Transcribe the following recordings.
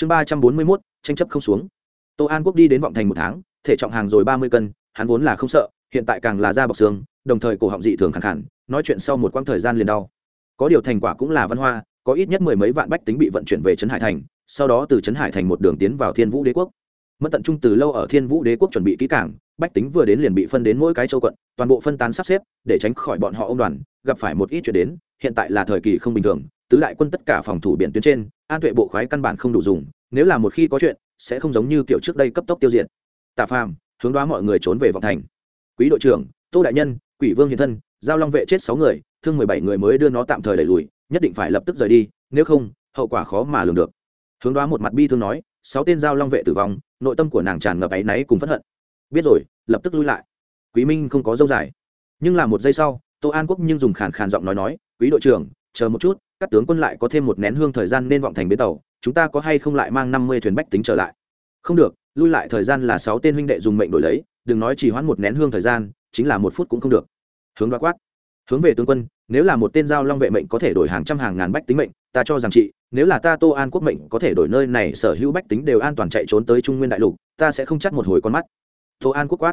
chương ba trăm bốn mươi mốt, tranh chấp không xuống. Tô an quốc đi đến vọng thành một tháng, thể trọng hàng rồi ba mươi cân, hắn vốn là không sợ, hiện tại càng là da bọc xương, đồng thời cổ họng dị thường khẳng khẳng, nói chuyện sau một quãng thời gian liền đau. Có điều thành quả cũng là văn hoa, có ít nhất mười mấy vạn bách tính bị vận chuyển về trấn hải thành, sau đó từ trấn hải thành một đường tiến vào thiên vũ đế quốc. Mất tận trung từ lâu ở thiên vũ đế quốc chuẩn bị kỹ cảng bách tính vừa đến liền bị phân đến mỗi cái châu quận, toàn bộ phân tán sắp xếp, để tránh khỏi bọn họ ông đoàn, gặp phải một ít chuyện đến, hiện tại là thời kỳ không bình thường tứ đại quân tất cả phòng thủ biển tuyến trên, an tuệ bộ khoái căn bản không đủ dùng, nếu là một khi có chuyện, sẽ không giống như kiểu trước đây cấp tốc tiêu diệt. Tạ phàm, hướng đoá mọi người trốn về vọng thành. Quý đội trưởng, tô đại nhân, quỷ vương hiện thân, giao long vệ chết sáu người, thương mười bảy người mới đưa nó tạm thời đẩy lùi, nhất định phải lập tức rời đi, nếu không, hậu quả khó mà lường được. Hướng đoá một mặt bi thương nói, sáu tên giao long vệ tử vong, nội tâm của nàng tràn ngập áy náy cùng phẫn hận. Biết rồi, lập tức lui lại. Quý minh không có dâu dài. Nhưng là một giây sau, tô an quốc nhưng dùng khàn khàn giọng nói nói, quý đội trưởng, chờ một chút các tướng quân lại có thêm một nén hương thời gian nên vọng thành bến tàu, chúng ta có hay không lại mang năm mươi thuyền bách tính trở lại? Không được, lui lại thời gian là sáu tên huynh đệ dùng mệnh đổi lấy, đừng nói chỉ hoãn một nén hương thời gian, chính là một phút cũng không được. Hướng đoá quát. Hướng về tướng quân, nếu là một tên giao long vệ mệnh có thể đổi hàng trăm hàng ngàn bách tính mệnh, ta cho rằng chị, nếu là ta tô an quốc mệnh có thể đổi nơi này, sở hữu bách tính đều an toàn chạy trốn tới trung nguyên đại lục, ta sẽ không chắc một hồi con mắt. Tô an quốc quát.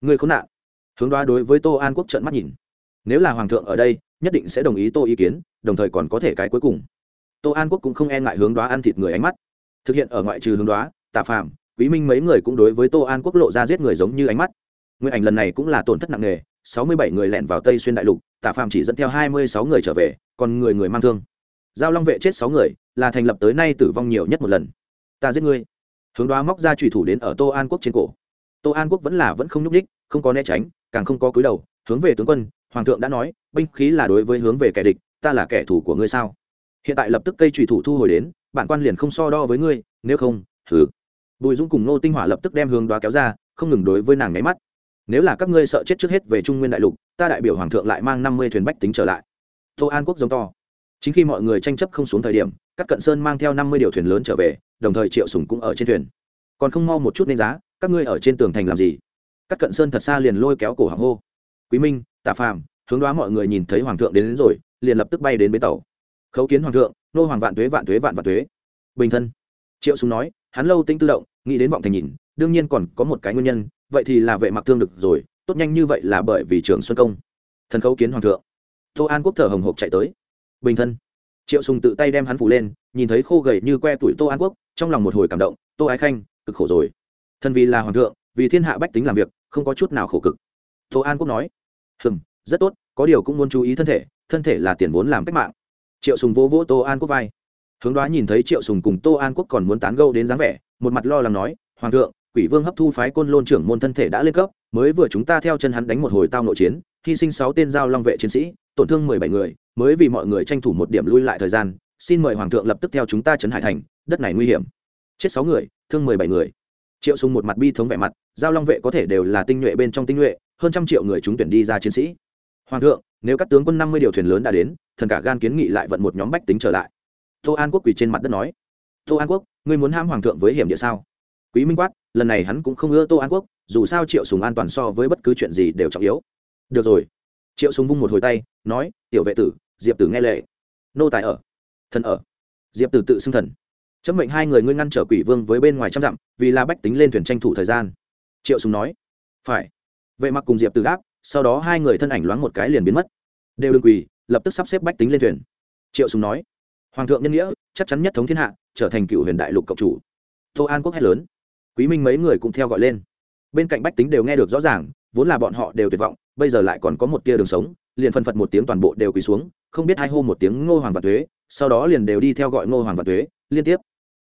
Người khốn nạn. Hướng đoá đối với tô an quốc trợn mắt nhìn. Nếu là hoàng thượng ở đây nhất định sẽ đồng ý tô ý kiến, đồng thời còn có thể cái cuối cùng. Tô an quốc cũng không e ngại hướng đoá ăn thịt người ánh mắt. Thực hiện ở ngoại trừ hướng đoá tạ phàm, quý minh mấy người cũng đối với tô an quốc lộ ra giết người giống như ánh mắt. Nguyên ảnh lần này cũng là tổn thất nặng nề, sáu mươi bảy người lẻn vào tây xuyên đại lục tạ phàm chỉ dẫn theo hai mươi sáu người trở về, còn người người mang thương. Giao long vệ chết sáu người, là thành lập tới nay tử vong nhiều nhất một lần. Ta giết ngươi. Hướng đoá móc ra trùy thủ đến ở tô an quốc trên cổ. Tô an quốc vẫn là vẫn không nhúc ních không có né tránh, càng không có cúi đầu hướng về tướng quân, hoàng thượng đã nói, binh khí là đối với hướng về kẻ địch, ta là kẻ thù của ngươi sao? Hiện tại lập tức cây trùy thủ thu hồi đến, bản quan liền không so đo với ngươi, nếu không thử bùi dũng cùng nô tinh hỏa lập tức đem hướng đoá kéo ra, không ngừng đối với nàng nháy mắt. Nếu là các ngươi sợ chết trước hết về trung nguyên đại lục, ta đại biểu hoàng thượng lại mang năm mươi thuyền bách tính trở lại. Tô an quốc giống to. Chính khi mọi người tranh chấp không xuống thời điểm, các cận sơn mang theo năm mươi điều thuyền lớn trở về, đồng thời triệu sùng cũng ở trên thuyền. Còn không mau một chút nên giá, các ngươi ở trên tường thành làm gì? Các cận sơn thật xa liền lôi kéo cổ hàng hô quý minh tạ phàm hướng đoá mọi người nhìn thấy hoàng thượng đến, đến rồi liền lập tức bay đến bến tàu. Khấu kiến hoàng thượng nô hoàng vạn tuế vạn tuế vạn vạn tuế. Bình thân. Triệu sùng nói hắn lâu tinh tự động nghĩ đến vọng thành nhìn đương nhiên còn có một cái nguyên nhân vậy thì là vệ mặc thương được rồi tốt nhanh như vậy là bởi vì trường xuân công. Thần khấu kiến hoàng thượng. Tô an quốc thở hồng hộc chạy tới. Bình thân. Triệu sùng tự tay đem hắn phủ lên nhìn thấy khô gầy như que tuổi tô an quốc trong lòng một hồi cảm động tô ái khanh cực khổ rồi. Thân vì là hoàng thượng vì thiên hạ bách tính làm việc không có chút nào khổ cực. Tô an quốc nói hừm, rất tốt, có điều cũng muốn chú ý thân thể thân thể là tiền vốn làm cách mạng. Triệu sùng vỗ vỗ tô an quốc vai. Hướng đoá nhìn thấy triệu sùng cùng tô an quốc còn muốn tán gẫu đến dáng vẻ, một mặt lo lắng nói, hoàng thượng, quỷ vương hấp thu phái côn lôn trưởng môn thân thể đã lên cấp, mới vừa chúng ta theo chân hắn đánh một hồi tao nội chiến, hy sinh sáu tên giao long vệ chiến sĩ, tổn thương mười bảy người, mới vì mọi người tranh thủ một điểm lui lại thời gian, xin mời hoàng thượng lập tức theo chúng ta chấn hải thành, đất này nguy hiểm. Chết sáu người, thương mười bảy người. Triệu sùng một mặt bi thống vẻ mặt giao long vệ có thể đều là tinh nhuệ bên trong tinh nhuệ, hơn trăm triệu người chúng tuyển đi ra chiến sĩ. Hoàng thượng, nếu các tướng quân năm mươi điều thuyền lớn đã đến, thần cả gan kiến nghị lại vận một nhóm bách tính trở lại. Tô an quốc quỳ trên mặt đất nói, tô an quốc, ngươi muốn ham hoàng thượng với hiểm địa sao? Quý minh quát, lần này hắn cũng không ưa tô an quốc, dù sao triệu sùng an toàn so với bất cứ chuyện gì đều trọng yếu. Được rồi. Triệu sùng vung một hồi tay, nói, tiểu vệ tử, diệp tử nghe lệ. Nô tài ở. Thần ở. Diệp tử tự xưng thần. Chấm mệnh hai người ngươi ngăn trở quỷ vương với bên ngoài trăm dặm, vì là bách tính lên thuyền tranh thủ thời gian triệu sùng nói, phải. Vệ mặc cùng diệp tử đáp, sau đó hai người thân ảnh loáng một cái liền biến mất. Đều đừng quỳ, lập tức sắp xếp bách tính lên thuyền. Triệu sùng nói, hoàng thượng nhân nghĩa, chắc chắn nhất thống thiên hạ, trở thành cựu huyền đại lục cộng chủ. Tô an quốc hét lớn. Quý minh mấy người cũng theo gọi lên. Bên cạnh bách tính đều nghe được rõ ràng, vốn là bọn họ đều tuyệt vọng, bây giờ lại còn có một tia đường sống, liền phân phật một tiếng toàn bộ đều quỳ xuống, không biết hai hô một tiếng ngô hoàng và thuế sau đó liền đều đi theo gọi ngô hoàng và thuế liên tiếp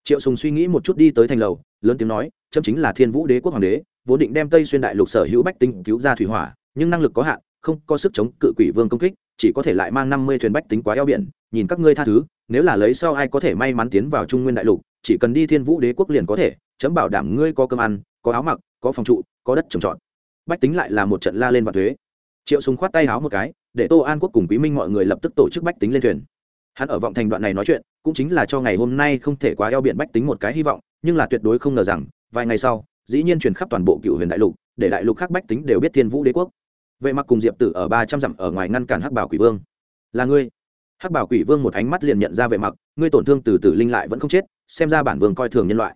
triệu sùng suy nghĩ một chút đi tới thành lầu, lớn tiếng nói, chấm chính là thiên vũ đế quốc hoàng đế, vốn định đem tây xuyên đại lục sở hữu bách tính cứu ra thủy hỏa, nhưng năng lực có hạn, không có sức chống cự quỷ vương công kích, chỉ có thể lại mang năm mươi thuyền bách tính quá eo biển, nhìn các ngươi tha thứ, nếu là lấy sau ai có thể may mắn tiến vào trung nguyên đại lục, chỉ cần đi thiên vũ đế quốc liền có thể, chấm bảo đảm ngươi có cơm ăn, có áo mặc, có phòng trụ, có đất trồng trọt. Bách tính lại là một trận la lên và thuế. Triệu súng khoát tay háo một cái, để tô an quốc cùng quý minh mọi người lập tức tổ chức bách tính lên thuyền hắn ở vọng thành đoạn này nói chuyện, cũng chính là cho ngày hôm nay không thể quá eo biển bách tính một cái hy vọng, nhưng là tuyệt đối không ngờ rằng, vài ngày sau, dĩ nhiên truyền khắp toàn bộ cựu huyền đại lục, để đại lục khác bách tính đều biết thiên vũ đế quốc. Vệ mặc cùng diệp tử ở ba trăm dặm ở ngoài ngăn cản hắc bảo quỷ vương. Là ngươi. Hắc bảo quỷ vương một ánh mắt liền nhận ra vệ mặc, ngươi tổn thương từ từ linh lại vẫn không chết, xem ra bản vương coi thường nhân loại.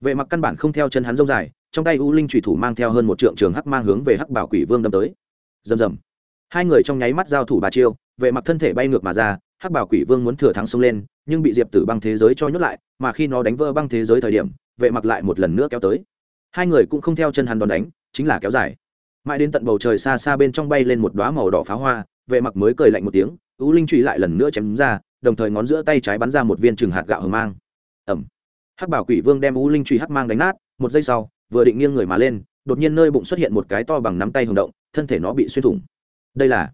Vệ mặc căn bản không theo chân hắn rông dài, trong tay u linh trùy thủ mang theo hơn một trượng trường hắc mang hướng về hắc bảo quỷ vương đâm tới. Rầm rầm. Hai người trong nháy mắt giao thủ ba chiêu, vệ mặc thân thể bay ngược mà ra hắc bảo quỷ vương muốn thừa thắng xông lên, nhưng bị diệp tử băng thế giới cho nhốt lại, mà khi nó đánh vỡ băng thế giới thời điểm, vệ mặc lại một lần nữa kéo tới. Hai người cũng không theo chân hắn đòn đánh, chính là kéo dài. Mãi đến tận bầu trời xa xa bên trong bay lên một đoá màu đỏ pháo hoa, vệ mặc mới cười lạnh một tiếng, u linh trụy lại lần nữa chém ra, đồng thời ngón giữa tay trái bắn ra một viên trừng hạt gạo hờ mang. Ẩm hắc bảo quỷ vương đem u linh trụy hắc mang đánh nát, một giây sau, vừa định nghiêng người mà lên, đột nhiên nơi bụng xuất hiện một cái to bằng nắm tay hồng động, thân thể nó bị xuyên thủng. Đây là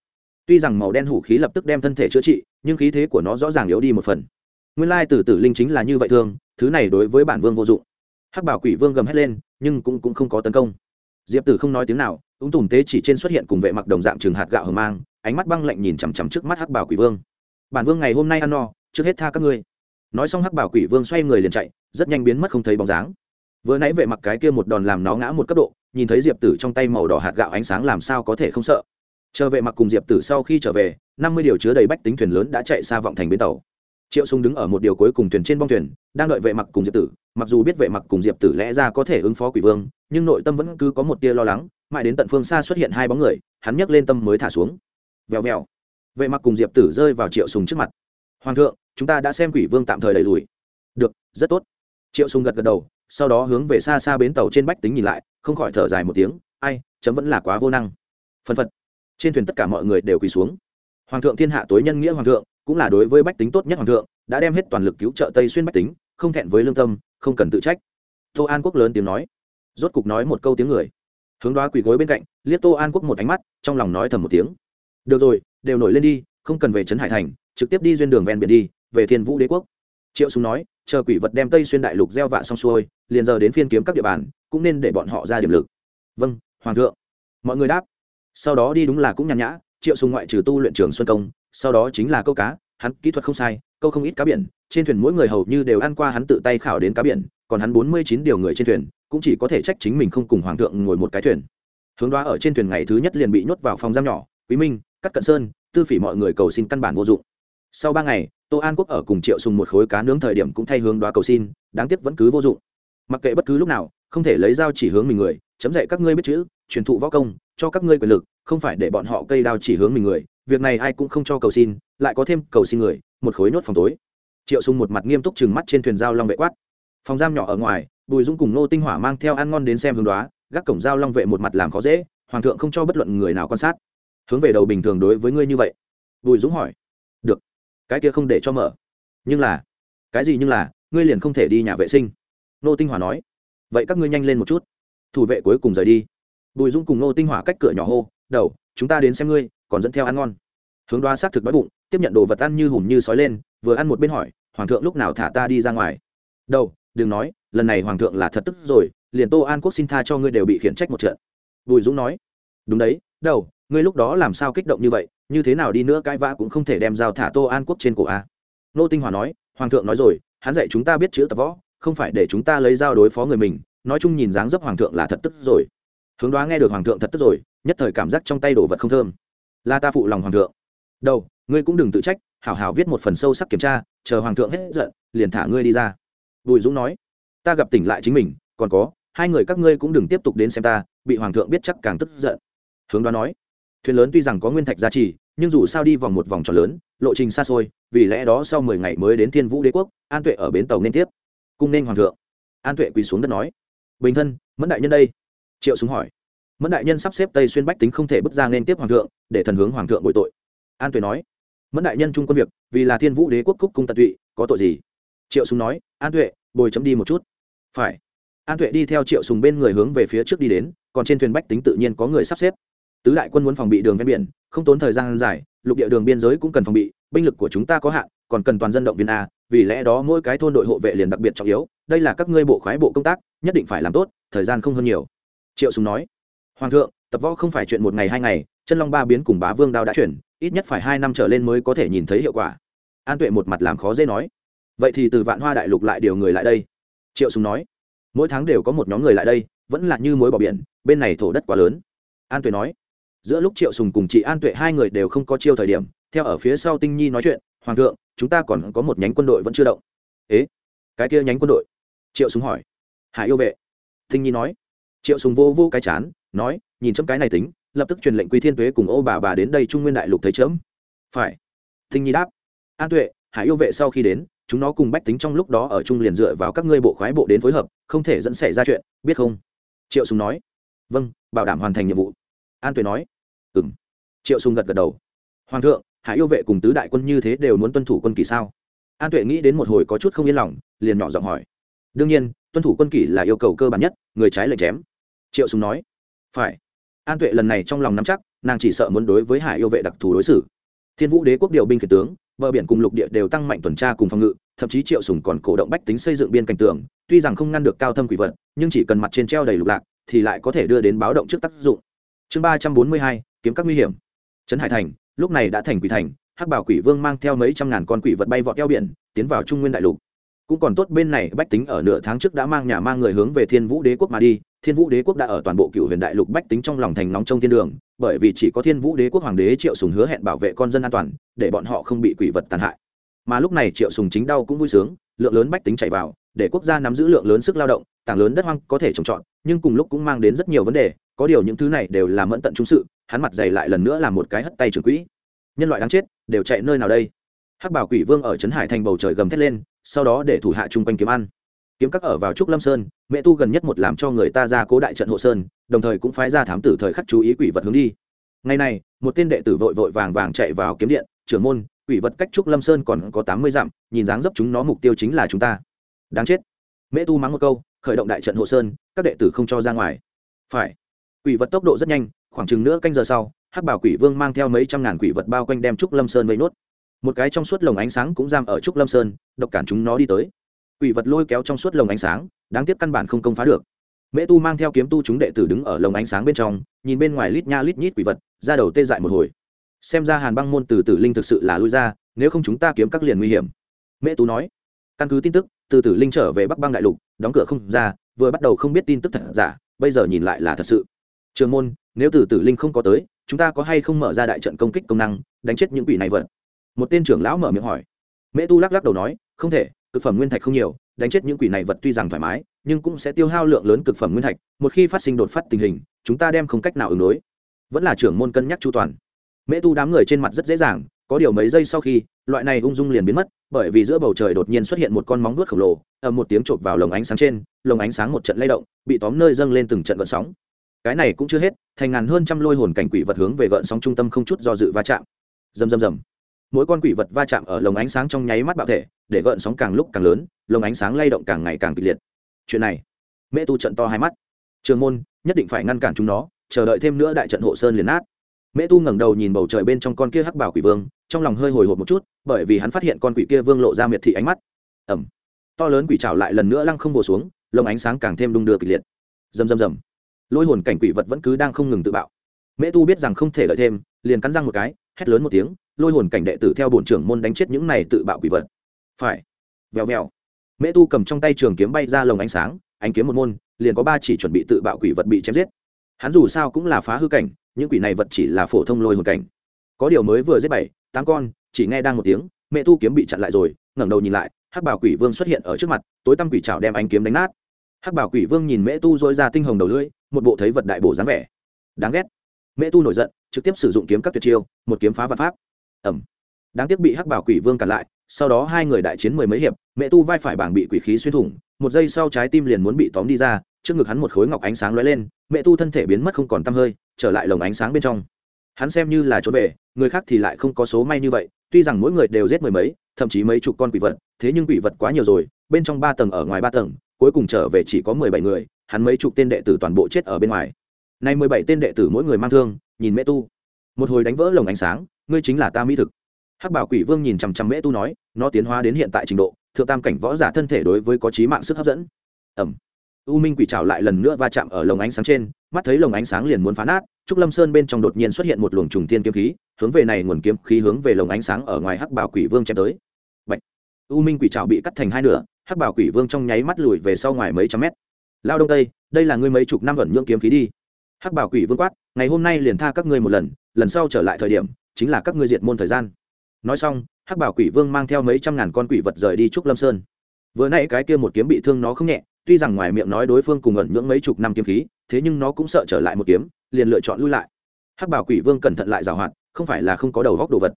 tuy rằng màu đen hủ khí lập tức đem thân thể chữa trị nhưng khí thế của nó rõ ràng yếu đi một phần. Nguyên lai Tử tử linh chính là như vậy thương thứ này đối với bản vương vô dụng. Hắc bảo quỷ vương gầm hét lên nhưng cũng, cũng không có tấn công. Diệp tử không nói tiếng nào ung tùm tế chỉ trên xuất hiện cùng vệ mặc đồng dạng trường hạt gạo hờ mang ánh mắt băng lạnh nhìn chằm chằm trước mắt hắc bảo quỷ vương. Bản vương ngày hôm nay ăn no trước hết tha các ngươi. Nói xong hắc bảo quỷ vương xoay người liền chạy rất nhanh biến mất không thấy bóng dáng. Vừa nãy vệ mặc cái kia một đòn làm nó ngã một cấp độ nhìn thấy diệp tử trong tay màu đỏ hạt gạo ánh sáng làm sao có thể không sợ chờ vệ mặc cùng diệp tử sau khi trở về, năm mươi điều chứa đầy bách tính thuyền lớn đã chạy xa vọng thành bến tàu. Triệu sung đứng ở một điều cuối cùng thuyền trên bong thuyền, đang đợi vệ mặc cùng diệp tử. Mặc dù biết vệ mặc cùng diệp tử lẽ ra có thể ứng phó quỷ vương, nhưng nội tâm vẫn cứ có một tia lo lắng, mãi đến tận phương xa xuất hiện hai bóng người, hắn nhấc lên tâm mới thả xuống. Vèo vèo. Vệ mặc cùng diệp tử rơi vào triệu sùng trước mặt. Hoàng thượng, chúng ta đã xem quỷ vương tạm thời đẩy lùi. Được, rất tốt. Triệu sùng gật gật đầu, sau đó hướng về xa xa bến tàu trên bách tính nhìn lại, không khỏi thở dài một tiếng, ai, chấm vẫn là quá vô năng. Phân phật trên thuyền tất cả mọi người đều quỳ xuống. Hoàng thượng thiên hạ tối nhân nghĩa hoàng thượng, cũng là đối với bách tính tốt nhất hoàng thượng, đã đem hết toàn lực cứu trợ tây xuyên bách tính, không thẹn với lương tâm, không cần tự trách. Tô an quốc lớn tiếng nói. Rốt cục nói một câu tiếng người. Hướng đoá quỳ gối bên cạnh, liếc tô an quốc một ánh mắt, trong lòng nói thầm một tiếng. Được rồi, đều nổi lên đi, không cần về trấn hải thành, trực tiếp đi duyên đường ven biển đi, về thiên vũ đế quốc. Triệu súng nói, chờ quỷ vật đem tây xuyên đại lục gieo vạ xong xuôi, liền giờ đến phiên kiếm các địa bàn, cũng nên để bọn họ ra điểm lực. Vâng hoàng thượng. Mọi người đáp sau đó đi đúng là cũng nhàn nhã, triệu sùng ngoại trừ tu luyện trường xuân công, sau đó chính là câu cá, hắn kỹ thuật không sai, câu không ít cá biển, trên thuyền mỗi người hầu như đều ăn qua hắn tự tay khảo đến cá biển, còn hắn bốn mươi chín điều người trên thuyền, cũng chỉ có thể trách chính mình không cùng hoàng thượng ngồi một cái thuyền. Hướng đoá ở trên thuyền ngày thứ nhất liền bị nhốt vào phòng giam nhỏ, quý minh cắt cận sơn, tư phỉ mọi người cầu xin căn bản vô dụng. Sau ba ngày, tô an quốc ở cùng triệu sùng một khối cá nướng thời điểm cũng thay hướng đoá cầu xin, đáng tiếc vẫn cứ vô dụng. Mặc kệ bất cứ lúc nào, không thể lấy dao chỉ hướng mình người, chấm dạy các ngươi biết chữ truyền thụ võ công, cho các ngươi quyền lực, không phải để bọn họ cây đao chỉ hướng mình người, việc này ai cũng không cho cầu xin, lại có thêm cầu xin người, một khối nốt phòng tối. Triệu sung một mặt nghiêm túc chừng mắt trên thuyền giao long vệ quát. Phòng giam nhỏ ở ngoài, bùi dung cùng nô tinh hỏa mang theo ăn ngon đến xem hướng đoá gác cổng giao long vệ một mặt làm khó dễ, hoàng thượng không cho bất luận người nào quan sát. Hướng về đầu bình thường đối với ngươi như vậy? Bùi dũng hỏi. Được, cái kia không để cho mở. Nhưng là, cái gì nhưng là, ngươi liền không thể đi nhà vệ sinh. Nô tinh hỏa nói. Vậy các ngươi nhanh lên một chút. Thủ vệ cuối cùng rời đi bùi Dung cùng nô tinh hỏa cách cửa nhỏ hô, đầu, chúng ta đến xem ngươi, còn dẫn theo ăn ngon. Hướng đoá xác thực đói bụng, tiếp nhận đồ vật ăn như hùm như sói lên, vừa ăn một bên hỏi, hoàng thượng lúc nào thả ta đi ra ngoài? Đâu đừng nói, lần này hoàng thượng là thật tức rồi, liền tô an quốc xin tha cho ngươi đều bị khiển trách một trận. Bùi dũng nói, đúng đấy đâu ngươi lúc đó làm sao kích động như vậy, như thế nào đi nữa cãi vã cũng không thể đem dao thả tô an quốc trên cổ a. Nô tinh hòa nói, hoàng thượng nói rồi, hắn dạy chúng ta biết chữ tập võ, không phải để chúng ta lấy dao đối phó người mình, nói chung nhìn dáng dấp hoàng thượng là thật tức rồi hướng đoá nghe được hoàng thượng thật tức rồi, nhất thời cảm giác trong tay đồ vật không thơm. Là ta phụ lòng hoàng thượng. Đâu ngươi cũng đừng tự trách, hảo hảo viết một phần sâu sắc kiểm tra, chờ hoàng thượng hết giận, liền thả ngươi đi ra. Bùi dũng nói, ta gặp tỉnh lại chính mình, còn có, hai người các ngươi cũng đừng tiếp tục đến xem ta, bị hoàng thượng biết chắc càng tức giận. Hướng đoá nói, thuyền lớn tuy rằng có nguyên thạch giá trị nhưng dù sao đi vòng một vòng tròn lớn, lộ trình xa xôi, vì lẽ đó sau mười ngày mới đến thiên vũ đế quốc, an tuệ ở bến tàu nên tiếp. Cung nên hoàng thượng. An tuệ quỳ xuống đất nói, bình thân, mẫn đại nhân đây triệu súng hỏi. Mẫn đại nhân sắp xếp tây xuyên bách tính không thể bước ra nên tiếp hoàng thượng, để thần hướng hoàng thượng bội tội. An tuệ nói. Mẫn đại nhân chung quân việc, vì là thiên vũ đế quốc cúc cung tận tụy, có tội gì? Triệu súng nói. An tuệ, bồi chấm đi một chút. Phải. An tuệ đi theo triệu sùng bên người hướng về phía trước đi đến, còn trên thuyền bách tính tự nhiên có người sắp xếp. Tứ đại quân muốn phòng bị đường ven biển, không tốn thời gian dài, lục địa đường biên giới cũng cần phòng bị, binh lực của chúng ta có hạn, còn cần toàn dân động viên a, vì lẽ đó mỗi cái thôn đội hộ vệ liền đặc biệt trọng yếu, đây là các ngươi bộ khoái bộ công tác, nhất định phải làm tốt, thời gian không hơn nhiều triệu sùng nói, hoàng thượng, tập võ không phải chuyện một ngày hai ngày, chân long ba biến cùng bá vương đao đã chuyển, ít nhất phải hai năm trở lên mới có thể nhìn thấy hiệu quả. An tuệ một mặt làm khó dễ nói, vậy thì từ vạn hoa đại lục lại điều người lại đây. Triệu sùng nói, mỗi tháng đều có một nhóm người lại đây, vẫn là như mối bỏ biển, bên này thổ đất quá lớn. An tuệ nói, giữa lúc triệu sùng cùng chị an tuệ hai người đều không có chiêu thời điểm, theo ở phía sau tinh nhi nói chuyện, hoàng thượng, chúng ta còn có một nhánh quân đội vẫn chưa động. Ế? Cái kia nhánh quân đội? Triệu Sùng hỏi. Hải yêu vệ. Tinh nhi nói triệu Sùng vô vô cái chán, nói, nhìn chấm cái này tính, lập tức truyền lệnh quy thiên tuế cùng ô bà bà đến đây trung nguyên đại lục thấy chớm phải. Thinh nhi đáp. An tuệ, hải yêu vệ sau khi đến, chúng nó cùng bách tính trong lúc đó ở chung liền dựa vào các ngươi bộ khoái bộ đến phối hợp, không thể dẫn xảy ra chuyện, biết không? Triệu Sùng nói. Vâng bảo đảm hoàn thành nhiệm vụ. An tuệ nói. Ừm. Triệu Sùng gật gật đầu. Hoàng thượng, hải yêu vệ cùng tứ đại quân như thế đều muốn tuân thủ quân kỳ sao? An tuệ nghĩ đến một hồi có chút không yên lòng, liền nhỏ giọng hỏi. Đương nhiên, tuân thủ quân kỷ là yêu cầu cơ bản nhất, người trái lệnh chém triệu Sùng nói, phải. An tuệ lần này trong lòng nắm chắc, nàng chỉ sợ muốn đối với hải yêu vệ đặc thù đối xử. Thiên vũ đế quốc điều binh khiển tướng, bờ biển cùng lục địa đều tăng mạnh tuần tra cùng phòng ngự, thậm chí triệu sùng còn cổ động bách tính xây dựng biên cảnh tường, tuy rằng không ngăn được cao thâm quỷ vật, nhưng chỉ cần mặt trên treo đầy lục lạc, thì lại có thể đưa đến báo động trước tác dụng. Chương ba trăm bốn mươi hai, kiếm các nguy hiểm. Trấn hải thành, lúc này đã thành quỷ thành, hắc bảo quỷ vương mang theo mấy trăm ngàn con quỷ vật bay vọt eo biển, tiến vào trung nguyên đại lục. Cũng còn tốt bên này bách tính ở nửa tháng trước đã mang nhà mang người hướng về thiên vũ đế quốc mà đi thiên vũ đế quốc đã ở toàn bộ cựu huyền đại lục bách tính trong lòng thành nóng trong thiên đường, bởi vì chỉ có thiên vũ đế quốc hoàng đế triệu sùng hứa hẹn bảo vệ con dân an toàn, để bọn họ không bị quỷ vật tàn hại. Mà lúc này triệu sùng chính đau cũng vui sướng, lượng lớn bách tính chạy vào, để quốc gia nắm giữ lượng lớn sức lao động, tảng lớn đất hoang có thể trồng trọt, nhưng cùng lúc cũng mang đến rất nhiều vấn đề, có điều những thứ này đều là mẫn tận trung sự, hắn mặt dày lại lần nữa là một cái hất tay trưởng quỹ. Nhân loại đáng chết, đều chạy nơi nào đây? Hắc bảo quỷ vương ở trấn hải thành bầu trời gầm thét lên, sau đó để thủ hạ chung quanh kiếm ăn kiếm các ở vào trúc lâm sơn, mẹ tu gần nhất một làm cho người ta ra cố đại trận hộ sơn, đồng thời cũng phái ra thám tử thời khắc chú ý quỷ vật hướng đi. Ngày này, một tên đệ tử vội vội vàng vàng chạy vào kiếm điện, trưởng môn, quỷ vật cách trúc lâm sơn còn có tám mươi dặm, nhìn dáng dấp chúng nó mục tiêu chính là chúng ta. Đáng chết. Mẹ tu mắng một câu, khởi động đại trận hộ sơn, các đệ tử không cho ra ngoài. Phải. Quỷ vật tốc độ rất nhanh, khoảng chừng nữa canh giờ sau, hắc bảo quỷ vương mang theo mấy trăm ngàn quỷ vật bao quanh đem trúc lâm sơn vây nốt. Một cái trong suốt lồng ánh sáng cũng giam ở trúc lâm sơn, độc cản chúng nó đi tới quỷ vật lôi kéo trong suốt lồng ánh sáng, đáng tiếc căn bản không công phá được. Mễ tu mang theo kiếm tu chúng đệ tử đứng ở lồng ánh sáng bên trong, nhìn bên ngoài lít nha lít nhít quỷ vật, ra đầu tê dại một hồi. Xem ra hàn băng môn từ tử linh thực sự là lui ra, nếu không chúng ta kiếm các liền nguy hiểm. Mễ tu nói, căn cứ tin tức, từ tử linh trở về bắc băng đại lục, đóng cửa không ra, vừa bắt đầu không biết tin tức thật giả, bây giờ nhìn lại là thật sự. Trường môn, nếu từ tử linh không có tới, chúng ta có hay không mở ra đại trận công kích công năng, đánh chết những quỷ này vật một tên trưởng lão mở miệng hỏi. Mễ tu lắc lắc đầu nói, không thể cực phẩm nguyên thạch không nhiều, đánh chết những quỷ này vật tuy rằng thoải mái, nhưng cũng sẽ tiêu hao lượng lớn cực phẩm nguyên thạch, một khi phát sinh đột phát tình hình, chúng ta đem không cách nào ứng đối. Vẫn là trưởng môn cân nhắc chu toàn. Mễ tu đám người trên mặt rất dễ dàng, có điều mấy giây sau khi, loại này ung dung liền biến mất, bởi vì giữa bầu trời đột nhiên xuất hiện một con móng vuốt khổng lồ, ầm một tiếng chộp vào lồng ánh sáng trên, lồng ánh sáng một trận lay động, bị tóm nơi dâng lên từng trận gợn sóng. Cái này cũng chưa hết, thành ngàn hơn trăm lôi hồn cảnh quỷ vật hướng về gợn sóng trung tâm không chút do dự va chạm. Rầm rầm rầm mỗi con quỷ vật va chạm ở lồng ánh sáng trong nháy mắt bạo thể, để gợn sóng càng lúc càng lớn, lồng ánh sáng lay động càng ngày càng kịch liệt. Chuyện này mẹ tu trận to hai mắt. Trường môn, nhất định phải ngăn cản chúng nó, chờ đợi thêm nữa đại trận hộ sơn liền nát. Mẹ tu ngẩng đầu nhìn bầu trời bên trong con kia hắc bảo quỷ vương, trong lòng hơi hồi hộp một chút, bởi vì hắn phát hiện con quỷ kia vương lộ ra miệt thị ánh mắt. Ẩm to lớn quỷ trào lại lần nữa lăng không vồ xuống, lồng ánh sáng càng thêm đung đưa kịch liệt. Rầm rầm rầm. Lôi hồn cảnh quỷ vật vẫn cứ đang không ngừng tự bạo. Mẹ tu biết rằng không thể lợi thêm, liền cắn răng một cái hét lớn một tiếng, lôi hồn cảnh đệ tử theo bổn trưởng môn đánh chết những này tự bạo quỷ vật. Phải. Vèo vèo. Mẹ tu cầm trong tay trường kiếm bay ra lồng ánh sáng, ánh kiếm một môn, liền có ba chỉ chuẩn bị tự bạo quỷ vật bị chém giết. Hắn dù sao cũng là phá hư cảnh, những quỷ này vật chỉ là phổ thông lôi hồn cảnh. Có điều mới vừa giết bảy, tám con, chỉ nghe đang một tiếng mẹ tu kiếm bị chặn lại rồi, ngẩng đầu nhìn lại, hắc bảo quỷ vương xuất hiện ở trước mặt, tối tăm quỷ trào đem ánh kiếm đánh nát. Hắc bảo quỷ vương nhìn mẹ tu dối ra tinh hồng đầu lưỡi, một bộ thấy vật đại bổ dáng vẻ. Đáng ghét mẹ tu nổi giận, trực tiếp sử dụng kiếm các tuyệt chiêu, một kiếm phá vạn pháp. Ẩm. Đáng tiếc bị hắc bảo quỷ vương cản lại, sau đó hai người đại chiến mười mấy hiệp mẹ tu vai phải bảng bị quỷ khí xuyên thủng, một giây sau trái tim liền muốn bị tóm đi ra, trước ngực hắn một khối ngọc ánh sáng lóe lên mẹ tu thân thể biến mất không còn tăm hơi, trở lại lồng ánh sáng bên trong. Hắn xem như là trốn về, người khác thì lại không có số may như vậy, tuy rằng mỗi người đều giết mười mấy, thậm chí mấy chục con quỷ vật, thế nhưng quỷ vật quá nhiều rồi, bên trong ba tầng ở ngoài ba tầng, cuối cùng trở về chỉ có mười bảy người, hắn mấy chục tên đệ tử toàn bộ chết ở bên ngoài nay mười bảy tên đệ tử mỗi người mang thương, nhìn mẹ tu. Một hồi đánh vỡ lồng ánh sáng, ngươi chính là ta mỹ thực. Hắc bảo quỷ vương nhìn chằm chằm mễ tu nói, nó tiến hóa đến hiện tại trình độ, thượng tam cảnh võ giả thân thể đối với có trí mạng sức hấp dẫn. Ẩm. U minh quỷ trào lại lần nữa va chạm ở lồng ánh sáng trên, mắt thấy lồng ánh sáng liền muốn phá nát, trúc lâm sơn bên trong đột nhiên xuất hiện một luồng trùng tiên kiếm khí, hướng về này nguồn kiếm khí hướng về lồng ánh sáng ở ngoài hắc bảo quỷ vương chém tới. Bạch. u minh quỷ trào bị cắt thành hai nửa, hắc bảo quỷ vương trong nháy mắt lùi về sau ngoài mấy trăm mét. Lao đông tây, đây là ngươi mấy chục năm ẩn nhưỡng kiếm khí đi hắc bảo quỷ vương quát, ngày hôm nay liền tha các ngươi một lần lần sau trở lại thời điểm, chính là các ngươi diệt môn thời gian. Nói xong, hắc bảo quỷ vương mang theo mấy trăm ngàn con quỷ vật rời đi trúc lâm sơn. Vừa nãy cái kia một kiếm bị thương nó không nhẹ, tuy rằng ngoài miệng nói đối phương cùng ẩn nhưỡng mấy chục năm kiếm khí, thế nhưng nó cũng sợ trở lại một kiếm, liền lựa chọn lui lại. Hắc bảo quỷ vương cẩn thận lại giảo hoạt, không phải là không có đầu góc đồ vật.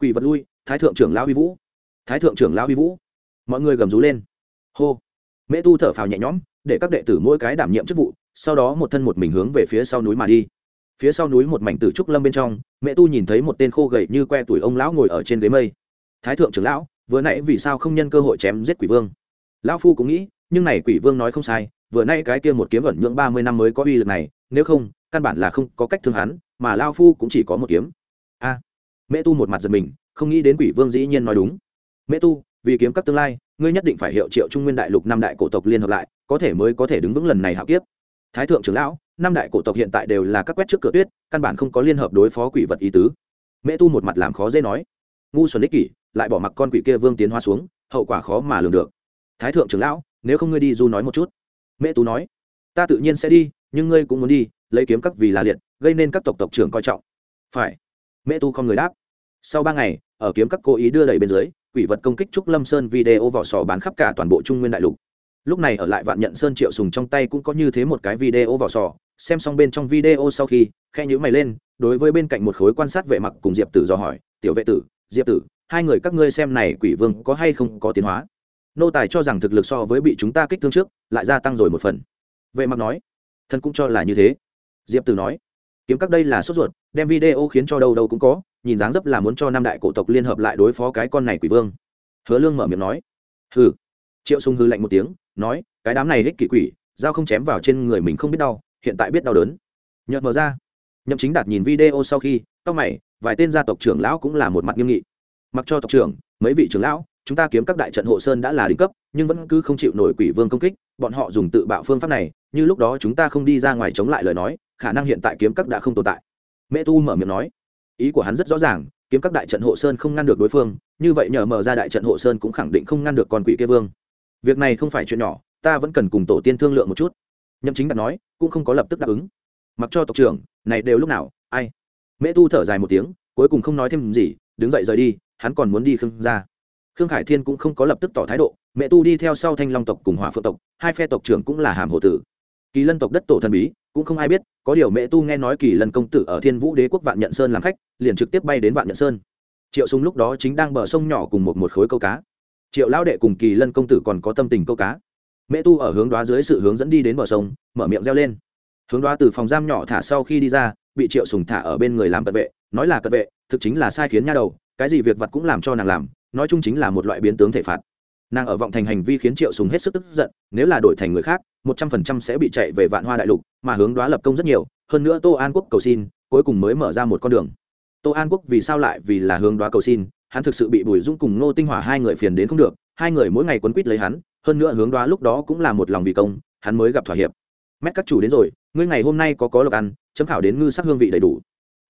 Quỷ vật lui, thái thượng trưởng lão huy vũ. Thái thượng trưởng lão huy vũ. Mọi người gầm rú lên. Hô. Mễ tu thở phào nhẹ nhõm, để các đệ tử mỗi cái đảm nhiệm chức vụ sau đó một thân một mình hướng về phía sau núi mà đi. Phía sau núi một mảnh tử trúc lâm bên trong mẹ tu nhìn thấy một tên khô gầy như que tuổi ông lão ngồi ở trên ghế mây. Thái thượng trưởng lão vừa nãy vì sao không nhân cơ hội chém giết quỷ vương? Lão phu cũng nghĩ nhưng này quỷ vương nói không sai vừa nay cái kia một kiếm ẩn nhưỡng ba mươi năm mới có uy lực này nếu không căn bản là không có cách thương hắn mà lao phu cũng chỉ có một kiếm. A. À, mẹ tu một mặt giật mình không nghĩ đến quỷ vương dĩ nhiên nói đúng. Mẹ tu vì kiếm các tương lai ngươi nhất định phải hiệu triệu trung nguyên đại lục năm đại cổ tộc liên hợp lại có thể mới có thể đứng vững lần này hạo kiếp thái thượng trưởng lão, năm đại cổ tộc hiện tại đều là các quét trước cửa tuyết, căn bản không có liên hợp đối phó quỷ vật ý tứ. Mẹ tu một mặt làm khó dễ nói, ngu xuẩn ích kỷ, lại bỏ mặc con quỷ kia vương tiến hoa xuống, hậu quả khó mà lường được. Thái thượng trưởng lão, nếu không ngươi đi du nói một chút. Mẹ tu nói, ta tự nhiên sẽ đi, nhưng ngươi cũng muốn đi, lấy kiếm các vì là liệt, gây nên các tộc tộc trưởng coi trọng. Phải. Mẹ tu không người đáp. Sau ba ngày, ở kiếm các cố ý đưa đẩy bên dưới, quỷ vật công kích trúc lâm sơn video vỏ sò bán khắp cả toàn bộ trung nguyên đại lục lúc này ở lại vạn nhận sơn triệu sùng trong tay cũng có như thế một cái video vỏ sò, xem xong bên trong video sau khi khe nhữ mày lên, đối với bên cạnh một khối quan sát vệ mặc cùng diệp tử do hỏi, tiểu vệ tử, diệp tử, hai người các ngươi xem này quỷ vương có hay không có tiến hóa? Nô tài cho rằng thực lực so với bị chúng ta kích thương trước, lại gia tăng rồi một phần. Vệ mặc nói thân cũng cho là như thế. Diệp tử nói, kiếm các đây là sốt ruột, đem video khiến cho đâu đâu cũng có, nhìn dáng dấp là muốn cho năm đại cổ tộc liên hợp lại đối phó cái con này quỷ vương. Hứa lương mở miệng nói, hừ. Triệu sung hư lạnh một tiếng nói, cái đám này hích kỷ quỷ, dao không chém vào trên người mình không biết đau, hiện tại biết đau đớn. Nhợt mở ra. Nhậm chính đạt nhìn video sau khi tóc mày, vài tên gia tộc trưởng lão cũng là một mặt nghiêm nghị. Mặc cho tộc trưởng, mấy vị trưởng lão, chúng ta kiếm các đại trận hộ sơn đã là đỉnh cấp, nhưng vẫn cứ không chịu nổi quỷ vương công kích, bọn họ dùng tự bạo phương pháp này, như lúc đó chúng ta không đi ra ngoài chống lại lời nói, khả năng hiện tại kiếm các đã không tồn tại. Mẹ tu mở miệng nói. Ý của hắn rất rõ ràng, kiếm các đại trận hộ sơn không ngăn được đối phương, như vậy nhờ mở ra đại trận hộ sơn cũng khẳng định không ngăn được con quỷ kia vương việc này không phải chuyện nhỏ, ta vẫn cần cùng tổ tiên thương lượng một chút. Nhậm chính đạt nói, cũng không có lập tức đáp ứng. Mặc cho tộc trưởng, này đều lúc nào, ai? Mẹ tu thở dài một tiếng, cuối cùng không nói thêm gì, đứng dậy rời đi, hắn còn muốn đi khương ra khương khải thiên cũng không có lập tức tỏ thái độ mẹ tu đi theo sau thanh long tộc cùng hỏa phượng tộc, hai phe tộc trưởng cũng là hàm hộ tử. Kỳ lân tộc đất tổ thần bí, cũng không ai biết, có điều mẹ tu nghe nói kỳ lân công tử ở thiên vũ đế quốc vạn nhận sơn làm khách, liền trực tiếp bay đến vạn nhận sơn. Triệu súng lúc đó chính đang bờ sông nhỏ cùng một một khối câu cá triệu lão đệ cùng kỳ lân công tử còn có tâm tình câu cá. Mẹ tu ở hướng đoá dưới sự hướng dẫn đi đến bờ sông, mở miệng reo lên. Hướng đoá từ phòng giam nhỏ thả sau khi đi ra, bị triệu sùng thả ở bên người làm cận vệ. Nói là cận vệ, thực chính là sai khiến nha đầu, cái gì việc vật cũng làm cho nàng làm, nói chung chính là một loại biến tướng thể phạt. Nàng ở vọng thành hành vi khiến triệu sùng hết sức tức giận, nếu là đổi thành người khác, một trăm phần trăm sẽ bị chạy về vạn hoa đại lục, mà hướng đoá lập công rất nhiều, hơn nữa tô an quốc cầu xin, cuối cùng mới mở ra một con đường. Tô an quốc vì sao lại vì là hướng đoá cầu xin hắn thực sự bị bùi dung cùng nô tinh hỏa hai người phiền đến không được, hai người mỗi ngày quấn quýt lấy hắn, hơn nữa hướng đoá lúc đó cũng là một lòng vì công, hắn mới gặp thỏa hiệp. Mét các chủ đến rồi, ngươi ngày hôm nay có có lộc ăn, chấm khảo đến ngư sắc hương vị đầy đủ.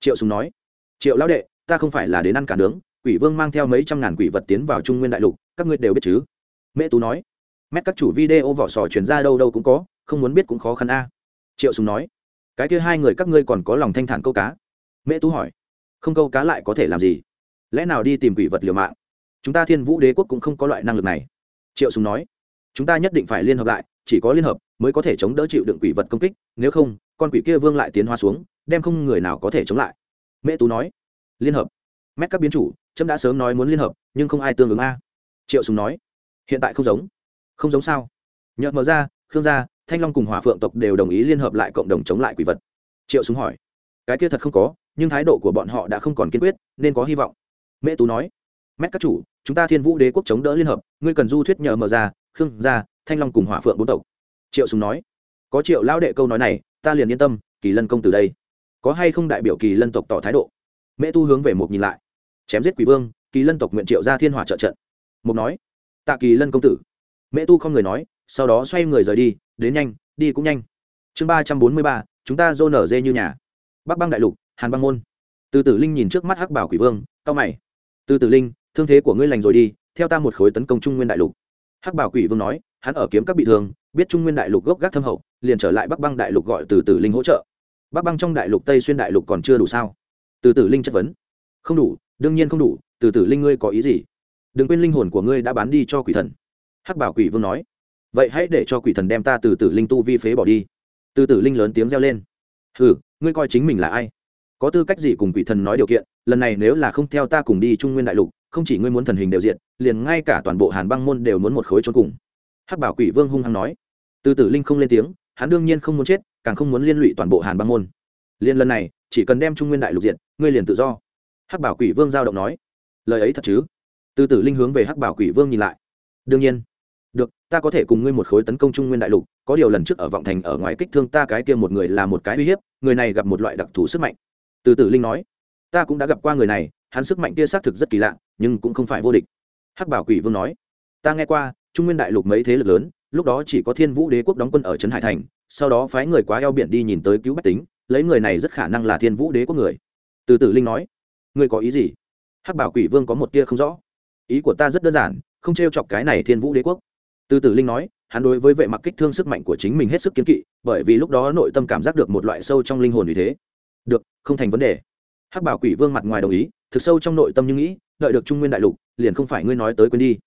Triệu sùng nói, triệu lão đệ, ta không phải là đến ăn cả nướng, quỷ vương mang theo mấy trăm ngàn quỷ vật tiến vào trung nguyên đại lục, các ngươi đều biết chứ? Mẹ tú nói, mét các chủ video vỏ sò chuyển ra đâu đâu cũng có, không muốn biết cũng khó khăn a. Triệu sùng nói, cái kia hai người các ngươi còn có lòng thanh thản câu cá? Mẹ tú hỏi, không câu cá lại có thể làm gì? Lẽ nào đi tìm quỷ vật liều mạng? Chúng ta thiên vũ đế quốc cũng không có loại năng lực này. Triệu sùng nói, chúng ta nhất định phải liên hợp lại, chỉ có liên hợp mới có thể chống đỡ chịu đựng quỷ vật công kích, nếu không, con quỷ kia vương lại tiến hóa xuống, đem không người nào có thể chống lại. Mẹ tú nói, liên hợp. Mét các biến chủ trâm đã sớm nói muốn liên hợp, nhưng không ai tương ứng a. Triệu sùng nói, hiện tại không giống. Không giống sao? Nhợt mở ra, khương gia, thanh long cùng hỏa phượng tộc đều đồng ý liên hợp lại cộng đồng chống lại quỷ vật. Triệu sùng hỏi, cái kia thật không có, nhưng thái độ của bọn họ đã không còn kiên quyết, nên có hy vọng mẹ tú nói, mét các chủ, chúng ta thiên vũ đế quốc chống đỡ liên hợp, ngươi cần du thuyết nhờ mở ra, khương gia, thanh long cùng hỏa phượng bốn tộc. Triệu sùng nói, có triệu lão đệ câu nói này, ta liền yên tâm, kỳ lân công từ đây. Có hay không đại biểu kỳ lân tộc tỏ thái độ? Mẹ tu hướng về một nhìn lại. Chém giết quỷ vương, kỳ lân tộc nguyện triệu ra thiên hỏa trợ trận. Mục nói, tạ kỳ lân công tử. Mẹ tu không người nói, sau đó xoay người rời đi, đến nhanh, đi cũng nhanh. Chương ba trăm bốn mươi ba, chúng ta dô nở dê như nhà. Bắc băng đại lục, hàn băng môn. Từ tử linh nhìn trước mắt hắc bảo quỷ vương cao mày từ tử linh, thương thế của ngươi lành rồi đi, theo ta một khối tấn công trung nguyên đại lục. Hắc bảo quỷ vương nói, hắn ở kiếm các bị thương, biết trung nguyên đại lục gốc gác thâm hậu, liền trở lại bắc băng đại lục gọi từ tử linh hỗ trợ. Bắc băng trong đại lục tây xuyên đại lục còn chưa đủ sao? Từ tử linh chất vấn. Không đủ, đương nhiên không đủ, từ tử linh ngươi có ý gì? Đừng quên linh hồn của ngươi đã bán đi cho quỷ thần. Hắc bảo quỷ vương nói. Vậy hãy để cho quỷ thần đem ta từ tử linh tu vi phế bỏ đi. Từ tử linh lớn tiếng reo lên. Hừ, ngươi coi chính mình là ai? Có tư cách gì cùng quỷ thần nói điều kiện, lần này nếu là không theo ta cùng đi trung nguyên đại lục, không chỉ ngươi muốn thần hình đều diện liền ngay cả toàn bộ hàn băng môn đều muốn một khối trốn cùng. Hắc bảo quỷ vương hung hăng nói. Từ tử linh không lên tiếng, hắn đương nhiên không muốn chết, càng không muốn liên lụy toàn bộ hàn băng môn. Liên lần này, chỉ cần đem trung nguyên đại lục diện ngươi liền tự do. Hắc bảo quỷ vương giao động nói. Lời ấy thật chứ? Từ tử linh hướng về hắc bảo quỷ vương nhìn lại. Đương nhiên. Được, ta có thể cùng ngươi một khối tấn công trung nguyên đại lục, có điều lần trước ở vọng thành ở ngoài kích thương ta cái kia một người là một cái uy hiếp, người này gặp một loại đặc thù sức mạnh từ tử linh nói, ta cũng đã gặp qua người này, hắn sức mạnh kia xác thực rất kỳ lạ, nhưng cũng không phải vô địch. Hắc bảo quỷ vương nói, ta nghe qua, trung nguyên đại lục mấy thế lực lớn, lúc đó chỉ có thiên vũ đế quốc đóng quân ở trấn hải thành, sau đó phái người quá eo biển đi nhìn tới cứu bách tính, lấy người này rất khả năng là thiên vũ đế quốc người. Từ tử linh nói người có ý gì? Hắc bảo quỷ vương có một tia không rõ. Ý của ta rất đơn giản, không t r e o chọc cái này thiên vũ đế quốc. Từ tử linh nói, hắn đối với vệ mặc kích thương sức mạnh của chính mình hết sức kiến kỵ, bởi vì lúc đó nội tâm cảm giác được một loại sâu trong linh hồn vì thế được không thành vấn đề hắc bảo quỷ vương mặt ngoài đồng ý thực sâu trong nội tâm như nghĩ đợi được trung nguyên đại lục liền không phải ngươi nói tới quên đi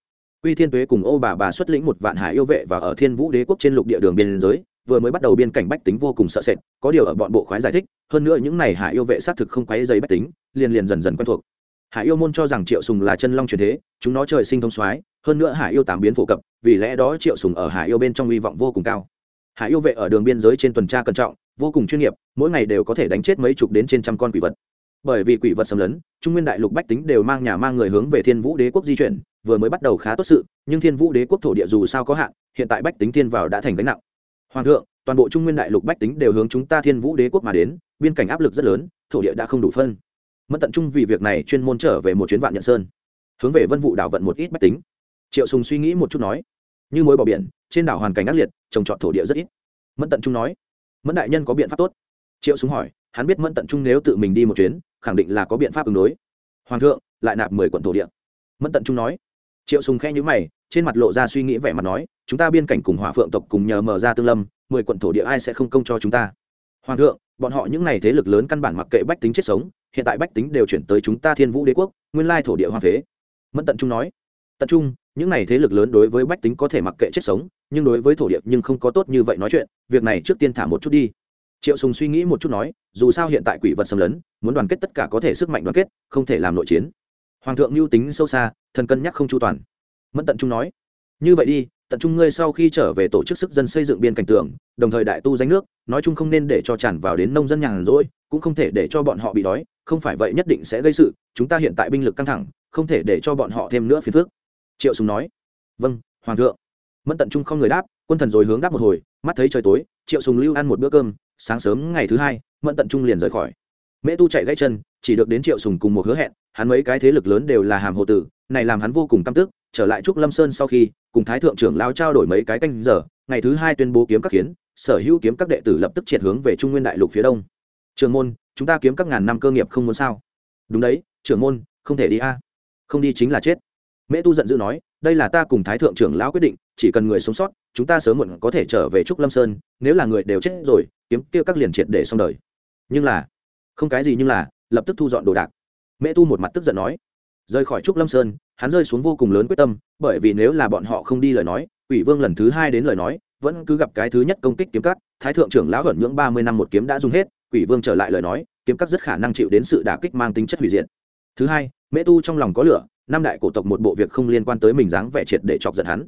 Quy Thiên Tuế cùng Ô bà bà xuất lĩnh một vạn hải yêu vệ và ở Thiên Vũ Đế quốc trên lục địa đường biên giới, vừa mới bắt đầu biên cảnh bách tính vô cùng sợ sệt, có điều ở bọn bộ khoái giải thích, hơn nữa những này hải yêu vệ xác thực không quấy dây bách tính, liền liền dần dần quen thuộc. Hải yêu môn cho rằng Triệu Sùng là chân long truyền thế, chúng nó trời sinh thông soái, hơn nữa hải yêu tám biến phổ cập, vì lẽ đó Triệu Sùng ở hải yêu bên trong uy vọng vô cùng cao. Hải yêu vệ ở đường biên giới trên tuần tra cẩn trọng, vô cùng chuyên nghiệp, mỗi ngày đều có thể đánh chết mấy chục đến trên trăm con quỷ vật. Bởi vì quỷ vật xâm lấn, Trung Nguyên đại lục bách tính đều mang nhà mang người hướng về Thiên Vũ Đế quốc di chuyển, vừa mới bắt đầu khá tốt sự nhưng thiên vũ đế quốc thổ địa dù sao có hạn hiện tại bách tính thiên vào đã thành gánh nặng. Hoàng thượng toàn bộ trung nguyên đại lục bách tính đều hướng chúng ta thiên vũ đế quốc mà đến biên cảnh áp lực rất lớn thổ địa đã không đủ phân. Mất tận trung vì việc này chuyên môn trở về một chuyến vạn nhận sơn hướng về vân vụ đảo vận một ít bách tính. Triệu sùng suy nghĩ một chút nói như mối bỏ biển trên đảo hoàn cảnh ác liệt trồng trọt thổ địa rất ít. Mẫn tận trung nói mẫn đại nhân có biện pháp tốt triệu Súng hỏi hắn biết mẫn tận trung nếu tự mình đi một chuyến khẳng định là có biện pháp ứng đối hoàng thượng lại nạp mười quận thổ địa mẫn tận trung nói triệu Súng khe nhữ mày trên mặt lộ ra suy nghĩ vẻ mặt nói chúng ta biên cảnh cùng hỏa phượng tộc cùng nhờ mở ra tương lâm mười quận thổ địa ai sẽ không công cho chúng ta hoàng thượng bọn họ những này thế lực lớn căn bản mặc kệ bách tính chết sống hiện tại bách tính đều chuyển tới chúng ta thiên vũ đế quốc nguyên lai thổ địa hoàng phế mẫn tận trung nói tận trung những này thế lực lớn đối với bách tính có thể mặc kệ chết sống nhưng đối với thổ địa nhưng không có tốt như vậy nói chuyện, việc này trước tiên thả một chút đi. Triệu sùng suy nghĩ một chút nói, dù sao hiện tại quỷ vật xâm lấn, muốn đoàn kết tất cả có thể sức mạnh đoàn kết, không thể làm nội chiến. Hoàng thượng lưu tính sâu xa, thần cân nhắc không chu toàn. Mẫn tận trung nói, như vậy đi, tận trung ngươi sau khi trở về tổ chức sức dân xây dựng biên cảnh tường, đồng thời đại tu danh nước, nói chung không nên để cho tràn vào đến nông dân nhàn rỗi, cũng không thể để cho bọn họ bị đói, không phải vậy nhất định sẽ gây sự, chúng ta hiện tại binh lực căng thẳng, không thể để cho bọn họ thêm nữa phiền phức. Triệu sùng nói vâng hoàng thượng mẫn tận trung không người đáp quân thần rồi hướng đáp một hồi mắt thấy trời tối triệu sùng lưu ăn một bữa cơm sáng sớm ngày thứ hai mẫn tận trung liền rời khỏi. Mễ tu chạy gãy chân chỉ được đến triệu sùng cùng một hứa hẹn hắn mấy cái thế lực lớn đều là hàm hồ tử này làm hắn vô cùng căm tức trở lại trúc lâm sơn sau khi cùng thái thượng trưởng lao trao đổi mấy cái canh giờ ngày thứ hai tuyên bố kiếm các kiến, sở hữu kiếm các đệ tử lập tức triệt hướng về trung nguyên đại lục phía đông. Trường môn chúng ta kiếm các ngàn năm cơ nghiệp không muốn sao? Đúng đấy trưởng môn không thể đi a. Không đi chính là chết. Mễ tu giận dữ nói đây là ta cùng thái thượng trưởng lão quyết định, chỉ cần người sống sót, chúng ta sớm muộn có thể trở về trúc lâm sơn, nếu là người đều chết rồi, kiếm kia các liền triệt để xong đời. Nhưng là, không cái gì nhưng là, lập tức thu dọn đồ đạc. Mẹ tu một mặt tức giận nói, rời khỏi trúc lâm sơn, hắn rơi xuống vô cùng lớn quyết tâm, bởi vì nếu là bọn họ không đi lời nói ủy vương lần thứ hai đến lời nói, vẫn cứ gặp cái thứ nhất công kích kiếm cắt, thái thượng trưởng lão gần nhưỡng ba mươi năm một kiếm đã dùng hết, quỷ vương trở lại lời nói, kiếm cắt rất khả năng chịu đến sự đả kích mang tính chất hủy diệt. Thứ hai Mẹ tu trong lòng có lửa năm đại cổ tộc một bộ việc không liên quan tới mình dáng vẻ triệt để chọc giận hắn.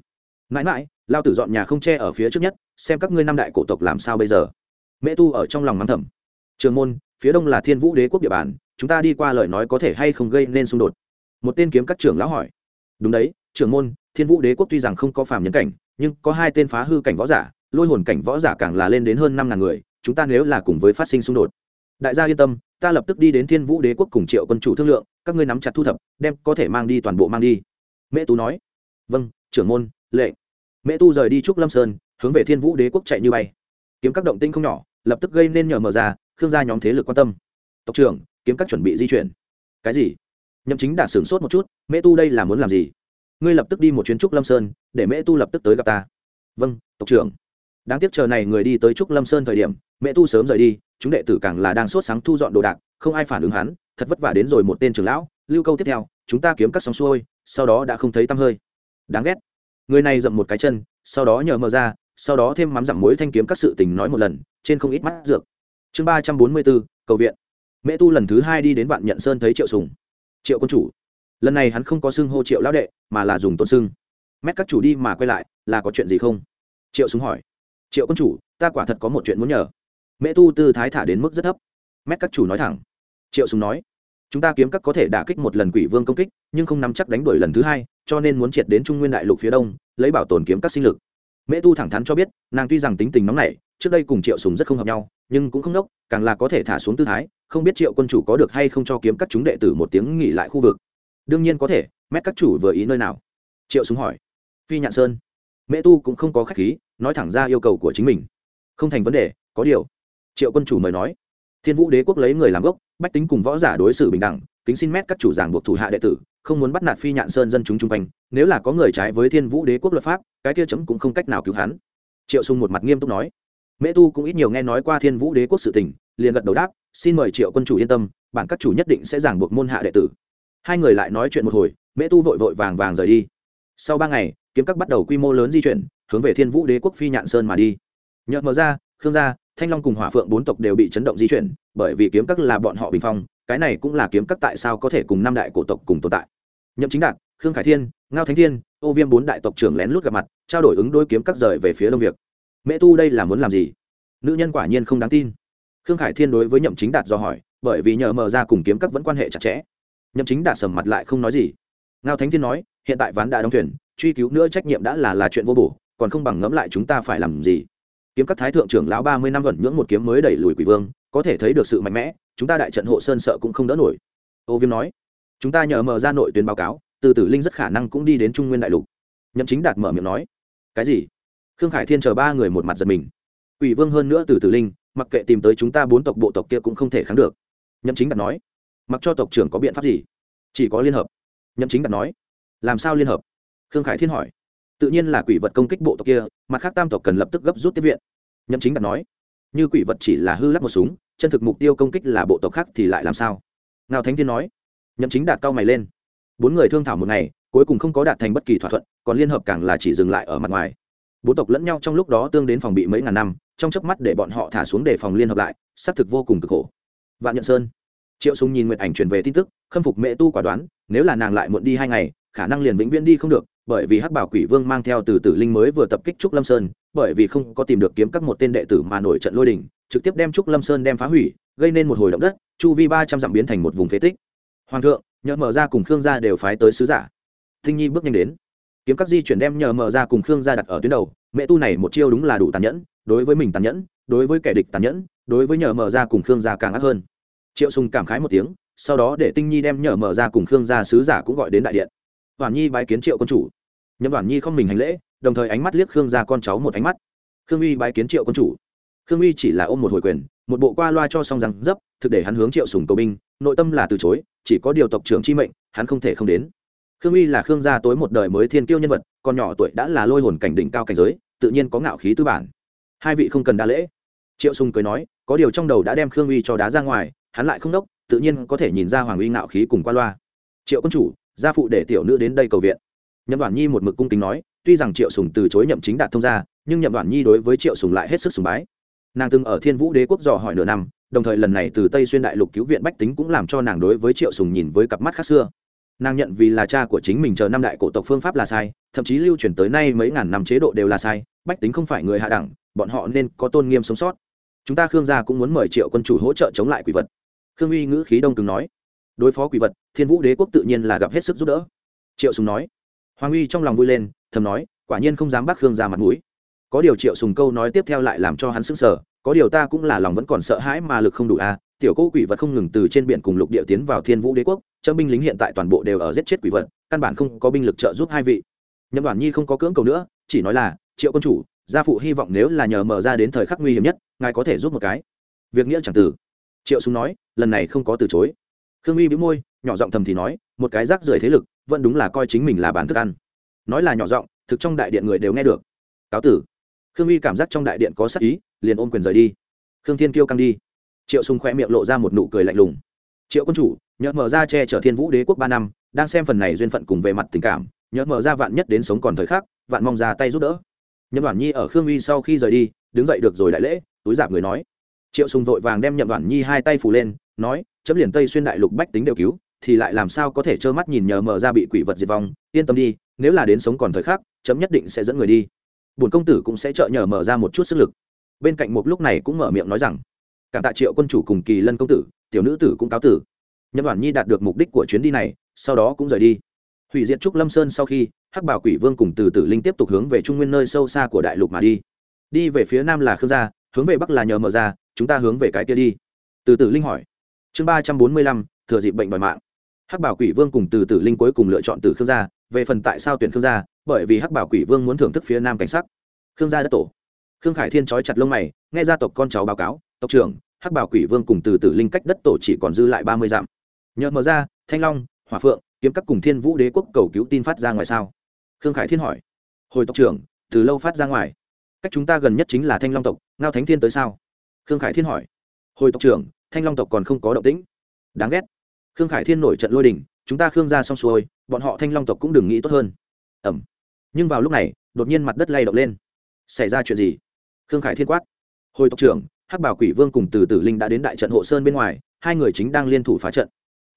Mãi mãi, lao tử dọn nhà không che ở phía trước nhất, xem các ngươi năm đại cổ tộc làm sao bây giờ. Mễ tu ở trong lòng mắng thầm. Trường môn, phía đông là thiên vũ đế quốc địa bàn, chúng ta đi qua lời nói có thể hay không gây nên xung đột? Một tên kiếm các trưởng lão hỏi. Đúng đấy trưởng môn, thiên vũ đế quốc tuy rằng không có phàm nhân cảnh, nhưng có hai tên phá hư cảnh võ giả, lôi hồn cảnh võ giả càng là lên đến hơn năm ngàn người, chúng ta nếu là cùng với phát sinh xung đột. Đại gia yên tâm ta lập tức đi đến thiên vũ đế quốc cùng triệu quân chủ thương lượng, các ngươi nắm chặt thu thập, đem có thể mang đi toàn bộ mang đi. Mẹ tú nói. Vâng trưởng môn, lệ. Mẹ tu rời đi trúc lâm sơn, hướng về thiên vũ đế quốc chạy như bay. Kiếm các động tinh không nhỏ, lập tức gây nên nhờ mở ra, khương gia nhóm thế lực quan tâm. Tộc trưởng, kiếm các chuẩn bị di chuyển. Cái gì? Nhậm chính đạt sửng sốt một chút mẹ tu đây là muốn làm gì? Ngươi lập tức đi một chuyến trúc lâm sơn, để mẹ tu lập tức tới gặp ta. Vâng tộc trưởng đáng tiếc chờ này người đi tới trúc lâm sơn thời điểm, mẹ tu sớm rời đi, chúng đệ tử càng là đang sốt sáng thu dọn đồ đạc, không ai phản ứng hắn, thật vất vả đến rồi một tên trưởng lão, lưu câu tiếp theo, chúng ta kiếm cắt xong xuôi, sau đó đã không thấy tăm hơi. Đáng ghét. Người này dậm một cái chân, sau đó nhờ mở ra, sau đó thêm mắm dặm muối thanh kiếm các sự tình nói một lần, trên không ít mắt dược. Chương ba trăm bốn mươi bốn, cầu viện. Mẹ tu lần thứ hai đi đến vạn nhận sơn thấy triệu sùng. Triệu quân chủ. Lần này hắn không có xưng hô triệu lão đệ, mà là dùng tôn xưng. Mét các chủ đi mà quay lại, là có chuyện gì không? Triệu súng hỏi triệu quân chủ, ta quả thật có một chuyện muốn nhờ. Mẹ tu tư thái thả đến mức rất thấp. Mét các chủ nói thẳng. Triệu súng nói, chúng ta kiếm các có thể đả kích một lần quỷ vương công kích, nhưng không nắm chắc đánh đuổi lần thứ hai, cho nên muốn triệt đến trung nguyên đại lục phía đông, lấy bảo tồn kiếm các sinh lực. Mẹ tu thẳng thắn cho biết, nàng tuy rằng tính tình nóng nảy, trước đây cùng triệu sùng rất không hợp nhau, nhưng cũng không nốc càng là có thể thả xuống tư thái, không biết triệu quân chủ có được hay không cho kiếm các chúng đệ tử một tiếng nghỉ lại khu vực. Đương nhiên có thể, mét các chủ vừa ý nơi nào? Triệu súng hỏi. Phi nhạn sơn mẹ tu cũng không có khách khí, nói thẳng ra yêu cầu của chính mình. Không thành vấn đề, có điều. Triệu quân chủ mời nói. Thiên vũ đế quốc lấy người làm gốc, bách tính cùng võ giả đối xử bình đẳng, kính xin mét các chủ giảng buộc thủ hạ đệ tử, không muốn bắt nạt phi nhạn sơn dân chúng chung quanh, nếu là có người trái với thiên vũ đế quốc luật pháp, cái kia chấm cũng không cách nào cứu hắn. Triệu sung một mặt nghiêm túc nói. Mễ tu cũng ít nhiều nghe nói qua thiên vũ đế quốc sự tình, liền gật đầu đáp, xin mời triệu quân chủ yên tâm, bản các chủ nhất định sẽ giảng buộc môn hạ đệ tử. Hai người lại nói chuyện một hồi, mễ tu vội vội vàng vàng rời đi. Sau ba ngày kiếm các bắt đầu quy mô lớn di chuyển, hướng về thiên vũ đế quốc phi nhạn sơn mà đi. Nhợt mở ra, khương gia, thanh long cùng hỏa phượng bốn tộc đều bị chấn động di chuyển, bởi vì kiếm các là bọn họ bình phong, cái này cũng là kiếm các tại sao có thể cùng năm đại cổ tộc cùng tồn tại. Nhậm chính đạt, khương khải thiên, ngao thánh thiên, ô viêm bốn đại tộc trưởng lén lút gặp mặt, trao đổi ứng đôi kiếm các rời về phía đông việc mẹ tu đây là muốn làm gì? Nữ nhân quả nhiên không đáng tin. Khương khải thiên đối với nhậm chính đạt do hỏi, bởi vì nhờ mở ra cùng kiếm các vẫn quan hệ chặt chẽ. Nhậm chính đạt sầm mặt lại không nói gì. Ngao thánh thiên nói, hiện tại ván đã đóng thuyền truy cứu nữa trách nhiệm đã là là chuyện vô bổ, còn không bằng ngẫm lại chúng ta phải làm gì. Kiếm các thái thượng trưởng lão ba mươi năm gần nhưỡng một kiếm mới đẩy lùi quỷ vương, có thể thấy được sự mạnh mẽ, chúng ta đại trận hộ sơn sợ cũng không đỡ nổi. Ô viêm nói, chúng ta nhờ mở ra nội tuyến báo cáo, từ tử linh rất khả năng cũng đi đến trung nguyên đại lục. Nhậm chính đạt mở miệng nói, cái gì? Khương khải thiên chờ ba người một mặt giật mình. Quỷ vương hơn nữa từ tử linh, mặc kệ tìm tới chúng ta bốn tộc bộ tộc kia cũng không thể kháng được. Nhậm chính đạt nói, mặc cho tộc trưởng có biện pháp gì? Chỉ có liên hợp. Nhậm chính đạt nói, làm sao liên hợp? Khương khải thiên hỏi, tự nhiên là quỷ vật công kích bộ tộc kia, mặt khác tam tộc cần lập tức gấp rút tiếp viện. Nhậm chính đạt nói, như quỷ vật chỉ là hư lắc một súng, chân thực mục tiêu công kích là bộ tộc khác thì lại làm sao? Ngao thánh thiên nói, nhậm chính đạt cao mày lên, bốn người thương thảo một ngày, cuối cùng không có đạt thành bất kỳ thỏa thuận, còn liên hợp càng là chỉ dừng lại ở mặt ngoài. Bốn tộc lẫn nhau trong lúc đó tương đến phòng bị mấy ngàn năm, trong chớp mắt để bọn họ thả xuống để phòng liên hợp lại, xác thực vô cùng cực khổ. Vạn nhận sơn, triệu sùng nhìn nguyệt ảnh truyền về tin tức, khâm phục mẹ tu quả đoán, nếu là nàng lại muộn đi hai ngày khả năng liền vĩnh viễn đi không được, bởi vì hắc bảo quỷ vương mang theo từ tử linh mới vừa tập kích trúc lâm sơn, bởi vì không có tìm được kiếm các một tên đệ tử mà nổi trận lôi đình, trực tiếp đem trúc lâm sơn đem phá hủy, gây nên một hồi động đất, chu vi ba trăm dặm biến thành một vùng phế tích. Hoàng thượng, nhờ mở ra cùng khương gia đều phái tới sứ giả. Thinh nhi bước nhanh đến. Kiếm các di chuyển đem nhờ mở ra cùng khương gia đặt ở tuyến đầu, mẹ tu này một chiêu đúng là đủ tàn nhẫn, đối với mình tàn nhẫn, đối với kẻ địch tàn nhẫn, đối với nhờ mở ra cùng khương gia càng ác hơn. Triệu sùng cảm khái một tiếng, sau đó để tinh nhi đem nhờ mở ra cùng khương gia sứ giả cũng gọi đến đại điện hoàn nhi bái kiến triệu quân chủ. Nhậm đoàn nhi không mình hành lễ, đồng thời ánh mắt liếc khương gia con cháu một ánh mắt. Khương uy bái kiến triệu quân chủ. Khương uy chỉ là ôm một hồi quyền, một bộ qua loa cho xong rằng dấp, thực để hắn hướng triệu sùng cầu binh, nội tâm là từ chối, chỉ có điều tộc trưởng chi mệnh, hắn không thể không đến. Khương uy là khương gia tối một đời mới thiên kiêu nhân vật, còn nhỏ tuổi đã là lôi hồn cảnh đỉnh cao cảnh giới, tự nhiên có ngạo khí tư bản. Hai vị không cần đa lễ. Triệu sùng cười nói, có điều trong đầu đã đem khương uy cho đá ra ngoài, hắn lại không đốc, tự nhiên có thể nhìn ra hoàng uy ngạo khí cùng qua loa. Triệu quân chủ gia phụ để tiểu nữ đến đây cầu viện. Nhậm đoàn nhi một mực cung kính nói, tuy rằng triệu sùng từ chối nhậm chính đạt thông gia, nhưng nhậm đoàn nhi đối với triệu sùng lại hết sức sùng bái. Nàng từng ở thiên vũ đế quốc dò hỏi nửa năm, đồng thời lần này từ tây xuyên đại lục cứu viện bách tính cũng làm cho nàng đối với triệu sùng nhìn với cặp mắt khác xưa. Nàng nhận vì là cha của chính mình chờ năm đại cổ tộc phương pháp là sai, thậm chí lưu truyền tới nay mấy ngàn năm chế độ đều là sai, bách tính không phải người hạ đẳng, bọn họ nên có tôn nghiêm sống sót. Chúng ta khương gia cũng muốn mời triệu quân chủ hỗ trợ chống lại quỷ vật. Khương uy ngữ khí đông cứng nói đối phó quỷ vật, thiên vũ đế quốc tự nhiên là gặp hết sức giúp đỡ. Triệu sùng nói. Hoàng uy trong lòng vui lên, thầm nói, quả nhiên không dám bác khương ra mặt mũi. Có điều triệu sùng câu nói tiếp theo lại làm cho hắn sững sờ, có điều ta cũng là lòng vẫn còn sợ hãi mà lực không đủ a à. tiểu cô quỷ vật không ngừng từ trên biển cùng lục địa tiến vào thiên vũ đế quốc, chấm binh lính hiện tại toàn bộ đều ở giết chết quỷ vật, căn bản không có binh lực trợ giúp hai vị. Nhậm đoàn nhi không có cưỡng cầu nữa, chỉ nói là, triệu quân chủ, gia phụ hy vọng nếu là nhờ mở ra đến thời khắc nguy hiểm nhất, ngài có thể giúp một cái. Việc nghĩa chẳng từ. Triệu sùng nói, lần này không có từ chối khương uy bĩu môi, nhỏ giọng thầm thì nói, một cái rác rưởi thế lực, vẫn đúng là coi chính mình là bán thức ăn. Nói là nhỏ giọng, thực trong đại điện người đều nghe được. Cáo tử. Khương uy cảm giác trong đại điện có sắc ý, liền ôm quyền rời đi. Khương thiên kiêu căng đi. Triệu sùng khoe miệng lộ ra một nụ cười lạnh lùng. Triệu quân chủ, nhớ mở ra che chở thiên vũ đế quốc ba năm, đang xem phần này duyên phận cùng về mặt tình cảm, nhớ mở ra vạn nhất đến sống còn thời khắc, vạn mong ra tay giúp đỡ. Nhậm đoàn nhi ở khương uy sau khi rời đi, đứng dậy được rồi đại lễ, túi giảm người nói. Triệu sùng vội vàng đem nhậm đoàn nhi hai tay phủ lên nói, chấm liền tây xuyên đại lục bách tính đều cứu, thì lại làm sao có thể trơ mắt nhìn nhờ mở ra bị quỷ vật diệt vong, yên tâm đi, nếu là đến sống còn thời khắc, chấm nhất định sẽ dẫn người đi. Bổn công tử cũng sẽ trợ nhờ mở ra một chút sức lực. Bên cạnh một lúc này cũng mở miệng nói rằng, cảm tạ triệu quân chủ cùng kỳ lân công tử, tiểu nữ tử cũng cáo tử. Nhậm đoàn nhi đạt được mục đích của chuyến đi này, sau đó cũng rời đi. Hủy diệt trúc lâm sơn sau khi, hắc bảo quỷ vương cùng từ tử linh tiếp tục hướng về trung nguyên nơi sâu xa của đại lục mà đi. Đi về phía nam là khương gia, hướng về bắc là nhờ mở ra, chúng ta hướng về cái kia đi. Từ tử linh hỏi chương ba trăm bốn mươi lăm, thừa dịp bệnh đòi mạng. Hắc bảo quỷ vương cùng từ tử linh cuối cùng lựa chọn từ khương gia, về phần tại sao tuyển khương gia, bởi vì hắc bảo quỷ vương muốn thưởng thức phía nam cảnh sắc. Khương gia đất tổ. Khương khải thiên trói chặt lông mày, nghe gia tộc con cháu báo cáo, tộc trưởng, hắc bảo quỷ vương cùng từ tử linh cách đất tổ chỉ còn dư lại ba mươi dặm. Nhờ mở ra, thanh long hòa phượng, kiếm các cùng thiên vũ đế quốc cầu cứu tin phát ra ngoài sao? Khương khải thiên hỏi. Hồi tộc trưởng, từ lâu phát ra ngoài. Cách chúng ta gần nhất chính là thanh long tộc, ngao thánh thiên tới sao? Khương khải thiên hỏi. Hồi tộc trưởng thanh long tộc còn không có động tĩnh. Đáng ghét. Khương khải thiên nổi trận lôi đình, chúng ta khương ra xong xuôi, bọn họ thanh long tộc cũng đừng nghĩ tốt hơn. Ẩm nhưng vào lúc này, đột nhiên mặt đất lay động lên. Xảy ra chuyện gì? Khương khải thiên quát. Hồi tộc trưởng, hắc bảo quỷ vương cùng từ tử linh đã đến đại trận hộ sơn bên ngoài, hai người chính đang liên thủ phá trận.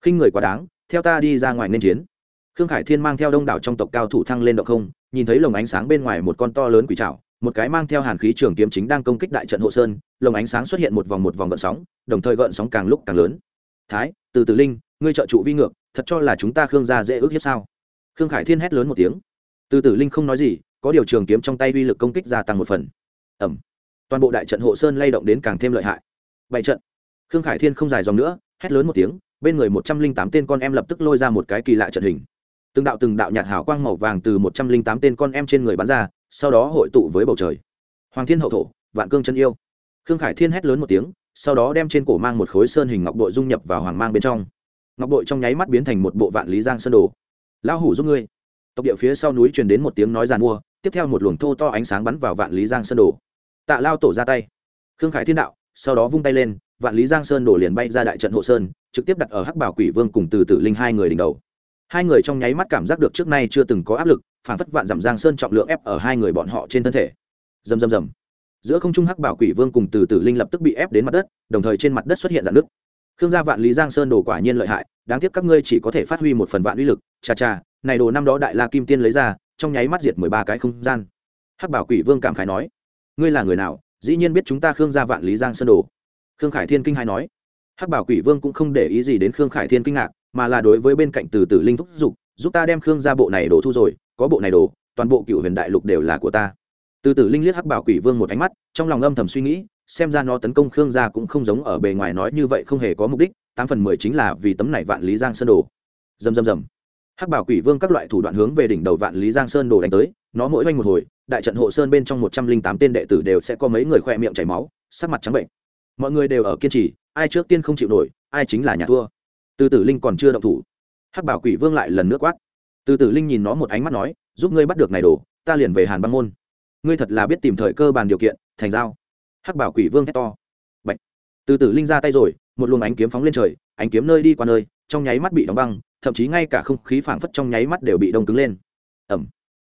Khinh người quá đáng, theo ta đi ra ngoài nên chiến. Khương khải thiên mang theo đông đảo trong tộc cao thủ thăng lên động không, nhìn thấy lồng ánh sáng bên ngoài một con to lớn quỷ trào một cái mang theo hàn khí trường kiếm chính đang công kích đại trận hộ sơn, lồng ánh sáng xuất hiện một vòng một vòng gợn sóng, đồng thời gợn sóng càng lúc càng lớn. Thái, từ tử linh, ngươi trợ trụ vi ngược, thật cho là chúng ta khương gia dễ ước hiếp sao? Khương khải thiên hét lớn một tiếng. Từ tử linh không nói gì, có điều trường kiếm trong tay uy lực công kích gia tăng một phần. Ẩm. Toàn bộ đại trận hộ sơn lay động đến càng thêm lợi hại. Bảy trận. Khương khải thiên không dài dòng nữa, hét lớn một tiếng, bên người một trăm linh tám tên con em lập tức lôi ra một cái kỳ lạ trận hình. Từng đạo từng đạo nhạt hào quang màu vàng từ một trăm linh tám tên con em trên người bắn ra sau đó hội tụ với bầu trời. Hoàng thiên hậu thổ, vạn cương chân yêu. Khương khải thiên hét lớn một tiếng, sau đó đem trên cổ mang một khối sơn hình ngọc bội dung nhập vào hoàng mang bên trong. Ngọc bội trong nháy mắt biến thành một bộ vạn lý giang sơn đồ. Lão hủ giúp ngươi. Tộc địa phía sau núi truyền đến một tiếng nói giàn mua, tiếp theo một luồng thô to ánh sáng bắn vào vạn lý giang sơn đồ. Tạ lao tổ ra tay. Khương khải thiên đạo, sau đó vung tay lên, vạn lý giang sơn đổ liền bay ra đại trận hộ sơn, trực tiếp đặt ở hắc bảo quỷ vương cùng từ tử linh hai người đỉnh đầu. Hai người trong nháy mắt cảm giác được trước nay chưa từng có áp lực phản phất vạn giảm giang sơn trọng lượng ép ở hai người bọn họ trên thân thể. Dầm dầm dầm giữa không trung hắc bảo quỷ vương cùng từ tử linh lập tức bị ép đến mặt đất, đồng thời trên mặt đất xuất hiện dạn nước khương gia vạn lý giang sơn đồ quả nhiên lợi hại, đáng tiếc các ngươi chỉ có thể phát huy một phần vạn uy lực chà chà này đồ năm đó đại la kim tiên lấy ra, trong nháy mắt diệt mười ba cái không gian. Hắc bảo quỷ vương cảm khái nói, ngươi là người nào, dĩ nhiên biết chúng ta khương gia vạn lý giang sơn đồ. Khương khải thiên kinh hai nói, hắc bảo quỷ vương cũng không để ý gì đến khương khải thiên kinh ngạc, mà là đối với bên cạnh từ tử linh thúc giục, giúp ta đem khương gia bộ này đồ thu rồi có bộ này đồ, toàn bộ cựu huyền đại lục đều là của ta. Từ tử linh liếc hắc bảo quỷ vương một ánh mắt, trong lòng âm thầm suy nghĩ, xem ra nó tấn công khương gia cũng không giống ở bề ngoài nói như vậy không hề có mục đích, tám phần mười chính là vì tấm này vạn lý giang sơn đồ. Dầm dầm dầm hắc bảo quỷ vương các loại thủ đoạn hướng về đỉnh đầu vạn lý giang sơn đồ đánh tới, nó mỗi oanh một hồi, đại trận hộ sơn bên trong một trăm linh tám tên đệ tử đều sẽ có mấy người khoe miệng chảy máu, sắc mặt trắng bệnh. Mọi người đều ở kiên trì, ai trước tiên không chịu nổi, ai chính là nhà thua. Từ tử linh còn chưa động thủ. Hắc bảo quỷ vương lại lần nữa quát từ tử linh nhìn nó một ánh mắt nói, giúp ngươi bắt được này đồ, ta liền về hàn băng môn. Ngươi thật là biết tìm thời cơ bàn điều kiện, thành giao. Hắc bảo quỷ vương thét to. Bạch. từ tử linh ra tay rồi, một luồng ánh kiếm phóng lên trời, ánh kiếm nơi đi qua nơi, trong nháy mắt bị đóng băng, thậm chí ngay cả không khí phảng phất trong nháy mắt đều bị đông cứng lên. Ẩm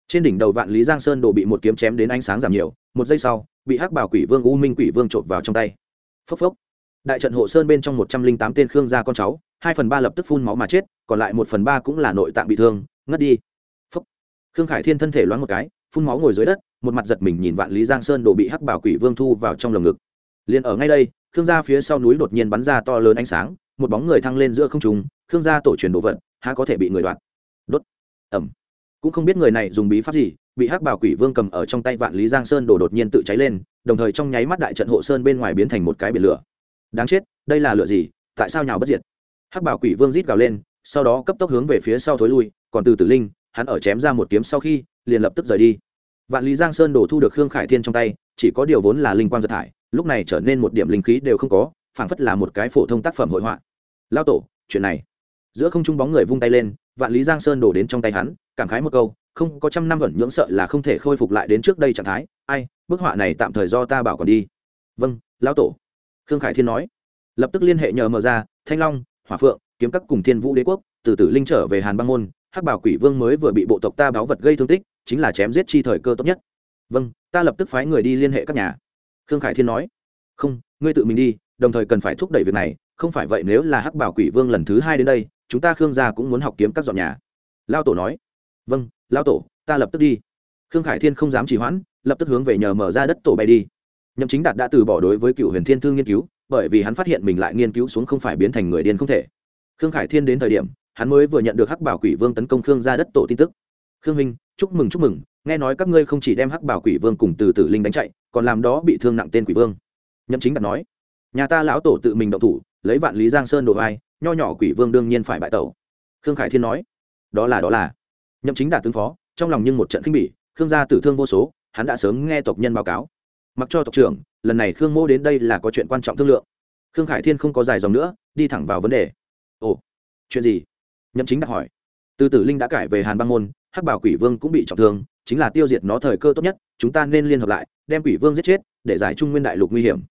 trên đỉnh đầu vạn lý giang sơn đồ bị một kiếm chém đến ánh sáng giảm nhiều, một giây sau, bị hắc bảo quỷ vương, u minh quỷ vương trộn vào trong tay. Phốc phốc. Đại trận hộ sơn bên trong một trăm linh tám tên khương gia con cháu, hai phần ba lập tức phun máu mà chết, còn lại một phần ba cũng là nội tạng bị thương ngất đi. Phúc. Khương khải thiên thân thể loáng một cái, phun máu ngồi dưới đất, một mặt giật mình nhìn vạn lý giang sơn đồ bị hắc bảo quỷ vương thu vào trong lồng ngực. Liền ở ngay đây, khương gia phía sau núi đột nhiên bắn ra to lớn ánh sáng, một bóng người thăng lên giữa không trung, khương gia tổ truyền đồ vật, há có thể bị người đoạt. Đốt. Ẩm cũng không biết người này dùng bí pháp gì, bị hắc bảo quỷ vương cầm ở trong tay vạn lý giang sơn đổ đột nhiên tự cháy lên, đồng thời trong nháy mắt đại trận hộ sơn bên ngoài biến thành một cái biển lửa. Đáng chết, đây là lửa gì, tại sao nhào bất diệt? Hắc bảo quỷ vương rít gào lên, sau đó cấp tốc hướng về phía sau thối lui còn từ tử linh, hắn ở chém ra một kiếm sau khi, liền lập tức rời đi. Vạn lý giang sơn đổ thu được khương khải thiên trong tay, chỉ có điều vốn là linh quan giật thải, lúc này trở nên một điểm linh khí đều không có, phảng phất là một cái phổ thông tác phẩm hội họa. Lao tổ, chuyện này. Giữa không trung bóng người vung tay lên, vạn lý giang sơn đổ đến trong tay hắn, cảm khái một câu, không có trăm năm vẩn nhưỡng sợ là không thể khôi phục lại đến trước đây trạng thái, ai, bức họa này tạm thời do ta bảo còn đi. Vâng lão tổ. Khương khải thiên nói. Lập tức liên hệ nhờ mở ra, thanh long, hỏa phượng, kiếm các cùng thiên vũ đế quốc, từ tử linh trở về hàn băng môn hắc bảo quỷ vương mới vừa bị bộ tộc ta báo vật gây thương tích, chính là chém giết chi thời cơ tốt nhất. Vâng ta lập tức phái người đi liên hệ các nhà. Khương khải thiên nói. Không, ngươi tự mình đi, đồng thời cần phải thúc đẩy việc này, không phải vậy nếu là hắc bảo quỷ vương lần thứ hai đến đây, chúng ta khương gia cũng muốn học kiếm các dọn nhà. Lao tổ nói. Vâng lao tổ, ta lập tức đi. Khương khải thiên không dám trì hoãn, lập tức hướng về nhờ mở ra đất tổ bay đi. Nhậm chính đạt đã từ bỏ đối với cựu huyền thiên thương nghiên cứu, bởi vì hắn phát hiện mình lại nghiên cứu xuống không phải biến thành người điên không thể. Khương khải thiên đến thời điểm hắn mới vừa nhận được hắc bảo quỷ vương tấn công khương ra đất tổ tin tức. Khương minh chúc mừng chúc mừng. Nghe nói các ngươi không chỉ đem hắc bảo quỷ vương cùng từ tử linh đánh chạy, còn làm đó bị thương nặng tên quỷ vương. Nhậm chính đạt nói. Nhà ta lão tổ tự mình động thủ, lấy vạn lý giang sơn đồ vai, nho nhỏ quỷ vương đương nhiên phải bại tẩu. Khương khải thiên nói. Đó là đó là. Nhậm chính đạt tướng phó, trong lòng nhưng một trận khinh bỉ, khương gia tử thương vô số, hắn đã sớm nghe tộc nhân báo cáo. Mặc cho tộc trưởng, lần này khương mô đến đây là có chuyện quan trọng thương lượng. Khương khải thiên không có dài dòng nữa, đi thẳng vào vấn đề. Ồ, chuyện gì? Nhậm chính đặt hỏi. Từ tử linh đã cải về hàn băng môn, hắc bảo quỷ vương cũng bị trọng thương, chính là tiêu diệt nó thời cơ tốt nhất, chúng ta nên liên hợp lại, đem quỷ vương giết chết, để giải trung nguyên đại lục nguy hiểm.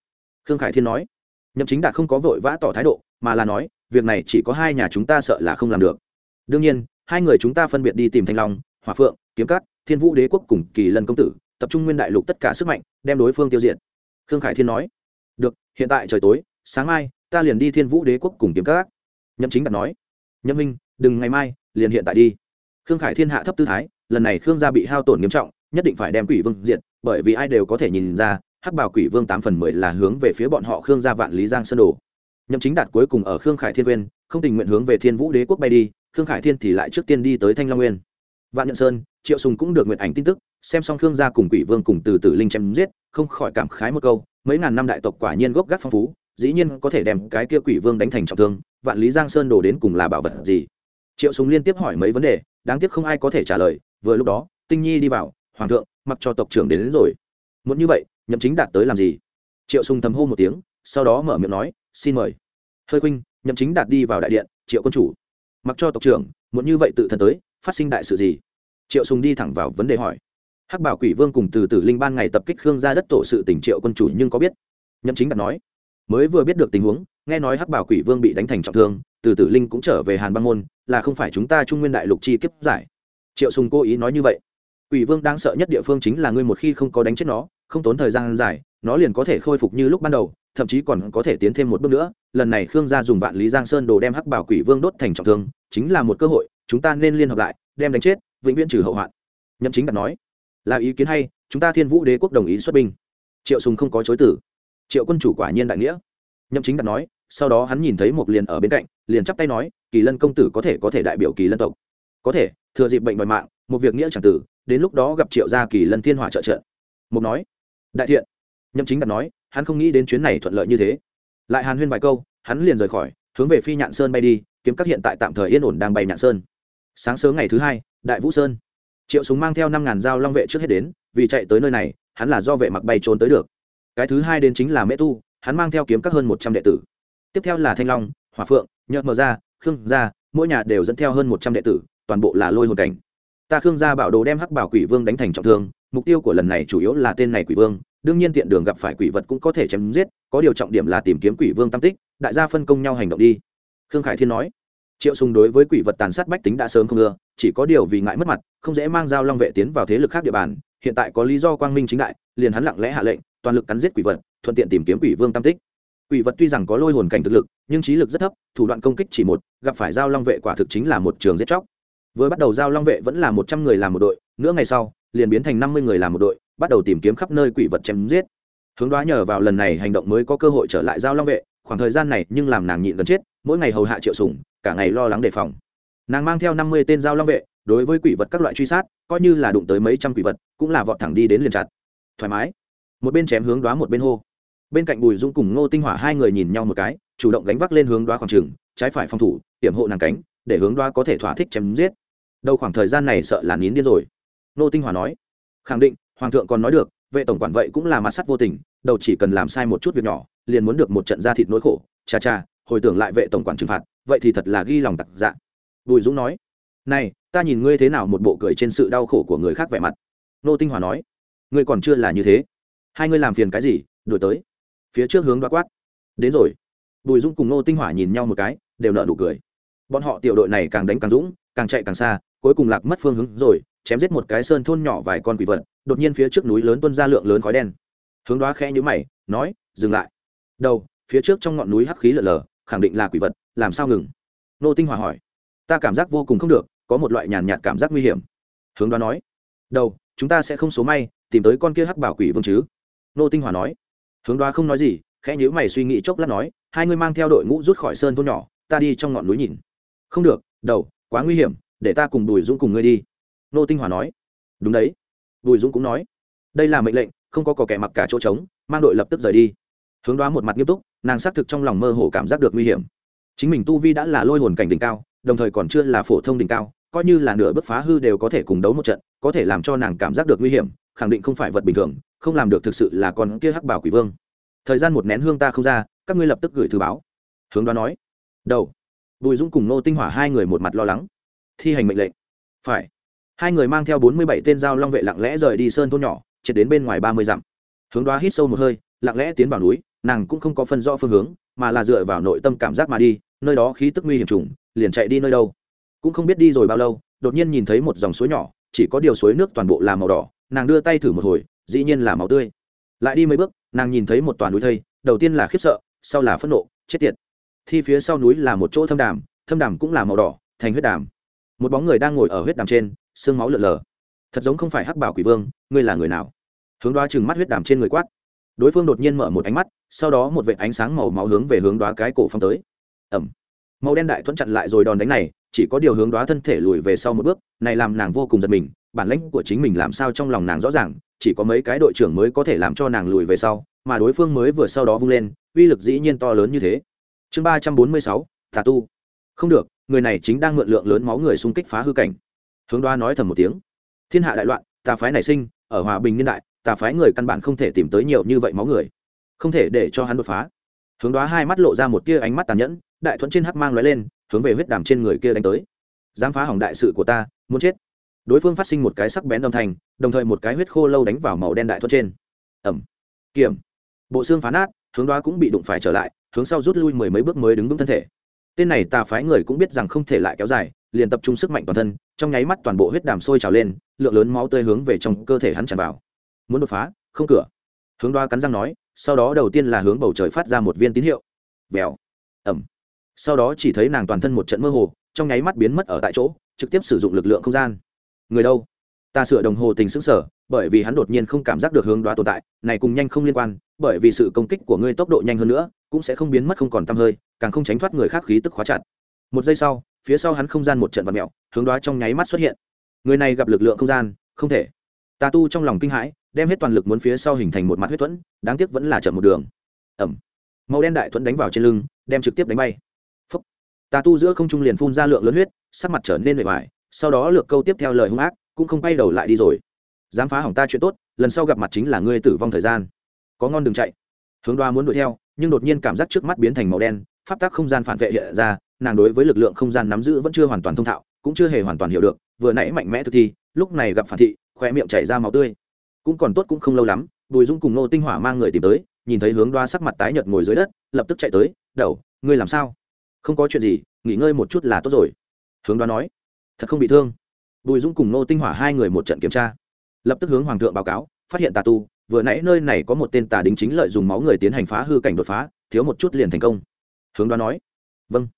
Khương khải thiên nói. Nhậm chính đạt không có vội vã tỏ thái độ, mà là nói, việc này chỉ có hai nhà chúng ta sợ là không làm được. Đương nhiên, hai người chúng ta phân biệt đi tìm thanh long hòa phượng, kiếm cát, thiên vũ đế quốc cùng kỳ lân công tử, tập trung nguyên đại lục tất cả sức mạnh, đem đối phương tiêu diệt. Khương khải thiên nói. Được, hiện tại trời tối, sáng mai, ta liền đi thiên vũ đế quốc cùng kiếm cát. Nhậm chính đạt nói. Nhậm minh đừng ngày mai, liền hiện tại đi. Khương khải thiên hạ thấp tư thái, lần này khương gia bị hao tổn nghiêm trọng, nhất định phải đem quỷ vương diệt, bởi vì ai đều có thể nhìn ra, hắc bảo quỷ vương tám phần mười là hướng về phía bọn họ khương gia vạn lý giang sơn đồ. Nhậm chính đạt cuối cùng ở khương khải thiên quyên không tình nguyện hướng về thiên vũ đế quốc bay đi, khương khải thiên thì lại trước tiên đi tới thanh long nguyên. Vạn nhận sơn, triệu sùng cũng được nguyện ảnh tin tức, xem xong khương gia cùng quỷ vương cùng từ tử linh chém giết, không khỏi cảm khái một câu, mấy ngàn năm đại tộc quả nhiên gốc gác phong phú, dĩ nhiên có thể đem cái kia quỷ vương đánh thành trọng thương, vạn lý giang sơn đổ đến cùng là bảo vật gì? Triệu sùng liên tiếp hỏi mấy vấn đề đáng tiếc không ai có thể trả lời vừa lúc đó tinh nhi đi vào hoàng thượng mặc cho tộc trưởng đến, đến rồi. Muốn như vậy nhậm chính đạt tới làm gì? Triệu sùng thầm hô một tiếng sau đó mở miệng nói xin mời. Hơi khuynh nhậm chính đạt đi vào đại điện triệu quân chủ. Mặc cho tộc trưởng muốn như vậy tự thân tới phát sinh đại sự gì? Triệu sùng đi thẳng vào vấn đề hỏi. Hắc bảo quỷ vương cùng từ tử linh ban ngày tập kích khương gia đất tổ sự tỉnh triệu quân chủ nhưng có biết. Nhậm chính đạt nói mới vừa biết được tình huống nghe nói hắc bảo quỷ vương bị đánh thành trọng thương, từ tử linh cũng trở về hàn băng môn, là không phải chúng ta trung nguyên đại lục chi kiếp giải. Triệu sùng cố ý nói như vậy. Quỷ vương đáng sợ nhất địa phương chính là ngươi một khi không có đánh chết nó, không tốn thời gian dài, nó liền có thể khôi phục như lúc ban đầu, thậm chí còn có thể tiến thêm một bước nữa. Lần này khương gia dùng vạn lý giang sơn đồ đem hắc bảo quỷ vương đốt thành trọng thương, chính là một cơ hội, chúng ta nên liên hợp lại, đem đánh chết, vĩnh viễn trừ hậu hoạn. Nhậm chính đặt nói, là ý kiến hay, chúng ta thiên vũ đế quốc đồng ý xuất binh. Triệu sùng không có chối từ. Triệu quân chủ quả nhiên đại nghĩa. Nhậm chính đặt nói sau đó hắn nhìn thấy một liền ở bên cạnh, liền chắp tay nói, kỳ lân công tử có thể có thể đại biểu kỳ lân tộc. Có thể, thừa dịp bệnh đòi mạng, một việc nghĩa chẳng tử, đến lúc đó gặp triệu gia kỳ lân thiên hỏa trợ trợ mục nói, đại thiện. Nhậm chính đặt nói, hắn không nghĩ đến chuyến này thuận lợi như thế. Lại hàn huyên vài câu, hắn liền rời khỏi, hướng về phi nhạn sơn bay đi, kiếm các hiện tại tạm thời yên ổn đang bay nhạn sơn. Sáng sớm ngày thứ hai, đại vũ sơn. Triệu súng mang theo năm ngàn dao long vệ trước hết đến, vì chạy tới nơi này, hắn là do vệ mặc bay trốn tới được. Cái thứ hai đến chính là mễ tu, hắn mang theo kiếm các hơn một trăm đệ tử tiếp theo là thanh long hòa phượng, nhợt mờ ra, khương gia, mỗi nhà đều dẫn theo hơn một trăm đệ tử, toàn bộ là lôi hồn cảnh. Ta khương gia bảo đồ đem hắc bảo quỷ vương đánh thành trọng thương, mục tiêu của lần này chủ yếu là tên này quỷ vương, đương nhiên tiện đường gặp phải quỷ vật cũng có thể chém giết, có điều trọng điểm là tìm kiếm quỷ vương tam tích, đại gia phân công nhau hành động đi. Khương khải thiên nói. Triệu sùng đối với quỷ vật tàn sát bách tính đã sớm không ưa, chỉ có điều vì ngại mất mặt, không dễ mang dao long vệ tiến vào thế lực khác địa bàn, hiện tại có lý do quang minh chính đại, liền hắn lặng lẽ hạ lệnh, toàn lực cắn giết quỷ vật, thuận tiện tìm kiếm quỷ vương tam tích quỷ vật tuy rằng có lôi hồn cảnh thực lực, nhưng trí lực rất thấp, thủ đoạn công kích chỉ một, gặp phải giao long vệ quả thực chính là một trường giết chóc. Vừa bắt đầu giao long vệ vẫn là một trăm người làm một đội, nửa ngày sau, liền biến thành năm mươi người làm một đội, bắt đầu tìm kiếm khắp nơi quỷ vật chém giết. Hướng đoá nhờ vào lần này hành động mới có cơ hội trở lại giao long vệ, khoảng thời gian này nhưng làm nàng nhịn gần chết, mỗi ngày hầu hạ triệu sủng, cả ngày lo lắng đề phòng. Nàng mang theo năm mươi tên giao long vệ, đối với quỷ vật các loại truy sát, coi như là đụng tới mấy trăm quỷ vật, cũng là vọt thẳng đi đến liền chặt. Thoải mái. Một bên chém hướng đoá một bên hô bên cạnh bùi dung cùng ngô tinh hỏa hai người nhìn nhau một cái, chủ động gánh vác lên hướng đoá khoảng trường, trái phải phòng thủ, hiểm hộ nàng cánh, để hướng đoá có thể thỏa thích chém giết. Đâu khoảng thời gian này sợ là nín điên rồi. Ngô tinh hỏa nói, khẳng định, hoàng thượng còn nói được, vệ tổng quản vậy cũng là mặt sắt vô tình, đầu chỉ cần làm sai một chút việc nhỏ, liền muốn được một trận ra thịt nỗi khổ. Cha cha hồi tưởng lại vệ tổng quản trừng phạt, vậy thì thật là ghi lòng tặc dạ. Bùi dũng nói, này, ta nhìn ngươi thế nào một bộ cười trên sự đau khổ của người khác vẻ mặt. Nô tinh hòa nói, ngươi còn chưa là như thế. Hai ngươi làm phiền cái gì đổi tới phía trước hướng đoá quát. Đến rồi. Bùi dũng cùng nô tinh hỏa nhìn nhau một cái, đều nợ nụ cười. Bọn họ tiểu đội này càng đánh càng dũng, càng chạy càng xa, cuối cùng lạc mất phương hướng rồi, chém giết một cái sơn thôn nhỏ vài con quỷ vật, đột nhiên phía trước núi lớn tuân ra lượng lớn khói đen. Hướng đoá khẽ nhữ mày, nói, dừng lại. Đầu, phía trước trong ngọn núi hắc khí lở lở, khẳng định là quỷ vật, làm sao ngừng? Nô tinh hòa hỏi. Ta cảm giác vô cùng không được, có một loại nhàn nhạt cảm giác nguy hiểm. Hướng đoá nói. Đầu, chúng ta sẽ không số may, tìm tới con kia hắc bảo quỷ vương chứ? Nô tinh hòa nói hướng đoá không nói gì, khẽ nhữ mày suy nghĩ chốc lát nói, hai người mang theo đội ngũ rút khỏi sơn thôn nhỏ, ta đi trong ngọn núi nhìn. Không được, đầu, quá nguy hiểm, để ta cùng bùi dũng cùng ngươi đi. Nô tinh hòa nói. Đúng đấy. Bùi dũng cũng nói. Đây là mệnh lệnh, không có cò kẻ mặc cả chỗ trống, mang đội lập tức rời đi. Hướng đoá một mặt nghiêm túc, nàng xác thực trong lòng mơ hồ cảm giác được nguy hiểm. Chính mình tu vi đã là lôi hồn cảnh đỉnh cao, đồng thời còn chưa là phổ thông đỉnh cao, coi như là nửa bước phá hư đều có thể cùng đấu một trận, có thể làm cho nàng cảm giác được nguy hiểm khẳng định không phải vật bình thường, không làm được thực sự là con kia hắc bảo quỷ vương. Thời gian một nén hương ta không ra, các ngươi lập tức gửi thư báo. Hướng đoán nói. Đầu. Bùi dũng cùng nô tinh hỏa hai người một mặt lo lắng. Thi hành mệnh lệnh. Phải. Hai người mang theo bốn mươi bảy tên dao long vệ lặng lẽ rời đi sơn thôn nhỏ triệt đến bên ngoài ba mươi dặm. Hướng đoá hít sâu một hơi, lặng lẽ tiến vào núi, nàng cũng không có phân rõ phương hướng, mà là dựa vào nội tâm cảm giác mà đi, nơi đó khí tức nguy hiểm trùng, liền chạy đi nơi đâu. Cũng không biết đi rồi bao lâu, đột nhiên nhìn thấy một dòng suối nhỏ, chỉ có điều suối nước toàn bộ là màu đỏ nàng đưa tay thử một hồi, dĩ nhiên là màu tươi. Lại đi mấy bước, nàng nhìn thấy một toàn núi thây, đầu tiên là khiếp sợ, sau là phẫn nộ, chết tiệt. Thi phía sau núi là một chỗ thâm đàm thâm đàm cũng là màu đỏ, thành huyết đàm. Một bóng người đang ngồi ở huyết đàm trên xương máu lợn lờ. Thật giống không phải hắc bảo quỷ vương, ngươi là người nào? Hướng đoá chừng mắt huyết đàm trên người quát. Đối phương đột nhiên mở một ánh mắt, sau đó một vệ ánh sáng màu máu hướng về hướng đoá cái cổ phong tới. Ẩm màu đen đại thuẫn chặn lại rồi đòn đánh này, chỉ có điều hướng đoá thân thể lùi về sau một bước, này làm nàng vô cùng giật mình bản lãnh của chính mình làm sao trong lòng nàng rõ ràng, chỉ có mấy cái đội trưởng mới có thể làm cho nàng lùi về sau, mà đối phương mới vừa sau đó vung lên, uy lực dĩ nhiên to lớn như thế. Chương ba trăm bốn mươi sáu, tà tu. Không được, người này chính đang mượn lượng lớn máu người xung kích phá hư cảnh. Hướng đoá nói thầm một tiếng. Thiên hạ đại loạn, tà phái nảy sinh, ở hòa bình niên đại, tà phái người căn bản không thể tìm tới nhiều như vậy máu người. Không thể để cho hắn đột phá. Hướng đoá hai mắt lộ ra một tia ánh mắt tàn nhẫn, đại thuẫn trên hắc mang lóe lên, hướng về huyết đàm trên người kia đánh tới. Dám phá hỏng đại sự của ta, muốn chết đối phương phát sinh một cái sắc bén âm thanh, đồng thời một cái huyết khô lâu đánh vào màu đen đại thuật trên. Ẩm kiểm bộ xương phá nát, hướng đoá cũng bị đụng phải trở lại, hướng sau rút lui mười mấy bước mới đứng vững thân thể. Tên này tà phái người cũng biết rằng không thể lại kéo dài, liền tập trung sức mạnh toàn thân, trong nháy mắt toàn bộ huyết đàm sôi trào lên, lượng lớn máu tươi hướng về trong cơ thể hắn tràn vào. Muốn đột phá, không cửa. Hướng đoá cắn răng nói, sau đó đầu tiên là hướng bầu trời phát ra một viên tín hiệu. Vèo. Ẩm sau đó chỉ thấy nàng toàn thân một trận mơ hồ, trong nháy mắt biến mất ở tại chỗ, trực tiếp sử dụng lực lượng không gian người đâu? Ta sửa đồng hồ tình xứng sở bởi vì hắn đột nhiên không cảm giác được hướng đoá tồn tại, này cùng nhanh không liên quan, bởi vì sự công kích của ngươi tốc độ nhanh hơn nữa, cũng sẽ không biến mất không còn t hơi, càng không tránh thoát người khác khí tức khóa chặt. Một giây sau, phía sau hắn không gian một trận vật mẹo hướng đoá trong nháy mắt xuất hiện. Người này gặp lực lượng không gian, không thể. Tà tu trong lòng kinh hãi, đem hết toàn lực muốn phía sau hình thành một mặt huyết thuẫn, đáng tiếc vẫn là chậm một đường. Ẩm. Màu đen đại thuẫn đánh vào trên lưng, đem trực tiếp đánh bay. Phấp tà tu giữa không trung liền phun ra lượng lớn huyết, sắc mặt trở nên bề ngoài sau đó lược câu tiếp theo lời hung ác, cũng không quay đầu lại đi rồi. Dám phá hỏng ta chuyện tốt, lần sau gặp mặt chính là ngươi tử vong thời gian. Có ngon đừng chạy. Hướng đoa muốn đuổi theo, nhưng đột nhiên cảm giác trước mắt biến thành màu đen, pháp tắc không gian phản vệ hiện ra, nàng đối với lực lượng không gian nắm giữ vẫn chưa hoàn toàn thông thạo, cũng chưa hề hoàn toàn hiểu được, vừa nãy mạnh mẽ thực thi, lúc này gặp phản thị khoe miệng chảy ra máu tươi. Cũng còn tốt cũng không lâu lắm, bùi dung cùng nô tinh hỏa mang người tìm tới, nhìn thấy hướng đoa sắc mặt tái nhợt ngồi dưới đất, lập tức chạy tới, đầu, ngươi làm sao? Không có chuyện gì, nghỉ ngơi một chút là tốt rồi. Hướng đoa nói thật không bị thương. Bùi dung cùng nô tinh hỏa hai người một trận kiểm tra. Lập tức hướng hoàng thượng báo cáo, phát hiện tà tu, vừa nãy nơi này có một tên tà đính chính lợi dùng máu người tiến hành phá hư cảnh đột phá, thiếu một chút liền thành công. Hướng đoán nói. Vâng.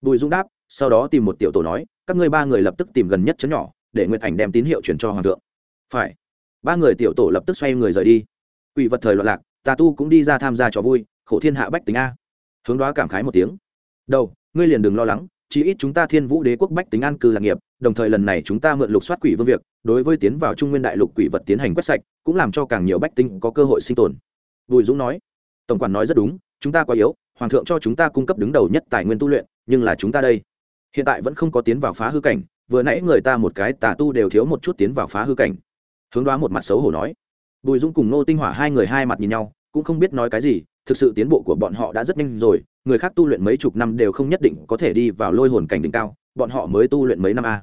Bùi dung đáp, sau đó tìm một tiểu tổ nói, các ngươi ba người lập tức tìm gần nhất chấn nhỏ, để nguyện ảnh đem tín hiệu chuyển cho hoàng thượng. Phải. Ba người tiểu tổ lập tức xoay người rời đi. Ủy vật thời loạn lạc, tà tu cũng đi ra tham gia trò vui, khổ thiên hạ bách tính a. Hướng đoá cảm khái một tiếng. Đâu ngươi liền đừng lo lắng chí ít chúng ta thiên vũ đế quốc bách tính an cư lạc nghiệp, đồng thời lần này chúng ta mượn lục soát quỷ vương việc, đối với tiến vào trung nguyên đại lục quỷ vật tiến hành quét sạch, cũng làm cho càng nhiều bách tính có cơ hội sinh tồn. Bùi dũng nói, tổng quản nói rất đúng, chúng ta quá yếu, hoàng thượng cho chúng ta cung cấp đứng đầu nhất tài nguyên tu luyện, nhưng là chúng ta đây, hiện tại vẫn không có tiến vào phá hư cảnh, vừa nãy người ta một cái tà tu đều thiếu một chút tiến vào phá hư cảnh. Hướng đoá một mặt xấu hổ nói. Bùi dũng cùng nô tinh hỏa hai người hai mặt nhìn nhau, cũng không biết nói cái gì, thực sự tiến bộ của bọn họ đã rất nhanh rồi người khác tu luyện mấy chục năm đều không nhất định có thể đi vào lôi hồn cảnh đỉnh cao, bọn họ mới tu luyện mấy năm a.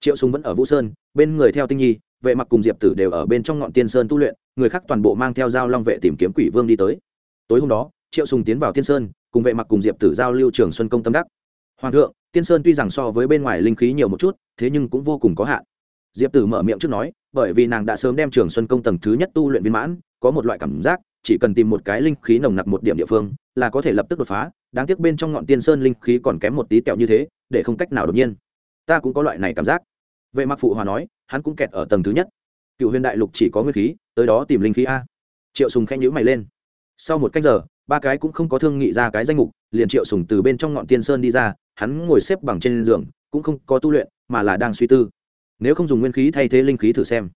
Triệu súng vẫn ở vũ sơn, bên người theo tinh nhi, vệ mặc cùng diệp tử đều ở bên trong ngọn tiên sơn tu luyện, người khác toàn bộ mang theo dao long vệ tìm kiếm quỷ vương đi tới. Tối hôm đó, triệu sùng tiến vào tiên sơn, cùng vệ mặc cùng diệp tử giao lưu trường xuân công tâm đắc. Hoàng thượng, tiên sơn tuy rằng so với bên ngoài linh khí nhiều một chút, thế nhưng cũng vô cùng có hạn. Diệp tử mở miệng trước nói, bởi vì nàng đã sớm đem trường xuân công tầng thứ nhất tu luyện viên mãn, có một loại cảm giác chỉ cần tìm một cái linh khí nồng nặc một điểm địa phương, là có thể lập tức đột phá, đáng tiếc bên trong ngọn tiên sơn linh khí còn kém một tí tẹo như thế, để không cách nào đột nhiên. Ta cũng có loại này cảm giác. Vệ mặc phụ hòa nói, hắn cũng kẹt ở tầng thứ nhất. Cựu huyền đại lục chỉ có nguyên khí, tới đó tìm linh khí a. Triệu sùng khẽ nhíu mày lên. Sau một cách giờ, ba cái cũng không có thương nghị ra cái danh mục, liền triệu sùng từ bên trong ngọn tiên sơn đi ra, hắn ngồi xếp bằng trên giường, cũng không có tu luyện, mà là đang suy tư. Nếu không dùng nguyên khí thay thế linh khí thử xem.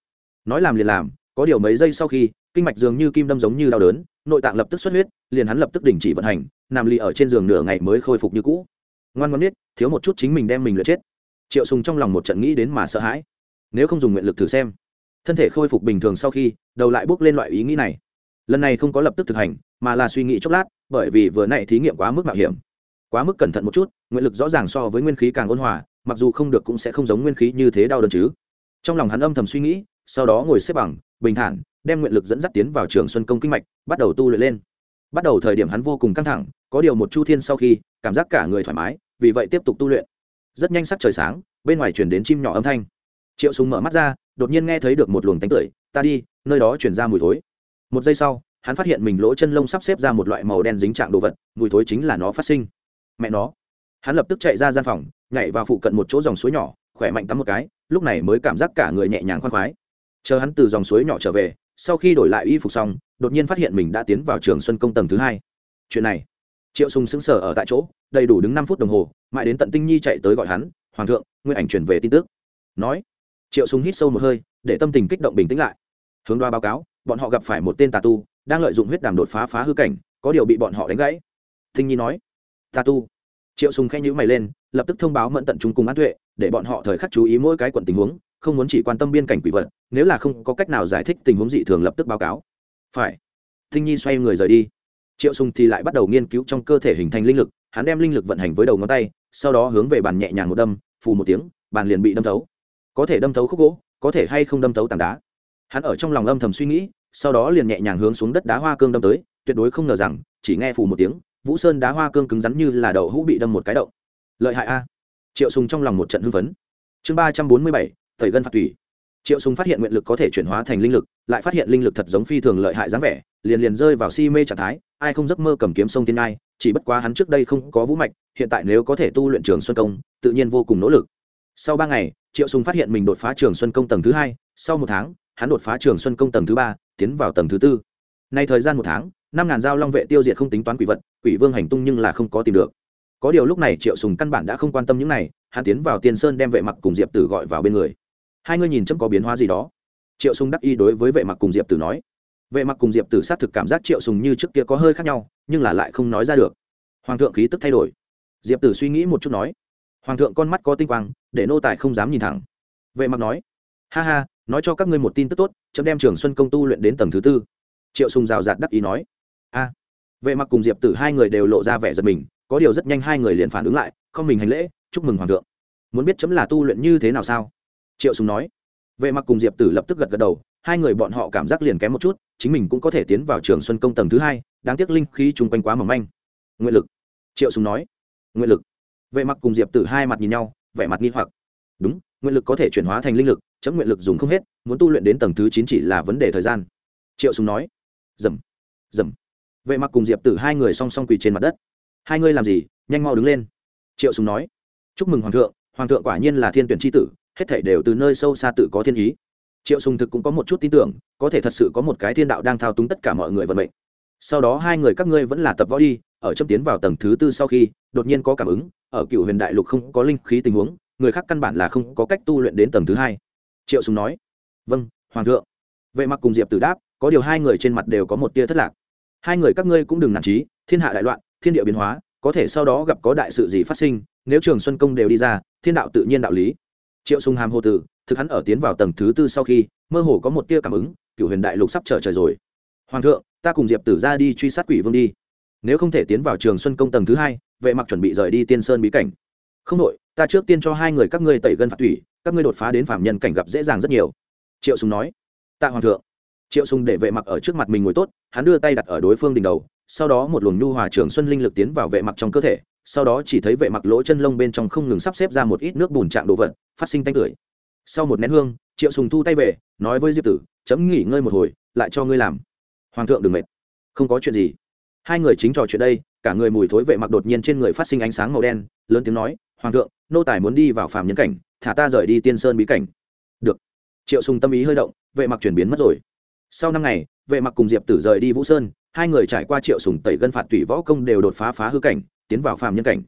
Nói làm liền làm, có điều mấy giây sau khi kinh mạch dường như kim đâm giống như đau đớn, nội tạng lập tức xuất huyết, liền hắn lập tức đình chỉ vận hành, nằm lì ở trên giường nửa ngày mới khôi phục như cũ. Ngoan ngoan biết thiếu một chút chính mình đem mình lựa chết. Triệu sùng trong lòng một trận nghĩ đến mà sợ hãi. Nếu không dùng nguyện lực thử xem. Thân thể khôi phục bình thường sau khi, đầu lại bước lên loại ý nghĩ này. Lần này không có lập tức thực hành, mà là suy nghĩ chốc lát, bởi vì vừa nãy thí nghiệm quá mức mạo hiểm. Quá mức cẩn thận một chút, nguyện lực rõ ràng so với nguyên khí càng ôn hòa, mặc dù không được cũng sẽ không giống nguyên khí như thế đau đớn chứ. Trong lòng hắn âm thầm suy nghĩ, sau đó ngồi xếp bằng, bình thản đem nguyện lực dẫn dắt tiến vào trường xuân công kinh mạch, bắt đầu tu luyện lên. Bắt đầu thời điểm hắn vô cùng căng thẳng, có điều một chu thiên sau khi, cảm giác cả người thoải mái, vì vậy tiếp tục tu luyện. Rất nhanh sắc trời sáng, bên ngoài chuyển đến chim nhỏ âm thanh. Triệu súng mở mắt ra, đột nhiên nghe thấy được một luồng tánh tưởi, ta đi, nơi đó chuyển ra mùi thối. Một giây sau, hắn phát hiện mình lỗ chân lông sắp xếp ra một loại màu đen dính trạng đồ vật, mùi thối chính là nó phát sinh. Mẹ nó! Hắn lập tức chạy ra gian phòng, nhảy vào phụ cận một chỗ dòng suối nhỏ, khỏe mạnh tắm một cái, lúc này mới cảm giác cả người nhẹ nhàng khoan khoái. Chờ hắn từ dòng suối nhỏ trở về sau khi đổi lại y phục xong, đột nhiên phát hiện mình đã tiến vào trường xuân công tầng thứ hai. Chuyện này, triệu sùng sững sờ ở tại chỗ, đầy đủ đứng năm phút đồng hồ, mãi đến tận tinh nhi chạy tới gọi hắn, hoàng thượng, nguyên ảnh truyền về tin tức. Nói, triệu sùng hít sâu một hơi, để tâm tình kích động bình tĩnh lại. Hướng đoa báo cáo, bọn họ gặp phải một tên tà tu, đang lợi dụng huyết đàm đột phá phá hư cảnh, có điều bị bọn họ đánh gãy. Tinh nhi nói, tà tu. Triệu sùng khẽ nhíu mày lên, lập tức thông báo mẫn tận trung cùng an tuệ, để bọn họ thời khắc chú ý mỗi cái quận tình huống không muốn chỉ quan tâm biên cảnh quỷ vật, nếu là không có cách nào giải thích tình huống dị thường lập tức báo cáo. Phải. Tinh nhi xoay người rời đi. Triệu sùng thì lại bắt đầu nghiên cứu trong cơ thể hình thành linh lực, hắn đem linh lực vận hành với đầu ngón tay, sau đó hướng về bàn nhẹ nhàng một đâm, phù một tiếng, bàn liền bị đâm thấu. Có thể đâm thấu khúc gỗ, có thể hay không đâm thấu tảng đá. Hắn ở trong lòng âm thầm suy nghĩ, sau đó liền nhẹ nhàng hướng xuống đất đá hoa cương đâm tới, tuyệt đối không ngờ rằng, chỉ nghe phù một tiếng, vũ sơn đá hoa cương cứng rắn như là đậu hũ bị đâm một cái động. Lợi hại a. Triệu sùng trong lòng một trận hưng phấn. Chương ba trăm bốn mươi bảy tẩy gân phạt tủy. Triệu sùng phát hiện nguyện lực có thể chuyển hóa thành linh lực, lại phát hiện linh lực thật giống phi thường lợi hại dáng vẻ, liền liền rơi vào si mê trạng thái, ai không giấc mơ cầm kiếm sông tiên ai chỉ bất quá hắn trước đây không có vũ mạch, hiện tại nếu có thể tu luyện trường xuân công, tự nhiên vô cùng nỗ lực. Sau ba ngày, triệu sùng phát hiện mình đột phá trường xuân công tầng thứ hai, sau một tháng, hắn đột phá trường xuân công tầng thứ ba, tiến vào tầng thứ tư. Nay thời gian một tháng, năm ngàn dao long vệ tiêu diệt không tính toán quỷ vật, quỷ vương hành tung nhưng là không có tìm được. Có điều lúc này triệu sùng căn bản đã không quan tâm những này, hắn tiến vào tiên sơn đem vệ mặc cùng diệp tử gọi vào bên người hai người nhìn chấm có biến hóa gì đó triệu sùng đắc y đối với vệ mặc cùng diệp tử nói vệ mặc cùng diệp tử xác thực cảm giác triệu sùng như trước kia có hơi khác nhau nhưng là lại không nói ra được hoàng thượng khí tức thay đổi diệp tử suy nghĩ một chút nói hoàng thượng con mắt có tinh quang để nô tài không dám nhìn thẳng vệ mặc nói ha ha nói cho các ngươi một tin tức tốt chấm đem trường xuân công tu luyện đến tầng thứ tư triệu sùng rào rạt đắc ý nói a vệ mặc cùng diệp tử hai người đều lộ ra vẻ giật mình có điều rất nhanh hai người liền phản ứng lại không mình hành lễ chúc mừng hoàng thượng muốn biết chấm là tu luyện như thế nào sao triệu sùng nói. Vệ mặc cùng diệp tử lập tức gật gật đầu, hai người bọn họ cảm giác liền kém một chút, chính mình cũng có thể tiến vào trường xuân công tầng thứ hai, đáng tiếc linh khí chung quanh quá mỏng manh. Nguyện lực. Triệu sùng nói. Nguyện lực. Vệ mặc cùng diệp tử hai mặt nhìn nhau, vẻ mặt nghi hoặc. Đúng, nguyện lực có thể chuyển hóa thành linh lực, chấm nguyện lực dùng không hết, muốn tu luyện đến tầng thứ chín chỉ là vấn đề thời gian. Triệu sùng nói. Dầm. Dầm. Vệ mặc cùng diệp tử hai người song song quỳ trên mặt đất. Hai ngươi làm gì? Nhanh mau đứng lên. Triệu sùng nói. Chúc mừng hoàng thượng hoàng thượng quả nhiên là thiên tuyển tri tử hết thảy đều từ nơi sâu xa tự có thiên ý. Triệu sùng thực cũng có một chút tin tưởng, có thể thật sự có một cái thiên đạo đang thao túng tất cả mọi người vận mệnh. Sau đó hai người các ngươi vẫn là tập võ đi, ở trong tiến vào tầng thứ tư sau khi, đột nhiên có cảm ứng, ở cựu huyền đại lục không có linh khí tình huống, người khác căn bản là không có cách tu luyện đến tầng thứ hai. Triệu sùng nói vâng hoàng thượng. Vệ mặc cùng diệp tử đáp, có điều hai người trên mặt đều có một tia thất lạc. Hai người các ngươi cũng đừng nản chí thiên hạ đại loạn, thiên địa biến hóa, có thể sau đó gặp có đại sự gì phát sinh, nếu trường xuân công đều đi ra, thiên đạo tự nhiên đạo lý triệu sùng hàm hồ tử thực hắn ở tiến vào tầng thứ tư sau khi, mơ hồ có một tia cảm ứng Cựu huyền đại lục sắp trở trời rồi. Hoàng thượng, ta cùng diệp tử ra đi truy sát quỷ vương đi. Nếu không thể tiến vào trường xuân công tầng thứ hai, vệ mặc chuẩn bị rời đi tiên sơn bí cảnh. Không nội ta trước tiên cho hai người các ngươi tẩy gân phạt thủy, các ngươi đột phá đến phạm nhân cảnh gặp dễ dàng rất nhiều. Triệu sùng nói. Tạ hoàng thượng. Triệu sùng để vệ mặc ở trước mặt mình ngồi tốt, hắn đưa tay đặt ở đối phương đỉnh đầu, sau đó một luồng nhu hòa trường xuân linh lực tiến vào vệ mặc trong cơ thể sau đó chỉ thấy vệ mặc lỗ chân lông bên trong không ngừng sắp xếp ra một ít nước bùn trạng đồ vật, phát sinh tanh tưởi. Sau một nén hương, triệu sùng thu tay về, nói với diệp tử, chấm nghỉ ngơi một hồi, lại cho ngươi làm. Hoàng thượng đừng mệt. Không có chuyện gì. Hai người chính trò chuyện đây, cả người mùi thối vệ mặc đột nhiên trên người phát sinh ánh sáng màu đen, lớn tiếng nói, hoàng thượng, nô tài muốn đi vào phàm nhân cảnh, thả ta rời đi tiên sơn bí cảnh. Được. Triệu sùng tâm ý hơi động, vệ mặc chuyển biến mất rồi. Sau năm ngày, vệ mặc cùng diệp tử rời đi vũ sơn, hai người trải qua triệu sùng tẩy gân phạt tùy võ công đều đột phá phá hư cảnh tiến vào phàm nhân cảnh.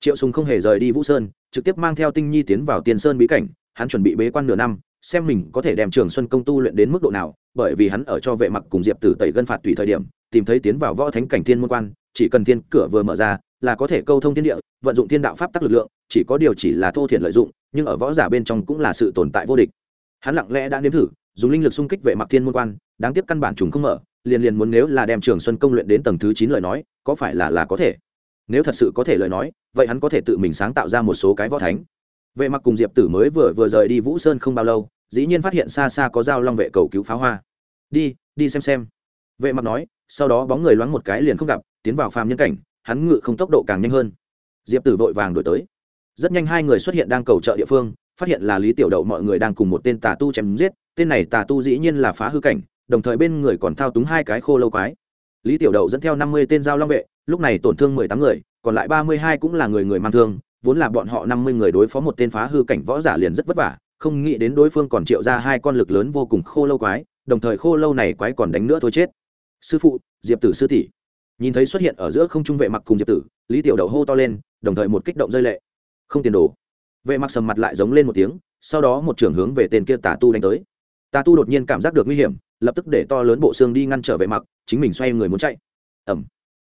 Triệu sùng không hề rời đi vũ sơn, trực tiếp mang theo tinh nhi tiến vào tiên sơn bí cảnh, hắn chuẩn bị bế quan nửa năm, xem mình có thể đem trường xuân công tu luyện đến mức độ nào, bởi vì hắn ở cho vệ mặc cùng diệp tử tẩy gân phạt tùy thời điểm, tìm thấy tiến vào võ thánh cảnh thiên môn quan, chỉ cần thiên cửa vừa mở ra, là có thể câu thông thiên địa, vận dụng thiên đạo pháp tắc lực lượng, chỉ có điều chỉ là thô thiện lợi dụng, nhưng ở võ giả bên trong cũng là sự tồn tại vô địch. Hắn lặng lẽ đã nếm thử, dùng linh lực xung kích vệ mặc thiên môn quan, đáng tiếc căn bản chúng không mở, liền liền muốn nếu là đem trường xuân công luyện đến tầng thứ chín lời nói, có phải là là có thể? Nếu thật sự có thể lời nói, vậy hắn có thể tự mình sáng tạo ra một số cái võ thánh. Vệ mặc cùng diệp tử mới vừa vừa rời đi vũ sơn không bao lâu, dĩ nhiên phát hiện xa xa có dao long vệ cầu cứu pháo hoa. Đi đi xem xem. Vệ mặc nói, sau đó bóng người loáng một cái liền không gặp, tiến vào phàm nhân cảnh, hắn ngự không tốc độ càng nhanh hơn. Diệp tử vội vàng đổi tới. Rất nhanh hai người xuất hiện đang cầu trợ địa phương, phát hiện là lý tiểu đậu mọi người đang cùng một tên tà tu chém giết, tên này tà tu dĩ nhiên là phá hư cảnh, đồng thời bên người còn thao túng hai cái khô lâu quái. Lý tiểu đậu dẫn theo năm mươi tên giao long vệ lúc này tổn thương mười tám người, còn lại ba mươi hai cũng là người người mang thương, vốn là bọn họ năm mươi người đối phó một tên phá hư cảnh võ giả liền rất vất vả, không nghĩ đến đối phương còn triệu ra hai con lực lớn vô cùng khô lâu quái, đồng thời khô lâu này quái còn đánh nữa thôi chết. Sư phụ, diệp tử sư tỷ. Nhìn thấy xuất hiện ở giữa không trung vệ mặc cùng diệp tử, lý tiểu đậu hô to lên, đồng thời một kích động rơi lệ. Không tiền đồ. Vệ mặc sầm mặt lại giống lên một tiếng, sau đó một trưởng hướng về tên kia tà tu đánh tới. Tà tu đột nhiên cảm giác được nguy hiểm, lập tức để to lớn bộ xương đi ngăn trở vệ mặc, chính mình xoay người muốn chạy. Ẩm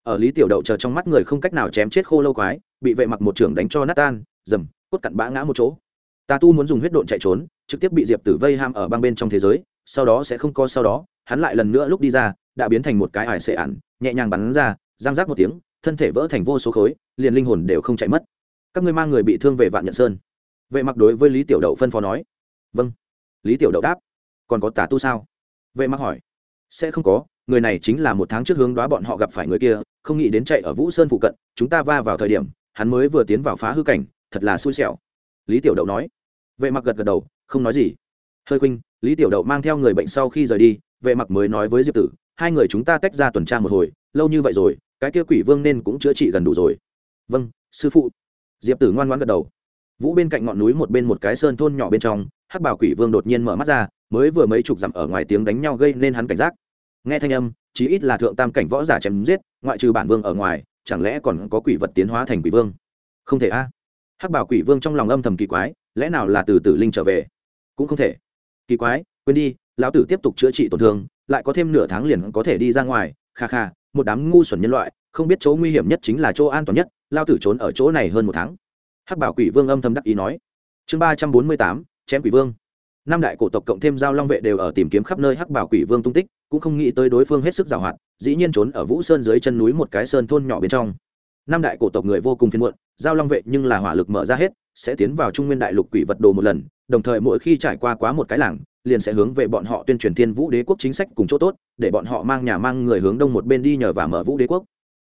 ở lý tiểu đậu chờ trong mắt người không cách nào chém chết khô lâu quái, bị vệ mặc một trưởng đánh cho nát tan, dầm, cốt cặn bã ngã một chỗ. Tà tu muốn dùng huyết độn chạy trốn, trực tiếp bị diệp tử vây ham ở băng bên trong thế giới, sau đó sẽ không có sau đó, hắn lại lần nữa lúc đi ra, đã biến thành một cái ải xệ ản, nhẹ nhàng bắn ra, giang rác một tiếng, thân thể vỡ thành vô số khối, liền linh hồn đều không chạy mất. Các ngươi mang người bị thương về vạn nhận sơn. Vệ mặc đối với lý tiểu đậu phân phó nói. Vâng. Lý tiểu đậu đáp. Còn có tà tu sao? Vệ mặc hỏi. Sẽ không có người này chính là một tháng trước hướng đoá bọn họ gặp phải người kia, không nghĩ đến chạy ở vũ sơn phụ cận, chúng ta va vào thời điểm, hắn mới vừa tiến vào phá hư cảnh, thật là xui xẻo. Lý tiểu đậu nói. Vệ mặc gật gật đầu, không nói gì. Hơi khuynh, lý tiểu đậu mang theo người bệnh sau khi rời đi, vệ mặc mới nói với diệp tử, hai người chúng ta tách ra tuần tra một hồi, lâu như vậy rồi, cái kia quỷ vương nên cũng chữa trị gần đủ rồi. Vâng sư phụ. Diệp tử ngoan ngoan gật đầu. Vũ bên cạnh ngọn núi một bên một cái sơn thôn nhỏ bên trong, hắc bảo quỷ vương đột nhiên mở mắt ra, mới vừa mấy chục dặm ở ngoài tiếng đánh nhau gây nên hắn cảnh giác nghe thanh âm, chí ít là thượng tam cảnh võ giả chém giết, ngoại trừ bản vương ở ngoài, chẳng lẽ còn có quỷ vật tiến hóa thành quỷ vương? Không thể a. Hắc bảo quỷ vương trong lòng âm thầm kỳ quái, lẽ nào là từ tử linh trở về? Cũng không thể. Kỳ quái, quên đi, lão tử tiếp tục chữa trị tổn thương, lại có thêm nửa tháng liền có thể đi ra ngoài. Kha kha, một đám ngu xuẩn nhân loại, không biết chỗ nguy hiểm nhất chính là chỗ an toàn nhất lao tử trốn ở chỗ này hơn một tháng. Hắc bảo quỷ vương âm thầm đắc ý nói. Chương ba trăm bốn mươi tám, chém quỷ vương. Năm đại cổ tộc cộng thêm giao long vệ đều ở tìm kiếm khắp nơi hắc bảo quỷ vương tung tích cũng không nghĩ tới đối phương hết sức giàu hạn, dĩ nhiên trốn ở vũ sơn dưới chân núi một cái sơn thôn nhỏ bên trong. Năm đại cổ tộc người vô cùng phiền muộn, giao long vệ nhưng là hỏa lực mở ra hết, sẽ tiến vào trung nguyên đại lục quỷ vật đồ một lần, đồng thời mỗi khi trải qua quá một cái làng, liền sẽ hướng về bọn họ tuyên truyền thiên vũ đế quốc chính sách cùng chỗ tốt, để bọn họ mang nhà mang người hướng đông một bên đi nhờ và mở vũ đế quốc.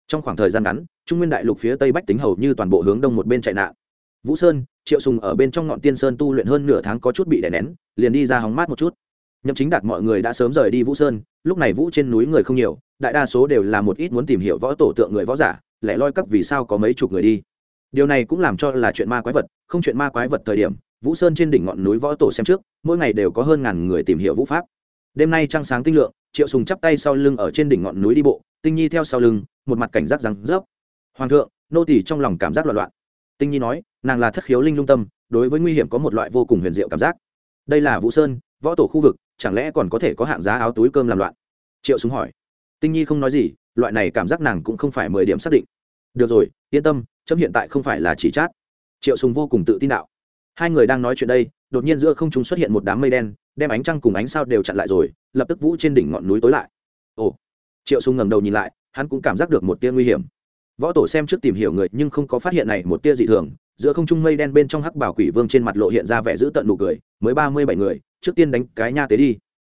Trong khoảng thời gian ngắn, trung nguyên đại lục phía tây bách tính hầu như toàn bộ hướng đông một bên chạy nạn. Vũ sơn, triệu sùng ở bên trong ngọn tiên sơn tu luyện hơn nửa tháng có chút bị đè nén, liền đi ra hóng mát một chút. Nhậm chính đạt mọi người đã sớm rời đi vũ sơn lúc này vũ trên núi người không nhiều đại đa số đều là một ít muốn tìm hiểu võ tổ tượng người võ giả lẽ loi cắp vì sao có mấy chục người đi. Điều này cũng làm cho là chuyện ma quái vật không chuyện ma quái vật thời điểm vũ sơn trên đỉnh ngọn núi võ tổ xem trước mỗi ngày đều có hơn ngàn người tìm hiểu vũ pháp. Đêm nay trăng sáng tinh lượng triệu sùng chắp tay sau lưng ở trên đỉnh ngọn núi đi bộ tinh nhi theo sau lưng một mặt cảnh giác rằng, rớp. Hoàng thượng nô tỳ trong lòng cảm giác loạn loạn. Tinh nhi nói nàng là thất khiếu linh lung tâm đối với nguy hiểm có một loại vô cùng huyền diệu cảm giác. Đây là vũ sơn võ tổ khu vực, chẳng lẽ còn có thể có hạng giá áo túi cơm làm loạn? Triệu súng hỏi. Tinh nhi không nói gì, loại này cảm giác nàng cũng không phải mười điểm xác định. Được rồi, yên tâm, chấm hiện tại không phải là chỉ chát. Triệu sùng vô cùng tự tin đạo. Hai người đang nói chuyện đây, đột nhiên giữa không trung xuất hiện một đám mây đen, đem ánh trăng cùng ánh sao đều chặn lại rồi, lập tức vũ trên đỉnh ngọn núi tối lại. Ồ. Triệu sùng ngẩng đầu nhìn lại, hắn cũng cảm giác được một tia nguy hiểm. Võ tổ xem trước tìm hiểu người nhưng không có phát hiện này một tia dị thường, giữa không trung mây đen bên trong hắc bảo quỷ vương trên mặt lộ hiện ra vẻ giữ tận nụ cười, mới ba mươi bảy người trước tiên đánh cái nha tế đi.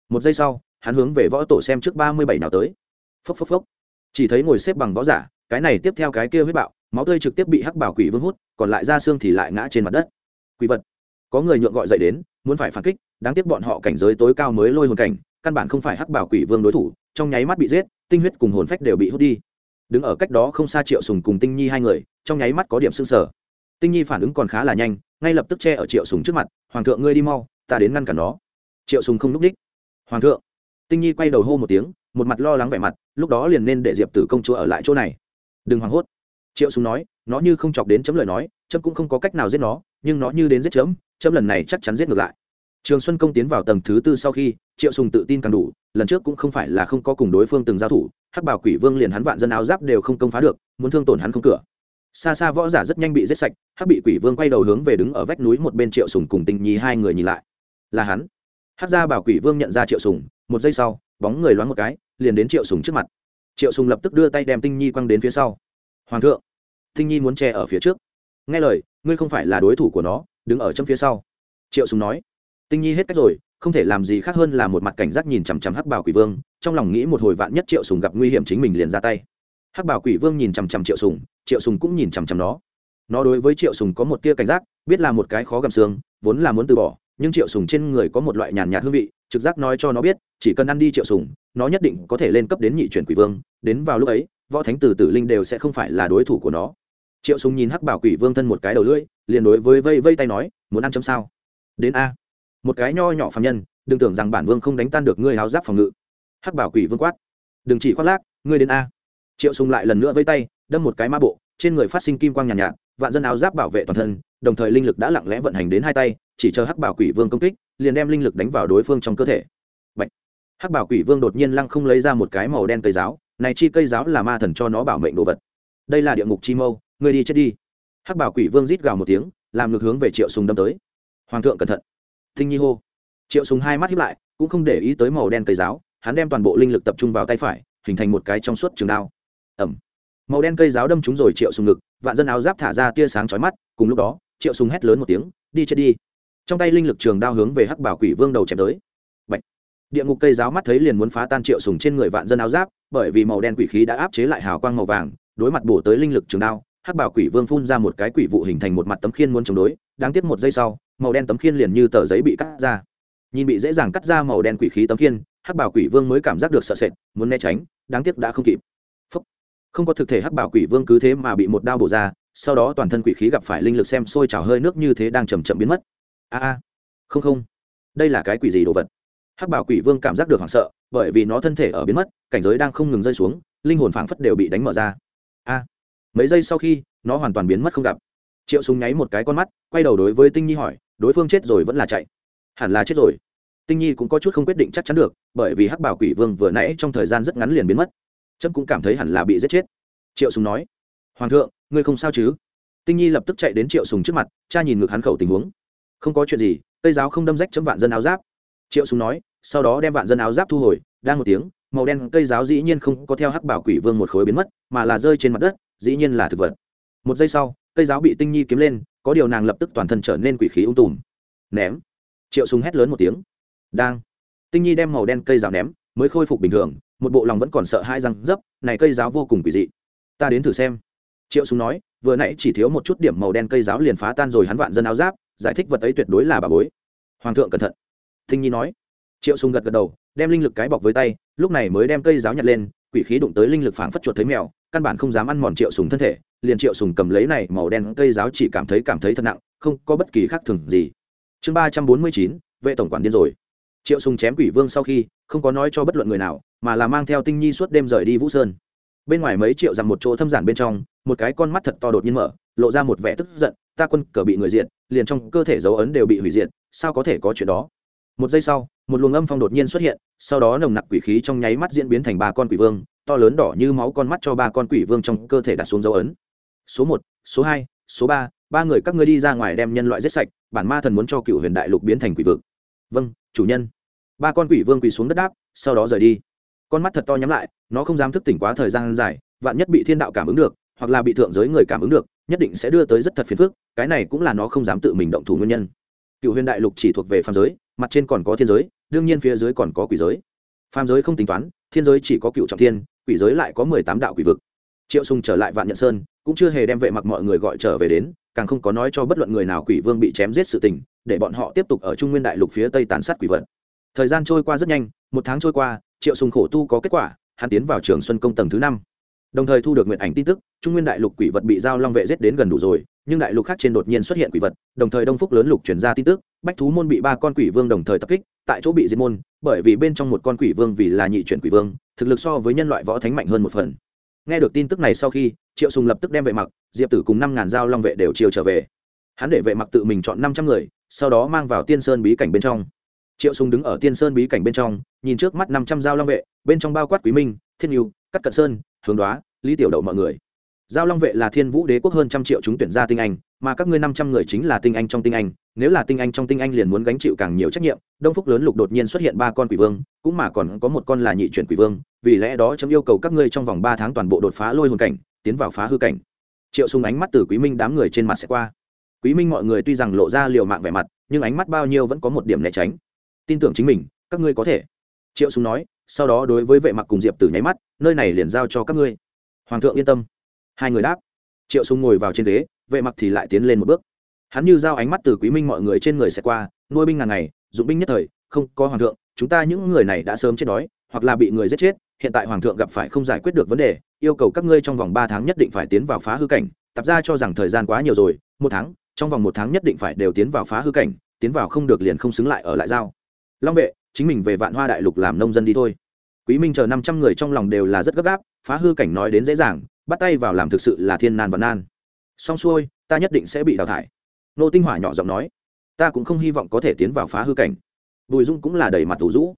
Một giây sau, hắn hướng về võ tổ xem trước ba mươi bảy nào tới. Phốc phốc phốc. Chỉ thấy ngồi xếp bằng võ giả, cái này tiếp theo cái kia huyết bạo, máu tươi trực tiếp bị hắc bảo quỷ vương hút, còn lại da xương thì lại ngã trên mặt đất. Quỷ vật. Có người nhượng gọi dậy đến, muốn phải phản kích, đáng tiếc bọn họ cảnh giới tối cao mới lôi hồn cảnh, căn bản không phải hắc bảo quỷ vương đối thủ, trong nháy mắt bị giết, tinh huyết cùng hồn phách đều bị hút đi. Đứng ở cách đó không xa triệu sùng cùng tinh nhi hai người, trong nháy mắt có điểm sưng sở tinh nhi phản ứng còn khá là nhanh, ngay lập tức che ở triệu sùng trước mặt, hoàng thượng ngươi đi mau ta đến ngăn cản nó. Triệu sùng không núp đích. Hoàng thượng. Tinh nhi quay đầu hô một tiếng, một mặt lo lắng vẻ mặt, lúc đó liền nên để diệp tử công chúa ở lại chỗ này. Đừng hoảng hốt. Triệu sùng nói, nó như không chọc đến chấm lời nói, chấm cũng không có cách nào giết nó, nhưng nó như đến giết chấm chấm lần này chắc chắn giết ngược lại. Trường xuân công tiến vào tầng thứ tư sau khi, triệu sùng tự tin càng đủ, lần trước cũng không phải là không có cùng đối phương từng giao thủ, hắc bảo quỷ vương liền hắn vạn dân áo giáp đều không công phá được, muốn thương tổn hắn không cửa. Xa xa võ giả rất nhanh bị giết sạch, hắc bị quỷ vương quay đầu hướng về đứng ở vách núi một bên triệu sùng cùng tinh nhi hai người nhìn lại là hắn. Hắc ra bảo quỷ vương nhận ra triệu sùng, một giây sau, bóng người loáng một cái, liền đến triệu sùng trước mặt. Triệu sùng lập tức đưa tay đem tinh nhi quăng đến phía sau. Hoàng thượng. Tinh nhi muốn che ở phía trước. Nghe lời, ngươi không phải là đối thủ của nó, đứng ở trong phía sau. Triệu sùng nói. Tinh nhi hết cách rồi, không thể làm gì khác hơn là một mặt cảnh giác nhìn chằm chằm hắc bảo quỷ vương, trong lòng nghĩ một hồi vạn nhất triệu sùng gặp nguy hiểm chính mình liền ra tay. Hắc bảo quỷ vương nhìn chằm chằm triệu sùng triệu sùng cũng nhìn chằm chằm nó. Nó đối với triệu sùng có một tia cảnh giác, biết là một cái khó gầm xương, vốn là muốn từ bỏ nhưng triệu sùng trên người có một loại nhàn nhạt hương vị trực giác nói cho nó biết chỉ cần ăn đi triệu sùng nó nhất định có thể lên cấp đến nhị chuyển quỷ vương đến vào lúc ấy võ thánh từ tử linh đều sẽ không phải là đối thủ của nó. Triệu sùng nhìn hắc bảo quỷ vương thân một cái đầu lưỡi liền đối với vây vây tay nói muốn ăn chấm sao? Đến a. Một cái nho nhỏ phàm nhân đừng tưởng rằng bản vương không đánh tan được ngươi háo giáp phòng ngự. Hắc bảo quỷ vương quát đừng chỉ khoác lác ngươi đến a. Triệu sùng lại lần nữa vây tay đâm một cái ma bộ trên người phát sinh kim quang nhàn nhạt, nhạt vạn dân áo giáp bảo vệ toàn thân đồng thời linh lực đã lặng lẽ vận hành đến hai tay chỉ chờ hắc bảo quỷ vương công kích, liền đem linh lực đánh vào đối phương trong cơ thể. Bạch. hắc bảo quỷ vương đột nhiên lăng không lấy ra một cái màu đen cây giáo, này chi cây giáo là ma thần cho nó bảo mệnh đồ vật. Đây là địa ngục chi mâu người đi chết đi. Hắc bảo quỷ vương rít gào một tiếng, làm ngược hướng về triệu sùng đâm tới. Hoàng thượng cẩn thận. Thinh nhi hô. Triệu sùng hai mắt híp lại, cũng không để ý tới màu đen cây giáo, hắn đem toàn bộ linh lực tập trung vào tay phải, hình thành một cái trong suốt trường đao. Ẩm. Màu đen cây giáo đâm trúng rồi triệu sùng ngực, vạn dân áo giáp thả ra tia sáng chói mắt, cùng lúc đó, triệu sùng hét lớn một tiếng, đi chết đi trong tay linh lực trường đao hướng về hắc bảo quỷ vương đầu chém tới Bạch. địa ngục cây giáo mắt thấy liền muốn phá tan triệu sùng trên người vạn dân áo giáp, bởi vì màu đen quỷ khí đã áp chế lại hào quang màu vàng, đối mặt bổ tới linh lực trường đao, hắc bảo quỷ vương phun ra một cái quỷ vụ hình thành một mặt tấm khiên muốn chống đối, đáng tiếc một giây sau, màu đen tấm khiên liền như tờ giấy bị cắt ra nhìn bị dễ dàng cắt ra màu đen quỷ khí tấm khiên, hắc bảo quỷ vương mới cảm giác được sợ sệt, muốn né tránh, đáng tiếc đã không kịp Phúc. không có thực thể hắc bảo quỷ vương cứ thế mà bị một đao bổ ra, sau đó toàn thân quỷ khí gặp phải linh lực xem sôi trào hơi nước như thế đang chầm chậm biến mất a a, không không, đây là cái quỷ gì đồ vật? Hắc bảo quỷ vương cảm giác được hoảng sợ, bởi vì nó thân thể ở biến mất, cảnh giới đang không ngừng rơi xuống, linh hồn phảng phất đều bị đánh mở ra. A, mấy giây sau khi, nó hoàn toàn biến mất không gặp. Triệu súng nháy một cái con mắt, quay đầu đối với tinh nhi hỏi, đối phương chết rồi vẫn là chạy? Hẳn là chết rồi. Tinh nhi cũng có chút không quyết định chắc chắn được, bởi vì hắc bảo quỷ vương vừa nãy trong thời gian rất ngắn liền biến mất. Trâm cũng cảm thấy hẳn là bị giết chết. Triệu sùng nói, hoàng thượng, ngươi không sao chứ? Tinh nhi lập tức chạy đến triệu sùng trước mặt, cha nhìn ngược hắn khẩu tình huống không có chuyện gì cây giáo không đâm rách chấm vạn dân áo giáp. Triệu sùng nói, sau đó đem vạn dân áo giáp thu hồi, đang một tiếng, màu đen cây giáo dĩ nhiên không có theo hắc bảo quỷ vương một khối biến mất, mà là rơi trên mặt đất, dĩ nhiên là thực vật. Một giây sau cây giáo bị tinh nhi kiếm lên, có điều nàng lập tức toàn thân trở nên quỷ khí ung tùm. Ném. Triệu súng hét lớn một tiếng. Đang. Tinh nhi đem màu đen cây giáo ném, mới khôi phục bình thường, một bộ lòng vẫn còn sợ hai răng dấp, này cây giáo vô cùng quỷ dị. Ta đến thử xem. Triệu súng nói, vừa nãy chỉ thiếu một chút điểm màu đen cây giáo liền phá tan rồi hắn vạn dân áo giáp giải thích vật ấy tuyệt đối là bà bối. Hoàng thượng cẩn thận. Thinh nhi nói. Triệu Sùng gật gật đầu, đem linh lực cái bọc với tay, lúc này mới đem cây giáo nhặt lên, quỷ khí đụng tới linh lực phảng phất chuột thấy mèo, căn bản không dám ăn mòn triệu sùng thân thể, liền triệu sùng cầm lấy này màu đen cây giáo chỉ cảm thấy cảm thấy thật nặng, không có bất kỳ khác thường gì. Chương ba trăm bốn mươi chín, vệ tổng quản điên rồi. Triệu sùng chém quỷ vương sau khi, không có nói cho bất luận người nào, mà là mang theo tinh nhi suốt đêm rời đi vũ sơn. Bên ngoài mấy triệu rằng một chỗ thâm giản bên trong, một cái con mắt thật to đột nhiên mở, lộ ra một vẻ tức giận ta quân cờ bị người diện liền trong cơ thể dấu ấn đều bị hủy diệt, sao có thể có chuyện đó? Một giây sau, một luồng âm phong đột nhiên xuất hiện, sau đó nồng nặc quỷ khí trong nháy mắt diễn biến thành ba con quỷ vương, to lớn đỏ như máu con mắt cho ba con quỷ vương trong cơ thể đặt xuống dấu ấn. Số một, số hai, số ba ba người các ngươi đi ra ngoài đem nhân loại giết sạch, bản ma thần muốn cho cựu huyền đại lục biến thành quỷ vực. Vâng chủ nhân. Ba con quỷ vương quỳ xuống đất đáp, sau đó rời đi. Con mắt thật to nhắm lại, nó không dám thức tỉnh quá thời gian dài, vạn nhất bị thiên đạo cảm ứng được, hoặc là bị thượng giới người cảm ứng được nhất định sẽ đưa tới rất thật phiền phức, cái này cũng là nó không dám tự mình động thủ nguyên nhân. Cựu huyền đại lục chỉ thuộc về phàm giới, mặt trên còn có thiên giới, đương nhiên phía dưới còn có quỷ giới. Phàm giới không tính toán, thiên giới chỉ có cựu trọng thiên, quỷ giới lại có mười tám đạo quỷ vực. Triệu sùng trở lại vạn nhận sơn, cũng chưa hề đem vệ mặc mọi người gọi trở về đến, càng không có nói cho bất luận người nào quỷ vương bị chém giết sự tình, để bọn họ tiếp tục ở trung nguyên đại lục phía tây tàn sát quỷ vật. Thời gian trôi qua rất nhanh, một tháng trôi qua, triệu sùng khổ tu có kết quả, hắn tiến vào trường xuân công tầng thứ năm đồng thời thu được nguyện ảnh tin tức, trung nguyên đại lục quỷ vật bị giao long vệ giết đến gần đủ rồi, nhưng đại lục khác trên đột nhiên xuất hiện quỷ vật, đồng thời đông phúc lớn lục chuyển ra tin tức, bách thú môn bị ba con quỷ vương đồng thời tập kích, tại chỗ bị diệt môn, bởi vì bên trong một con quỷ vương vì là nhị chuyển quỷ vương, thực lực so với nhân loại võ thánh mạnh hơn một phần. Nghe được tin tức này sau khi, triệu sùng lập tức đem vệ mặc, diệp tử cùng năm ngàn giao long vệ đều chiều trở về. Hắn để vệ mặc tự mình chọn năm trăm người, sau đó mang vào tiên sơn bí cảnh bên trong. Triệu sùng đứng ở tiên sơn bí cảnh bên trong, nhìn trước mắt năm trăm giao long vệ, bên trong bao quát quý minh, thiên yêu cắt cận sơn hướng đoá, lý tiểu đậu mọi người. Giao long vệ là thiên vũ đế quốc hơn trăm triệu chúng tuyển ra tinh anh, mà các ngươi năm trăm người chính là tinh anh trong tinh anh, nếu là tinh anh trong tinh anh liền muốn gánh chịu càng nhiều trách nhiệm. Đông phúc lớn lục đột nhiên xuất hiện ba con quỷ vương, cũng mà còn có một con là nhị chuyển quỷ vương, vì lẽ đó chấm yêu cầu các ngươi trong vòng ba tháng toàn bộ đột phá lôi hồn cảnh, tiến vào phá hư cảnh. Triệu sung ánh mắt từ quý minh đám người trên mặt sẽ qua. Quý minh mọi người tuy rằng lộ ra liều mạng vẻ mặt, nhưng ánh mắt bao nhiêu vẫn có một điểm né tránh. Tin tưởng chính mình, các ngươi có thể. Triệu sung nói sau đó đối với vệ mặc cùng diệp tử nháy mắt, nơi này liền giao cho các ngươi. Hoàng thượng yên tâm. Hai người đáp. Triệu sùng ngồi vào trên ghế, vệ mặc thì lại tiến lên một bước. Hắn như giao ánh mắt từ quý minh mọi người trên người sẽ qua, nuôi binh ngàn ngày, dụng binh nhất thời, không có hoàng thượng, chúng ta những người này đã sớm chết đói, hoặc là bị người giết chết, hiện tại hoàng thượng gặp phải không giải quyết được vấn đề, yêu cầu các ngươi trong vòng ba tháng nhất định phải tiến vào phá hư cảnh, tập ra cho rằng thời gian quá nhiều rồi, một tháng, trong vòng một tháng nhất định phải đều tiến vào phá hư cảnh, tiến vào không được liền không xứng lại ở lại giao. Long vệ chính mình về vạn hoa đại lục làm nông dân đi thôi. Quý minh chờ năm trăm người trong lòng đều là rất gấp gáp, phá hư cảnh nói đến dễ dàng, bắt tay vào làm thực sự là thiên nan và nan. Xong xuôi, ta nhất định sẽ bị đào thải. Nô tinh hỏa nhỏ giọng nói, ta cũng không hy vọng có thể tiến vào phá hư cảnh. Bùi dung cũng là đầy mặt tủ rũ.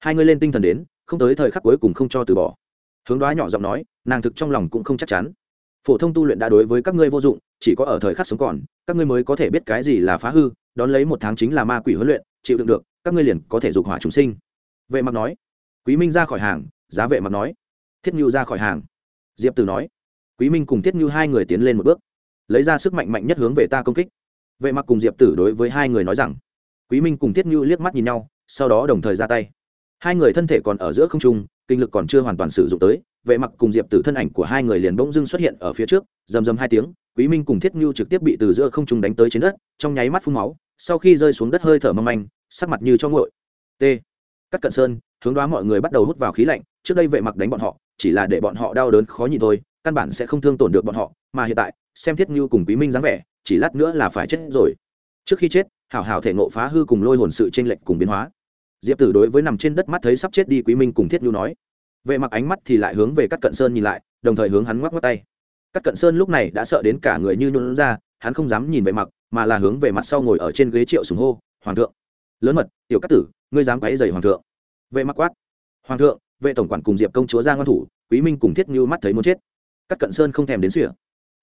Hai người lên tinh thần đến, không tới thời khắc cuối cùng không cho từ bỏ. Hướng đoá nhỏ giọng nói, nàng thực trong lòng cũng không chắc chắn. Phổ thông tu luyện đã đối với các ngươi vô dụng, chỉ có ở thời khắc sống còn, các ngươi mới có thể biết cái gì là phá hư, đón lấy một tháng chính là ma quỷ huấn luyện chịu đựng được, các ngươi liền có thể dục hỏa chúng sinh. Vệ mặc nói. Quý minh ra khỏi hàng, giá vệ mặc nói. Thiết nhu ra khỏi hàng. Diệp tử nói. Quý minh cùng thiết nhu hai người tiến lên một bước. Lấy ra sức mạnh mạnh nhất hướng về ta công kích. Vệ mặc cùng diệp tử đối với hai người nói rằng. Quý minh cùng thiết nhu liếc mắt nhìn nhau, sau đó đồng thời ra tay. Hai người thân thể còn ở giữa không trung, kinh lực còn chưa hoàn toàn sử dụng tới, vệ mặc cùng diệp tử thân ảnh của hai người liền bỗng dưng xuất hiện ở phía trước, rầm rầm hai tiếng, quý minh cùng thiết nhu trực tiếp bị từ giữa không trung đánh tới trên đất, trong nháy mắt phun máu, sau khi rơi xuống đất hơi thở mâm anh sắc mặt như cho nguội. T. Cắt cận sơn, hướng đoá mọi người bắt đầu hút vào khí lạnh, trước đây vệ mặc đánh bọn họ, chỉ là để bọn họ đau đớn khó nhịn thôi, căn bản sẽ không thương tổn được bọn họ, mà hiện tại, xem thiết như cùng quý minh dáng vẻ, chỉ lát nữa là phải chết rồi. Trước khi chết, hảo hảo thể ngộ phá hư cùng lôi hồn sự trên lệch cùng biến hóa. Diệp tử đối với nằm trên đất mắt thấy sắp chết đi quý minh cùng thiết nhu nói. Vệ mặc ánh mắt thì lại hướng về các cận sơn nhìn lại, đồng thời hướng hắn ngoắc ngoắc tay. Các cận sơn lúc này đã sợ đến cả người như nhuận ra, hắn không dám nhìn vệ mặc, mà là hướng về mặt sau ngồi ở trên ghế triệu sùng hô, hoàng thượng lớn mật, tiểu cát tử, ngươi dám quấy dày hoàng thượng. Vệ mặc quát. Hoàng thượng, vệ tổng quản cùng diệp công chúa ra ngoan thủ, quý minh cùng thiết như mắt thấy muốn chết. Các cận sơn không thèm đến sỉa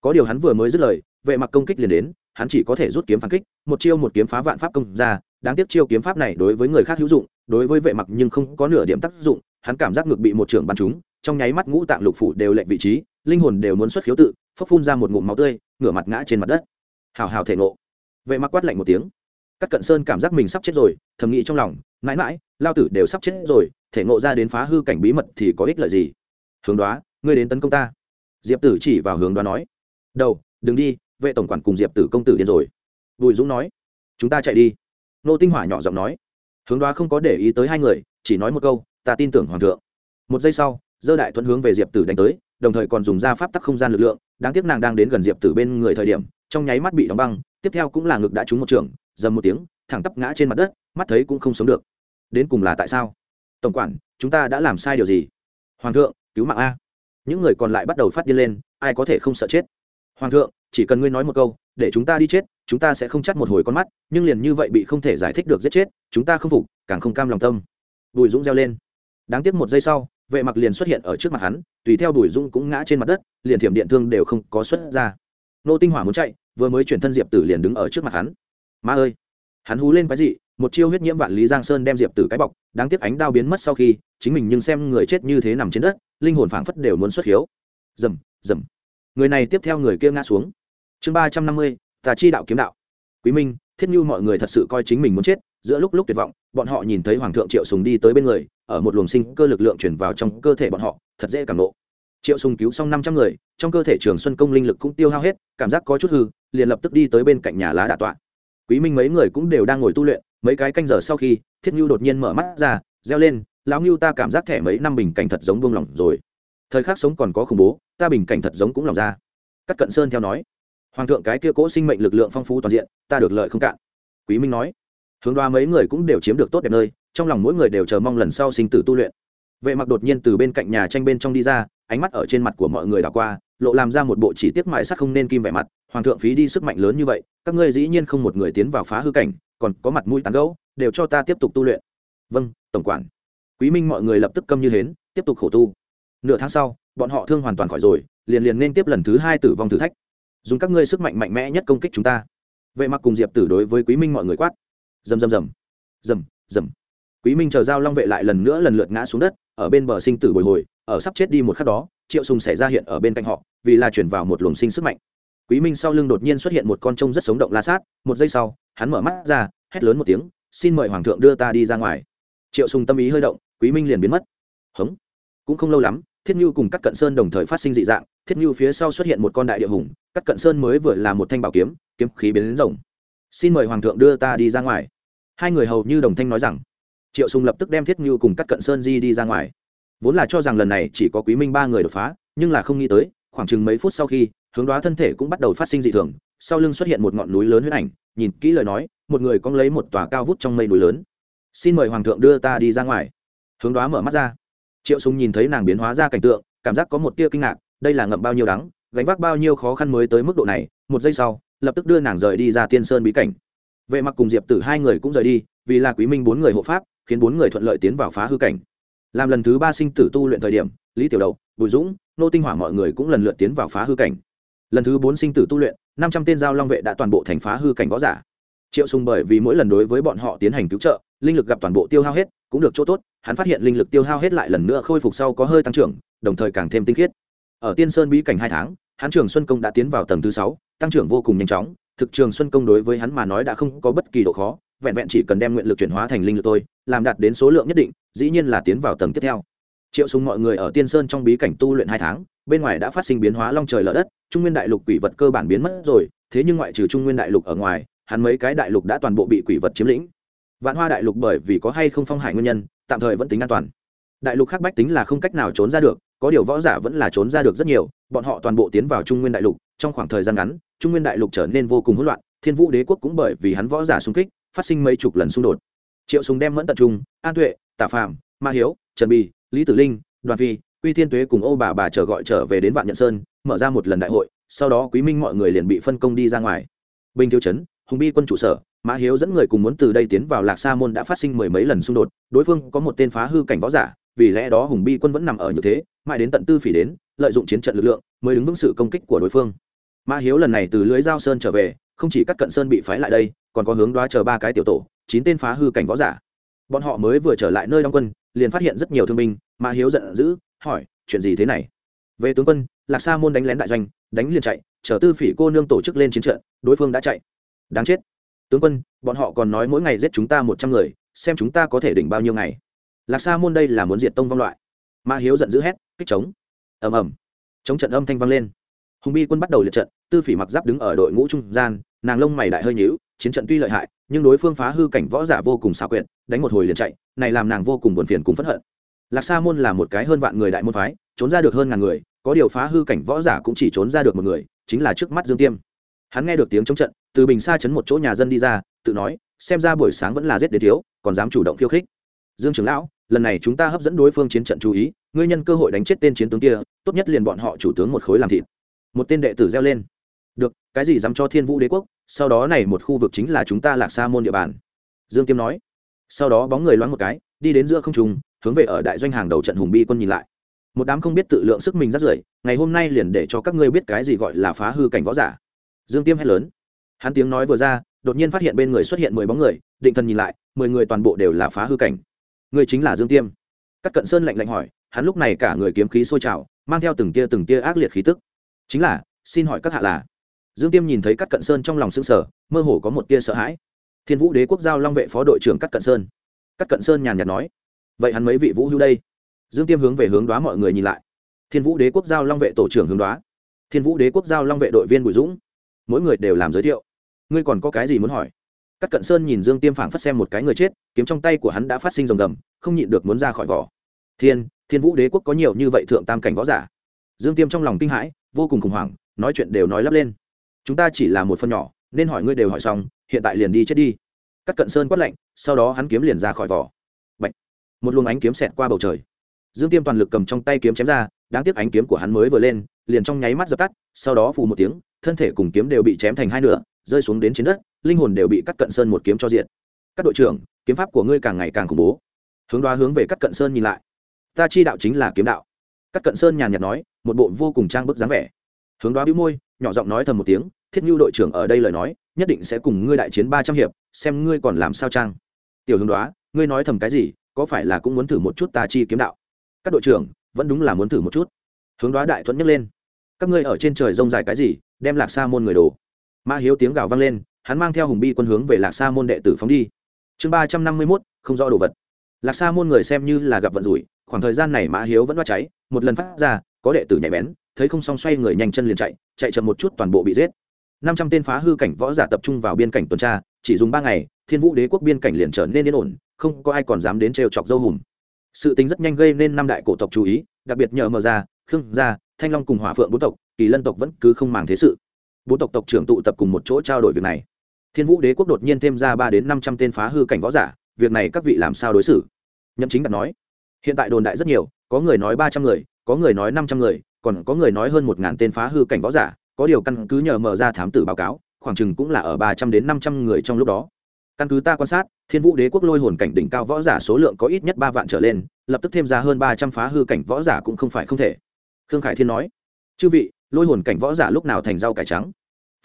có điều hắn vừa mới dứt lời, vệ mặc công kích liền đến, hắn chỉ có thể rút kiếm phản kích, một chiêu một kiếm phá vạn pháp công ra. Đáng tiếc chiêu kiếm pháp này đối với người khác hữu dụng, đối với vệ mặc nhưng không có nửa điểm tác dụng. Hắn cảm giác ngược bị một trưởng bắn trúng, trong nháy mắt ngũ tạng lục phủ đều lệnh vị trí, linh hồn đều muốn xuất khiếu tự phấp phun ra một ngụm máu tươi, ngửa mặt ngã trên mặt đất. Hào hào thể ngộ. Vệ mặc quát lạnh một tiếng các cận sơn cảm giác mình sắp chết rồi, thầm nghĩ trong lòng, mãi mãi, lao tử đều sắp chết rồi, thể ngộ ra đến phá hư cảnh bí mật thì có ích lợi gì? Hướng đoá, ngươi đến tấn công ta. Diệp tử chỉ vào hướng đoá nói. Đầu, đừng đi, vệ tổng quản cùng diệp tử công tử điên rồi. Bùi dũng nói. Chúng ta chạy đi. Nô tinh hỏa nhỏ giọng nói. Hướng đoá không có để ý tới hai người, chỉ nói một câu, ta tin tưởng hoàng thượng. Một giây sau, dơ đại thuận hướng về diệp tử đánh tới, đồng thời còn dùng ra pháp tắc không gian lực lượng, đáng tiếc nàng đang đến gần diệp tử bên người thời điểm, trong nháy mắt bị đóng băng, tiếp theo cũng là ngực đã trúng một trường dầm một tiếng, thẳng tắp ngã trên mặt đất, mắt thấy cũng không sống được. Đến cùng là tại sao? Tổng quản, chúng ta đã làm sai điều gì? Hoàng thượng, cứu mạng a. Những người còn lại bắt đầu phát điên lên, ai có thể không sợ chết? Hoàng thượng, chỉ cần ngươi nói một câu, để chúng ta đi chết, chúng ta sẽ không chắt một hồi con mắt, nhưng liền như vậy bị không thể giải thích được giết chết, chúng ta không phục, càng không cam lòng tâm. Bùi dũng reo lên. Đáng tiếc một giây sau, vệ mặc liền xuất hiện ở trước mặt hắn, tùy theo bùi dũng cũng ngã trên mặt đất, liền thiểm điện thương đều không có xuất ra. Nô tinh hỏa muốn chạy, vừa mới chuyển thân diệp tử liền đứng ở trước mặt hắn ma ơi! Hắn hú lên cái gì một chiêu huyết nhiễm vạn lý giang sơn đem diệp tử cái bọc, đáng tiếc ánh đao biến mất sau khi, chính mình nhưng xem người chết như thế nằm trên đất, linh hồn phảng phất đều muốn xuất hiếu. Dầm dầm. Người này tiếp theo người kia ngã xuống. Chương ba trăm năm mươi, tà chi đạo kiếm đạo. Quý minh, thiết như mọi người thật sự coi chính mình muốn chết, giữa lúc lúc tuyệt vọng, bọn họ nhìn thấy hoàng thượng triệu sùng đi tới bên người, ở một luồng sinh cơ lực lượng chuyển vào trong cơ thể bọn họ, thật dễ cảm nộ. Triệu sùng cứu xong năm trăm người, trong cơ thể trường xuân công linh lực cũng tiêu hao hết, cảm giác có chút hư, liền lập tức đi tới bên cạnh nhà lá đạ tọa quý minh mấy người cũng đều đang ngồi tu luyện, mấy cái canh giờ sau khi, thiết nhu đột nhiên mở mắt ra, reo lên, lão ngưu ta cảm giác thẻ mấy năm bình cảnh thật giống buông lỏng rồi. Thời khắc sống còn có khủng bố, ta bình cảnh thật giống cũng lòng ra. Cắt cận sơn theo nói, hoàng thượng cái kia cố sinh mệnh lực lượng phong phú toàn diện, ta được lợi không cạn. Quý minh nói, hướng Đoa mấy người cũng đều chiếm được tốt đẹp nơi, trong lòng mỗi người đều chờ mong lần sau sinh tử tu luyện. Vệ mặc đột nhiên từ bên cạnh nhà tranh bên trong đi ra, ánh mắt ở trên mặt của mọi người đảo qua, lộ làm ra một bộ chỉ tiết mại sắc không nên kim vẻ mặt hoàng thượng phí đi sức mạnh lớn như vậy, các ngươi dĩ nhiên không một người tiến vào phá hư cảnh, còn có mặt mũi tán gấu đều cho ta tiếp tục tu luyện. Vâng tổng quản. Quý minh mọi người lập tức câm như hến, tiếp tục khổ tu. Nửa tháng sau, bọn họ thương hoàn toàn khỏi rồi, liền liền nên tiếp lần thứ hai tử vong thử thách. Dùng các ngươi sức mạnh mạnh mẽ nhất công kích chúng ta. Vệ mặc cùng diệp tử đối với quý minh mọi người quát. Rầm rầm rầm. Rầm rầm. Quý minh chờ giao long vệ lại lần nữa lần lượt ngã xuống đất, ở bên bờ sinh tử bồi hồi, ở sắp chết đi một khắc đó, triệu sùng xảy ra hiện ở bên cạnh họ, vì là chuyển vào một luồng sinh sức mạnh quý minh sau lưng đột nhiên xuất hiện một con trông rất sống động la sát, một giây sau, hắn mở mắt ra, hét lớn một tiếng, xin mời hoàng thượng đưa ta đi ra ngoài. Triệu sùng tâm ý hơi động, quý minh liền biến mất. Hống. Cũng không lâu lắm, thiết nhu cùng các cận sơn đồng thời phát sinh dị dạng, thiết nhu phía sau xuất hiện một con đại địa hùng các cận sơn mới vừa là một thanh bảo kiếm kiếm khí biến đến rồng. Xin mời hoàng thượng đưa ta đi ra ngoài. Hai người hầu như đồng thanh nói rằng. Triệu sùng lập tức đem thiết nhu cùng các cận sơn di đi ra ngoài. Vốn là cho rằng lần này chỉ có quý minh ba người đột phá, nhưng là không nghĩ tới, khoảng chừng mấy phút sau khi hướng đoá thân thể cũng bắt đầu phát sinh dị thường, sau lưng xuất hiện một ngọn núi lớn huyết ảnh, nhìn kỹ lời nói, một người cong lấy một tòa cao vút trong mây núi lớn. Xin mời hoàng thượng đưa ta đi ra ngoài. Hướng đoá mở mắt ra. Triệu súng nhìn thấy nàng biến hóa ra cảnh tượng, cảm giác có một tia kinh ngạc, đây là ngậm bao nhiêu đắng, gánh vác bao nhiêu khó khăn mới tới mức độ này, một giây sau, lập tức đưa nàng rời đi ra tiên sơn bí cảnh. Vệ mặc cùng diệp tử hai người cũng rời đi, vì là quý minh bốn người hộ pháp, khiến bốn người thuận lợi tiến vào phá hư cảnh. Làm lần thứ ba sinh tử tu luyện thời điểm, lý tiểu đậu, bùi dũng, nô tinh hỏa mọi người cũng lần lượt tiến vào phá hư cảnh lần thứ bốn sinh tử tu luyện, năm trăm tên giao long vệ đã toàn bộ thành phá hư cảnh võ giả. Triệu sùng bởi vì mỗi lần đối với bọn họ tiến hành cứu trợ, linh lực gặp toàn bộ tiêu hao hết, cũng được chỗ tốt, hắn phát hiện linh lực tiêu hao hết lại lần nữa khôi phục sau có hơi tăng trưởng, đồng thời càng thêm tinh khiết. Ở tiên sơn bí cảnh hai tháng, hắn trường xuân công đã tiến vào tầng thứ sáu, tăng trưởng vô cùng nhanh chóng. Thực trường xuân công đối với hắn mà nói đã không có bất kỳ độ khó, vẹn vẹn chỉ cần đem nguyện lực chuyển hóa thành linh lực tôi làm đạt đến số lượng nhất định, dĩ nhiên là tiến vào tầng tiếp theo triệu súng mọi người ở tiên sơn trong bí cảnh tu luyện hai tháng, bên ngoài đã phát sinh biến hóa long trời lở đất, trung nguyên đại lục quỷ vật cơ bản biến mất rồi, thế nhưng ngoại trừ trung nguyên đại lục ở ngoài, hắn mấy cái đại lục đã toàn bộ bị quỷ vật chiếm lĩnh. Vạn hoa đại lục bởi vì có hay không phong hải nguyên nhân, tạm thời vẫn tính an toàn. Đại lục khác bách tính là không cách nào trốn ra được, có điều võ giả vẫn là trốn ra được rất nhiều, bọn họ toàn bộ tiến vào trung nguyên đại lục, trong khoảng thời gian ngắn, trung nguyên đại lục trở nên vô cùng hỗn loạn, thiên vũ đế quốc cũng bởi vì hắn võ giả xung kích, phát sinh mấy chục lần xung đột. Triệu súng đem mẫn tập trung, an tuệ, tả phạm ma hiếu, trần bì lý tử linh, đoàn phi uy thiên tuế cùng ô bà bà chờ gọi trở về đến vạn nhận sơn, mở ra một lần đại hội, sau đó quý minh mọi người liền bị phân công đi ra ngoài. Bình thiếu chấn hùng bi quân trụ sở, mã hiếu dẫn người cùng muốn từ đây tiến vào lạc sa môn đã phát sinh mười mấy lần xung đột, đối phương có một tên phá hư cảnh võ giả, vì lẽ đó hùng bi quân vẫn nằm ở như thế, mãi đến tận tư phỉ đến, lợi dụng chiến trận lực lượng mới đứng vững sự công kích của đối phương. Mã hiếu lần này từ lưới giao sơn trở về, không chỉ các cận sơn bị phái lại đây, còn có hướng đoá chờ ba cái tiểu tổ, chín tên phá hư cảnh võ giả bọn họ mới vừa trở lại nơi đóng quân, liền phát hiện rất nhiều thương binh, mà hiếu giận dữ, hỏi, chuyện gì thế này? Về tướng quân, lạc sa môn đánh lén đại doanh, đánh liền chạy chở tư phỉ cô nương tổ chức lên chiến trận, đối phương đã chạy. Đáng chết. Tướng quân, bọn họ còn nói mỗi ngày giết chúng ta một trăm người, xem chúng ta có thể đỉnh bao nhiêu ngày. Lạc sa môn đây là muốn diệt tông vong loại. Ma hiếu giận dữ hét, kích chống ầm ầm. Chống trận âm thanh vang lên. Hùng bi quân bắt đầu liệt trận, tư phỉ mặc giáp đứng ở đội ngũ trung gian, nàng lông mày đại hơi nhíu chiến trận tuy lợi hại, nhưng đối phương phá hư cảnh võ giả vô cùng xảo quyệt, đánh một hồi liền chạy, này làm nàng vô cùng buồn phiền cùng phẫn hận. Lạc sa môn là một cái hơn vạn người đại môn phái, trốn ra được hơn ngàn người, có điều phá hư cảnh võ giả cũng chỉ trốn ra được một người, chính là trước mắt dương tiêm. Hắn nghe được tiếng chống trận, từ bình xa chấn một chỗ nhà dân đi ra, tự nói, xem ra buổi sáng vẫn là giết đến thiếu, còn dám chủ động khiêu khích. Dương trưởng lão, lần này chúng ta hấp dẫn đối phương chiến trận chú ý, ngươi nhân cơ hội đánh chết tên chiến tướng kia, tốt nhất liền bọn họ chủ tướng một khối làm thịt. Một tên đệ tử reo lên được, cái gì dám cho thiên vũ đế quốc, sau đó này một khu vực chính là chúng ta lạc Sa môn địa bàn. Dương tiêm nói. Sau đó bóng người loáng một cái, đi đến giữa không trùng hướng về ở đại doanh hàng đầu trận hùng bi quân nhìn lại. Một đám không biết tự lượng sức mình rất rưởi, ngày hôm nay liền để cho các ngươi biết cái gì gọi là phá hư cảnh võ giả. Dương tiêm hét lớn. Hắn tiếng nói vừa ra, đột nhiên phát hiện bên người xuất hiện mười bóng người, định thần nhìn lại, mười người toàn bộ đều là phá hư cảnh. Người chính là dương tiêm. Các cận sơn lạnh lạnh hỏi, hắn lúc này cả người kiếm khí sôi trào, mang theo từng tia từng tia ác liệt khí tức. Chính là, xin hỏi các hạ là? Dương tiêm nhìn thấy các cận sơn trong lòng xương sở mơ hồ có một tia sợ hãi. Thiên vũ đế quốc giao long vệ phó đội trưởng các cận sơn. Các cận sơn nhàn nhạt nói, vậy hắn mấy vị vũ hữu đây? Dương tiêm hướng về hướng đoá mọi người nhìn lại. Thiên vũ đế quốc giao long vệ tổ trưởng hướng đoá. Thiên vũ đế quốc giao long vệ đội viên bùi dũng. Mỗi người đều làm giới thiệu. Ngươi còn có cái gì muốn hỏi? Các cận sơn nhìn dương tiêm phảng phất xem một cái người chết, kiếm trong tay của hắn đã phát sinh rồng gầm, không nhịn được muốn ra khỏi vỏ. Thiên thiên vũ đế quốc có nhiều như vậy thượng tam cảnh võ giả. Dương tiêm trong lòng kinh hãi, vô cùng khủng hoảng, nói chuyện đều nói lắp lên chúng ta chỉ là một phần nhỏ, nên hỏi ngươi đều hỏi xong, hiện tại liền đi chết đi. Cắt cận sơn quát lạnh, sau đó hắn kiếm liền ra khỏi vỏ. Bạch. một luồng ánh kiếm xẹt qua bầu trời. Dương tiêm toàn lực cầm trong tay kiếm chém ra, đáng tiếc ánh kiếm của hắn mới vừa lên, liền trong nháy mắt dập tắt, sau đó phù một tiếng, thân thể cùng kiếm đều bị chém thành hai nửa, rơi xuống đến trên đất, linh hồn đều bị cắt cận sơn một kiếm cho diện các đội trưởng, kiếm pháp của ngươi càng ngày càng khủng bố. Hướng đoá hướng về cắt cận sơn nhìn lại. Ta chi đạo chính là kiếm đạo. Cắt cận sơn nhàn nhạt nói, một bộ vô cùng trang bức dáng vẻ hướng đoá bĩu môi, nhỏ giọng nói thầm một tiếng, thiết nhu đội trưởng ở đây lời nói, nhất định sẽ cùng ngươi đại chiến ba trăm hiệp, xem ngươi còn làm sao trang tiểu hướng đoá, ngươi nói thầm cái gì, có phải là cũng muốn thử một chút ta chi kiếm đạo? Các đội trưởng, vẫn đúng là muốn thử một chút. Hướng đoá đại thuận nhấc lên. Các ngươi ở trên trời rông dài cái gì, đem lạc xa môn người đồ ma hiếu tiếng gào vang lên, hắn mang theo hùng bi quân hướng về lạc xa môn đệ tử phóng đi. Chương ba trăm năm mươi mốt, không rõ đồ vật. Lạc xa môn người xem như là gặp vận rủi, khoảng thời gian này mã hiếu vẫn bắt cháy, một lần phát ra, có đệ tử nhạy bén thấy không xong xoay người nhanh chân liền chạy chạy chậm một chút toàn bộ bị giết. Năm trăm tên phá hư cảnh võ giả tập trung vào biên cảnh tuần tra, chỉ dùng ba ngày, thiên vũ đế quốc biên cảnh liền trở nên yên ổn, không có ai còn dám đến trêu chọc dâu hùm. Sự tính rất nhanh gây nên năm đại cổ tộc chú ý, đặc biệt nhờ mờ ra khương gia, thanh long cùng hỏa phượng bốn tộc, kỳ lân tộc vẫn cứ không màng thế sự. Bốn tộc tộc trưởng tụ tập cùng một chỗ trao đổi việc này. Thiên vũ đế quốc đột nhiên thêm ra ba đến năm trăm tên phá hư cảnh võ giả, việc này các vị làm sao đối xử? Nhậm chính đặt nói, hiện tại đồn đại rất nhiều, có người nói ba trăm người có người nói năm trăm người, còn có người nói hơn một ngàn tên phá hư cảnh võ giả, có điều căn cứ nhờ mở ra thám tử báo cáo, khoảng chừng cũng là ở ba trăm đến năm trăm người trong lúc đó. Căn cứ ta quan sát, thiên vũ đế quốc lôi hồn cảnh đỉnh cao võ giả số lượng có ít nhất ba vạn trở lên, lập tức thêm ra hơn ba trăm phá hư cảnh võ giả cũng không phải không thể. Khương khải thiên nói, chư vị, lôi hồn cảnh võ giả lúc nào thành rau cải trắng?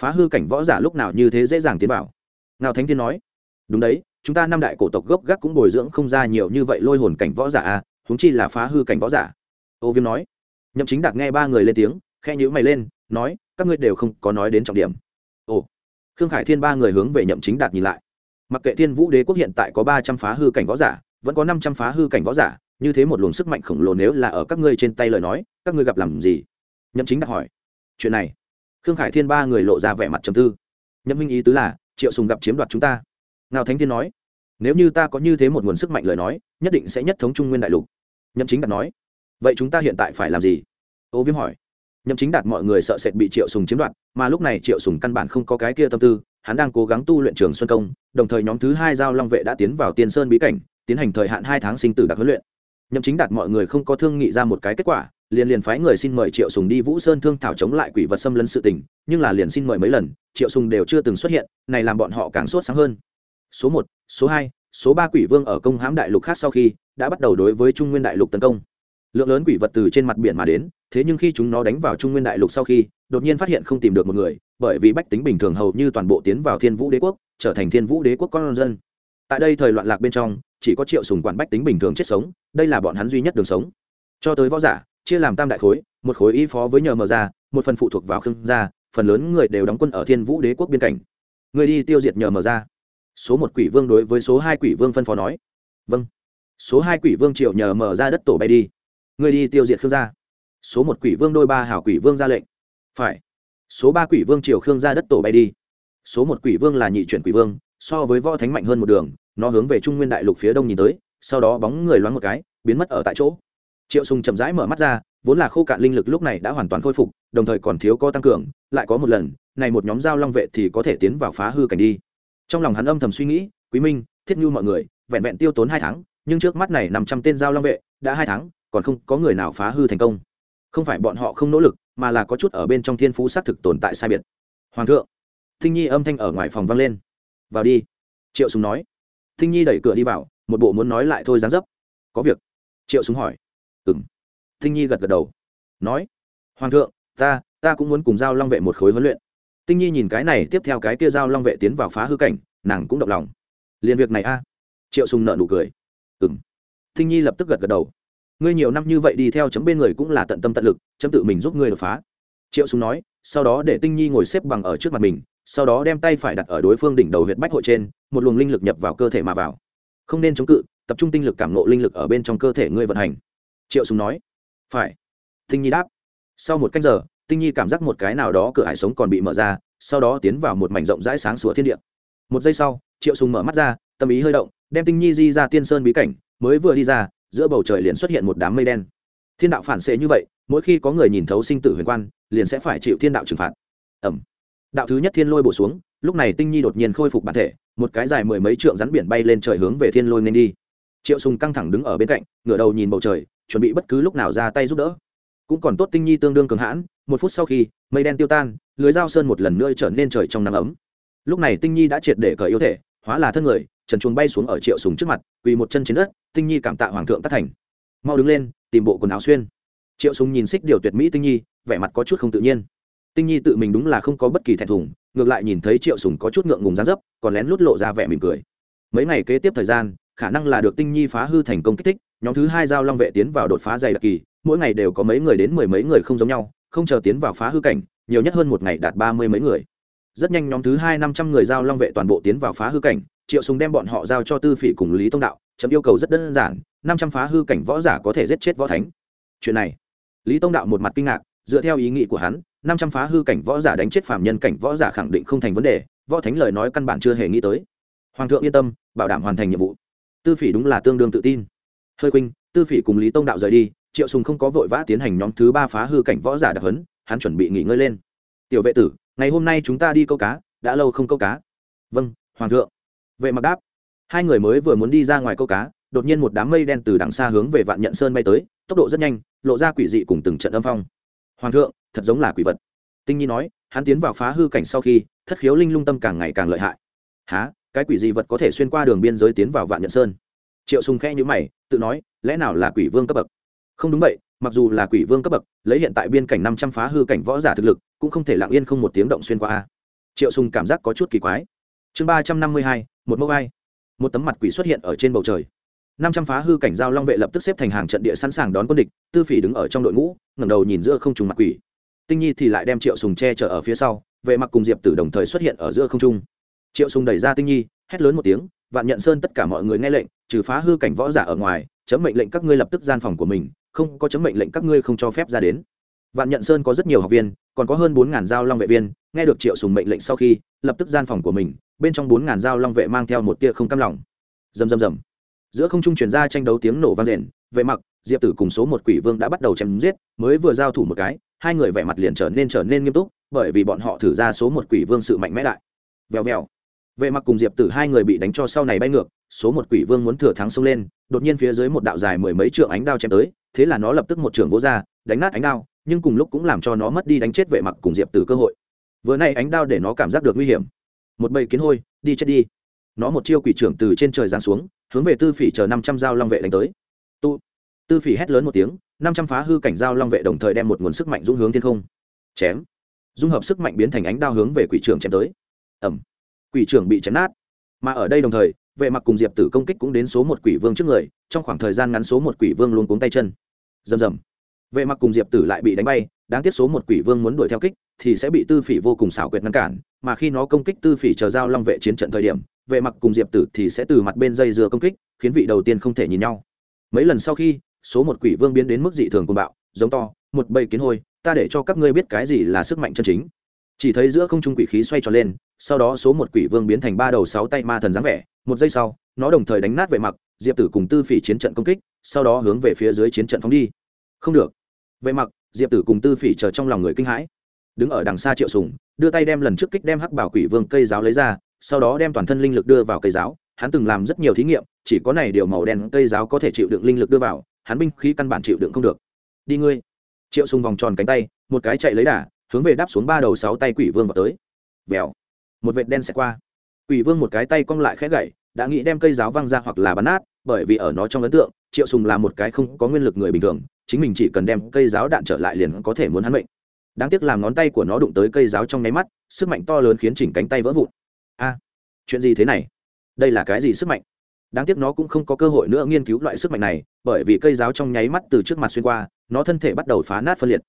Phá hư cảnh võ giả lúc nào như thế dễ dàng tiến vào? Ngao thánh thiên nói, đúng đấy, chúng ta năm đại cổ tộc gốc gác cũng bồi dưỡng không ra nhiều như vậy lôi hồn cảnh võ giả à huống chi là phá hư cảnh võ giả ô viêm nói. Nhậm chính đạt nghe ba người lên tiếng khe nhữ mày lên, nói, các ngươi đều không có nói đến trọng điểm. Ồ. Khương khải thiên ba người hướng về nhậm chính đạt nhìn lại. Mặc kệ thiên vũ đế quốc hiện tại có ba trăm phá hư cảnh võ giả, vẫn có năm trăm phá hư cảnh võ giả, như thế một luồng sức mạnh khổng lồ nếu là ở các ngươi trên tay lời nói, các ngươi gặp làm gì? Nhậm chính đạt hỏi. Chuyện này. Khương khải thiên ba người lộ ra vẻ mặt trầm tư. Nhậm minh ý tứ là, triệu sùng gặp chiếm đoạt chúng ta. Ngao thánh thiên nói, nếu như ta có như thế một nguồn sức mạnh lời nói, nhất định sẽ nhất thống trung nguyên đại lục. Nhậm chính đạt nói vậy chúng ta hiện tại phải làm gì? Ô viêm hỏi. Nhậm chính đạt mọi người sợ sệt bị triệu sùng chiếm đoạt, mà lúc này triệu sùng căn bản không có cái kia tâm tư, hắn đang cố gắng tu luyện trường xuân công, đồng thời nhóm thứ hai giao long vệ đã tiến vào tiên sơn bí cảnh, tiến hành thời hạn hai tháng sinh tử đặc huấn luyện. Nhậm chính đạt mọi người không có thương nghị ra một cái kết quả, liền liền phái người xin mời triệu sùng đi vũ sơn thương thảo chống lại quỷ vật xâm lấn sự tình, nhưng là liền xin mời mấy lần, triệu sùng đều chưa từng xuất hiện, này làm bọn họ càng sốt sáng hơn. Số một, số hai, số ba quỷ vương ở công hãm đại lục khác sau khi, đã bắt đầu đối với trung nguyên đại lục tấn công lượng lớn quỷ vật từ trên mặt biển mà đến, thế nhưng khi chúng nó đánh vào trung nguyên đại lục sau khi, đột nhiên phát hiện không tìm được một người, bởi vì bách tính bình thường hầu như toàn bộ tiến vào thiên vũ đế quốc, trở thành thiên vũ đế quốc con dân. Tại đây thời loạn lạc bên trong, chỉ có triệu sùng quản bách tính bình thường chết sống, đây là bọn hắn duy nhất đường sống. Cho tới võ giả, chia làm tam đại khối, một khối y phó với nhờ mờ ra, một phần phụ thuộc vào khương gia, phần lớn người đều đóng quân ở thiên vũ đế quốc biên cảnh. Người đi tiêu diệt nhờ mờ ra. Số một quỷ vương đối với số hai quỷ vương phân phó nói. Vâng. Số hai quỷ vương triệu nhờ mở ra đất tổ bay đi. Ngươi đi tiêu diệt khương gia. Số một quỷ vương đôi ba hảo quỷ vương ra lệnh. Phải. Số ba quỷ vương triều khương gia đất tổ bay đi. Số một quỷ vương là nhị chuyển quỷ vương, so với võ thánh mạnh hơn một đường, nó hướng về trung nguyên đại lục phía đông nhìn tới, sau đó bóng người loáng một cái, biến mất ở tại chỗ. Triệu sùng chậm rãi mở mắt ra, vốn là khô cạn linh lực lúc này đã hoàn toàn khôi phục, đồng thời còn thiếu có tăng cường, lại có một lần, này một nhóm giao long vệ thì có thể tiến vào phá hư cảnh đi. Trong lòng hắn âm thầm suy nghĩ, quý minh, thiết nhu mọi người, vẹn vẹn tiêu tốn hai tháng, nhưng trước mắt này nằm trăm tên giao long vệ, đã hai tháng còn không có người nào phá hư thành công. Không phải bọn họ không nỗ lực, mà là có chút ở bên trong thiên phú xác thực tồn tại sai biệt. Hoàng thượng, thinh nhi âm thanh ở ngoài phòng vang lên. Vào đi. Triệu súng nói. Thinh nhi đẩy cửa đi vào, một bộ muốn nói lại thôi dán dấp. Có việc. Triệu súng hỏi. Ừ m thinh nhi gật gật đầu. Nói. Hoàng thượng, ta ta cũng muốn cùng giao long vệ một khối huấn luyện. Tinh nhi nhìn cái này, tiếp theo cái kia giao long vệ tiến vào phá hư cảnh, nàng cũng động lòng. Liền việc này a. Triệu sùng nợ nụ cười. Ừng tinh nhi lập tức gật gật đầu ngươi nhiều năm như vậy đi theo chấm bên người cũng là tận tâm tận lực, chấm tự mình giúp ngươi đột phá. Triệu Súng nói, sau đó để tinh nhi ngồi xếp bằng ở trước mặt mình, sau đó đem tay phải đặt ở đối phương đỉnh đầu huyện bách hội trên, một luồng linh lực nhập vào cơ thể mà vào. Không nên chống cự, tập trung tinh lực cảm nộ linh lực ở bên trong cơ thể ngươi vận hành. Triệu Súng nói, phải. Tinh nhi đáp. Sau một cách giờ, tinh nhi cảm giác một cái nào đó cửa hải sống còn bị mở ra, sau đó tiến vào một mảnh rộng rãi sáng sủa thiên địa. Một giây sau, triệu sùng mở mắt ra, tâm ý hơi động, đem tinh nhi di ra tiên sơn bí cảnh, mới vừa đi ra giữa bầu trời liền xuất hiện một đám mây đen. Thiên đạo phản xệ như vậy, mỗi khi có người nhìn thấu sinh tử huyền quan, liền sẽ phải chịu thiên đạo trừng phạt. Ẩm. Đạo thứ nhất thiên lôi bổ xuống, lúc này tinh nhi đột nhiên khôi phục bản thể, một cái dài mười mấy trượng rắn biển bay lên trời hướng về thiên lôi nên đi. Triệu sùng căng thẳng đứng ở bên cạnh, ngửa đầu nhìn bầu trời, chuẩn bị bất cứ lúc nào ra tay giúp đỡ. Cũng còn tốt tinh nhi tương đương cường hãn, một phút sau khi, mây đen tiêu tan, lưới giao sơn một lần nữa trở nên trời trong nắng ấm. Lúc này tinh nhi đã triệt để cởi yếu thể, hóa là thân người trần chuồng bay xuống ở triệu sùng trước mặt, quỳ một chân trên đất, tinh nhi cảm tạ hoàng thượng tác thành. Mau đứng lên, tìm bộ quần áo xuyên. Triệu sùng nhìn xích điều tuyệt mỹ tinh nhi, vẻ mặt có chút không tự nhiên. Tinh nhi tự mình đúng là không có bất kỳ thẹn thùng, ngược lại nhìn thấy triệu sùng có chút ngượng ngùng ra dấp, còn lén lút lộ ra vẻ mỉm cười. Mấy ngày kế tiếp thời gian, khả năng là được tinh nhi phá hư thành công kích thích, nhóm thứ hai giao long vệ tiến vào đột phá dày đặc kỳ, mỗi ngày đều có mấy người đến mười mấy người không giống nhau, không chờ tiến vào phá hư cảnh, nhiều nhất hơn một ngày đạt ba mươi mấy người. Rất nhanh nhóm thứ hai năm trăm người giao long vệ toàn bộ tiến vào phá hư cảnh triệu sùng đem bọn họ giao cho tư phỉ cùng lý tông đạo, chấm yêu cầu rất đơn giản, năm trăm phá hư cảnh võ giả có thể giết chết võ thánh. Chuyện này, lý tông đạo một mặt kinh ngạc, dựa theo ý nghĩ của hắn, năm trăm phá hư cảnh võ giả đánh chết phạm nhân cảnh võ giả khẳng định không thành vấn đề, võ thánh lời nói căn bản chưa hề nghĩ tới. Hoàng thượng yên tâm, bảo đảm hoàn thành nhiệm vụ. Tư phỉ đúng là tương đương tự tin. Hơi khuynh tư phỉ cùng lý tông đạo rời đi, triệu sùng không có vội vã tiến hành nhóm thứ ba phá hư cảnh võ giả đặc huấn, hắn chuẩn bị nghỉ ngơi lên. Tiểu vệ tử, ngày hôm nay chúng ta đi câu cá, đã lâu không câu cá. Vâng hoàng thượng vệ mặc đáp. Hai người mới vừa muốn đi ra ngoài câu cá, đột nhiên một đám mây đen từ đằng xa hướng về vạn nhận sơn bay tới, tốc độ rất nhanh, lộ ra quỷ dị cùng từng trận âm phong. Hoàng thượng, thật giống là quỷ vật. Tinh nhi nói, hắn tiến vào phá hư cảnh sau khi, thất khiếu linh lung tâm càng ngày càng lợi hại. Há cái quỷ dị vật có thể xuyên qua đường biên giới tiến vào vạn nhận sơn? Triệu sùng khẽ nhíu mày, tự nói, lẽ nào là quỷ vương cấp bậc? Không đúng vậy, mặc dù là quỷ vương cấp bậc, lấy hiện tại biên cảnh năm trăm phá hư cảnh võ giả thực lực, cũng không thể lặng yên không một tiếng động xuyên qua triệu sùng cảm giác có chút kỳ quái. Chương ba trăm năm mươi hai một mẫu vai một tấm mặt quỷ xuất hiện ở trên bầu trời. Năm trăm phá hư cảnh giao long vệ lập tức xếp thành hàng trận địa sẵn sàng đón quân địch, tư phỉ đứng ở trong đội ngũ, ngẩng đầu nhìn giữa không trùng mặt quỷ. Tinh nhi thì lại đem triệu sùng che chở ở phía sau, vệ mặc cùng diệp tử đồng thời xuất hiện ở giữa không trung. Triệu sùng đẩy ra tinh nhi, hét lớn một tiếng, vạn nhận sơn tất cả mọi người nghe lệnh, trừ phá hư cảnh võ giả ở ngoài, chấm mệnh lệnh các ngươi lập tức gian phòng của mình, không có chấm mệnh lệnh các ngươi không cho phép ra đến. Vạn nhận sơn có rất nhiều học viên, còn có hơn bốn ngàn giao long vệ viên, nghe được triệu sùng mệnh lệnh sau khi, lập tức gian phòng của mình bên trong bốn ngàn dao long vệ mang theo một tia không cam lòng. Rầm rầm rầm. Giữa không trung truyền ra tranh đấu tiếng nổ vang rền, vệ mặc, diệp tử cùng số một quỷ vương đã bắt đầu chém giết, mới vừa giao thủ một cái, hai người vẻ mặt liền trở nên trở nên nghiêm túc, bởi vì bọn họ thử ra số một quỷ vương sự mạnh mẽ đại. Vèo vèo. Vệ mặc cùng diệp tử hai người bị đánh cho sau này bay ngược, số một quỷ vương muốn thừa thắng xông lên, đột nhiên phía dưới một đạo dài mười mấy trượng ánh đao chém tới, thế là nó lập tức một trường vỗ ra, đánh nát ánh đao, nhưng cùng lúc cũng làm cho nó mất đi đánh chết vệ mặc cùng diệp tử cơ hội. Vừa nay ánh đao để nó cảm giác được nguy hiểm một bầy kiến hôi, đi chết đi. Nó một chiêu quỷ trưởng từ trên trời giáng xuống, hướng về tư phỉ chờ năm trăm dao long vệ đánh tới. Tu. Tư phỉ hét lớn một tiếng, năm trăm phá hư cảnh dao long vệ đồng thời đem một nguồn sức mạnh dũng hướng thiên không. Chém. Dung hợp sức mạnh biến thành ánh đao hướng về quỷ trưởng chém tới. Ẩm quỷ trưởng bị chém nát. Mà ở đây đồng thời, vệ mặc cùng diệp tử công kích cũng đến số một quỷ vương trước người, trong khoảng thời gian ngắn số một quỷ vương luôn cuống tay chân. Rầm rầm. Vệ mặc cùng diệp tử lại bị đánh bay, đáng tiếc số một quỷ vương muốn đuổi theo kích thì sẽ bị tư phỉ vô cùng xảo quyệt ngăn cản, mà khi nó công kích tư phỉ chờ giao long vệ chiến trận thời điểm, vệ mặc cùng diệp tử thì sẽ từ mặt bên dây dừa công kích, khiến vị đầu tiên không thể nhìn nhau. Mấy lần sau khi, số một quỷ vương biến đến mức dị thường cùng bạo, giống to, một bầy kiến hôi, ta để cho các ngươi biết cái gì là sức mạnh chân chính. Chỉ thấy giữa không trung quỷ khí xoay tròn lên, sau đó số một quỷ vương biến thành ba đầu sáu tay ma thần dáng vẻ, một giây sau, nó đồng thời đánh nát vệ mặc, diệp tử cùng tư phỉ chiến trận công kích, sau đó hướng về phía dưới chiến trận phóng đi. Không được. Vệ mặc, diệp tử cùng tư phỉ chờ trong lòng người kinh hãi đứng ở đằng xa triệu sùng, đưa tay đem lần trước kích đem hắc bảo quỷ vương cây giáo lấy ra, sau đó đem toàn thân linh lực đưa vào cây giáo. Hắn từng làm rất nhiều thí nghiệm, chỉ có này điều màu đen cây giáo có thể chịu đựng linh lực đưa vào, hắn binh khí căn bản chịu đựng không được. Đi ngươi. Triệu sùng vòng tròn cánh tay, một cái chạy lấy đà, hướng về đáp xuống ba đầu sáu tay quỷ vương vào tới. Vèo. Một vệt đen sẽ qua. Quỷ vương một cái tay cong lại khẽ gậy, đã nghĩ đem cây giáo văng ra hoặc là bắn nát, bởi vì ở nó trong ấn tượng, triệu sùng là một cái không có nguyên lực người bình thường, chính mình chỉ cần đem cây giáo đạn trở lại liền có thể muốn hắn mệnh đáng tiếc làm ngón tay của nó đụng tới cây giáo trong nháy mắt, sức mạnh to lớn khiến chỉnh cánh tay vỡ vụn. A, chuyện gì thế này? Đây là cái gì sức mạnh? Đáng tiếc nó cũng không có cơ hội nữa nghiên cứu loại sức mạnh này, bởi vì cây giáo trong nháy mắt từ trước mặt xuyên qua, nó thân thể bắt đầu phá nát phân liệt.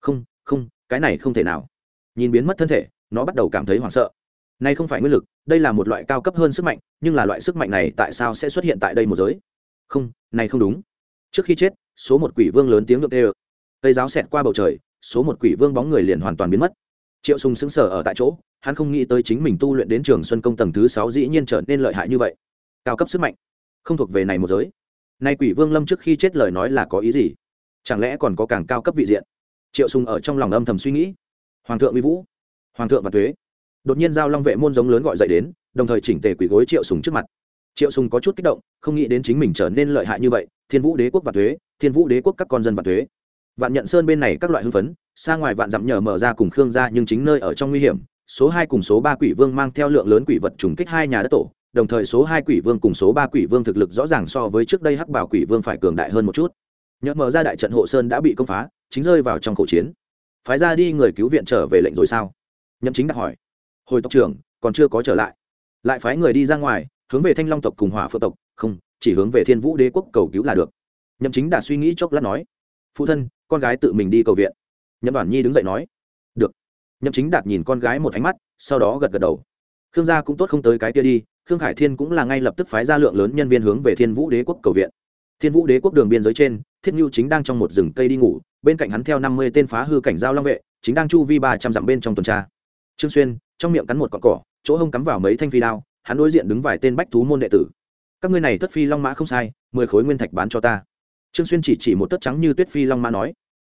Không không, cái này không thể nào. Nhìn biến mất thân thể, nó bắt đầu cảm thấy hoảng sợ. Nay không phải nguyên lực, đây là một loại cao cấp hơn sức mạnh, nhưng là loại sức mạnh này tại sao sẽ xuất hiện tại đây một giới? Không, này không đúng. Trước khi chết, số một quỷ vương lớn tiếng ngược đê cây giáo xẹt qua bầu trời số một quỷ vương bóng người liền hoàn toàn biến mất. Triệu sùng sững sờ ở tại chỗ, hắn không nghĩ tới chính mình tu luyện đến trường xuân công tầng thứ sáu dĩ nhiên trở nên lợi hại như vậy. Cao cấp sức mạnh, không thuộc về này một giới. Nay quỷ vương lâm trước khi chết lời nói là có ý gì? Chẳng lẽ còn có càng cao cấp vị diện? Triệu sùng ở trong lòng âm thầm suy nghĩ. Hoàng thượng uy vũ, hoàng thượng và thuế. Đột nhiên giao long vệ môn giống lớn gọi dậy đến, đồng thời chỉnh tề quỷ gối triệu sùng trước mặt. Triệu sùng có chút kích động, không nghĩ đến chính mình trở nên lợi hại như vậy, thiên vũ đế quốc và thuế, thiên vũ đế quốc các con dân và thuế vạn nhận sơn bên này các loại hưng phấn, xa ngoài vạn dặm nhờ mở ra cùng khương ra nhưng chính nơi ở trong nguy hiểm, số hai cùng số ba quỷ vương mang theo lượng lớn quỷ vật trùng kích hai nhà đất tổ, đồng thời số hai quỷ vương cùng số ba quỷ vương thực lực rõ ràng so với trước đây hắc bảo quỷ vương phải cường đại hơn một chút. Nhờ mở ra đại trận hộ sơn đã bị công phá, chính rơi vào trong khẩu chiến. Phái ra đi người cứu viện trở về lệnh rồi sao? Nhậm chính đặt hỏi. Hồi tộc trưởng, còn chưa có trở lại. Lại phái người đi ra ngoài, hướng về thanh long tộc cùng hỏa phượng tộc, không, chỉ hướng về thiên vũ đế quốc cầu cứu là được. Nhậm chính đã suy nghĩ chốc lát nói phụ thân, con gái tự mình đi cầu viện. Nhậm đoàn nhi đứng dậy nói, được. Nhậm chính đạt nhìn con gái một ánh mắt, sau đó gật gật đầu. Khương gia cũng tốt không tới cái kia đi, khương khải thiên cũng là ngay lập tức phái ra lượng lớn nhân viên hướng về thiên vũ đế quốc cầu viện. Thiên vũ đế quốc đường biên giới trên, thiết nhu chính đang trong một rừng cây đi ngủ, bên cạnh hắn theo năm mươi tên phá hư cảnh giao long vệ, chính đang chu vi ba trăm dặm bên trong tuần tra. Trương xuyên, trong miệng cắn một cọn cỏ, chỗ hông cắm vào mấy thanh phi đao, hắn đối diện đứng vài tên bách thú môn đệ tử. Các ngươi này thất phi long mã không sai, mười khối nguyên thạch bán cho ta trương xuyên chỉ chỉ một tấc trắng như tuyết phi long mã nói,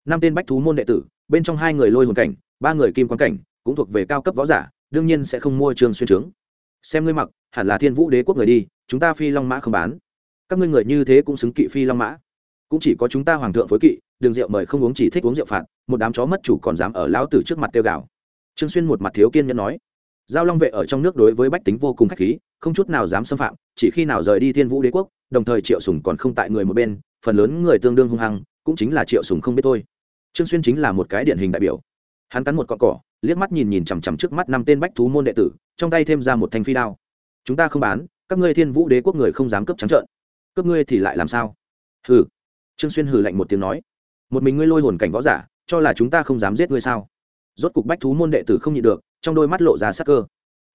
năm tên bách thú môn đệ tử, bên trong hai người lôi hồn cảnh, ba người kim quan cảnh, cũng thuộc về cao cấp võ giả, đương nhiên sẽ không mua trương xuyên trướng. Xem ngươi mặc, hẳn là thiên vũ đế quốc người đi, chúng ta phi long mã không bán. Các ngươi người như thế cũng xứng kỵ phi long mã. Cũng chỉ có chúng ta hoàng thượng phối kỵ, đường rượu mời không uống chỉ thích uống rượu phạt, một đám chó mất chủ còn dám ở lão tử trước mặt tiêu gạo trương xuyên một mặt thiếu kiên nhẫn nói giao long vệ ở trong nước đối với bách tính vô cùng khách khí, không chút nào dám xâm phạm, chỉ khi nào rời đi thiên vũ đế quốc, đồng thời triệu sùng còn không tại người một bên, phần lớn người tương đương hung hăng, cũng chính là triệu sùng không biết thôi. Trương xuyên chính là một cái điển hình đại biểu. Hắn cắn một con cỏ, liếc mắt nhìn nhìn chằm chằm trước mắt năm tên bách thú môn đệ tử, trong tay thêm ra một thanh phi đao. Chúng ta không bán, các ngươi thiên vũ đế quốc người không dám cướp trắng trợn. Cướp ngươi thì lại làm sao? Hừ. Trương xuyên hừ lạnh một tiếng nói. Một mình ngươi lôi hồn cảnh võ giả, cho là chúng ta không dám giết ngươi sao? Rốt cục bách thú môn đệ tử không nhịn được, trong đôi mắt lộ ra sắc cơ.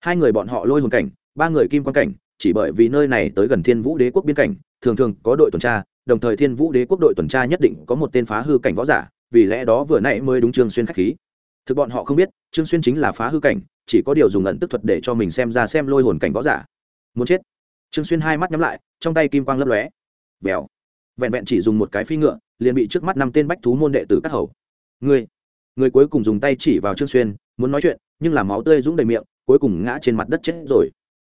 Hai người bọn họ lôi hồn cảnh, ba người kim quan cảnh, chỉ bởi vì nơi này tới gần thiên vũ đế quốc biên cảnh, thường thường có đội tuần tra, đồng thời thiên vũ đế quốc đội tuần tra nhất định có một tên phá hư cảnh võ giả, vì lẽ đó vừa nãy mới đúng trương xuyên khách khí. Thực bọn họ không biết, trương xuyên chính là phá hư cảnh, chỉ có điều dùng ẩn tức thuật để cho mình xem ra xem lôi hồn cảnh võ giả. Muốn chết. Trương xuyên hai mắt nhắm lại, trong tay kim quang lấp lóe. Vèo. Vẹn vẹn chỉ dùng một cái phi ngựa, liền bị trước mắt năm tên bách thú môn đệ tử cắt hầu. Ngươi người cuối cùng dùng tay chỉ vào trương xuyên, muốn nói chuyện, nhưng là máu tươi dũng đầy miệng, cuối cùng ngã trên mặt đất chết rồi.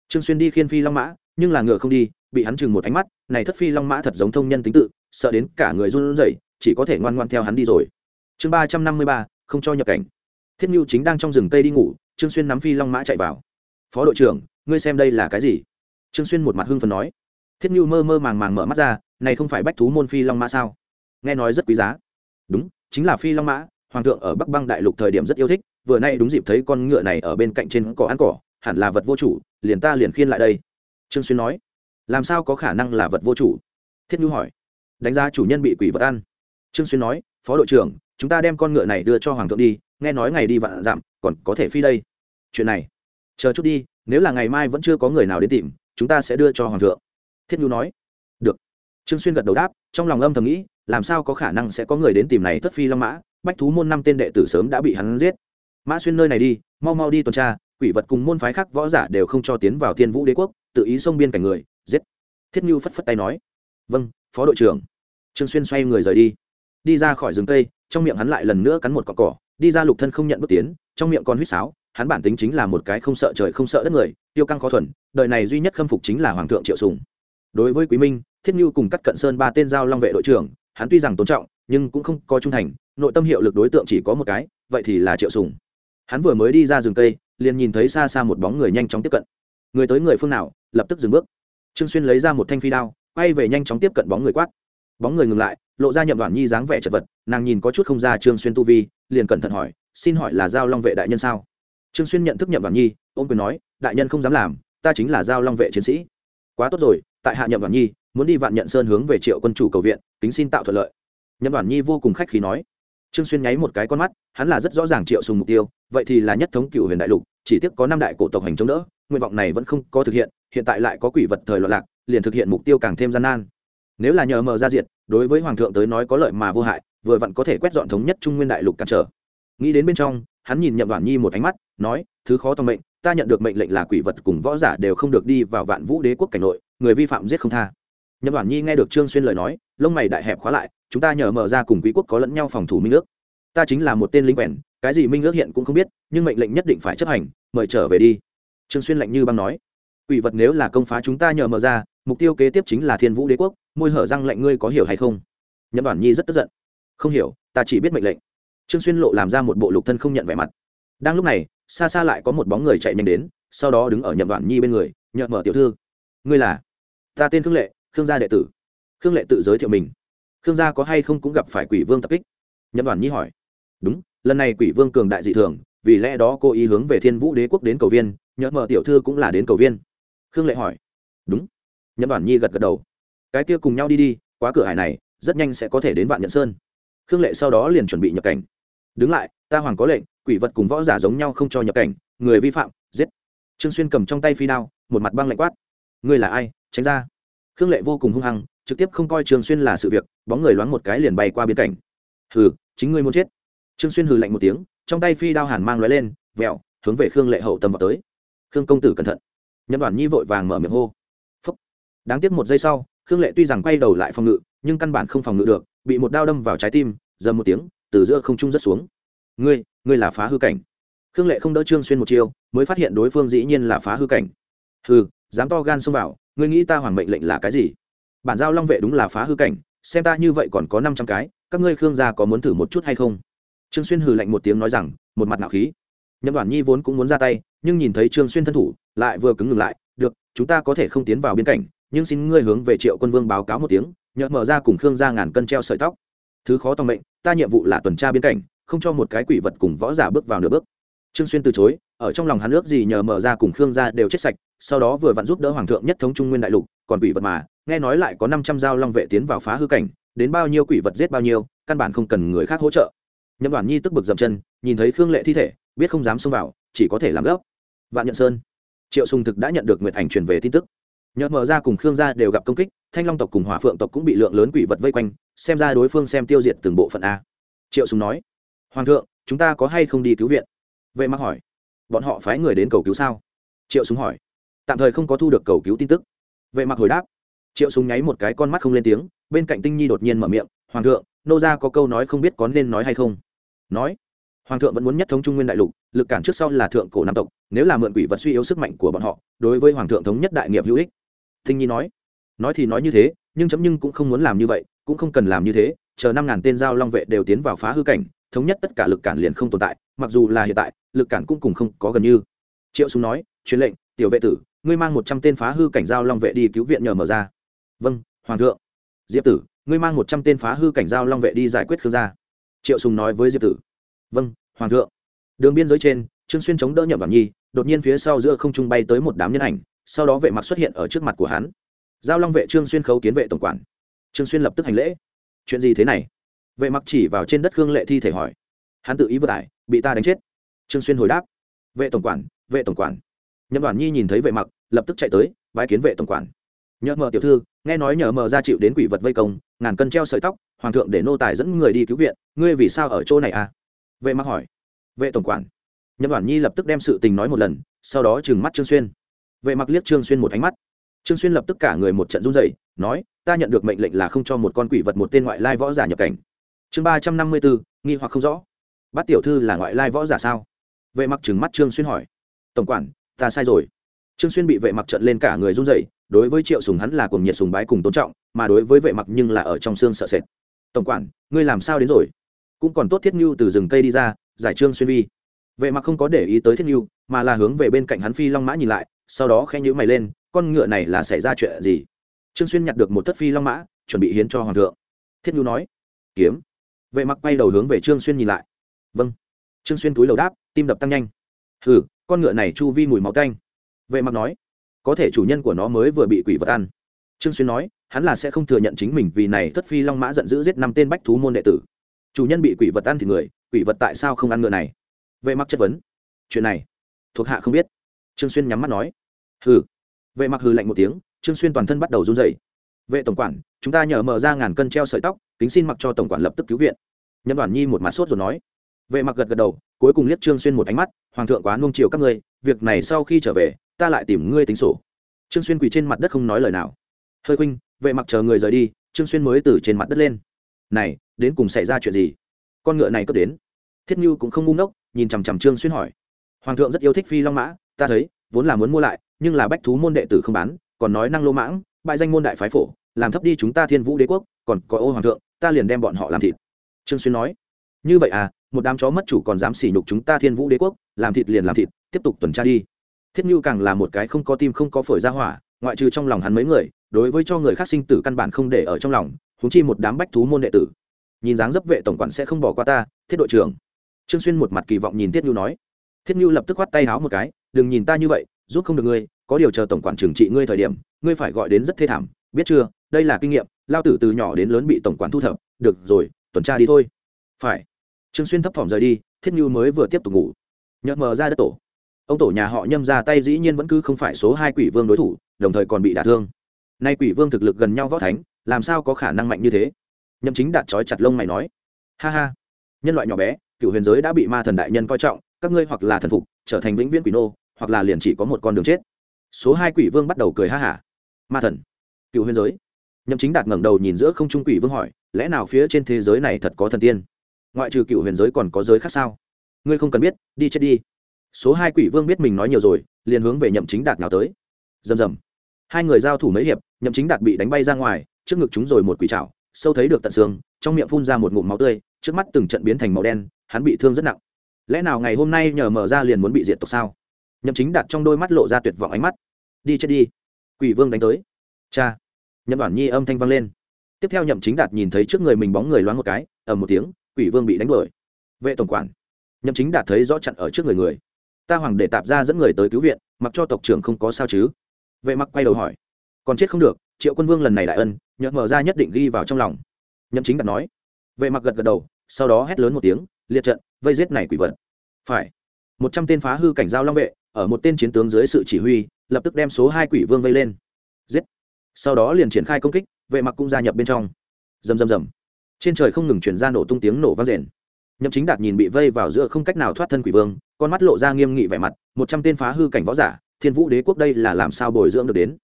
Trương xuyên đi khiên phi long mã, nhưng là ngựa không đi, bị hắn chừng một ánh mắt, này thất phi long mã thật giống thông nhân tính tự, sợ đến cả người run rẩy, chỉ có thể ngoan ngoan theo hắn đi rồi. Chương ba trăm năm mươi ba, không cho nhập cảnh. Thiết nhu chính đang trong rừng tây đi ngủ, trương xuyên nắm phi long mã chạy vào. Phó đội trưởng, ngươi xem đây là cái gì? Trương xuyên một mặt hưng phần nói. Thiết nhu mơ mơ màng màng mở mắt ra, này không phải bách thú môn phi long mã sao? Nghe nói rất quý giá. Đúng, chính là phi long mã hoàng thượng ở bắc băng đại lục thời điểm rất yêu thích vừa nay đúng dịp thấy con ngựa này ở bên cạnh trên cỏ ăn cỏ hẳn là vật vô chủ liền ta liền khiên lại đây. Trương xuyên nói. Làm sao có khả năng là vật vô chủ? Thiết nhu hỏi. Đánh giá chủ nhân bị quỷ vật ăn. Trương xuyên nói. Phó đội trưởng chúng ta đem con ngựa này đưa cho hoàng thượng đi nghe nói ngày đi vạn giảm, còn có thể phi đây. Chuyện này. Chờ chút đi nếu là ngày mai vẫn chưa có người nào đến tìm chúng ta sẽ đưa cho hoàng thượng. Thiết nhu nói. Được. Trương xuyên gật đầu đáp trong lòng âm thầm nghĩ làm sao có khả năng sẽ có người đến tìm này thất phi long mã bách thú môn năm tên đệ tử sớm đã bị hắn giết. Mã xuyên nơi này đi, mau mau đi tuần tra, quỷ vật cùng môn phái khác võ giả đều không cho tiến vào thiên vũ đế quốc, tự ý xông biên cảnh người, giết. Thiết như phất phất tay nói. Vâng phó đội trưởng. Trương xuyên xoay người rời đi. Đi ra khỏi rừng cây, trong miệng hắn lại lần nữa cắn một cọc cỏ. Đi ra lục thân không nhận bước tiến, trong miệng còn huýt sáo. Hắn bản tính chính là một cái không sợ trời không sợ đất người, tiêu căng khó thuần, đời này duy nhất khâm phục chính là hoàng thượng triệu sùng. Đối với quý minh, thiết như cùng cắt cận sơn ba tên giao long vệ đội trưởng, hắn tuy rằng tôn trọng, nhưng cũng không có trung thành nội tâm hiệu lực đối tượng chỉ có một cái, vậy thì là triệu sùng. Hắn vừa mới đi ra rừng cây, liền nhìn thấy xa xa một bóng người nhanh chóng tiếp cận. Người tới người phương nào, lập tức dừng bước. Trương xuyên lấy ra một thanh phi đao, quay về nhanh chóng tiếp cận bóng người quát. Bóng người ngừng lại, lộ ra nhậm đoàn nhi dáng vẻ chật vật, nàng nhìn có chút không ra trương xuyên tu vi, liền cẩn thận hỏi, xin hỏi là giao long vệ đại nhân sao? Trương xuyên nhận thức nhậm đoàn nhi ôm quyền nói, đại nhân không dám làm, ta chính là giao long vệ chiến sĩ. Quá tốt rồi, tại hạ nhậm đoàn nhi, muốn đi vạn nhận sơn hướng về triệu quân chủ cầu viện, kính xin tạo thuận lợi. Nhậm đoàn nhi vô cùng khách khí nói trương xuyên nháy một cái con mắt, hắn là rất rõ ràng triệu sùng mục tiêu, vậy thì là nhất thống cựu huyền đại lục, chỉ tiếc có năm đại cổ tộc hành chống đỡ, nguyện vọng này vẫn không có thực hiện hiện tại lại có quỷ vật thời loạn lạc, liền thực hiện mục tiêu càng thêm gian nan. Nếu là nhờ mờ ra diệt, đối với hoàng thượng tới nói có lợi mà vô hại, vừa vặn có thể quét dọn thống nhất trung nguyên đại lục cản trở. Nghĩ đến bên trong, hắn nhìn nhậm đoàn nhi một ánh mắt, nói, thứ khó tòng mệnh, ta nhận được mệnh lệnh là quỷ vật cùng võ giả đều không được đi vào vạn vũ đế quốc cảnh nội, người vi phạm giết không tha nhậm đoàn nhi nghe được trương xuyên lời nói, lông mày đại hẹp khóa lại, chúng ta nhờ mở ra cùng quý quốc có lẫn nhau phòng thủ minh ước. Ta chính là một tên lính quèn, cái gì minh ước hiện cũng không biết, nhưng mệnh lệnh nhất định phải chấp hành, mời trở về đi. Trương xuyên lạnh như băng nói. Quỷ vật nếu là công phá chúng ta nhờ mở ra, mục tiêu kế tiếp chính là thiên vũ đế quốc, môi hở răng lệnh ngươi có hiểu hay không? Nhậm đoàn nhi rất tức giận. Không hiểu, ta chỉ biết mệnh lệnh. Trương xuyên lộ làm ra một bộ lục thân không nhận vẻ mặt. Đang lúc này, xa xa lại có một bóng người chạy nhanh đến, sau đó đứng ở nhậm đoàn nhi bên người nhậm mở, tiểu thư, ngươi là? Ta tên khương lệ khương gia đệ tử. Khương lệ tự giới thiệu mình. Khương gia có hay không cũng gặp phải quỷ vương tập kích? Nhậm đoàn nhi hỏi. Đúng, lần này quỷ vương cường đại dị thường, vì lẽ đó cô ý hướng về thiên vũ đế quốc đến cầu viên nhậm mở tiểu thư cũng là đến cầu viên. Khương lệ hỏi. Đúng. Nhậm đoàn nhi gật gật đầu. Cái kia cùng nhau đi đi, quá cửa hải này, rất nhanh sẽ có thể đến vạn nhận sơn. Khương lệ sau đó liền chuẩn bị nhập cảnh. Đứng lại, ta hoàng có lệnh, quỷ vật cùng võ giả giống nhau không cho nhập cảnh, người vi phạm, giết. Trương xuyên cầm trong tay phi đao, một mặt băng lạnh quát. Ngươi là ai? Tránh ra khương lệ vô cùng hung hăng, trực tiếp không coi Trường xuyên là sự việc, bóng người loáng một cái liền bay qua biên cảnh. Hừ, chính ngươi muốn chết. Trương xuyên hừ lạnh một tiếng, trong tay phi đao hàn mang lóe lên, vẹo, hướng về khương lệ hậu tâm vào tới. Khương công tử cẩn thận. Nhân đoàn nhi vội vàng mở miệng hô. Phúc. đáng tiếc một giây sau, khương lệ tuy rằng quay đầu lại phòng ngự, nhưng căn bản không phòng ngự được, bị một đao đâm vào trái tim, dầm một tiếng, từ giữa không trung rất xuống. Ngươi ngươi là phá hư cảnh. Khương lệ không đỡ trương xuyên một chiêu, mới phát hiện đối phương dĩ nhiên là phá hư cảnh. Hừ, dám to gan xông vào ngươi nghĩ ta hoàng mệnh lệnh là cái gì? Bản giao long vệ đúng là phá hư cảnh, xem ta như vậy còn có năm trăm cái, các ngươi khương gia có muốn thử một chút hay không? Trương xuyên hừ lạnh một tiếng nói rằng, một mặt nạo khí. Nhậm đoàn nhi vốn cũng muốn ra tay, nhưng nhìn thấy trương xuyên thân thủ, lại vừa cứng ngừng lại, được, chúng ta có thể không tiến vào biên cảnh, nhưng xin ngươi hướng về triệu quân vương báo cáo một tiếng Nhợt mở ra cùng khương gia ngàn cân treo sợi tóc. Thứ khó tòng mệnh, ta nhiệm vụ là tuần tra biên cảnh, không cho một cái quỷ vật cùng võ giả bước vào nửa bước. Trương xuyên từ chối ở trong lòng hắn ước gì nhờ mở ra cùng khương gia đều chết sạch, sau đó vừa vặn giúp đỡ hoàng thượng nhất thống trung nguyên đại lục, còn quỷ vật mà, nghe nói lại có năm trăm dao long vệ tiến vào phá hư cảnh, đến bao nhiêu quỷ vật giết bao nhiêu, căn bản không cần người khác hỗ trợ. Nhậm đoàn nhi tức bực dậm chân, nhìn thấy khương lệ thi thể, biết không dám xông vào, chỉ có thể làm gấp. Vạn nhận sơn. Triệu sùng thực đã nhận được nguyệt ảnh truyền về tin tức. Nhờ mở ra cùng khương gia đều gặp công kích, thanh long tộc cùng hỏa phượng tộc cũng bị lượng lớn quỷ vật vây quanh, xem ra đối phương xem tiêu diệt từng bộ phận a. Triệu sùng nói, hoàng thượng, chúng ta có hay không đi cứu viện? Vệ mặc hỏi bọn họ phái người đến cầu cứu sao? Triệu Súng hỏi. Tạm thời không có thu được cầu cứu tin tức. Vệ mặc hồi đáp. Triệu Súng nháy một cái con mắt không lên tiếng, bên cạnh tinh nhi đột nhiên mở miệng, hoàng thượng, nô gia có câu nói không biết có nên nói hay không? Nói, hoàng thượng vẫn muốn nhất thống trung nguyên đại lục, lực cản trước sau là thượng cổ nam tộc, nếu là mượn quỷ vật suy yếu sức mạnh của bọn họ, đối với hoàng thượng thống nhất đại nghiệp hữu ích. Tinh nhi nói. Nói thì nói như thế, nhưng chấm nhưng cũng không muốn làm như vậy, cũng không cần làm như thế, chờ năm ngàn tên giao long vệ đều tiến vào phá hư cảnh, thống nhất tất cả lực cản liền không tồn tại mặc dù là hiện tại, lực cản cũng cùng không có gần như. Triệu súng nói, truyền lệnh, tiểu vệ tử, ngươi mang một trăm tên phá hư cảnh giao long vệ đi cứu viện nhờ mở ra. Vâng hoàng thượng. Diệp tử, ngươi mang một trăm tên phá hư cảnh giao long vệ đi giải quyết khương gia. Triệu sùng nói với diệp tử. Vâng hoàng thượng. Đường biên giới trên, trương xuyên chống đỡ nhậm Bảo nhi, đột nhiên phía sau giữa không trung bay tới một đám nhân ảnh, sau đó vệ mặc xuất hiện ở trước mặt của hắn. Giao long vệ trương xuyên khấu kiến vệ tổng quản. Trương xuyên lập tức hành lễ. Chuyện gì thế này? Vệ mặc chỉ vào trên đất khương lệ thi thể hỏi. Hắn tự ý vượt ải bị ta đánh chết. Trương xuyên hồi đáp, vệ tổng quản, vệ tổng quản. Nhậm đoàn nhi nhìn thấy vệ mặc, lập tức chạy tới, bái kiến vệ tổng quản. Nhờ mờ tiểu thư, nghe nói nhờ mờ ra chịu đến quỷ vật vây công, ngàn cân treo sợi tóc, hoàng thượng để nô tài dẫn người đi cứu viện, ngươi vì sao ở chỗ này à? Vệ mặc hỏi. Vệ tổng quản. Nhậm đoàn nhi lập tức đem sự tình nói một lần, sau đó trừng mắt trương xuyên. Vệ mặc liếc trương xuyên một ánh mắt. Trương xuyên lập tức cả người một trận run rẩy, nói, ta nhận được mệnh lệnh là không cho một con quỷ vật một tên ngoại lai võ giả nhập cảnh. Chương ba trăm năm mươi bốn, nghi hoặc không rõ bắt tiểu thư là ngoại lai võ giả sao? Vệ mặc trừng mắt trương xuyên hỏi. Tổng quản, ta sai rồi. Trương xuyên bị vệ mặc trận lên cả người run rẩy, đối với triệu sùng hắn là cùng nhiệt sùng bái cùng tôn trọng, mà đối với vệ mặc nhưng là ở trong xương sợ sệt. Tổng quản, ngươi làm sao đến rồi? Cũng còn tốt thiết nhu từ rừng cây đi ra, giải trương xuyên vi. Vệ mặc không có để ý tới thiết nhu, mà là hướng về bên cạnh hắn phi long mã nhìn lại, sau đó khẽ nhíu mày lên, con ngựa này là xảy ra chuyện gì? Trương xuyên nhặt được một thất phi long mã, chuẩn bị hiến cho hoàng thượng. Thiết nhu nói, kiếm. Vệ mặc quay đầu hướng về trương xuyên nhìn lại vâng. Trương xuyên túi lầu đáp, tim đập tăng nhanh. Hừ, con ngựa này chu vi mùi máu tanh. Vệ mặc nói, có thể chủ nhân của nó mới vừa bị quỷ vật ăn. Trương xuyên nói, hắn là sẽ không thừa nhận chính mình vì này thất phi long mã giận dữ giết năm tên bách thú môn đệ tử. Chủ nhân bị quỷ vật ăn thì người, quỷ vật tại sao không ăn ngựa này? Vệ mặc chất vấn. Chuyện này, thuộc hạ không biết. Trương xuyên nhắm mắt nói. Hừ. Vệ mặc hừ lạnh một tiếng, trương xuyên toàn thân bắt đầu run rẩy. Vệ tổng quản, chúng ta nhờ mở ra ngàn cân treo sợi tóc, kính xin mặc cho tổng quản lập tức cứu viện. Nhân đoàn nhi một mặt sốt rồi nói vệ mặc gật gật đầu, cuối cùng liếc trương xuyên một ánh mắt, hoàng thượng quá nung chiều các ngươi, việc này sau khi trở về, ta lại tìm ngươi tính sổ. Trương xuyên quỳ trên mặt đất không nói lời nào. Hơi khuynh, vệ mặc chờ người rời đi, trương xuyên mới từ trên mặt đất lên. Này, đến cùng xảy ra chuyện gì? Con ngựa này cướp đến. Thiết như cũng không ngu ngốc, nhìn chằm chằm trương xuyên hỏi. Hoàng thượng rất yêu thích phi long mã, ta thấy, vốn là muốn mua lại, nhưng là bách thú môn đệ tử không bán, còn nói năng lô mãng, bại danh môn đại phái phổ, làm thấp đi chúng ta thiên vũ đế quốc, còn có ô hoàng thượng, ta liền đem bọn họ làm thịt. Trương xuyên nói. Như vậy à một đám chó mất chủ còn dám sỉ nhục chúng ta thiên vũ đế quốc, làm thịt liền làm thịt, tiếp tục tuần tra đi. Thiết như càng là một cái không có tim không có phổi ra hỏa, ngoại trừ trong lòng hắn mấy người, đối với cho người khác sinh tử căn bản không để ở trong lòng húng chi một đám bách thú môn đệ tử. Nhìn dáng dấp vệ tổng quản sẽ không bỏ qua ta, thiết đội trưởng. Trương xuyên một mặt kỳ vọng nhìn thiết như nói. Thiết như lập tức khoát tay háo một cái, đừng nhìn ta như vậy, giúp không được ngươi, có điều chờ tổng quản trừng trị ngươi thời điểm, ngươi phải gọi đến rất thê thảm, biết chưa? Đây là kinh nghiệm, lao tử từ nhỏ đến lớn bị tổng quản thu thập, được rồi, tuần tra đi thôi. Phải trương xuyên thấp thỏm rời đi, thiết nhu mới vừa tiếp tục ngủ. Nhợt mờ ra đất tổ. Ông tổ nhà họ nhâm ra tay dĩ nhiên vẫn cứ không phải số hai quỷ vương đối thủ, đồng thời còn bị đả thương. Nay quỷ vương thực lực gần nhau võ thánh, làm sao có khả năng mạnh như thế? Nhâm chính đạt trói chặt lông mày nói. Ha ha. Nhân loại nhỏ bé, cựu huyền giới đã bị ma thần đại nhân coi trọng, các ngươi hoặc là thần phục, trở thành vĩnh viễn quỷ nô, hoặc là liền chỉ có một con đường chết. Số hai quỷ vương bắt đầu cười ha hả. Ma thần. Cựu huyền giới. Nhậm chính đạt ngẩng đầu nhìn giữa không trung quỷ vương hỏi, lẽ nào phía trên thế giới này thật có thần tiên? Ngoại trừ cựu huyền giới còn có giới khác sao? Ngươi không cần biết, đi chết đi. Số hai quỷ vương biết mình nói nhiều rồi, liền hướng về nhậm chính đạt nào tới. Rầm rầm. Hai người giao thủ mấy hiệp, nhậm chính đạt bị đánh bay ra ngoài, trước ngực chúng rồi một quỷ trảo, sâu thấy được tận xương, trong miệng phun ra một ngụm máu tươi, trước mắt từng trận biến thành màu đen, hắn bị thương rất nặng. Lẽ nào ngày hôm nay nhờ mở ra liền muốn bị diệt tộc sao? Nhậm chính đạt trong đôi mắt lộ ra tuyệt vọng ánh mắt. Đi chết đi. Quỷ vương đánh tới. Cha. Nhậm bản nhi âm thanh vang lên. Tiếp theo nhậm chính đạt nhìn thấy trước người mình bóng người loáng một cái, ầm một tiếng quỷ vương bị đánh đuổi. Vệ tổng quản, nhậm chính đạt thấy rõ chặn ở trước người người. Ta hoàng để tạp ra dẫn người tới cứu viện, mặc cho tộc trưởng không có sao chứ? Vệ mặc quay đầu hỏi. Còn chết không được, triệu quân vương lần này đại ân nhậm mở ra nhất định ghi vào trong lòng. Nhậm chính đạt nói. Vệ mặc gật gật đầu, sau đó hét lớn một tiếng, liệt trận, vây giết này quỷ vật. Phải. Một trăm tên phá hư cảnh giao long vệ, ở một tên chiến tướng dưới sự chỉ huy, lập tức đem số hai quỷ vương vây lên. Giết. Sau đó liền triển khai công kích, vệ mặc cũng gia nhập bên trong. Rầm rầm rầm trên trời không ngừng chuyển ra nổ tung tiếng nổ vang rền. Nhậm chính đạt nhìn bị vây vào giữa không cách nào thoát thân quỷ vương, con mắt lộ ra nghiêm nghị vẻ mặt, một trăm tên phá hư cảnh võ giả, thiên vũ đế quốc đây là làm sao bồi dưỡng được đến?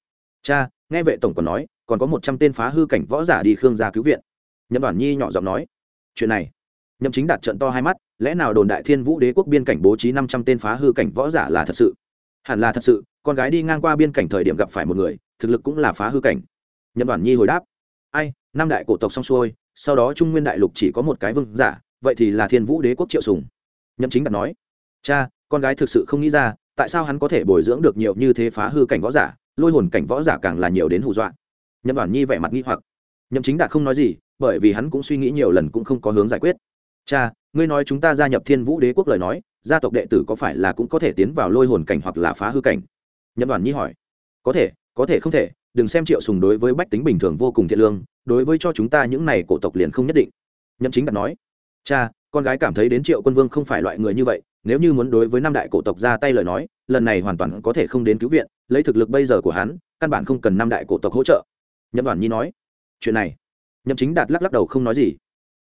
Cha, nghe vệ tổng còn nói, còn có một trăm tên phá hư cảnh võ giả đi khương gia cứu viện. Nhậm đoàn nhi nhỏ giọng nói. Chuyện này. Nhậm chính đạt trận to hai mắt, lẽ nào đồn đại thiên vũ đế quốc biên cảnh bố trí năm trăm tên phá hư cảnh võ giả là thật sự? Hẳn là thật sự, con gái đi ngang qua biên cảnh thời điểm gặp phải một người, thực lực cũng là phá hư cảnh. Nhậm đoàn nhi hồi đáp. Ai, năm đại cổ tộc xong xuôi sau đó trung nguyên đại lục chỉ có một cái vương giả, vậy thì là thiên vũ đế quốc triệu sùng. Nhậm chính đạt nói, cha, con gái thực sự không nghĩ ra, tại sao hắn có thể bồi dưỡng được nhiều như thế phá hư cảnh võ giả, lôi hồn cảnh võ giả càng là nhiều đến hù dọa. Nhậm đoàn nhi vẻ mặt nghi hoặc. Nhậm chính đạt không nói gì, bởi vì hắn cũng suy nghĩ nhiều lần cũng không có hướng giải quyết. Cha, ngươi nói chúng ta gia nhập thiên vũ đế quốc lời nói, gia tộc đệ tử có phải là cũng có thể tiến vào lôi hồn cảnh hoặc là phá hư cảnh? Nhậm đoàn nhi hỏi. Có thể có thể không thể đừng xem triệu sùng đối với bách tính bình thường vô cùng thiện lương, đối với cho chúng ta những này cổ tộc liền không nhất định. Nhậm chính đạt nói, cha, con gái cảm thấy đến triệu quân vương không phải loại người như vậy, nếu như muốn đối với năm đại cổ tộc ra tay lời nói, lần này hoàn toàn có thể không đến cứu viện, lấy thực lực bây giờ của hắn, căn bản không cần năm đại cổ tộc hỗ trợ. Nhậm đoàn nhi nói, chuyện này. Nhậm chính đạt lắc lắc đầu không nói gì.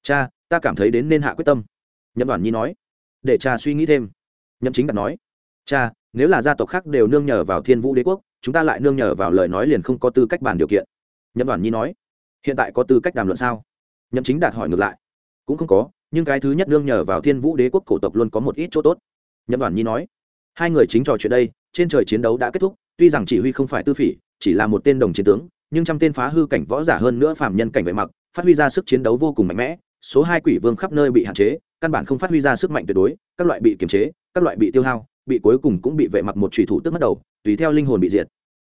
Cha, ta cảm thấy đến nên hạ quyết tâm. Nhậm đoàn nhi nói, để cha suy nghĩ thêm. Nhậm chính đạt nói, cha nếu là gia tộc khác đều nương nhờ vào thiên vũ đế quốc, chúng ta lại nương nhờ vào lời nói liền không có tư cách bàn điều kiện. Nhậm đoàn nhi nói, hiện tại có tư cách đàm luận sao? Nhậm chính đạt hỏi ngược lại, cũng không có, nhưng cái thứ nhất nương nhờ vào thiên vũ đế quốc cổ tộc luôn có một ít chỗ tốt. Nhậm đoàn nhi nói, hai người chính trò chuyện đây, trên trời chiến đấu đã kết thúc, tuy rằng chỉ huy không phải tư phỉ, chỉ là một tên đồng chiến tướng, nhưng trăm tên phá hư cảnh võ giả hơn nữa phạm nhân cảnh vệ mặc, phát huy ra sức chiến đấu vô cùng mạnh mẽ, số hai quỷ vương khắp nơi bị hạn chế, căn bản không phát huy ra sức mạnh tuyệt đối, các loại bị kiềm chế, các loại bị tiêu hao bị cuối cùng cũng bị vệ mặc một thủy thủ tức mất đầu, tùy theo linh hồn bị diệt.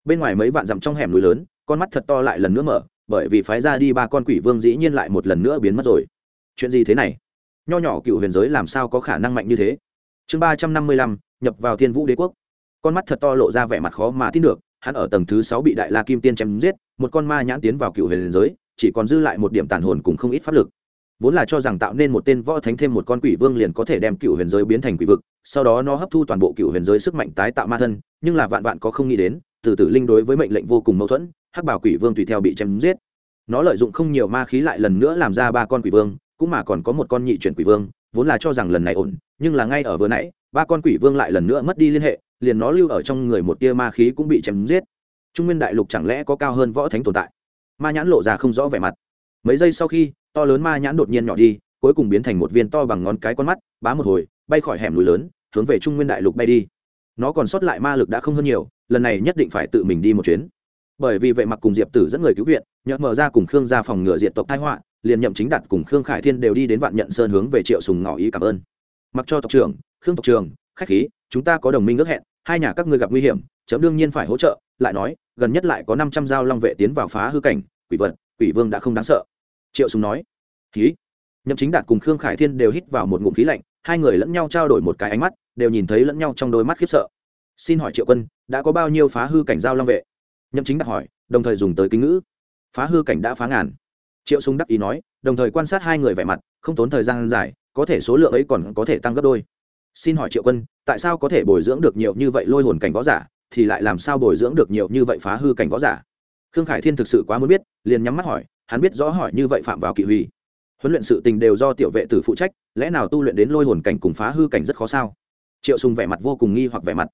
Bên ngoài mấy vạn dặm trong hẻm núi lớn, con mắt thật to lại lần nữa mở, bởi vì phái ra đi ba con quỷ vương dĩ nhiên lại một lần nữa biến mất rồi. Chuyện gì thế này? Nho nhỏ cựu huyền giới làm sao có khả năng mạnh như thế? Chương ba trăm năm mươi lăm, nhập vào thiên vũ đế quốc. Con mắt thật to lộ ra vẻ mặt khó mà tin được, hắn ở tầng thứ sáu bị đại la kim tiên chém giết, một con ma nhãn tiến vào cựu huyền giới, chỉ còn dư lại một điểm tàn hồn cùng không ít pháp lực vốn là cho rằng tạo nên một tên võ thánh thêm một con quỷ vương liền có thể đem cựu huyền giới biến thành quỷ vực, sau đó nó hấp thu toàn bộ cựu huyền giới sức mạnh tái tạo ma thân, nhưng là vạn vạn có không nghĩ đến, từ tử linh đối với mệnh lệnh vô cùng mâu thuẫn, hắc bảo quỷ vương tùy theo bị chém giết. Nó lợi dụng không nhiều ma khí lại lần nữa làm ra ba con quỷ vương, cũng mà còn có một con nhị chuyển quỷ vương, vốn là cho rằng lần này ổn, nhưng là ngay ở vừa nãy, ba con quỷ vương lại lần nữa mất đi liên hệ, liền nó lưu ở trong người một tia ma khí cũng bị chém giết. Trung nguyên đại lục chẳng lẽ có cao hơn võ thánh tồn tại? Ma nhãn lộ ra không rõ vẻ mặt. Mấy giây sau khi to lớn ma nhãn đột nhiên nhỏ đi, cuối cùng biến thành một viên to bằng ngón cái con mắt, bá một hồi, bay khỏi hẻm núi lớn, hướng về trung nguyên đại lục bay đi. Nó còn sót lại ma lực đã không hơn nhiều, lần này nhất định phải tự mình đi một chuyến. Bởi vì vệ mặc cùng diệp tử dẫn người cứu viện, nhờ mở ra cùng khương ra phòng ngừa diện tộc thái họa, liền nhậm chính đạt cùng khương khải thiên đều đi đến vạn nhận sơn hướng về triệu sùng ngỏ ý cảm ơn. Mặc cho tộc trưởng, khương tộc trưởng, khách khí, chúng ta có đồng minh ước hẹn, hai nhà các ngươi gặp nguy hiểm, chấm đương nhiên phải hỗ trợ, lại nói, gần nhất lại có năm trăm dao long vệ tiến vào phá hư cảnh, quỷ vật, quỷ vương đã không đáng sợ triệu sùng nói. Khí. Nhậm chính đạt cùng khương khải thiên đều hít vào một ngụm khí lạnh, hai người lẫn nhau trao đổi một cái ánh mắt, đều nhìn thấy lẫn nhau trong đôi mắt khiếp sợ. Xin hỏi triệu quân, đã có bao nhiêu phá hư cảnh giao long vệ? Nhậm chính đạt hỏi, đồng thời dùng tới kính ngữ. Phá hư cảnh đã phá ngàn. Triệu súng đắc ý nói, đồng thời quan sát hai người vẻ mặt, không tốn thời gian dài, có thể số lượng ấy còn có thể tăng gấp đôi. Xin hỏi triệu quân, tại sao có thể bồi dưỡng được nhiều như vậy lôi hồn cảnh võ giả, thì lại làm sao bồi dưỡng được nhiều như vậy phá hư cảnh võ giả? Khương khải thiên thực sự quá muốn biết, liền nhắm mắt hỏi hắn biết rõ hỏi như vậy phạm vào kỵ huy. Huấn luyện sự tình đều do tiểu vệ tử phụ trách, lẽ nào tu luyện đến lôi hồn cảnh cùng phá hư cảnh rất khó sao? Triệu sùng vẻ mặt vô cùng nghi hoặc vẻ mặt.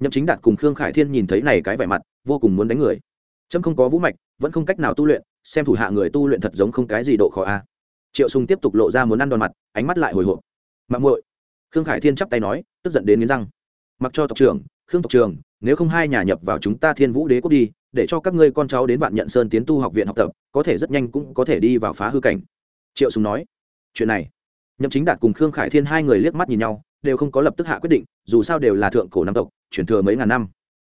Nhậm chính đạt cùng khương khải thiên nhìn thấy này cái vẻ mặt, vô cùng muốn đánh người. Trâm không có vũ mạch, vẫn không cách nào tu luyện, xem thủ hạ người tu luyện thật giống không cái gì độ khó a. Triệu sùng tiếp tục lộ ra muốn ăn đòn mặt, ánh mắt lại hồi hộp. Mạng muội. Khương khải thiên chắp tay nói, tức giận đến nghiến răng. Mặc cho tộc trưởng, khương tộc trưởng, nếu không hai nhà nhập vào chúng ta thiên vũ đế quốc đi để cho các ngươi con cháu đến vạn nhận sơn tiến tu học viện học tập, có thể rất nhanh cũng có thể đi vào phá hư cảnh. Triệu sùng nói. Chuyện này. Nhậm chính đạt cùng khương khải thiên hai người liếc mắt nhìn nhau, đều không có lập tức hạ quyết định, dù sao đều là thượng cổ năm tộc, chuyển thừa mấy ngàn năm.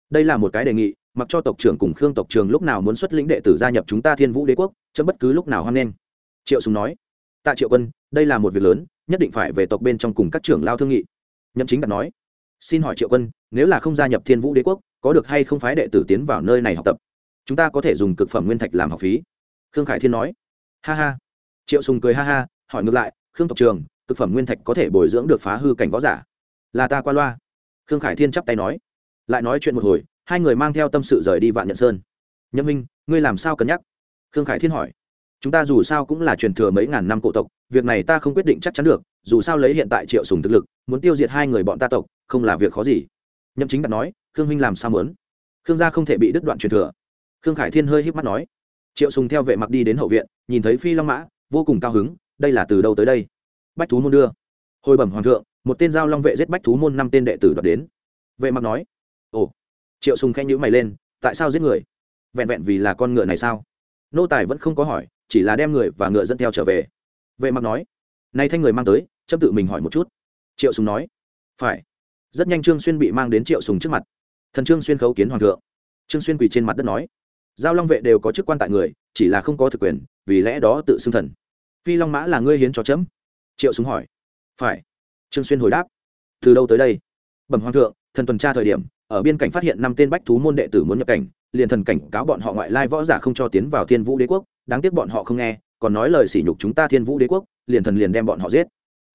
Đây là một cái đề nghị, mặc cho tộc trưởng cùng khương tộc trưởng lúc nào muốn xuất lĩnh đệ tử gia nhập chúng ta thiên vũ đế quốc, chấm bất cứ lúc nào hoan nghênh. Triệu sùng nói. Tạ triệu quân, đây là một việc lớn, nhất định phải về tộc bên trong cùng các trưởng lao thương nghị. Nhậm chính đạt nói. Xin hỏi triệu quân, nếu là không gia nhập thiên vũ đế quốc có được hay không phái đệ tử tiến vào nơi này học tập? Chúng ta có thể dùng cực phẩm nguyên thạch làm học phí. Khương khải thiên nói. Ha ha. Triệu sùng cười ha ha, hỏi ngược lại, khương tộc trường, cực phẩm nguyên thạch có thể bồi dưỡng được phá hư cảnh võ giả? Là ta qua loa. Khương khải thiên chắp tay nói. Lại nói chuyện một hồi, hai người mang theo tâm sự rời đi vạn nhận sơn. Nhâm minh ngươi làm sao cân nhắc? Khương khải thiên hỏi. Chúng ta dù sao cũng là truyền thừa mấy ngàn năm cổ tộc, việc này ta không quyết định chắc chắn được, dù sao lấy hiện tại triệu sùng thực lực, muốn tiêu diệt hai người bọn ta tộc, không là việc khó gì nhậm chính đạt nói, khương minh làm sao muốn? Khương gia không thể bị đứt đoạn truyền thừa. Khương khải thiên hơi híp mắt nói, triệu sùng theo vệ mặc đi đến hậu viện, nhìn thấy phi long mã, vô cùng cao hứng, đây là từ đâu tới đây? Bách thú môn đưa. Hồi bẩm hoàng thượng, một tên giao long vệ giết bách thú môn năm tên đệ tử đoạt đến. Vệ mặc nói, ồ. Triệu sùng khen nhữ mày lên, tại sao giết người? Vẹn vẹn vì là con ngựa này sao? Nô tài vẫn không có hỏi, chỉ là đem người và ngựa dẫn theo trở về. Vệ mặc nói nay thanh người mang tới, chấm tự mình hỏi một chút. Triệu sùng nói, phải rất nhanh trương xuyên bị mang đến triệu sùng trước mặt thần trương xuyên khấu kiến hoàng thượng trương xuyên quỳ trên mặt đất nói giao long vệ đều có chức quan tại người chỉ là không có thực quyền vì lẽ đó tự xưng thần phi long mã là ngươi hiến cho chấm triệu súng hỏi phải trương xuyên hồi đáp từ đâu tới đây bẩm hoàng thượng thần tuần tra thời điểm ở biên cảnh phát hiện năm tên bách thú môn đệ tử muốn nhập cảnh liền thần cảnh cáo bọn họ ngoại lai võ giả không cho tiến vào thiên vũ đế quốc đáng tiếc bọn họ không nghe còn nói lời sỉ nhục chúng ta thiên vũ đế quốc liền thần liền đem bọn họ giết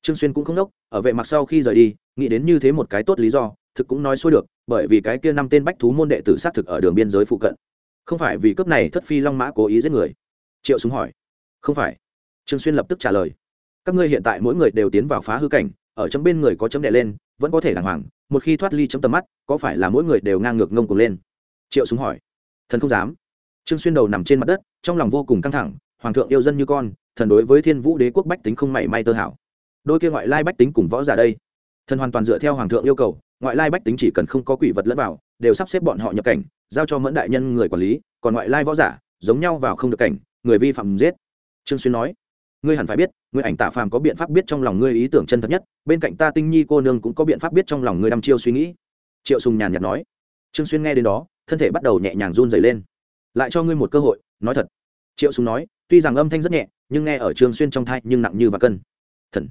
trương xuyên cũng không đốc, ở vệ mặc sau khi rời đi, nghĩ đến như thế một cái tốt lý do, thực cũng nói xuôi được, bởi vì cái kia năm tên bách thú môn đệ tử xác thực ở đường biên giới phụ cận. Không phải vì cướp này thất phi long mã cố ý giết người. Triệu súng hỏi. Không phải. Trương xuyên lập tức trả lời. Các ngươi hiện tại mỗi người đều tiến vào phá hư cảnh, ở chấm bên người có chấm đệ lên, vẫn có thể đàng hoàng, một khi thoát ly chấm tầm mắt, có phải là mỗi người đều ngang ngược ngông cùng lên? Triệu súng hỏi. Thần không dám. Trương xuyên đầu nằm trên mặt đất, trong lòng vô cùng căng thẳng, hoàng thượng yêu dân như con, thần đối với thiên vũ đế quốc bách tính không mảy may tơ hảo đôi kia ngoại lai bách tính cùng võ giả đây. Thần hoàn toàn dựa theo hoàng thượng yêu cầu, ngoại lai bách tính chỉ cần không có quỷ vật lẫn vào, đều sắp xếp bọn họ nhập cảnh, giao cho mẫn đại nhân người quản lý, còn ngoại lai võ giả, giống nhau vào không được cảnh, người vi phạm giết. Trương xuyên nói, ngươi hẳn phải biết, ngươi ảnh tạ phàm có biện pháp biết trong lòng ngươi ý tưởng chân thật nhất, bên cạnh ta tinh nhi cô nương cũng có biện pháp biết trong lòng ngươi đăm chiêu suy nghĩ. Triệu sùng nhàn nhạt nói. Trương xuyên nghe đến đó, thân thể bắt đầu nhẹ nhàng run rẩy lên. Lại cho ngươi một cơ hội, nói thật. Triệu sùng nói, tuy rằng âm thanh rất nhẹ, nhưng nghe ở trương xuyên trong thai nhưng nặng như và cân. Thần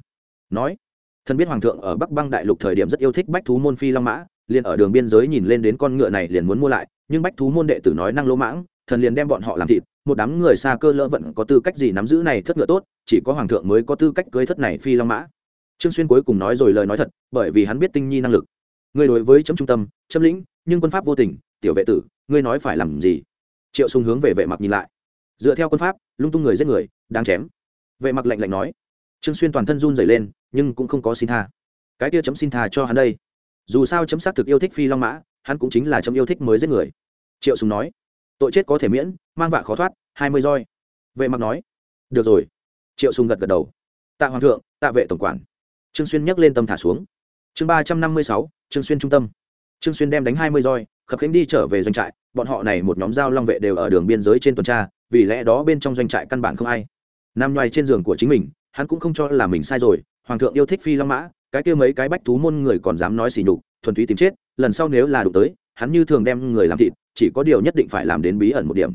nói, thần biết hoàng thượng ở bắc băng đại lục thời điểm rất yêu thích bách thú môn phi long mã, liền ở đường biên giới nhìn lên đến con ngựa này liền muốn mua lại, nhưng bách thú môn đệ tử nói năng lỗ mãng, thần liền đem bọn họ làm thịt, một đám người xa cơ lỡ vận có tư cách gì nắm giữ này thất ngựa tốt, chỉ có hoàng thượng mới có tư cách cưới thất này phi long mã. Trương xuyên cuối cùng nói rồi lời nói thật, bởi vì hắn biết tinh nhi năng lực. Ngươi đối với chấm trung tâm, chấm lĩnh, nhưng quân pháp vô tình, tiểu vệ tử, ngươi nói phải làm gì? Triệu sung hướng về vệ mặc nhìn lại. Dựa theo quân pháp, lung tung người giết người đang chém. Vệ mặc lạnh lạnh nói trương xuyên toàn thân run rẩy lên, nhưng cũng không có xin tha. Cái kia chấm xin tha cho hắn đây. Dù sao chấm xác thực yêu thích phi long mã, hắn cũng chính là chấm yêu thích mới giết người. Triệu sùng nói, tội chết có thể miễn, mang vạ khó thoát, hai mươi roi. Vệ mặc nói, được rồi. Triệu sùng gật gật đầu. Tạ hoàng thượng, tạ vệ tổng quản. Trương xuyên nhấc lên tâm thả xuống. Chương ba trăm năm mươi sáu, trương xuyên trung tâm. Trương xuyên đem đánh hai mươi roi, khập khánh đi trở về doanh trại, bọn họ này một nhóm giao long vệ đều ở đường biên giới trên tuần tra, vì lẽ đó bên trong doanh trại căn bản không ai. Nằm ngoài trên giường của chính mình hắn cũng không cho là mình sai rồi, hoàng thượng yêu thích phi long mã, cái kia mấy cái bách thú môn người còn dám nói xỉ nhục, thuần túy tìm chết, lần sau nếu là đụng tới, hắn như thường đem người làm thịt, chỉ có điều nhất định phải làm đến bí ẩn một điểm.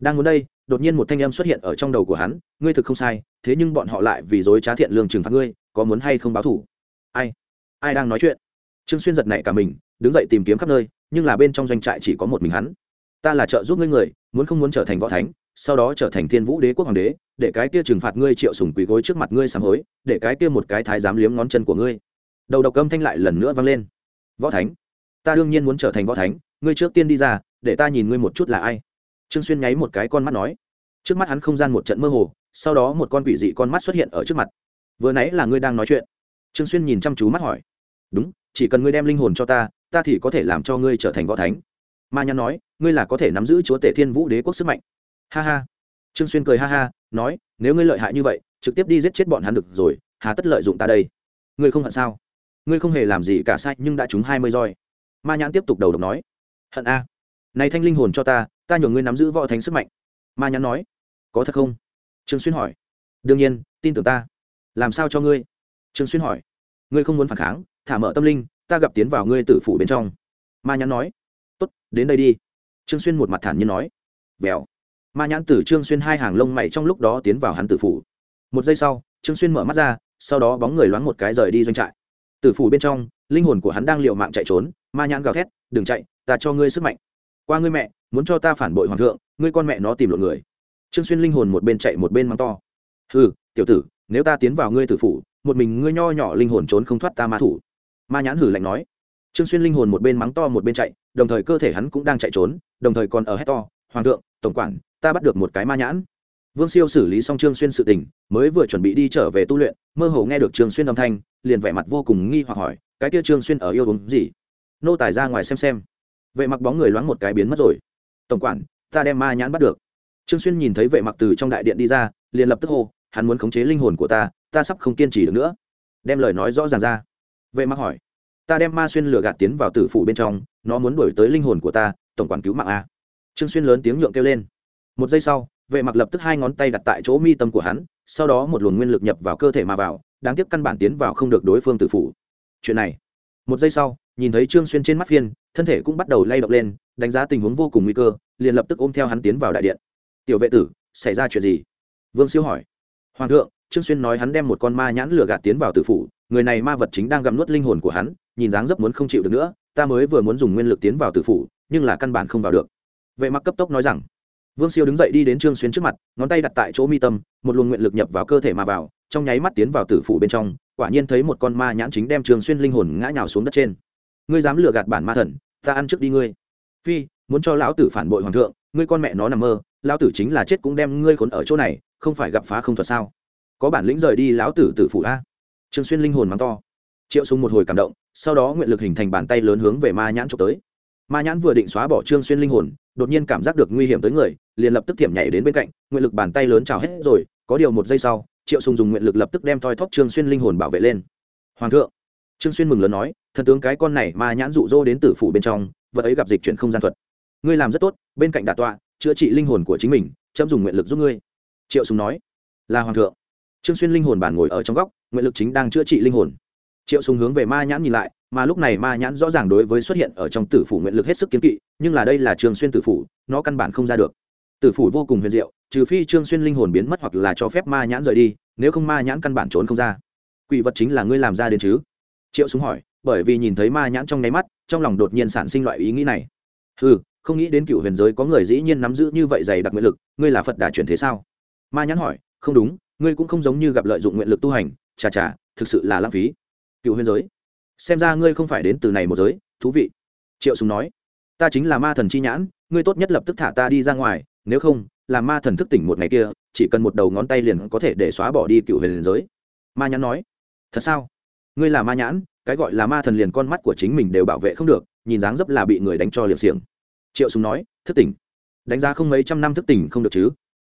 Đang muốn đây, đột nhiên một thanh âm xuất hiện ở trong đầu của hắn, ngươi thực không sai, thế nhưng bọn họ lại vì dối trá thiện lương trừng phạt ngươi, có muốn hay không báo thủ? Ai? Ai đang nói chuyện? Trương xuyên giật nảy cả mình, đứng dậy tìm kiếm khắp nơi, nhưng là bên trong doanh trại chỉ có một mình hắn. Ta là trợ giúp ngươi người, muốn không muốn trở thành võ thánh sau đó trở thành thiên vũ đế quốc hoàng đế, để cái kia trừng phạt ngươi triệu sùng quỳ gối trước mặt ngươi sám hối, để cái kia một cái thái giám liếm ngón chân của ngươi. Đầu độc âm thanh lại lần nữa vang lên. Võ thánh, ta đương nhiên muốn trở thành võ thánh, ngươi trước tiên đi ra, để ta nhìn ngươi một chút là ai. Trương xuyên nháy một cái con mắt nói. Trước mắt hắn không gian một trận mơ hồ, sau đó một con quỷ dị con mắt xuất hiện ở trước mặt. Vừa nãy là ngươi đang nói chuyện. Trương xuyên nhìn chăm chú mắt hỏi. Đúng, chỉ cần ngươi đem linh hồn cho ta ta thì có thể làm cho ngươi trở thành võ thánh. Ma nhắn nói, ngươi là có thể nắm giữ chúa tể thiên vũ đế quốc sức mạnh ha ha. Trương xuyên cười ha ha, nói, nếu ngươi lợi hại như vậy, trực tiếp đi giết chết bọn hắn được rồi, hà tất lợi dụng ta đây. Ngươi không hận sao? Ngươi không hề làm gì cả sai, nhưng đã trúng hai mươi roi. Ma nhãn tiếp tục đầu độc nói, hận a. Này thanh linh hồn cho ta ta nhường ngươi nắm giữ võ thánh sức mạnh. Ma nhãn nói, có thật không? Trương xuyên hỏi, đương nhiên, tin tưởng ta. Làm sao cho ngươi? Trương xuyên hỏi, ngươi không muốn phản kháng, thả mở tâm linh, ta gặp tiến vào ngươi tử phủ bên trong. Ma nhãn nói, tốt, đến đây đi. Trương xuyên một mặt thản nhiên nói, vèo ma nhãn tử trương xuyên hai hàng lông mày trong lúc đó tiến vào hắn tử phủ. Một giây sau, trương xuyên mở mắt ra, sau đó bóng người loáng một cái rời đi doanh trại. Tử phủ bên trong, linh hồn của hắn đang liều mạng chạy trốn, ma nhãn gào thét, đừng chạy, ta cho ngươi sức mạnh. Qua ngươi mẹ, muốn cho ta phản bội hoàng thượng, ngươi con mẹ nó tìm lộn người. Trương xuyên linh hồn một bên chạy một bên mắng to, hừ, tiểu tử, nếu ta tiến vào ngươi tử phủ, một mình ngươi nho nhỏ linh hồn trốn không thoát ta ma thủ. Ma nhãn hử lạnh nói. Trương xuyên linh hồn một bên mắng to một bên chạy, đồng thời cơ thể hắn cũng đang chạy trốn, đồng thời còn ở hét to, hoàng thượng, tổng quản ta bắt được một cái ma nhãn. Vương siêu xử lý xong trương xuyên sự tình, mới vừa chuẩn bị đi trở về tu luyện, mơ hồ nghe được trương xuyên âm thanh, liền vẻ mặt vô cùng nghi hoặc hỏi, cái kia trương xuyên ở yêu uống gì? Nô tài ra ngoài xem xem. Vệ mặc bóng người loáng một cái biến mất rồi. Tổng quản, ta đem ma nhãn bắt được. Trương xuyên nhìn thấy vệ mặc từ trong đại điện đi ra, liền lập tức hô, hắn muốn khống chế linh hồn của ta ta sắp không kiên trì được nữa. Đem lời nói rõ ràng ra. Vệ mặc hỏi, ta đem ma xuyên lửa gạt tiến vào tử phủ bên trong, nó muốn đuổi tới linh hồn của ta, tổng quản cứu mạng a. Trương xuyên lớn tiếng nhượng kêu lên một giây sau, vệ mặc lập tức hai ngón tay đặt tại chỗ mi tâm của hắn, sau đó một luồng nguyên lực nhập vào cơ thể mà vào, đáng tiếc căn bản tiến vào không được đối phương tử phủ. Chuyện này, một giây sau, nhìn thấy trương xuyên trên mắt phiên, thân thể cũng bắt đầu lay động lên, đánh giá tình huống vô cùng nguy cơ, liền lập tức ôm theo hắn tiến vào đại điện. Tiểu vệ tử, xảy ra chuyện gì? Vương siêu hỏi. Hoàng thượng, trương xuyên nói hắn đem một con ma nhãn lửa gạt tiến vào tử phủ, người này ma vật chính đang gặm nuốt linh hồn của hắn, nhìn dáng dấp muốn không chịu được nữa, ta mới vừa muốn dùng nguyên lực tiến vào tử phủ, nhưng là căn bản không vào được. Vệ mặc cấp tốc nói rằng vương siêu đứng dậy đi đến trương xuyên trước mặt, ngón tay đặt tại chỗ mi tâm, một luồng nguyện lực nhập vào cơ thể mà vào, trong nháy mắt tiến vào tử phủ bên trong, quả nhiên thấy một con ma nhãn chính đem trương xuyên linh hồn ngã nhào xuống đất trên. Ngươi dám lừa gạt bản ma thần, ta ăn trước đi ngươi. Phi, muốn cho lão tử phản bội hoàng thượng, ngươi con mẹ nó nằm mơ, lão tử chính là chết cũng đem ngươi khốn ở chỗ này, không phải gặp phá không thuật sao? Có bản lĩnh rời đi lão tử tử phủ a. Trương xuyên linh hồn mắng to. Triệu sùng một hồi cảm động, sau đó nguyện lực hình thành bàn tay lớn hướng về ma nhãn trộm tới ma nhãn vừa định xóa bỏ trương xuyên linh hồn, đột nhiên cảm giác được nguy hiểm tới người, liền lập tức thiểm nhảy đến bên cạnh, nguyện lực bàn tay lớn trào hết rồi, có điều một giây sau, triệu sùng dùng nguyện lực lập tức đem thoi thóp trương xuyên linh hồn bảo vệ lên. Hoàng thượng! Trương xuyên mừng lớn nói, thần tướng cái con này ma nhãn dụ dỗ đến tử phủ bên trong, vật ấy gặp dịch chuyển không gian thuật. Ngươi làm rất tốt, bên cạnh đả tọa, chữa trị linh hồn của chính mình, chấm dùng nguyện lực giúp ngươi. Triệu sùng nói, là hoàng thượng. Trương xuyên linh hồn bản ngồi ở trong góc, nguyện lực chính đang chữa trị linh hồn. Triệu sùng hướng về ma nhãn nhìn lại mà lúc này ma nhãn rõ ràng đối với xuất hiện ở trong tử phủ nguyện lực hết sức kiến kỵ, nhưng là đây là trương xuyên tử phủ, nó căn bản không ra được. Tử phủ vô cùng huyền diệu, trừ phi trương xuyên linh hồn biến mất hoặc là cho phép ma nhãn rời đi, nếu không ma nhãn căn bản trốn không ra. Quỷ vật chính là ngươi làm ra đến chứ? Triệu súng hỏi, bởi vì nhìn thấy ma nhãn trong nháy mắt, trong lòng đột nhiên sản sinh loại ý nghĩ này. Ừ không nghĩ đến cựu huyền giới có người dĩ nhiên nắm giữ như vậy dày đặc nguyện lực, ngươi là phật đà chuyển thế sao? Ma nhãn hỏi, không đúng, ngươi cũng không giống như gặp lợi dụng nguyện lực tu hành, chà chà, thực sự là lãng phí. Cựu huyền giới xem ra ngươi không phải đến từ này một giới, thú vị. Triệu sùng nói. Ta chính là ma thần chi nhãn, ngươi tốt nhất lập tức thả ta đi ra ngoài, nếu không, là ma thần thức tỉnh một ngày kia, chỉ cần một đầu ngón tay liền có thể để xóa bỏ đi cựu huyền giới. Ma nhãn nói. Thật sao? Ngươi là ma nhãn, cái gọi là ma thần liền con mắt của chính mình đều bảo vệ không được, nhìn dáng dấp là bị người đánh cho liệt xiềng. Triệu sùng nói. Thức tỉnh? Đánh giá không mấy trăm năm thức tỉnh không được chứ?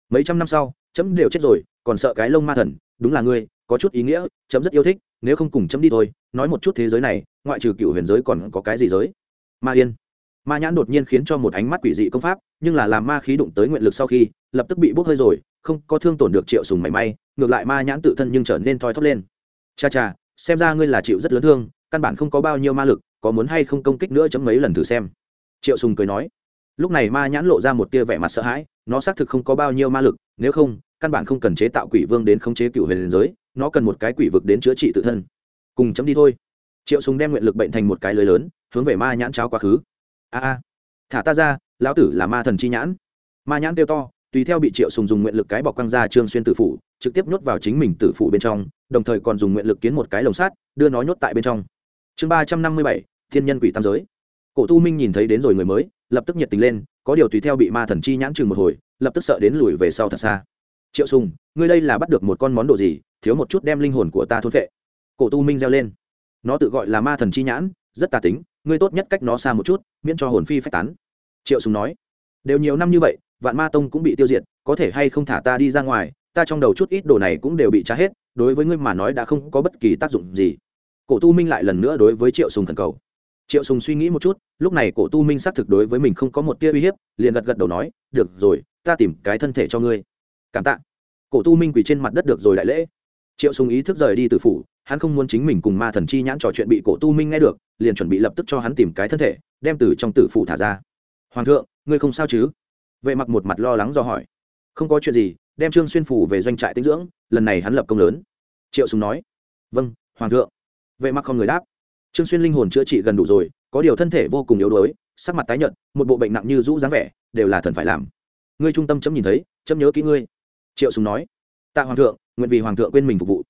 Mấy trăm năm sau, chấm đều chết rồi, còn sợ cái lông ma thần, đúng là ngươi có chút ý nghĩa, chấm rất yêu thích, nếu không cùng chấm đi thôi, nói một chút thế giới này, ngoại trừ cựu huyền giới còn có cái gì giới? Ma yên. Ma nhãn đột nhiên khiến cho một ánh mắt quỷ dị công pháp, nhưng là làm ma khí đụng tới nguyện lực sau khi, lập tức bị bốc hơi rồi, không có thương tổn được triệu sùng mảy may, ngược lại ma nhãn tự thân nhưng trở nên thoi thóp lên. Cha cha, xem ra ngươi là chịu rất lớn thương, căn bản không có bao nhiêu ma lực, có muốn hay không công kích nữa chấm mấy lần thử xem. Triệu sùng cười nói. Lúc này ma nhãn lộ ra một tia vẻ mặt sợ hãi, nó xác thực không có bao nhiêu ma lực, nếu không căn bản không cần chế tạo quỷ vương đến khống chế cựu huyền giới, nó cần một cái quỷ vực đến chữa trị tự thân. Cùng chấm đi thôi. Triệu sùng đem nguyện lực bệnh thành một cái lưới lớn, hướng về ma nhãn cháo quá khứ. A a. Thả ta ra, lão tử là ma thần chi nhãn. Ma nhãn kêu to, tùy theo bị triệu sùng dùng nguyện lực cái bọc quăng ra trương xuyên tử phủ, trực tiếp nhốt vào chính mình tử phủ bên trong, đồng thời còn dùng nguyện lực kiến một cái lồng sắt, đưa nó nhốt tại bên trong. Chương ba trăm năm mươi bảy, thiên nhân quỷ tam giới. Cổ tu minh nhìn thấy đến rồi người mới, lập tức nhiệt tình lên, có điều tùy theo bị ma thần chi nhãn chừng một hồi, lập tức sợ đến lùi về sau thật xa triệu sùng, ngươi đây là bắt được một con món đồ gì, thiếu một chút đem linh hồn của ta thôn phệ. Cổ tu minh reo lên. Nó tự gọi là ma thần chi nhãn, rất tà tính, ngươi tốt nhất cách nó xa một chút, miễn cho hồn phi phách tán. Triệu sùng nói. Đều nhiều năm như vậy, vạn ma tông cũng bị tiêu diệt, có thể hay không thả ta đi ra ngoài, ta trong đầu chút ít đồ này cũng đều bị trả hết, đối với ngươi mà nói đã không có bất kỳ tác dụng gì. Cổ tu minh lại lần nữa đối với triệu sùng thần cầu. Triệu sùng suy nghĩ một chút, lúc này cổ tu minh xác thực đối với mình không có một tia uy hiếp, liền gật gật đầu nói, được rồi, ta tìm cái thân thể cho ngươi cảm tạ. Cổ tu minh quỳ trên mặt đất được rồi đại lễ. Triệu sùng ý thức rời đi từ phủ, hắn không muốn chính mình cùng ma thần chi nhãn trò chuyện bị cổ tu minh nghe được, liền chuẩn bị lập tức cho hắn tìm cái thân thể, đem từ trong tử phủ thả ra. Hoàng thượng, ngươi không sao chứ? Vệ mặc một mặt lo lắng do hỏi. Không có chuyện gì, đem trương xuyên phủ về doanh trại tinh dưỡng, lần này hắn lập công lớn. Triệu sùng nói. Vâng hoàng thượng. Vệ mặc không người đáp. Trương xuyên linh hồn chữa trị gần đủ rồi, có điều thân thể vô cùng yếu đuối, sắc mặt tái nhợt, một bộ bệnh nặng như rũ dáng vẻ, đều là thần phải làm. Ngươi trung tâm chấm nhìn thấy, chấm nhớ kỹ ngươi triệu sùng nói, tạ hoàng thượng, nguyện vì hoàng thượng quên mình phục vụ.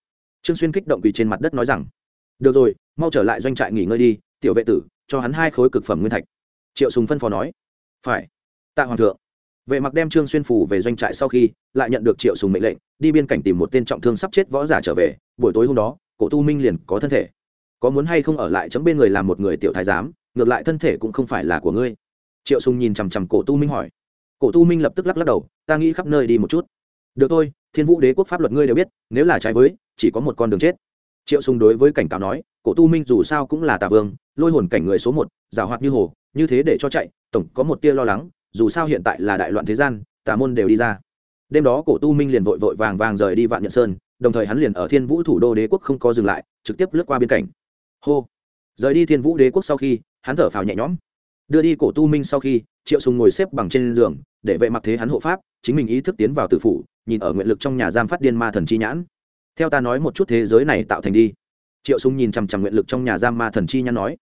Trương xuyên kích động quỳ trên mặt đất nói rằng, được rồi, mau trở lại doanh trại nghỉ ngơi đi, tiểu vệ tử, cho hắn hai khối cực phẩm nguyên thạch. Triệu sùng phân phó nói, phải. Tạ hoàng thượng, vệ mặc đem trương xuyên phủ về doanh trại sau khi, lại nhận được triệu sùng mệnh lệnh, đi biên cảnh tìm một tên trọng thương sắp chết võ giả trở về, buổi tối hôm đó, cổ tu minh liền có thân thể. Có muốn hay không ở lại chấm bên người làm một người tiểu thái giám, ngược lại thân thể cũng không phải là của ngươi. Triệu sùng nhìn chằm chằm cổ tu minh hỏi. Cổ tu minh lập tức lắc lắc đầu, ta nghĩ khắp nơi đi một chút được thôi, thiên vũ đế quốc pháp luật ngươi đều biết, nếu là trái với, chỉ có một con đường chết. Triệu sùng đối với cảnh cáo nói, cổ tu minh dù sao cũng là tà vương, lôi hồn cảnh người số một, giảo hoạt như hồ, như thế để cho chạy, tổng có một tia lo lắng, dù sao hiện tại là đại loạn thế gian, tà môn đều đi ra. Đêm đó cổ tu minh liền vội vội vàng vàng rời đi vạn nhận sơn, đồng thời hắn liền ở thiên vũ thủ đô đế quốc không có dừng lại, trực tiếp lướt qua biên cảnh. Hô! Rời đi thiên vũ đế quốc sau khi, hắn thở phào nhẹ nhõm. Đưa đi cổ tu minh sau khi, triệu sùng ngồi xếp bằng trên giường, để vệ mặc thế hắn hộ pháp, chính mình ý thức tiến vào tử phủ nhìn ở nguyện lực trong nhà giam phát điên ma thần chi nhãn. Theo ta nói một chút thế giới này tạo thành đi. Triệu sùng nhìn chằm chằm nguyện lực trong nhà giam ma thần chi nhãn nói,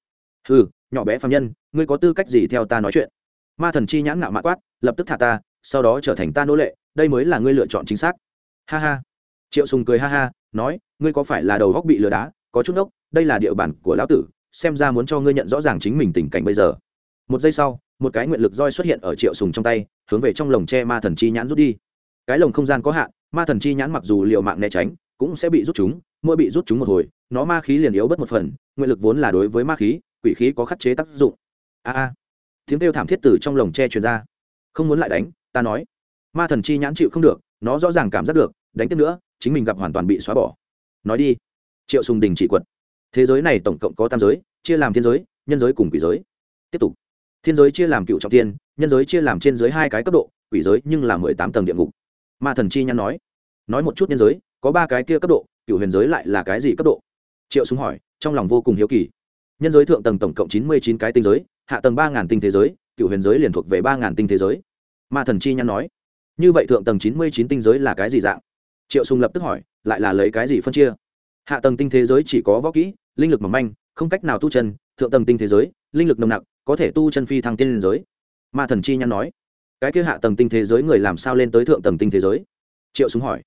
hừ, nhỏ bé phàm nhân, ngươi có tư cách gì theo ta nói chuyện? Ma thần chi nhãn ngạo mạ quát, lập tức thả ta, sau đó trở thành ta nô lệ, đây mới là ngươi lựa chọn chính xác. Ha ha. Triệu sùng cười ha ha, nói, ngươi có phải là đầu góc bị lừa đá, có chút ốc đây là địa bàn của lão tử, xem ra muốn cho ngươi nhận rõ ràng chính mình tình cảnh bây giờ. Một giây sau, một cái nguyện lực roi xuất hiện ở triệu sùng trong tay, hướng về trong lồng tre ma thần chi nhãn rút đi cái lồng không gian có hạn, ma thần chi nhãn mặc dù liều mạng né tránh, cũng sẽ bị rút chúng, mỗi bị rút chúng một hồi, nó ma khí liền yếu bất một phần, nguyện lực vốn là đối với ma khí, quỷ khí có khắc chế tác dụng. A a. Tiếng kêu thảm thiết từ trong lồng tre truyền ra. Không muốn lại đánh, ta nói. Ma thần chi nhãn chịu không được, nó rõ ràng cảm giác được, đánh tiếp nữa, chính mình gặp hoàn toàn bị xóa bỏ. Nói đi. Triệu sùng đình chỉ quật. Thế giới này tổng cộng có tam giới, chia làm thiên giới, nhân giới cùng quỷ giới. Tiếp tục. Thiên giới chia làm cựu trọng thiên, nhân giới chia làm trên giới hai cái cấp độ, quỷ giới nhưng là mười tám tầng địa ngục ma thần chi nhãn nói. Nói một chút nhân giới, có ba cái kia cấp độ cựu huyền giới lại là cái gì cấp độ? Triệu súng hỏi, trong lòng vô cùng hiếu kỳ. Nhân giới thượng tầng tổng cộng chín mươi chín cái tinh giới, hạ tầng ba ngàn tinh thế giới cựu huyền giới liền thuộc về ba ngàn tinh thế giới. Ma thần chi nhãn nói. Như vậy thượng tầng chín mươi chín tinh giới là cái gì dạng? Triệu sùng lập tức hỏi, lại là lấy cái gì phân chia? Hạ tầng tinh thế giới chỉ có võ kỹ, linh lực mỏng manh, không cách nào tu chân, thượng tầng tinh thế giới, linh lực nồng nặc, có thể tu chân phi thăng tiên giới. Ma thần chi nhãn nói cái kia hạ tầng tinh thế giới người làm sao lên tới thượng tầng tinh thế giới? Triệu súng hỏi.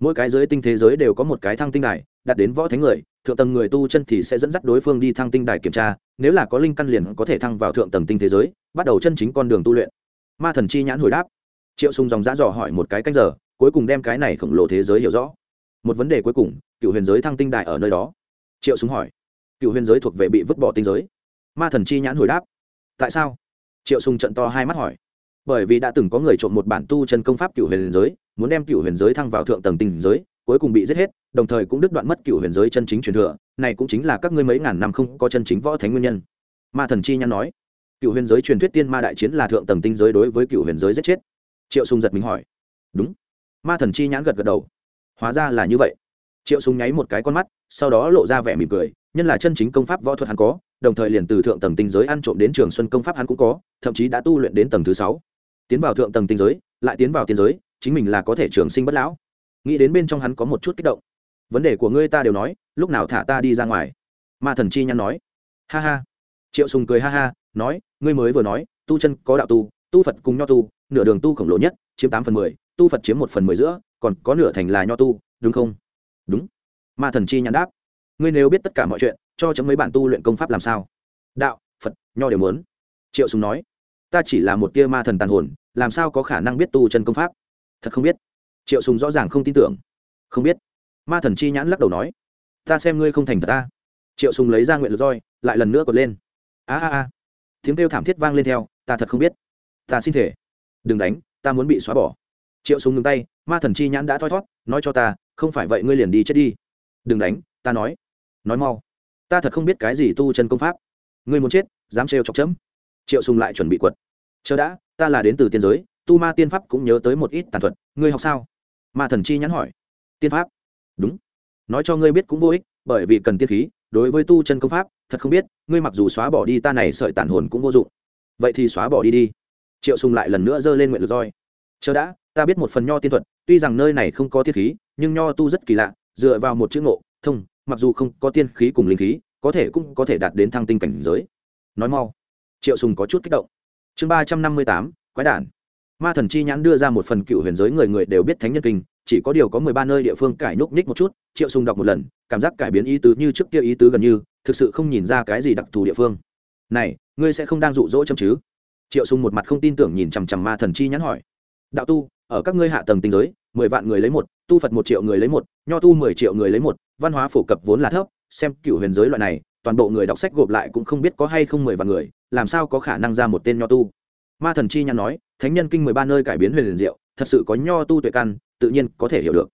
Mỗi cái giới tinh thế giới đều có một cái thăng tinh đài, đặt đến võ thánh người, thượng tầng người tu chân thì sẽ dẫn dắt đối phương đi thăng tinh đài kiểm tra, nếu là có linh căn liền có thể thăng vào thượng tầng tinh thế giới, bắt đầu chân chính con đường tu luyện. Ma thần chi nhãn hồi đáp. Triệu sùng dòng dã dò hỏi một cái canh giờ, cuối cùng đem cái này khổng lồ thế giới hiểu rõ. Một vấn đề cuối cùng, cựu huyền giới thăng tinh đài ở nơi đó? Triệu súng hỏi. Cựu huyền giới thuộc về bị vứt bỏ tinh giới. Ma thần chi nhãn hồi đáp. Tại sao? Triệu sùng trận to hai mắt hỏi bởi vì đã từng có người trộm một bản tu chân công pháp cựu huyền giới, muốn đem cựu huyền giới thăng vào thượng tầng tinh giới, cuối cùng bị giết hết, đồng thời cũng đứt đoạn mất cựu huyền giới chân chính truyền thừa, này cũng chính là các ngươi mấy ngàn năm không có chân chính võ thánh nguyên nhân. Ma thần chi nhăn nói cựu huyền giới truyền thuyết tiên ma đại chiến là thượng tầng tinh giới đối với cựu huyền giới giết chết. Triệu sùng giật mình hỏi, đúng. Ma thần chi nhãn gật gật đầu, hóa ra là như vậy. Triệu sùng nháy một cái con mắt, sau đó lộ ra vẻ mỉm cười, nhân là chân chính công pháp võ thuật hắn có, đồng thời liền từ thượng tầng tinh giới ăn trộm đến trường xuân công pháp hắn cũng có, thậm chí đã tu luyện đến tầng thứ sáu tiến vào thượng tầng tinh giới, lại tiến vào tiên giới, chính mình là có thể trường sinh bất lão. Nghĩ đến bên trong hắn có một chút kích động. Vấn đề của ngươi ta đều nói, lúc nào thả ta đi ra ngoài? Ma thần chi nhăn nói. Ha ha. Triệu sùng cười ha ha, nói, ngươi mới vừa nói, tu chân có đạo tu tu phật cùng nho tu, nửa đường tu khổng lồ nhất, chiếm tám phần mười, tu phật chiếm một phần mười giữa, còn có nửa thành là nho tu, đúng không? Đúng. Ma thần chi nhắn đáp. Ngươi nếu biết tất cả mọi chuyện, cho chấm mấy bản tu luyện công pháp làm sao? Đạo, phật, nho đều muốn. Triệu sùng nói ta chỉ là một tia ma thần tàn hồn làm sao có khả năng biết tu chân công pháp? Thật không biết. Triệu sùng rõ ràng không tin tưởng. Không biết. Ma thần chi nhãn lắc đầu nói. Ta xem ngươi không thành thật ta. Triệu sùng lấy ra nguyện lực roi lại lần nữa cột lên. A a a. Tiếng kêu thảm thiết vang lên theo ta thật không biết. Ta xin thể. Đừng đánh ta muốn bị xóa bỏ. Triệu sùng ngừng tay ma thần chi nhãn đã thoi thoát, nói cho ta không phải vậy ngươi liền đi chết đi. Đừng đánh ta nói. Nói mau. Ta thật không biết cái gì tu chân công pháp. Ngươi muốn chết dám trêu chọc chấm. Triệu sùng lại chuẩn bị quật chờ đã, ta là đến từ tiên giới, tu ma tiên pháp cũng nhớ tới một ít tàn thuật, ngươi học sao? Ma thần chi nhắn hỏi. Tiên pháp? Đúng. Nói cho ngươi biết cũng vô ích, bởi vì cần tiên khí, đối với tu chân công pháp, thật không biết, ngươi mặc dù xóa bỏ đi ta này sợi tàn hồn cũng vô dụng. Vậy thì xóa bỏ đi đi. Triệu sùng lại lần nữa giơ lên nguyện lực roi. Chờ đã, ta biết một phần nho tiên thuật, tuy rằng nơi này không có tiên khí, nhưng nho tu rất kỳ lạ, dựa vào một chữ ngộ, thông, mặc dù không có tiên khí cùng linh khí, có thể cũng có thể đạt đến thăng tinh cảnh giới. Nói mau. Triệu sùng có chút kích động chương ba trăm năm mươi tám, quái đản. Ma thần chi nhãn đưa ra một phần cựu huyền giới người người đều biết thánh nhân kinh, chỉ có điều có mười ba nơi địa phương cải núc ních một chút, triệu sùng đọc một lần, cảm giác cải biến ý tứ như trước kia ý tứ gần như, thực sự không nhìn ra cái gì đặc thù địa phương. Này, ngươi sẽ không đang dụ dỗ châm chứ? Triệu sùng một mặt không tin tưởng nhìn chằm chằm ma thần chi nhãn hỏi. Đạo tu, ở các ngươi hạ tầng tinh giới, mười vạn người lấy một, tu phật một triệu người lấy một, nho tu mười triệu người lấy một, văn hóa phổ cập vốn là thấp, xem cựu huyền giới loại này toàn bộ người đọc sách gộp lại cũng không biết có hay không mười vạn người, làm sao có khả năng ra một tên nho tu? Ma thần chi nhắn nói, thánh nhân kinh mười ba nơi cải biến huyền liền diệu, thật sự có nho tu tuệ căn, tự nhiên có thể hiểu được.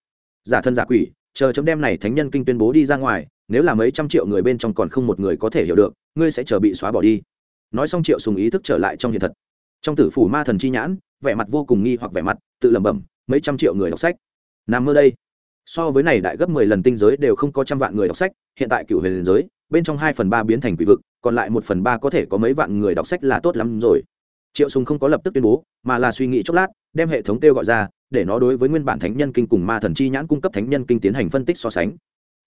Giả thân giả quỷ, chờ chấm đem này thánh nhân kinh tuyên bố đi ra ngoài, nếu là mấy trăm triệu người bên trong còn không một người có thể hiểu được, ngươi sẽ chờ bị xóa bỏ đi. Nói xong triệu sùng ý thức trở lại trong hiện thật. Trong tử phủ ma thần chi nhãn, vẻ mặt vô cùng nghi hoặc vẻ mặt, tự lẩm bẩm, mấy trăm triệu người đọc sách. Nằm mơ đây. So với này đại gấp mười lần tinh giới đều không có trăm vạn người đọc sách, hiện tại cựu huyền giới bên trong hai phần ba biến thành quỷ vực, còn lại một phần ba có thể có mấy vạn người đọc sách là tốt lắm rồi. Triệu sùng không có lập tức tuyên bố, mà là suy nghĩ chốc lát, đem hệ thống kêu gọi ra, để nó đối với nguyên bản thánh nhân kinh cùng ma thần chi nhãn cung cấp thánh nhân kinh tiến hành phân tích so sánh.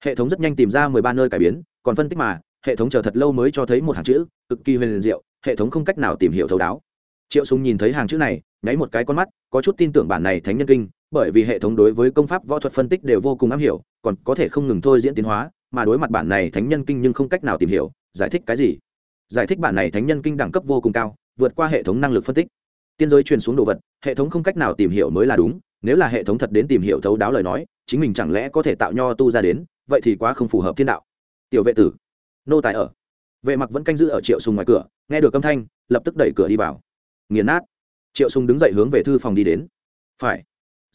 Hệ thống rất nhanh tìm ra mười ba nơi cải biến, còn phân tích mà, hệ thống chờ thật lâu mới cho thấy một hàng chữ, cực kỳ huyền diệu, hệ thống không cách nào tìm hiểu thấu đáo. Triệu sùng nhìn thấy hàng chữ này, nháy một cái con mắt, có chút tin tưởng bản này thánh nhân kinh, bởi vì hệ thống đối với công pháp võ thuật phân tích đều vô cùng am hiểu, còn có thể không ngừng thôi diễn tiến hóa mà đối mặt bản này thánh nhân kinh nhưng không cách nào tìm hiểu, giải thích cái gì? Giải thích bản này thánh nhân kinh đẳng cấp vô cùng cao, vượt qua hệ thống năng lực phân tích. Tiên giới truyền xuống đồ vật, hệ thống không cách nào tìm hiểu mới là đúng, nếu là hệ thống thật đến tìm hiểu thấu đáo lời nói, chính mình chẳng lẽ có thể tạo nho tu ra đến, vậy thì quá không phù hợp thiên đạo. Tiểu vệ tử, nô tài ở. Vệ mặc vẫn canh giữ ở triệu sùng ngoài cửa, nghe được âm thanh, lập tức đẩy cửa đi vào. Nghiền nát. Triệu sùng đứng dậy hướng về thư phòng đi đến. Phải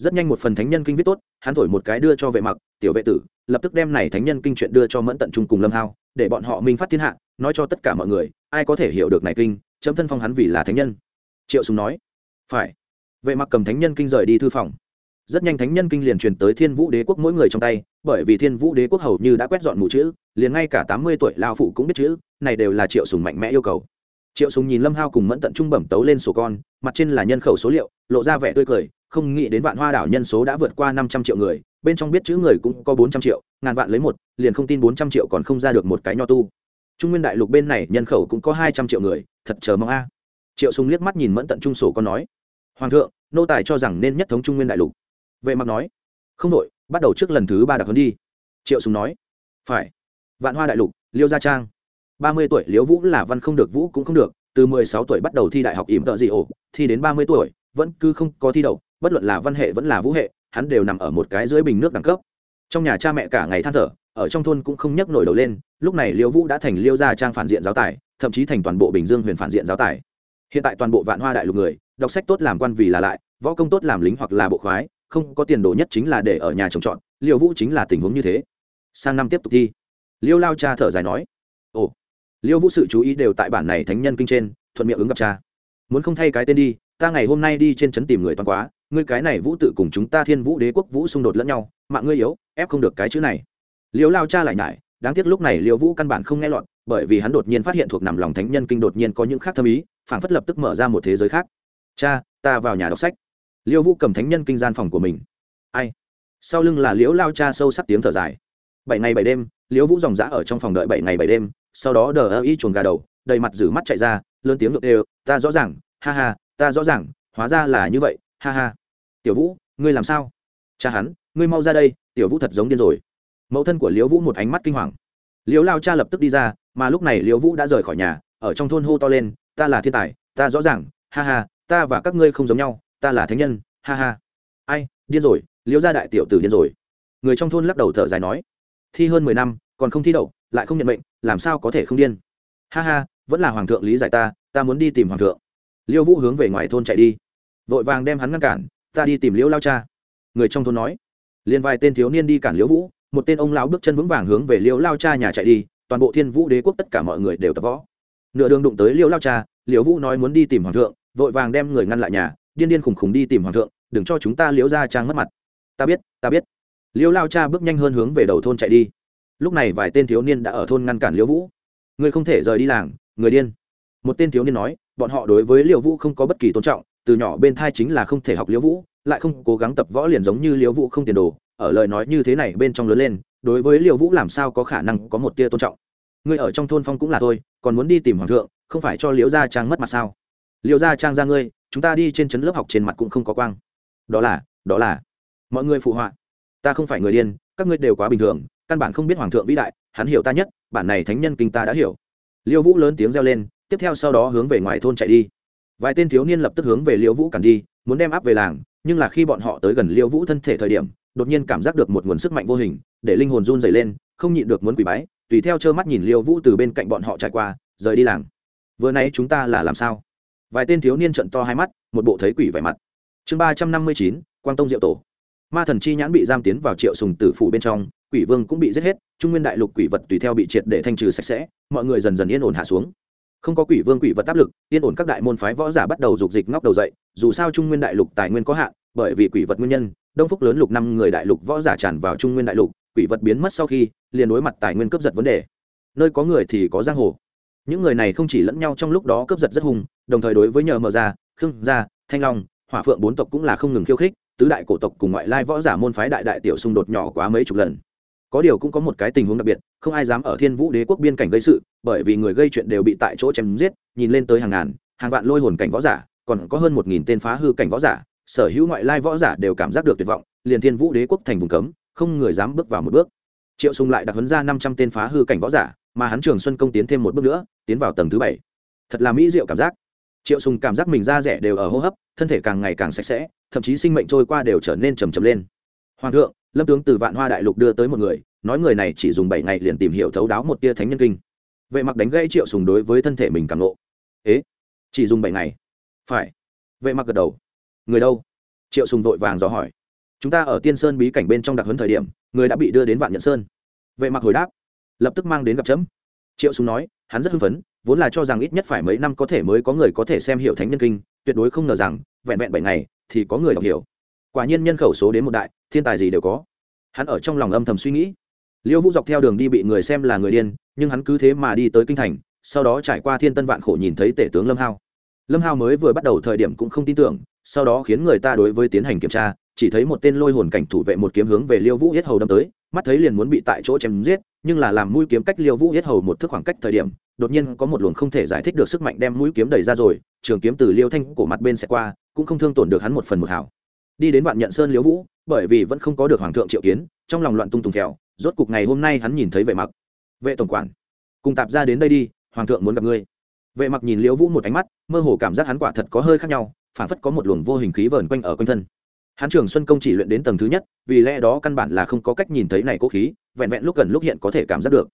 rất nhanh một phần thánh nhân kinh viết tốt, hắn thổi một cái đưa cho vệ mặc, tiểu vệ tử, lập tức đem này thánh nhân kinh chuyện đưa cho mẫn tận trung cùng lâm hao, để bọn họ minh phát thiên hạ, nói cho tất cả mọi người, ai có thể hiểu được này kinh, chấm thân phong hắn vì là thánh nhân. Triệu sùng nói, phải. Vệ mặc cầm thánh nhân kinh rời đi thư phòng. Rất nhanh thánh nhân kinh liền truyền tới thiên vũ đế quốc mỗi người trong tay, bởi vì thiên vũ đế quốc hầu như đã quét dọn mù chữ, liền ngay cả tám mươi tuổi lao phụ cũng biết chữ, này đều là triệu sùng mạnh mẽ yêu cầu triệu sùng nhìn lâm hao cùng mẫn tận trung bẩm tấu lên sổ con, mặt trên là nhân khẩu số liệu, lộ ra vẻ tươi cười, không nghĩ đến vạn hoa đảo nhân số đã vượt qua năm trăm triệu người, bên trong biết chữ người cũng có bốn trăm triệu, ngàn vạn lấy một, liền không tin bốn trăm triệu còn không ra được một cái nho tu. Trung nguyên đại lục bên này nhân khẩu cũng có hai trăm triệu người, thật chờ mong a. Triệu sùng liếc mắt nhìn mẫn tận trung sổ con nói, hoàng thượng, nô tài cho rằng nên nhất thống trung nguyên đại lục. Vệ mặc nói, không đội bắt đầu trước lần thứ ba đặc huấn đi. Triệu sùng nói, phải. Vạn hoa đại lục, liêu gia trang ba mươi tuổi liễu vũ là văn không được, vũ cũng không được. Từ mười sáu tuổi bắt đầu thi đại học ỉm tợ dị ổ, thi đến ba mươi tuổi, vẫn cứ không có thi đậu. Bất luận là văn hệ vẫn là vũ hệ, hắn đều nằm ở một cái dưới bình nước đẳng cấp. Trong nhà cha mẹ cả ngày than thở, ở trong thôn cũng không nhấc nổi đầu lên. Lúc này Liễu vũ đã thành liêu gia trang phản diện giáo tài, thậm chí thành toàn bộ bình dương huyền phản diện giáo tài. Hiện tại toàn bộ vạn hoa đại lục người, đọc sách tốt làm quan vì là lại, võ công tốt làm lính hoặc là bộ khoái, không có tiền đồ nhất chính là để ở nhà trồng trọt. Liễu vũ chính là tình huống như thế. Sang năm tiếp tục thi. Liêu lao cha thở dài nói, ồ liêu vũ sự chú ý đều tại bản này thánh nhân kinh trên, thuận miệng ứng gặp cha. Muốn không thay cái tên đi, ta ngày hôm nay đi trên trấn tìm người toàn quá, ngươi cái này vũ tự cùng chúng ta thiên vũ đế quốc vũ xung đột lẫn nhau, mạng ngươi yếu, ép không được cái chữ này. Liêu lao cha lại nhải, đáng tiếc lúc này liêu vũ căn bản không nghe lọt, bởi vì hắn đột nhiên phát hiện thuộc nằm lòng thánh nhân kinh đột nhiên có những khác thâm ý, phảng phất lập tức mở ra một thế giới khác. Cha, ta vào nhà đọc sách. Liêu vũ cầm thánh nhân kinh gian phòng của mình. Ai? Sau lưng là liễu lao cha sâu sắc tiếng thở dài. Bảy ngày bảy đêm liễu vũ dòng dã ở trong phòng đợi bảy ngày bảy đêm sau đó đờ ơ y chuồng gà đầu, đầy mặt rử mắt chạy ra, lớn tiếng ngược đều, ta rõ ràng, ha ha, ta rõ ràng, hóa ra là như vậy, ha ha. Tiểu vũ, ngươi làm sao? Cha hắn, ngươi mau ra đây, tiểu vũ thật giống điên rồi. Mẫu thân của liễu vũ một ánh mắt kinh hoàng. Liễu lao cha lập tức đi ra, mà lúc này liễu vũ đã rời khỏi nhà, ở trong thôn hô to lên, ta là thiên tài, ta rõ ràng, ha ha, ta và các ngươi không giống nhau, ta là thánh nhân, ha ha. Ai, điên rồi, liễu gia đại tiểu tử điên rồi. Người trong thôn lắc đầu thở dài nói, thi hơn mười năm, còn không thi đậu lại không nhận mệnh, làm sao có thể không điên? Ha ha, vẫn là hoàng thượng lý giải ta ta muốn đi tìm hoàng thượng. Liêu vũ hướng về ngoài thôn chạy đi. Vội vàng đem hắn ngăn cản, ta đi tìm liễu lao cha. Người trong thôn nói liền vài tên thiếu niên đi cản liễu vũ, một tên ông lão bước chân vững vàng hướng về liễu lao cha nhà chạy đi, toàn bộ thiên vũ đế quốc tất cả mọi người đều tập võ. Nửa đường đụng tới liễu lao cha liễu vũ nói muốn đi tìm hoàng thượng, vội vàng đem người ngăn lại nhà, điên điên khùng khùng đi tìm hoàng thượng, đừng cho chúng ta liễu ra trang mất mặt. Ta biết ta biết. Liễu lao cha bước nhanh hơn hướng về đầu thôn chạy đi lúc này vài tên thiếu niên đã ở thôn ngăn cản liễu vũ. Người không thể rời đi làng, người điên. Một tên thiếu niên nói, bọn họ đối với liễu vũ không có bất kỳ tôn trọng, từ nhỏ bên thai chính là không thể học liễu vũ, lại không cố gắng tập võ liền giống như liễu vũ không tiền đồ, ở lời nói như thế này bên trong lớn lên, đối với liễu vũ làm sao có khả năng có một tia tôn trọng. Ngươi ở trong thôn phong cũng là thôi, còn muốn đi tìm hoàng thượng, không phải cho liễu gia trang mất mặt sao? Liễu gia trang ra ngươi, chúng ta đi trên trấn lớp học trên mặt cũng không có quang. Đó là đó là, mọi người phụ họa, ta không phải người điên, các ngươi đều quá bình thường căn bản không biết hoàng thượng vĩ đại, hắn hiểu ta nhất, bản này thánh nhân kinh ta đã hiểu. Liêu vũ lớn tiếng reo lên, tiếp theo sau đó hướng về ngoài thôn chạy đi. Vài tên thiếu niên lập tức hướng về liêu vũ cản đi, muốn đem áp về làng, nhưng là khi bọn họ tới gần liêu vũ thân thể thời điểm, đột nhiên cảm giác được một nguồn sức mạnh vô hình, để linh hồn run dày lên, không nhịn được muốn quỷ bái, tùy theo trơ mắt nhìn liêu vũ từ bên cạnh bọn họ trải qua, rời đi làng. Vừa nãy chúng ta là làm sao? Vài tên thiếu niên trận to hai mắt, một bộ thấy quỷ vẻ mặt. Chương ba trăm năm mươi chín, quang tông diệu tổ. Ma thần chi nhãn bị giam tiến vào triệu sùng tử phủ bên trong quỷ vương cũng bị giết hết, trung nguyên đại lục quỷ vật tùy theo bị triệt để thanh trừ sạch sẽ, mọi người dần dần yên ổn hạ xuống. Không có quỷ vương quỷ vật áp lực, yên ổn các đại môn phái võ giả bắt đầu dục dịch ngóc đầu dậy, dù sao trung nguyên đại lục tài nguyên có hạn, bởi vì quỷ vật nguyên nhân, đông phúc lớn lục năm người đại lục võ giả tràn vào trung nguyên đại lục, quỷ vật biến mất sau khi, liền đối mặt tài nguyên cướp giật vấn đề. Nơi có người thì có giang hồ. Những người này không chỉ lẫn nhau trong lúc đó cướp giật rất hùng, đồng thời đối với nhờ mở ra, khương gia, thanh long, hỏa phượng bốn tộc cũng là không ngừng khiêu khích, tứ đại cổ tộc cùng ngoại lai võ giả môn phái đại đại tiểu xung đột nhỏ quá mấy chục lần có điều cũng có một cái tình huống đặc biệt, không ai dám ở thiên vũ đế quốc biên cảnh gây sự, bởi vì người gây chuyện đều bị tại chỗ chém giết, nhìn lên tới hàng ngàn, hàng vạn lôi hồn cảnh võ giả, còn có hơn một nghìn tên phá hư cảnh võ giả, sở hữu ngoại lai võ giả đều cảm giác được tuyệt vọng, liền thiên vũ đế quốc thành vùng cấm, không người dám bước vào một bước. Triệu sùng lại đặt huấn ra năm trăm tên phá hư cảnh võ giả, mà hắn trường xuân công tiến thêm một bước nữa, tiến vào tầng thứ bảy. Thật là mỹ diệu cảm giác. Triệu sùng cảm giác mình da rẻ đều ở hô hấp, thân thể càng ngày càng sạch sẽ, thậm chí sinh mệnh trôi qua đều trở nên trầm trầm lên. Hoàng thượng lâm tướng từ vạn hoa đại lục đưa tới một người, nói người này chỉ dùng bảy ngày liền tìm hiểu thấu đáo một tia thánh nhân kinh. Vệ mặc đánh gây triệu sùng đối với thân thể mình càng ngộ. Ế, chỉ dùng bảy ngày? Phải. Vệ mặc gật đầu. Người đâu? Triệu sùng vội vàng dò hỏi. Chúng ta ở tiên sơn bí cảnh bên trong đặc huấn thời điểm, người đã bị đưa đến vạn nhận sơn. Vệ mặc hồi đáp. Lập tức mang đến gặp chấm. Triệu sùng nói, hắn rất hưng phấn, vốn là cho rằng ít nhất phải mấy năm có thể mới có người có thể xem hiểu thánh nhân kinh, tuyệt đối không ngờ rằng, vẹn vẹn bảy ngày thì có người đọc hiểu. Quả nhiên nhân khẩu số đến một đại thiên tài gì đều có. Hắn ở trong lòng âm thầm suy nghĩ. Liêu vũ dọc theo đường đi bị người xem là người điên, nhưng hắn cứ thế mà đi tới kinh thành, sau đó trải qua thiên tân vạn khổ nhìn thấy tể tướng lâm hao. Lâm hao mới vừa bắt đầu thời điểm cũng không tin tưởng, sau đó khiến người ta đối với tiến hành kiểm tra, chỉ thấy một tên lôi hồn cảnh thủ vệ một kiếm hướng về liêu vũ yết hầu đâm tới, mắt thấy liền muốn bị tại chỗ chém giết, nhưng là làm mũi kiếm cách liêu vũ yết hầu một thước khoảng cách thời điểm, đột nhiên có một luồng không thể giải thích được sức mạnh đem mũi kiếm đẩy ra rồi, trường kiếm từ liêu thanh cổ mặt bên sẽ qua, cũng không thương tổn được hắn một phần một hảo đi đến vạn nhận sơn liễu vũ, bởi vì vẫn không có được hoàng thượng triệu kiến, trong lòng loạn tung tùng phèo, rốt cục ngày hôm nay hắn nhìn thấy vệ mặc. Vệ tổng quản, cùng tạp ra đến đây đi, hoàng thượng muốn gặp ngươi. Vệ mặc nhìn liễu vũ một ánh mắt, mơ hồ cảm giác hắn quả thật có hơi khác nhau phản phất có một luồng vô hình khí vờn quanh ở quanh thân. Hắn trường xuân công chỉ luyện đến tầng thứ nhất, vì lẽ đó căn bản là không có cách nhìn thấy này cố khí, vẹn vẹn lúc gần lúc hiện có thể cảm giác được.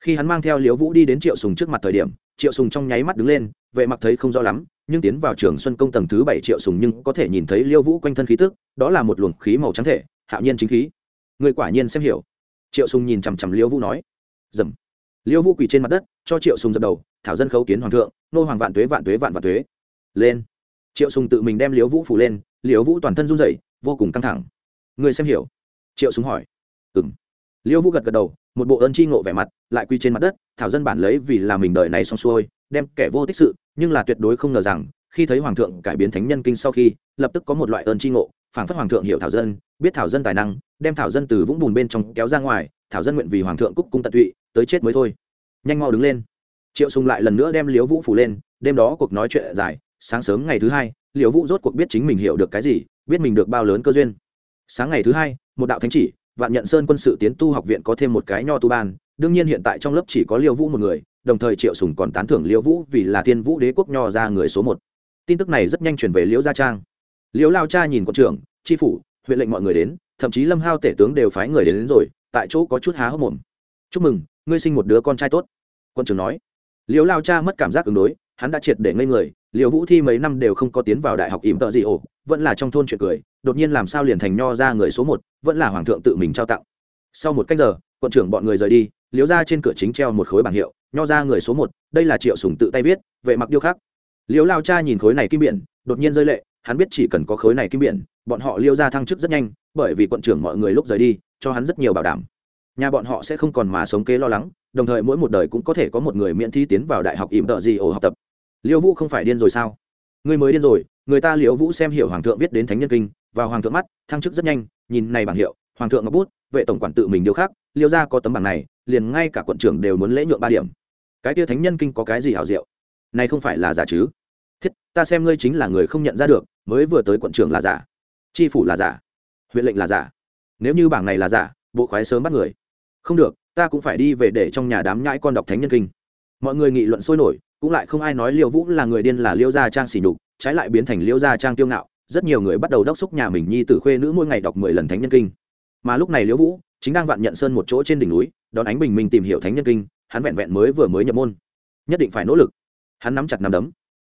Khi hắn mang theo liễu vũ đi đến triệu sùng trước mặt thời điểm, triệu sùng trong nháy mắt đứng lên, vệ mặc thấy không rõ lắm nhưng tiến vào trường xuân công tầng thứ bảy triệu sùng nhưng có thể nhìn thấy liêu vũ quanh thân khí tức, đó là một luồng khí màu trắng thể, hạo nhiên chính khí. Người quả nhiên xem hiểu. Triệu sùng nhìn chằm chằm liêu vũ nói. Dầm. Liêu vũ quỳ trên mặt đất, cho triệu sùng dập đầu, thảo dân khấu kiến hoàng thượng, nô hoàng vạn tuế vạn tuế, vạn vạn tuế. Lên. Triệu sùng tự mình đem liêu vũ phủ lên, liêu vũ toàn thân run rẩy, vô cùng căng thẳng. Người xem hiểu. Triệu sùng hỏi. Ừm. Liêu vũ gật gật đầu, một bộ ơn chi ngộ vẻ mặt, lại quy trên mặt đất, thảo dân bản lấy vì là mình đời này xong xuôi, đem kẻ vô tích sự nhưng là tuyệt đối không ngờ rằng, khi thấy hoàng thượng cải biến thánh nhân kinh sau khi, lập tức có một loại ơn chi ngộ, phảng phất hoàng thượng hiểu thảo dân, biết thảo dân tài năng, đem thảo dân từ vũng bùn bên trong kéo ra ngoài, thảo dân nguyện vì hoàng thượng cúc cung tận tụy, tới chết mới thôi. Nhanh mau đứng lên. Triệu sùng lại lần nữa đem liễu vũ phủ lên, đêm đó cuộc nói chuyện dài, sáng sớm ngày thứ hai, liễu vũ rốt cuộc biết chính mình hiểu được cái gì, biết mình được bao lớn cơ duyên. Sáng ngày thứ hai, một đạo thánh chỉ, vạn nhận sơn quân sự tiến tu học viện có thêm một cái nho tu ban, đương nhiên hiện tại trong lớp chỉ có liễu vũ một người đồng thời triệu sùng còn tán thưởng liễu vũ vì là thiên vũ đế quốc nho ra người số một. Tin tức này rất nhanh truyền về liễu gia trang. Liễu lao cha nhìn quân trưởng tri phủ huyện lệnh mọi người đến thậm chí lâm hao tể tướng đều phái người đến, đến rồi tại chỗ có chút há hốc mồm. Chúc mừng ngươi sinh một đứa con trai tốt. Quân trưởng nói. Liễu lao cha mất cảm giác ứng đối hắn đã triệt để ngây người liễu vũ thi mấy năm đều không có tiến vào đại học ỉm tợ gì ổ vẫn là trong thôn chuyện cười đột nhiên làm sao liền thành nho ra người số một vẫn là hoàng thượng tự mình trao tặng. Sau một cách giờ quận trưởng bọn người rời đi liếu ra trên cửa chính treo một khối bảng hiệu, nho ra người số một, đây là triệu sùng tự tay viết, vệ mặc điêu khắc. Liếu lao cha nhìn khối này kim biển, đột nhiên rơi lệ, hắn biết chỉ cần có khối này kim biển, bọn họ liêu ra thăng chức rất nhanh, bởi vì quận trưởng mọi người lúc rời đi, cho hắn rất nhiều bảo đảm. Nhà bọn họ sẽ không còn mà sống kế lo lắng, đồng thời mỗi một đời cũng có thể có một người miễn thi tiến vào đại học ỉm tợ gì ổ học tập. Liêu vũ không phải điên rồi sao? Ngươi mới điên rồi, người ta liễu vũ xem hiểu hoàng thượng viết đến thánh nhân kinh và hoàng thượng mắt, thăng chức rất nhanh, nhìn này bảng hiệu, hoàng thượng ngọc bút vệ tổng quản tự mình điều khác, liêu ra có tấm bảng này, liền ngay cả quận trưởng đều muốn lễ nhuộm ba điểm. Cái kia thánh nhân kinh có cái gì hảo diệu? Này không phải là giả chứ? Thiết, ta xem ngươi chính là người không nhận ra được, mới vừa tới quận trưởng là giả. Tri phủ là giả. Huyện lệnh là giả. Nếu như bảng này là giả, bộ khoái sớm bắt người. Không được, ta cũng phải đi về để trong nhà đám nhãi con đọc thánh nhân kinh. Mọi người nghị luận sôi nổi, cũng lại không ai nói liêu vũ là người điên là liêu gia trang xỉ nhục, trái lại biến thành liêu gia trang tiêu ngạo. Rất nhiều người bắt đầu đốc xúc nhà mình nhi tử khuê nữ mỗi ngày đọc mười lần thánh nhân kinh mà lúc này Liễu vũ chính đang vạn nhận sơn một chỗ trên đỉnh núi, đón ánh bình minh tìm hiểu thánh nhân kinh, hắn vẹn vẹn mới vừa mới nhập môn. Nhất định phải nỗ lực. Hắn nắm chặt nắm đấm.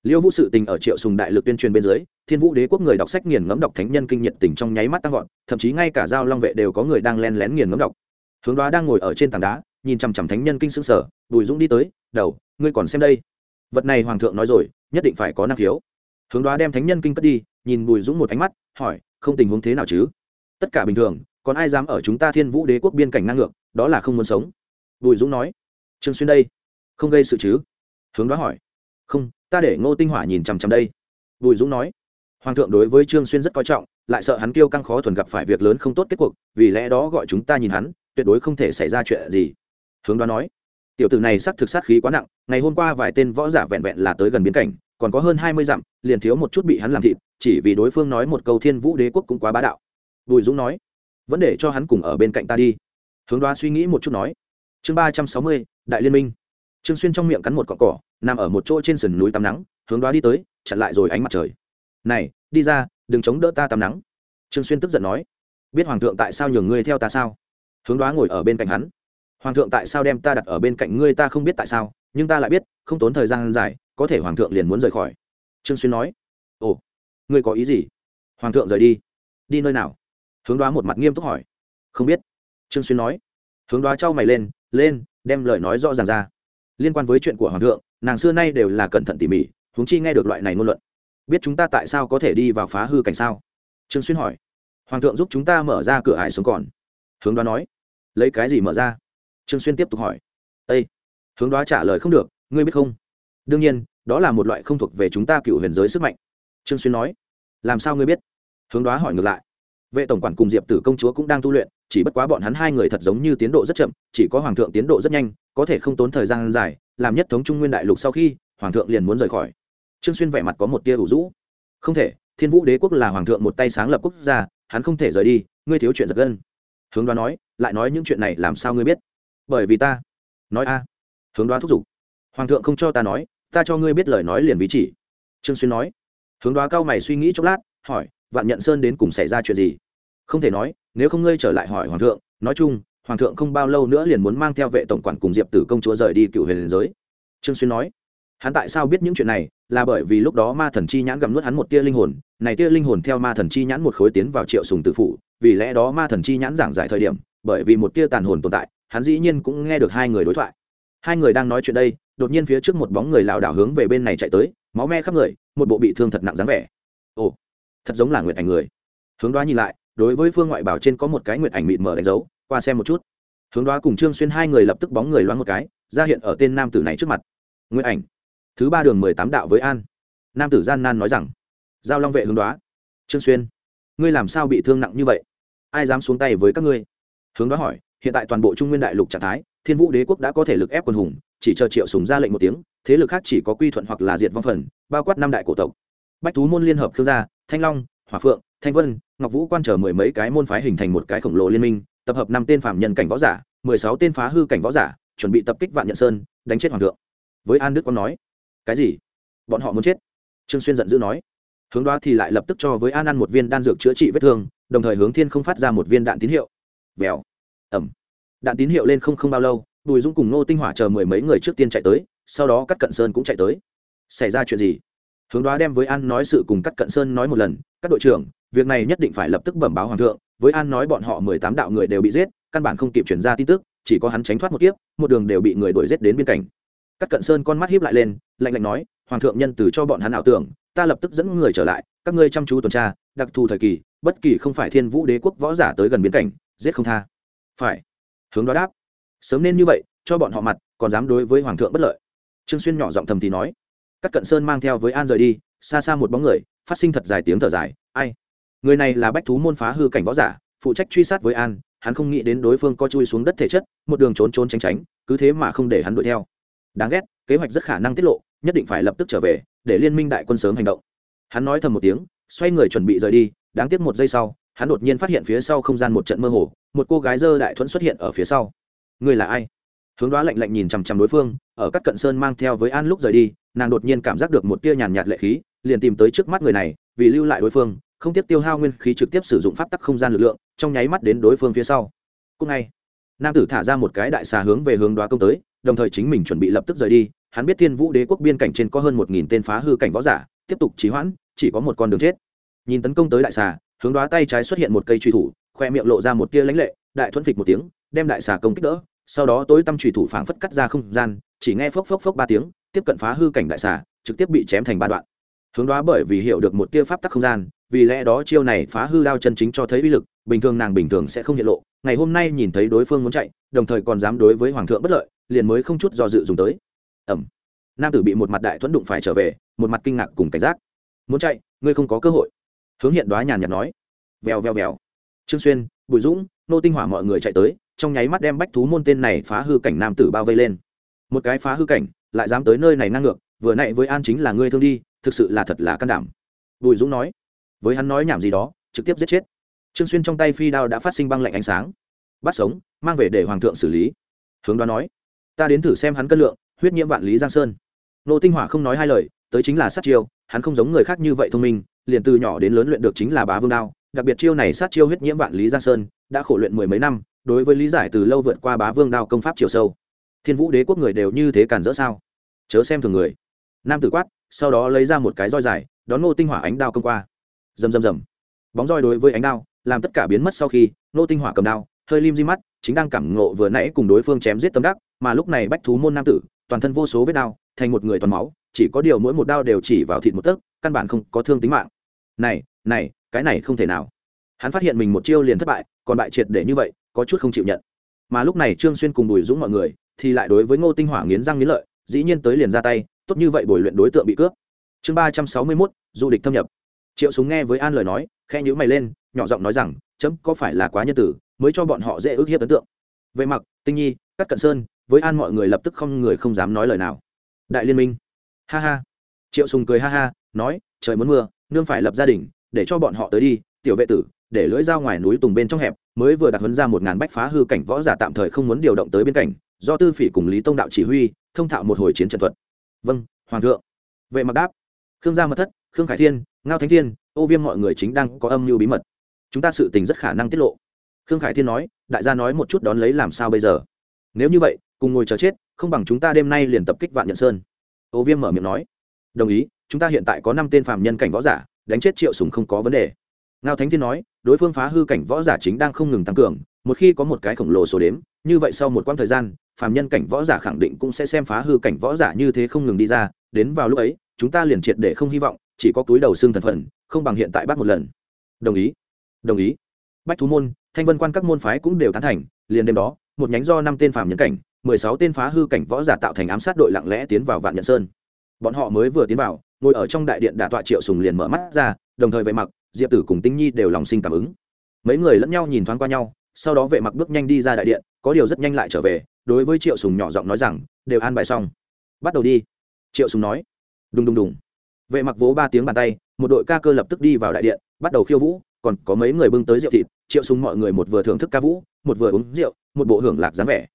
Liễu vũ sự tình ở triệu sùng đại lực tuyên truyền bên dưới, thiên vũ đế quốc người đọc sách nghiền ngẫm đọc thánh nhân kinh nhiệt tình trong nháy mắt tăng vọt, thậm chí ngay cả giao long vệ đều có người đang len lén nghiền ngẫm đọc. Hướng đoá đang ngồi ở trên tảng đá, nhìn chằm chằm thánh nhân kinh sững sờ, bùi dũng đi tới, đầu, ngươi còn xem đây. Vật này hoàng thượng nói rồi, nhất định phải có năng khiếu. Hướng đoá đem thánh nhân kinh cất đi, nhìn bùi dũng một ánh mắt, hỏi, không tình huống thế nào chứ? Tất cả bình thường còn ai dám ở chúng ta thiên vũ đế quốc biên cảnh ngang ngược, đó là không muốn sống. Bùi dũng nói, trương xuyên đây, không gây sự chứ? Hướng đó hỏi. Không, ta để ngô tinh hỏa nhìn chằm chằm đây. Bùi dũng nói, hoàng thượng đối với trương xuyên rất coi trọng, lại sợ hắn kêu căng khó thuần gặp phải việc lớn không tốt kết cuộc, vì lẽ đó gọi chúng ta nhìn hắn, tuyệt đối không thể xảy ra chuyện gì. Hướng đó nói, tiểu tử này sắc thực sát khí quá nặng, ngày hôm qua vài tên võ giả vẹn vẹn là tới gần biến cảnh, còn có hơn hai mươi dặm, liền thiếu một chút bị hắn làm thịt, chỉ vì đối phương nói một câu thiên vũ đế quốc cũng quá bá đạo. Bùi dũng nói vẫn để cho hắn cùng ở bên cạnh ta đi. Hướng đoá suy nghĩ một chút nói. Chương ba trăm sáu mươi, đại liên minh. Trương xuyên trong miệng cắn một cọn cỏ, nằm ở một chỗ trên sườn núi tắm nắng, hướng đoá đi tới, chặn lại rồi ánh mặt trời. Này, đi ra, đừng chống đỡ ta tắm nắng. Trương xuyên tức giận nói. Biết hoàng thượng tại sao nhường ngươi theo ta sao? Hướng đoá ngồi ở bên cạnh hắn. Hoàng thượng tại sao đem ta đặt ở bên cạnh ngươi ta không biết tại sao, nhưng ta lại biết, không tốn thời gian dài, có thể hoàng thượng liền muốn rời khỏi. Trương xuyên nói. Ồ, ngươi có ý gì? Hoàng thượng rời đi. Đi nơi nào? Hướng đoá một mặt nghiêm túc hỏi. Không biết. Trương xuyên nói. Hướng đoá trao mày lên lên, đem lời nói rõ ràng ra. Liên quan với chuyện của hoàng thượng, nàng xưa nay đều là cẩn thận tỉ mỉ, huống chi nghe được loại này ngôn luận. Biết chúng ta tại sao có thể đi vào phá hư cảnh sao? Trương xuyên hỏi. Hoàng thượng giúp chúng ta mở ra cửa hải sống còn. Hướng đoá nói. Lấy cái gì mở ra? Trương xuyên tiếp tục hỏi. Ây hướng đoá trả lời không được, ngươi biết không? Đương nhiên, đó là một loại không thuộc về chúng ta cựu huyền giới sức mạnh. Trương xuyên nói. Làm sao ngươi biết? Hướng đoá hỏi ngược lại vệ tổng quản cùng diệp tử công chúa cũng đang tu luyện, chỉ bất quá bọn hắn hai người thật giống như tiến độ rất chậm, chỉ có hoàng thượng tiến độ rất nhanh, có thể không tốn thời gian dài, làm nhất thống trung nguyên đại lục sau khi, hoàng thượng liền muốn rời khỏi. Trương xuyên vẻ mặt có một tia ủ rũ. Không thể, thiên vũ đế quốc là hoàng thượng một tay sáng lập quốc gia, hắn không thể rời đi, ngươi thiếu chuyện giật gân. Hướng đoán nói, lại nói những chuyện này làm sao ngươi biết? Bởi vì ta nói a. Hướng đoán thúc giục. Hoàng thượng không cho ta nói, ta cho ngươi biết lời nói liền bí chỉ. Trương xuyên nói. Hướng đoá cao mày suy nghĩ chốc lát, hỏi vạn nhận sơn đến cùng xảy ra chuyện gì? Không thể nói, nếu không ngươi trở lại hỏi hoàng thượng, nói chung, hoàng thượng không bao lâu nữa liền muốn mang theo vệ tổng quản cùng diệp tử công chúa rời đi cựu huyền giới. Trương xuyên nói, hắn tại sao biết những chuyện này? Là bởi vì lúc đó ma thần chi nhãn gặm nuốt hắn một tia linh hồn, này tia linh hồn theo ma thần chi nhãn một khối tiến vào triệu sùng tử phụ vì lẽ đó ma thần chi nhãn giảng giải thời điểm, bởi vì một tia tàn hồn tồn tại, hắn dĩ nhiên cũng nghe được hai người đối thoại. Hai người đang nói chuyện đây, đột nhiên phía trước một bóng người lảo đảo hướng về bên này chạy tới, máu me khắp người, một bộ bị thương thật nặng dáng vẻ. Ồ thật giống là nguyệt ảnh người. Hướng đoá nhìn lại, đối với phương ngoại bảo trên có một cái nguyệt ảnh mịt mờ đánh dấu, qua xem một chút. Hướng đoá cùng trương xuyên hai người lập tức bóng người loáng một cái, ra hiện ở tên nam tử này trước mặt. Nguyệt ảnh. Thứ ba đường mười tám đạo với an. Nam tử gian nan nói rằng, giao long vệ hướng đoá. Trương xuyên, ngươi làm sao bị thương nặng như vậy? Ai dám xuống tay với các ngươi? Hướng đoá hỏi, hiện tại toàn bộ trung nguyên đại lục trạng thái, thiên vũ đế quốc đã có thể lực ép quân hùng, chỉ chờ triệu sùng ra lệnh một tiếng, thế lực khác chỉ có quy thuận hoặc là diệt vong phần, bao quát năm đại cổ tộc. Bách thú môn liên hợp khương gia thanh long, hỏa phượng, thanh vân, ngọc vũ quan trở mười mấy cái môn phái hình thành một cái khổng lồ liên minh, tập hợp năm tên phạm nhân cảnh võ giả, mười sáu tên phá hư cảnh võ giả, chuẩn bị tập kích vạn nhận sơn, đánh chết hoàng thượng. Với an đức quang nói, cái gì? Bọn họ muốn chết? Trương xuyên giận dữ nói, hướng đó thì lại lập tức cho với an ăn một viên đan dược chữa trị vết thương, đồng thời hướng thiên không phát ra một viên đạn tín hiệu. Vèo. Ẩm đạn tín hiệu lên không không bao lâu, bùi dũng cùng nô tinh hỏa chờ mười mấy người trước tiên chạy tới, sau đó cắt cận sơn cũng chạy tới. Xảy ra chuyện gì? Hướng đoá đem với an nói sự cùng cắt cận sơn nói một lần, các đội trưởng, việc này nhất định phải lập tức bẩm báo hoàng thượng, với an nói bọn họ mười tám đạo người đều bị giết, căn bản không kịp chuyển ra tin tức, chỉ có hắn tránh thoát một kiếp, một đường đều bị người đuổi giết đến biên cảnh. Các cận sơn con mắt hiếp lại lên, lạnh lạnh nói, hoàng thượng nhân từ cho bọn hắn ảo tưởng, ta lập tức dẫn người trở lại, các ngươi chăm chú tuần tra, đặc thù thời kỳ, bất kỳ không phải thiên vũ đế quốc võ giả tới gần biên cảnh, giết không tha. Phải. Hướng đó đáp, sớm nên như vậy, cho bọn họ mặt, còn dám đối với hoàng thượng bất lợi. Trương xuyên nhỏ giọng thầm thì nói các cận sơn mang theo với an rời đi, xa xa một bóng người, phát sinh thật dài tiếng thở dài, ai? Người này là bách thú môn phá hư cảnh võ giả, phụ trách truy sát với an, hắn không nghĩ đến đối phương co chui xuống đất thể chất, một đường trốn trốn tránh tránh, cứ thế mà không để hắn đuổi theo. Đáng ghét, kế hoạch rất khả năng tiết lộ, nhất định phải lập tức trở về, để liên minh đại quân sớm hành động. Hắn nói thầm một tiếng, xoay người chuẩn bị rời đi, đáng tiếc một giây sau, hắn đột nhiên phát hiện phía sau không gian một trận mơ hồ, một cô gái dơ đại thuẫn xuất hiện ở phía sau. Người là ai? Hướng đoá lạnh lạnh nhìn chằm chằm đối phương, ở các cận sơn mang theo với an lúc rời đi nàng đột nhiên cảm giác được một tia nhàn nhạt lệ khí, liền tìm tới trước mắt người này, vì lưu lại đối phương, không tiếp tiêu hao nguyên khí trực tiếp sử dụng pháp tắc không gian lực lượng, trong nháy mắt đến đối phương phía sau. Cùng ngày nam tử thả ra một cái đại xà hướng về hướng đoá công tới, đồng thời chính mình chuẩn bị lập tức rời đi, hắn biết thiên vũ đế quốc biên cảnh trên có hơn một nghìn tên phá hư cảnh võ giả, tiếp tục trí hoãn, chỉ có một con đường chết. Nhìn tấn công tới đại xà, hướng đoá tay trái xuất hiện một cây truy thủ, khoe miệng lộ ra một tia lãnh lệ, đại thuẫn phịch một tiếng, đem đại xà công kích đỡ, sau đó tối tâm truy thủ phảng phất cắt ra không gian, chỉ nghe phốc phốc phốc ba tiếng tiếp cận phá hư cảnh đại xà, trực tiếp bị chém thành ba đoạn. Hướng đoá bởi vì hiểu được một tia pháp tắc không gian, vì lẽ đó chiêu này phá hư đao chân chính cho thấy uy lực, bình thường nàng bình thường sẽ không hiện lộ, ngày hôm nay nhìn thấy đối phương muốn chạy, đồng thời còn dám đối với hoàng thượng bất lợi, liền mới không chút do dự dùng tới. Ẩm nam tử bị một mặt đại thuẫn đụng phải trở về, một mặt kinh ngạc cùng cảnh giác. Muốn chạy, ngươi không có cơ hội. Hướng hiện đoá nhàn nhạt nói. Vèo vèo vèo. Trương xuyên, bùi dũng, nô tinh hỏa mọi người chạy tới, trong nháy mắt đem bách thú môn tên này phá hư cảnh nam tử bao vây lên. Một cái phá hư cảnh lại dám tới nơi này ngang ngược, vừa nãy với an chính là ngươi thương đi, thực sự là thật là can đảm. Bùi dũng nói. Với hắn nói nhảm gì đó, trực tiếp giết chết. Trương xuyên trong tay phi đao đã phát sinh băng lạnh ánh sáng. Bắt sống, mang về để hoàng thượng xử lý. Hướng đoán nói. Ta đến thử xem hắn cân lượng, huyết nhiễm vạn lý giang sơn. Nô tinh hỏa không nói hai lời, tới chính là sát chiêu, hắn không giống người khác như vậy thông minh, liền từ nhỏ đến lớn luyện được chính là bá vương đao, đặc biệt chiêu này sát chiêu huyết nhiễm vạn lý giang sơn, đã khổ luyện mười mấy năm, đối với lý giải từ lâu vượt qua bá vương đao công pháp chiều sâu thiên vũ đế quốc người đều như thế cản rỡ sao? Chớ xem thường người. Nam tử quát, sau đó lấy ra một cái roi dài, đón ngô tinh hỏa ánh đao công qua. Rầm rầm rầm. Bóng roi đối với ánh đao, làm tất cả biến mất sau khi, ngô tinh hỏa cầm đao, hơi lim di mắt, chính đang cảm ngộ vừa nãy cùng đối phương chém giết tâm đắc, mà lúc này bách thú môn nam tử, toàn thân vô số vết đao, thành một người toàn máu, chỉ có điều mỗi một đao đều chỉ vào thịt một tấc, căn bản không có thương tính mạng. Này này, cái này không thể nào. Hắn phát hiện mình một chiêu liền thất bại, còn bại triệt để như vậy, có chút không chịu nhận. Mà lúc này trương xuyên cùng bùi dũng mọi người thì lại đối với ngô tinh hỏa nghiến răng nghiến lợi, dĩ nhiên tới liền ra tay, tốt như vậy bồi luyện đối tượng bị cướp. Chương ba trăm sáu mươi mốt, du địch thâm nhập. Triệu súng nghe với an lời nói khe nhữ mày lên, nhỏ giọng nói rằng, chấm, có phải là quá nhân tử, mới cho bọn họ dễ ước hiếp ấn tượng? Về mặc, tinh nhi các cận sơn, với an mọi người lập tức không người không dám nói lời nào. Đại liên minh. Ha ha. Triệu sùng cười ha ha, nói, trời muốn mưa, nương phải lập gia đình, để cho bọn họ tới đi, tiểu vệ tử, để lưỡi dao ngoài núi tùng bên trong hẹp, mới vừa đặt huấn ra một ngàn bách phá hư cảnh võ giả tạm thời không muốn điều động tới bên cảnh do tư phỉ cùng lý tông đạo chỉ huy, thông thạo một hồi chiến trận thuật. Vâng hoàng thượng. Vệ mặc đáp. Khương gia mật thất, khương khải thiên, ngao thánh thiên, ô viêm mọi người chính đang có âm mưu bí mật. Chúng ta sự tình rất khả năng tiết lộ. Khương khải thiên nói, đại gia nói một chút đón lấy làm sao bây giờ? Nếu như vậy, cùng ngồi chờ chết, không bằng chúng ta đêm nay liền tập kích vạn nhận sơn. Ô viêm mở miệng nói. Đồng ý, chúng ta hiện tại có năm tên phạm nhân cảnh võ giả, đánh chết triệu sùng không có vấn đề. Ngao thánh thiên nói, đối phương phá hư cảnh võ giả chính đang không ngừng tăng cường, một khi có một cái khổng lồ số đếm, như vậy sau một quãng thời gian phàm nhân cảnh võ giả khẳng định cũng sẽ xem phá hư cảnh võ giả như thế không ngừng đi ra, đến vào lúc ấy, chúng ta liền triệt để không hy vọng, chỉ có túi đầu xương thần phần, không bằng hiện tại bắt một lần. Đồng ý. Đồng ý. Bách thú môn, thanh vân quan các môn phái cũng đều tán thành, liền đêm đó, một nhánh do năm tên phàm nhân cảnh, mười sáu tên phá hư cảnh võ giả tạo thành ám sát đội lặng lẽ tiến vào vạn nhận sơn. Bọn họ mới vừa tiến vào, ngồi ở trong đại điện đả tọa triệu sùng liền mở mắt ra, đồng thời vệ mặc, diệp tử cùng tinh nhi đều lòng sinh cảm ứng. Mấy người lẫn nhau nhìn thoáng qua nhau, sau đó vệ mặc bước nhanh đi ra đại điện, có điều rất nhanh lại trở về đối với triệu sùng nhỏ giọng nói rằng, đều an bài xong. Bắt đầu đi. Triệu sùng nói. Đùng đùng đùng. Vệ mặc vỗ ba tiếng bàn tay, một đội ca cơ lập tức đi vào đại điện, bắt đầu khiêu vũ, còn có mấy người bưng tới rượu thịt, triệu sùng mọi người một vừa thưởng thức ca vũ, một vừa uống rượu, một bộ hưởng lạc dáng vẻ.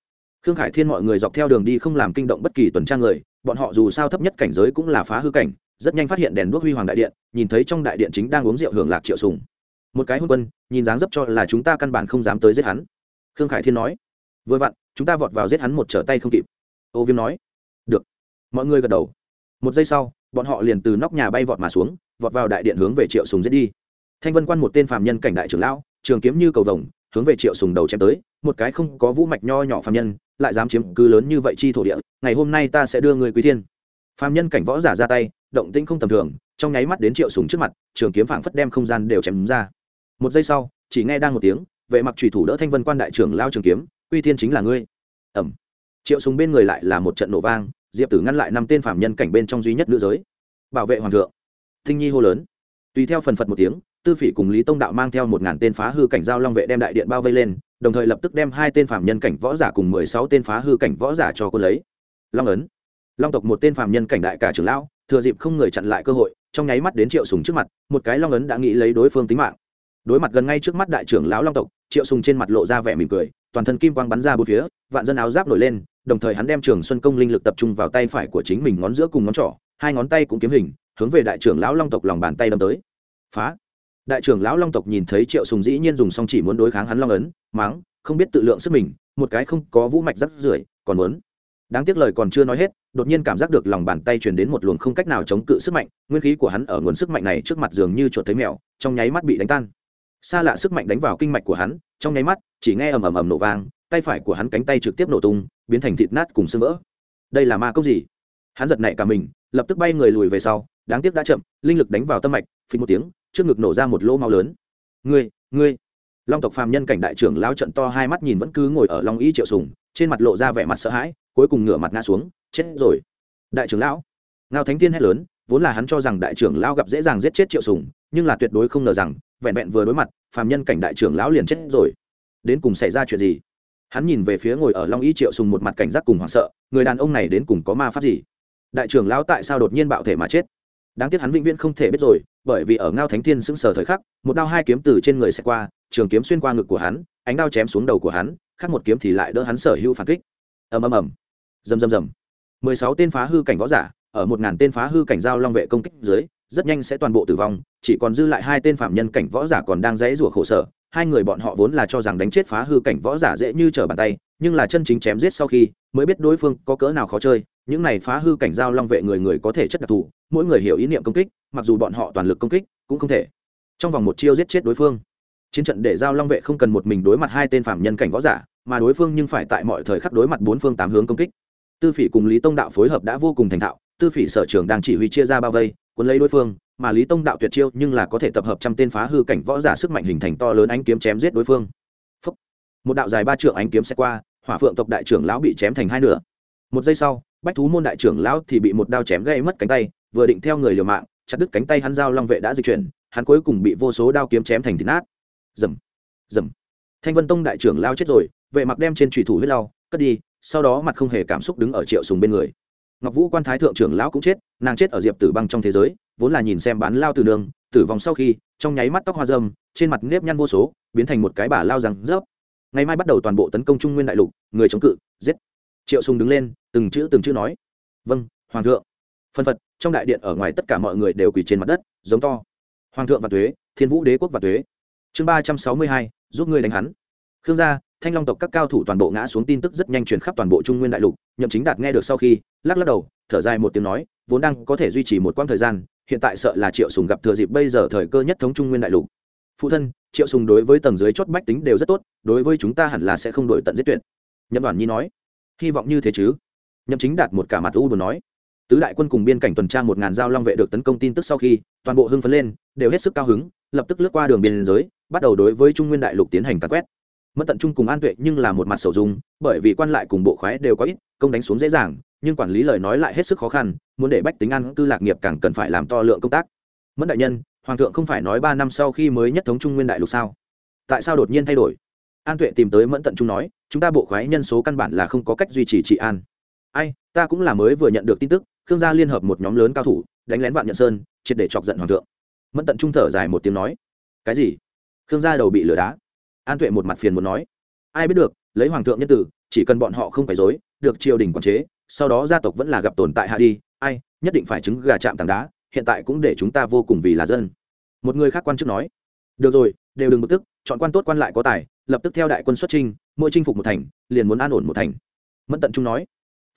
Khương khải thiên mọi người dọc theo đường đi không làm kinh động bất kỳ tuần tra người, bọn họ dù sao thấp nhất cảnh giới cũng là phá hư cảnh, rất nhanh phát hiện đèn đuốc huy hoàng đại điện, nhìn thấy trong đại điện chính đang uống rượu hưởng lạc triệu sùng. Một cái hôn quân, nhìn dáng dấp cho là chúng ta căn bản không dám tới giết hắn. Khương khải thiên nói vừa vặn, chúng ta vọt vào giết hắn một trở tay không kịp. Ô viêm nói. Được. Mọi người gật đầu. Một giây sau, bọn họ liền từ nóc nhà bay vọt mà xuống, vọt vào đại điện hướng về triệu sùng giết đi. Thanh vân quan một tên phạm nhân cảnh đại trưởng lão, trường kiếm như cầu vồng, hướng về triệu sùng đầu chém tới, một cái không có vũ mạch nho nhỏ phạm nhân, lại dám chiếm cứ lớn như vậy chi thổ địa, ngày hôm nay ta sẽ đưa người quý thiên. Phạm nhân cảnh võ giả ra tay, động tĩnh không tầm thường, trong nháy mắt đến triệu sùng trước mặt, trường kiếm phảng phất đem không gian đều chém ra. Một giây sau, chỉ nghe đang một tiếng, vệ mặc trùy thủ đỡ thanh vân quan đại trưởng lao trường kiếm uy thiên chính là ngươi. Ẩm. Triệu súng bên người lại là một trận nổ vang, diệp tử ngăn lại năm tên phạm nhân cảnh bên trong duy nhất nữ giới. Bảo vệ hoàng thượng. Thinh nhi hô lớn. Tùy theo phần phật một tiếng, tư phỉ cùng lý tông đạo mang theo một ngàn tên phá hư cảnh giao long vệ đem đại điện bao vây lên, đồng thời lập tức đem hai tên phạm nhân cảnh võ giả cùng mười sáu tên phá hư cảnh võ giả cho cô lấy. Long ấn. Long tộc một tên phạm nhân cảnh đại cả trưởng lão, thừa dịp không người chặn lại cơ hội, trong nháy mắt đến triệu sùng trước mặt, một cái long ấn đã nghĩ lấy đối phương tính mạng. Đối mặt gần ngay trước mắt đại trưởng lão long tộc, triệu sùng trên mặt lộ ra vẻ mỉm cười toàn thân kim quang bắn ra bốn phía, vạn dân áo giáp nổi lên, đồng thời hắn đem trường xuân công linh lực tập trung vào tay phải của chính mình ngón giữa cùng ngón trỏ, hai ngón tay cũng kiếm hình, hướng về đại trưởng lão long tộc lòng bàn tay đâm tới. Phá! Đại trưởng lão long tộc nhìn thấy triệu sùng dĩ nhiên dùng song chỉ muốn đối kháng hắn long ấn, mắng, không biết tự lượng sức mình, một cái không có vũ mạch rất rưởi, còn muốn. Đáng tiếc lời còn chưa nói hết, đột nhiên cảm giác được lòng bàn tay truyền đến một luồng không cách nào chống cự sức mạnh, nguyên khí của hắn ở nguồn sức mạnh này trước mặt dường như chuột thấy mèo, trong nháy mắt bị đánh tan xa lạ sức mạnh đánh vào kinh mạch của hắn, trong nháy mắt, chỉ nghe ầm ầm ầm nổ vang, tay phải của hắn cánh tay trực tiếp nổ tung, biến thành thịt nát cùng xương vỡ. Đây là ma cốc gì? Hắn giật nảy cả mình, lập tức bay người lùi về sau, đáng tiếc đã chậm, linh lực đánh vào tâm mạch, phình một tiếng, trước ngực nổ ra một lỗ máu lớn. Ngươi ngươi! Long tộc phàm nhân cảnh đại trưởng lao trận to hai mắt nhìn vẫn cứ ngồi ở long ý triệu sùng, trên mặt lộ ra vẻ mặt sợ hãi, cuối cùng ngửa mặt ngã xuống, chết rồi. Đại trưởng lão! Ngao thánh tiên hét lớn, vốn là hắn cho rằng đại trưởng lão gặp dễ dàng giết chết triệu sùng nhưng là tuyệt đối không ngờ rằng, vẹn vẹn vừa đối mặt, phàm nhân cảnh đại trưởng lão liền chết rồi. Đến cùng xảy ra chuyện gì? Hắn nhìn về phía ngồi ở long y triệu sùng một mặt cảnh giác cùng hoảng sợ, người đàn ông này đến cùng có ma pháp gì? Đại trưởng lão tại sao đột nhiên bạo thể mà chết? Đáng tiếc hắn vĩnh viễn không thể biết rồi, bởi vì ở ngao thánh thiên sững sờ thời khắc, một đao hai kiếm từ trên người sẽ qua, trường kiếm xuyên qua ngực của hắn, ánh đao chém xuống đầu của hắn, khác một kiếm thì lại đỡ hắn sở hữu phản kích. Ầm ầm ầm. Rầm rầm rầm. Mười sáu tên phá hư cảnh võ giả, ở một ngàn tên phá hư cảnh giao long vệ công kích dưới rất nhanh sẽ toàn bộ tử vong, chỉ còn dư lại hai tên phạm nhân cảnh võ giả còn đang dãy rủa khổ sở. Hai người bọn họ vốn là cho rằng đánh chết phá hư cảnh võ giả dễ như trở bàn tay, nhưng là chân chính chém giết sau khi, mới biết đối phương có cỡ nào khó chơi. Những này phá hư cảnh giao long vệ người người có thể chất đặc thù, mỗi người hiểu ý niệm công kích, mặc dù bọn họ toàn lực công kích, cũng không thể. Trong vòng một chiêu giết chết đối phương. Chiến trận để giao long vệ không cần một mình đối mặt hai tên phạm nhân cảnh võ giả, mà đối phương nhưng phải tại mọi thời khắc đối mặt bốn phương tám hướng công kích. Tư phỉ cùng lý tông đạo phối hợp đã vô cùng thành thạo, tư phỉ sở trường đang chỉ huy chia ra bao vây cuốn lấy đối phương, mà lý tông đạo tuyệt chiêu nhưng là có thể tập hợp trăm tên phá hư cảnh võ giả sức mạnh hình thành to lớn ánh kiếm chém giết đối phương. Phúc. một đạo dài ba trượng ánh kiếm sẽ qua, hỏa phượng tộc đại trưởng lão bị chém thành hai nửa. Một giây sau, bách thú môn đại trưởng lão thì bị một đao chém gây mất cánh tay, vừa định theo người liều mạng, chặt đứt cánh tay hắn giao long vệ đã di chuyển, hắn cuối cùng bị vô số đao kiếm chém thành thịt nát. Dầm dầm thanh vân tông đại trưởng lao chết rồi, vệ mặc đem trên trùy thủ huyết lau, cất đi, sau đó mặt không hề cảm xúc đứng ở triệu sùng bên người ngọc vũ quan thái thượng trưởng lão cũng chết, nàng chết ở diệp tử băng trong thế giới, vốn là nhìn xem bán lao từ đường, tử vong sau khi, trong nháy mắt tóc hoa dâm, trên mặt nếp nhăn vô số, biến thành một cái bà lao rằng rớp. Ngày mai bắt đầu toàn bộ tấn công trung nguyên đại lục, người chống cự, giết. Triệu sùng đứng lên, từng chữ từng chữ nói. Vâng hoàng thượng. Phân phật, trong đại điện ở ngoài tất cả mọi người đều quỳ trên mặt đất, giống to. Hoàng thượng và thuế, thiên vũ đế quốc và thuế. Chương ba trăm sáu mươi hai, giúp ngươi đánh hắn. Khương gia thanh long tộc các cao thủ toàn bộ ngã xuống tin tức rất nhanh truyền khắp toàn bộ trung nguyên đại lục, nhậm chính đạt nghe được sau khi, lắc lắc đầu, thở dài một tiếng nói, vốn đang có thể duy trì một quãng thời gian, hiện tại sợ là triệu sùng gặp thừa dịp bây giờ thời cơ nhất thống trung nguyên đại lục. Phụ thân, triệu sùng đối với tầng dưới chót bách tính đều rất tốt, đối với chúng ta hẳn là sẽ không đổi tận giết tuyệt. Nhậm đoàn nhi nói, hy vọng như thế chứ? Nhậm chính đạt một cả mặt u buồn nói, tứ đại quân cùng biên cảnh tuần tra một ngàn giao long vệ được tấn công tin tức sau khi, toàn bộ hưng phấn lên, đều hết sức cao hứng, lập tức lướt qua đường biên giới, bắt đầu đối với trung nguyên đại lục tiến hành tàn quét mất tận trung cùng an tuệ nhưng là một mặt sầu dung, bởi vì quan lại cùng bộ khoái đều có ít, công đánh xuống dễ dàng, nhưng quản lý lời nói lại hết sức khó khăn, muốn để bách tính ăn cư lạc nghiệp càng cần phải làm to lượng công tác. Mất đại nhân, hoàng thượng không phải nói ba năm sau khi mới nhất thống trung nguyên đại lục sao? Tại sao đột nhiên thay đổi? An tuệ tìm tới mẫn tận trung nói, chúng ta bộ khoái nhân số căn bản là không có cách duy trì trị an. Ai, ta cũng là mới vừa nhận được tin tức, khương gia liên hợp một nhóm lớn cao thủ, đánh lén vạn nhận sơn, triệt để chọc giận hoàng thượng. Mẫn tận trung thở dài một tiếng nói, cái gì? Khương gia đầu bị lửa đá an tuệ một mặt phiền muốn nói. Ai biết được, lấy hoàng thượng nhân tử, chỉ cần bọn họ không phải dối được triều đình quản chế, sau đó gia tộc vẫn là gặp tồn tại hạ đi, ai, nhất định phải chứng gà chạm tảng đá, hiện tại cũng để chúng ta vô cùng vì là dân. Một người khác quan chức nói. Được rồi, đều đừng bực tức, chọn quan tốt quan lại có tài, lập tức theo đại quân xuất trinh mỗi chinh phục một thành, liền muốn an ổn một thành. Mẫn tận trung nói.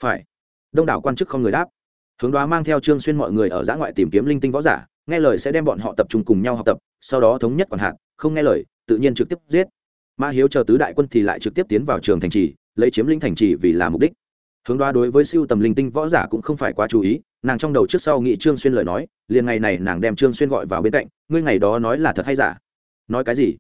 Phải. Đông đảo quan chức không người đáp. Hướng đoá mang theo trương xuyên mọi người ở giã ngoại tìm kiếm linh tinh võ giả, nghe lời sẽ đem bọn họ tập trung cùng nhau học tập, sau đó thống nhất còn hạn không nghe lời, tự nhiên trực tiếp giết ma hiếu chờ tứ đại quân thì lại trực tiếp tiến vào trường thành trì, lấy chiếm linh thành trì vì là mục đích. Hướng đoá đối với siêu tầm linh tinh võ giả cũng không phải quá chú ý, nàng trong đầu trước sau nghĩ trương xuyên lời nói, liền ngày này nàng đem trương xuyên gọi vào bên cạnh, ngươi ngày đó nói là thật hay giả? Nói cái gì?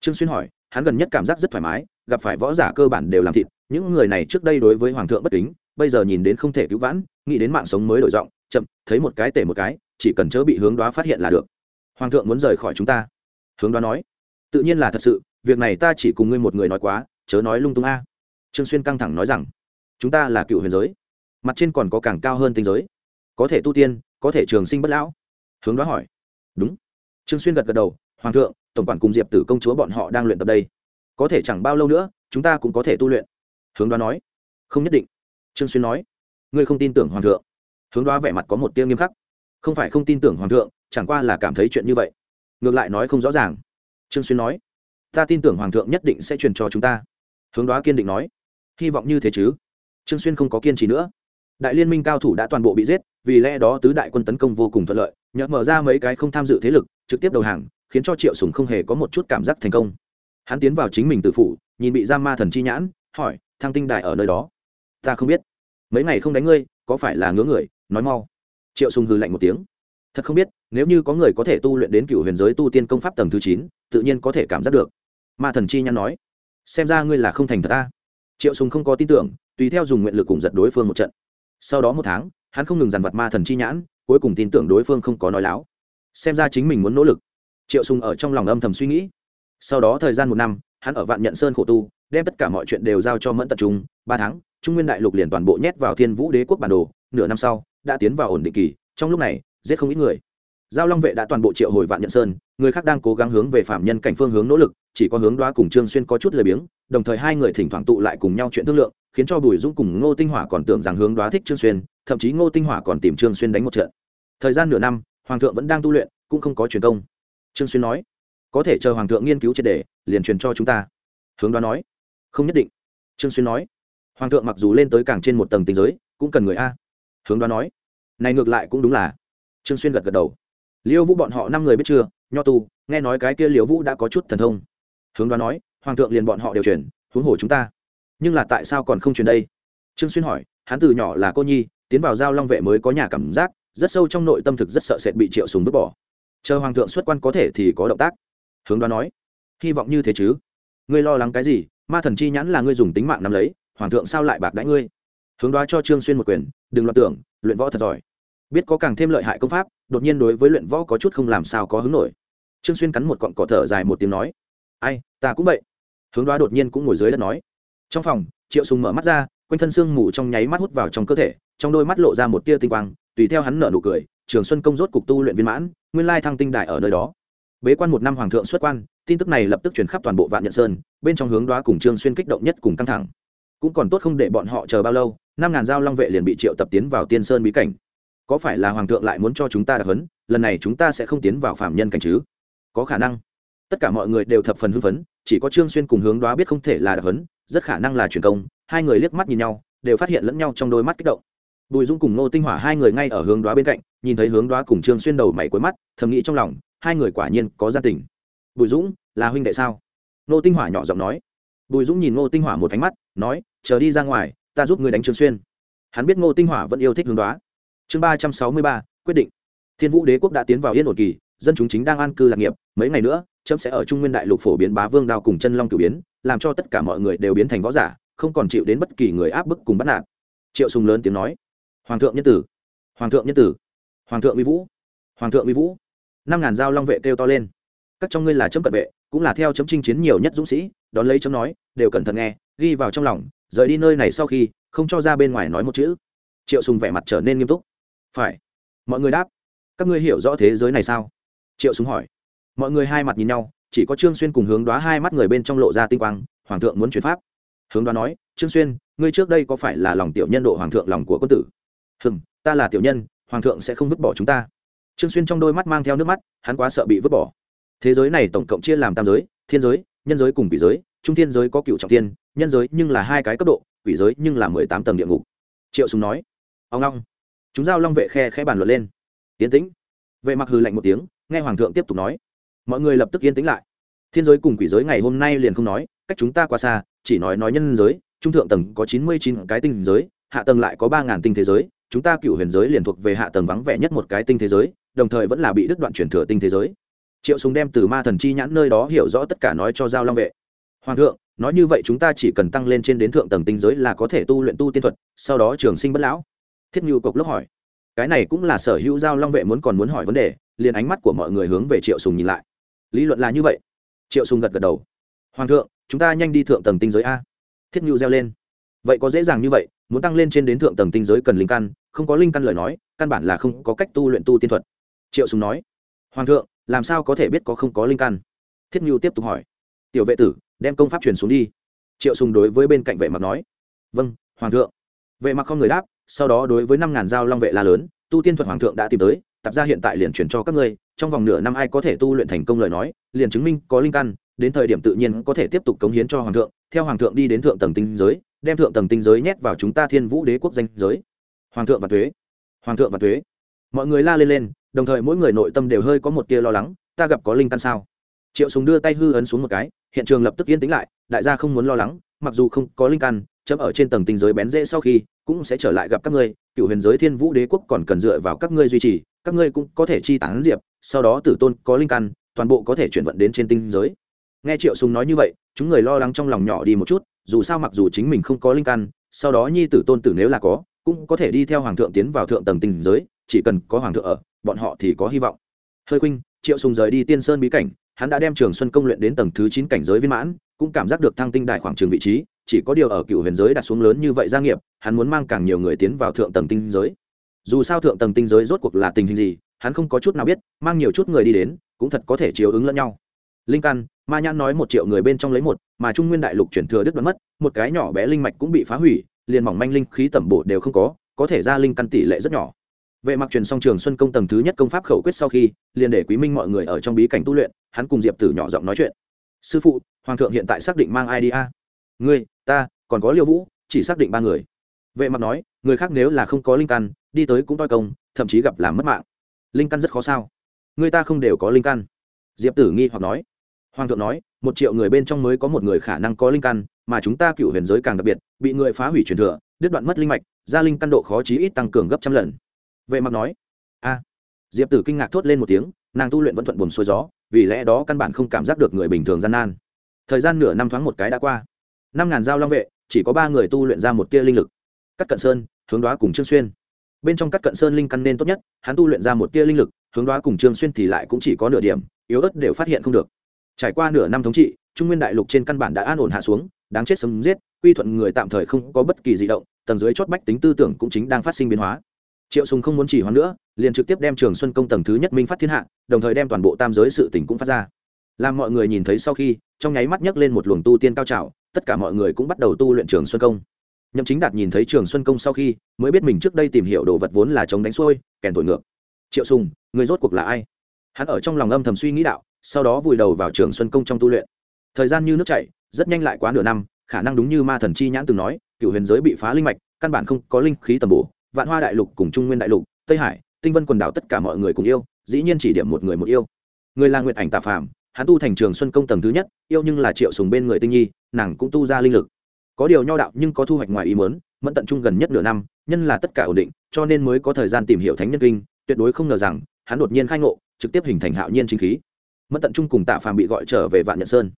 Trương xuyên hỏi, hắn gần nhất cảm giác rất thoải mái, gặp phải võ giả cơ bản đều làm thịt, những người này trước đây đối với hoàng thượng bất kính, bây giờ nhìn đến không thể cứu vãn, nghĩ đến mạng sống mới đổi giọng, chậm, thấy một cái tể một cái, chỉ cần chớ bị hướng đoá phát hiện là được. Hoàng thượng muốn rời khỏi chúng ta. Hướng đoá nói, tự nhiên là thật sự việc này ta chỉ cùng ngươi một người nói quá, chớ nói lung tung a. Trương xuyên căng thẳng nói rằng, chúng ta là cựu huyền giới, mặt trên còn có càng cao hơn tinh giới. Có thể tu tiên, có thể trường sinh bất lão. Hướng đó hỏi. Đúng. Trương xuyên gật gật đầu, hoàng thượng, tổng quản cùng diệp tử công chúa bọn họ đang luyện tập đây. Có thể chẳng bao lâu nữa, chúng ta cũng có thể tu luyện. Hướng đó nói. Không nhất định. Trương xuyên nói. Ngươi không tin tưởng hoàng thượng. Hướng đó vẻ mặt có một tiêu nghiêm khắc. Không phải không tin tưởng hoàng thượng, chẳng qua là cảm thấy chuyện như vậy. Ngược lại nói không rõ ràng. Trương xuyên nói ta tin tưởng hoàng thượng nhất định sẽ truyền cho chúng ta. Hướng đoá kiên định nói. Hy vọng như thế chứ. Trương xuyên không có kiên trì nữa. Đại liên minh cao thủ đã toàn bộ bị giết, vì lẽ đó tứ đại quân tấn công vô cùng thuận lợi, nhờ mở ra mấy cái không tham dự thế lực, trực tiếp đầu hàng, khiến cho triệu sùng không hề có một chút cảm giác thành công. Hắn tiến vào chính mình tự phủ, nhìn bị giam ma thần chi nhãn, hỏi, thăng tinh đại ở nơi đó? Ta không biết. Mấy ngày không đánh ngươi, có phải là ngứa người? Nói mau. Triệu sùng hừ lạnh một tiếng. Thật không biết, nếu như có người có thể tu luyện đến cựu huyền giới tu tiên công pháp tầng thứ chín, tự nhiên có thể cảm giác được ma thần chi nhãn nói, xem ra ngươi là không thành thật ta. Triệu sùng không có tin tưởng, tùy theo dùng nguyện lực cùng giật đối phương một trận. Sau đó một tháng, hắn không ngừng dằn vặt ma thần chi nhãn, cuối cùng tin tưởng đối phương không có nói láo. Xem ra chính mình muốn nỗ lực. Triệu sùng ở trong lòng âm thầm suy nghĩ. Sau đó thời gian một năm, hắn ở vạn nhận sơn khổ tu, đem tất cả mọi chuyện đều giao cho mẫn tập trung. Ba tháng, trung nguyên đại lục liền toàn bộ nhét vào thiên vũ đế quốc bản đồ. Nửa năm sau, đã tiến vào ổn định kỳ. Trong lúc này, giết không ít người giao long vệ đã toàn bộ triệu hồi vạn nhận sơn, người khác đang cố gắng hướng về phạm nhân cảnh phương hướng nỗ lực, chỉ có hướng đoá cùng trương xuyên có chút lười biếng, đồng thời hai người thỉnh thoảng tụ lại cùng nhau chuyện thương lượng, khiến cho bùi dũng cùng ngô tinh hỏa còn tưởng rằng hướng đoá thích trương xuyên, thậm chí ngô tinh hỏa còn tìm trương xuyên đánh một trận. Thời gian nửa năm, hoàng thượng vẫn đang tu luyện, cũng không có truyền công. Trương xuyên nói, có thể chờ hoàng thượng nghiên cứu triệt đề liền truyền cho chúng ta. Hướng đoá nói, không nhất định. Trương xuyên nói, hoàng thượng mặc dù lên tới càng trên một tầng tình giới, cũng cần người a. Hướng đoá nói, này ngược lại cũng đúng là. Trương xuyên gật gật đầu liêu vũ bọn họ năm người biết chưa? Nho tu, nghe nói cái kia liêu vũ đã có chút thần thông. Hướng đoán nói, hoàng thượng liền bọn họ đều chuyển, huống hồ chúng ta. Nhưng là tại sao còn không chuyển đây? Trương xuyên hỏi, hắn từ nhỏ là cô nhi, tiến vào giao long vệ mới có nhà cảm giác, rất sâu trong nội tâm thực rất sợ sệt bị triệu súng vứt bỏ. Chờ hoàng thượng xuất quan có thể thì có động tác. Hướng đoán nói, hy vọng như thế chứ. Ngươi lo lắng cái gì? Ma thần chi nhãn là ngươi dùng tính mạng nắm lấy, hoàng thượng sao lại bạc đãi ngươi? Hướng đoán cho trương xuyên một quyền, đừng lo tưởng, luyện võ thật giỏi biết có càng thêm lợi hại công pháp, đột nhiên đối với luyện võ có chút không làm sao có hứng nổi. Trương xuyên cắn một cọn cỏ thở dài một tiếng nói, ai, ta cũng vậy. Hướng đoá đột nhiên cũng ngồi dưới đất nói. Trong phòng, triệu sùng mở mắt ra, quanh thân xương mù trong nháy mắt hút vào trong cơ thể, trong đôi mắt lộ ra một tia tinh quang, tùy theo hắn nở nụ cười, trường xuân công rốt cục tu luyện viên mãn, nguyên lai thăng tinh đại ở nơi đó. Bế quan một năm hoàng thượng xuất quan, tin tức này lập tức truyền khắp toàn bộ vạn nhận sơn, bên trong hướng đoá cùng trương xuyên kích động nhất cùng căng thẳng. Cũng còn tốt không để bọn họ chờ bao lâu, năm ngàn giao long vệ liền bị triệu tập tiến vào tiên sơn bí cảnh có phải là hoàng thượng lại muốn cho chúng ta đặc hấn, lần này chúng ta sẽ không tiến vào phạm nhân cảnh chứ? Có khả năng. Tất cả mọi người đều thập phần hưng phấn, chỉ có trương xuyên cùng hướng đoá biết không thể là đặc hấn, rất khả năng là truyền công. Hai người liếc mắt nhìn nhau, đều phát hiện lẫn nhau trong đôi mắt kích động. Bùi dung cùng nô tinh hỏa hai người ngay ở hướng đoá bên cạnh, nhìn thấy hướng đoá cùng trương xuyên đầu mày cuối mắt, thầm nghĩ trong lòng, hai người quả nhiên có gia tình. Bùi dũng, là huynh đệ sao? Nô tinh hỏa nhỏ giọng nói. Bùi dũng nhìn nô tinh hỏa một ánh mắt, nói, chờ đi ra ngoài, ta giúp ngươi đánh trương xuyên. Hắn biết ngô tinh hỏa vẫn yêu thích hướng đoá chương ba trăm sáu mươi ba, quyết định. Thiên vũ đế quốc đã tiến vào yên ổn kỳ, dân chúng chính đang an cư lạc nghiệp, mấy ngày nữa trẫm sẽ ở trung nguyên đại lục phổ biến bá vương đao cùng chân long cửu biến, làm cho tất cả mọi người đều biến thành võ giả, không còn chịu đến bất kỳ người áp bức cùng bắt nạt. Triệu sùng lớn tiếng nói. Hoàng thượng nhân tử. Hoàng thượng nhân tử. Hoàng thượng uy vũ. Hoàng thượng uy vũ. Năm ngàn dao long vệ kêu to lên. Các trong ngươi là chấm cận vệ, cũng là theo chấm chinh chiến nhiều nhất dũng sĩ, đón lấy chấm nói, đều cẩn thận nghe, ghi vào trong lòng, rời đi nơi này sau khi, không cho ra bên ngoài nói một chữ. Triệu sùng vẻ mặt trở nên nghiêm túc phải. Mọi người đáp. Các ngươi hiểu rõ thế giới này sao? Triệu súng hỏi. Mọi người hai mặt nhìn nhau, chỉ có trương xuyên cùng hướng đoá hai mắt người bên trong lộ ra tinh quang, hoàng thượng muốn chuyển pháp. Hướng đoá nói, trương xuyên, ngươi trước đây có phải là lòng tiểu nhân độ hoàng thượng lòng của quân tử? Hừng ta là tiểu nhân, hoàng thượng sẽ không vứt bỏ chúng ta. Trương xuyên trong đôi mắt mang theo nước mắt, hắn quá sợ bị vứt bỏ. Thế giới này tổng cộng chia làm tam giới, thiên giới, nhân giới cùng quỷ giới, trung thiên giới có cựu trọng thiên, nhân giới nhưng là hai cái cấp độ, quỷ giới nhưng là mười tám tầng địa ngục. Triệu súng nói, ông long chúng giao long vệ khe khẽ bàn luận lên. Yên tĩnh. Vệ mặc hừ lạnh một tiếng, nghe hoàng thượng tiếp tục nói. Mọi người lập tức yên tĩnh lại. Thiên giới cùng quỷ giới ngày hôm nay liền không nói, cách chúng ta quá xa, chỉ nói nói nhân giới, trung thượng tầng có chín mươi chín cái tinh giới, hạ tầng lại có ba ngàn tinh thế giới, chúng ta cựu huyền giới liền thuộc về hạ tầng vắng vẻ nhất một cái tinh thế giới, đồng thời vẫn là bị đứt đoạn chuyển thừa tinh thế giới. Triệu súng đem từ ma thần chi nhãn nơi đó hiểu rõ tất cả nói cho giao long vệ. Hoàng thượng, nói như vậy chúng ta chỉ cần tăng lên trên đến thượng tầng tinh giới là có thể tu luyện tu tiên thuật, sau đó trường sinh bất lão thiết nhu cộc lốc hỏi. Cái này cũng là sở hữu giao long vệ muốn còn muốn hỏi vấn đề, liền ánh mắt của mọi người hướng về triệu sùng nhìn lại. Lý luận là như vậy. Triệu sùng gật gật đầu. Hoàng thượng, chúng ta nhanh đi thượng tầng tinh giới a. Thiết nhu reo lên. Vậy có dễ dàng như vậy, muốn tăng lên trên đến thượng tầng tinh giới cần linh căn, không có linh căn lời nói, căn bản là không có cách tu luyện tu tiên thuật. Triệu sùng nói. Hoàng thượng, làm sao có thể biết có không có linh căn? Thiết nhu tiếp tục hỏi. Tiểu vệ tử, đem công pháp truyền xuống đi. Triệu sùng đối với bên cạnh vệ mặc nói. Vâng hoàng thượng. Vệ mặc không người đáp sau đó đối với năm ngàn dao long vệ la lớn, tu tiên thuật hoàng thượng đã tìm tới, tập gia hiện tại liền chuyển cho các ngươi, trong vòng nửa năm ai có thể tu luyện thành công lời nói, liền chứng minh có linh căn, đến thời điểm tự nhiên có thể tiếp tục cống hiến cho hoàng thượng, theo hoàng thượng đi đến thượng tầng tinh giới, đem thượng tầng tinh giới nhét vào chúng ta thiên vũ đế quốc danh giới. Hoàng thượng và thuế, hoàng thượng và thuế. Mọi người la lên lên, đồng thời mỗi người nội tâm đều hơi có một tia lo lắng, ta gặp có linh căn sao? Triệu súng đưa tay hư ấn xuống một cái, hiện trường lập tức yên tĩnh lại, đại gia không muốn lo lắng, mặc dù không có linh căn chấm ở trên tầng tinh giới bén dễ sau khi, cũng sẽ trở lại gặp các ngươi, cựu huyền giới thiên vũ đế quốc còn cần dựa vào các ngươi duy trì, các ngươi cũng có thể chi tán diệp, sau đó tử tôn có linh căn, toàn bộ có thể chuyển vận đến trên tinh giới. Nghe triệu sùng nói như vậy, chúng người lo lắng trong lòng nhỏ đi một chút, dù sao mặc dù chính mình không có linh căn, sau đó nhi tử tôn tử nếu là có, cũng có thể đi theo hoàng thượng tiến vào thượng tầng tinh giới, chỉ cần có hoàng thượng ở, bọn họ thì có hy vọng. Hơi khuynh, triệu sùng rời đi tiên sơn bí cảnh, hắn đã đem trường xuân công luyện đến tầng thứ chín cảnh giới viên mãn, cũng cảm giác được thăng tinh đại khoảng trường vị trí chỉ có điều ở cựu huyền giới đặt xuống lớn như vậy gia nghiệp, hắn muốn mang càng nhiều người tiến vào thượng tầng tinh giới. Dù sao thượng tầng tinh giới rốt cuộc là tình hình gì, hắn không có chút nào biết, mang nhiều chút người đi đến, cũng thật có thể chiếu ứng lẫn nhau. Linh căn, ma nhãn nói một triệu người bên trong lấy một, mà trung nguyên đại lục chuyển thừa đứt đoán mất, một cái nhỏ bé linh mạch cũng bị phá hủy, liền mỏng manh linh khí tẩm bổ đều không có có thể ra linh căn tỷ lệ rất nhỏ. Vệ mặc truyền song trường xuân công tầng thứ nhất công pháp khẩu quyết sau khi, liền để quý minh mọi người ở trong bí cảnh tu luyện, hắn cùng diệp tử nhỏ giọng nói chuyện. Sư phụ, hoàng thượng hiện tại xác định mang ai đi a? Ngươi ta, còn có liêu vũ, chỉ xác định ba người. Vệ mặc nói, người khác nếu là không có linh căn, đi tới cũng toi công, thậm chí gặp làm mất mạng. Linh căn rất khó sao? Người ta không đều có linh căn. Diệp tử nghi hoặc nói. Hoàng thượng nói, một triệu người bên trong mới có một người khả năng có linh căn, mà chúng ta cựu huyền giới càng đặc biệt, bị người phá hủy truyền thừa, đứt đoạn mất linh mạch gia linh căn độ khó chí ít tăng cường gấp trăm lần. Vệ mặc nói, a. Diệp tử kinh ngạc thốt lên một tiếng, nàng tu luyện vẫn thuận buồn xuôi gió, vì lẽ đó căn bản không cảm giác được người bình thường gian nan. Thời gian nửa năm thoáng một cái đã qua năm ngàn dao long vệ, chỉ có ba người tu luyện ra một tia linh lực. Cắt cận sơn, hướng đoá cùng trương xuyên. Bên trong cắt cận sơn linh căn nên tốt nhất, hắn tu luyện ra một tia linh lực, hướng đoá cùng trương xuyên thì lại cũng chỉ có nửa điểm, yếu ớt đều phát hiện không được. Trải qua nửa năm thống trị, trung nguyên đại lục trên căn bản đã an ổn hạ xuống, đáng chết sấm giết, quy thuận người tạm thời không có bất kỳ di động, tầng dưới chót bách tính tư tưởng cũng chính đang phát sinh biến hóa. Triệu sùng không muốn chỉ hoãn nữa, liền trực tiếp đem trường xuân công tầng thứ nhất minh phát thiên hạ, đồng thời đem toàn bộ tam giới sự tỉnh cũng phát ra. Làm mọi người nhìn thấy sau khi, trong nháy mắt nhấc lên một luồng tu tiên cao trào tất cả mọi người cũng bắt đầu tu luyện trường xuân công. Nhậm chính đạt nhìn thấy trường xuân công sau khi, mới biết mình trước đây tìm hiểu đồ vật vốn là chống đánh xuôi, kèn thổi ngược. Triệu sùng, người rốt cuộc là ai? Hắn ở trong lòng âm thầm suy nghĩ đạo, sau đó vùi đầu vào trường xuân công trong tu luyện. Thời gian như nước chảy, rất nhanh lại quá nửa năm, khả năng đúng như ma thần chi nhãn từng nói, cựu huyền giới bị phá linh mạch, căn bản không có linh khí tầm bổ, vạn hoa đại lục cùng trung nguyên đại lục, tây hải, tinh vân quần đảo tất cả mọi người cùng yêu, dĩ nhiên chỉ điểm một người một yêu. Người là nguyện ảnh tạ phàm hắn tu thành trường xuân công tầng thứ nhất, yêu nhưng là triệu sùng bên người tinh nhi, nàng cũng tu ra linh lực. Có điều nho đạo nhưng có thu hoạch ngoài ý muốn, mẫn tận trung gần nhất nửa năm, nhân là tất cả ổn định, cho nên mới có thời gian tìm hiểu thánh nhân kinh, tuyệt đối không ngờ rằng, hắn đột nhiên khai ngộ, trực tiếp hình thành hạo nhiên chính khí. Mẫn tận trung cùng tạ phàm bị gọi trở về vạn nhận sơn.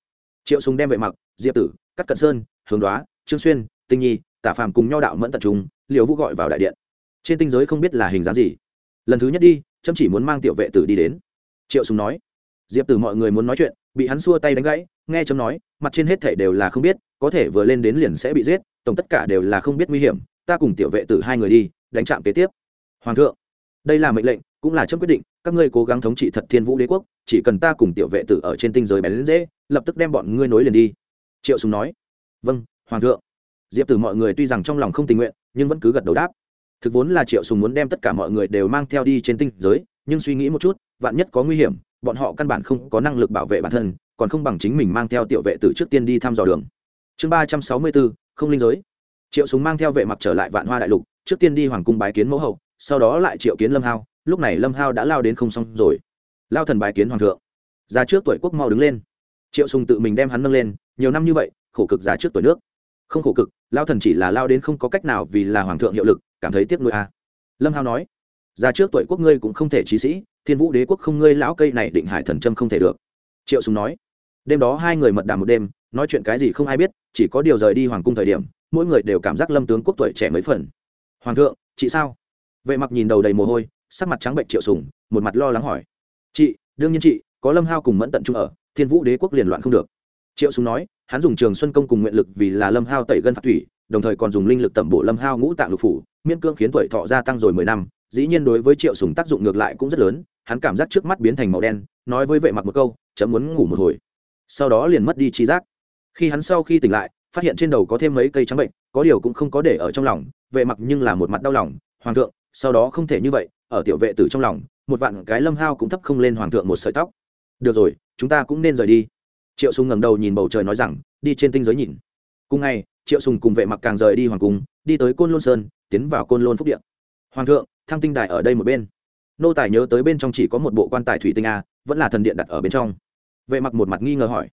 Triệu sùng đem vệ mặc, diệp tử cắt cận sơn, hướng đoá, trương xuyên, tinh nhi, tạ phàm cùng nho đạo mẫn tận trung liều vũ gọi vào đại điện. Trên tinh giới không biết là hình dáng gì. Lần thứ nhất đi chăm chỉ muốn mang tiểu vệ tử đi đến. Triệu sùng nói diệp tử mọi người muốn nói chuyện, bị hắn xua tay đánh gãy, nghe chấm nói, mặt trên hết thể đều là không biết, có thể vừa lên đến liền sẽ bị giết, tổng tất cả đều là không biết nguy hiểm, ta cùng tiểu vệ tử hai người đi, đánh chạm kế tiếp. Hoàng thượng, đây là mệnh lệnh, cũng là chấm quyết định, các ngươi cố gắng thống trị thật thiên vũ đế quốc, chỉ cần ta cùng tiểu vệ tử ở trên tinh giới bén đến dễ, lập tức đem bọn ngươi nối liền đi. Triệu sùng nói. Vâng hoàng thượng. Diệp tử mọi người tuy rằng trong lòng không tình nguyện, nhưng vẫn cứ gật đầu đáp. Thực vốn là triệu sùng muốn đem tất cả mọi người đều mang theo đi trên tinh giới, nhưng suy nghĩ một chút, vạn nhất có nguy hiểm bọn họ căn bản không có năng lực bảo vệ bản thân, còn không bằng chính mình mang theo tiểu vệ tử trước tiên đi thăm dò đường. Chương ba trăm sáu mươi bốn, không linh giới. Triệu súng mang theo vệ mặc trở lại vạn hoa đại lục, trước tiên đi hoàng cung bái kiến mẫu hậu, sau đó lại triệu kiến lâm hao, lúc này lâm hao đã lao đến không xong rồi. Lao thần bái kiến hoàng thượng. Già trước tuổi quốc mau đứng lên. Triệu sùng tự mình đem hắn nâng lên, nhiều năm như vậy, khổ cực già trước tuổi nước. Không khổ cực, lao thần chỉ là lao đến không có cách nào vì là hoàng thượng hiệu lực, cảm thấy tiếc nuôi à. lâm hao nói ra trước tuổi quốc ngươi cũng không thể trí sĩ, thiên vũ đế quốc không ngươi lão cây này định hải thần trâm không thể được. Triệu sùng nói. Đêm đó hai người mật đàm một đêm, nói chuyện cái gì không ai biết, chỉ có điều rời đi hoàng cung thời điểm, mỗi người đều cảm giác lâm tướng quốc tuổi trẻ mấy phần. Hoàng thượng, chị sao? Vệ mặc nhìn đầu đầy mồ hôi, sắc mặt trắng bệnh triệu sùng, một mặt lo lắng hỏi. Chị, đương nhiên chị, có lâm hao cùng mẫn tận trung ở, thiên vũ đế quốc liền loạn không được. Triệu sùng nói, hắn dùng trường xuân công cùng nguyện lực vì là lâm hao tẩy gân phạt thủy, đồng thời còn dùng linh lực tẩm bổ lâm hao ngũ tạng lục phủ, miễn cương khiến tuổi thọ gia tăng rồi mười năm dĩ nhiên đối với triệu sùng tác dụng ngược lại cũng rất lớn, hắn cảm giác trước mắt biến thành màu đen, nói với vệ mặc một câu, chấm muốn ngủ một hồi. Sau đó liền mất đi trí giác. Khi hắn sau khi tỉnh lại, phát hiện trên đầu có thêm mấy cây trắng bệnh, có điều cũng không có để ở trong lòng, vệ mặc nhưng là một mặt đau lòng, hoàng thượng, sau đó không thể như vậy, ở tiểu vệ tử trong lòng, một vạn cái lâm hao cũng thấp không lên hoàng thượng một sợi tóc. Được rồi, chúng ta cũng nên rời đi. Triệu sùng ngẩng đầu nhìn bầu trời nói rằng, đi trên tinh giới nhìn. Cùng ngày, triệu sùng cùng vệ mặc càng rời đi hoàng cung, đi tới côn lôn sơn, tiến vào côn lôn phúc điện. Hoàng thượng thăng tinh đài ở đây một bên. Nô tài nhớ tới bên trong chỉ có một bộ quan tài thủy tinh a, vẫn là thần điện đặt ở bên trong. Vệ mặc một mặt nghi ngờ hỏi,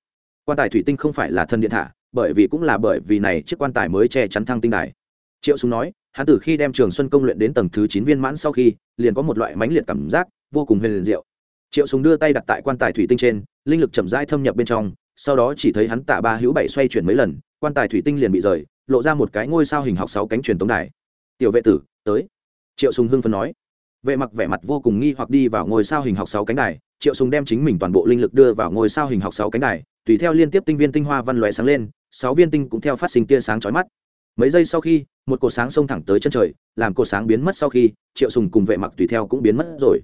quan tài thủy tinh không phải là thần điện thả, bởi vì cũng là bởi vì này chiếc quan tài mới che chắn thăng tinh đài. Triệu súng nói, hắn từ khi đem trường xuân công luyện đến tầng thứ chín viên mãn sau khi, liền có một loại mãnh liệt cảm giác, vô cùng huyền liền diệu. Triệu súng đưa tay đặt tại quan tài thủy tinh trên, linh lực chậm rãi thâm nhập bên trong, sau đó chỉ thấy hắn tạ ba hữu bảy xoay chuyển mấy lần, quan tài thủy tinh liền bị rời, lộ ra một cái ngôi sao hình học sáu cánh truyền tống đài. Tiểu vệ tử, tới triệu sùng hưng phấn nói. Vệ mặc vẻ mặt vô cùng nghi hoặc đi vào ngôi sao hình học sáu cánh đài, triệu sùng đem chính mình toàn bộ linh lực đưa vào ngôi sao hình học sáu cánh đài, tùy theo liên tiếp tinh viên tinh hoa văn lóe sáng lên, sáu viên tinh cũng theo phát sinh tia sáng chói mắt. Mấy giây sau khi, một cột sáng xông thẳng tới chân trời, làm cột sáng biến mất sau khi, triệu sùng cùng vệ mặc tùy theo cũng biến mất rồi.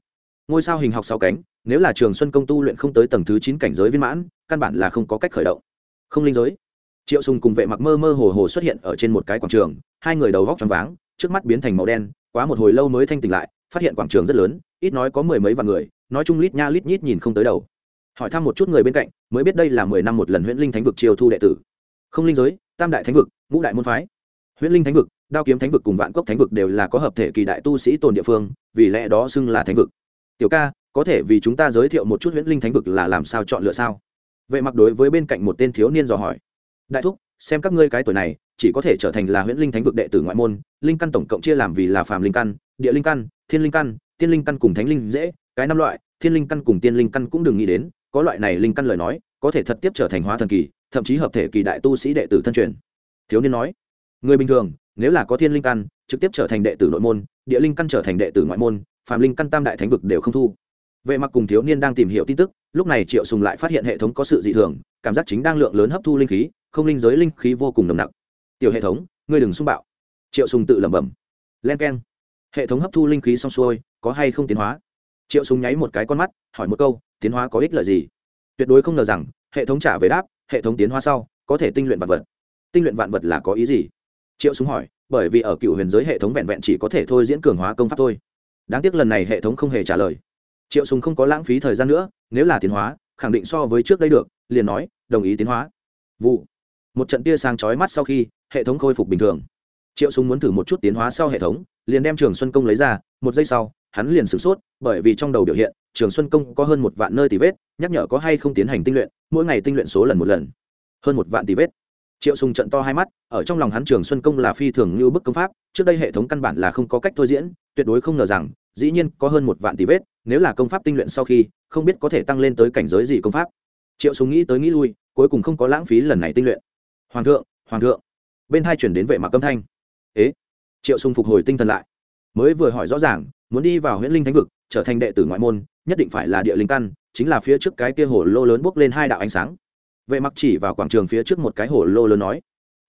Ngôi sao hình học sáu cánh, nếu là trường xuân công tu luyện không tới tầng thứ chín cảnh giới viên mãn, căn bản là không có cách khởi động. Không linh giới. Triệu sùng cùng vệ mặc mơ mơ hồ hồ xuất hiện ở trên một cái quảng trường, hai người đầu góc tròn váng trước mắt biến thành màu đen, quá một hồi lâu mới thanh tỉnh lại, phát hiện quảng trường rất lớn, ít nói có mười mấy vạn người, nói chung lít nha lít nhít nhìn không tới đầu. Hỏi thăm một chút người bên cạnh, mới biết đây là mười năm một lần huyễn linh thánh vực triều thu đệ tử. Không linh giới, tam đại thánh vực, ngũ đại môn phái. Huyễn linh thánh vực, đao kiếm thánh vực cùng vạn cốc thánh vực đều là có hợp thể kỳ đại tu sĩ tồn địa phương, vì lẽ đó xưng là thánh vực. Tiểu ca, có thể vì chúng ta giới thiệu một chút huyễn linh thánh vực là làm sao chọn lựa sao? Vậy mặc đối với bên cạnh một tên thiếu niên dò hỏi. Đại thúc, xem các ngươi cái tuổi này chỉ có thể trở thành là huyễn linh thánh vực đệ tử ngoại môn, linh căn tổng cộng chia làm vì là phàm linh căn, địa linh căn, thiên linh căn, tiên linh căn cùng thánh linh dễ, cái năm loại, thiên linh căn cùng tiên linh căn cũng đừng nghĩ đến, có loại này linh căn lời nói, có thể thật tiếp trở thành hóa thần kỳ, thậm chí hợp thể kỳ đại tu sĩ đệ tử thân truyền. Thiếu niên nói, người bình thường, nếu là có thiên linh căn, trực tiếp trở thành đệ tử nội môn, địa linh căn trở thành đệ tử ngoại môn, phàm linh căn tam đại thánh vực đều không thu. Vệ mặc cùng thiếu niên đang tìm hiểu tin tức, lúc này triệu sùng lại phát hiện hệ thống có sự dị thường, cảm giác chính đang lượng lớn hấp thu linh khí, không linh giới linh khí vô cùng nồng nặc tiểu hệ thống, ngươi đừng xung bạo. Triệu sùng tự lẩm bẩm. Len keng, hệ thống hấp thu linh khí xong xuôi, có hay không tiến hóa? Triệu sùng nháy một cái con mắt, hỏi một câu, tiến hóa có ích lợi gì? Tuyệt đối không ngờ rằng, hệ thống trả về đáp, hệ thống tiến hóa sau, có thể tinh luyện vạn vật. Tinh luyện vạn vật là có ý gì? Triệu súng hỏi, bởi vì ở cựu huyền giới hệ thống vẹn vẹn chỉ có thể thôi diễn cường hóa công pháp thôi. Đáng tiếc lần này hệ thống không hề trả lời. Triệu súng không có lãng phí thời gian nữa, nếu là tiến hóa, khẳng định so với trước đây được, liền nói, đồng ý tiến hóa. Vụ một trận tia sáng chói mắt sau khi, hệ thống khôi phục bình thường. Triệu súng muốn thử một chút tiến hóa sau hệ thống, liền đem trường xuân công lấy ra, một giây sau, hắn liền sửng sốt, bởi vì trong đầu biểu hiện, trường xuân công có hơn một vạn nơi tì vết, nhắc nhở có hay không tiến hành tinh luyện, mỗi ngày tinh luyện số lần một lần. Hơn một vạn tì vết. Triệu sùng trận to hai mắt, ở trong lòng hắn trường xuân công là phi thường như bức công pháp, trước đây hệ thống căn bản là không có cách thôi diễn, tuyệt đối không ngờ rằng, dĩ nhiên có hơn một vạn tỷ vết, nếu là công pháp tinh luyện sau khi, không biết có thể tăng lên tới cảnh giới gì công pháp. Triệu sùng nghĩ tới nghĩ lui, cuối cùng không có lãng phí lần này tinh luyện hoàng thượng hoàng thượng. Bên hai chuyển đến vệ mặc âm thanh. Ế, triệu sùng phục hồi tinh thần lại. Mới vừa hỏi rõ ràng, muốn đi vào huyễn linh thánh vực, trở thành đệ tử ngoại môn, nhất định phải là địa linh căn, chính là phía trước cái kia hồ lô lớn bốc lên hai đạo ánh sáng. Vệ mặc chỉ vào quảng trường phía trước một cái hồ lô lớn nói,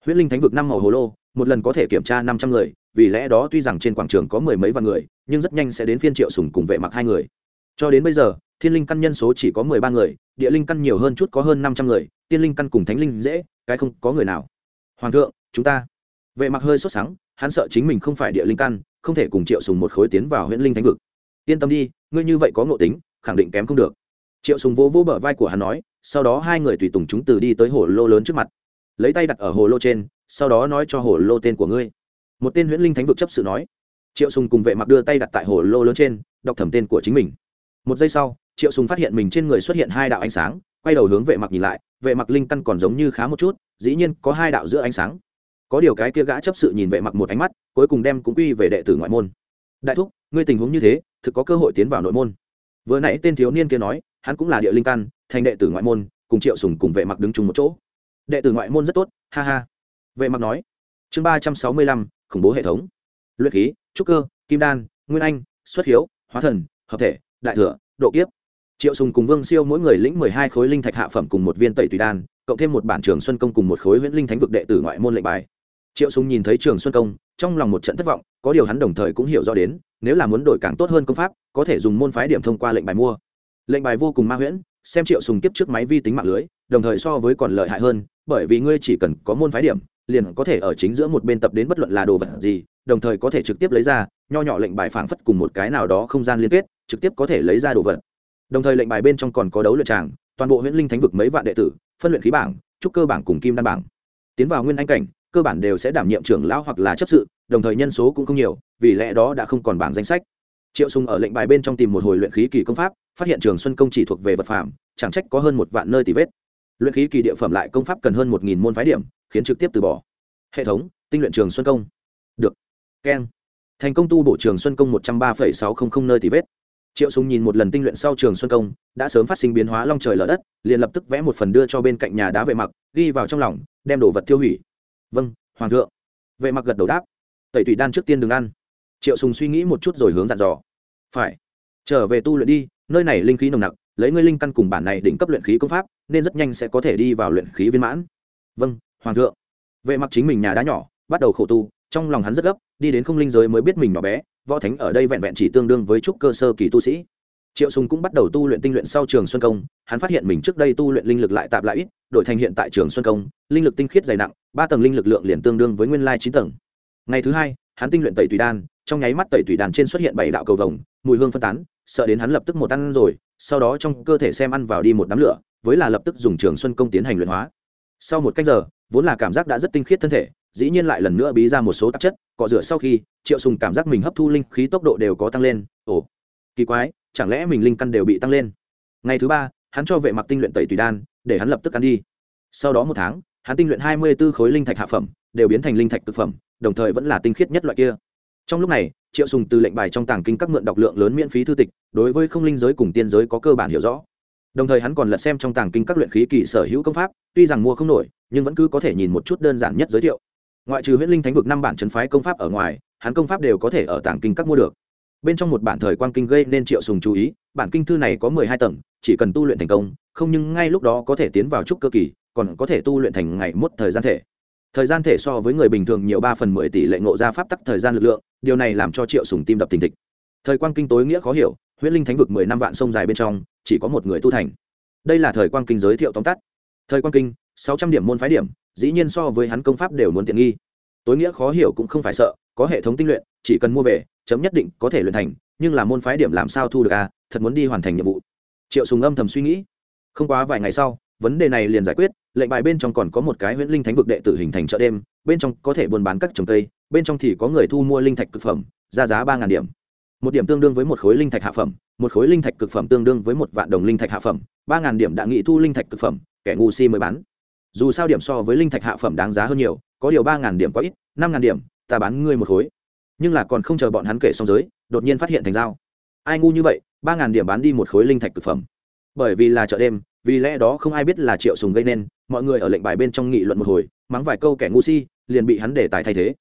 huyễn linh thánh vực năm màu hồ lô, một lần có thể kiểm tra năm trăm người, vì lẽ đó tuy rằng trên quảng trường có mười mấy vạn người, nhưng rất nhanh sẽ đến phiên triệu sùng cùng vệ mặc hai người. Cho đến bây giờ thiên linh căn nhân số chỉ có mười ba người, địa linh căn nhiều hơn chút có hơn năm trăm người, tiên linh căn cùng thánh linh dễ, cái không có người nào. Hoàng thượng, chúng ta. Vệ mặc hơi sốt sắng, hắn sợ chính mình không phải địa linh căn, không thể cùng triệu sùng một khối tiến vào huyễn linh thánh vực. Yên tâm đi, ngươi như vậy có ngộ tính, khẳng định kém không được. Triệu sùng vỗ vỗ bờ vai của hắn nói, sau đó hai người tùy tùng chúng từ đi tới hồ lô lớn trước mặt. Lấy tay đặt ở hồ lô trên, sau đó nói cho hồ lô tên của ngươi. Một tên huyễn linh thánh vực chấp sự nói. Triệu sùng cùng vệ mặc đưa tay đặt tại hồ lô lớn trên, đọc thẩm tên của chính mình. Một giây sau triệu sùng phát hiện mình trên người xuất hiện hai đạo ánh sáng, quay đầu hướng vệ mặc nhìn lại, vệ mặc linh căn còn giống như khá một chút, dĩ nhiên có hai đạo giữa ánh sáng. Có điều cái kia gã chấp sự nhìn vệ mặc một ánh mắt, cuối cùng đem cũng quy về đệ tử ngoại môn. Đại thúc, ngươi tình huống như thế, thực có cơ hội tiến vào nội môn. Vừa nãy tên thiếu niên kia nói, hắn cũng là địa linh căn, thành đệ tử ngoại môn, cùng triệu sùng cùng vệ mặc đứng chung một chỗ. Đệ tử ngoại môn rất tốt, ha ha. Vệ mặc nói, chương ba trăm sáu mươi lăm, khủng bố hệ thống. Luyện khí, trúc cơ, kim đan, nguyên anh, xuất hiếu, hóa thần, hợp thể, đại thừa, độ kiếp triệu sùng cùng vương siêu mỗi người lĩnh mười hai khối linh thạch hạ phẩm cùng một viên tẩy tùy đan, cộng thêm một bản trường xuân công cùng một khối huyễn linh thánh vực đệ tử ngoại môn lệnh bài. Triệu sùng nhìn thấy trường xuân công, trong lòng một trận thất vọng, có điều hắn đồng thời cũng hiểu rõ đến, nếu là muốn đổi càng tốt hơn công pháp, có thể dùng môn phái điểm thông qua lệnh bài mua. Lệnh bài vô cùng ma huyễn, xem triệu sùng kiếp trước máy vi tính mạng lưới, đồng thời so với còn lợi hại hơn, bởi vì ngươi chỉ cần có môn phái điểm, liền có thể ở chính giữa một bên tập đến bất luận là đồ vật gì, đồng thời có thể trực tiếp lấy ra, nho nhỏ lệnh bài phảng phất cùng một cái nào đó không gian liên kết, trực tiếp có thể lấy ra đồ vật đồng thời lệnh bài bên trong còn có đấu luyện tràng, toàn bộ huyễn linh thánh vực mấy vạn đệ tử, phân luyện khí bảng, trúc cơ bảng cùng kim đan bảng. Tiến vào nguyên anh cảnh, cơ bản đều sẽ đảm nhiệm trưởng lão hoặc là chấp sự, đồng thời nhân số cũng không nhiều, vì lẽ đó đã không còn bảng danh sách. Triệu sùng ở lệnh bài bên trong tìm một hồi luyện khí kỳ công pháp, phát hiện trường xuân công chỉ thuộc về vật phẩm chẳng trách có hơn một vạn nơi tì vết. Luyện khí kỳ địa phẩm lại công pháp cần hơn một nghìn môn phái điểm, khiến trực tiếp từ bỏ. Hệ thống, tinh luyện trường xuân công. Được. Keng. Thành công tu bổ trường xuân công một trăm ba sáu không không nơi tì vết triệu sùng nhìn một lần tinh luyện sau trường xuân công, đã sớm phát sinh biến hóa long trời lở đất, liền lập tức vẽ một phần đưa cho bên cạnh nhà đá vệ mặc, ghi vào trong lòng, đem đồ vật tiêu hủy. Vâng hoàng thượng. Vệ mặc gật đầu đáp. Tẩy tùy đan trước tiên đừng ăn. Triệu sùng suy nghĩ một chút rồi hướng dặn dò. Phải, trở về tu luyện đi, nơi này linh khí nồng nặc, lấy ngươi linh căn cùng bản này đỉnh cấp luyện khí công pháp, nên rất nhanh sẽ có thể đi vào luyện khí viên mãn. Vâng hoàng thượng. Vệ mặc chính mình nhà đá nhỏ, bắt đầu khổ tu, trong lòng hắn rất gấp, đi đến không linh giới mới biết mình nhỏ bé võ thánh ở đây vẹn vẹn chỉ tương đương với trúc cơ sơ kỳ tu sĩ. Triệu sùng cũng bắt đầu tu luyện tinh luyện sau trường xuân công, hắn phát hiện mình trước đây tu luyện linh lực lại tạm lại ít, đổi thành hiện tại trường xuân công, linh lực tinh khiết dày nặng, ba tầng linh lực lượng liền tương đương với nguyên lai chín tầng. Ngày thứ hai, hắn tinh luyện tẩy tùy đan, trong nháy mắt tẩy tùy đan trên xuất hiện bảy đạo cầu vồng, mùi hương phân tán, sợ đến hắn lập tức một ăn rồi, sau đó trong cơ thể xem ăn vào đi một đám lửa, với là lập tức dùng trường xuân công tiến hành luyện hóa. Sau một cách giờ, vốn là cảm giác đã rất tinh khiết thân thể dĩ nhiên lại lần nữa bí ra một số tạp chất, cọ rửa sau khi, triệu sùng cảm giác mình hấp thu linh khí tốc độ đều có tăng lên. Ồ, kỳ quái, chẳng lẽ mình linh căn đều bị tăng lên? Ngày thứ ba, hắn cho vệ mặc tinh luyện tẩy tùy đan, để hắn lập tức ăn đi. Sau đó một tháng, hắn tinh luyện hai mươi 24 khối linh thạch hạ phẩm, đều biến thành linh thạch thực phẩm, đồng thời vẫn là tinh khiết nhất loại kia. Trong lúc này, triệu sùng từ lệnh bài trong tàng kinh các mượn đọc lượng lớn miễn phí thư tịch, đối với không linh giới cùng tiên giới có cơ bản hiểu rõ. Đồng thời hắn còn lật xem trong tàng kinh các luyện khí kỳ sở hữu công pháp, tuy rằng mua không nổi, nhưng vẫn cứ có thể nhìn một chút đơn giản nhất giới thiệu ngoại trừ huyễn linh thánh vực năm bản chấn phái công pháp ở ngoài, hắn công pháp đều có thể ở tảng kinh các mua được. Bên trong một bản thời quang kinh gây nên triệu sùng chú ý, bản kinh thư này có mười hai tầng, chỉ cần tu luyện thành công, không nhưng ngay lúc đó có thể tiến vào trúc cơ kỳ, còn có thể tu luyện thành ngày mốt thời gian thể. Thời gian thể so với người bình thường nhiều ba phần mười tỷ lệ ngộ ra pháp tắc thời gian lực lượng, điều này làm cho triệu sùng tim đập thình thịch. Thời quang kinh tối nghĩa khó hiểu, huyễn linh thánh vực mười năm vạn sông dài bên trong, chỉ có một người tu thành. Đây là thời quang kinh giới thiệu tóm tắt thời quang kinh, sáu trăm điểm môn phái điểm, dĩ nhiên so với hắn công pháp đều muốn tiện nghi. Tối nghĩa khó hiểu cũng không phải sợ, có hệ thống tinh luyện, chỉ cần mua về, chấm nhất định có thể luyện thành, nhưng là môn phái điểm làm sao thu được à thật muốn đi hoàn thành nhiệm vụ. Triệu sùng âm thầm suy nghĩ. Không quá vài ngày sau, vấn đề này liền giải quyết, lệnh bài bên trong còn có một cái huyễn linh thánh vực đệ tử hình thành chợ đêm, bên trong có thể buôn bán các trồng cây, bên trong thì có người thu mua linh thạch cực phẩm, ra giá ba điểm. Một điểm tương đương với một khối linh thạch hạ phẩm, một khối linh thạch cực phẩm tương đương với một vạn đồng linh thạch hạ phẩm, ba điểm đã nghị thu linh thạch cực phẩm kẻ ngu si mới bán. Dù sao điểm so với linh thạch hạ phẩm đáng giá hơn nhiều, có điều ba điểm quá ít, năm điểm, ta bán ngươi một khối. Nhưng là còn không chờ bọn hắn kể xong giới, đột nhiên phát hiện thành dao. Ai ngu như vậy, ba ngàn điểm bán đi một khối linh thạch cực phẩm. Bởi vì là chợ đêm, vì lẽ đó không ai biết là triệu sùng gây nên, mọi người ở lệnh bài bên trong nghị luận một hồi, mắng vài câu kẻ ngu si, liền bị hắn để tài thay thế.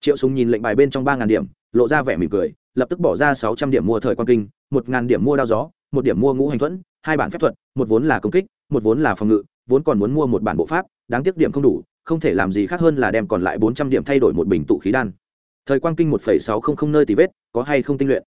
Triệu sùng nhìn lệnh bài bên trong ba ngàn điểm, lộ ra vẻ mỉm cười, lập tức bỏ ra sáu trăm điểm mua thời quan kinh, một ngàn điểm mua đao gió, một điểm mua ngũ hành thuẫn, hai bản phép thuật, một vốn là công kích một vốn là phòng ngự, vốn còn muốn mua một bản bộ pháp, đáng tiếc điểm không đủ, không thể làm gì khác hơn là đem còn lại bốn trăm điểm thay đổi một bình tụ khí đan. Thời quang kinh một phẩy sáu không không nơi tì vết, có hay không tinh luyện?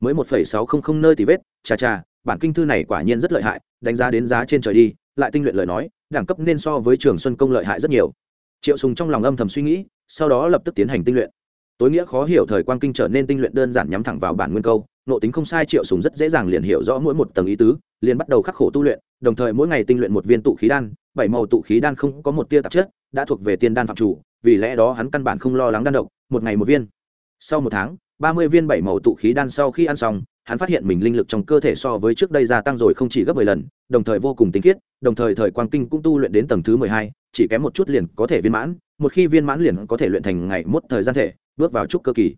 Mới một phẩy sáu không không nơi tì vết, chà chà, bản kinh thư này quả nhiên rất lợi hại, đánh giá đến giá trên trời đi, lại tinh luyện lời nói, đẳng cấp nên so với trường xuân công lợi hại rất nhiều. Triệu sùng trong lòng âm thầm suy nghĩ, sau đó lập tức tiến hành tinh luyện. Tối nghĩa khó hiểu thời quang kinh trở nên tinh luyện đơn giản nhắm thẳng vào bản nguyên câu nộ tính không sai triệu sùng rất dễ dàng liền hiểu rõ mỗi một tầng ý tứ, liền bắt đầu khắc khổ tu luyện, đồng thời mỗi ngày tinh luyện một viên tụ khí đan, bảy màu tụ khí đan không có một tia tạp chất, đã thuộc về tiên đan phạm chủ, vì lẽ đó hắn căn bản không lo lắng đan độc, một ngày một viên. Sau một tháng, ba mươi viên bảy màu tụ khí đan sau khi ăn xong, hắn phát hiện mình linh lực trong cơ thể so với trước đây gia tăng rồi không chỉ gấp mười lần, đồng thời vô cùng tinh khiết, đồng thời thời quang kinh cũng tu luyện đến tầng thứ mười hai, chỉ kém một chút liền có thể viên mãn, một khi viên mãn liền có thể luyện thành ngày mốt thời gian thể, bước vào trúc cơ kỳ.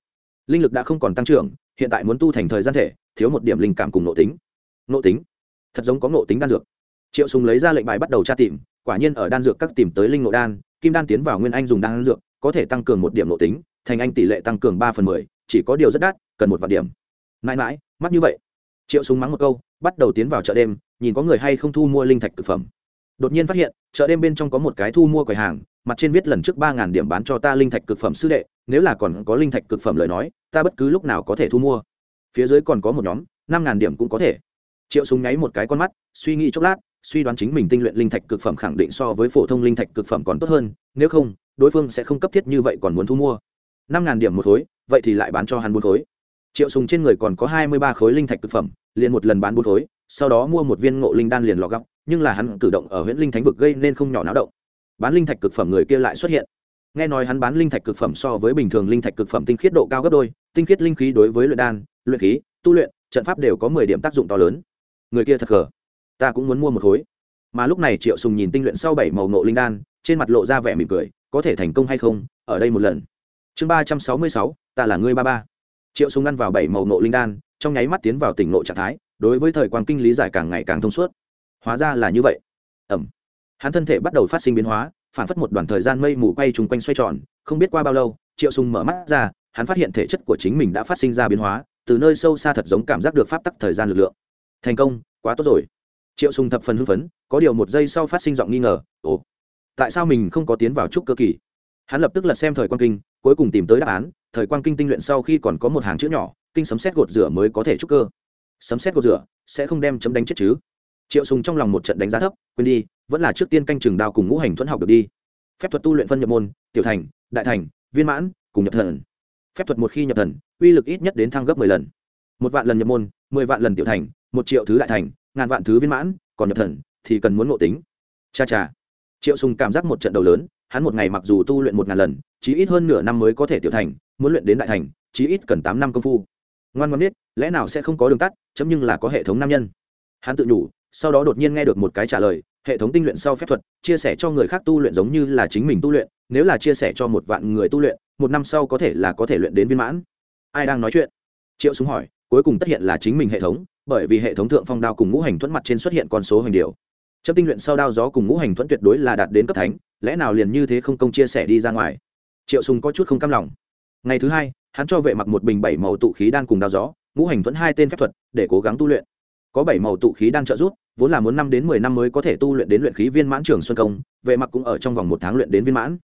Linh lực đã không còn tăng trưởng hiện tại muốn tu thành thời gian thể, thiếu một điểm linh cảm cùng nội tính. Nội tính? Thật giống có nội tính đan dược. Triệu sùng lấy ra lệnh bài bắt đầu tra tìm, quả nhiên ở đan dược các tìm tới linh nội đan, kim đan tiến vào nguyên anh dùng đan dược, có thể tăng cường một điểm nội tính, thành anh tỷ lệ tăng cường ba phần mười, chỉ có điều rất đắt, cần một vạn điểm. Mãi mãi mắt như vậy. Triệu súng mắng một câu, bắt đầu tiến vào chợ đêm, nhìn có người hay không thu mua linh thạch thực phẩm đột nhiên phát hiện, chợ đêm bên trong có một cái thu mua quầy hàng, mặt trên viết lần trước ba ngàn điểm bán cho ta linh thạch cực phẩm sư đệ, nếu là còn có linh thạch cực phẩm lời nói, ta bất cứ lúc nào có thể thu mua. Phía dưới còn có một nhóm, năm ngàn điểm cũng có thể. Triệu súng nháy một cái con mắt, suy nghĩ chốc lát, suy đoán chính mình tinh luyện linh thạch cực phẩm khẳng định so với phổ thông linh thạch cực phẩm còn tốt hơn, nếu không, đối phương sẽ không cấp thiết như vậy còn muốn thu mua. Năm ngàn điểm một khối, vậy thì lại bán cho hắn bốn khối. Triệu sùng trên người còn có hai mươi ba khối linh thạch cực phẩm, liền một lần bán bốn khối sau đó mua một viên ngộ linh đan liền lò góc, nhưng là hắn cử động ở huyện linh thánh vực gây nên không nhỏ náo động. Bán linh thạch cực phẩm người kia lại xuất hiện. Nghe nói hắn bán linh thạch cực phẩm so với bình thường linh thạch cực phẩm tinh khiết độ cao gấp đôi, tinh khiết linh khí đối với luyện đan, luyện khí, tu luyện, trận pháp đều có mười điểm tác dụng to lớn. Người kia thật cờ ta cũng muốn mua một khối. Mà lúc này triệu sùng nhìn tinh luyện sau bảy màu ngộ linh đan, trên mặt lộ ra vẻ mỉm cười, có thể thành công hay không, ở đây một lần. Chương ba trăm sáu mươi sáu, ta là ngươi ba ba. Triệu sùng ngăn vào bảy màu nộ linh đan, trong nháy mắt tiến vào tỉnh nộ trạng thái đối với thời quang kinh lý giải càng ngày càng thông suốt. Hóa ra là như vậy. Ẩm. Hắn thân thể bắt đầu phát sinh biến hóa phản phất một đoạn thời gian mây mù quay trùng quanh xoay tròn, không biết qua bao lâu, triệu sùng mở mắt ra, hắn phát hiện thể chất của chính mình đã phát sinh ra biến hóa, từ nơi sâu xa thật giống cảm giác được pháp tắc thời gian lực lượng. Thành công, quá tốt rồi. Triệu sùng thập phần hưng phấn, có điều một giây sau phát sinh giọng nghi ngờ, ồ, tại sao mình không có tiến vào trúc cơ kỳ? Hắn lập tức lật xem thời quang kinh, cuối cùng tìm tới đáp án, thời quang kinh tinh luyện sau khi còn có một hàng chữ nhỏ, kinh sấm xét gột rửa mới có thể trúc cơ sấm xét cột rửa, sẽ không đem chấm đánh chết chứ. Triệu sùng trong lòng một trận đánh giá thấp, quên đi, vẫn là trước tiên canh chừng đao cùng ngũ hành thuẫn học được đi. Phép thuật tu luyện phân nhập môn, tiểu thành, đại thành, viên mãn, cùng nhập thần. Phép thuật một khi nhập thần, uy lực ít nhất đến thăng gấp mười lần. Một vạn lần nhập môn, mười vạn lần tiểu thành, một triệu thứ đại thành, ngàn vạn thứ viên mãn, còn nhập thần, thì cần muốn ngộ tính. Cha cha. Triệu sùng cảm giác một trận đầu lớn, hắn một ngày mặc dù tu luyện một ngàn lần, chí ít hơn nửa năm mới có thể tiểu thành, muốn luyện đến đại thành, chí ít cần tám năm công phu ngoan ngoan biết, lẽ nào sẽ không có đường tắt, chấm nhưng là có hệ thống nam nhân. Hắn tự nhủ, sau đó đột nhiên nghe được một cái trả lời, hệ thống tinh luyện sau phép thuật, chia sẻ cho người khác tu luyện giống như là chính mình tu luyện, nếu là chia sẻ cho một vạn người tu luyện, một năm sau có thể là có thể luyện đến viên mãn. Ai đang nói chuyện? Triệu súng hỏi, cuối cùng tất hiện là chính mình hệ thống, bởi vì hệ thống thượng phong đao cùng ngũ hành thuẫn mặt trên xuất hiện con số hành điều chấm tinh luyện sau đao gió cùng ngũ hành thuẫn tuyệt đối là đạt đến cấp thánh, lẽ nào liền như thế không công chia sẻ đi ra ngoài? Triệu sùng có chút không cam lòng ngày thứ hai, hắn cho vệ mặc một bình bảy màu tụ khí đan cùng đao gió, ngũ hành thuẫn hai tên phép thuật, để cố gắng tu luyện. Có bảy màu tụ khí đan trợ giúp, vốn là muốn năm đến mười năm mới có thể tu luyện đến luyện khí viên mãn trường xuân công, vệ mặc cũng ở trong vòng một tháng luyện đến viên mãn.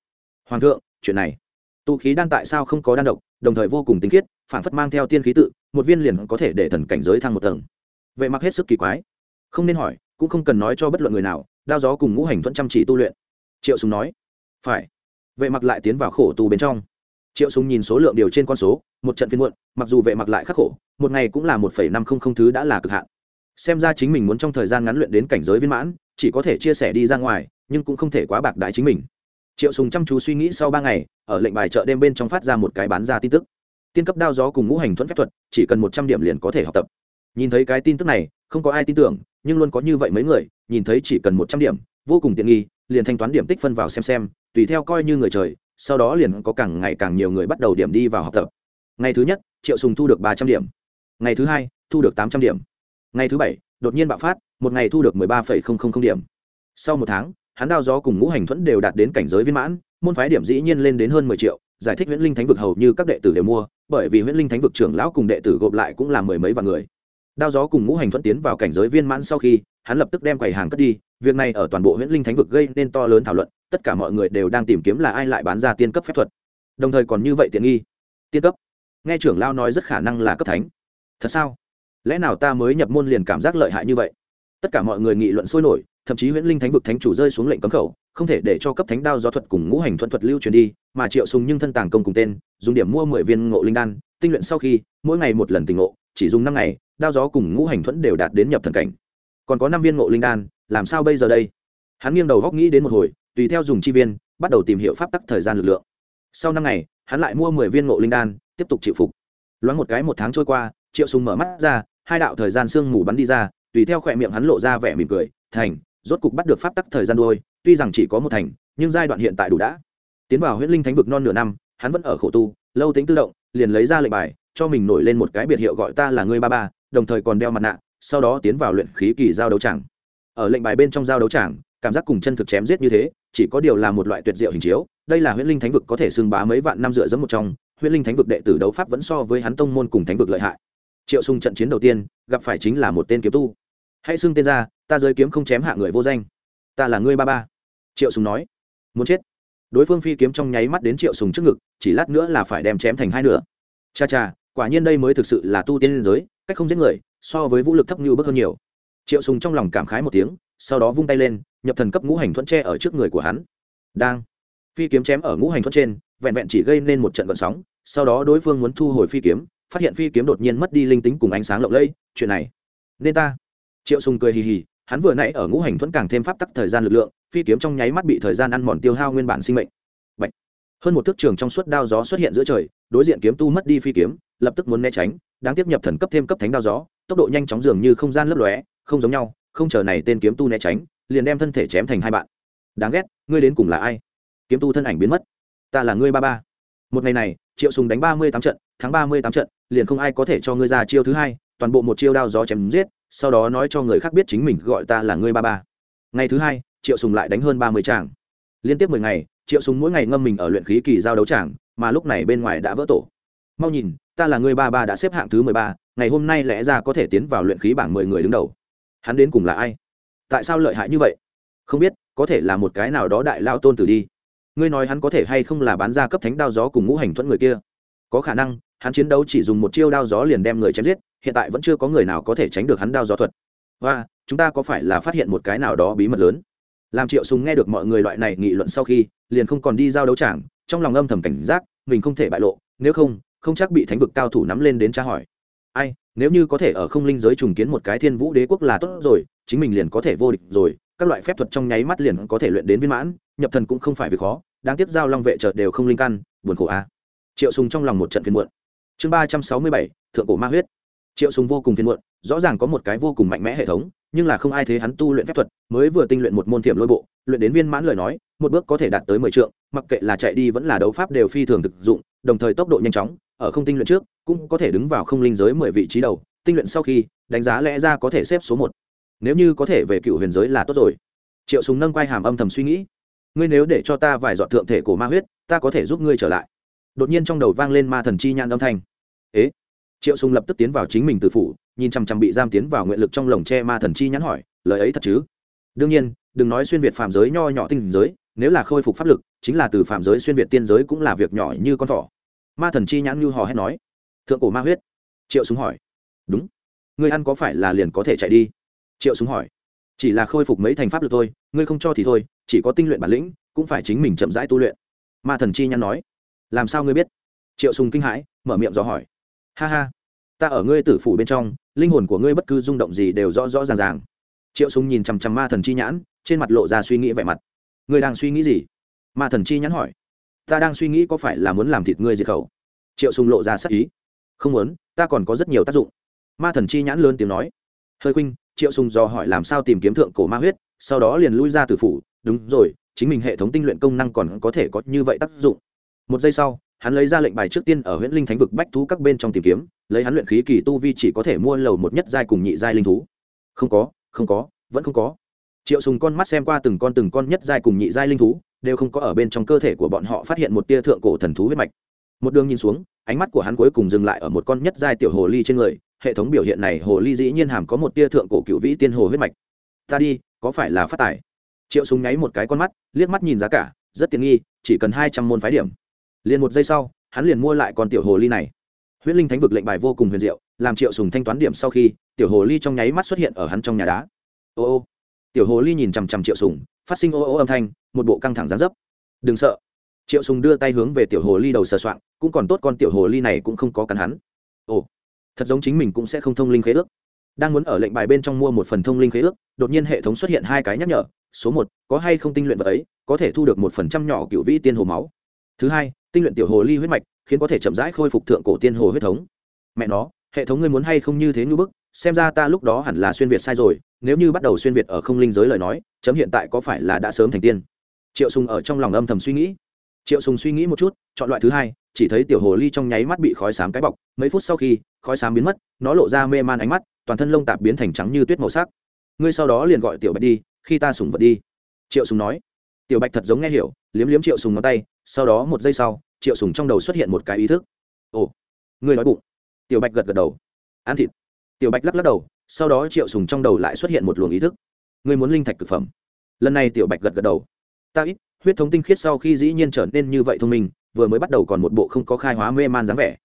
Hoàng thượng, chuyện này. Tụ khí đan tại sao không có đan độc, đồng thời vô cùng tinh khiết, phản phất mang theo tiên khí tự, một viên liền có thể để thần cảnh giới thăng một tầng. Vệ mặc hết sức kỳ quái. Không nên hỏi, cũng không cần nói cho bất luận người nào, đao gió cùng ngũ hành thuẫn chăm chỉ tu luyện. Triệu sùng nói. Phải. Vệ mặc lại tiến vào khổ tù bên trong triệu sùng nhìn số lượng điều trên con số, một trận phiên muộn, mặc dù vệ mặc lại khắc khổ, một ngày cũng là một phẩy năm không không thứ đã là cực hạn. Xem ra chính mình muốn trong thời gian ngắn luyện đến cảnh giới viên mãn, chỉ có thể chia sẻ đi ra ngoài, nhưng cũng không thể quá bạc đại chính mình. Triệu sùng chăm chú suy nghĩ sau ba ngày, ở lệnh bài chợ đêm bên trong phát ra một cái bán ra tin tức. Tiên cấp đao gió cùng ngũ hành thuẫn phép thuật, chỉ cần một trăm điểm liền có thể học tập. Nhìn thấy cái tin tức này, không có ai tin tưởng, nhưng luôn có như vậy mấy người, nhìn thấy chỉ cần một trăm điểm, vô cùng tiện nghi, liền thanh toán điểm tích phân vào xem xem, tùy theo coi như người trời sau đó liền có càng ngày càng nhiều người bắt đầu điểm đi vào học tập. Ngày thứ nhất, triệu sùng thu được ba trăm điểm. Ngày thứ hai, thu được tám trăm điểm. Ngày thứ bảy, đột nhiên bạo phát, một ngày thu được mười ba điểm. Sau một tháng, hắn đao gió cùng ngũ hành thuẫn đều đạt đến cảnh giới viên mãn, môn phái điểm dĩ nhiên lên đến hơn mười triệu, giải thích huyễn linh thánh vực hầu như các đệ tử đều mua, bởi vì huyễn linh thánh vực trưởng lão cùng đệ tử gộp lại cũng là mười mấy vạn người. Đao gió cùng ngũ hành thuẫn tiến vào cảnh giới viên mãn sau khi, hắn lập tức đem quầy hàng cất đi, việc này ở toàn bộ huyễn linh thánh vực gây nên to lớn thảo luận tất cả mọi người đều đang tìm kiếm là ai lại bán ra tiên cấp phép thuật. Đồng thời còn như vậy tiện nghi. Tiên cấp. Nghe trưởng lao nói rất khả năng là cấp thánh. Thật sao? Lẽ nào ta mới nhập môn liền cảm giác lợi hại như vậy? Tất cả mọi người nghị luận sôi nổi, thậm chí huyễn linh thánh vực thánh chủ rơi xuống lệnh cấm khẩu, không thể để cho cấp thánh đao do thuật cùng ngũ hành thuận thuật lưu truyền đi, mà triệu sùng nhưng thân tàng công cùng tên, dùng điểm mua mười viên ngộ linh đan, tinh luyện sau khi, mỗi ngày một lần tình ngộ, chỉ dùng năm ngày, đao gió cùng ngũ hành thuẫn đều đạt đến nhập thần cảnh. Còn có năm viên ngộ linh đan, làm sao bây giờ đây? Hắn nghiêng đầu góc nghĩ đến một hồi tùy theo dùng chi viên, bắt đầu tìm hiểu pháp tắc thời gian lực lượng. Sau năm ngày, hắn lại mua mười viên ngộ linh đan, tiếp tục chịu phục. Loáng một cái một tháng trôi qua, triệu sùng mở mắt ra, hai đạo thời gian sương mù bắn đi ra, tùy theo khỏe miệng hắn lộ ra vẻ mỉm cười, thành, rốt cục bắt được pháp tắc thời gian đôi, tuy rằng chỉ có một thành, nhưng giai đoạn hiện tại đủ đã. Tiến vào huyết linh thánh vực non nửa năm, hắn vẫn ở khổ tu, lâu tính tự động, liền lấy ra lệnh bài, cho mình nổi lên một cái biệt hiệu gọi ta là ngươi ba ba, đồng thời còn đeo mặt nạ, sau đó tiến vào luyện khí kỳ giao đấu tràng. Ở lệnh bài bên trong giao đấu tràng cảm giác cùng chân thực chém giết như thế, chỉ có điều là một loại tuyệt diệu hình chiếu. Đây là huyễn linh thánh vực có thể xưng bá mấy vạn năm dựa dẫm một trong. Huyễn linh thánh vực đệ tử đấu pháp vẫn so với hắn tông môn cùng thánh vực lợi hại. Triệu sung trận chiến đầu tiên, gặp phải chính là một tên kiếm tu. Hãy xưng tên ra, ta giới kiếm không chém hạ người vô danh. Ta là ngươi ba ba. Triệu sùng nói. Muốn chết. Đối phương phi kiếm trong nháy mắt đến triệu sùng trước ngực, chỉ lát nữa là phải đem chém thành hai nửa. Cha cha, quả nhiên đây mới thực sự là tu tiên liên giới, cách không giết người, so với vũ lực thấp như bước hơn nhiều. Triệu sùng trong lòng cảm khái một tiếng, sau đó vung tay lên nhập thần cấp ngũ hành thuẫn tre ở trước người của hắn. Đang. Phi kiếm chém ở ngũ hành thuẫn trên, vẹn vẹn chỉ gây nên một trận gợn sóng, sau đó đối phương muốn thu hồi phi kiếm, phát hiện phi kiếm đột nhiên mất đi linh tính cùng ánh sáng lộng lẫy, chuyện này. Nên ta. Triệu sùng cười hì hì, hắn vừa nãy ở ngũ hành thuẫn càng thêm pháp tắc thời gian lực lượng, phi kiếm trong nháy mắt bị thời gian ăn mòn tiêu hao nguyên bản sinh mệnh. Bạch. hơn một thước trường trong suốt đao gió xuất hiện giữa trời, đối diện kiếm tu mất đi phi kiếm, lập tức muốn né tránh, đáng tiếp nhập thần cấp thêm cấp thánh đao gió, tốc độ nhanh chóng dường như không gian lấp lóe, không giống nhau, không chờ này tên kiếm tu né tránh liền đem thân thể chém thành hai bạn. Đáng ghét, ngươi đến cùng là ai? Kiếm tu thân ảnh biến mất. Ta là ngươi ba ba. Một ngày này, triệu sùng đánh ba mươi tám trận, thắng ba mươi tám trận, liền không ai có thể cho ngươi ra chiêu thứ hai, toàn bộ một chiêu đao gió chém giết, sau đó nói cho người khác biết chính mình gọi ta là ngươi ba ba. Ngày thứ hai, triệu sùng lại đánh hơn ba mươi tràng. Liên tiếp mười ngày, triệu sùng mỗi ngày ngâm mình ở luyện khí kỳ giao đấu tràng, mà lúc này bên ngoài đã vỡ tổ. Mau nhìn, ta là ngươi ba ba đã xếp hạng thứ mười ba, ngày hôm nay lẽ ra có thể tiến vào luyện khí bảng mười người đứng đầu. Hắn đến cùng là ai? Tại sao lợi hại như vậy? Không biết, có thể là một cái nào đó đại lao tôn tử đi. Ngươi nói hắn có thể hay không là bán ra cấp thánh đao gió cùng ngũ hành thuẫn người kia? Có khả năng, hắn chiến đấu chỉ dùng một chiêu đao gió liền đem người chém giết, hiện tại vẫn chưa có người nào có thể tránh được hắn đao gió thuật. Và, chúng ta có phải là phát hiện một cái nào đó bí mật lớn? Làm triệu súng nghe được mọi người loại này nghị luận sau khi, liền không còn đi giao đấu trảng trong lòng âm thầm cảnh giác, mình không thể bại lộ, nếu không không chắc bị thánh vực cao thủ nắm lên đến tra hỏi. Ai nếu như có thể ở không linh giới trùng kiến một cái thiên vũ đế quốc là tốt rồi, chính mình liền có thể vô địch rồi, các loại phép thuật trong nháy mắt liền có thể luyện đến viên mãn, nhập thần cũng không phải việc khó, đáng tiếc giao long vệ chợt đều không linh căn, buồn khổ a à. triệu sùng trong lòng một trận phiền muộn chương ba trăm sáu mươi bảy, thượng cổ ma huyết triệu sùng vô cùng phiền muộn, rõ ràng có một cái vô cùng mạnh mẽ hệ thống, nhưng là không ai thế hắn tu luyện phép thuật, mới vừa tinh luyện một môn thiểm lôi bộ, luyện đến viên mãn lời nói, một bước có thể đạt tới mười trượng, mặc kệ là chạy đi vẫn là đấu pháp đều phi thường thực dụng, đồng thời tốc độ nhanh chóng ở không tinh luyện trước, cũng có thể đứng vào không linh giới mười vị trí đầu, tinh luyện sau khi, đánh giá lẽ ra có thể xếp số một. Nếu như có thể về cựu huyền giới là tốt rồi. Triệu súng nâng quay hàm âm thầm suy nghĩ. Ngươi nếu để cho ta vài dọn thượng thể của ma huyết, ta có thể giúp ngươi trở lại. Đột nhiên trong đầu vang lên ma thần chi nhãn âm thanh. Ế? Triệu súng lập tức tiến vào chính mình từ phủ, nhìn chằm chằm bị giam tiến vào nguyện lực trong lồng tre ma thần chi nhãn hỏi, lời ấy thật chứ? Đương nhiên, đừng nói xuyên việt phạm giới nho nhỏ tinh giới, nếu là khôi phục pháp lực, chính là từ phạm giới xuyên việt tiên giới cũng là việc nhỏ như con thỏ ma thần chi nhãn như hò hét nói. Thượng cổ ma huyết. Triệu súng hỏi. Đúng. Ngươi ăn có phải là liền có thể chạy đi? Triệu súng hỏi. Chỉ là khôi phục mấy thành pháp được thôi, ngươi không cho thì thôi, chỉ có tinh luyện bản lĩnh, cũng phải chính mình chậm rãi tu luyện. Ma thần chi nhãn nói. Làm sao ngươi biết? Triệu sùng kinh hãi, mở miệng dò hỏi. Ha ha. Ta ở ngươi tử phủ bên trong, linh hồn của ngươi bất cứ rung động gì đều rõ rõ ràng ràng. Triệu sùng nhìn chằm chằm ma thần chi nhãn, trên mặt lộ ra suy nghĩ vẻ mặt. Ngươi đang suy nghĩ gì? Ma thần chi nhãn hỏi ta đang suy nghĩ có phải là muốn làm thịt ngươi diệt khẩu. Triệu sùng lộ ra sắc ý. Không muốn, ta còn có rất nhiều tác dụng. Ma thần chi nhãn lớn tiếng nói. Hơi khuynh triệu sùng dò hỏi làm sao tìm kiếm thượng cổ ma huyết, sau đó liền lui ra tử phủ. Đúng rồi, chính mình hệ thống tinh luyện công năng còn có thể có như vậy tác dụng. Một giây sau, hắn lấy ra lệnh bài trước tiên ở huyện linh thánh vực bách thú các bên trong tìm kiếm, lấy hắn luyện khí kỳ tu vi chỉ có thể mua lầu một nhất giai cùng nhị giai linh thú. Không có không có, vẫn không có. Triệu sùng con mắt xem qua từng con từng con nhất giai cùng nhị giai linh thú đều không có ở bên trong cơ thể của bọn họ phát hiện một tia thượng cổ thần thú huyết mạch. Một đường nhìn xuống, ánh mắt của hắn cuối cùng dừng lại ở một con nhất giai tiểu hồ ly trên người, hệ thống biểu hiện này hồ ly dĩ nhiên hàm có một tia thượng cổ cựu vĩ tiên hồ huyết mạch. Ta đi, có phải là phát tài? Triệu súng nháy một cái con mắt, liếc mắt nhìn giá cả, rất tiện nghi, chỉ cần hai trăm môn phái điểm. Liền một giây sau, hắn liền mua lại con tiểu hồ ly này. Huyết linh thánh vực lệnh bài vô cùng huyền diệu, làm triệu sùng thanh toán điểm sau khi, tiểu hồ ly trong nháy mắt xuất hiện ở hắn trong nhà đá. Ô ô. Tiểu hồ ly nhìn chằm chằm triệu sùng, phát sinh ô ô âm thanh một bộ căng thẳng gián dấp. Đừng sợ. Triệu sùng đưa tay hướng về tiểu hồ ly đầu sờ soạng, cũng còn tốt con tiểu hồ ly này cũng không có cắn hắn. Ồ, thật giống chính mình cũng sẽ không thông linh khế ước. Đang muốn ở lệnh bài bên trong mua một phần thông linh khế ước, đột nhiên hệ thống xuất hiện hai cái nhắc nhở, số một, có hay không tinh luyện vật ấy, có thể thu được một phần trăm nhỏ cựu vĩ tiên hồ máu. Thứ hai, tinh luyện tiểu hồ ly huyết mạch, khiến có thể chậm rãi khôi phục thượng cổ tiên hồ huyết thống. Mẹ nó, hệ thống ngươi muốn hay không như thế như bức, xem ra ta lúc đó hẳn là xuyên việt sai rồi, nếu như bắt đầu xuyên việt ở không linh giới lời nói, chấm hiện tại có phải là đã sớm thành tiên? Triệu sùng ở trong lòng âm thầm suy nghĩ. Triệu sùng suy nghĩ một chút, chọn loại thứ hai, chỉ thấy tiểu hồ ly trong nháy mắt bị khói xám cái bọc. Mấy phút sau khi, khói xám biến mất, nó lộ ra mê man ánh mắt, toàn thân lông tạp biến thành trắng như tuyết màu sắc. Ngươi sau đó liền gọi tiểu bạch đi, khi ta sùng vật đi. Triệu sùng nói. Tiểu bạch thật giống nghe hiểu, liếm liếm triệu sùng ngón tay, sau đó một giây sau, triệu sùng trong đầu xuất hiện một cái ý thức. Ồ, ngươi nói bụng. Tiểu bạch gật gật đầu. Ăn thịt. Tiểu bạch lắc lắc đầu, sau đó triệu sùng trong đầu lại xuất hiện một luồng ý thức. Ngươi muốn linh thạch thực phẩm. Lần này tiểu bạch gật gật đầu ta ít, huyết thống tinh khiết sau khi dĩ nhiên trở nên như vậy thông minh, vừa mới bắt đầu còn một bộ không có khai hóa mê man dáng vẻ.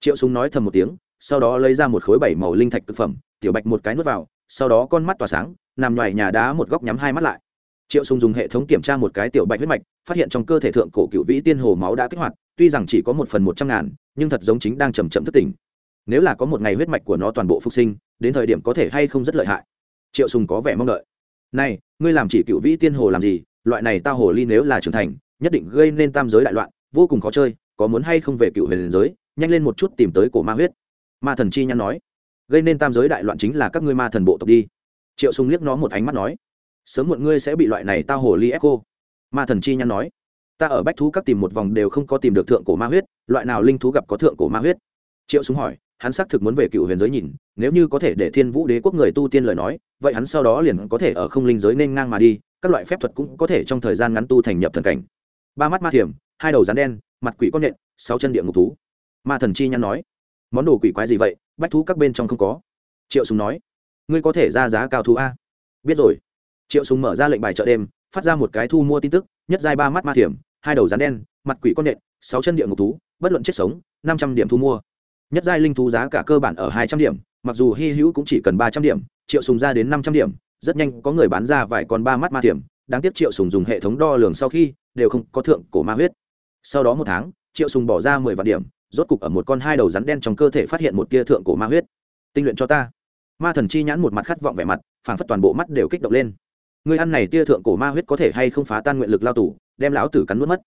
Triệu súng nói thầm một tiếng, sau đó lấy ra một khối bảy màu linh thạch thực phẩm, tiểu bạch một cái nuốt vào, sau đó con mắt tỏa sáng, nằm ngoài nhà đá một góc nhắm hai mắt lại. Triệu sùng dùng hệ thống kiểm tra một cái tiểu bạch huyết mạch, phát hiện trong cơ thể thượng cổ cựu vĩ tiên hồ máu đã kích hoạt, tuy rằng chỉ có một phần một trăm ngàn, nhưng thật giống chính đang chầm chậm thức tỉnh. Nếu là có một ngày huyết mạch của nó toàn bộ phục sinh, đến thời điểm có thể hay không rất lợi hại. Triệu sùng có vẻ mong đợi. Này, ngươi làm chỉ cựu vĩ tiên hồ làm gì? Loại này tao hồ ly nếu là trưởng thành, nhất định gây nên tam giới đại loạn, vô cùng khó chơi, có muốn hay không về cựu huyền giới, nhanh lên một chút tìm tới cổ ma huyết. Ma thần chi nhăn nói. Gây nên tam giới đại loạn chính là các ngươi ma thần bộ tộc đi. Triệu sùng liếc nó một ánh mắt nói. Sớm muộn ngươi sẽ bị loại này tao hồ ly ép cô. Ma thần chi nhăn nói. Ta ở bách thú các tìm một vòng đều không có tìm được thượng cổ ma huyết, loại nào linh thú gặp có thượng cổ ma huyết? Triệu súng hỏi. Hắn xác thực muốn về cựu huyền giới nhìn, nếu như có thể để thiên vũ đế quốc người tu tiên lời nói, vậy hắn sau đó liền có thể ở không linh giới nên ngang mà đi các loại phép thuật cũng có thể trong thời gian ngắn tu thành nhập thần cảnh. Ba mắt ma thiểm, hai đầu rắn đen, mặt quỷ con nện sáu chân địa ngục thú. Ma thần chi nhăn nói, món đồ quỷ quái gì vậy? Bách thú các bên trong không có. Triệu súng nói, ngươi có thể ra giá cao thú a. Biết rồi. Triệu súng mở ra lệnh bài chợ đêm, phát ra một cái thu mua tin tức, nhất giai ba mắt ma thiểm, hai đầu rắn đen, mặt quỷ con nện sáu chân địa ngục thú, bất luận chết sống, năm trăm điểm thu mua. Nhất giai linh thú giá cả cơ bản ở hai trăm điểm, mặc dù hy hữu cũng chỉ cần ba trăm điểm, triệu sùng ra đến năm trăm điểm rất nhanh có người bán ra vài con ba mắt ma thiểm, đáng tiếc triệu sùng dùng hệ thống đo lường sau khi đều không có thượng cổ ma huyết. Sau đó một tháng, triệu sùng bỏ ra mười vạn điểm, rốt cục ở một con hai đầu rắn đen trong cơ thể phát hiện một tia thượng cổ ma huyết. Tinh luyện cho ta. Ma thần chi nhãn một mặt khát vọng vẻ mặt, phảng phất toàn bộ mắt đều kích động lên. Người ăn này tia thượng cổ ma huyết có thể hay không phá tan nguyện lực lao tù, đem lão tử cắn nuốt mất?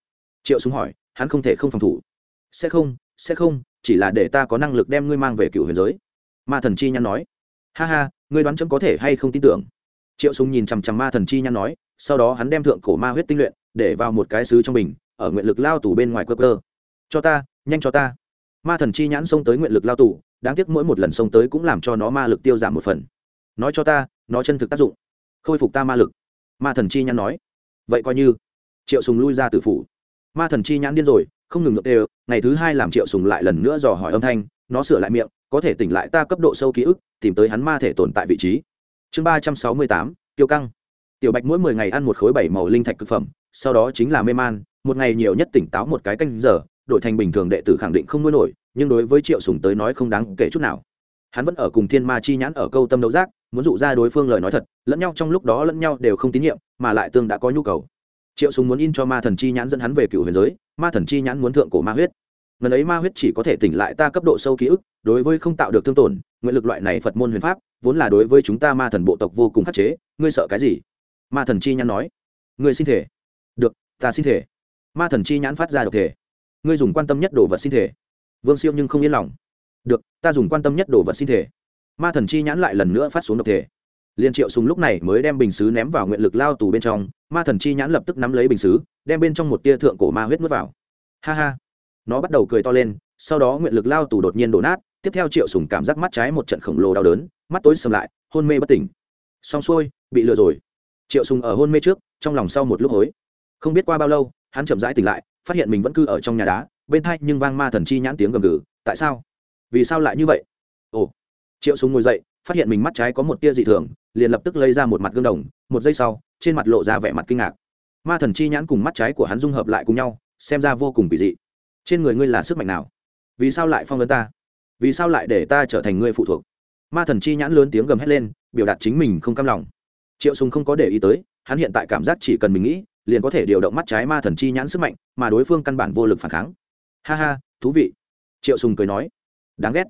Triệu sùng hỏi, hắn không thể không phòng thủ. Sẽ không sẽ không, chỉ là để ta có năng lực đem ngươi mang về cựu huyền giới. Ma thần chi nhãn nói. Ha ha, ngươi đoán chấm có thể hay không tin tưởng? Triệu sùng nhìn chằm chằm ma thần chi nhăn nói, sau đó hắn đem thượng cổ ma huyết tinh luyện để vào một cái xứ trong bình, ở nguyện lực lao tù bên ngoài cơ cơ. Cho ta, nhanh cho ta. Ma thần chi nhãn xông tới nguyện lực lao tù, đáng tiếc mỗi một lần xông tới cũng làm cho nó ma lực tiêu giảm một phần. Nói cho ta, nó chân thực tác dụng. Khôi phục ta ma lực. Ma thần chi nhãn nói. Vậy coi như. Triệu sùng lui ra từ phủ. Ma thần chi nhãn điên rồi, không ngừng ngược đều, ngày thứ hai làm triệu sùng lại lần nữa dò hỏi âm thanh, nó sửa lại miệng, có thể tỉnh lại ta cấp độ sâu ký ức, tìm tới hắn ma thể tồn tại vị trí chương ba trăm sáu mươi tám tiêu căng. Tiểu bạch mỗi mười ngày ăn một khối bảy màu linh thạch cực phẩm, sau đó chính là mê man, một ngày nhiều nhất tỉnh táo một cái canh giờ, đổi thành bình thường đệ tử khẳng định không nuôi nổi, nhưng đối với triệu sùng tới nói không đáng kể chút nào. Hắn vẫn ở cùng thiên ma chi nhãn ở câu tâm đấu giác, muốn dụ ra đối phương lời nói thật, lẫn nhau trong lúc đó lẫn nhau đều không tín nhiệm, mà lại tương đã có nhu cầu. Triệu sùng muốn in cho ma thần chi nhãn dẫn hắn về cựu huyền giới, ma thần chi nhãn muốn thượng cổ ma huyết. Ngần ấy ma huyết chỉ có thể tỉnh lại ta cấp độ sâu ký ức, đối với không tạo được thương tổn, nguyện lực loại này phật môn huyền pháp vốn là đối với chúng ta ma thần bộ tộc vô cùng khắc chế, ngươi sợ cái gì? Ma thần chi nhãn nói. Ngươi xin thể. Được, ta xin thể. Ma thần chi nhãn phát ra độc thể. Ngươi dùng quan tâm nhất đồ vật xin thể. Vương siêu nhưng không yên lòng. Được, ta dùng quan tâm nhất đồ vật xin thể. Ma thần chi nhãn lại lần nữa phát xuống độc thể. Liên triệu sùng lúc này mới đem bình xứ ném vào nguyện lực lao tù bên trong, ma thần chi nhãn lập tức nắm lấy bình xứ, đem bên trong một tia thượng cổ ma huyết mất vào. Ha ha. Nó bắt đầu cười to lên, sau đó nguyện lực lao tù đột nhiên đổ nát tiếp theo triệu sùng cảm giác mắt trái một trận khổng lồ đau đớn, mắt tối sầm lại, hôn mê bất tỉnh. Xong xuôi, bị lừa rồi. Triệu sùng ở hôn mê trước, trong lòng sau một lúc hối. Không biết qua bao lâu, hắn chậm rãi tỉnh lại, phát hiện mình vẫn cư ở trong nhà đá, bên thay nhưng vang ma thần chi nhãn tiếng gầm gừ, tại sao? Vì sao lại như vậy? Ồ. Triệu sùng ngồi dậy, phát hiện mình mắt trái có một tia dị thường, liền lập tức lấy ra một mặt gương đồng, một giây sau, trên mặt lộ ra vẻ mặt kinh ngạc. Ma thần chi nhãn cùng mắt trái của hắn dung hợp lại cùng nhau, xem ra vô cùng kỳ dị. Trên người ngươi là sức mạnh nào? Vì sao lại phong ấn ta? Vì sao lại để ta trở thành ngươi phụ thuộc? Ma thần chi nhãn lớn tiếng gầm hét lên, biểu đạt chính mình không cam lòng. Triệu sùng không có để ý tới, hắn hiện tại cảm giác chỉ cần mình nghĩ, liền có thể điều động mắt trái ma thần chi nhãn sức mạnh, mà đối phương căn bản vô lực phản kháng. Ha ha, thú vị. Triệu sùng cười nói. Đáng ghét.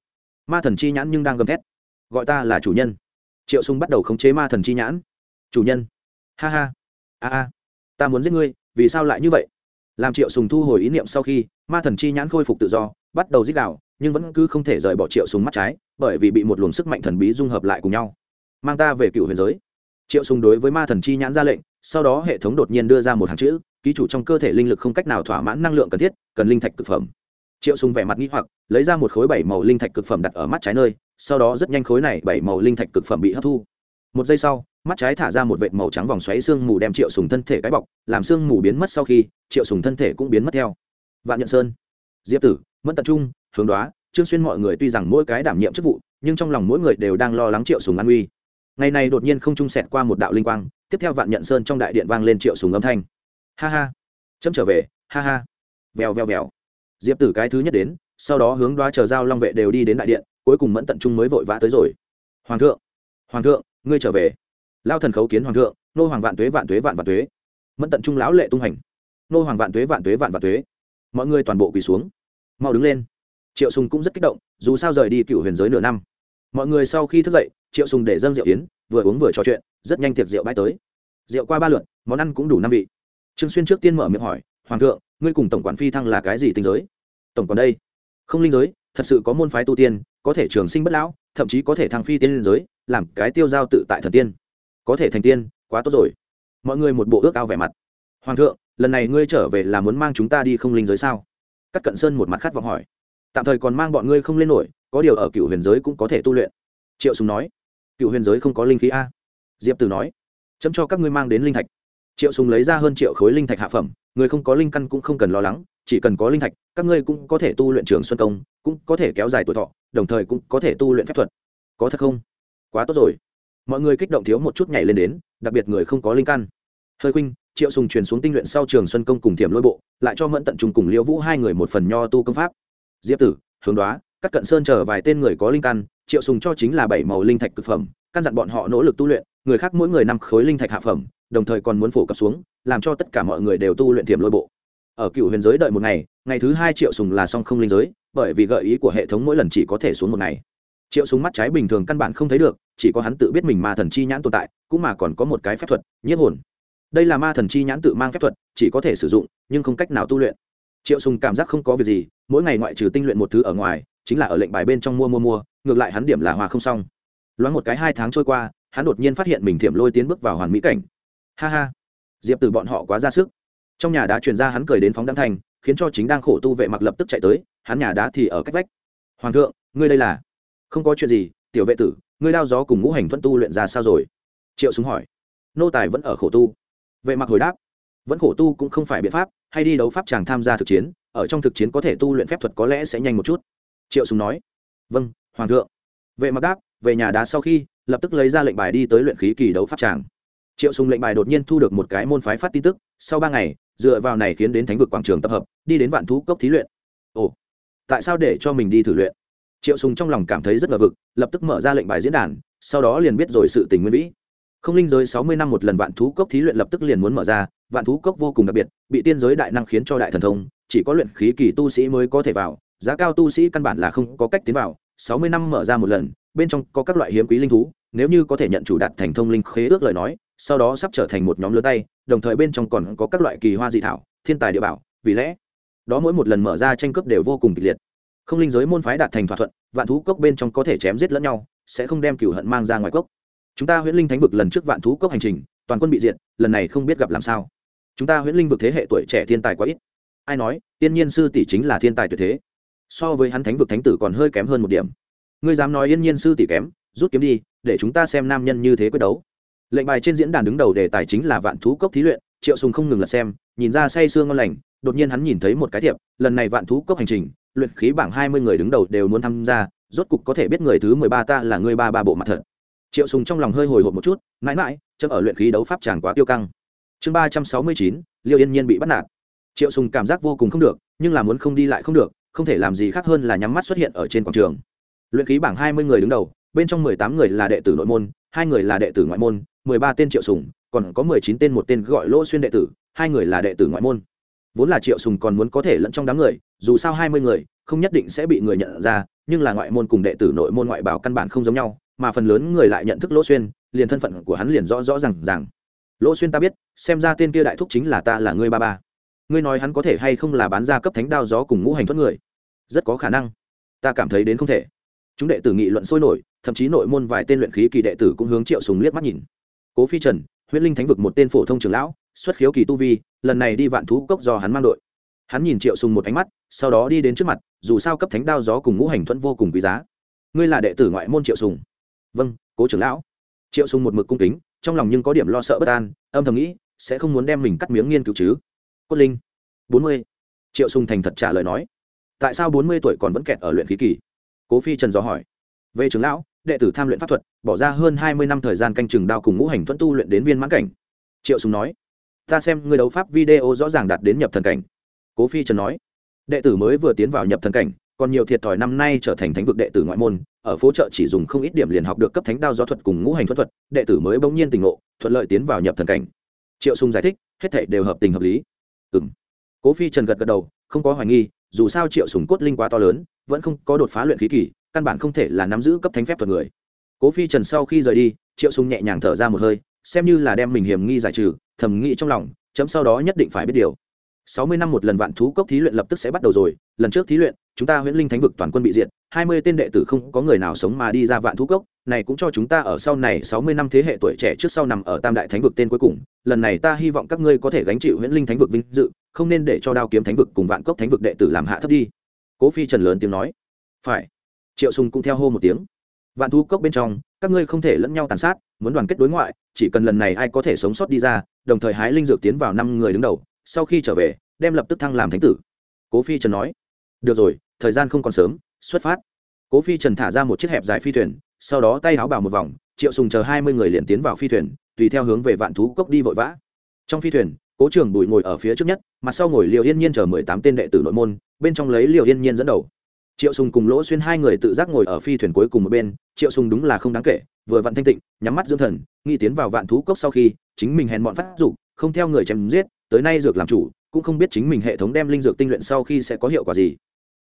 Ma thần chi nhãn nhưng đang gầm thét. Gọi ta là chủ nhân. Triệu sùng bắt đầu khống chế ma thần chi nhãn. Chủ nhân. Ha ha. A a. Ta muốn giết ngươi, vì sao lại như vậy? Làm triệu sùng thu hồi ý niệm sau khi, ma thần chi nhãn khôi phục tự do, bắt đầu giết đảo nhưng vẫn cứ không thể rời bỏ triệu súng mắt trái, bởi vì bị một luồng sức mạnh thần bí dung hợp lại cùng nhau. Mang ta về cựu huyền giới. Triệu súng đối với ma thần chi nhãn ra lệnh, sau đó hệ thống đột nhiên đưa ra một hàng chữ, ký chủ trong cơ thể linh lực không cách nào thỏa mãn năng lượng cần thiết, cần linh thạch cực phẩm. Triệu súng vẻ mặt nghi hoặc, lấy ra một khối bảy màu linh thạch cực phẩm đặt ở mắt trái nơi, sau đó rất nhanh khối này bảy màu linh thạch cực phẩm bị hấp thu. Một giây sau, mắt trái thả ra một vệt màu trắng vòng xoáy xương mù đem triệu sùng thân thể cái bọc, làm xương mù biến mất sau khi, triệu sùng thân thể cũng biến mất theo. Vạn nhận sơn. Diệp tử, mẫn tập trung hướng đoá, trương xuyên mọi người tuy rằng mỗi cái đảm nhiệm chức vụ, nhưng trong lòng mỗi người đều đang lo lắng triệu sùng an nguy ngày này đột nhiên không trung sẹt qua một đạo linh quang, tiếp theo vạn nhận sơn trong đại điện vang lên triệu sùng âm thanh. Ha ha. Chấm trở về, ha ha. Vèo vèo vèo. Diệp tử cái thứ nhất đến, sau đó hướng đoá chờ giao long vệ đều đi đến đại điện, cuối cùng mẫn tận trung mới vội vã tới rồi. Hoàng thượng hoàng thượng, ngươi trở về. Lao thần khấu kiến hoàng thượng, nô hoàng vạn tuế vạn tuế vạn vạn tuế. Mẫn tận trung lão lệ tung hành. Nô hoàng vạn tuế vạn tuế vạn vạn tuế. Mọi người toàn bộ quỳ xuống. Mau đứng lên triệu sùng cũng rất kích động, dù sao rời đi cựu huyền giới nửa năm. Mọi người sau khi thức dậy, triệu sùng để dâng rượu yến, vừa uống vừa trò chuyện, rất nhanh tiệc rượu bay tới. Rượu qua ba lượt, món ăn cũng đủ năm vị. Trương xuyên trước tiên mở miệng hỏi, hoàng thượng, ngươi cùng tổng quản phi thăng là cái gì tình giới? Tổng quản đây, không linh giới, thật sự có môn phái tu tiên, có thể trường sinh bất lão, thậm chí có thể thăng phi tiên linh giới, làm cái tiêu giao tự tại thần tiên. Có thể thành tiên, quá tốt rồi. Mọi người một bộ ước ao vẻ mặt. Hoàng thượng, lần này ngươi trở về là muốn mang chúng ta đi không linh giới sao? Cắt cận sơn một mặt khát vọng hỏi tạm thời còn mang bọn ngươi không lên nổi, có điều ở cựu huyền giới cũng có thể tu luyện. Triệu sùng nói, cựu huyền giới không có linh khí a. Diệp tử nói, chấm cho các ngươi mang đến linh thạch. Triệu sùng lấy ra hơn triệu khối linh thạch hạ phẩm, người không có linh căn cũng không cần lo lắng, chỉ cần có linh thạch, các ngươi cũng có thể tu luyện trường xuân công, cũng có thể kéo dài tuổi thọ, đồng thời cũng có thể tu luyện phép thuật. Có thật không? Quá tốt rồi. Mọi người kích động thiếu một chút nhảy lên đến, đặc biệt người không có linh căn. Hơi khuynh, triệu sùng truyền xuống tinh luyện sau trường xuân công cùng thiểm lôi bộ, lại cho mẫn tận trùng cùng liễu vũ hai người một phần nho tu công pháp diệp tử, hướng đoá các cận sơn chờ vài tên người có linh căn, triệu sùng cho chính là bảy màu linh thạch cực phẩm, căn dặn bọn họ nỗ lực tu luyện, người khác mỗi người năm khối linh thạch hạ phẩm, đồng thời còn muốn phổ cập xuống, làm cho tất cả mọi người đều tu luyện thiểm lôi bộ. Ở cựu huyền giới đợi một ngày ngày thứ hai triệu sùng là song không linh giới, bởi vì gợi ý của hệ thống mỗi lần chỉ có thể xuống một ngày. Triệu sùng mắt trái bình thường căn bản không thấy được, chỉ có hắn tự biết mình ma thần chi nhãn tồn tại, cũng mà còn có một cái phép thuật, nhiếp hồn. Đây là ma thần chi nhãn tự mang phép thuật, chỉ có thể sử dụng, nhưng không cách nào tu luyện triệu sùng cảm giác không có việc gì, mỗi ngày ngoại trừ tinh luyện một thứ ở ngoài, chính là ở lệnh bài bên trong mua mua mua, ngược lại hắn điểm là hòa không xong. Loáng một cái hai tháng trôi qua, hắn đột nhiên phát hiện mình thiểm lôi tiến bước vào hoàn mỹ cảnh. Ha ha. Diệp từ bọn họ quá ra sức. Trong nhà đá truyền ra hắn cười đến phóng đăng thành, khiến cho chính đang khổ tu vệ mặc lập tức chạy tới, hắn nhà đá thì ở cách vách. Hoàng thượng, ngươi đây là? Không có chuyện gì, tiểu vệ tử, ngươi đao gió cùng ngũ hành thuận tu luyện ra sao rồi? Triệu súng hỏi. Nô tài vẫn ở khổ tu. Vệ mặc hồi đáp. Vẫn khổ tu cũng không phải biện pháp hay đi đấu pháp chàng tham gia thực chiến, ở trong thực chiến có thể tu luyện phép thuật có lẽ sẽ nhanh một chút. Triệu Sùng nói. Vâng hoàng thượng. Vệ mặc đáp, về nhà đá sau khi, lập tức lấy ra lệnh bài đi tới luyện khí kỳ đấu pháp tràng triệu sùng lệnh bài đột nhiên thu được một cái môn phái phát tin tức, sau ba ngày, dựa vào này khiến đến thánh vực quảng trường tập hợp, đi đến vạn thú cốc thí luyện. Ồ, tại sao để cho mình đi thử luyện? Triệu sùng trong lòng cảm thấy rất ngờ vực, lập tức mở ra lệnh bài diễn đàn, sau đó liền biết rồi sự tình nguyên vĩ không linh giới sáu mươi năm một lần vạn thú cốc thí luyện lập tức liền muốn mở ra, vạn thú cốc vô cùng đặc biệt, bị tiên giới đại năng khiến cho đại thần thông, chỉ có luyện khí kỳ tu sĩ mới có thể vào, giá cao tu sĩ căn bản là không có cách tiến vào, sáu mươi năm mở ra một lần, bên trong có các loại hiếm quý linh thú, nếu như có thể nhận chủ đạt thành thông linh khế ước lời nói, sau đó sắp trở thành một nhóm lứa tay, đồng thời bên trong còn có các loại kỳ hoa dị thảo, thiên tài địa bảo, vì lẽ đó mỗi một lần mở ra tranh cướp đều vô cùng kịch liệt. Không linh giới môn phái đạt thành thỏa thuận, vạn thú cốc bên trong có thể chém giết lẫn nhau, sẽ không đem cửu hận mang ra ngoài cốc chúng ta huyễn linh thánh vực lần trước vạn thú cốc hành trình, toàn quân bị diệt, lần này không biết gặp làm sao. Chúng ta huyễn linh vực thế hệ tuổi trẻ thiên tài quá ít. Ai nói, tiên nhiên sư tỷ chính là thiên tài tuyệt thế. So với hắn thánh vực thánh tử còn hơi kém hơn một điểm. Ngươi dám nói yên nhiên sư tỷ kém, rút kiếm đi, để chúng ta xem nam nhân như thế quyết đấu. Lệnh bài trên diễn đàn đứng đầu đề tài chính là vạn thú cốc thí luyện, triệu sùng không ngừng lật xem, nhìn ra say sương ngon lành, đột nhiên hắn nhìn thấy một cái thiệp, lần này vạn thú cốc hành trình, luyện khí bảng hai mươi người đứng đầu đều muốn tham gia, rốt cục có thể biết người thứ mười ba ta là người ba ba bộ mặt thật triệu sùng trong lòng hơi hồi hộp một chút, mãi mãi, chấm ở luyện khí đấu pháp chàng quá tiêu căng. Chương ba trăm sáu mươi chín, liêu yên nhiên bị bắt nạt. Triệu sùng cảm giác vô cùng không được, nhưng là muốn không đi lại không được, không thể làm gì khác hơn là nhắm mắt xuất hiện ở trên quảng trường. Luyện khí bảng hai mươi người đứng đầu, bên trong mười tám người là đệ tử nội môn, hai người là đệ tử ngoại môn, mười ba tên triệu sùng, còn có mười chín tên một tên gọi lỗ xuyên đệ tử, hai người là đệ tử ngoại môn. Vốn là triệu sùng còn muốn có thể lẫn trong đám người, dù sao hai mươi người, không nhất định sẽ bị người nhận ra, nhưng là ngoại môn cùng đệ tử nội môn ngoại bảo căn bản không giống nhau mà phần lớn người lại nhận thức lỗ xuyên, liền thân phận của hắn liền rõ rõ ràng ràng. Lỗ xuyên ta biết, xem ra tên kia đại thúc chính là ta là ngươi ba ba. Ngươi nói hắn có thể hay không là bán ra cấp thánh đao gió cùng ngũ hành thoát người? Rất có khả năng. Ta cảm thấy đến không thể. Chúng đệ tử nghị luận sôi nổi, thậm chí nội môn vài tên luyện khí kỳ đệ tử cũng hướng triệu sùng liếc mắt nhìn. Cố phi trần huyễn linh thánh vực một tên phổ thông trưởng lão, xuất khiếu kỳ tu vi, lần này đi vạn thú cốc do hắn mang đội. Hắn nhìn triệu sùng một ánh mắt, sau đó đi đến trước mặt, dù sao cấp thánh đao gió cùng ngũ hành thuẫn vô cùng quý giá. Ngươi là đệ tử ngoại môn triệu sùng vâng cố trưởng lão. Triệu sùng một mực cung kính, trong lòng nhưng có điểm lo sợ bất an, âm thầm nghĩ, sẽ không muốn đem mình cắt miếng nghiên cứu chứ? Cốt linh. Bốn mươi. Triệu sùng thành thật trả lời nói. Tại sao bốn mươi tuổi còn vẫn kẹt ở luyện khí kỳ? Cố phi trần dò hỏi. Về trưởng lão, đệ tử tham luyện pháp thuật, bỏ ra hơn hai mươi năm thời gian canh chừng đao cùng ngũ hành thuẫn tu luyện đến viên mãn cảnh. Triệu sùng nói. Ta xem người đấu pháp video rõ ràng đạt đến nhập thần cảnh. Cố phi trần nói. Đệ tử mới vừa tiến vào nhập thần cảnh còn nhiều thiệt thòi năm nay trở thành thánh vực đệ tử ngoại môn, ở phố chợ chỉ dùng không ít điểm liền học được cấp thánh đao gió thuật cùng ngũ hành thuật thuật, đệ tử mới bỗng nhiên tình ngộ, thuận lợi tiến vào nhập thần cảnh. Triệu sung giải thích, hết thảy đều hợp tình hợp lý. Ừ cố phi trần gật gật đầu, không có hoài nghi, dù sao triệu sùng cốt linh quá to lớn, vẫn không có đột phá luyện khí kỳ, căn bản không thể là nắm giữ cấp thánh phép thuật người. Cố phi trần sau khi rời đi, triệu sùng nhẹ nhàng thở ra một hơi, xem như là đem mình hiểm nghi giải trừ, thầm nghĩ trong lòng, chấm sau đó nhất định phải biết điều. Sáu mươi năm một lần vạn thú cốc thí luyện lập tức sẽ bắt đầu rồi, lần trước thí luyện chúng ta huyễn linh thánh vực toàn quân bị diệt, hai mươi tên đệ tử không có người nào sống mà đi ra vạn thú cốc, này cũng cho chúng ta ở sau này sáu mươi năm thế hệ tuổi trẻ trước sau nằm ở tam đại thánh vực tên cuối cùng. Lần này ta hy vọng các ngươi có thể gánh chịu huyễn linh thánh vực vinh dự, không nên để cho đao kiếm thánh vực cùng vạn cốc thánh vực đệ tử làm hạ thấp đi. Cố phi trần lớn tiếng nói. Phải. Triệu sùng cũng theo hô một tiếng. Vạn thú cốc bên trong, các ngươi không thể lẫn nhau tàn sát, muốn đoàn kết đối ngoại, chỉ cần lần này ai có thể sống sót đi ra, đồng thời hái linh dược tiến vào năm người đứng đầu, sau khi trở về, đem lập tức thăng làm thánh tử. Cố phi trần nói. Được rồi thời gian không còn sớm, xuất phát. Cố phi trần thả ra một chiếc hẹp dài phi thuyền, sau đó tay áo bảo một vòng, triệu sùng chờ hai mươi người liền tiến vào phi thuyền, tùy theo hướng về vạn thú cốc đi vội vã. Trong phi thuyền, cố trường bùi ngồi ở phía trước nhất, mặt sau ngồi liều yên nhiên chờ mười tám tên đệ tử nội môn, bên trong lấy liều yên nhiên dẫn đầu. Triệu sùng cùng lỗ xuyên hai người tự giác ngồi ở phi thuyền cuối cùng một bên, triệu sùng đúng là không đáng kể, vừa vặn thanh tịnh, nhắm mắt dưỡng thần nghĩ tiến vào vạn thú cốc sau khi, chính mình hèn bọn phát dục, không theo người chém giết, tới nay dược làm chủ, cũng không biết chính mình hệ thống đem linh dược tinh luyện sau khi sẽ có hiệu quả gì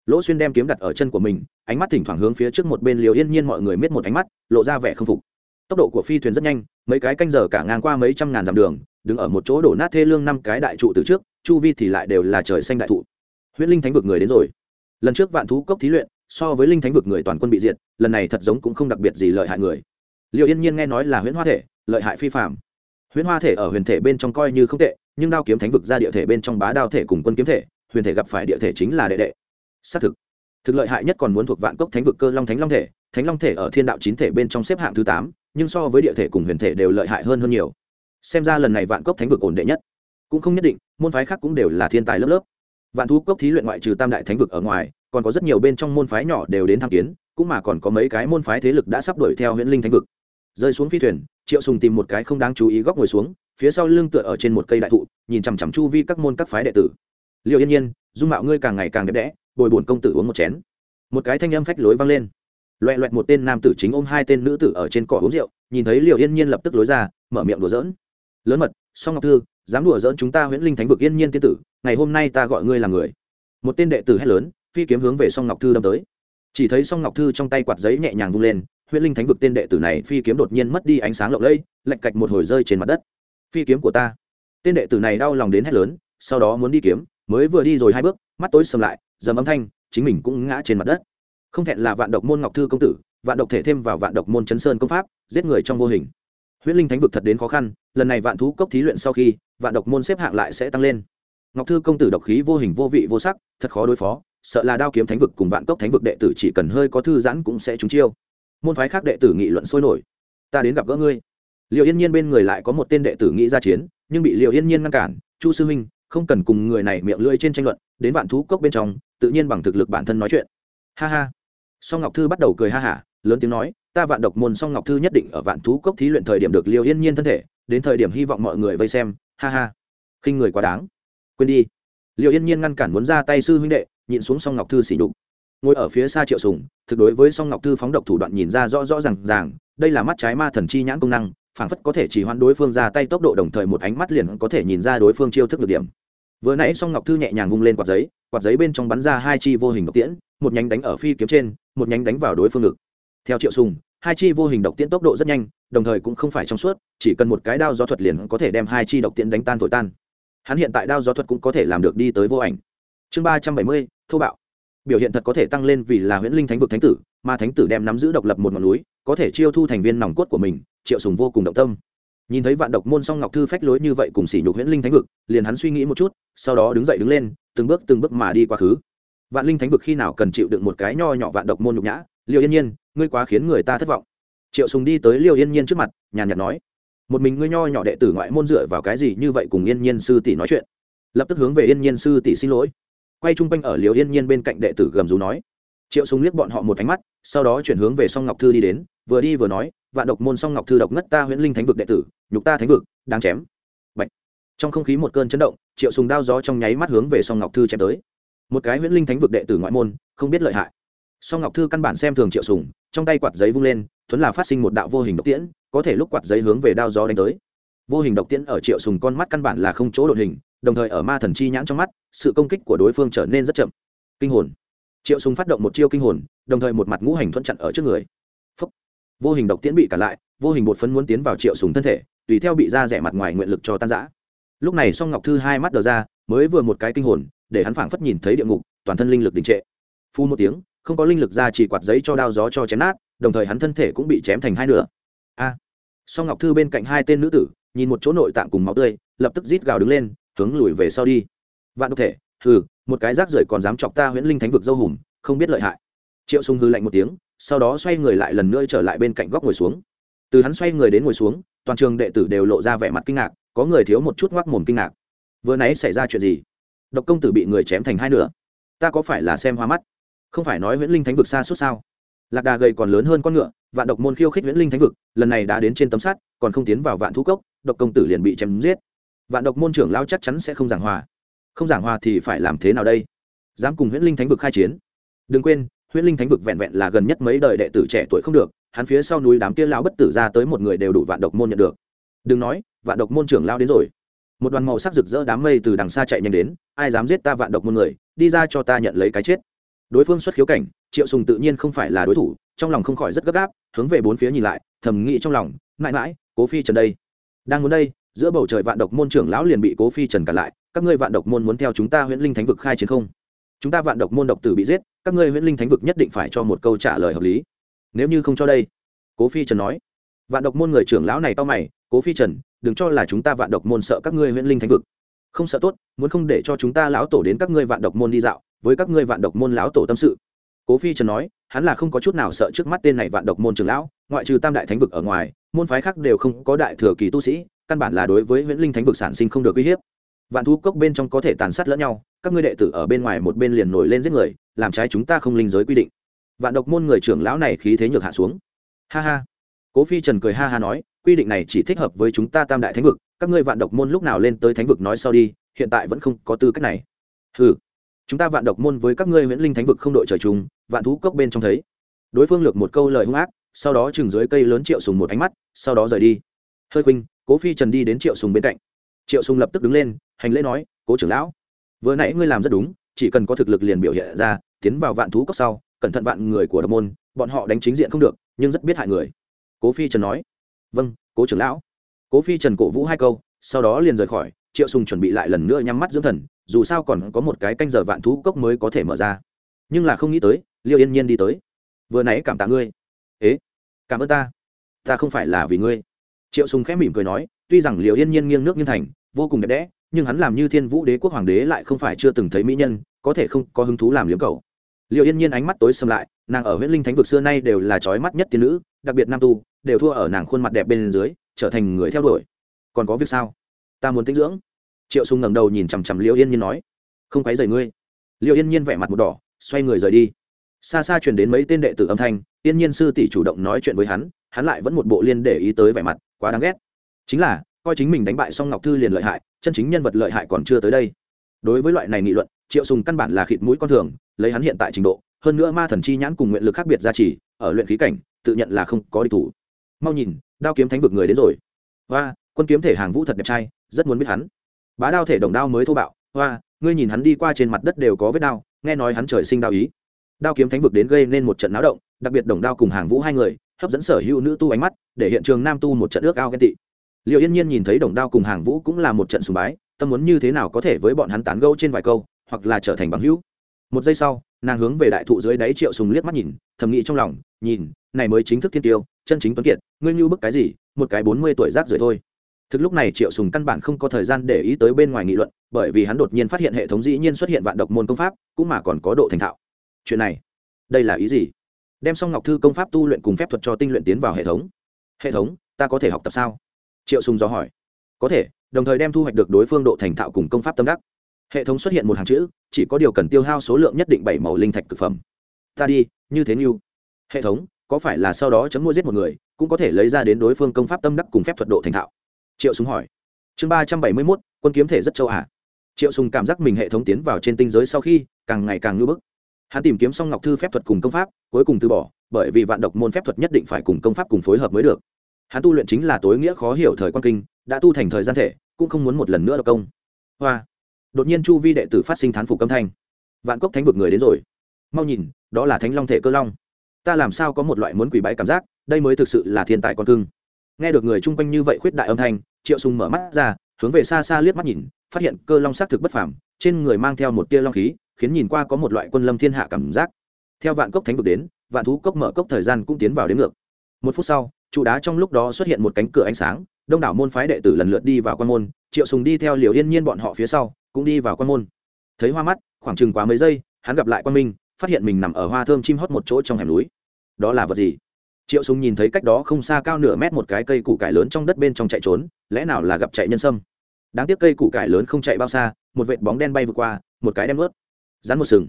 lỗ xuyên đem kiếm đặt ở chân của mình, ánh mắt thỉnh thoảng hướng phía trước một bên liều yên nhiên mọi người miết một ánh mắt, lộ ra vẻ không phục. Tốc độ của phi thuyền rất nhanh, mấy cái canh giờ cả ngang qua mấy trăm ngàn dặm đường, đứng ở một chỗ đổ nát thê lương năm cái đại trụ từ trước, chu vi thì lại đều là trời xanh đại thụ. Huyễn linh thánh vực người đến rồi. Lần trước vạn thú cốc thí luyện, so với linh thánh vực người toàn quân bị diệt, lần này thật giống cũng không đặc biệt gì lợi hại người. Liệu yên nhiên nghe nói là huyễn hoa thể, lợi hại phi phạm huyễn hoa thể ở huyền thể bên trong coi như không tệ, nhưng đao kiếm thánh vực ra địa thể bên trong bá đao thể cùng quân kiếm thể, huyền thể gặp phải địa thể chính là đệ đệ xác thực. Thực lợi hại nhất còn muốn thuộc vạn cốc thánh vực cơ long thánh long thể, thánh long thể ở thiên đạo chín thể bên trong xếp hạng thứ tám, nhưng so với địa thể cùng huyền thể đều lợi hại hơn hơn nhiều. Xem ra lần này vạn cốc thánh vực ổn đệ nhất. Cũng không nhất định, môn phái khác cũng đều là thiên tài lớp lớp. Vạn thú cốc thí luyện ngoại trừ tam đại thánh vực ở ngoài, còn có rất nhiều bên trong môn phái nhỏ đều đến tham kiến, cũng mà còn có mấy cái môn phái thế lực đã sắp đuổi theo huyễn linh thánh vực. Rơi xuống phi thuyền, triệu sùng tìm một cái không đáng chú ý góc ngồi xuống, phía sau lưng tựa ở trên một cây đại thụ, nhìn chằm chằm chu vi các môn các phái đệ tử. Liệu yên nhiên, dung mạo ngươi càng ngày càng đẹp đẽ bồi bổn công tử uống một chén. Một cái thanh âm phách lối vang lên. Loẹ loẹt một tên nam tử chính ôm hai tên nữ tử ở trên cỏ uống rượu, nhìn thấy liệu yên nhiên lập tức lối ra, mở miệng đùa giỡn. Lớn mật, song ngọc thư, dám đùa giỡn chúng ta huyễn linh thánh vực yên nhiên tiên tử, ngày hôm nay ta gọi ngươi là người. Một tên đệ tử hét lớn, phi kiếm hướng về song ngọc thư đâm tới. Chỉ thấy song ngọc thư trong tay quạt giấy nhẹ nhàng vung lên, huyễn linh thánh vực tên đệ tử này phi kiếm đột nhiên mất đi ánh sáng lộng lẫy lạch cạch một hồi rơi trên mặt đất. Phi kiếm của ta. Tên đệ tử này đau lòng đến hét lớn, sau đó muốn đi kiếm, mới vừa đi rồi hai bước, mắt tối sầm lại dầm âm thanh, chính mình cũng ngã trên mặt đất. Không thẹn là vạn độc môn ngọc thư công tử, vạn độc thể thêm vào vạn độc môn chấn sơn công pháp, giết người trong vô hình. Huyễn linh thánh vực thật đến khó khăn, lần này vạn thú cốc thí luyện sau khi, vạn độc môn xếp hạng lại sẽ tăng lên. Ngọc thư công tử độc khí vô hình vô vị vô sắc, thật khó đối phó, sợ là đao kiếm thánh vực cùng vạn cốc thánh vực đệ tử chỉ cần hơi có thư giãn cũng sẽ trúng chiêu. Môn phái khác đệ tử nghị luận sôi nổi. Ta đến gặp gỡ ngươi. Liệu yên nhiên bên người lại có một tên đệ tử nghĩ ra chiến, nhưng bị liệu yên nhiên ngăn cản, chu sư huynh không cần cùng người này miệng lưỡi trên tranh luận, đến vạn thú cốc bên trong, tự nhiên bằng thực lực bản thân nói chuyện. Ha ha. Song ngọc thư bắt đầu cười ha hả, lớn tiếng nói, ta vạn độc môn song ngọc thư nhất định ở vạn thú cốc thí luyện thời điểm được liều yên nhiên thân thể, đến thời điểm hy vọng mọi người vây xem. Ha ha. Khinh người quá đáng. Quên đi. Liệu yên nhiên ngăn cản muốn ra tay sư huynh đệ, nhịn xuống song ngọc thư xỉ đục ngồi ở phía xa triệu sùng, thực đối với song ngọc thư phóng độc thủ đoạn nhìn ra rõ rõ ràng ràng, đây là mắt trái ma thần chi nhãn công năng phảng phất có thể chỉ hoãn đối phương ra tay tốc độ đồng thời một ánh mắt liền có thể nhìn ra đối phương chiêu thức được điểm. Vừa nãy song ngọc thư nhẹ nhàng vung lên quạt giấy quạt giấy bên trong bắn ra hai chi vô hình độc tiễn, một nhánh đánh ở phi kiếm trên, một nhánh đánh vào đối phương ngực. Theo triệu sùng, hai chi vô hình độc tiễn tốc độ rất nhanh, đồng thời cũng không phải trong suốt, chỉ cần một cái đao gió thuật liền có thể đem hai chi độc tiễn đánh tan thổi tan. Hắn hiện tại đao gió thuật cũng có thể làm được đi tới vô ảnh. Chương ba trăm bảy mươi, thô bạo. Biểu hiện thật có thể tăng lên vì là huyễn linh thánh vực thánh tử, mà thánh tử đem nắm giữ độc lập một ngọn núi có thể chiêu thu thành viên nòng cốt của mình, triệu sùng vô cùng động tâm. Nhìn thấy vạn độc môn song ngọc thư phách lối như vậy cùng sỉ nhục huyễn linh thánh vực, liền hắn suy nghĩ một chút, sau đó đứng dậy đứng lên, từng bước từng bước mà đi quá khứ. Vạn linh thánh vực khi nào cần chịu đựng một cái nho nhỏ vạn độc môn nhục nhã, liêu yên nhiên, ngươi quá khiến người ta thất vọng. Triệu sùng đi tới liêu yên nhiên trước mặt, nhàn nhạt nói, một mình ngươi nho nhỏ đệ tử ngoại môn dựa vào cái gì như vậy cùng yên nhiên sư tỷ nói chuyện? Lập tức hướng về yên nhiên sư tỷ xin lỗi. Quay trung quanh ở liêu yên nhiên bên cạnh đệ tử gầm rú nói triệu sùng liếc bọn họ một ánh mắt, sau đó chuyển hướng về song ngọc thư đi đến, vừa đi vừa nói, vạn độc môn song ngọc thư độc ngất ta huyễn linh thánh vực đệ tử, nhục ta thánh vực, đáng chém. Bạch. trong không khí một cơn chấn động, triệu sùng đao gió trong nháy mắt hướng về song ngọc thư chém tới. Một cái huyễn linh thánh vực đệ tử ngoại môn, không biết lợi hại. Song ngọc thư căn bản xem thường triệu sùng, trong tay quạt giấy vung lên, thuấn là phát sinh một đạo vô hình độc tiễn, có thể lúc quạt giấy hướng về đao gió đánh tới. Vô hình độc tiễn ở triệu sùng con mắt căn bản là không chỗ đột hình, đồng thời ở ma thần chi nhãn trong mắt, sự công kích của đối phương trở nên rất chậm. Kinh hồn triệu sùng phát động một chiêu kinh hồn, đồng thời một mặt ngũ hành thuận chặn ở trước người. Phúc. vô hình độc tiễn bị cản lại, vô hình bột phấn muốn tiến vào triệu sùng thân thể, tùy theo bị ra rẻ mặt ngoài nguyện lực cho tan rã. Lúc này song ngọc thư hai mắt đờ ra, mới vừa một cái kinh hồn, để hắn phảng phất nhìn thấy địa ngục, toàn thân linh lực đình trệ. Phu một tiếng, không có linh lực ra chỉ quạt giấy cho đao gió cho chém nát, đồng thời hắn thân thể cũng bị chém thành hai nửa. A. Song ngọc thư bên cạnh hai tên nữ tử, nhìn một chỗ nội tạng cùng máu tươi, lập tức rít gào đứng lên, hướng lùi về sau đi. Vạn độc thể, hừ một cái rác rưởi còn dám chọc ta huyễn linh thánh vực dâu hùm, không biết lợi hại. Triệu sung hư lạnh một tiếng, sau đó xoay người lại lần nữa trở lại bên cạnh góc ngồi xuống. Từ hắn xoay người đến ngồi xuống, toàn trường đệ tử đều lộ ra vẻ mặt kinh ngạc, có người thiếu một chút ngoác mồm kinh ngạc. Vừa nãy xảy ra chuyện gì? Độc công tử bị người chém thành hai nửa. Ta có phải là xem hoa mắt? Không phải nói huyễn linh thánh vực xa suốt sao? Lạc đà gầy còn lớn hơn con ngựa, vạn độc môn khiêu khích huyễn linh thánh vực, lần này đã đến trên tấm sắt, còn không tiến vào vạn thú cốc, độc công tử liền bị chém giết. Vạn độc môn trưởng lao chắc chắn sẽ không giảng hòa không giảng hòa thì phải làm thế nào đây? Dám cùng huyễn linh thánh vực khai chiến. Đừng quên, huyễn linh thánh vực vẹn vẹn là gần nhất mấy đời đệ tử trẻ tuổi không được, hắn phía sau núi đám kia lao bất tử ra tới một người đều đủ vạn độc môn nhận được. Đừng nói, vạn độc môn trưởng lao đến rồi. Một đoàn màu sắc rực rỡ đám mây từ đằng xa chạy nhanh đến, ai dám giết ta vạn độc môn người, đi ra cho ta nhận lấy cái chết. Đối phương xuất khiếu cảnh, triệu sùng tự nhiên không phải là đối thủ, trong lòng không khỏi rất gấp gáp, hướng về bốn phía nhìn lại, thầm nghĩ trong lòng, mãi mãi, cố phi trần đây. Đang muốn đây, giữa bầu trời vạn độc môn trưởng lão liền bị cố phi trần cản lại các ngươi vạn độc môn muốn theo chúng ta huyễn linh thánh vực khai chiến không? Chúng ta vạn độc môn độc tử bị giết, các ngươi huyễn linh thánh vực nhất định phải cho một câu trả lời hợp lý. Nếu như không cho đây, cố phi trần nói. Vạn độc môn người trưởng lão này to mày, cố phi trần, đừng cho là chúng ta vạn độc môn sợ các ngươi huyễn linh thánh vực. Không sợ tốt, muốn không để cho chúng ta lão tổ đến các ngươi vạn độc môn đi dạo, với các ngươi vạn độc môn lão tổ tâm sự. Cố phi trần nói, hắn là không có chút nào sợ trước mắt tên này vạn độc môn trưởng lão, ngoại trừ tam đại thánh vực ở ngoài, môn phái khác đều không có đại thừa kỳ tu sĩ, căn bản là đối với huyễn linh thánh vực sản sinh không được uy hiếp vạn thú cốc bên trong có thể tàn sát lẫn nhau, các ngươi đệ tử ở bên ngoài một bên liền nổi lên giết người, làm trái chúng ta không linh giới quy định. Vạn độc môn người trưởng lão này khí thế nhược hạ xuống. Ha ha. Cố phi trần cười ha ha nói, quy định này chỉ thích hợp với chúng ta tam đại thánh vực, các ngươi vạn độc môn lúc nào lên tới thánh vực nói sau đi, hiện tại vẫn không có tư cách này. Ừ chúng ta vạn độc môn với các ngươi nguyễn linh thánh vực không đội trời chung, vạn thú cốc bên trong thấy. Đối phương lược một câu lời hung ác, sau đó chừng dưới cây lớn triệu sùng một ánh mắt, sau đó rời đi. Hơi khuynh cố phi trần đi đến triệu sùng bên cạnh. Triệu sùng lập tức đứng lên hành lễ nói, cố trưởng lão, vừa nãy ngươi làm rất đúng, chỉ cần có thực lực liền biểu hiện ra, tiến vào vạn thú cốc sau, cẩn thận vạn người của độc môn, bọn họ đánh chính diện không được, nhưng rất biết hại người. Cố phi trần nói vâng cố trưởng lão. Cố phi trần cổ vũ hai câu, sau đó liền rời khỏi, triệu sùng chuẩn bị lại lần nữa nhắm mắt dưỡng thần, dù sao còn có một cái canh giờ vạn thú cốc mới có thể mở ra. Nhưng là không nghĩ tới, liêu yên nhiên đi tới. Vừa nãy cảm tạ ngươi. Ế, cảm ơn ta. Ta không phải là vì ngươi. Triệu sùng khẽ mỉm cười nói, tuy rằng liêu yên nhiên nghiêng nước nghiêng thành, vô cùng đẹp đẽ nhưng hắn làm như thiên vũ đế quốc hoàng đế lại không phải chưa từng thấy mỹ nhân, có thể không có hứng thú làm liếm cầu liệu yên nhiên ánh mắt tối xâm lại, nàng ở huyện linh thánh vực xưa nay đều là trói mắt nhất tiên nữ, đặc biệt nam tu, đều thua ở nàng khuôn mặt đẹp bên dưới, trở thành người theo đuổi. Còn có việc sao? Ta muốn tinh dưỡng. Triệu sùng ngẩng đầu nhìn chằm chằm liệu yên nhiên nói. Không quấy rầy ngươi. Liệu yên nhiên vẻ mặt một đỏ, xoay người rời đi. Xa xa truyền đến mấy tên đệ tử âm thanh, yên nhiên sư tỷ chủ động nói chuyện với hắn hắn lại vẫn một bộ liên để ý tới vẻ mặt, quá đáng ghét. Chính là, coi chính mình đánh bại xong ngọc thư liền lợi hại chân chính nhân vật lợi hại còn chưa tới đây. Đối với loại này nghị luận, triệu sùng căn bản là khịt mũi con thường, lấy hắn hiện tại trình độ, hơn nữa ma thần chi nhãn cùng nguyện lực khác biệt gia trì, ở luyện khí cảnh, tự nhận là không có địch thủ. Mau nhìn, đao kiếm thánh vực người đến rồi. Hoa, quân kiếm thể hàng vũ thật đẹp trai, rất muốn biết hắn. Bá đao thể đồng đao mới thô bạo. Hoa, ngươi nhìn hắn đi qua trên mặt đất đều có vết đao, nghe nói hắn trời sinh đao ý. Đao kiếm thánh vực đến gây nên một trận náo động, đặc biệt đồng đao cùng hàng vũ hai người, hấp dẫn sở hữu nữ tu ánh mắt, để hiện trường nam tu một trận ước ao ghen tị liệu yên nhiên nhìn thấy đồng đao cùng hàng vũ cũng là một trận sùng bái, tâm muốn như thế nào có thể với bọn hắn tán gẫu trên vài câu, hoặc là trở thành bằng hữu. Một giây sau, nàng hướng về đại thụ dưới đáy triệu sùng liếc mắt nhìn, thầm nghĩ trong lòng, nhìn, này mới chính thức thiên tiêu, chân chính tuấn kiệt, ngươi như bức cái gì, một cái bốn mươi tuổi rác rưởi thôi. Thực lúc này triệu sùng căn bản không có thời gian để ý tới bên ngoài nghị luận, bởi vì hắn đột nhiên phát hiện hệ thống dĩ nhiên xuất hiện vạn độc môn công pháp, cũng mà còn có độ thành thạo. Chuyện này, đây là ý gì? Đem xong ngọc thư công pháp tu luyện cùng phép thuật cho tinh luyện tiến vào hệ thống. Hệ thống, ta có thể học tập sao? Triệu sùng do hỏi. Có thể, đồng thời đem thu hoạch được đối phương độ thành thạo cùng công pháp tâm đắc. Hệ thống xuất hiện một hàng chữ, chỉ có điều cần tiêu hao số lượng nhất định bảy màu linh thạch thực phẩm. Ta đi, như thế như. Hệ thống, có phải là sau đó chấm mua giết một người, cũng có thể lấy ra đến đối phương công pháp tâm đắc cùng phép thuật độ thành thạo? Triệu sùng hỏi. Chương ba trăm bảy mươi mốt, quân kiếm thể rất châu ả triệu sùng cảm giác mình hệ thống tiến vào trên tinh giới sau khi, càng ngày càng ngưỡng bức. Hắn tìm kiếm xong ngọc thư phép thuật cùng công pháp, cuối cùng từ bỏ, bởi vì vạn độc môn phép thuật nhất định phải cùng công pháp cùng phối hợp mới được hắn tu luyện chính là tối nghĩa khó hiểu thời quan kinh, đã tu thành thời gian thể, cũng không muốn một lần nữa độc công. Hoa. Đột nhiên chu vi đệ tử phát sinh thán phục âm thanh. Vạn cốc thánh vực người đến rồi. Mau nhìn, đó là thánh long thể cơ long. Ta làm sao có một loại muốn quỷ bái cảm giác, đây mới thực sự là thiên tài con cưng. Nghe được người chung quanh như vậy khuyết đại âm thanh, triệu sùng mở mắt ra, hướng về xa xa liếc mắt nhìn, phát hiện cơ long xác thực bất phàm, trên người mang theo một tia long khí, khiến nhìn qua có một loại quân lâm thiên hạ cảm giác. Theo vạn cốc thánh vực đến, vạn thú cốc mở cốc thời gian cũng tiến vào đến ngược một phút sau, trụ đá trong lúc đó xuất hiện một cánh cửa ánh sáng, đông đảo môn phái đệ tử lần lượt đi vào quan môn, triệu sùng đi theo liều yên nhiên bọn họ phía sau, cũng đi vào quan môn. Thấy hoa mắt, khoảng chừng quá mấy giây, hắn gặp lại quan minh, phát hiện mình nằm ở hoa thơm chim hót một chỗ trong hẻm núi. Đó là vật gì? Triệu sùng nhìn thấy cách đó không xa cao nửa mét một cái cây củ cải lớn trong đất bên trong chạy trốn, lẽ nào là gặp chạy nhân sâm? Đáng tiếc cây củ cải lớn không chạy bao xa, một vệt bóng đen bay vượt qua, một cái đem ướt rắn một sừng.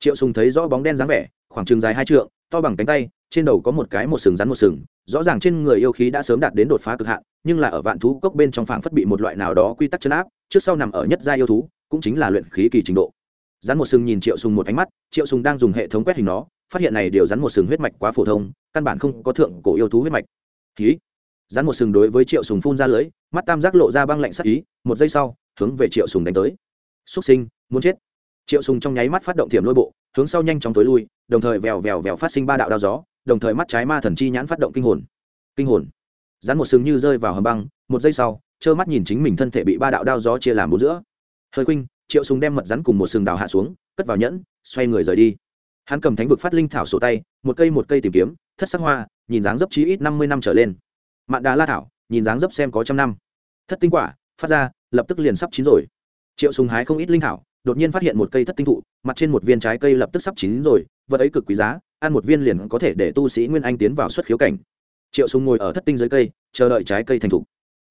Triệu sùng thấy rõ bóng đen dáng vẻ, khoảng chừng dài hai trượng, to bằng cánh tay trên đầu có một cái một sừng rắn một sừng, rõ ràng trên người yêu khí đã sớm đạt đến đột phá cực hạn, nhưng là ở vạn thú cốc bên trong phảng phất bị một loại nào đó quy tắc chấn áp, trước sau nằm ở nhất gia yêu thú, cũng chính là luyện khí kỳ trình độ. Rắn một sừng nhìn triệu sùng một ánh mắt, triệu sùng đang dùng hệ thống quét hình nó, phát hiện này điều rắn một sừng huyết mạch quá phổ thông, căn bản không có thượng cổ yêu thú huyết mạch. Khí rắn một sừng đối với triệu sùng phun ra lưới, mắt tam giác lộ ra băng lạnh sắc ý, một giây sau, hướng về triệu sùng đánh tới. Xuất sinh, muốn chết! Triệu sùng trong nháy mắt phát động thiểm lôi bộ, hướng sau nhanh chóng tối lui, đồng thời vèo vèo vèo phát sinh ba đạo đao gió đồng thời mắt trái ma thần chi nhãn phát động kinh hồn. Kinh hồn. Rắn một sừng như rơi vào hầm băng, một giây sau, trơ mắt nhìn chính mình thân thể bị ba đạo đao gió chia làm bốn giữa. Hơi khuynh, triệu sùng đem mật rắn cùng một sừng đào hạ xuống, cất vào nhẫn, xoay người rời đi. Hắn cầm thánh vực phát linh thảo sổ tay, một cây một cây tìm kiếm, thất sắc hoa, nhìn dáng dấp chí ít năm mươi năm trở lên. Mạn đà la thảo, nhìn dáng dấp xem có trăm năm. Thất tinh quả, phát ra, lập tức liền sắp chín rồi. Triệu sùng hái không ít linh thảo đột nhiên phát hiện một cây thất tinh thụ, mặt trên một viên trái cây lập tức sắp chín rồi, vật ấy cực quý giá, ăn một viên liền có thể để tu sĩ nguyên anh tiến vào xuất khiếu cảnh. Triệu sùng ngồi ở thất tinh dưới cây, chờ đợi trái cây thành thụ.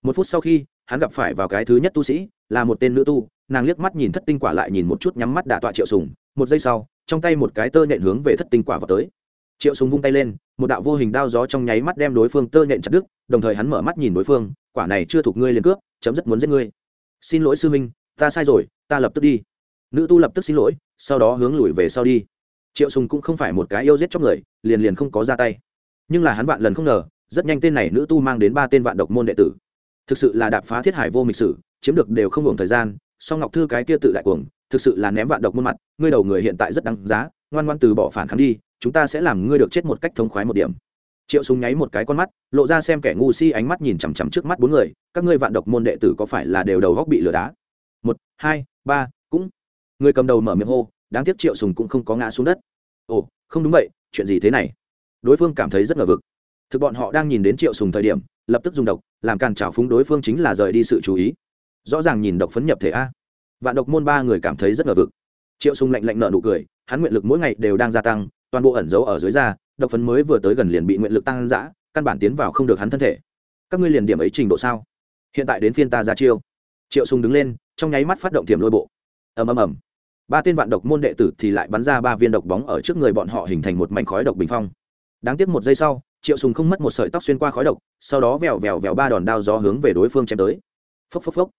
một phút sau khi, hắn gặp phải vào cái thứ nhất tu sĩ, là một tên nữ tu, nàng liếc mắt nhìn thất tinh quả lại nhìn một chút nhắm mắt đả tọa triệu sùng, một giây sau, trong tay một cái tơ nện hướng về thất tinh quả vào tới. Triệu sùng vung tay lên, một đạo vô hình đao gió trong nháy mắt đem đối phương tơ nện chặt đứt, đồng thời hắn mở mắt nhìn đối phương, quả này chưa thuộc ngươi liền cướp, chấm dứt muốn giết ngươi. Xin lỗi sư minh, ta sai rồi, ta lập tức đi nữ tu lập tức xin lỗi, sau đó hướng lùi về sau đi. Triệu sùng cũng không phải một cái yêu giết chóc người, liền liền không có ra tay. Nhưng là hắn vạn lần không ngờ, rất nhanh tên này nữ tu mang đến ba tên vạn độc môn đệ tử. Thực sự là đạp phá thiết hải vô mịch sử, chiếm được đều không hưởng thời gian, song ngọc thư cái kia tự đại cuồng, thực sự là ném vạn độc môn mặt, ngươi đầu người hiện tại rất đáng giá, ngoan ngoan từ bỏ phản kháng đi, chúng ta sẽ làm ngươi được chết một cách thống khoái một điểm. Triệu súng nháy một cái con mắt, lộ ra xem kẻ ngu si ánh mắt nhìn chằm chằm trước mắt bốn người, các ngươi vạn độc môn đệ tử có phải là đều đầu góc bị lừa đá? Một, hai, ba người cầm đầu mở miệng hô, đáng tiếc triệu sùng cũng không có ngã xuống đất. Ồ, không đúng vậy, chuyện gì thế này? Đối phương cảm thấy rất ngờ vực. Thực bọn họ đang nhìn đến triệu sùng thời điểm, lập tức dùng độc, làm càn trào phúng đối phương chính là rời đi sự chú ý. Rõ ràng nhìn độc phấn nhập thể a. Vạn độc môn ba người cảm thấy rất ngờ vực. Triệu sùng lạnh lạnh nở nụ cười, hắn nguyện lực mỗi ngày đều đang gia tăng, toàn bộ ẩn giấu ở dưới da, độc phấn mới vừa tới gần liền bị nguyện lực tăng dã, căn bản tiến vào không được hắn thân thể. Các ngươi liền điểm ấy trình độ sao? Hiện tại đến phiên ta ra chiêu. Triệu sùng đứng lên, trong nháy mắt phát động tiềm lôi bộ. Ầm ầm ầm ba tên vạn độc môn đệ tử thì lại bắn ra ba viên độc bóng ở trước người bọn họ hình thành một mảnh khói độc bình phong. Đáng tiếc một giây sau, triệu sùng không mất một sợi tóc xuyên qua khói độc, sau đó vèo vèo vèo ba đòn đao gió hướng về đối phương chém tới. Phốc phốc phốc.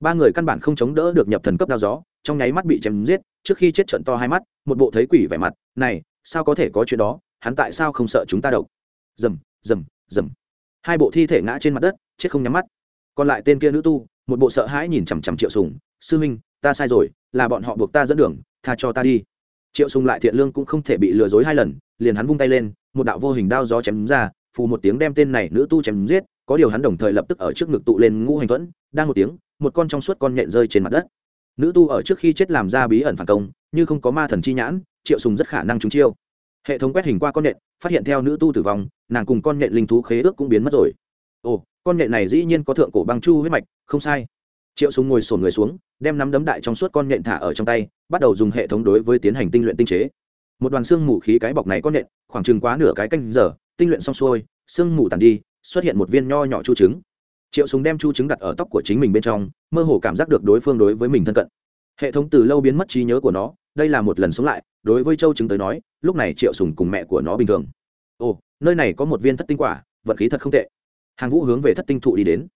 Ba người căn bản không chống đỡ được nhập thần cấp đao gió, trong nháy mắt bị chém giết, trước khi chết trận to hai mắt, một bộ thấy quỷ vẻ mặt, này, sao có thể có chuyện đó? Hắn tại sao không sợ chúng ta độc? Rầm rầm rầm. Hai bộ thi thể ngã trên mặt đất, chết không nhắm mắt. Còn lại tên kia nữ tu, một bộ sợ hãi nhìn chằm chằm triệu sùng, sư minh, ta sai rồi là bọn họ buộc ta dẫn đường, tha cho ta đi. Triệu sùng lại thiện lương cũng không thể bị lừa dối hai lần, liền hắn vung tay lên, một đạo vô hình đao gió chém ra, phù một tiếng đem tên này nữ tu chém giết, có điều hắn đồng thời lập tức ở trước ngực tụ lên ngũ hành thuẫn, đang một tiếng, một con trong suốt con nhện rơi trên mặt đất. Nữ tu ở trước khi chết làm ra bí ẩn phản công, như không có ma thần chi nhãn, triệu sùng rất khả năng trúng chiêu. Hệ thống quét hình qua con nhện, phát hiện theo nữ tu tử vong, nàng cùng con nhện linh thú khế ước cũng biến mất rồi. Ồ, con nhện này dĩ nhiên có thượng cổ băng chu huyết mạch, không sai. Triệu sùng ngồi sổn người xuống đem nắm đấm đại trong suốt con nhện thả ở trong tay, bắt đầu dùng hệ thống đối với tiến hành tinh luyện tinh chế. Một đoàn xương mù khí cái bọc này con nhện, khoảng chừng quá nửa cái canh giờ, tinh luyện xong xuôi, xương mù tàn đi, xuất hiện một viên nho nhỏ chu trứng. Triệu súng đem chu trứng đặt ở tóc của chính mình bên trong, mơ hồ cảm giác được đối phương đối với mình thân cận. Hệ thống từ lâu biến mất trí nhớ của nó, đây là một lần sống lại, đối với châu trứng tới nói, lúc này triệu sùng cùng mẹ của nó bình thường. Ồ, nơi này có một viên thất tinh quả, vận khí thật không tệ. Hàng vũ hướng về thất tinh thụ đi đến.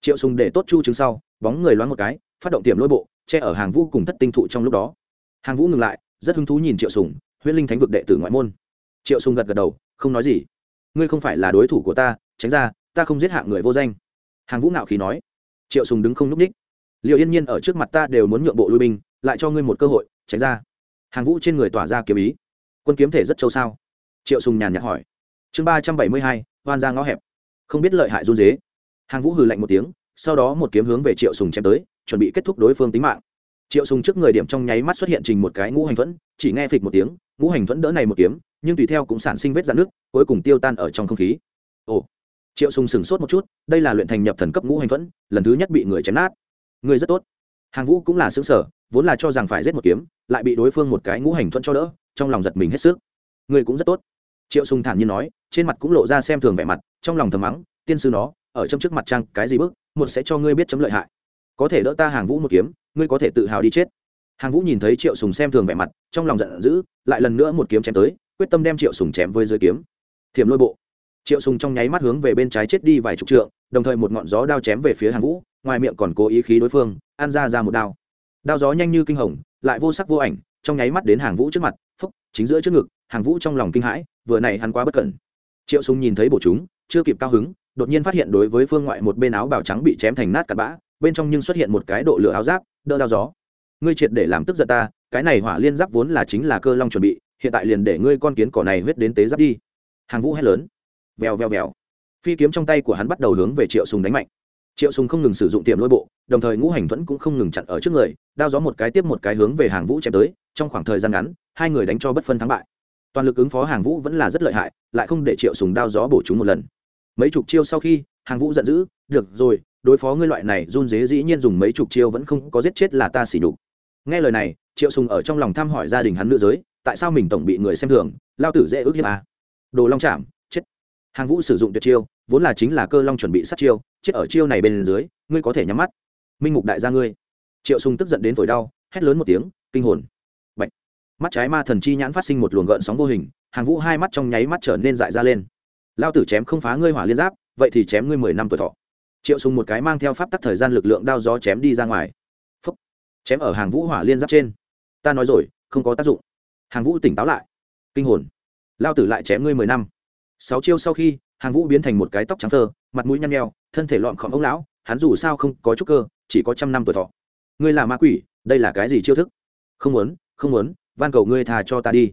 Triệu sùng để tốt chu trứng sau, bóng người loáng một cái phát động tiềm lôi bộ, che ở hàng vũ cùng thất tinh thụ trong lúc đó. Hàng vũ ngừng lại, rất hứng thú nhìn triệu sùng huyết linh thánh vực đệ tử ngoại môn. Triệu sùng gật gật đầu, không nói gì. Ngươi không phải là đối thủ của ta, tránh ra, ta không giết hạng người vô danh. Hàng vũ ngạo khí nói. Triệu sùng đứng không núp ních. Liệu yên nhiên ở trước mặt ta đều muốn nhượng bộ lui binh, lại cho ngươi một cơ hội, tránh ra. Hàng vũ trên người tỏa ra kiếm ý. Quân kiếm thể rất châu sao? Triệu sùng nhàn nhạt hỏi. Chương ba trăm bảy mươi hai, hoan ra ngõ hẹp. Không biết lợi hại run dế. Hàng vũ hừ lạnh một tiếng, sau đó một kiếm hướng về triệu sùng chém tới chuẩn bị kết thúc đối phương tính mạng. Triệu sùng trước người điểm trong nháy mắt xuất hiện trình một cái ngũ hành thuẫn, chỉ nghe phịch một tiếng, ngũ hành thuẫn đỡ này một kiếm, nhưng tùy theo cũng sản sinh vết dạn nước cuối cùng tiêu tan ở trong không khí. Ồ. Triệu sùng sừng sốt một chút, đây là luyện thành nhập thần cấp ngũ hành thuẫn, lần thứ nhất bị người chém nát. Người rất tốt. Hàng vũ cũng là sướng sở vốn là cho rằng phải giết một kiếm, lại bị đối phương một cái ngũ hành thuẫn cho đỡ, trong lòng giật mình hết sức. Người cũng rất tốt. Triệu sùng thản nhiên nói, trên mặt cũng lộ ra xem thường vẻ mặt, trong lòng thầm mắng, tiên sư nó, ở trong trước mặt trang, cái gì bước một sẽ cho ngươi biết chấm lợi hại có thể đỡ ta hàng vũ một kiếm, ngươi có thể tự hào đi chết. Hàng vũ nhìn thấy triệu sùng xem thường vẻ mặt, trong lòng giận dữ, lại lần nữa một kiếm chém tới, quyết tâm đem triệu sùng chém với dưới kiếm. Thiểm lôi bộ. Triệu sùng trong nháy mắt hướng về bên trái chết đi vài chục trượng, đồng thời một ngọn gió đao chém về phía hàng vũ, ngoài miệng còn cố ý khí đối phương an ra ra một đao. Đao gió nhanh như kinh hồng, lại vô sắc vô ảnh, trong nháy mắt đến hàng vũ trước mặt, phúc, chính giữa trước ngực, hàng vũ trong lòng kinh hãi, vừa này hắn quá bất cẩn. Triệu sùng nhìn thấy bổ chúng, chưa kịp cao hứng, đột nhiên phát hiện đối với phương ngoại một bên áo bào trắng bị chém thành nát cặn bã bên trong nhưng xuất hiện một cái độ lửa áo giáp, đỡ đao gió. Ngươi triệt để làm tức giận ta, cái này hỏa liên giáp vốn là chính là cơ long chuẩn bị, hiện tại liền để ngươi con kiến cỏ này huyết đến tế giáp đi. Hàng vũ hét lớn. Vèo vèo vèo. Phi kiếm trong tay của hắn bắt đầu hướng về triệu sùng đánh mạnh. Triệu sùng không ngừng sử dụng tiềm lôi bộ, đồng thời ngũ hành thuẫn cũng không ngừng chặn ở trước người, đao gió một cái tiếp một cái hướng về hàng vũ chém tới, trong khoảng thời gian ngắn, hai người đánh cho bất phân thắng bại. Toàn lực ứng phó hàng vũ vẫn là rất lợi hại, lại không để triệu sùng đao gió bổ chúng một lần. Mấy chục chiêu sau khi, hàng vũ giận dữ, được rồi đối phó ngươi loại này run dế dĩ nhiên dùng mấy chục chiêu vẫn không có giết chết là ta xỉ nhục. Nghe lời này, triệu sùng ở trong lòng thăm hỏi gia đình hắn nữ giới, tại sao mình tổng bị người xem thường, lao tử dễ ước hiếp à. đồ long chạm chết. Hàng vũ sử dụng tuyệt chiêu, vốn là chính là cơ long chuẩn bị sát chiêu, chết ở chiêu này bên dưới, ngươi có thể nhắm mắt. Minh mục đại gia ngươi. Triệu sùng tức giận đến phổi đau, hét lớn một tiếng, kinh hồn. Bạch. mắt trái ma thần chi nhãn phát sinh một luồng gợn sóng vô hình, hàng vũ hai mắt trong nháy mắt trở nên dại ra lên. Lao tử chém không phá ngươi hỏa liên giáp, vậy thì chém ngươi mười năm tuổi thọ triệu sùng một cái mang theo pháp tắc thời gian lực lượng đao gió chém đi ra ngoài. Phúc. chém ở hàng vũ hỏa liên giáp trên. Ta nói rồi, không có tác dụng. Hàng vũ tỉnh táo lại. Kinh hồn. Lao tử lại chém ngươi mười năm. Sáu chiêu sau khi, hàng vũ biến thành một cái tóc trắng thơ, mặt mũi nhăn nheo, thân thể lọn khỏng ông lão, hắn dù sao không có chút cơ, chỉ có trăm năm tuổi thọ. Ngươi là ma quỷ, đây là cái gì chiêu thức? Không muốn không muốn, van cầu ngươi thà cho ta đi.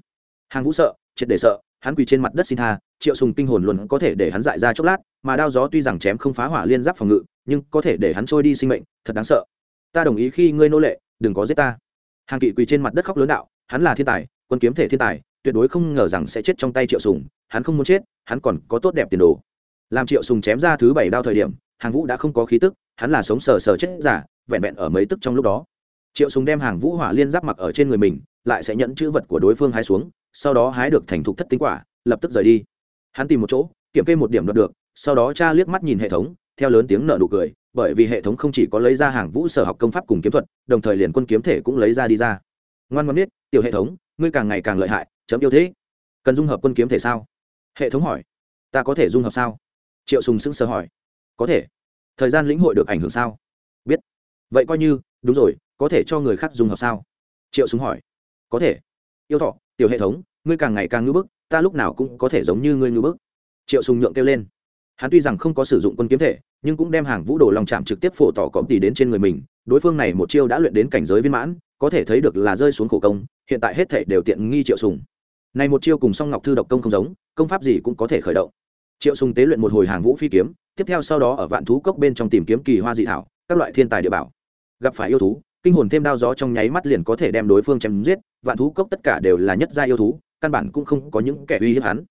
Hàng vũ sợ, triệt để sợ hắn quỳ trên mặt đất xin tha, triệu sùng kinh hồn luôn có thể để hắn dại ra chốc lát, mà đao gió tuy rằng chém không phá hỏa liên giáp phòng ngự, nhưng có thể để hắn trôi đi sinh mệnh, thật đáng sợ. Ta đồng ý khi ngươi nô lệ, đừng có giết ta. Hàng kỵ quỳ trên mặt đất khóc lớn đạo, hắn là thiên tài, quân kiếm thể thiên tài, tuyệt đối không ngờ rằng sẽ chết trong tay triệu sùng, hắn không muốn chết, hắn còn có tốt đẹp tiền đồ. Làm triệu sùng chém ra thứ bảy đao thời điểm, hàng vũ đã không có khí tức, hắn là sống sờ sờ chết giả, vẹn vẹn ở mấy tức trong lúc đó. Triệu sùng đem hàng vũ hỏa liên giáp mặc ở trên người mình, lại sẽ nhận chữ vật của đối phương hái xuống sau đó hái được thành thục thất tinh quả, lập tức rời đi. Hắn tìm một chỗ, kiểm kê một điểm đoạt được, sau đó cha liếc mắt nhìn hệ thống, theo lớn tiếng nợ nụ cười, bởi vì hệ thống không chỉ có lấy ra hàng vũ sở học công pháp cùng kiếm thuật, đồng thời liền quân kiếm thể cũng lấy ra đi ra. Ngoan ngoan biết, tiểu hệ thống, ngươi càng ngày càng lợi hại, chấm yêu thế. Cần dung hợp quân kiếm thể sao? Hệ thống hỏi. Ta có thể dung hợp sao? Triệu sùng sững sờ hỏi. Có thể. Thời gian lĩnh hội được ảnh hưởng sao? Biết. Vậy coi như, đúng rồi, có thể cho người khác dung hợp sao? Triệu sùng hỏi. Có thể. Yêu thọ tiểu hệ thống, ngươi càng ngày càng ngưỡng bức, ta lúc nào cũng có thể giống như ngươi ngưỡng bức. Triệu sùng nhượng kêu lên. Hắn tuy rằng không có sử dụng quân kiếm thể, nhưng cũng đem hàng vũ đồ lòng chạm trực tiếp phổ tỏ cọp tỷ đến trên người mình, đối phương này một chiêu đã luyện đến cảnh giới viên mãn, có thể thấy được là rơi xuống khổ công, hiện tại hết thể đều tiện nghi triệu sùng. Này một chiêu cùng song ngọc thư độc công không giống, công pháp gì cũng có thể khởi động. Triệu sùng tế luyện một hồi hàng vũ phi kiếm, tiếp theo sau đó ở vạn thú cốc bên trong tìm kiếm kỳ hoa dị thảo, các loại thiên tài địa bảo. Gặp phải yêu thú kinh hồn thêm đao gió trong nháy mắt liền có thể đem đối phương chém giết, vạn thú cốc tất cả đều là nhất gia yêu thú, căn bản cũng không có những kẻ uy hiếp hắn.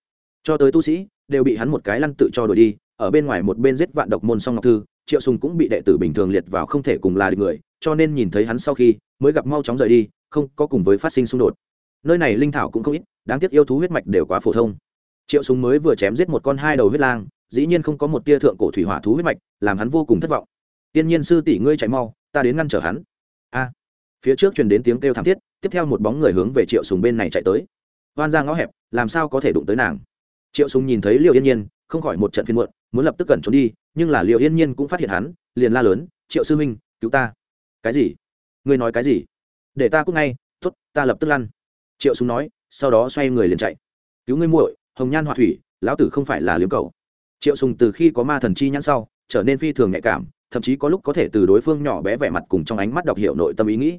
Cho tới tu sĩ, đều bị hắn một cái lăn tự cho đuổi đi, ở bên ngoài một bên giết vạn độc môn song ngọc thư, triệu sùng cũng bị đệ tử bình thường liệt vào không thể cùng là được người, cho nên nhìn thấy hắn sau khi mới gặp mau chóng rời đi, không có cùng với phát sinh xung đột. Nơi này linh thảo cũng không ít, đáng tiếc yêu thú huyết mạch đều quá phổ thông. Triệu sùng mới vừa chém giết một con hai đầu huyết lang, dĩ nhiên không có một tia thượng cổ thủy hỏa thú huyết mạch, làm hắn vô cùng thất vọng. Tiên nhiên sư tỷ ngươi chạy mau, ta đến ngăn trở hắn a. Phía trước truyền đến tiếng kêu thảm thiết, tiếp theo một bóng người hướng về triệu sùng bên này chạy tới. Oan ra ngõ hẹp, làm sao có thể đụng tới nàng? Triệu sùng nhìn thấy liệu yên nhiên, không khỏi một trận phiên muộn, muốn lập tức cẩn trốn đi, nhưng là liệu yên nhiên cũng phát hiện hắn, liền la lớn, triệu sư minh cứu ta. Cái gì? Ngươi nói cái gì? Để ta cút ngay, tốt, ta lập tức lăn. Triệu sùng nói, sau đó xoay người liền chạy. Cứu ngươi muội, hồng nhan họa thủy, lão tử không phải là liếm cầu triệu sùng từ khi có ma thần chi nhãn sau, trở nên phi thường nhạy cảm thậm chí có lúc có thể từ đối phương nhỏ bé vẻ mặt cùng trong ánh mắt đọc hiểu nội tâm ý nghĩ.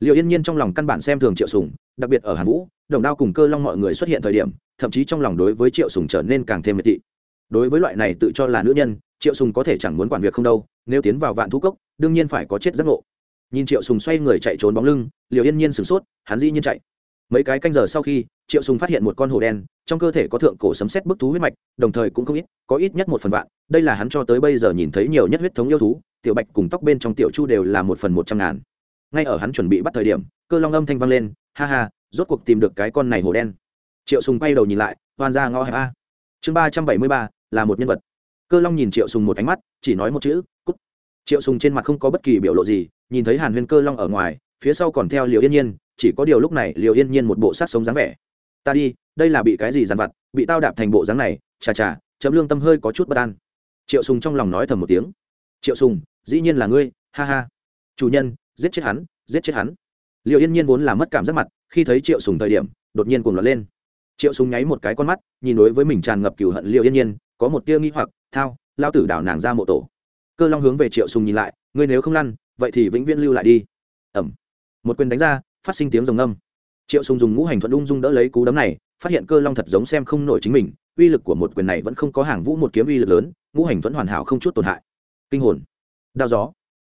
Liệu yên nhiên trong lòng căn bản xem thường triệu sùng, đặc biệt ở hàn vũ, đồng đao cùng cơ long mọi người xuất hiện thời điểm, thậm chí trong lòng đối với triệu sùng trở nên càng thêm miệt thị. Đối với loại này tự cho là nữ nhân, triệu sùng có thể chẳng muốn quản việc không đâu, nếu tiến vào vạn thú cốc, đương nhiên phải có chết giác ngộ. Nhìn triệu sùng xoay người chạy trốn bóng lưng liều yên nhiên sửng sốt, hắn dĩ nhiên chạy mấy cái canh giờ sau khi, triệu sùng phát hiện một con hổ đen, trong cơ thể có thượng cổ sấm xét bức thú huyết mạch, đồng thời cũng không ít, có ít nhất một phần vạn. Đây là hắn cho tới bây giờ nhìn thấy nhiều nhất huyết thống yêu thú, tiểu bạch cùng tóc bên trong tiểu chu đều là một phần một trăm ngàn. Ngay ở hắn chuẩn bị bắt thời điểm, cơ long âm thanh vang lên, ha ha, rốt cuộc tìm được cái con này hổ đen. Triệu sùng quay đầu nhìn lại hoàn ra ngõ hẹp a. Chương ba trăm bảy mươi ba, là một nhân vật. Cơ long nhìn triệu sùng một ánh mắt, chỉ nói một chữ, cút. Triệu sùng trên mặt không có bất kỳ biểu lộ gì, nhìn thấy hàn huyên cơ long ở ngoài, phía sau còn theo liều yên nhiên chỉ có điều lúc này liều yên nhiên một bộ sát sống dáng vẻ. Ta đi, đây là bị cái gì dằn vặt, bị tao đạp thành bộ dáng này, chà chà, chấm lương tâm hơi có chút bất an. Triệu sùng trong lòng nói thầm một tiếng. Triệu sùng, dĩ nhiên là ngươi, ha ha. Chủ nhân, giết chết hắn, giết chết hắn. Liệu yên nhiên vốn là mất cảm giác mặt, khi thấy triệu sùng thời điểm, đột nhiên cuồng loạn lên. Triệu sùng nháy một cái con mắt, nhìn đối với mình tràn ngập cừu hận liệu yên nhiên, có một tia nghi hoặc, thao lao tử đảo nàng ra mộ tổ. Cơ long hướng về triệu sùng nhìn lại, ngươi nếu không lăn, vậy thì vĩnh viễn lưu lại đi. Ẩm một quyền đánh ra phát sinh tiếng rồng âm triệu sùng dùng ngũ hành thuận ung dung đỡ lấy cú đấm này, phát hiện cơ long thật giống xem không nổi chính mình, uy lực của một quyền này vẫn không có hàng vũ một kiếm uy lực lớn, ngũ hành thuận hoàn hảo không chút tổn hại. Kinh hồn. Đao gió.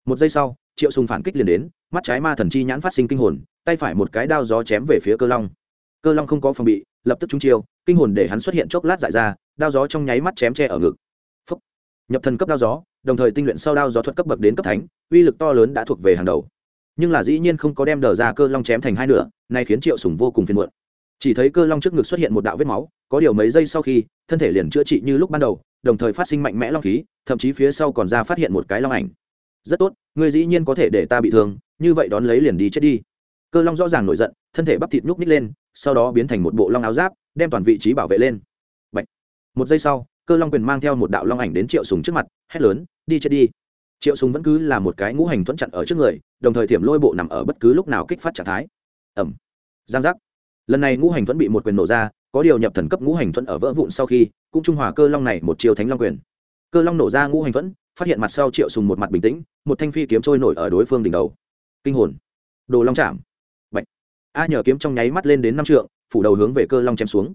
Một giây sau, triệu sùng phản kích liền đến, mắt trái ma thần chi nhãn phát sinh kinh hồn, tay phải một cái đao gió chém về phía cơ long. Cơ long không có phòng bị, lập tức trúng chiêu, kinh hồn để hắn xuất hiện chốc lát dại ra, đao gió trong nháy mắt chém che ở ngực. Phúc. nhập thần cấp đao gió, đồng thời tinh luyện sau đao gió thuật cấp bậc đến cấp thánh, uy lực to lớn đã thuộc về hàng đầu nhưng là dĩ nhiên không có đem đờ ra cơ long chém thành hai nửa này khiến triệu sùng vô cùng phiền muộn. Chỉ thấy cơ long trước ngực xuất hiện một đạo vết máu, có điều mấy giây sau khi, thân thể liền chữa trị như lúc ban đầu, đồng thời phát sinh mạnh mẽ long khí, thậm chí phía sau còn ra phát hiện một cái long ảnh. Rất tốt, ngươi dĩ nhiên có thể để ta bị thương, như vậy đón lấy liền đi chết đi. Cơ long rõ ràng nổi giận, thân thể bắp thịt nhúc ních lên, sau đó biến thành một bộ long áo giáp, đem toàn vị trí bảo vệ lên. Bạch. một giây sau, cơ long quyền mang theo một đạo long ảnh đến triệu sùng trước mặt, hét lớn, đi chết đi triệu sùng vẫn cứ là một cái ngũ hành thuẫn chặn ở trước người, đồng thời thiểm lôi bộ nằm ở bất cứ lúc nào kích phát trạng thái. Ẩm giang giác. Lần này ngũ hành thuẫn bị một quyền nổ ra, có điều nhập thần cấp ngũ hành thuẫn ở vỡ vụn sau khi, cũng trung hòa cơ long này một chiều thánh long quyền. Cơ long nổ ra ngũ hành thuẫn, phát hiện mặt sau triệu sùng một mặt bình tĩnh, một thanh phi kiếm trôi nổi ở đối phương đỉnh đầu. Kinh hồn. Đồ long chạm. Bạch. a nhờ kiếm trong nháy mắt lên đến năm trượng, phủ đầu hướng về cơ long chém xuống.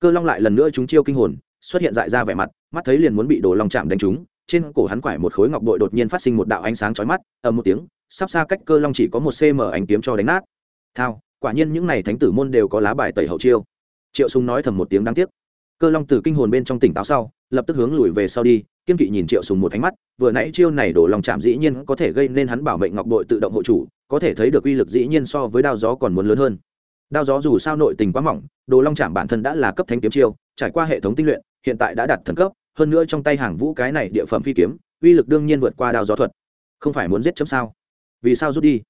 Cơ long lại lần nữa chúng chiêu kinh hồn, xuất hiện dại ra vẻ mặt, mắt thấy liền muốn bị đồ long chạm đánh trúng trên cổ hắn quải một khối ngọc bội đột nhiên phát sinh một đạo ánh sáng chói mắt, ầm một tiếng, sắp xa cách cơ long chỉ có một cm ánh kiếm cho đánh nát. Thao, quả nhiên những này thánh tử môn đều có lá bài tẩy hậu chiêu. Triệu sùng nói thầm một tiếng đáng tiếc. Cơ long từ kinh hồn bên trong tỉnh táo sau, lập tức hướng lùi về sau đi, kiên kỵ nhìn triệu sùng một ánh mắt, vừa nãy chiêu này đổ lòng chạm dĩ nhiên có thể gây nên hắn bảo mệnh ngọc bội tự động hộ chủ, có thể thấy được uy lực dĩ nhiên so với đao gió còn muốn lớn hơn. Đao gió dù sao nội tình quá mỏng, đồ long chạm bản thân đã là cấp thánh kiếm chiêu, trải qua hệ thống tinh luyện, hiện tại đã đạt thần cấp hơn nữa trong tay hàng vũ cái này địa phẩm phi kiếm, uy lực đương nhiên vượt qua đao gió thuật. Không phải muốn giết chấm sao? Vì sao rút đi?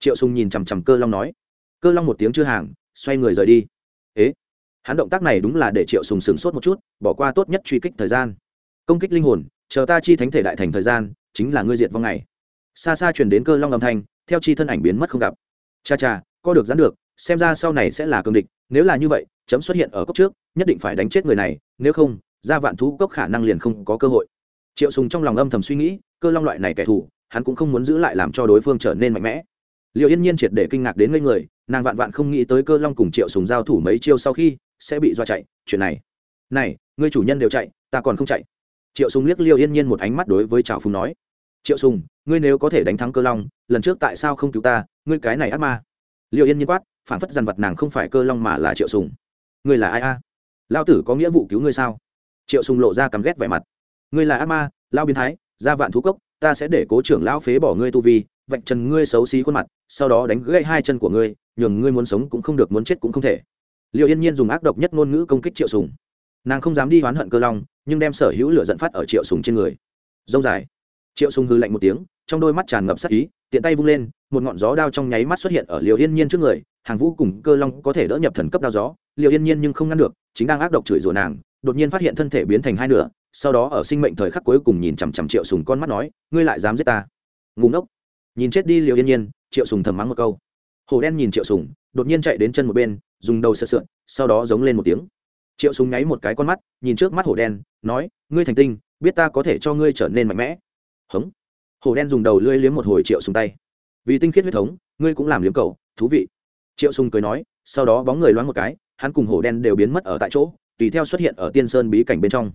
Triệu sùng nhìn chằm chằm cơ long nói. Cơ long một tiếng chưa hàng, xoay người rời đi. Ế? Hắn động tác này đúng là để triệu sùng sửng sốt một chút, bỏ qua tốt nhất truy kích thời gian. Công kích linh hồn, chờ ta chi thánh thể đại thành thời gian, chính là ngươi diệt vong ngày. Xa xa truyền đến cơ long âm thanh, theo chi thân ảnh biến mất không gặp. Cha cha co được dán được, xem ra sau này sẽ là cường địch, nếu là như vậy, chấm xuất hiện ở cốc trước, nhất định phải đánh chết người này, nếu không ra vạn thú cốc khả năng liền không có cơ hội. Triệu sùng trong lòng âm thầm suy nghĩ, cơ long loại này kẻ thù, hắn cũng không muốn giữ lại làm cho đối phương trở nên mạnh mẽ. Liệu yên nhiên triệt để kinh ngạc đến ngây người, nàng vạn vạn không nghĩ tới cơ long cùng triệu sùng giao thủ mấy chiêu sau khi sẽ bị dọa chạy, chuyện này. Này, ngươi chủ nhân đều chạy, ta còn không chạy. Triệu sùng liếc liêu yên nhiên một ánh mắt đối với trào phùng nói. Triệu sùng, ngươi nếu có thể đánh thắng cơ long, lần trước tại sao không cứu ta, ngươi cái này ác ma. Liêu yên nhiên quát, phản phất dằn vật nàng không phải cơ long mà là triệu sùng. Ngươi là ai a? Lao tử có nghĩa vụ cứu ngươi sao? Triệu sùng lộ ra căm ghét vẻ mặt. Ngươi là ác ma lao biến thái ra vạn thú cốc, ta sẽ để cố trưởng lão phế bỏ ngươi tu vi, vạch trần ngươi xấu xí khuôn mặt, sau đó đánh gãy hai chân của ngươi, nhường ngươi muốn sống cũng không được, muốn chết cũng không thể. Liệu yên nhiên dùng ác độc nhất ngôn ngữ công kích triệu sùng. Nàng không dám đi oán hận cơ long, nhưng đem sở hữu lửa dẫn phát ở triệu sùng trên người. Dông dài. Triệu sùng hư lạnh một tiếng, trong đôi mắt tràn ngập sát ý, tiện tay vung lên, một ngọn gió đao trong nháy mắt xuất hiện ở liệu yên nhiên trước người, hàng vũ cùng cơ long có thể đỡ nhập thần cấp đao gió. Liệu yên nhiên nhưng không ngăn được, chính đang ác độc chửi rủa nàng đột nhiên phát hiện thân thể biến thành hai nửa, sau đó ở sinh mệnh thời khắc cuối cùng nhìn chằm chằm triệu sùng con mắt nói, ngươi lại dám giết ta? Ngùng ốc nhìn chết đi liều yên nhiên, triệu sùng thầm mắng một câu. Hồ đen nhìn triệu sùng, đột nhiên chạy đến chân một bên, dùng đầu sợ sượn, sau đó giống lên một tiếng. Triệu sùng nháy một cái con mắt, nhìn trước mắt hổ đen, nói, ngươi thành tinh, biết ta có thể cho ngươi trở nên mạnh mẽ. Hống. Hổ đen dùng đầu lưỡi liếm một hồi triệu sùng tay. Vì tinh khiết huyết thống, ngươi cũng làm liếm cầu thú vị. Triệu sùng cười nói, sau đó bóng người loáng một cái, hắn cùng hổ đen đều biến mất ở tại chỗ tùy theo xuất hiện ở tiên sơn bí cảnh bên trong.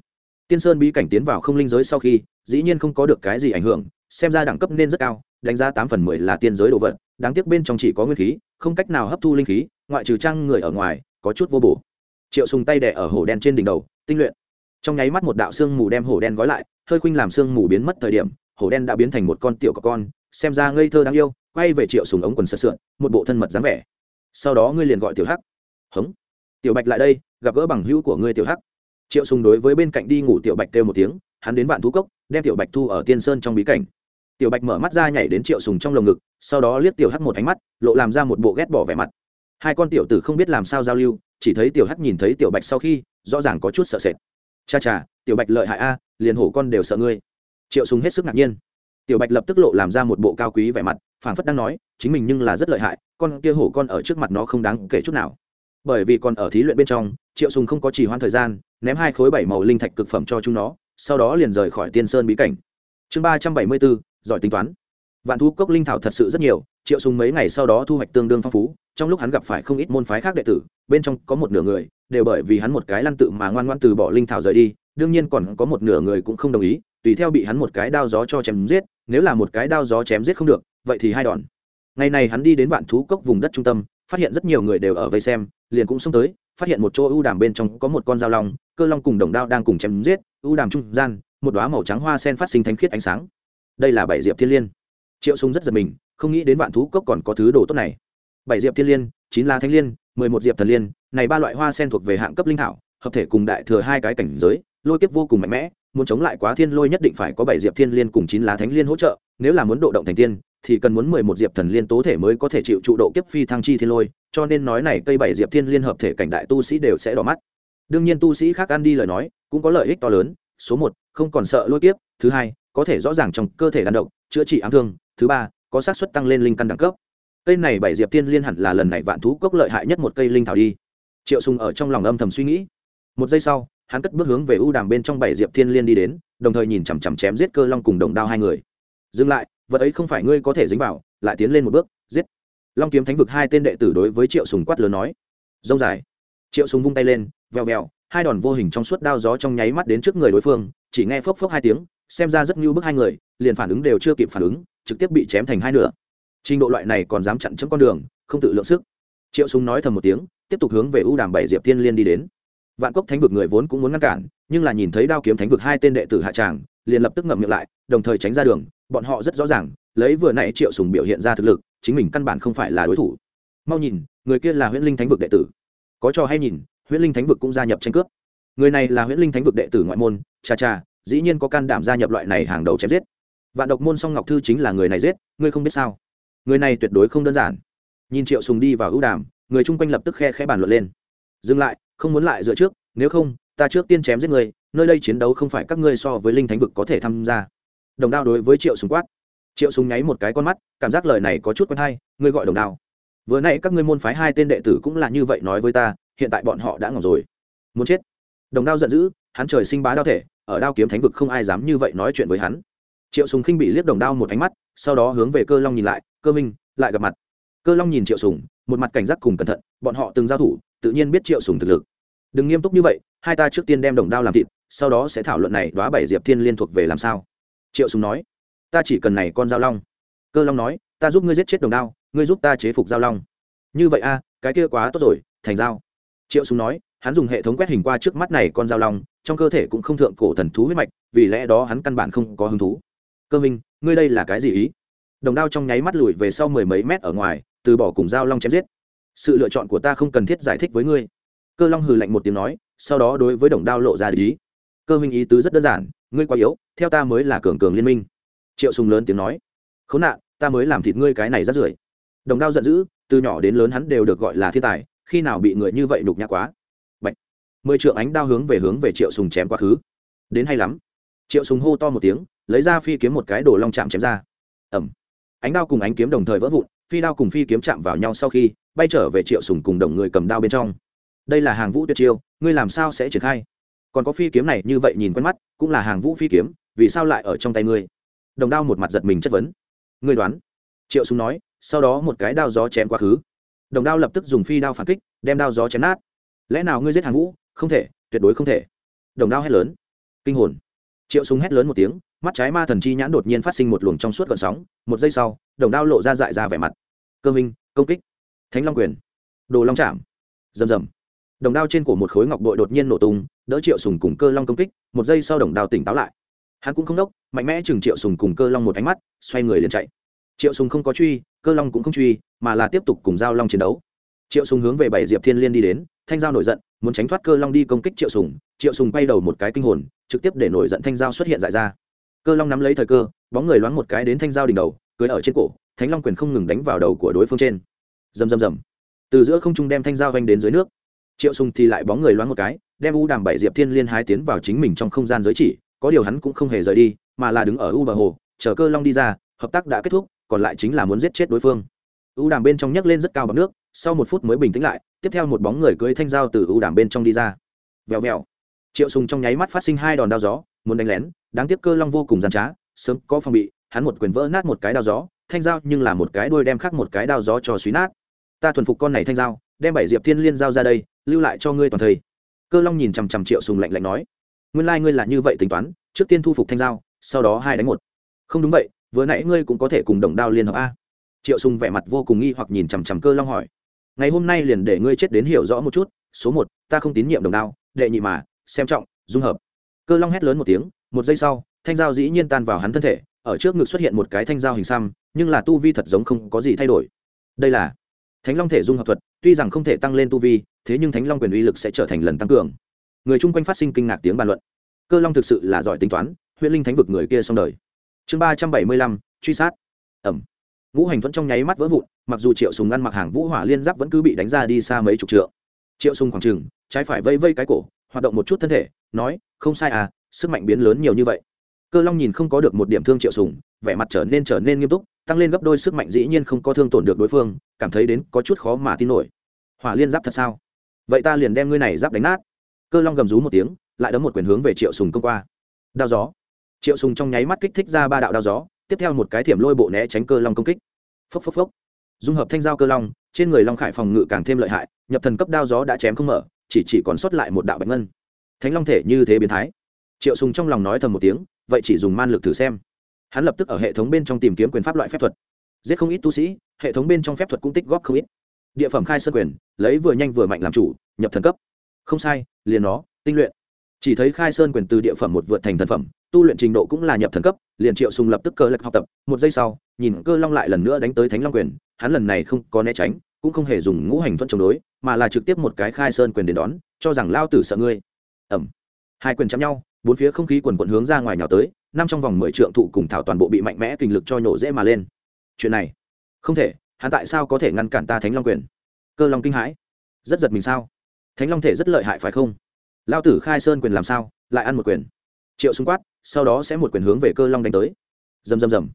Tiên sơn bí cảnh tiến vào không linh giới sau khi, dĩ nhiên không có được cái gì ảnh hưởng, xem ra đẳng cấp nên rất cao, đánh giá tám phần mười là tiên giới đồ vật, đáng tiếc bên trong chỉ có nguyên khí, không cách nào hấp thu linh khí, ngoại trừ trang người ở ngoài, có chút vô bổ. Triệu sùng tay đẻ ở hổ đen trên đỉnh đầu, tinh luyện. Trong nháy mắt một đạo xương mù đem hổ đen gói lại, hơi khuynh làm xương mù biến mất thời điểm, hổ đen đã biến thành một con tiểu cọp con, xem ra ngây thơ đáng yêu, quay về triệu sùng ống quần sợ sượn, một bộ thân mật dáng vẻ. Sau đó ngươi liền gọi tiểu hắc. Hống. Tiểu bạch lại đây gặp gỡ bằng hữu của ngươi tiểu hắc. Triệu sùng đối với bên cạnh đi ngủ tiểu bạch kêu một tiếng, hắn đến vạn thú cốc, đem tiểu bạch thu ở tiên sơn trong bí cảnh. Tiểu bạch mở mắt ra nhảy đến triệu sùng trong lồng ngực, sau đó liếc tiểu hắc một ánh mắt, lộ làm ra một bộ ghét bỏ vẻ mặt. Hai con tiểu tử không biết làm sao giao lưu, chỉ thấy tiểu hắc nhìn thấy tiểu bạch sau khi, rõ ràng có chút sợ sệt. Cha cha, tiểu bạch lợi hại a, liền hổ con đều sợ ngươi. Triệu sùng hết sức ngạc nhiên. Tiểu bạch lập tức lộ làm ra một bộ cao quý vẻ mặt, phảng phất đang nói, chính mình nhưng là rất lợi hại, con kia hổ con ở trước mặt nó không đáng kể chút nào bởi vì còn ở thí luyện bên trong, triệu sùng không có chỉ hoãn thời gian, ném hai khối bảy màu linh thạch cực phẩm cho chúng nó, sau đó liền rời khỏi tiên sơn bí cảnh. Chương ba trăm bảy mươi bốn, giỏi tính toán. Vạn thu cốc linh thảo thật sự rất nhiều, triệu sùng mấy ngày sau đó thu hoạch tương đương phong phú, trong lúc hắn gặp phải không ít môn phái khác đệ tử, bên trong có một nửa người, đều bởi vì hắn một cái lăn tự mà ngoan ngoan từ bỏ linh thảo rời đi, đương nhiên còn có một nửa người cũng không đồng ý, tùy theo bị hắn một cái đao gió cho chém giết, nếu là một cái đao gió chém giết không được, vậy thì hai đòn. Ngày này hắn đi đến vạn thú cốc vùng đất trung tâm, phát hiện rất nhiều người đều ở vây xem liền cũng xông tới, phát hiện một chỗ ưu đàm bên trong có một con dao long, cơ long cùng đồng đao đang cùng chém giết, ưu đàm trung gian, một đóa màu trắng hoa sen phát sinh thánh khiết ánh sáng. Đây là bảy diệp thiên liên. Triệu sung rất giật mình, không nghĩ đến vạn thú cốc còn có thứ đồ tốt này. Bảy diệp thiên liên, chín lá thanh liên, mười một diệp thần liên, này ba loại hoa sen thuộc về hạng cấp linh thảo, hợp thể cùng đại thừa hai cái cảnh giới, lôi kiếp vô cùng mạnh mẽ, muốn chống lại quá thiên lôi nhất định phải có bảy diệp thiên liên cùng chín lá thánh liên hỗ trợ, nếu là muốn độ động thành tiên thì cần muốn mười một diệp thần liên tố thể mới có thể chịu trụ độ kiếp phi thăng chi thiên lôi, cho nên nói này cây bảy diệp thiên liên hợp thể cảnh đại tu sĩ đều sẽ đỏ mắt. Đương nhiên tu sĩ khác ăn đi lời nói, cũng có lợi ích to lớn, số một, không còn sợ lôi kiếp, thứ hai, có thể rõ ràng trong cơ thể đàn động chữa trị ám thương, thứ ba, có xác suất tăng lên linh căn đẳng cấp. Cây này bảy diệp thiên liên hẳn là lần này vạn thú cốc lợi hại nhất một cây linh thảo đi. Triệu sùng ở trong lòng âm thầm suy nghĩ. Một giây sau, hắn cất bước hướng về u đàm bên trong bảy diệp thiên liên đi đến, đồng thời nhìn chằm chằm chém giết cơ long cùng đồng đao hai người. Dừng lại vật ấy không phải ngươi có thể dính vào, lại tiến lên một bước, giết. Long kiếm thánh vực hai tên đệ tử đối với triệu sùng quát lớn nói. Dông dài. Triệu sùng vung tay lên, vèo vèo, hai đòn vô hình trong suốt đao gió trong nháy mắt đến trước người đối phương, chỉ nghe phốc phốc hai tiếng, xem ra rất như bức hai người, liền phản ứng đều chưa kịp phản ứng, trực tiếp bị chém thành hai nửa. Trình độ loại này còn dám chặn chấm con đường, không tự lượng sức. Triệu sùng nói thầm một tiếng, tiếp tục hướng về u đàm bảy diệp thiên liên đi đến. Vạn cốc thánh vực người vốn cũng muốn ngăn cản, nhưng là nhìn thấy đao kiếm thánh vực hai tên đệ tử hạ tràng liền lập tức ngậm miệng lại, đồng thời tránh ra đường, bọn họ rất rõ ràng, lấy vừa nãy triệu sùng biểu hiện ra thực lực, chính mình căn bản không phải là đối thủ. Mau nhìn, người kia là huyễn linh thánh vực đệ tử. Có cho hay nhìn, huyễn linh thánh vực cũng gia nhập tranh cướp. Người này là huyễn linh thánh vực đệ tử ngoại môn, cha cha, dĩ nhiên có can đảm gia nhập loại này hàng đầu chém giết. Vạn độc môn song ngọc thư chính là người này giết, ngươi không biết sao? Người này tuyệt đối không đơn giản. Nhìn triệu sùng đi vào ưu đàm, người chung quanh lập tức khe khẽ bàn luận lên. Dừng lại, không muốn lại dựa trước, nếu không, ta trước tiên chém giết người nơi đây chiến đấu không phải các ngươi so với linh thánh vực có thể tham gia. Đồng đao đối với triệu súng quát. Triệu súng nháy một cái con mắt, cảm giác lời này có chút quen hay, ngươi gọi đồng đao. Vừa nãy các ngươi môn phái hai tên đệ tử cũng là như vậy nói với ta, hiện tại bọn họ đã ngọc rồi. Muốn chết. Đồng đao giận dữ, hắn trời sinh bá đao thể, ở đao kiếm thánh vực không ai dám như vậy nói chuyện với hắn. Triệu sùng khinh bị liếc đồng đao một ánh mắt, sau đó hướng về cơ long nhìn lại, cơ minh, lại gặp mặt. Cơ long nhìn triệu sùng, một mặt cảnh giác cùng cẩn thận, bọn họ từng giao thủ, tự nhiên biết triệu sùng thực lực. Đừng nghiêm túc như vậy, hai ta trước tiên đem đồng đao làm thịt sau đó sẽ thảo luận này đoá bảy diệp thiên liên thuộc về làm sao? Triệu sùng nói, ta chỉ cần này con dao long. Cơ long nói, ta giúp ngươi giết chết đồng đao, ngươi giúp ta chế phục dao long. Như vậy a, cái kia quá tốt rồi, thành dao. Triệu sùng nói, hắn dùng hệ thống quét hình qua trước mắt này con dao long, trong cơ thể cũng không thượng cổ thần thú huyết mạch, vì lẽ đó hắn căn bản không có hứng thú. Cơ minh, ngươi đây là cái gì ý? Đồng đao trong nháy mắt lùi về sau mười mấy mét ở ngoài, từ bỏ cùng dao long chém giết. Sự lựa chọn của ta không cần thiết giải thích với ngươi. Cơ long hừ lạnh một tiếng nói, sau đó đối với đồng đao lộ ra ý cơ minh ý tứ rất đơn giản, ngươi quá yếu, theo ta mới là cường cường liên minh. Triệu sùng lớn tiếng nói, khốn nạn, ta mới làm thịt ngươi cái này rất rưởi. Đồng đao giận dữ, từ nhỏ đến lớn hắn đều được gọi là thiên tài, khi nào bị người như vậy đục nhã quá. Bạch. mười trượng ánh đao hướng về hướng về triệu sùng chém quá khứ. Đến hay lắm. Triệu sùng hô to một tiếng, lấy ra phi kiếm một cái đồ long chạm chém ra. Ẩm ánh đao cùng ánh kiếm đồng thời vỡ vụn, phi đao cùng phi kiếm chạm vào nhau sau khi, bay trở về triệu sùng cùng đồng người cầm đao bên trong. Đây là hàng vũ tuyệt chiêu, ngươi làm sao sẽ triển khai? Còn có phi kiếm này như vậy nhìn quen mắt, cũng là hàng vũ phi kiếm, vì sao lại ở trong tay ngươi? Đồng đao một mặt giật mình chất vấn. Ngươi đoán? Triệu súng nói, sau đó một cái đao gió chém quá khứ. Đồng đao lập tức dùng phi đao phản kích, đem đao gió chém nát. Lẽ nào ngươi giết hàng vũ? Không thể, tuyệt đối không thể. Đồng đao hét lớn. Kinh hồn. Triệu súng hét lớn một tiếng, mắt trái ma thần chi nhãn đột nhiên phát sinh một luồng trong suốt gợn sóng, một giây sau, đồng đao lộ ra dại ra vẻ mặt. Cơ minh, công kích. Thánh long quyền. Đồ long chạm. Rầm rầm đồng đao trên cổ một khối ngọc bội đột nhiên nổ tung, đỡ triệu sùng cùng cơ long công kích, một giây sau đồng đao tỉnh táo lại. Hắn cũng không đốc, mạnh mẽ chừng triệu sùng cùng cơ long một ánh mắt, xoay người liền chạy. Triệu sùng không có truy, cơ long cũng không truy, mà là tiếp tục cùng giao long chiến đấu. Triệu sùng hướng về bảy diệp thiên liên đi đến, thanh giao nổi giận, muốn tránh thoát cơ long đi công kích triệu sùng triệu sùng bay đầu một cái kinh hồn, trực tiếp để nổi giận thanh giao xuất hiện dại ra. Cơ long nắm lấy thời cơ, bóng người loáng một cái đến thanh giao đỉnh đầu, cưới ở trên cổ, thánh long quyền không ngừng đánh vào đầu của đối phương trên. Rầm rầm rầm. Từ giữa không trung đem thanh giao vanh đến dưới nước triệu sùng thì lại bóng người loáng một cái, đem u đàm bảy diệp thiên liên hái tiến vào chính mình trong không gian giới chỉ, có điều hắn cũng không hề rời đi, mà là đứng ở u bờ hồ, chờ cơ long đi ra, hợp tác đã kết thúc, còn lại chính là muốn giết chết đối phương. U đàm bên trong nhấc lên rất cao bằng nước, sau một phút mới bình tĩnh lại, tiếp theo một bóng người cưới thanh dao từ u đàm bên trong đi ra. Vèo vèo. Triệu sùng trong nháy mắt phát sinh hai đòn đao gió, muốn đánh lén, đáng tiếc cơ long vô cùng gian trá, sớm có phòng bị, hắn một quyền vỡ nát một cái đao gió, thanh dao nhưng là một cái đuôi đem khắc một cái đao gió cho suy nát. Ta thuần phục con này thanh dao, đem bảy diệp thiên liên giao ra đây lưu lại cho ngươi toàn thây. Cơ long nhìn chằm chằm triệu sùng lạnh lạnh nói nguyên lai like ngươi là như vậy tính toán trước tiên thu phục thanh giao, sau đó hai đánh một. Không đúng vậy vừa nãy ngươi cũng có thể cùng đồng đao liên hợp a. Triệu sùng vẻ mặt vô cùng nghi hoặc nhìn chằm chằm cơ long hỏi ngày hôm nay liền để ngươi chết đến hiểu rõ một chút số một ta không tín nhiệm đồng đao đệ nhị mà xem trọng dung hợp. Cơ long hét lớn một tiếng một giây sau thanh dao dĩ nhiên tan vào hắn thân thể ở trước ngực xuất hiện một cái thanh dao hình xăm nhưng là tu vi thật giống không có gì thay đổi. Đây là thánh long thể dung hợp thuật tuy rằng không thể tăng lên tu vi thế nhưng thánh long quyền uy lực sẽ trở thành lần tăng cường. Người chung quanh phát sinh kinh ngạc tiếng bàn luận. Cơ long thực sự là giỏi tính toán huyện linh thánh vực người kia xong đời. Chương ba trăm bảy mươi lăm, truy sát. Ẩm. Ngũ hành thuẫn trong nháy mắt vỡ vụn, mặc dù triệu sùng ngăn mặc hàng vũ hỏa liên giáp vẫn cứ bị đánh ra đi xa mấy chục trượng. Triệu sùng khoảng trừng trái phải vây vây cái cổ, hoạt động một chút thân thể, nói, không sai à sức mạnh biến lớn nhiều như vậy. Cơ long nhìn không có được một điểm thương triệu sùng, vẻ mặt trở nên trở nên nghiêm túc, tăng lên gấp đôi sức mạnh dĩ nhiên không có thương tổn được đối phương, cảm thấy đến có chút khó mà tin nổi. Hỏa liên giáp thật sao? Vậy ta liền đem ngươi này giáp đánh nát. Cơ long gầm rú một tiếng, lại đấm một quyền hướng về triệu sùng công qua. Đao gió. Triệu sùng trong nháy mắt kích thích ra ba đạo đao gió, tiếp theo một cái thiểm lôi bộ né tránh cơ long công kích. Phốc phốc phốc. Dung hợp thanh giao cơ long, trên người long khải phòng ngự càng thêm lợi hại, nhập thần cấp đao gió đã chém không mở, chỉ chỉ còn sót lại một đạo bạch ngân. Thánh long thể như thế biến thái. Triệu sùng trong lòng nói thầm một tiếng, vậy chỉ dùng man lực thử xem. Hắn lập tức ở hệ thống bên trong tìm kiếm quyền pháp loại phép thuật. Giết không ít tu sĩ, hệ thống bên trong phép thuật cũng tích góp không ít địa phẩm khai sơn quyền, lấy vừa nhanh vừa mạnh làm chủ, nhập thần cấp. Không sai, liền nó, tinh luyện. Chỉ thấy khai sơn quyền từ địa phẩm một vượt thành thần phẩm, tu luyện trình độ cũng là nhập thần cấp, liền triệu sùng lập tức cơ lệch học tập. Một giây sau, nhìn cơ long lại lần nữa đánh tới thánh long quyền, hắn lần này không có né tránh, cũng không hề dùng ngũ hành thuận chống đối, mà là trực tiếp một cái khai sơn quyền đến đón, cho rằng lao tử sợ ngươi. Ẩm hai quyền chạm nhau, bốn phía không khí quần quận hướng ra ngoài nhào tới, năm trong vòng mười trượng thụ cùng thảo toàn bộ bị mạnh mẽ kinh lực cho nhổ dễ mà lên. Chuyện này không thể hắn tại sao có thể ngăn cản ta thánh long quyền? Cơ long kinh hãi. Rất giật mình sao? Thánh long thể rất lợi hại phải không? Lao tử khai sơn quyền làm sao, lại ăn một quyền? Triệu xung quát, sau đó sẽ một quyền hướng về cơ long đánh tới. Rầm rầm rầm.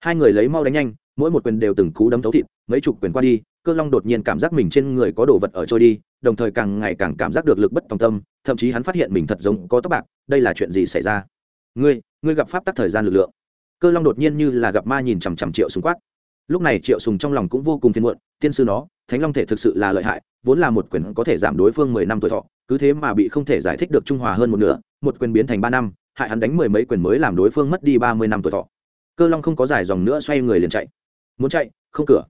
Hai người lấy mau đánh nhanh, mỗi một quyền đều từng cú đấm thấu thịt, mấy chục quyền qua đi, cơ long đột nhiên cảm giác mình trên người có đồ vật ở trôi đi, đồng thời càng ngày càng cảm giác được lực bất tòng tâm, thậm chí hắn phát hiện mình thật giống có tóc bạc, đây là chuyện gì xảy ra? Ngươi ngươi gặp pháp tắc thời gian lực lượng. Cơ long đột nhiên như là gặp ma nhìn chằm chằm triệu xung quát lúc này triệu sùng trong lòng cũng vô cùng phiền muộn, tiên sư nó, thánh long thể thực sự là lợi hại, vốn là một quyền có thể giảm đối phương mười năm tuổi thọ, cứ thế mà bị không thể giải thích được trung hòa hơn một nửa, một quyền biến thành ba năm, hại hắn đánh mười mấy quyền mới làm đối phương mất đi ba mươi năm tuổi thọ. Cơ long không có giải dòng nữa xoay người liền chạy. Muốn chạy, không cửa.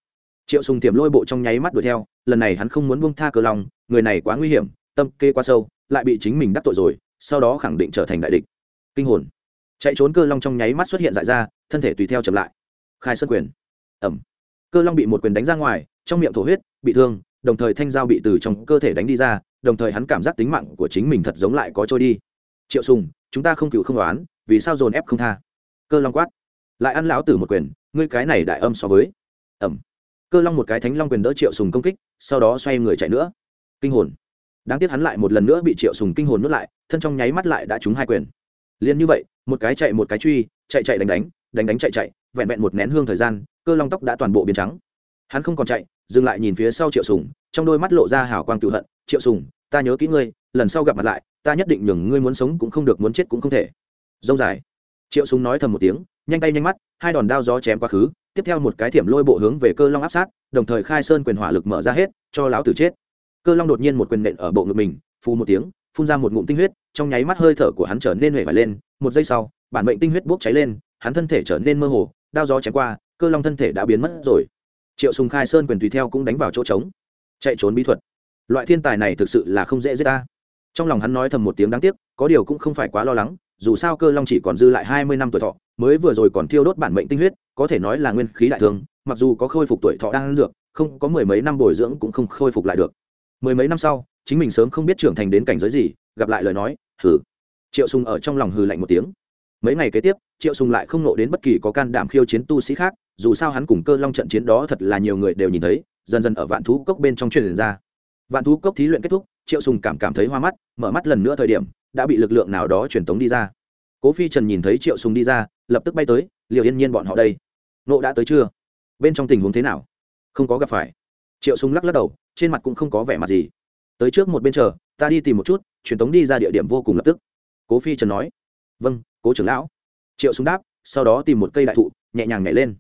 Triệu sùng tiềm lôi bộ trong nháy mắt đuổi theo, lần này hắn không muốn buông tha cơ long, người này quá nguy hiểm, tâm kê quá sâu, lại bị chính mình đắc tội rồi, sau đó khẳng định trở thành đại địch. Kinh hồn. Chạy trốn cơ long trong nháy mắt xuất hiện dại ra, thân thể tùy theo chậm lại. Khai sơn quyền ẩm. Cơ long bị một quyền đánh ra ngoài, trong miệng thổ huyết, bị thương, đồng thời thanh dao bị từ trong cơ thể đánh đi ra, đồng thời hắn cảm giác tính mạng của chính mình thật giống lại có trôi đi. Triệu sùng, chúng ta không cựu không đoán, vì sao dồn ép không tha? Cơ long quát. Lại ăn lão tử một quyền, ngươi cái này đại âm so với. Ẩm. Cơ long một cái thánh long quyền đỡ triệu sùng công kích, sau đó xoay người chạy nữa. Kinh hồn. Đáng tiếc hắn lại một lần nữa bị triệu sùng kinh hồn nuốt lại, thân trong nháy mắt lại đã trúng hai quyền. Liền như vậy, một cái chạy một cái truy, chạy chạy đánh đánh đánh đánh chạy chạy vẹn vẹn một nén hương thời gian, cơ long tóc đã toàn bộ biến trắng. Hắn không còn chạy, dừng lại nhìn phía sau triệu sùng, trong đôi mắt lộ ra hào quang cựu hận. Triệu sùng, ta nhớ kỹ ngươi, lần sau gặp mặt lại, ta nhất định nhường ngươi muốn sống cũng không được, muốn chết cũng không thể. Dông dài. Triệu sùng nói thầm một tiếng, nhanh tay nhanh mắt, hai đòn đao gió chém quá khứ, tiếp theo một cái thiểm lôi bộ hướng về cơ long áp sát, đồng thời khai sơn quyền hỏa lực mở ra hết, cho lão tử chết. Cơ long đột nhiên một quyền nện ở bộ ngực mình, phù một tiếng, phun ra một ngụm tinh huyết, trong nháy mắt hơi thở của hắn trở nên hề vải lên, một giây sau, bản mệnh tinh huyết bốc cháy lên, hắn thân thể trở nên mơ hồ đao gió chém qua, cơ long thân thể đã biến mất rồi. Triệu sùng khai sơn quyền tùy theo cũng đánh vào chỗ trống. Chạy trốn bí thuật. Loại thiên tài này thực sự là không dễ giết ta. Trong lòng hắn nói thầm một tiếng đáng tiếc, có điều cũng không phải quá lo lắng, dù sao cơ long chỉ còn dư lại hai mươi năm tuổi thọ, mới vừa rồi còn thiêu đốt bản mệnh tinh huyết, có thể nói là nguyên khí đại thương, mặc dù có khôi phục tuổi thọ đang ăn dược, không có mười mấy năm bồi dưỡng cũng không khôi phục lại được. Mười mấy năm sau, chính mình sớm không biết trưởng thành đến cảnh giới gì, gặp lại lời nói, hừ. Triệu sùng ở trong lòng hừ lạnh một tiếng. Mấy ngày kế tiếp triệu sùng lại không nộ đến bất kỳ có can đảm khiêu chiến tu sĩ khác, dù sao hắn cùng cơ long trận chiến đó thật là nhiều người đều nhìn thấy, dần dần ở vạn thú cốc bên trong truyền ra. Vạn thú cốc thí luyện kết thúc, triệu sùng cảm cảm thấy hoa mắt, mở mắt lần nữa thời điểm, đã bị lực lượng nào đó truyền tống đi ra. Cố phi trần nhìn thấy triệu sùng đi ra, lập tức bay tới liệu yên nhiên bọn họ đây, nộ đã tới chưa? Bên trong tình huống thế nào? Không có gặp phải. Triệu sùng lắc lắc đầu, trên mặt cũng không có vẻ mặt gì. Tới trước một bên chờ, ta đi tìm một chút, truyền tống đi ra địa điểm vô cùng lập tức. Cố phi trần nói. Vâng cố trưởng lão triệu súng đáp, sau đó tìm một cây đại thụ, nhẹ nhàng nhảy lên.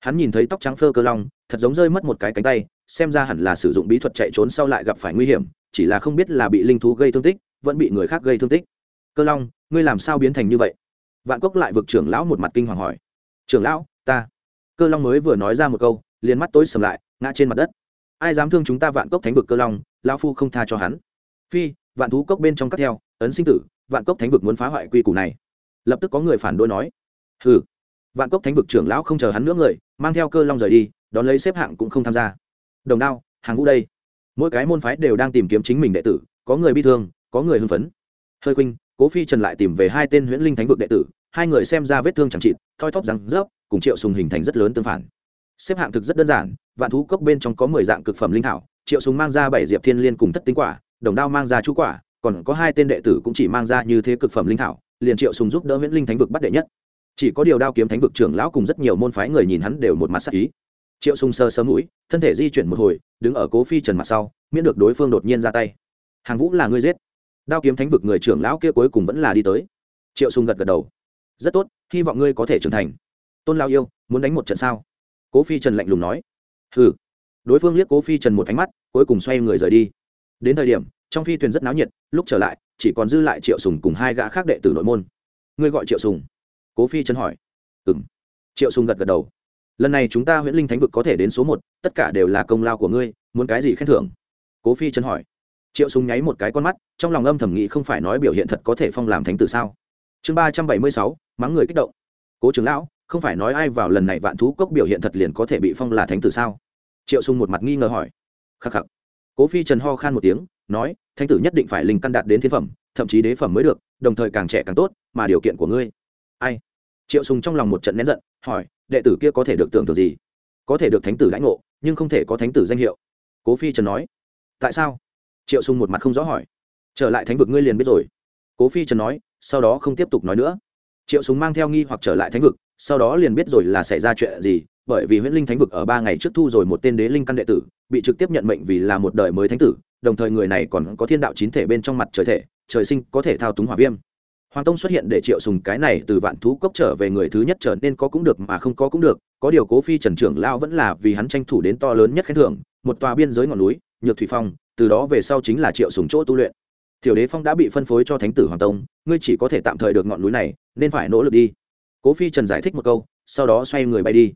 Hắn nhìn thấy tóc trắng phơ cơ long, thật giống rơi mất một cái cánh tay, xem ra hẳn là sử dụng bí thuật chạy trốn sau lại gặp phải nguy hiểm, chỉ là không biết là bị linh thú gây thương tích, vẫn bị người khác gây thương tích. Cơ long, ngươi làm sao biến thành như vậy? Vạn cốc lại vực trưởng lão một mặt kinh hoàng hỏi. Trưởng lão, ta. Cơ long mới vừa nói ra một câu, liền mắt tối sầm lại, ngã trên mặt đất. Ai dám thương chúng ta vạn cốc thánh vực cơ long, lão phu không tha cho hắn. Phi, vạn thú cốc bên trong các theo, ấn sinh tử, vạn cốc thánh vực muốn phá hoại quy củ này lập tức có người phản đối nói, hừ, vạn cốc thánh vực trưởng lão không chờ hắn nữa người, mang theo cơ long rời đi, đón lấy xếp hạng cũng không tham gia. Đồng đao, hàng vũ đây. Mỗi cái môn phái đều đang tìm kiếm chính mình đệ tử, có người bi thương, có người hưng phấn. Hơi khuynh, cố phi trần lại tìm về hai tên huyễn linh thánh vực đệ tử, hai người xem ra vết thương chẳng chịt, thoi thóp rằng rớp, cùng triệu sùng hình thành rất lớn tương phản. Xếp hạng thực rất đơn giản, vạn thú cốc bên trong có mười dạng cực phẩm linh thảo, triệu sùng mang ra bảy diệp thiên liên cùng thất tinh quả, đồng đao mang ra chú quả, còn có hai tên đệ tử cũng chỉ mang ra như thế cực phẩm linh thảo liền triệu sùng giúp đỡ huyễn linh thánh vực bắt đệ nhất chỉ có điều đao kiếm thánh vực trưởng lão cùng rất nhiều môn phái người nhìn hắn đều một mặt sắc ý triệu sùng sơ sớm mũi thân thể di chuyển một hồi đứng ở cố phi trần mặt sau miễn được đối phương đột nhiên ra tay hàng vũ là ngươi giết đao kiếm thánh vực người trưởng lão kia cuối cùng vẫn là đi tới triệu sùng gật gật đầu rất tốt hy vọng ngươi có thể trưởng thành tôn lao yêu muốn đánh một trận sao cố phi trần lạnh lùng nói hừ đối phương liếc cố phi trần một ánh mắt cuối cùng xoay người rời đi đến thời điểm trong phi thuyền rất náo nhiệt lúc trở lại chỉ còn dư lại triệu sùng cùng hai gã khác đệ tử nội môn. Ngươi gọi triệu sùng? Cố phi trần hỏi. Ừm. Triệu sùng gật gật đầu. Lần này chúng ta huyễn linh thánh vực có thể đến số một, tất cả đều là công lao của ngươi, muốn cái gì khen thưởng? Cố phi trần hỏi. Triệu sùng nháy một cái con mắt, trong lòng âm thầm nghĩ không phải nói biểu hiện thật có thể phong làm thánh tử sao. Chương ba trăm bảy mươi sáu, mắng người kích động. Cố trưởng lão, không phải nói ai vào lần này vạn thú cốc biểu hiện thật liền có thể bị phong là thánh tử sao? Triệu sùng một mặt nghi ngờ hỏi. Khắc khắc. Cố phi trần ho khan một tiếng nói, thánh tử nhất định phải linh căn đạt đến thiên phẩm, thậm chí đế phẩm mới được, đồng thời càng trẻ càng tốt, mà điều kiện của ngươi. Ai? Triệu sùng trong lòng một trận nén giận, hỏi, đệ tử kia có thể được tưởng tượng gì? Có thể được thánh tử lãnh ngộ, nhưng không thể có thánh tử danh hiệu. Cố phi trần nói, tại sao? Triệu sùng một mặt không rõ hỏi, trở lại thánh vực ngươi liền biết rồi. Cố phi trần nói, sau đó không tiếp tục nói nữa. Triệu sùng mang theo nghi hoặc trở lại thánh vực, sau đó liền biết rồi là xảy ra chuyện gì, bởi vì huyễn linh thánh vực ở ba ngày trước thu rồi một tên đế linh căn đệ tử, bị trực tiếp nhận mệnh vì là một đời mới thánh tử đồng thời người này còn có thiên đạo chín thể bên trong mặt trời thể, trời sinh có thể thao túng hỏa viêm. Hoàng tông xuất hiện để triệu sùng cái này từ vạn thú cốc trở về người thứ nhất trở nên có cũng được mà không có cũng được, có điều cố phi trần trưởng lao vẫn là vì hắn tranh thủ đến to lớn nhất khen thưởng, một tòa biên giới ngọn núi, nhược thủy phong, từ đó về sau chính là triệu sùng chỗ tu luyện. Tiểu đế phong đã bị phân phối cho thánh tử hoàng tông, ngươi chỉ có thể tạm thời được ngọn núi này, nên phải nỗ lực đi. Cố phi trần giải thích một câu, sau đó xoay người bay đi.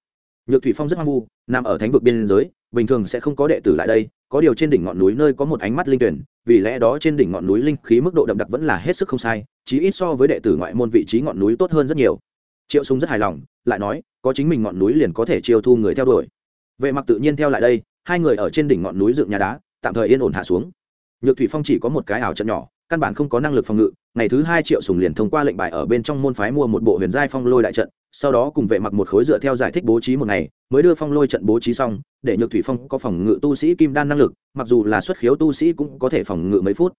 Nhược thủy phong rất hoang vu, nằm ở thánh vực biên giới bình thường sẽ không có đệ tử lại đây, có điều trên đỉnh ngọn núi nơi có một ánh mắt linh tuyển, vì lẽ đó trên đỉnh ngọn núi linh khí mức độ đậm đặc vẫn là hết sức không sai, chí ít so với đệ tử ngoại môn vị trí ngọn núi tốt hơn rất nhiều. Triệu súng rất hài lòng, lại nói, có chính mình ngọn núi liền có thể chiêu thu người theo đuổi. Vệ mặc tự nhiên theo lại đây, hai người ở trên đỉnh ngọn núi dựng nhà đá, tạm thời yên ổn hạ xuống. Nhược thủy phong chỉ có một cái ảo trận nhỏ, căn bản không có năng lực phòng ngự, ngày thứ hai triệu sùng liền thông qua lệnh bài ở bên trong môn phái mua một bộ huyền giai phong lôi đại trận sau đó cùng vệ mặc một khối dựa theo giải thích bố trí một ngày, mới đưa phong lôi trận bố trí xong, để nhược thủy phong có phòng ngự tu sĩ kim đan năng lực, mặc dù là xuất khiếu tu sĩ cũng có thể phòng ngự mấy phút.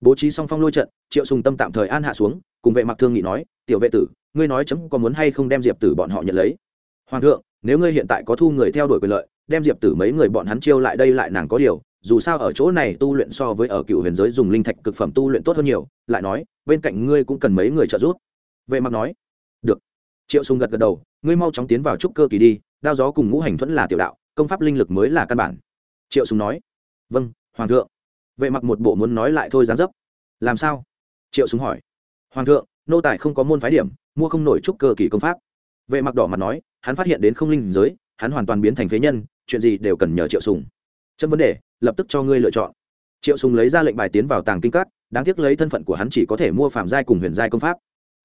Bố trí xong phong lôi trận, triệu sùng tâm tạm thời an hạ xuống, cùng vệ mặc thương nghị nói, tiểu vệ tử, ngươi nói chấm có muốn hay không đem diệp tử bọn họ nhận lấy? Hoàng thượng, nếu ngươi hiện tại có thu người theo đuổi quyền lợi, đem diệp tử mấy người bọn hắn chiêu lại đây lại nàng có điều, dù sao ở chỗ này tu luyện so với ở cựu huyền giới dùng linh thạch cực phẩm tu luyện tốt hơn nhiều. Lại nói, bên cạnh ngươi cũng cần mấy người trợ giúp. Vệ mặc nói triệu sùng gật gật đầu, ngươi mau chóng tiến vào trúc cơ kỳ đi, đao gió cùng ngũ hành thuẫn là tiểu đạo, công pháp linh lực mới là căn bản. Triệu sùng nói vâng hoàng thượng. Vệ mặc một bộ muốn nói lại thôi dán dấp. Làm sao? Triệu sùng hỏi. Hoàng thượng, nô tài không có môn phái điểm, mua không nổi trúc cơ kỳ công pháp. Vệ mặc đỏ mặt nói, hắn phát hiện đến không linh giới, hắn hoàn toàn biến thành phế nhân, chuyện gì đều cần nhờ triệu sùng. Chấm vấn đề, lập tức cho ngươi lựa chọn. Triệu sùng lấy ra lệnh bài tiến vào tàng kinh cát đáng tiếc lấy thân phận của hắn chỉ có thể mua phạm giai cùng huyền giai công pháp.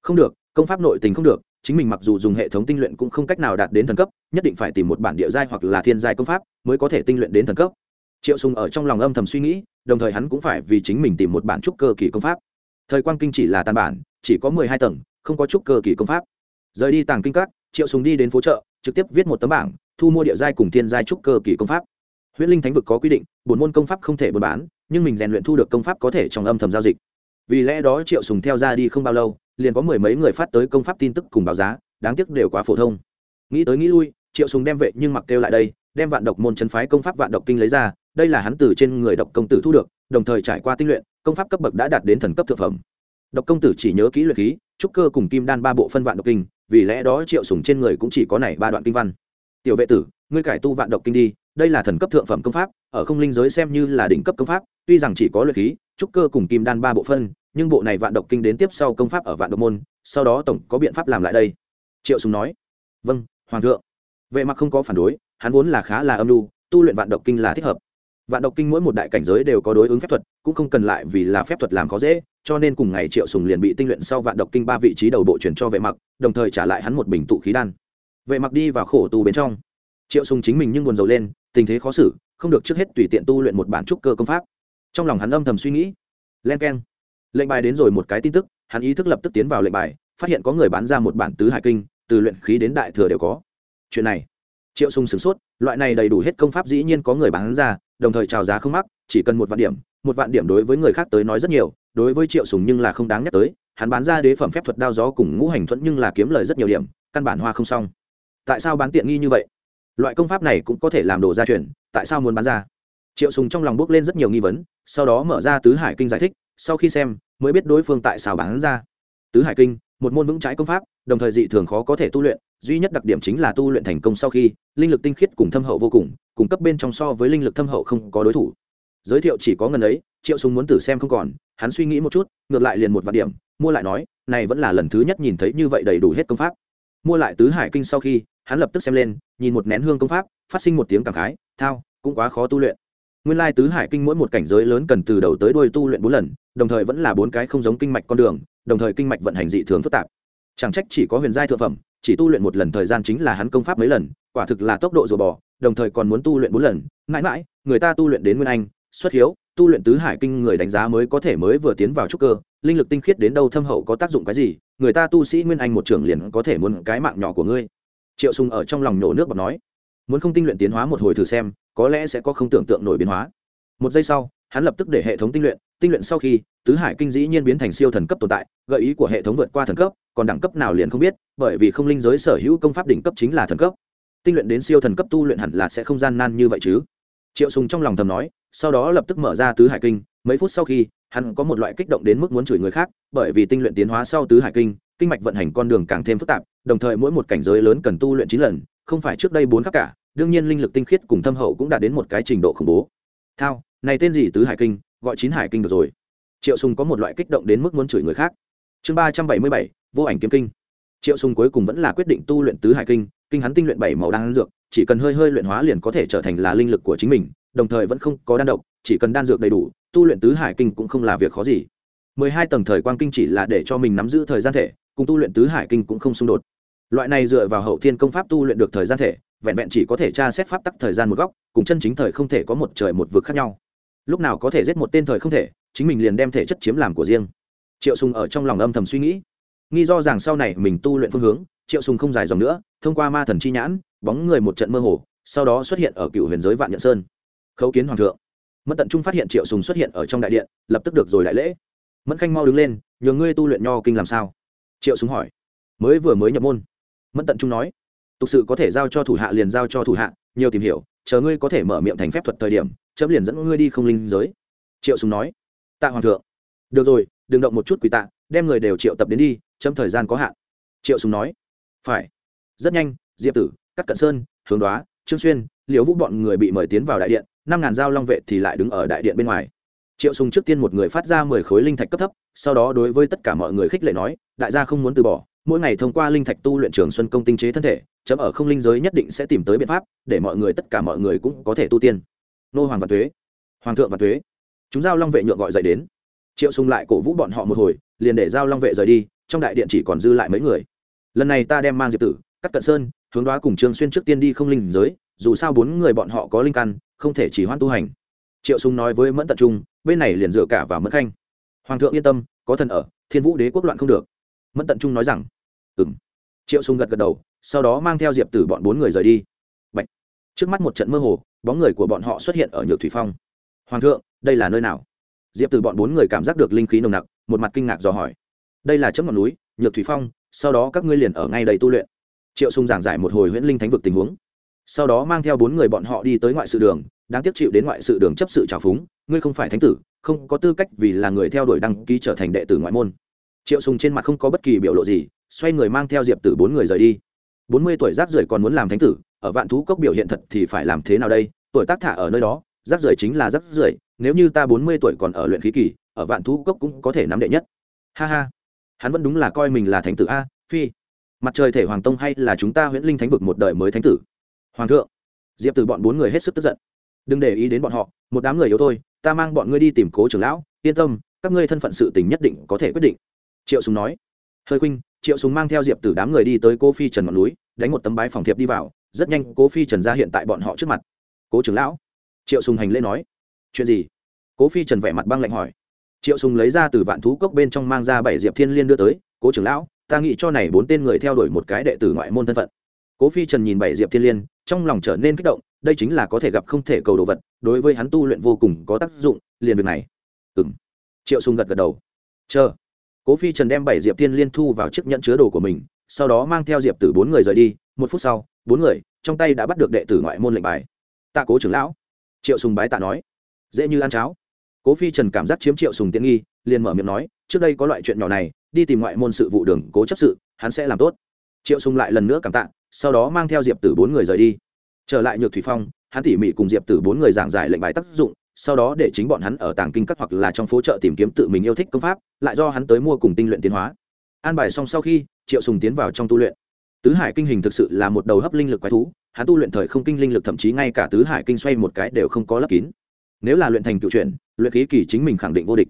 Không được, công pháp nội tình không được chính mình mặc dù dùng hệ thống tinh luyện cũng không cách nào đạt đến thần cấp, nhất định phải tìm một bản địa giai hoặc là thiên giai công pháp mới có thể tinh luyện đến thần cấp. Triệu sùng ở trong lòng âm thầm suy nghĩ, đồng thời hắn cũng phải vì chính mình tìm một bản trúc cơ kỳ công pháp. Thời quan kinh chỉ là tàn bản, chỉ có mười hai tầng, không có trúc cơ kỳ công pháp. Rời đi tàng kinh các, triệu sùng đi đến phố chợ, trực tiếp viết một tấm bảng, thu mua địa giai cùng thiên giai trúc cơ kỳ công pháp. Huyễn linh thánh vực có quy định, bốn môn công pháp không thể buôn bán, nhưng mình rèn luyện thu được công pháp có thể trong âm thầm giao dịch. Vì lẽ đó triệu sùng theo ra đi không bao lâu liền có mười mấy người phát tới công pháp tin tức cùng báo giá, đáng tiếc đều quá phổ thông. Nghĩ tới nghĩ lui, triệu sùng đem vệ nhưng mặc kêu lại đây, đem vạn độc môn chân phái công pháp vạn độc kinh lấy ra, đây là hắn từ trên người độc công tử thu được, đồng thời trải qua tinh luyện, công pháp cấp bậc đã đạt đến thần cấp thượng phẩm. Độc công tử chỉ nhớ kỹ luyện khí, trúc cơ cùng kim đan ba bộ phân vạn độc kinh, vì lẽ đó triệu sùng trên người cũng chỉ có này ba đoạn kinh văn. Tiểu vệ tử, ngươi cải tu vạn độc kinh đi, đây là thần cấp thượng phẩm công pháp, ở không linh giới xem như là đỉnh cấp công pháp, tuy rằng chỉ có luyện khí, trúc cơ cùng kim đan ba bộ phân nhưng bộ này vạn độc kinh đến tiếp sau công pháp ở vạn độc môn, sau đó tổng có biện pháp làm lại đây. Triệu sùng nói vâng hoàng thượng. Vệ mặc không có phản đối, hắn vốn là khá là âm lưu tu luyện vạn độc kinh là thích hợp. Vạn độc kinh mỗi một đại cảnh giới đều có đối ứng phép thuật, cũng không cần lại vì là phép thuật làm khó dễ, cho nên cùng ngày triệu sùng liền bị tinh luyện sau vạn độc kinh ba vị trí đầu bộ chuyển cho vệ mặc đồng thời trả lại hắn một bình tụ khí đan. Vệ mặc đi vào khổ tù bên trong. Triệu sùng chính mình nhưng buồn rầu lên, tình thế khó xử, không được trước hết tùy tiện tu luyện một bản trúc cơ công pháp. Trong lòng hắn âm thầm suy nghĩ, len keng lệnh bài đến rồi một cái tin tức, hắn ý thức lập tức tiến vào lệnh bài, phát hiện có người bán ra một bản tứ hải kinh, từ luyện khí đến đại thừa đều có. Chuyện này, triệu sung sửng sốt, loại này đầy đủ hết công pháp dĩ nhiên có người bán ra, đồng thời chào giá không mắc, chỉ cần một vạn điểm, một vạn điểm đối với người khác tới nói rất nhiều, đối với triệu sùng nhưng là không đáng nhắc tới, hắn bán ra đế phẩm phép thuật đao gió cùng ngũ hành thuẫn nhưng là kiếm lời rất nhiều điểm, căn bản hoa không xong. Tại sao bán tiện nghi như vậy? Loại công pháp này cũng có thể làm đồ gia truyền, tại sao muốn bán ra? Triệu sùng trong lòng bước lên rất nhiều nghi vấn, sau đó mở ra tứ hải kinh giải thích sau khi xem, mới biết đối phương tại sao bán ra. Tứ hải kinh, một môn vững trái công pháp, đồng thời dị thường khó có thể tu luyện, duy nhất đặc điểm chính là tu luyện thành công sau khi, linh lực tinh khiết cùng thâm hậu vô cùng cung cấp bên trong so với linh lực thâm hậu không có đối thủ. Giới thiệu chỉ có ngần ấy, triệu súng muốn tử xem không còn, hắn suy nghĩ một chút, ngược lại liền một vạn điểm, mua lại nói, này vẫn là lần thứ nhất nhìn thấy như vậy đầy đủ hết công pháp. Mua lại tứ hải kinh sau khi, hắn lập tức xem lên, nhìn một nén hương công pháp, phát sinh một tiếng cảm khái, thao, cũng quá khó tu luyện. Nguyên lai tứ hải kinh mỗi một cảnh giới lớn cần từ đầu tới đuôi tu luyện bốn lần đồng thời vẫn là bốn cái không giống kinh mạch con đường, đồng thời kinh mạch vận hành dị thường phức tạp. Chẳng trách chỉ có huyền giai thượng phẩm, chỉ tu luyện một lần thời gian chính là hắn công pháp mấy lần, quả thực là tốc độ rùa bò, đồng thời còn muốn tu luyện bốn lần. Mãi mãi, người ta tu luyện đến nguyên anh, xuất hiếu, tu luyện tứ hải kinh người đánh giá mới có thể mới vừa tiến vào trúc cơ, linh lực tinh khiết đến đâu thâm hậu có tác dụng cái gì, người ta tu sĩ nguyên anh một trưởng liền có thể muốn cái mạng nhỏ của ngươi. Triệu sùng ở trong lòng nổ nước bọt nói, muốn không tinh luyện tiến hóa một hồi thử xem, có lẽ sẽ có không tưởng tượng nổi biến hóa. Một giây sau, hắn lập tức để hệ thống tinh luyện tinh luyện sau khi, tứ hải kinh dĩ nhiên biến thành siêu thần cấp tồn tại, gợi ý của hệ thống vượt qua thần cấp, còn đẳng cấp nào liền không biết, bởi vì không linh giới sở hữu công pháp đỉnh cấp chính là thần cấp. Tinh luyện đến siêu thần cấp tu luyện hẳn là sẽ không gian nan như vậy chứ. Triệu sùng trong lòng thầm nói, sau đó lập tức mở ra tứ hải kinh, mấy phút sau khi, hắn có một loại kích động đến mức muốn chửi người khác, bởi vì tinh luyện tiến hóa sau tứ hải kinh kinh mạch vận hành con đường càng thêm phức tạp, đồng thời mỗi một cảnh giới lớn cần tu luyện chín lần, không phải trước đây bốn khắc cả, đương nhiên linh lực tinh khiết cùng thâm hậu cũng đạt đến một cái trình độ khủng bố. Thao, này tên gì tứ hải kinh? Gọi chín hải kinh được rồi. Triệu sùng có một loại kích động đến mức muốn chửi người khác. Chương ba trăm bảy mươi bảy, vô ảnh kiếm kinh. Triệu sùng cuối cùng vẫn là quyết định tu luyện tứ hải kinh kinh hắn tinh luyện bảy màu đan dược, chỉ cần hơi hơi luyện hóa liền có thể trở thành là linh lực của chính mình, đồng thời vẫn không có đan độc, chỉ cần đan dược đầy đủ, tu luyện tứ hải kinh cũng không là việc khó gì. Mười hai tầng thời quang kinh chỉ là để cho mình nắm giữ thời gian thể, cùng tu luyện tứ hải kinh cũng không xung đột. Loại này dựa vào hậu thiên công pháp tu luyện được thời gian thể, vẹn vẹn chỉ có thể tra xét pháp tắc thời gian một góc, cùng chân chính thời không thể có một trời một vực khác nhau lúc nào có thể giết một tên thời không thể, chính mình liền đem thể chất chiếm làm của riêng. Triệu sùng ở trong lòng âm thầm suy nghĩ. Nghi do rằng sau này mình tu luyện phương hướng, triệu sùng không dài dòng nữa, thông qua ma thần chi nhãn, bóng người một trận mơ hồ, sau đó xuất hiện ở cựu huyền giới vạn nhận sơn. Khấu kiến hoàng thượng. Mẫn tận trung phát hiện triệu sùng xuất hiện ở trong đại điện, lập tức được rồi đại lễ. Mẫn khanh mau đứng lên, nhờ ngươi tu luyện nho kinh làm sao? Triệu sùng hỏi. Mới vừa mới nhập môn. Mẫn tận trung nói. Tục sự có thể giao cho thủ hạ liền giao cho thủ hạ, nhiều tìm hiểu, chờ ngươi có thể mở miệng thành phép thuật thời điểm chấm liền dẫn ngươi đi không linh giới. Triệu sùng nói. Tạ hoàng thượng. Được rồi, đừng động một chút quỷ tạ, đem người đều triệu tập đến đi, chấm thời gian có hạn. Triệu sùng nói. Phải. Rất nhanh, diệp tử cắt cận sơn, hướng đoá, trương xuyên, liễu vũ bọn người bị mời tiến vào đại điện, năm ngàn dao long vệ thì lại đứng ở đại điện bên ngoài. Triệu sùng trước tiên một người phát ra mười khối linh thạch cấp thấp, sau đó đối với tất cả mọi người khích lệ nói, đại gia không muốn từ bỏ, mỗi ngày thông qua linh thạch tu luyện trường xuân công tinh chế thân thể, chấm ở không linh giới nhất định sẽ tìm tới biện pháp, để mọi người, tất cả mọi người cũng có thể tu tiên nô hoàng và thuế. Hoàng thượng và thuế. Chúng giao long vệ nhượng gọi dậy đến. Triệu sùng lại cổ vũ bọn họ một hồi, liền để giao long vệ rời đi, trong đại điện chỉ còn dư lại mấy người. Lần này ta đem mang diệp tử cắt cận sơn, hướng đoá cùng trương xuyên trước tiên đi không linh giới, dù sao bốn người bọn họ có linh căn, không thể chỉ hoãn tu hành. Triệu sùng nói với mẫn tận trung, bên này liền dựa cả vào mẫn khanh. Hoàng thượng yên tâm, có thần ở, thiên vũ đế quốc loạn không được. Mẫn tận trung nói rằng, ừm. Triệu sùng gật gật đầu, sau đó mang theo diệp tử bọn bốn người rời đi. Bạch. trước mắt một trận mơ hồ bóng người của bọn họ xuất hiện ở nhược thủy phong. Hoàng thượng, đây là nơi nào? Diệp tử bọn bốn người cảm giác được linh khí nồng nặc, một mặt kinh ngạc dò hỏi. Đây là chấm ngọn núi, nhược thủy phong, sau đó các ngươi liền ở ngay đây tu luyện. Triệu sung giảng giải một hồi huyễn linh thánh vực tình huống. Sau đó mang theo bốn người bọn họ đi tới ngoại sự đường đang tiếp chịu đến ngoại sự đường chấp sự trào phúng, ngươi không phải thánh tử, không có tư cách vì là người theo đuổi đăng ký trở thành đệ tử ngoại môn. Triệu sùng trên mặt không có bất kỳ biểu lộ gì, xoay người mang theo diệp tử bốn người rời đi. Bốn mươi tuổi rác rưởi còn muốn làm thánh tử ở vạn thú cốc biểu hiện thật thì phải làm thế nào đây? Tuổi tác thả ở nơi đó rác rưởi chính là rác rưởi, nếu như ta bốn mươi tuổi còn ở luyện khí kỳ, ở vạn thú cốc cũng có thể nắm đệ nhất. Ha ha. Hắn vẫn đúng là coi mình là thánh tử a, phi. Mặt trời thể hoàng tông hay là chúng ta huyễn linh thánh vực một đời mới thánh tử? Hoàng thượng. Diệp từ bọn bốn người hết sức tức giận. Đừng để ý đến bọn họ, một đám người yếu thôi, ta mang bọn ngươi đi tìm cố trưởng lão, yên tâm, các ngươi thân phận sự tình nhất định có thể quyết định. Triệu súng nói. Hơi khuynh, triệu súng mang theo diệp từ đám người đi tới cô phi trần ngọn núi, đánh một tấm bái phòng thiệp đi vào rất nhanh cố phi trần ra hiện tại bọn họ trước mặt cố trưởng lão triệu sùng hành lễ nói chuyện gì cố phi trần vẻ mặt băng lạnh hỏi triệu sùng lấy ra từ vạn thú cốc bên trong mang ra bảy diệp thiên liên đưa tới cố trưởng lão ta nghĩ cho này bốn tên người theo đuổi một cái đệ tử ngoại môn thân phận cố phi trần nhìn bảy diệp thiên liên trong lòng trở nên kích động đây chính là có thể gặp không thể cầu đồ vật đối với hắn tu luyện vô cùng có tác dụng liền việc này ừm triệu sùng gật gật đầu chờ cố phi trần đem bảy diệp thiên liên thu vào chiếc nhẫn chứa đồ của mình sau đó mang theo diệp tử bốn người rời đi một phút sau bốn người, trong tay đã bắt được đệ tử ngoại môn lệnh bài. Tạ cố trưởng lão, triệu sùng bái tạ nói, dễ như ăn cháo. Cố phi trần cảm giác chiếm triệu sùng tiện nghi, liền mở miệng nói, trước đây có loại chuyện nhỏ này, đi tìm ngoại môn sự vụ đường, cố chấp sự, hắn sẽ làm tốt. Triệu sùng lại lần nữa cảm tạ, sau đó mang theo diệp tử bốn người rời đi. Trở lại nhược thủy phong, hắn tỉ mỉ cùng diệp tử bốn người giảng giải lệnh bài tác dụng, sau đó để chính bọn hắn ở tàng kinh các hoặc là trong phố chợ tìm kiếm tự mình yêu thích công pháp, lại do hắn tới mua cùng tinh luyện tiến hóa. An bài xong sau khi, triệu sùng tiến vào trong tu luyện tứ hải kinh hình thực sự là một đầu hấp linh lực quái thú, hắn tu luyện thời không kinh linh lực thậm chí ngay cả tứ hải kinh xoay một cái đều không có lấp kín. Nếu là luyện thành cựu chuyển luyện khí kỳ chính mình khẳng định vô địch.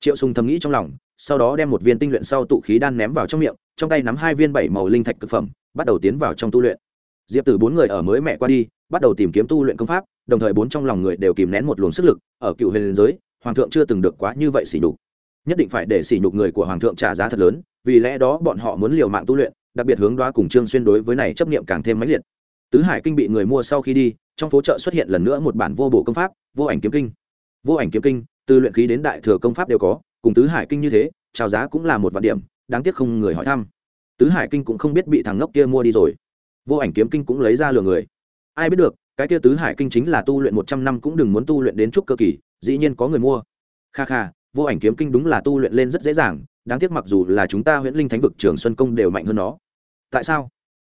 Triệu sùng thầm nghĩ trong lòng, sau đó đem một viên tinh luyện sau tụ khí đan ném vào trong miệng, trong tay nắm hai viên bảy màu linh thạch cực phẩm, bắt đầu tiến vào trong tu luyện. Diệp tử bốn người ở mới mẹ qua đi, bắt đầu tìm kiếm tu luyện công pháp, đồng thời bốn trong lòng người đều kìm nén một luồng sức lực, ở cựu huyền giới, hoàng thượng chưa từng được quá như vậy xỉ nhục nhất định phải để sỉ nhục người của hoàng thượng trả giá thật lớn, vì lẽ đó bọn họ muốn liều mạng tu luyện, đặc biệt hướng đoá cùng trương xuyên đối với này chấp niệm càng thêm mãnh liệt. Tứ hải kinh bị người mua sau khi đi, trong phố chợ xuất hiện lần nữa một bản vô bổ công pháp, vô ảnh kiếm kinh. Vô ảnh kiếm kinh, từ luyện khí đến đại thừa công pháp đều có, cùng tứ hải kinh như thế trào giá cũng là một vạn điểm, đáng tiếc không người hỏi thăm. Tứ hải kinh cũng không biết bị thằng ngốc kia mua đi rồi. Vô ảnh kiếm kinh cũng lấy ra lừa người. Ai biết được, cái kia tứ hải kinh chính là tu luyện một trăm năm cũng đừng muốn tu luyện đến chút cơ kỳ, dĩ nhiên có người mua. Kha kha vô ảnh kiếm kinh đúng là tu luyện lên rất dễ dàng, đáng tiếc mặc dù là chúng ta huyễn linh thánh vực trường xuân công đều mạnh hơn nó. Tại sao?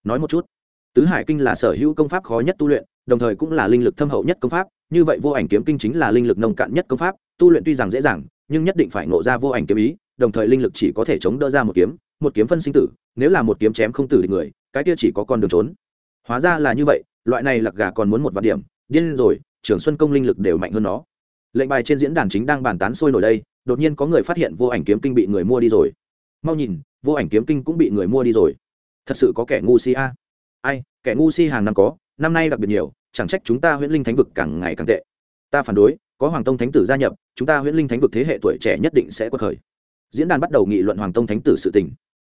Nói một chút. Tứ hải kinh là sở hữu công pháp khó nhất tu luyện, đồng thời cũng là linh lực thâm hậu nhất công pháp, như vậy vô ảnh kiếm kinh chính là linh lực nông cạn nhất công pháp, tu luyện tuy rằng dễ dàng, nhưng nhất định phải ngộ ra vô ảnh kiếm ý, đồng thời linh lực chỉ có thể chống đỡ ra một kiếm một kiếm phân sinh tử, nếu là một kiếm chém không tử được người, cái kia chỉ có con đường trốn. Hóa ra là như vậy, loại này lặc gà còn muốn một vạn điểm, điên rồi, trường xuân công linh lực đều mạnh hơn nó lệnh bài trên diễn đàn chính đang bàn tán sôi nổi đây, đột nhiên có người phát hiện vô ảnh kiếm kinh bị người mua đi rồi. Mau nhìn, vô ảnh kiếm kinh cũng bị người mua đi rồi. Thật sự có kẻ ngu si a. Ai, kẻ ngu si hàng năm có, năm nay đặc biệt nhiều, chẳng trách chúng ta huyễn linh thánh vực càng ngày càng tệ. Ta phản đối, có hoàng tông thánh tử gia nhập, chúng ta huyễn linh thánh vực thế hệ tuổi trẻ nhất định sẽ quật khởi. Diễn đàn bắt đầu nghị luận hoàng tông thánh tử sự tình.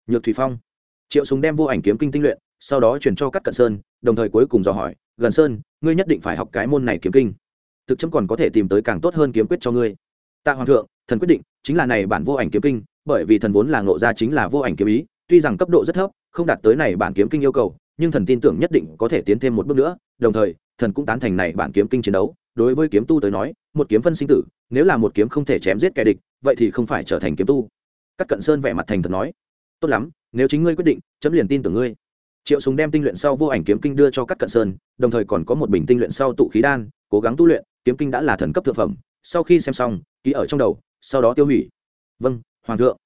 Nhược thủy phong, triệu súng đem vô ảnh kiếm kinh tinh luyện, sau đó chuyển cho các cận sơn, đồng thời cuối cùng dò hỏi, gần sơn, ngươi nhất định phải học cái môn này kiếm kinh thực chấm còn có thể tìm tới càng tốt hơn kiếm quyết cho ngươi. Tạ hoàng thượng, thần quyết định, chính là này bản vô ảnh kiếm kinh, bởi vì thần vốn là ngộ ra chính là vô ảnh kiếm ý, tuy rằng cấp độ rất thấp, không đạt tới này bản kiếm kinh yêu cầu, nhưng thần tin tưởng nhất định có thể tiến thêm một bước nữa, đồng thời, thần cũng tán thành này bản kiếm kinh chiến đấu. Đối với kiếm tu tới nói, một kiếm phân sinh tử, nếu là một kiếm không thể chém giết kẻ địch, vậy thì không phải trở thành kiếm tu. Các cận sơn vẻ mặt thành thật nói, tốt lắm, nếu chính ngươi quyết định, chấm liền tin tưởng ngươi triệu súng đem tinh luyện sau vô ảnh kiếm kinh đưa cho các cận sơn, đồng thời còn có một bình tinh luyện sau tụ khí đan, cố gắng tu luyện, kiếm kinh đã là thần cấp thượng phẩm, sau khi xem xong, ký ở trong đầu, sau đó tiêu hủy. Vâng hoàng thượng.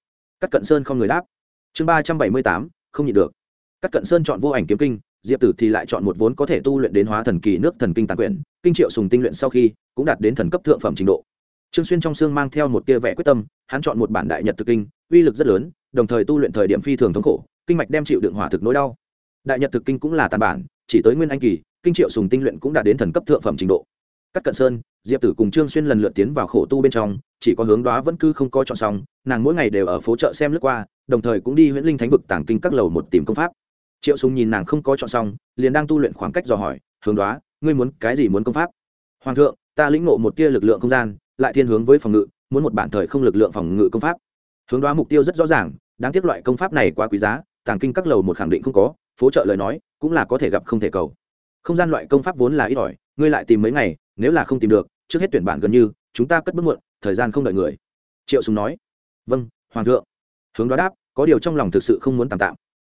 Các cận sơn không người đáp. Chương ba trăm bảy mươi tám, không nhịn được. Các cận sơn chọn vô ảnh kiếm kinh, diệp tử thì lại chọn một vốn có thể tu luyện đến hóa thần kỳ nước thần kinh tàn quyển, kinh triệu sùng tinh luyện sau khi, cũng đạt đến thần cấp thượng phẩm trình độ. Trương xuyên trong xương mang theo một tia vẽ quyết tâm, hắn chọn một bản đại nhật thực kinh, uy lực rất lớn, đồng thời tu luyện thời điểm phi thường thống khổ, kinh mạch đem chịu đựng hỏa thực nỗi đau đại nhật thực kinh cũng là tàn bản, chỉ tới nguyên anh kỳ, kinh triệu sùng tinh luyện cũng đã đến thần cấp thượng phẩm trình độ. Cắt cận sơn, diệp tử cùng trương xuyên lần lượt tiến vào khổ tu bên trong, chỉ có hướng đoá vẫn cứ không có chọn xong, nàng mỗi ngày đều ở phố chợ xem lướt qua, đồng thời cũng đi huyện linh thánh vực tàng kinh các lầu một tìm công pháp. Triệu sùng nhìn nàng không có chọn xong, liền đang tu luyện khoảng cách dò hỏi, hướng đoá, ngươi muốn cái gì muốn công pháp? Hoàng thượng, ta lĩnh ngộ một tia lực lượng không gian, lại thiên hướng với phòng ngự, muốn một bản thời không lực lượng phòng ngự công pháp. Hướng đoá mục tiêu rất rõ ràng, đáng tiếc loại công pháp này quá quý giá, tàng kinh các lầu một khẳng định không có phố chợ lời nói, cũng là có thể gặp không thể cầu. Không gian loại công pháp vốn là ít ỏi, ngươi lại tìm mấy ngày, nếu là không tìm được, trước hết tuyển bản gần như, chúng ta cất bước muộn, thời gian không đợi người. Triệu sùng nói. Vâng hoàng thượng. Hướng đó đáp, có điều trong lòng thực sự không muốn tạm tạm.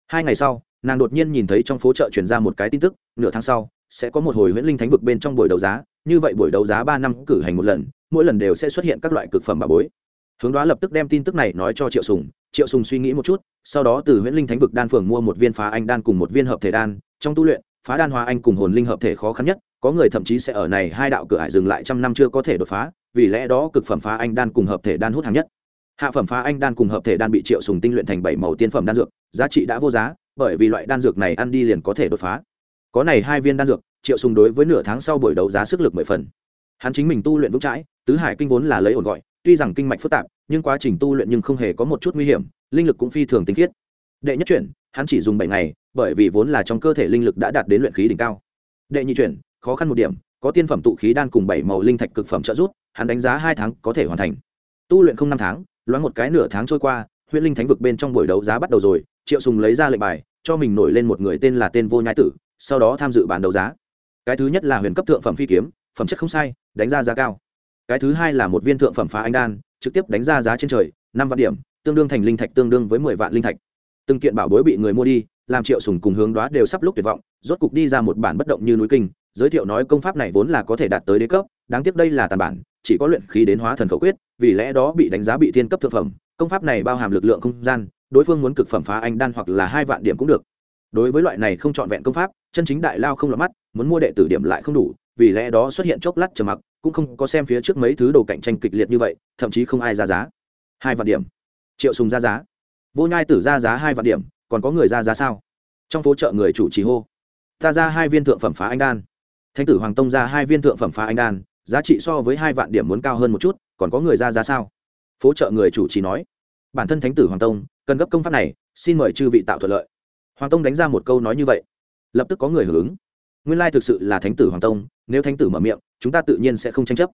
Hai ngày sau, nàng đột nhiên nhìn thấy trong phố chợ truyền ra một cái tin tức, nửa tháng sau, sẽ có một hồi huyễn linh thánh vực bên trong buổi đấu giá, như vậy buổi đấu giá ba năm cử hành một lần, mỗi lần đều sẽ xuất hiện các loại cực phẩm bà bối. Hướng đó lập tức đem tin tức này nói cho triệu sùng. Triệu sùng suy nghĩ một chút sau đó từ huyễn linh thánh vực đan phường mua một viên phá anh đan cùng một viên hợp thể đan. Trong tu luyện, phá đan hóa anh cùng hồn linh hợp thể khó khăn nhất, có người thậm chí sẽ ở này hai đạo cửa hải dừng lại trăm năm chưa có thể đột phá, vì lẽ đó cực phẩm phá anh đan cùng hợp thể đan hút hàng nhất. Hạ phẩm phá anh đan cùng hợp thể đan bị triệu sùng tinh luyện thành bảy màu tiên phẩm đan dược, giá trị đã vô giá, bởi vì loại đan dược này ăn đi liền có thể đột phá. Có này hai viên đan dược, triệu sùng đối với nửa tháng sau buổi đấu giá sức lực mười phần. Hắn chính mình tu luyện vững chãi, tứ hải kinh vốn là lấy ổn gọi, tuy rằng kinh mạch phức tạp, nhưng quá trình tu luyện nhưng không hề có một chút nguy hiểm linh lực cũng phi thường tinh khiết. Đệ nhất chuyển, hắn chỉ dùng bảy ngày, bởi vì vốn là trong cơ thể linh lực đã đạt đến luyện khí đỉnh cao. Đệ nhị chuyển, khó khăn một điểm, có tiên phẩm tụ khí đan cùng bảy màu linh thạch cực phẩm trợ giúp, hắn đánh giá hai tháng có thể hoàn thành. Tu luyện không năm tháng, loáng một cái nửa tháng trôi qua huyện linh thánh vực bên trong buổi đấu giá bắt đầu rồi, triệu sùng lấy ra lệnh bài, cho mình nổi lên một người tên là tên vô nhai tử, sau đó tham dự bán đấu giá. Cái thứ nhất là huyền cấp thượng phẩm phi kiếm, phẩm chất không sai, đánh ra giá cao. Cái thứ hai là một viên thượng phẩm phá anh đan, trực tiếp đánh ra giá trên trời, năm vạn điểm tương đương thành linh thạch tương đương với mười vạn linh thạch. Từng kiện bảo bối bị người mua đi, làm triệu sùng cùng hướng đoá đều sắp lúc tuyệt vọng, rốt cục đi ra một bản bất động như núi kinh, giới thiệu nói công pháp này vốn là có thể đạt tới đế cấp, đáng tiếc đây là tàn bản, chỉ có luyện khí đến hóa thần khẩu quyết, vì lẽ đó bị đánh giá bị thiên cấp thượng phẩm, công pháp này bao hàm lực lượng không gian, đối phương muốn cực phẩm phá anh đan hoặc là hai vạn điểm cũng được. Đối với loại này không trọn vẹn công pháp, chân chính đại lao không lọt mắt, muốn mua đệ tử điểm lại không đủ, vì lẽ đó xuất hiện chốc lát trầm mặc, cũng không có xem phía trước mấy thứ đồ cạnh tranh kịch liệt như vậy, thậm chí không ai ra giá. Hai vạn điểm triệu sùng ra giá. Vô nhai tử ra giá hai vạn điểm, còn có người ra giá sao? Trong phố chợ người chủ trì hô. Ta ra hai viên thượng phẩm phá anh đan. Thánh tử hoàng tông ra hai viên thượng phẩm phá anh đan, giá trị so với hai vạn điểm muốn cao hơn một chút, còn có người ra giá sao? Phố chợ người chủ trì nói. Bản thân thánh tử hoàng tông, cần gấp công pháp này, xin mời chư vị tạo thuận lợi. Hoàng tông đánh ra một câu nói như vậy. Lập tức có người hưởng ứng. Nguyên lai thực sự là thánh tử hoàng tông, nếu thánh tử mở miệng, chúng ta tự nhiên sẽ không tranh chấp.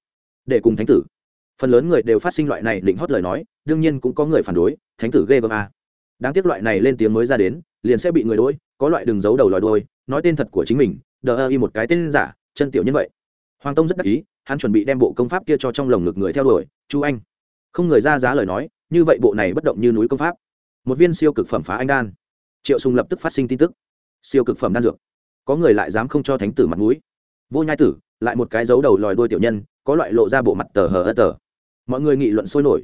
Để cùng thánh tử phần lớn người đều phát sinh loại này định hót lời nói, đương nhiên cũng có người phản đối, thánh tử ghê gớm a. Đáng tiếc loại này lên tiếng mới ra đến, liền sẽ bị người đôi có loại đừng giấu đầu lòi đôi nói tên thật của chính mình, đờ ơ y một cái tên giả, chân tiểu nhân vậy. Hoàng tông rất đắc ý, hắn chuẩn bị đem bộ công pháp kia cho trong lồng ngực người theo đuổi, chu anh. Không người ra giá lời nói, như vậy bộ này bất động như núi công pháp. Một viên siêu cực phẩm phá anh đan. Triệu sùng lập tức phát sinh tin tức. Siêu cực phẩm đan dược. Có người lại dám không cho thánh tử mặt mũi. Vô nhai tử, lại một cái dấu đầu lòi đuôi tiểu nhân, có loại lộ ra bộ mặt tờ hờ ơ tờ mọi người nghị luận sôi nổi.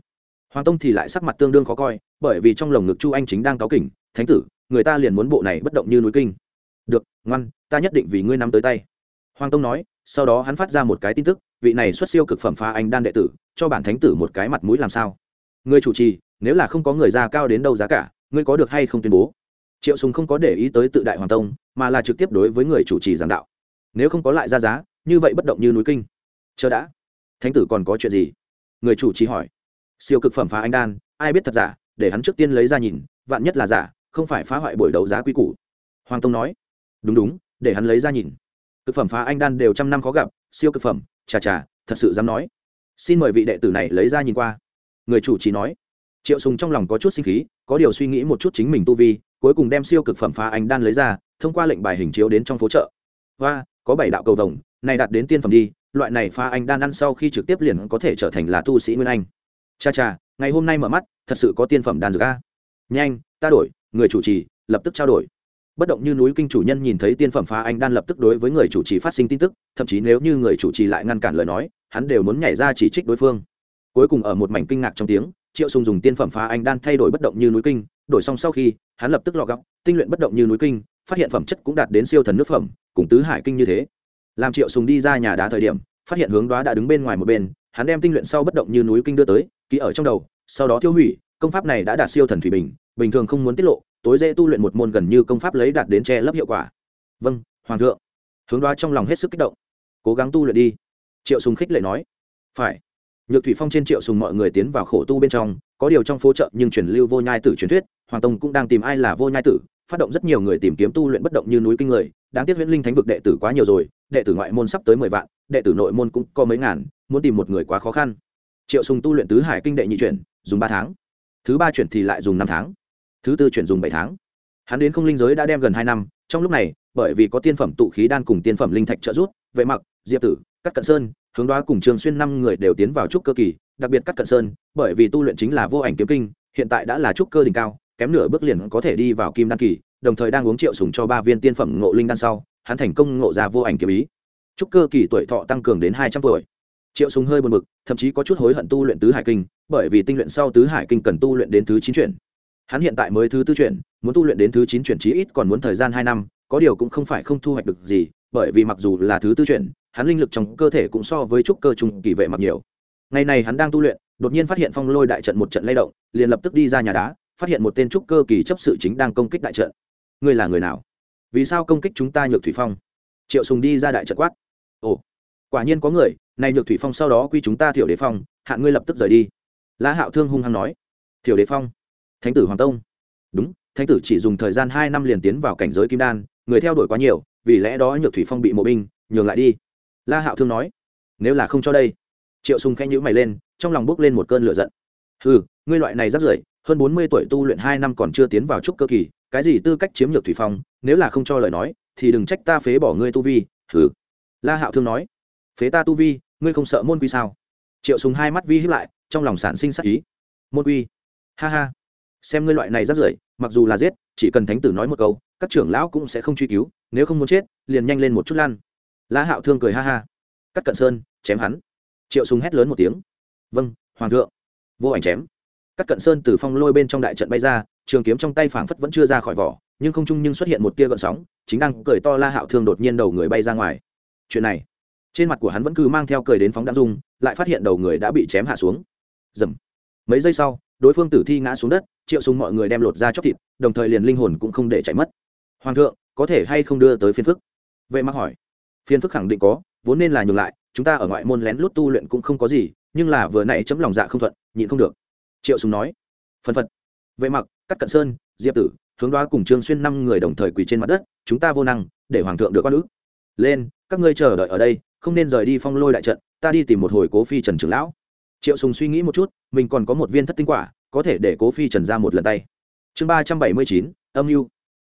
Hoàng tông thì lại sắc mặt tương đương khó coi, bởi vì trong lồng ngực chu anh chính đang cáo kỉnh, thánh tử, người ta liền muốn bộ này bất động như núi kinh. Được, ngoan, ta nhất định vì ngươi nắm tới tay. Hoàng tông nói, sau đó hắn phát ra một cái tin tức, vị này xuất siêu cực phẩm phá anh đan đệ tử, cho bản thánh tử một cái mặt mũi làm sao? Người chủ trì, nếu là không có người ra cao đến đâu giá cả, ngươi có được hay không tuyên bố? Triệu sùng không có để ý tới tự đại hoàng tông, mà là trực tiếp đối với người chủ trì giảng đạo. Nếu không có lại ra giá, như vậy bất động như núi kinh. Chờ đã. Thánh tử còn có chuyện gì? Người chủ trì hỏi. Siêu cực phẩm phá anh đan, ai biết thật giả, để hắn trước tiên lấy ra nhìn, vạn nhất là giả, không phải phá hoại buổi đấu giá quy củ. Hoàng tông nói. Đúng đúng, để hắn lấy ra nhìn. Cực phẩm phá anh đan đều trăm năm khó gặp, siêu cực phẩm, chà chà, thật sự dám nói. Xin mời vị đệ tử này lấy ra nhìn qua. Người chủ trì nói. Triệu sùng trong lòng có chút sinh khí, có điều suy nghĩ một chút chính mình tu vi, cuối cùng đem siêu cực phẩm phá anh đan lấy ra, thông qua lệnh bài hình chiếu đến trong phố chợ. Và có bảy đạo cầu vồng này đạt đến tiên phẩm đi loại này pha anh đan ăn sau khi trực tiếp liền có thể trở thành là tu sĩ nguyên anh. Cha cha ngày hôm nay mở mắt thật sự có tiên phẩm đan dược a. Nhanh ta đổi người chủ trì lập tức trao đổi. Bất động như núi kinh chủ nhân nhìn thấy tiên phẩm phá anh đan lập tức đối với người chủ trì phát sinh tin tức thậm chí nếu như người chủ trì lại ngăn cản lời nói hắn đều muốn nhảy ra chỉ trích đối phương. Cuối cùng ở một mảnh kinh ngạc trong tiếng triệu sùng dùng tiên phẩm phá anh đan thay đổi bất động như núi kinh đổi xong sau khi hắn lập tức lọ gọng, tinh luyện bất động như núi kinh phát hiện phẩm chất cũng đạt đến siêu thần nước phẩm cùng tứ hải kinh như thế làm triệu sùng đi ra nhà đá thời điểm, phát hiện hướng đoá đã đứng bên ngoài một bên, hắn đem tinh luyện sau bất động như núi kinh đưa tới, ký ở trong đầu, sau đó tiêu hủy, công pháp này đã đạt siêu thần thủy bình bình thường không muốn tiết lộ, tối dễ tu luyện một môn gần như công pháp lấy đạt đến che lấp hiệu quả. Vâng hoàng thượng. Hướng đoá trong lòng hết sức kích động. Cố gắng tu luyện đi. Triệu sùng khích lệ nói. Phải. Nhược thủy phong trên triệu sùng mọi người tiến vào khổ tu bên trong, có điều trong phố chợ nhưng truyền lưu vô nhai tử truyền thuyết, hoàng tông cũng đang tìm ai là vô nhai tử phát động rất nhiều người tìm kiếm tu luyện bất động như núi kinh người. Đáng tiếc viễn linh thánh vực đệ tử quá nhiều rồi, đệ tử ngoại môn sắp tới mười vạn, đệ tử nội môn cũng có mấy ngàn, muốn tìm một người quá khó khăn. Triệu sùng tu luyện tứ hải kinh đệ nhị chuyển, dùng ba tháng. Thứ ba chuyển thì lại dùng năm tháng. Thứ tư chuyển dùng bảy tháng. Hắn đến không linh giới đã đem gần hai năm. Trong lúc này, bởi vì có tiên phẩm tụ khí đan cùng tiên phẩm linh thạch trợ giúp, vệ mặc, diệp tử các cận sơn, hướng đoá cùng trường xuyên năm người đều tiến vào trúc cơ kỳ, đặc biệt các cận sơn, bởi vì tu luyện chính là vô ảnh kiếm kinh, hiện tại đã là trúc cơ đỉnh cao kém nửa bước liền có thể đi vào kim đan kỳ, đồng thời đang uống triệu sùng cho ba viên tiên phẩm ngộ linh đan sau, hắn thành công ngộ ra vô ảnh kiếm ý. Trúc cơ kỳ tuổi thọ tăng cường đến hai trăm tuổi. Triệu sùng hơi buồn bực, thậm chí có chút hối hận tu luyện tứ hải kinh, bởi vì tinh luyện sau tứ hải kinh cần tu luyện đến thứ chín chuyển. Hắn hiện tại mới thứ tư chuyển, muốn tu luyện đến thứ chín chuyển chí ít còn muốn thời gian hai năm, có điều cũng không phải không thu hoạch được gì, bởi vì mặc dù là thứ tư chuyển, hắn linh lực trong cơ thể cũng so với trúc cơ trùng kỳ vệ mặc nhiều. Ngày này hắn đang tu luyện, đột nhiên phát hiện phong lôi đại trận một trận lay động, liền lập tức đi ra nhà đá phát hiện một tên trúc cơ kỳ chấp sự chính đang công kích đại trận. Ngươi là người nào? Vì sao công kích chúng ta nhược thủy phong? Triệu sùng đi ra đại trận quát. Ồ, quả nhiên có người. Này nhược thủy phong sau đó quy chúng ta thiểu đế phong hạn ngươi lập tức rời đi. La hạo thương hung hăng nói. Thiểu đế phong? Thánh tử hoàng tông? Đúng, thánh tử chỉ dùng thời gian hai năm liền tiến vào cảnh giới kim đan, người theo đuổi quá nhiều, vì lẽ đó nhược thủy phong bị mộ binh, nhường lại đi. La hạo thương nói. Nếu là không cho đây. Triệu sùng khẽ nhíu mày lên, trong lòng bốc lên một cơn lửa giận. Hừ, ngươi loại này rất rưởi hơn bốn mươi tuổi tu luyện hai năm còn chưa tiến vào trúc cơ kỳ, cái gì tư cách chiếm nhược thủy phong, nếu là không cho lời nói, thì đừng trách ta phế bỏ ngươi tu vi, hừ. La hạo thương nói. Phế ta tu vi, ngươi không sợ môn quy sao? Triệu sùng hai mắt vi hiếp lại, trong lòng sản sinh sắc ý. Môn quy. Ha ha. Xem ngươi loại này rất rưởi, mặc dù là giết, chỉ cần thánh tử nói một câu, các trưởng lão cũng sẽ không truy cứu, nếu không muốn chết, liền nhanh lên một chút lan. La hạo thương cười ha ha. Cắt cận sơn, chém hắn. Triệu sùng hét lớn một tiếng. Vâng hoàng thượng. Vô ảnh chém cắt cận sơn từ phong lôi bên trong đại trận bay ra, trường kiếm trong tay phảng phất vẫn chưa ra khỏi vỏ, nhưng không trung nhưng xuất hiện một tia gợn sóng, chính đang cười to la hạo thương đột nhiên đầu người bay ra ngoài. Chuyện này, trên mặt của hắn vẫn cứ mang theo cười đến phóng đạn dung, lại phát hiện đầu người đã bị chém hạ xuống. Dầm. Mấy giây sau, đối phương tử thi ngã xuống đất, triệu súng mọi người đem lột ra chóc thịt, đồng thời liền linh hồn cũng không để chạy mất. Hoàng thượng, có thể hay không đưa tới phiên phức? Vệ mặc hỏi. Phiên phức khẳng định có, vốn nên là nhường lại, chúng ta ở ngoại môn lén lút tu luyện cũng không có gì, nhưng là vừa nãy chấm lòng dạ không thuận, nhịn không được triệu Sùng nói. Phân phật. Vệ mặc cắt cận sơn, diệp tử, hướng đoá cùng trương xuyên năm người đồng thời quỳ trên mặt đất, chúng ta vô năng, để hoàng thượng được quan ước lên, các ngươi chờ đợi ở đây, không nên rời đi phong lôi đại trận, ta đi tìm một hồi cố phi trần trưởng lão. Triệu sùng suy nghĩ một chút, mình còn có một viên thất tinh quả, có thể để cố phi trần ra một lần tay. Chương ba trăm bảy mươi chín, âm mưu.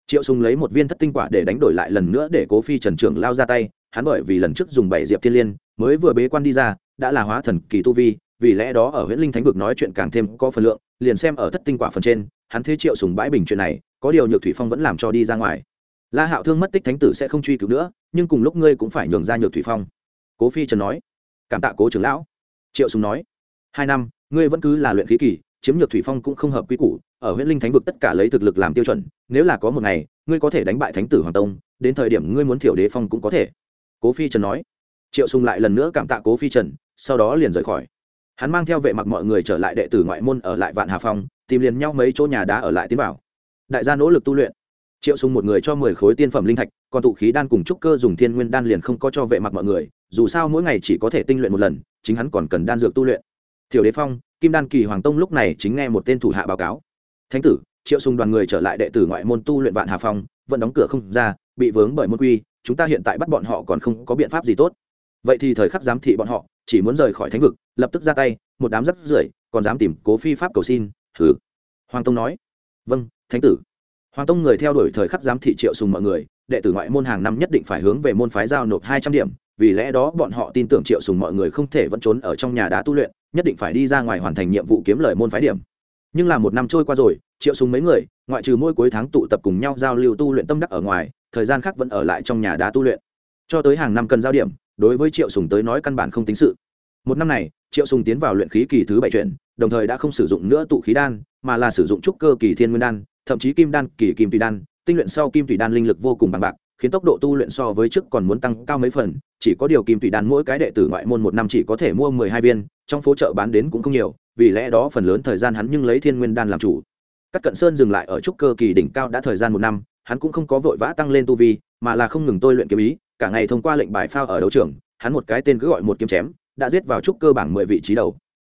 Triệu sùng lấy một viên thất tinh quả để đánh đổi lại lần nữa để cố phi trần trưởng lao ra tay, hắn bởi vì lần trước dùng bảy diệp thiên liên, mới vừa bế quan đi ra, đã là hóa thần kỳ tu vi vì lẽ đó ở huyện linh thánh vực nói chuyện càng thêm có phần lượng, liền xem ở thất tinh quả phần trên, hắn thế triệu sùng bãi bình chuyện này, có điều nhược thủy phong vẫn làm cho đi ra ngoài. La hạo thương mất tích thánh tử sẽ không truy cứu nữa, nhưng cùng lúc ngươi cũng phải nhường ra nhược thủy phong. Cố phi trần nói. Cảm tạ cố trưởng lão. Triệu sùng nói. Hai năm, ngươi vẫn cứ là luyện khí kỳ, chiếm nhược thủy phong cũng không hợp quy củ, ở huyện linh thánh vực tất cả lấy thực lực làm tiêu chuẩn, nếu là có một ngày, ngươi có thể đánh bại thánh tử hoàng tông, đến thời điểm ngươi muốn thiểu đế phong cũng có thể. Cố phi trần nói. Triệu sùng lại lần nữa cảm tạ cố phi trần, sau đó liền rời khỏi hắn mang theo vệ mặc mọi người trở lại đệ tử ngoại môn ở lại vạn hà phong, tìm liền nhau mấy chỗ nhà đá ở lại tiến vào. Đại gia nỗ lực tu luyện. Triệu sùng một người cho mười khối tiên phẩm linh thạch, còn tụ khí đan cùng trúc cơ dùng thiên nguyên đan liền không có cho vệ mặc mọi người, dù sao mỗi ngày chỉ có thể tinh luyện một lần, chính hắn còn cần đan dược tu luyện. Thiểu đế phong, kim đan kỳ hoàng tông lúc này chính nghe một tên thủ hạ báo cáo. Thánh tử, triệu sùng đoàn người trở lại đệ tử ngoại môn tu luyện vạn hà phong, vẫn đóng cửa không ra, bị vướng bởi môn quy, chúng ta hiện tại bắt bọn họ còn không có biện pháp gì tốt. Vậy thì thời khắc giám thị bọn họ chỉ muốn rời khỏi thánh vực, lập tức ra tay, một đám rắp rưởi, còn dám tìm cố phi pháp cầu xin thử hoàng tông nói vâng thánh tử. Hoàng tông người theo đuổi thời khắc giám thị triệu sùng mọi người, đệ tử ngoại môn hàng năm nhất định phải hướng về môn phái giao nộp hai trăm điểm, vì lẽ đó bọn họ tin tưởng triệu sùng mọi người không thể vẫn trốn ở trong nhà đá tu luyện, nhất định phải đi ra ngoài hoàn thành nhiệm vụ kiếm lời môn phái điểm. Nhưng là một năm trôi qua rồi, triệu sùng mấy người, ngoại trừ mỗi cuối tháng tụ tập cùng nhau giao lưu tu luyện tâm đắc ở ngoài, thời gian khác vẫn ở lại trong nhà đá tu luyện. Cho tới hàng năm cần giao điểm đối với triệu sùng tới nói căn bản không tính sự. Một năm này, triệu sùng tiến vào luyện khí kỳ thứ bảy chuyển, đồng thời đã không sử dụng nữa tụ khí đan, mà là sử dụng trúc cơ kỳ thiên nguyên đan, thậm chí kim đan, kỳ kim tùy đan, tinh luyện sau kim tùy đan linh lực vô cùng bằng bạc, khiến tốc độ tu luyện so với trước còn muốn tăng cao mấy phần, chỉ có điều kim tùy đan mỗi cái đệ tử ngoại môn một năm chỉ có thể mua mười hai viên, trong phố chợ bán đến cũng không nhiều, vì lẽ đó phần lớn thời gian hắn nhưng lấy thiên nguyên đan làm chủ. Các cận sơn dừng lại ở trúc cơ kỳ đỉnh cao đã thời gian một năm, hắn cũng không có vội vã tăng lên tu vi, mà là không ngừng tôi luyện kiếm ý cả ngày thông qua lệnh bài phao ở đấu trường, hắn một cái tên cứ gọi một kiếm chém, đã giết vào trúc cơ bảng mười vị trí đầu.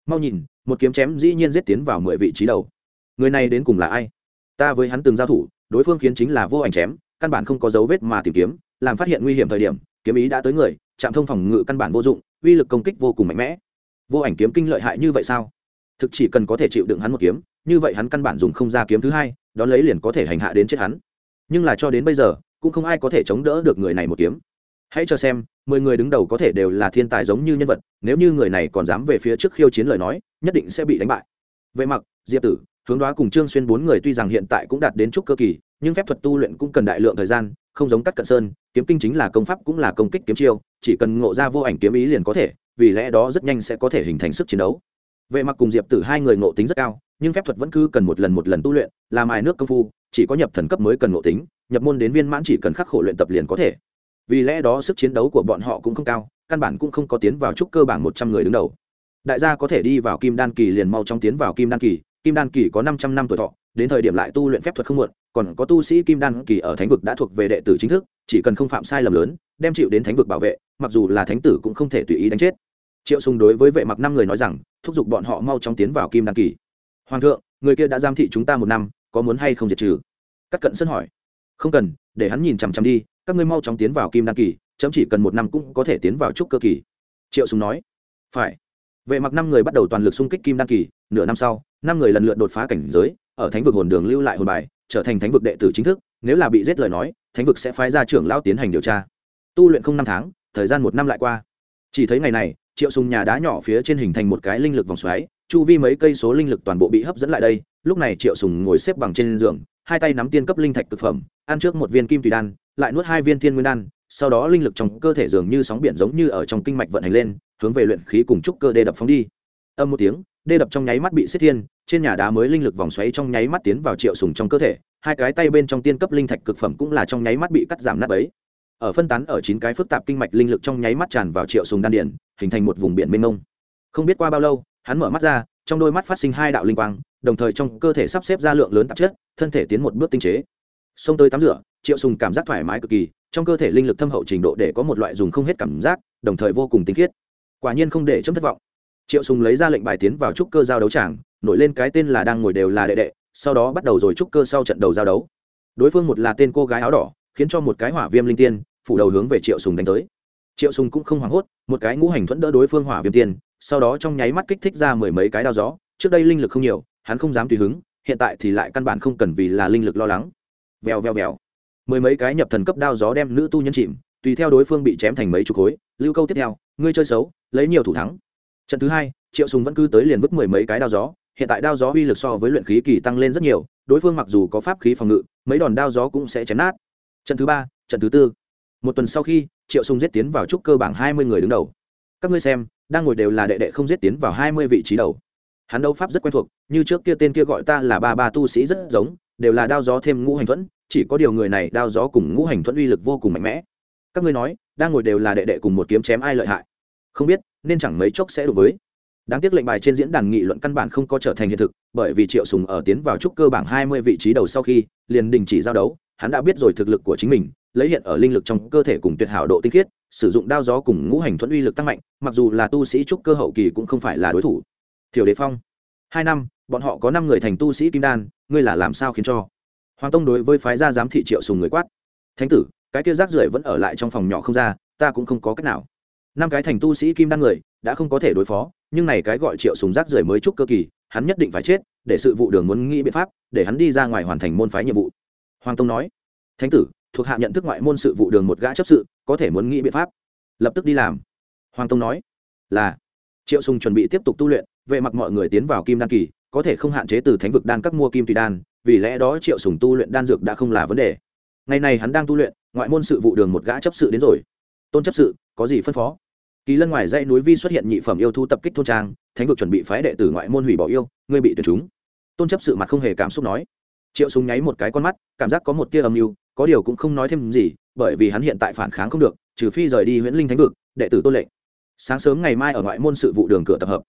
Mau nhìn, một kiếm chém dĩ nhiên giết tiến vào mười vị trí đầu. Người này đến cùng là ai? Ta với hắn từng giao thủ, đối phương khiến chính là vô ảnh chém, căn bản không có dấu vết mà tìm kiếm, làm phát hiện nguy hiểm thời điểm, kiếm ý đã tới người chạm thông phòng ngự căn bản vô dụng, uy lực công kích vô cùng mạnh mẽ. Vô ảnh kiếm kinh lợi hại như vậy sao? Thực chỉ cần có thể chịu đựng hắn một kiếm, như vậy hắn căn bản dùng không ra kiếm thứ hai, đón lấy liền có thể hành hạ đến chết hắn. Nhưng là cho đến bây giờ cũng không ai có thể chống đỡ được người này một kiếm. Hãy cho xem, mười người đứng đầu có thể đều là thiên tài giống như nhân vật, nếu như người này còn dám về phía trước khiêu chiến lời nói, nhất định sẽ bị đánh bại. Vệ mặc, diệp tử, hướng đoá cùng trương xuyên bốn người tuy rằng hiện tại cũng đạt đến chút cơ kỳ, nhưng phép thuật tu luyện cũng cần đại lượng thời gian, không giống cắt cận sơn, kiếm kinh chính là công pháp cũng là công kích kiếm chiêu, chỉ cần ngộ ra vô ảnh kiếm ý liền có thể, vì lẽ đó rất nhanh sẽ có thể hình thành sức chiến đấu. Vệ mặc cùng diệp tử hai người ngộ tính rất cao, nhưng phép thuật vẫn cứ cần một lần một lần tu luyện, làm ai nước công phu chỉ có nhập thần cấp mới cần ngộ tính, nhập môn đến viên mãn chỉ cần khắc khổ luyện tập liền có thể. Vì lẽ đó sức chiến đấu của bọn họ cũng không cao, căn bản cũng không có tiến vào trúc cơ bảng một trăm người đứng đầu. Đại gia có thể đi vào kim đan kỳ liền mau chóng tiến vào kim đan kỳ, kim đan kỳ có năm trăm năm tuổi thọ, đến thời điểm lại tu luyện phép thuật không muộn, còn có tu sĩ kim đan kỳ ở thánh vực đã thuộc về đệ tử chính thức, chỉ cần không phạm sai lầm lớn, đem chịu đến thánh vực bảo vệ, mặc dù là thánh tử cũng không thể tùy ý đánh chết. Triệu sùng đối với vệ mặc năm người nói rằng, thúc giục bọn họ mau chóng tiến vào kim đan kỳ. Hoàng thượng, người kia đã giam thị chúng ta một năm có muốn hay không diệt trừ? Các cận sân hỏi. Không cần, để hắn nhìn chằm chằm đi, các ngươi mau chóng tiến vào kim đan kỳ, chấm chỉ cần một năm cũng có thể tiến vào trúc cơ kỳ. Triệu sùng nói. Phải. Vệ mặc năm người bắt đầu toàn lực xung kích kim đan kỳ, nửa năm sau, năm người lần lượt đột phá cảnh giới, ở thánh vực hồn đường lưu lại hồn bài, trở thành thánh vực đệ tử chính thức, nếu là bị giết lời nói, thánh vực sẽ phái ra trưởng lao tiến hành điều tra. Tu luyện không năm tháng, thời gian một năm lại qua. Chỉ thấy ngày này, triệu sùng nhà đá nhỏ phía trên hình thành một cái linh lực vòng xoáy, chu vi mấy cây số linh lực toàn bộ bị hấp dẫn lại đây lúc này triệu sùng ngồi xếp bằng trên giường, hai tay nắm tiên cấp linh thạch cực phẩm, ăn trước một viên kim tùy đan, lại nuốt hai viên thiên nguyên đan, sau đó linh lực trong cơ thể dường như sóng biển giống như ở trong kinh mạch vận hành lên, hướng về luyện khí cùng trúc cơ đê đập phóng đi. Âm một tiếng, đê đập trong nháy mắt bị xếp thiên, trên nhà đá mới linh lực vòng xoáy trong nháy mắt tiến vào triệu sùng trong cơ thể, hai cái tay bên trong tiên cấp linh thạch cực phẩm cũng là trong nháy mắt bị cắt giảm nát ấy ở phân tán ở chín cái phức tạp kinh mạch linh lực trong nháy mắt tràn vào triệu sùng đan điển hình thành một vùng biển mênh mông. Không biết qua bao lâu, hắn mở mắt ra, trong đôi mắt phát sinh hai đạo linh quang đồng thời trong cơ thể sắp xếp ra lượng lớn tạp chất, thân thể tiến một bước tinh chế. Xông tới tắm rửa, triệu sùng cảm giác thoải mái cực kỳ, trong cơ thể linh lực thâm hậu trình độ để có một loại dùng không hết cảm giác, đồng thời vô cùng tinh khiết. Quả nhiên không để chấm thất vọng. Triệu sùng lấy ra lệnh bài tiến vào trúc cơ giao đấu tràng, nổi lên cái tên là đang ngồi đều là đệ đệ, sau đó bắt đầu rồi trúc cơ sau trận đầu giao đấu. Đối phương một là tên cô gái áo đỏ, khiến cho một cái hỏa viêm linh tiên, phủ đầu hướng về triệu sùng đánh tới. Triệu sùng cũng không hoảng hốt, một cái ngũ hành thuẫn đỡ đối phương hỏa viêm tiên, sau đó trong nháy mắt kích thích ra mười mấy cái đao gió, trước đây linh lực không nhiều hắn không dám tùy hứng, hiện tại thì lại căn bản không cần vì là linh lực lo lắng. Vèo vèo vèo. Mười mấy cái nhập thần cấp đao gió đem nữ tu nhân chìm, tùy theo đối phương bị chém thành mấy chục khối. Lưu câu tiếp theo, ngươi chơi xấu, lấy nhiều thủ thắng. Trận thứ hai, triệu sùng vẫn cứ tới liền vứt mười mấy cái đao gió. Hiện tại đao gió uy lực so với luyện khí kỳ tăng lên rất nhiều, đối phương mặc dù có pháp khí phòng ngự, mấy đòn đao gió cũng sẽ chém nát. Trận thứ ba, trận thứ tư. Một tuần sau khi, triệu sùng giết tiến vào trúc cơ bảng hai mươi người đứng đầu. Các ngươi xem, đang ngồi đều là đệ đệ không giết tiến vào hai mươi vị trí đầu hắn đấu pháp rất quen thuộc, như trước kia tên kia gọi ta là ba ba tu sĩ rất giống, đều là đao gió thêm ngũ hành thuẫn, chỉ có điều người này đao gió cùng ngũ hành thuẫn uy lực vô cùng mạnh mẽ. Các ngươi nói, đang ngồi đều là đệ đệ cùng một kiếm chém ai lợi hại? Không biết, nên chẳng mấy chốc sẽ đối với. Đáng tiếc lệnh bài trên diễn đàn nghị luận căn bản không có trở thành hiện thực, bởi vì triệu sùng ở tiến vào trúc cơ bảng hai mươi vị trí đầu sau khi, liền đình chỉ giao đấu, hắn đã biết rồi thực lực của chính mình, lấy hiện ở linh lực trong cơ thể cùng tuyệt hảo độ tinh khiết, sử dụng đao gió cùng ngũ hành thuẫn uy lực tăng mạnh, mặc dù là tu sĩ trúc cơ hậu kỳ cũng không phải là đối thủ thiểu đế phong. Hai năm, bọn họ có năm người thành tu sĩ kim đan, ngươi là làm sao khiến cho? Hoàng tông đối với phái gia giám thị triệu sùng người quát. Thánh tử, cái kia rác rưởi vẫn ở lại trong phòng nhỏ không ra, ta cũng không có cách nào. Năm cái thành tu sĩ kim đan người, đã không có thể đối phó, nhưng này cái gọi triệu sùng rác rưởi mới chút cơ kỳ, hắn nhất định phải chết, để sự vụ đường muốn nghĩ biện pháp, để hắn đi ra ngoài hoàn thành môn phái nhiệm vụ. Hoàng tông nói, thánh tử, thuộc hạ nhận thức ngoại môn sự vụ đường một gã chấp sự, có thể muốn nghĩ biện pháp, lập tức đi làm. Hoàng tông nói, là. Triệu sùng chuẩn bị tiếp tục tu luyện Vệ mặc mọi người tiến vào kim đan kỳ, có thể không hạn chế từ thánh vực đan các mua kim tùy đan, vì lẽ đó triệu sùng tu luyện đan dược đã không là vấn đề. Ngày này hắn đang tu luyện, ngoại môn sự vụ đường một gã chấp sự đến rồi. Tôn chấp sự, có gì phân phó? Kỳ lân ngoài dãy núi vi xuất hiện nhị phẩm yêu thu tập kích thôn trang, thánh vực chuẩn bị phái đệ tử ngoại môn hủy bỏ yêu, ngươi bị tuyển chúng. Tôn chấp sự mặt không hề cảm xúc nói. Triệu sùng nháy một cái con mắt, cảm giác có một tia âm mưu, có điều cũng không nói thêm gì, bởi vì hắn hiện tại phản kháng không được, trừ phi rời đi huyễn linh thánh vực, đệ tử tôn lệnh. Sáng sớm ngày mai ở ngoại môn sự vụ đường cửa tập hợp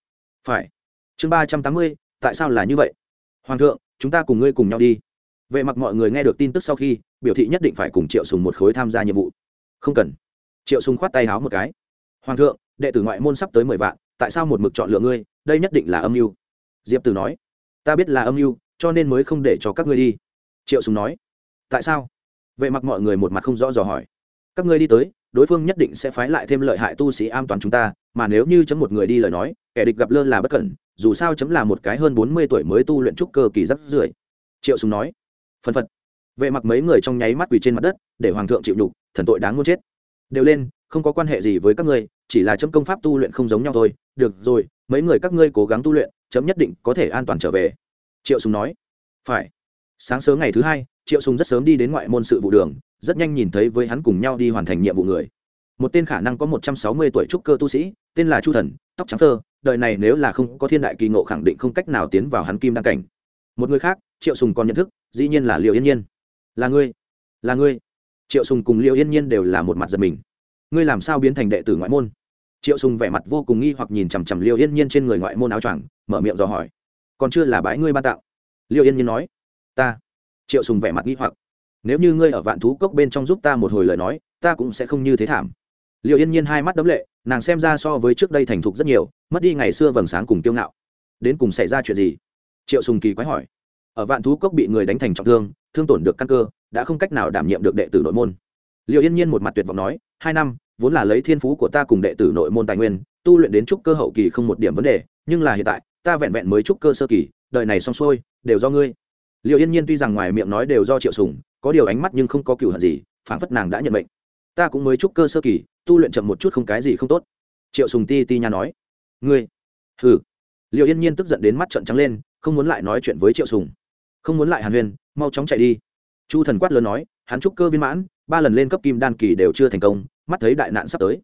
phải. Chương ba trăm tám mươi, tại sao là như vậy? Hoàng thượng, chúng ta cùng ngươi cùng nhau đi. Vệ mặc mọi người nghe được tin tức sau khi, biểu thị nhất định phải cùng triệu sùng một khối tham gia nhiệm vụ. Không cần. Triệu sùng khoát tay háo một cái. Hoàng thượng, đệ tử ngoại môn sắp tới mười vạn, tại sao một mực chọn lựa ngươi? Đây nhất định là âm mưu. Diệp tử nói. Ta biết là âm mưu, cho nên mới không để cho các ngươi đi. Triệu sùng nói. Tại sao? Vệ mặc mọi người một mặt không rõ dò hỏi các ngươi đi tới, đối phương nhất định sẽ phái lại thêm lợi hại tu sĩ an toàn chúng ta, mà nếu như chấm một người đi lời nói, kẻ địch gặp lơ là bất cẩn, dù sao chấm là một cái hơn bốn mươi tuổi mới tu luyện trúc cơ kỳ rất rưỡi triệu sùng nói. Phân phật. Vệ mặc mấy người trong nháy mắt quỳ trên mặt đất, để hoàng thượng chịu nhục, thần tội đáng muốn chết. Đều lên, không có quan hệ gì với các ngươi, chỉ là chấm công pháp tu luyện không giống nhau thôi. Được rồi, mấy người các ngươi cố gắng tu luyện, chấm nhất định có thể an toàn trở về. Triệu sùng nói. Phải. Sáng sớm ngày thứ hai, triệu sùng rất sớm đi đến ngoại môn sự vụ đường rất nhanh nhìn thấy với hắn cùng nhau đi hoàn thành nhiệm vụ người. Một tên khả năng có một trăm sáu mươi tuổi trúc cơ tu sĩ, tên là chu thần, tóc trắng thơ đời này nếu là không có thiên đại kỳ ngộ khẳng định không cách nào tiến vào hắn kim đăng cảnh. Một người khác, triệu sùng còn nhận thức, dĩ nhiên là liệu yên nhiên. Là ngươi là ngươi. Triệu sùng cùng liệu yên nhiên đều là một mặt giật mình. Ngươi làm sao biến thành đệ tử ngoại môn? Triệu sùng vẻ mặt vô cùng nghi hoặc nhìn chằm chằm liêu yên nhiên trên người ngoại môn áo choàng, mở miệng dò hỏi. Còn chưa là bái ngươi ban tạo? Liêu yên nhiên nói. Ta. Triệu sùng vẻ mặt nghi hoặc nếu như ngươi ở vạn thú cốc bên trong giúp ta một hồi lời nói, ta cũng sẽ không như thế thảm. Liệu yên nhiên hai mắt đấm lệ, nàng xem ra so với trước đây thành thục rất nhiều, mất đi ngày xưa vầng sáng cùng kiêu ngạo. Đến cùng xảy ra chuyện gì? Triệu sùng kỳ quái hỏi. Ở vạn thú cốc bị người đánh thành trọng thương thương tổn được căn cơ, đã không cách nào đảm nhiệm được đệ tử nội môn. Liệu yên nhiên một mặt tuyệt vọng nói, hai năm, vốn là lấy thiên phú của ta cùng đệ tử nội môn tài nguyên, tu luyện đến trúc cơ hậu kỳ không một điểm vấn đề, nhưng là hiện tại, ta vẹn vẹn mới trúc cơ sơ kỳ, đời này xong xuôi, đều do ngươi liệu yên nhiên tuy rằng ngoài miệng nói đều do triệu sùng, có điều ánh mắt nhưng không có cựu hận gì phản phất nàng đã nhận mệnh. Ta cũng mới chúc cơ sơ kỳ, tu luyện chậm một chút không cái gì không tốt. Triệu sùng ti ti nha nói. Ngươi? Hừ. Liệu yên nhiên tức giận đến mắt trợn trắng lên, không muốn lại nói chuyện với triệu sùng. Không muốn lại hàn huyền mau chóng chạy đi. Chu thần quát lớn nói, hắn trúc cơ viên mãn, ba lần lên cấp kim đan kỳ đều chưa thành công, mắt thấy đại nạn sắp tới.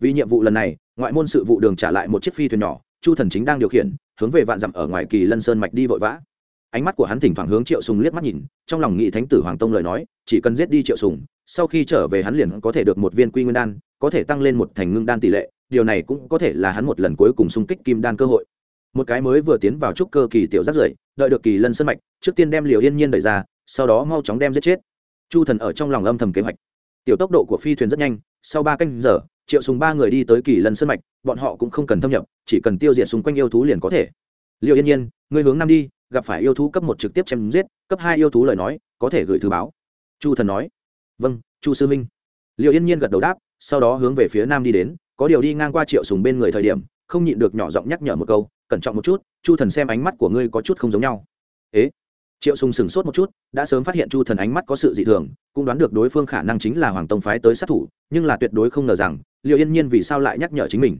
Vì nhiệm vụ lần này, ngoại môn sự vụ đường trả lại một chiếc phi thuyền nhỏ, chu thần chính đang điều khiển, hướng về vạn dặm ở ngoài kỳ lân sơn mạch đi vội vã ánh mắt của hắn thỉnh thoảng hướng triệu sùng liếc mắt nhìn, trong lòng nghị thánh tử hoàng tông lời nói, chỉ cần giết đi triệu sùng, sau khi trở về hắn liền có thể được một viên quy nguyên đan, có thể tăng lên một thành ngưng đan tỷ lệ, điều này cũng có thể là hắn một lần cuối cùng xung kích kim đan cơ hội. Một cái mới vừa tiến vào trúc cơ kỳ tiểu rất rưởi đợi được kỳ lân sơn mạch, trước tiên đem liều yên nhiên đẩy ra, sau đó mau chóng đem giết chết. Chu thần ở trong lòng âm thầm kế hoạch. Tiểu tốc độ của phi thuyền rất nhanh, sau ba canh giờ, triệu sùng ba người đi tới kỳ lân sơn mạch, bọn họ cũng không cần thâm nhập, chỉ cần tiêu diệt xung quanh yêu thú liền có thể. Liều yên nhiên, ngươi hướng nam đi gặp phải yêu thú cấp một trực tiếp chém giết, cấp hai yêu thú lời nói, có thể gửi thư báo. Chu thần nói. Vâng chu sư minh liệu yên nhiên gật đầu đáp, sau đó hướng về phía nam đi đến, có điều đi ngang qua triệu sùng bên người thời điểm, không nhịn được nhỏ giọng nhắc nhở một câu, cẩn trọng một chút, chu thần xem ánh mắt của ngươi có chút không giống nhau. Ế? Triệu sùng sừng sốt một chút, đã sớm phát hiện chu thần ánh mắt có sự dị thường, cũng đoán được đối phương khả năng chính là hoàng tông phái tới sát thủ, nhưng là tuyệt đối không ngờ rằng liệu yên nhiên vì sao lại nhắc nhở chính mình.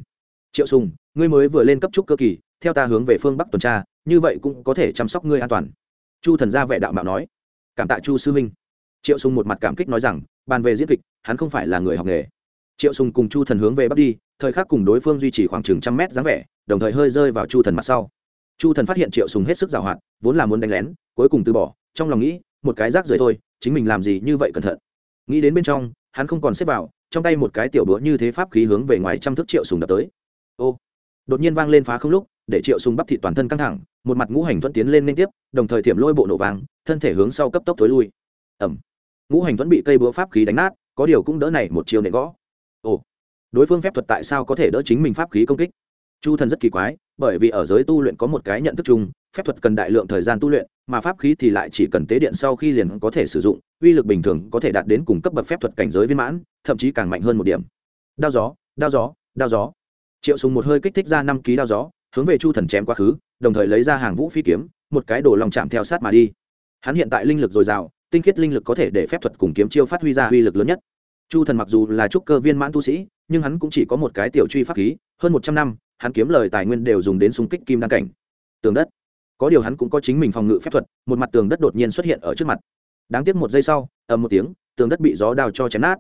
Triệu sùng, ngươi mới vừa lên cấp trúc cơ kỳ, theo ta hướng về phương bắc tuần tra như vậy cũng có thể chăm sóc ngươi an toàn. Chu thần ra vẻ đạo mạo nói. Cảm tạ chu sư minh triệu sùng một mặt cảm kích nói rằng, bàn về diễn kịch, hắn không phải là người học nghề. Triệu sùng cùng chu thần hướng về bắc đi, thời khắc cùng đối phương duy trì khoảng chừng trăm mét dáng vẻ, đồng thời hơi rơi vào chu thần mặt sau. Chu thần phát hiện triệu sùng hết sức giàu hoạt, vốn là muốn đánh lén, cuối cùng từ bỏ, trong lòng nghĩ, một cái rác rưởi thôi, chính mình làm gì như vậy cẩn thận. Nghĩ đến bên trong, hắn không còn xếp vào, trong tay một cái tiểu búa như thế pháp khí hướng về ngoài trăm thước triệu sùng đập tới. Ô, đột nhiên vang lên phá không lúc, để triệu sùng bắp thị toàn thân căng thẳng một mặt ngũ hành thuận tiến lên liên tiếp, đồng thời thiểm lôi bộ nổ vàng, thân thể hướng sau cấp tốc tối lui. Ẩm ngũ hành thuận bị cây búa pháp khí đánh nát, có điều cũng đỡ này một chiều nệ gõ. Ồ. Đối phương phép thuật tại sao có thể đỡ chính mình pháp khí công kích? Chu thần rất kỳ quái, bởi vì ở giới tu luyện có một cái nhận thức chung, phép thuật cần đại lượng thời gian tu luyện, mà pháp khí thì lại chỉ cần tế điện sau khi liền có thể sử dụng, uy lực bình thường có thể đạt đến cùng cấp bậc phép thuật cảnh giới viên mãn, thậm chí càng mạnh hơn một điểm. Đao gió đao gió đao gió. Triệu sùng một hơi kích thích ra năm ký đao gió hướng về chu thần chém quá khứ, đồng thời lấy ra hàng vũ phi kiếm, một cái đồ lòng chạm theo sát mà đi. Hắn hiện tại linh lực dồi dào, tinh khiết linh lực có thể để phép thuật cùng kiếm chiêu phát huy ra uy lực lớn nhất. Chu thần mặc dù là trúc cơ viên mãn tu sĩ, nhưng hắn cũng chỉ có một cái tiểu truy pháp khí, hơn một trăm năm, hắn kiếm lời tài nguyên đều dùng đến xung kích kim đăng cảnh. Tường đất. Có điều hắn cũng có chính mình phòng ngự phép thuật, một mặt tường đất đột nhiên xuất hiện ở trước mặt. Đáng tiếc một giây sau, ầm một tiếng, tường đất bị gió đào cho chém nát.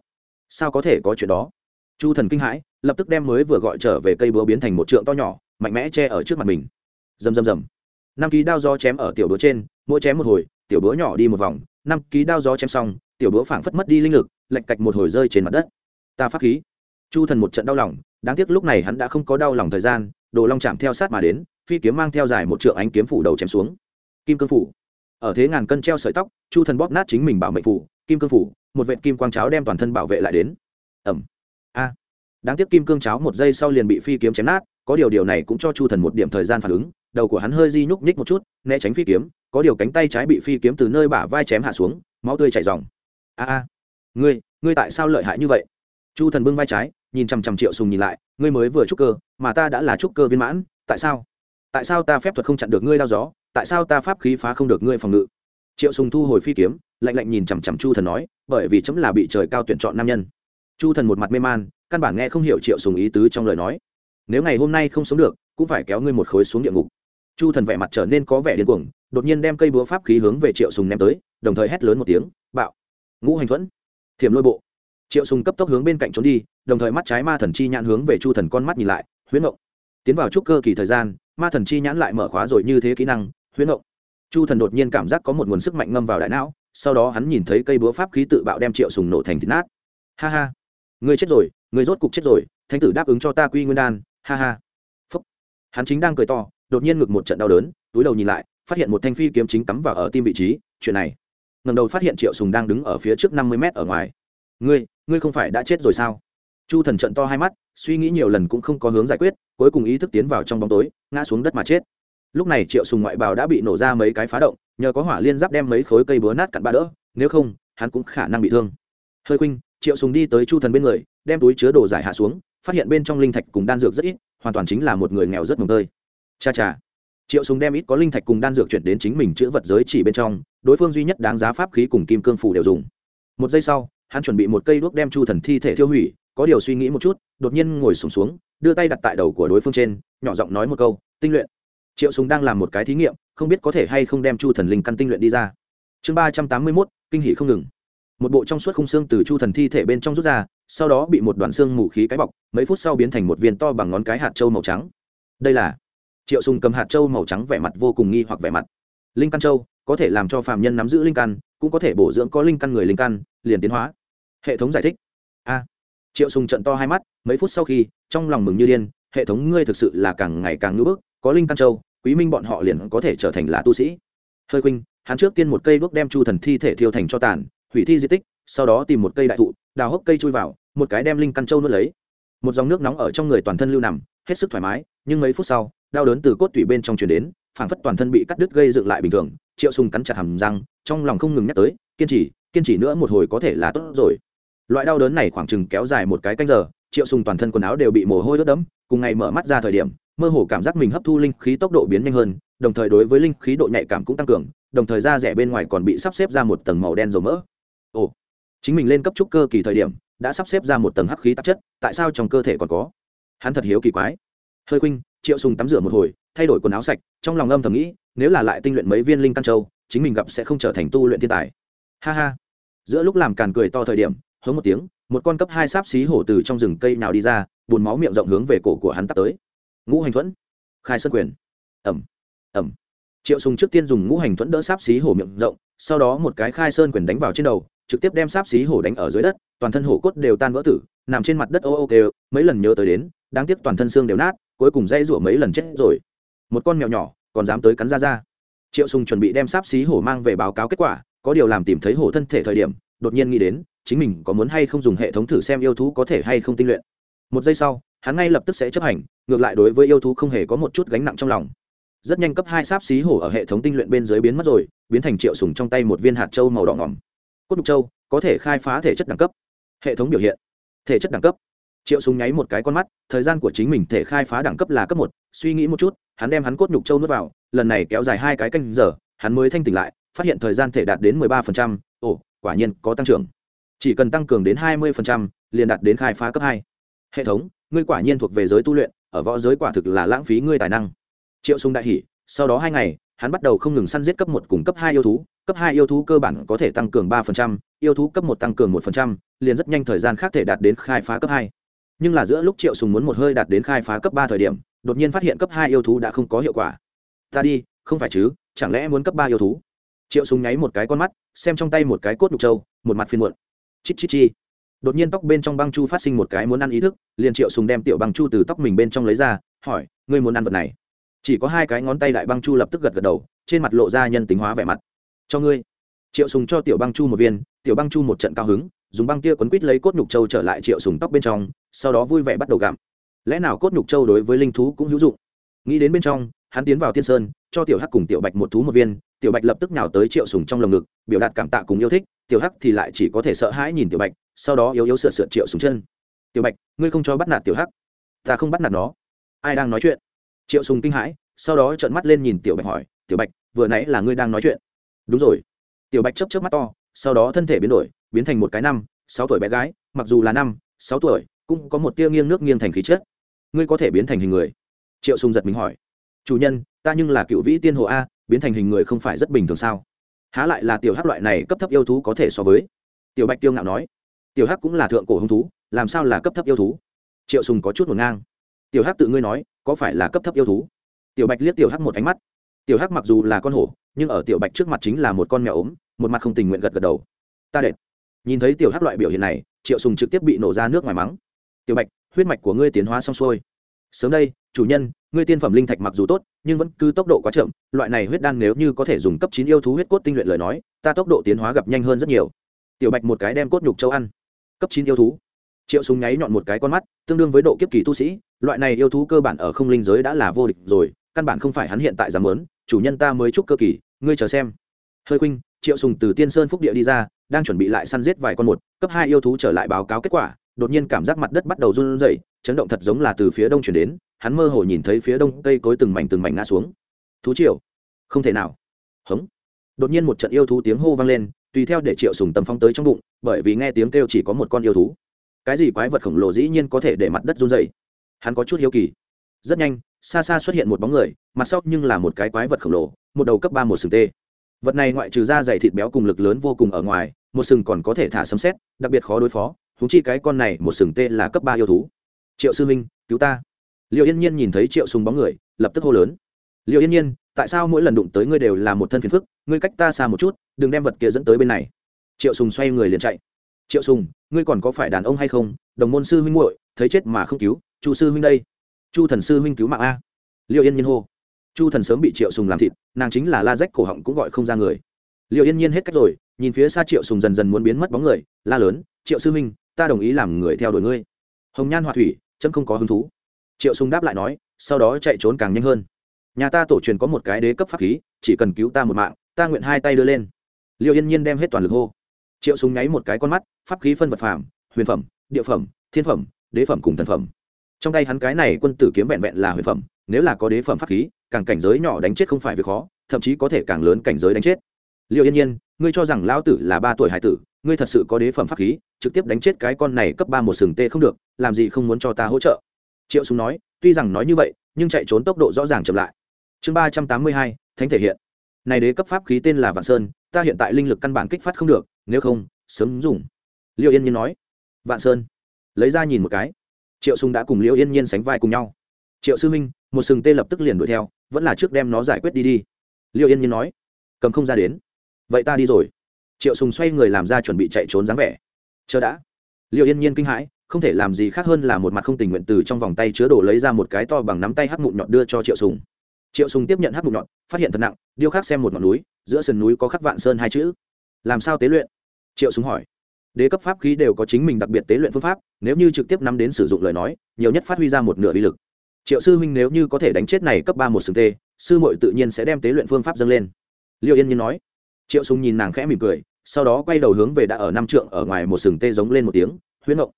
Sao có thể có chuyện đó? Chu thần kinh hãi, lập tức đem mới vừa gọi trở về cây búa biến thành một trượng to nhỏ mạnh mẽ che ở trước mặt mình. Rầm rầm rầm. Năm ký đao gió chém ở tiểu búa trên, mỗi chém một hồi, tiểu búa nhỏ đi một vòng. Năm ký đao gió chém xong, tiểu búa phảng phất mất đi linh lực lạch cạch một hồi rơi trên mặt đất. Ta phát khí. Chu thần một trận đau lòng, đáng tiếc lúc này hắn đã không có đau lòng thời gian, đồ long chạm theo sát mà đến, phi kiếm mang theo dài một trượng ánh kiếm phủ đầu chém xuống. Kim cương phủ. Ở thế ngàn cân treo sợi tóc, chu thần bóp nát chính mình bảo mệnh phủ, kim cương phủ, một vệ kim quang cháo đem toàn thân bảo vệ lại đến. Ẩm. A. Đáng tiếc kim cương cháo một giây sau liền bị phi kiếm chém nát có điều điều này cũng cho chu thần một điểm thời gian phản ứng, đầu của hắn hơi di nhúc nhích một chút, né tránh phi kiếm, có điều cánh tay trái bị phi kiếm từ nơi bả vai chém hạ xuống, máu tươi chảy dòng. A a, ngươi ngươi tại sao lợi hại như vậy? Chu thần bưng vai trái, nhìn chằm chằm triệu sùng nhìn lại, ngươi mới vừa trúc cơ, mà ta đã là trúc cơ viên mãn, tại sao? Tại sao ta phép thuật không chặn được ngươi đao gió? Tại sao ta pháp khí phá không được ngươi phòng ngự? Triệu sùng thu hồi phi kiếm, lạnh lạnh nhìn chằm chằm chu thần nói, bởi vì chấm là bị trời cao tuyển chọn nam nhân. Chu thần một mặt mê man, căn bản nghe không hiểu triệu sùng ý tứ trong lời nói nếu ngày hôm nay không sống được cũng phải kéo ngươi một khối xuống địa ngục. Chu thần vẻ mặt trở nên có vẻ điên cuồng đột nhiên đem cây búa pháp khí hướng về triệu sùng ném tới đồng thời hét lớn một tiếng bạo! Ngũ hành thuẫn! Thiểm lôi bộ! Triệu sùng cấp tốc hướng bên cạnh trốn đi đồng thời mắt trái ma thần chi nhãn hướng về chu thần con mắt nhìn lại huyễn ngộ, tiến vào trúc cơ kỳ thời gian ma thần chi nhãn lại mở khóa rồi như thế kỹ năng huyễn ngộ, chu thần đột nhiên cảm giác có một nguồn sức mạnh ngâm vào đại não sau đó hắn nhìn thấy cây búa pháp khí tự bạo đem triệu sùng nổ thành thịt nát. Ha ha! Ngươi chết rồi ngươi rốt cục chết rồi thánh tử đáp ứng cho ta quy nguyên đan ha ha. Phúc. Hắn chính đang cười to, đột nhiên ngực một trận đau đớn, túi đầu nhìn lại, phát hiện một thanh phi kiếm chính cắm vào ở tim vị trí, chuyện này. Ngầm đầu phát hiện triệu sùng đang đứng ở phía trước năm mươi mét ở ngoài. Ngươi ngươi không phải đã chết rồi sao? Chu thần trận to hai mắt, suy nghĩ nhiều lần cũng không có hướng giải quyết, cuối cùng ý thức tiến vào trong bóng tối, ngã xuống đất mà chết. Lúc này triệu sùng ngoại bào đã bị nổ ra mấy cái phá động, nhờ có hỏa liên giáp đem mấy khối cây búa nát cặn ba đỡ, nếu không, hắn cũng khả năng bị thương. Hơi khinh triệu sùng đi tới chu thần bên người đem túi chứa đồ giải hạ xuống phát hiện bên trong linh thạch cùng đan dược rất ít hoàn toàn chính là một người nghèo rất mồng tơi. Cha cha. Triệu súng đem ít có linh thạch cùng đan dược chuyển đến chính mình chữa vật giới chỉ bên trong đối phương duy nhất đáng giá pháp khí cùng kim cương phủ đều dùng. Một giây sau hắn chuẩn bị một cây đuốc đem chu thần thi thể tiêu hủy có điều suy nghĩ một chút đột nhiên ngồi sùng xuống, xuống đưa tay đặt tại đầu của đối phương trên nhỏ giọng nói một câu tinh luyện. Triệu súng đang làm một cái thí nghiệm không biết có thể hay không đem chu thần linh căn tinh luyện đi ra. Chương ba trăm tám mươi mốt kinh hỉ không ngừng. Một bộ trong suốt khung xương từ chu thần thi thể bên trong rút ra sau đó bị một đoạn xương mù khí cái bọc, mấy phút sau biến thành một viên to bằng ngón cái hạt trâu màu trắng. Đây là triệu sùng cầm hạt trâu màu trắng vẻ mặt vô cùng nghi hoặc vẻ mặt. Linh căn châu, có thể làm cho phàm nhân nắm giữ linh căn, cũng có thể bổ dưỡng có linh căn người linh căn, liền tiến hóa. Hệ thống giải thích. A. Triệu sùng trận to hai mắt, mấy phút sau khi, trong lòng mừng như điên, hệ thống ngươi thực sự là càng ngày càng ngưỡng bức, có linh căn châu, quý minh bọn họ liền có thể trở thành là tu sĩ. Hơi khuynh, hắn trước tiên một cây đuốc đem chu thần thi thể thiêu thành cho tàn, hủy thi di tích, sau đó tìm một cây đại thụ đào hốc cây chui vào, một cái đem linh căn châu nuốt lấy. Một dòng nước nóng ở trong người toàn thân lưu nằm, hết sức thoải mái, nhưng mấy phút sau, đau đớn từ cốt tủy bên trong truyền đến, phảng phất toàn thân bị cắt đứt gây dựng lại bình thường, triệu sùng cắn chặt hàm răng, trong lòng không ngừng nhắc tới, kiên trì kiên trì nữa một hồi có thể là tốt rồi. Loại đau đớn này khoảng chừng kéo dài một cái canh giờ, triệu sùng toàn thân quần áo đều bị mồ hôi ướt đẫm, cùng ngày mở mắt ra thời điểm, mơ hồ cảm giác mình hấp thu linh khí tốc độ biến nhanh hơn, đồng thời đối với linh khí độ nhạy cảm cũng tăng cường, đồng thời da rẻ bên ngoài còn bị sắp xếp ra một tầng màu đen dầu mỡ. Ồ chính mình lên cấp trúc cơ kỳ thời điểm, đã sắp xếp ra một tầng hắc khí tạp chất, tại sao trong cơ thể còn có? Hắn thật hiếu kỳ quái. Hơi khuynh, triệu sùng tắm rửa một hồi, thay đổi quần áo sạch, trong lòng âm thầm nghĩ, nếu là lại tinh luyện mấy viên linh căn châu, chính mình gặp sẽ không trở thành tu luyện thiên tài. Ha ha. Giữa lúc làm càn cười to thời điểm, hống một tiếng, một con cấp hai sáp xí hổ từ trong rừng cây nào đi ra, buồn máu miệng rộng hướng về cổ của hắn tắt tới. Ngũ hành thuẫn. Khai sơn quyền. Ẩm. Ẩm. Triệu sùng trước tiên dùng ngũ hành thuẫn đỡ sáp xí hổ miệng rộng, sau đó một cái khai sơn quyền đánh vào trên đầu trực tiếp đem sáp xí hổ đánh ở dưới đất, toàn thân hổ cốt đều tan vỡ tử, nằm trên mặt đất ô ô kêu, mấy lần nhớ tới đến, đáng tiếc toàn thân xương đều nát, cuối cùng dây rủa mấy lần chết rồi. Một con mèo nhỏ, còn dám tới cắn ra ra. Triệu sùng chuẩn bị đem sáp xí hổ mang về báo cáo kết quả, có điều làm tìm thấy hổ thân thể thời điểm, đột nhiên nghĩ đến, chính mình có muốn hay không dùng hệ thống thử xem yêu thú có thể hay không tinh luyện. Một giây sau, hắn ngay lập tức sẽ chấp hành, ngược lại đối với yêu thú không hề có một chút gánh nặng trong lòng. Rất nhanh cấp hai sáp xí hổ ở hệ thống tinh luyện bên dưới biến mất rồi, biến thành triệu sùng trong tay một viên hạt châu màu đỏ ngỏm cốt đục châu có thể khai phá thể chất đẳng cấp. Hệ thống biểu hiện, thể chất đẳng cấp. Triệu Súng nháy một cái con mắt, thời gian của chính mình thể khai phá đẳng cấp là cấp một, suy nghĩ một chút, hắn đem hắn cốt nhục châu nuốt vào, lần này kéo dài hai cái canh giờ, hắn mới thanh tỉnh lại, phát hiện thời gian thể đạt đến mười ba phần trăm, ồ, quả nhiên có tăng trưởng. Chỉ cần tăng cường đến hai mươi phần trăm, liền đạt đến khai phá cấp hai. Hệ thống, ngươi quả nhiên thuộc về giới tu luyện, ở võ giới quả thực là lãng phí ngươi tài năng. Triệu Súng đại hỉ, sau đó hai ngày hắn bắt đầu không ngừng săn giết cấp một cùng cấp hai yêu thú cấp hai yêu thú cơ bản có thể tăng cường 3%, yêu thú cấp một tăng cường 1%, liền rất nhanh thời gian khác thể đạt đến khai phá cấp hai. Nhưng là giữa lúc triệu sùng muốn một hơi đạt đến khai phá cấp ba thời điểm đột nhiên phát hiện cấp hai yêu thú đã không có hiệu quả. Ta đi không phải chứ chẳng lẽ muốn cấp ba yêu thú? Triệu sùng nháy một cái con mắt xem trong tay một cái cốt nhục châu một mặt phiền muộn. Chít chít chi. Đột nhiên tóc bên trong băng chu phát sinh một cái muốn ăn ý thức liền triệu sùng đem tiểu băng chu từ tóc mình bên trong lấy ra hỏi ngươi muốn ăn vật này? Chỉ có hai cái ngón tay đại băng chu lập tức gật gật đầu, trên mặt lộ ra nhân tính hóa vẻ mặt. Cho ngươi. Triệu sùng cho tiểu băng chu một viên, tiểu băng chu một trận cao hứng, dùng băng tia quấn quít lấy cốt nhục châu trở lại triệu sùng tóc bên trong, sau đó vui vẻ bắt đầu gặm. Lẽ nào cốt nhục châu đối với linh thú cũng hữu dụng? Nghĩ đến bên trong, hắn tiến vào tiên sơn, cho tiểu hắc cùng tiểu bạch một thú một viên, tiểu bạch lập tức nhào tới triệu sùng trong lồng ngực, biểu đạt cảm tạ cùng yêu thích, tiểu hắc thì lại chỉ có thể sợ hãi nhìn tiểu bạch, sau đó yếu yếu sửa sửa triệu sùng chân. Tiểu bạch, ngươi không cho bắt nạt tiểu hắc. Ta không bắt nạt nó. Ai đang nói chuyện? Triệu sùng kinh hãi, sau đó trợn mắt lên nhìn tiểu bạch hỏi, tiểu bạch, vừa nãy là ngươi đang nói chuyện? Đúng rồi. Tiểu bạch chớp chớp mắt to, sau đó thân thể biến đổi, biến thành một cái năm, sáu tuổi bé gái, mặc dù là năm, sáu tuổi, cũng có một tia nghiêng nước nghiêng thành khí chất. Ngươi có thể biến thành hình người? Triệu sùng giật mình hỏi. Chủ nhân, ta nhưng là cựu vĩ tiên hồ a, biến thành hình người không phải rất bình thường sao? Há lại là tiểu hắc loại này cấp thấp yêu thú có thể so với? Tiểu bạch tiêu ngạo nói. Tiểu hắc cũng là thượng cổ hung thú, làm sao là cấp thấp yêu thú? Triệu sùng có chút ngổn ngang. Tiểu hắc tự ngươi nói có phải là cấp thấp yêu thú? Tiểu bạch liếc tiểu hắc một ánh mắt. Tiểu hắc mặc dù là con hổ, nhưng ở tiểu bạch trước mặt chính là một con mèo ốm, một mặt không tình nguyện gật gật đầu. Ta đệt. Nhìn thấy tiểu hắc loại biểu hiện này, triệu sùng trực tiếp bị nổ ra nước ngoài mắng. Tiểu bạch, huyết mạch của ngươi tiến hóa xong xuôi. Sớm đây, chủ nhân, ngươi tiên phẩm linh thạch mặc dù tốt, nhưng vẫn cứ tốc độ quá chậm, loại này huyết đan nếu như có thể dùng cấp chín yêu thú huyết cốt tinh luyện lời nói, ta tốc độ tiến hóa gặp nhanh hơn rất nhiều. Tiểu bạch một cái đem cốt nhục châu ăn. Cấp chín yêu thú triệu súng nháy nhọn một cái con mắt, tương đương với độ kiếp kỳ tu sĩ, loại này yêu thú cơ bản ở không linh giới đã là vô địch rồi, căn bản không phải hắn hiện tại dám lớn chủ nhân ta mới chúc cơ kỳ, ngươi chờ xem. Hơi khuynh, triệu sùng từ tiên sơn phúc địa đi ra, đang chuẩn bị lại săn giết vài con một, cấp hai yêu thú trở lại báo cáo kết quả, đột nhiên cảm giác mặt đất bắt đầu run rẩy, chấn động thật giống là từ phía đông chuyển đến, hắn mơ hồ nhìn thấy phía đông cây cối từng mảnh từng mảnh ngã xuống. Thú triệu, không thể nào. Hống. Đột nhiên một trận yêu thú tiếng hô vang lên, tùy theo để triệu sùng tầm phong tới trong bụng, bởi vì nghe tiếng kêu chỉ có một con yêu thú cái gì quái vật khổng lồ dĩ nhiên có thể để mặt đất run dậy. hắn có chút hiếu kỳ. Rất nhanh, xa xa xuất hiện một bóng người, mặt sóc nhưng là một cái quái vật khổng lồ, một đầu cấp ba một sừng tê. Vật này ngoại trừ da dày thịt béo cùng lực lớn vô cùng ở ngoài, một sừng còn có thể thả sấm xét đặc biệt khó đối phó thú chi cái con này một sừng tê là cấp ba yêu thú. Triệu sư minh cứu ta. Liệu yên nhiên nhìn thấy triệu sùng bóng người, lập tức hô lớn. Liệu yên nhiên, tại sao mỗi lần đụng tới ngươi đều là một thân phiền phức? Ngươi cách ta xa một chút, đừng đem vật kia dẫn tới bên này. Triệu sùng xoay người liền chạy triệu sùng, ngươi còn có phải đàn ông hay không? Đồng môn sư huynh muội, thấy chết mà không cứu, chu sư huynh đây. Chu thần sư huynh cứu mạng a. Liêu yên nhiên hô. Chu thần sớm bị triệu sùng làm thịt, nàng chính là la rách cổ họng cũng gọi không ra người. Liêu yên nhiên hết cách rồi, nhìn phía xa triệu sùng dần dần muốn biến mất bóng người, la lớn, triệu sư huynh, ta đồng ý làm người theo đuổi ngươi. Hồng nhan họa thủy, chấm không có hứng thú. Triệu sùng đáp lại nói, sau đó chạy trốn càng nhanh hơn. Nhà ta tổ truyền có một cái đế cấp pháp khí, chỉ cần cứu ta một mạng, ta nguyện hai tay đưa lên. Liêu yên nhiên đem hết toàn lực hô. Triệu sùng nháy một cái con mắt pháp khí phân vật phàm, huyền phẩm, địa phẩm, thiên phẩm, đế phẩm cùng thần phẩm. Trong tay hắn cái này quân tử kiếm vẹn vẹn là huyền phẩm, nếu là có đế phẩm pháp khí, càng cảnh giới nhỏ đánh chết không phải việc khó, thậm chí có thể càng lớn cảnh giới đánh chết. Liệu yên nhiên, ngươi cho rằng lão tử là ba tuổi hải tử, ngươi thật sự có đế phẩm pháp khí, trực tiếp đánh chết cái con này cấp ba một sừng tê không được, làm gì không muốn cho ta hỗ trợ? Triệu súng nói, tuy rằng nói như vậy, nhưng chạy trốn tốc độ rõ ràng chậm lại. Chương ba trăm tám mươi hai, thánh thể hiện. Này đế cấp pháp khí tên là vạn sơn, ta hiện tại linh lực căn bản kích phát không được, nếu không, sớm dùng liệu yên nhiên nói. Vạn sơn. Lấy ra nhìn một cái. Triệu sùng đã cùng Liêu yên nhiên sánh vai cùng nhau. Triệu sư minh, một sừng tê lập tức liền đuổi theo, vẫn là trước đem nó giải quyết đi đi. Liêu yên nhiên nói. Cầm không ra đến. Vậy ta đi rồi. Triệu sùng xoay người làm ra chuẩn bị chạy trốn dáng vẻ. Chờ đã. Liêu yên nhiên kinh hãi, không thể làm gì khác hơn là một mặt không tình nguyện từ trong vòng tay chứa đồ lấy ra một cái to bằng nắm tay hắc mụn nhọn đưa cho triệu sùng. Triệu sùng tiếp nhận hắc mụn nhọn, phát hiện thật nặng, điêu khắc xem một ngọn núi, giữa sườn núi có khắc vạn sơn hai chữ. Làm sao tế luyện? Triệu sùng hỏi đế cấp pháp khí đều có chính mình đặc biệt tế luyện phương pháp, nếu như trực tiếp nắm đến sử dụng lời nói, nhiều nhất phát huy ra một nửa uy lực. Triệu sư huynh nếu như có thể đánh chết này cấp ba một sừng tê, sư muội tự nhiên sẽ đem tế luyện phương pháp dâng lên. Liệu yên nhiên nói. Triệu sùng nhìn nàng khẽ mỉm cười, sau đó quay đầu hướng về đã ở năm trượng ở ngoài một sừng tê giống lên một tiếng, huyễn động.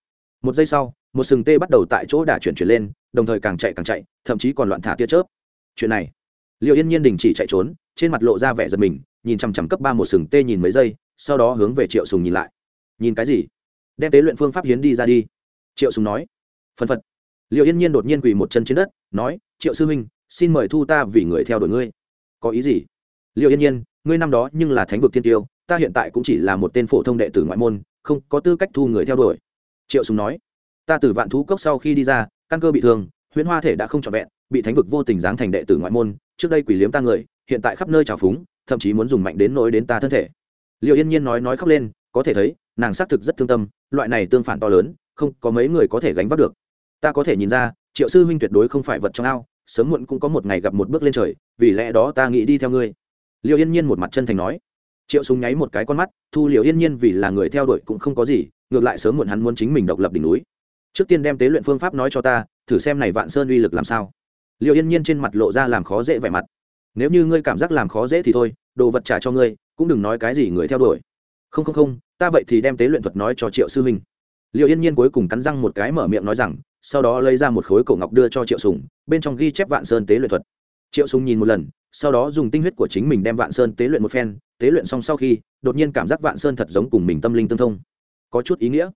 một giây sau, một sừng tê bắt đầu tại chỗ đả chuyển chuyển lên, đồng thời càng chạy càng chạy, thậm chí còn loạn thả tia chớp. Chuyện này liệu yên nhiên đình chỉ chạy trốn, trên mặt lộ ra vẻ giật mình, nhìn chằm chằm cấp ba một sừng tê nhìn mấy giây, sau đó hướng về triệu sùng nhìn lại nhìn cái gì? Đem tế luyện phương pháp hiến đi ra đi. Triệu sùng nói. Phân phật. Liệu yên nhiên đột nhiên quỳ một chân trên đất, nói, triệu sư huynh, xin mời thu ta vì người theo đuổi ngươi. Có ý gì? Liệu yên nhiên, ngươi năm đó nhưng là thánh vực thiên tiêu, ta hiện tại cũng chỉ là một tên phổ thông đệ tử ngoại môn, không có tư cách thu người theo đuổi. Triệu sùng nói. Ta từ vạn thú cốc sau khi đi ra, căn cơ bị thương, huyễn hoa thể đã không trọn vẹn, bị thánh vực vô tình giáng thành đệ tử ngoại môn, trước đây quỷ liếm ta người, hiện tại khắp nơi trào phúng, thậm chí muốn dùng mạnh đến nỗi đến ta thân thể. Liệu yên nhiên nói nói khóc lên có thể thấy, nàng xác thực rất thương tâm, loại này tương phản to lớn, không có mấy người có thể gánh vác được. Ta có thể nhìn ra, triệu sư huynh tuyệt đối không phải vật trong ao, sớm muộn cũng có một ngày gặp một bước lên trời, vì lẽ đó ta nghĩ đi theo ngươi. Liệu yên nhiên một mặt chân thành nói. Triệu súng nháy một cái con mắt, thu liệu yên nhiên vì là người theo đuổi cũng không có gì, ngược lại sớm muộn hắn muốn chính mình độc lập đỉnh núi. Trước tiên đem tế luyện phương pháp nói cho ta, thử xem này vạn sơn uy lực làm sao. Liệu yên nhiên trên mặt lộ ra làm khó dễ vẻ mặt. Nếu như ngươi cảm giác làm khó dễ thì thôi, đồ vật trả cho ngươi, cũng đừng nói cái gì người theo đuổi. Không không không ta vậy thì đem tế luyện thuật nói cho triệu sư huynh. Liệu yên nhiên cuối cùng cắn răng một cái mở miệng nói rằng, sau đó lấy ra một khối cổ ngọc đưa cho triệu sùng, bên trong ghi chép vạn sơn tế luyện thuật. Triệu sùng nhìn một lần, sau đó dùng tinh huyết của chính mình đem vạn sơn tế luyện một phen, tế luyện xong sau khi, đột nhiên cảm giác vạn sơn thật giống cùng mình tâm linh tương thông. Có chút ý nghĩa.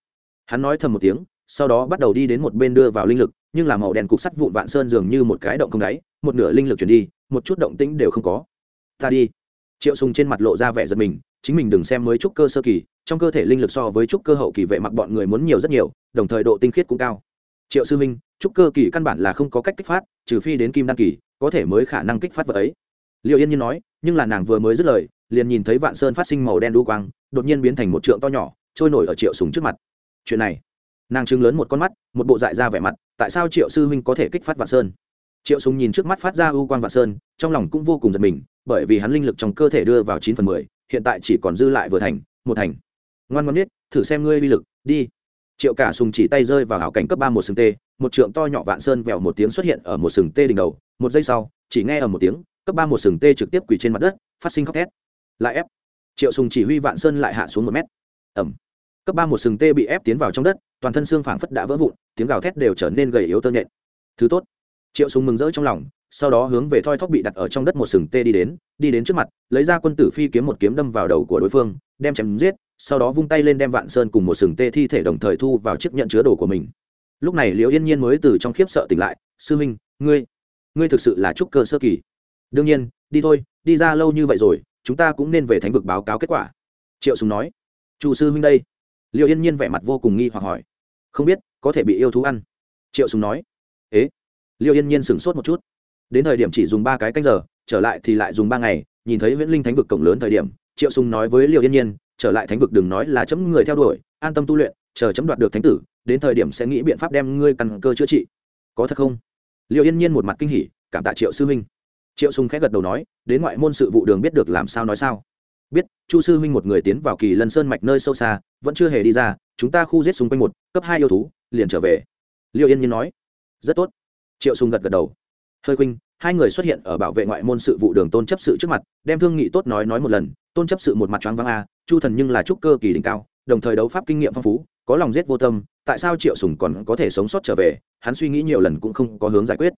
Hắn nói thầm một tiếng, sau đó bắt đầu đi đến một bên đưa vào linh lực, nhưng là màu đen cục sắt vụn vạn sơn dường như một cái động không đáy, một nửa linh lực chuyển đi, một chút động tĩnh đều không có. Ta đi. Triệu sùng trên mặt lộ ra vẻ giật mình, chính mình đừng xem mới chút cơ sơ kỳ trong cơ thể linh lực so với trúc cơ hậu kỳ vệ mặc bọn người muốn nhiều rất nhiều, đồng thời độ tinh khiết cũng cao. Triệu sư minh trúc cơ kỳ căn bản là không có cách kích phát, trừ phi đến kim đăng kỳ, có thể mới khả năng kích phát vật ấy. Liệu yên nhiên nói, nhưng là nàng vừa mới dứt lời, liền nhìn thấy vạn sơn phát sinh màu đen đu quang, đột nhiên biến thành một trượng to nhỏ, trôi nổi ở triệu súng trước mặt. Chuyện này, nàng chứng lớn một con mắt, một bộ dại ra vẻ mặt, tại sao triệu sư huynh có thể kích phát vạn sơn? Triệu súng nhìn trước mắt phát ra u quang vạn sơn, trong lòng cũng vô cùng giật mình, bởi vì hắn linh lực trong cơ thể đưa vào chín phần mười, hiện tại chỉ còn dư lại vừa thành, một thành ngoan ngoan biết, thử xem ngươi uy lực, đi. Triệu cả sùng chỉ tay rơi vào hảo cảnh cấp ba một sừng tê, một trượng to nhỏ vạn sơn vẹo một tiếng xuất hiện ở một sừng tê đỉnh đầu, một giây sau, chỉ nghe ở một tiếng, cấp ba một sừng tê trực tiếp quỳ trên mặt đất, phát sinh khóc thét. Lại ép. Triệu sùng chỉ huy vạn sơn lại hạ xuống một mét. Ẩm. Cấp ba một sừng tê bị ép tiến vào trong đất, toàn thân xương phảng phất đã vỡ vụn, tiếng gào thét đều trở nên gầy yếu tơ nhện. Thứ tốt. Triệu sùng mừng rỡ trong lòng sau đó hướng về thoi thóp bị đặt ở trong đất một sừng tê đi đến đi đến trước mặt, lấy ra quân tử phi kiếm một kiếm đâm vào đầu của đối phương, đem chém giết, sau đó vung tay lên đem vạn sơn cùng một sừng tê thi thể đồng thời thu vào chiếc nhận chứa đồ của mình. Lúc này liễu yên nhiên mới từ trong khiếp sợ tỉnh lại, sư minh, ngươi ngươi thực sự là trúc cơ sơ kỳ. Đương nhiên, đi thôi, đi ra lâu như vậy rồi, chúng ta cũng nên về thánh vực báo cáo kết quả. Triệu sùng nói. Chủ sư huynh đây. Liệu yên nhiên vẻ mặt vô cùng nghi hoặc hỏi. Không biết, có thể bị yêu thú ăn? Triệu sùng nói. Ế? Liệu yên nhiên sửng sốt một chút đến thời điểm chỉ dùng ba cái canh giờ, trở lại thì lại dùng ba ngày, nhìn thấy viễn linh thánh vực cổng lớn thời điểm, triệu sùng nói với liệu yên nhiên, trở lại thánh vực đừng nói là chấm người theo đuổi, an tâm tu luyện, chờ chấm đoạt được thánh tử, đến thời điểm sẽ nghĩ biện pháp đem ngươi căn cơ chữa trị. Có thật không? Liệu yên nhiên một mặt kinh hỉ, cảm tạ triệu sư huynh. Triệu sùng khẽ gật đầu nói, đến ngoại môn sự vụ đường biết được làm sao nói sao. Biết, chu sư huynh một người tiến vào kỳ lân sơn mạch nơi sâu xa, vẫn chưa hề đi ra, chúng ta khu giết xung quanh một, cấp hai yêu thú, liền trở về. Liệu yên nhiên nói, rất tốt. Triệu sùng gật gật đầu hơi khuynh, hai người xuất hiện ở bảo vệ ngoại môn sự vụ đường tôn chấp sự trước mặt, đem thương nghị tốt nói nói một lần, tôn chấp sự một mặt choáng váng, a, chu thần nhưng là trúc cơ kỳ đỉnh cao, đồng thời đấu pháp kinh nghiệm phong phú, có lòng giết vô tâm, tại sao triệu sùng còn có thể sống sót trở về? Hắn suy nghĩ nhiều lần cũng không có hướng giải quyết.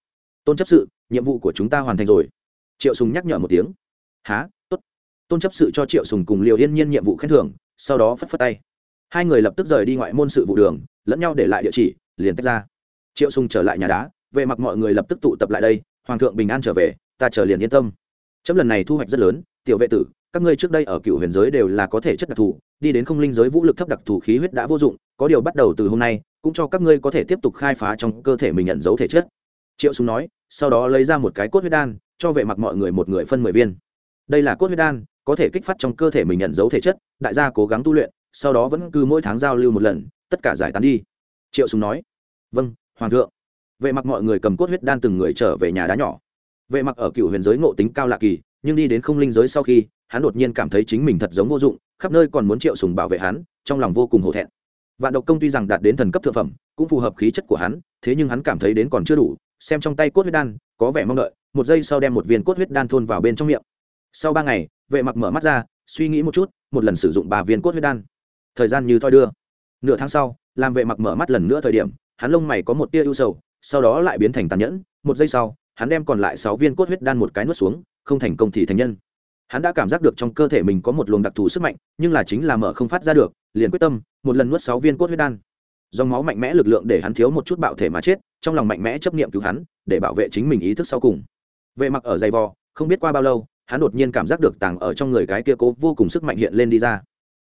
Tôn chấp sự, nhiệm vụ của chúng ta hoàn thành rồi. Triệu sùng nhắc nhở một tiếng. Há tốt. Tôn chấp sự cho triệu sùng cùng liều yên nhiên nhiệm vụ khen thưởng, sau đó phất phất tay. Hai người lập tức rời đi ngoại môn sự vụ đường, lẫn nhau để lại địa chỉ, liền tách ra. Triệu sùng trở lại nhà đá về mặc mọi người lập tức tụ tập lại đây, hoàng thượng bình an trở về, ta chờ liền yên tâm. Chấm lần này thu hoạch rất lớn, tiểu vệ tử, các ngươi trước đây ở cựu huyền giới đều là có thể chất đặc thù, đi đến không linh giới vũ lực thấp đặc thù khí huyết đã vô dụng, có điều bắt đầu từ hôm nay, cũng cho các ngươi có thể tiếp tục khai phá trong cơ thể mình nhận dấu thể chất. Triệu súng nói, sau đó lấy ra một cái cốt huyết đan, cho vệ mặc mọi người một người phân mười viên. Đây là cốt huyết đan, có thể kích phát trong cơ thể mình nhận dấu thể chất, đại gia cố gắng tu luyện, sau đó vẫn cứ mỗi tháng giao lưu một lần, tất cả giải tán đi. Triệu súng nói vâng hoàng thượng vệ mặc mọi người cầm cốt huyết đan từng người trở về nhà đá nhỏ. Vệ mặc ở cựu huyền giới ngộ tính cao lạ kỳ, nhưng đi đến không linh giới sau khi, hắn đột nhiên cảm thấy chính mình thật giống vô dụng, khắp nơi còn muốn triệu sùng bảo vệ hắn, trong lòng vô cùng hổ thẹn. Vạn độc công tuy rằng đạt đến thần cấp thượng phẩm, cũng phù hợp khí chất của hắn, thế nhưng hắn cảm thấy đến còn chưa đủ, xem trong tay cốt huyết đan, có vẻ mong đợi, một giây sau đem một viên cốt huyết đan thôn vào bên trong miệng. Sau ba ngày, vệ mặc mở mắt ra, suy nghĩ một chút, một lần sử dụng ba viên cốt huyết đan. Thời gian như thoi đưa. Nửa tháng sau, làm vệ mặc mở mắt lần nữa thời điểm, hắn lông mày có một tia ưu sầu sau đó lại biến thành tàn nhẫn, một giây sau, hắn đem còn lại sáu viên cốt huyết đan một cái nuốt xuống, không thành công thì thành nhân. Hắn đã cảm giác được trong cơ thể mình có một luồng đặc thù sức mạnh, nhưng là chính là mở không phát ra được, liền quyết tâm, một lần nuốt sáu viên cốt huyết đan. Dòng máu mạnh mẽ lực lượng để hắn thiếu một chút bạo thể mà chết, trong lòng mạnh mẽ chấp niệm cứu hắn, để bảo vệ chính mình ý thức sau cùng. Vệ mặc ở dày vò, không biết qua bao lâu, hắn đột nhiên cảm giác được tàng ở trong người cái kia cố vô cùng sức mạnh hiện lên đi ra.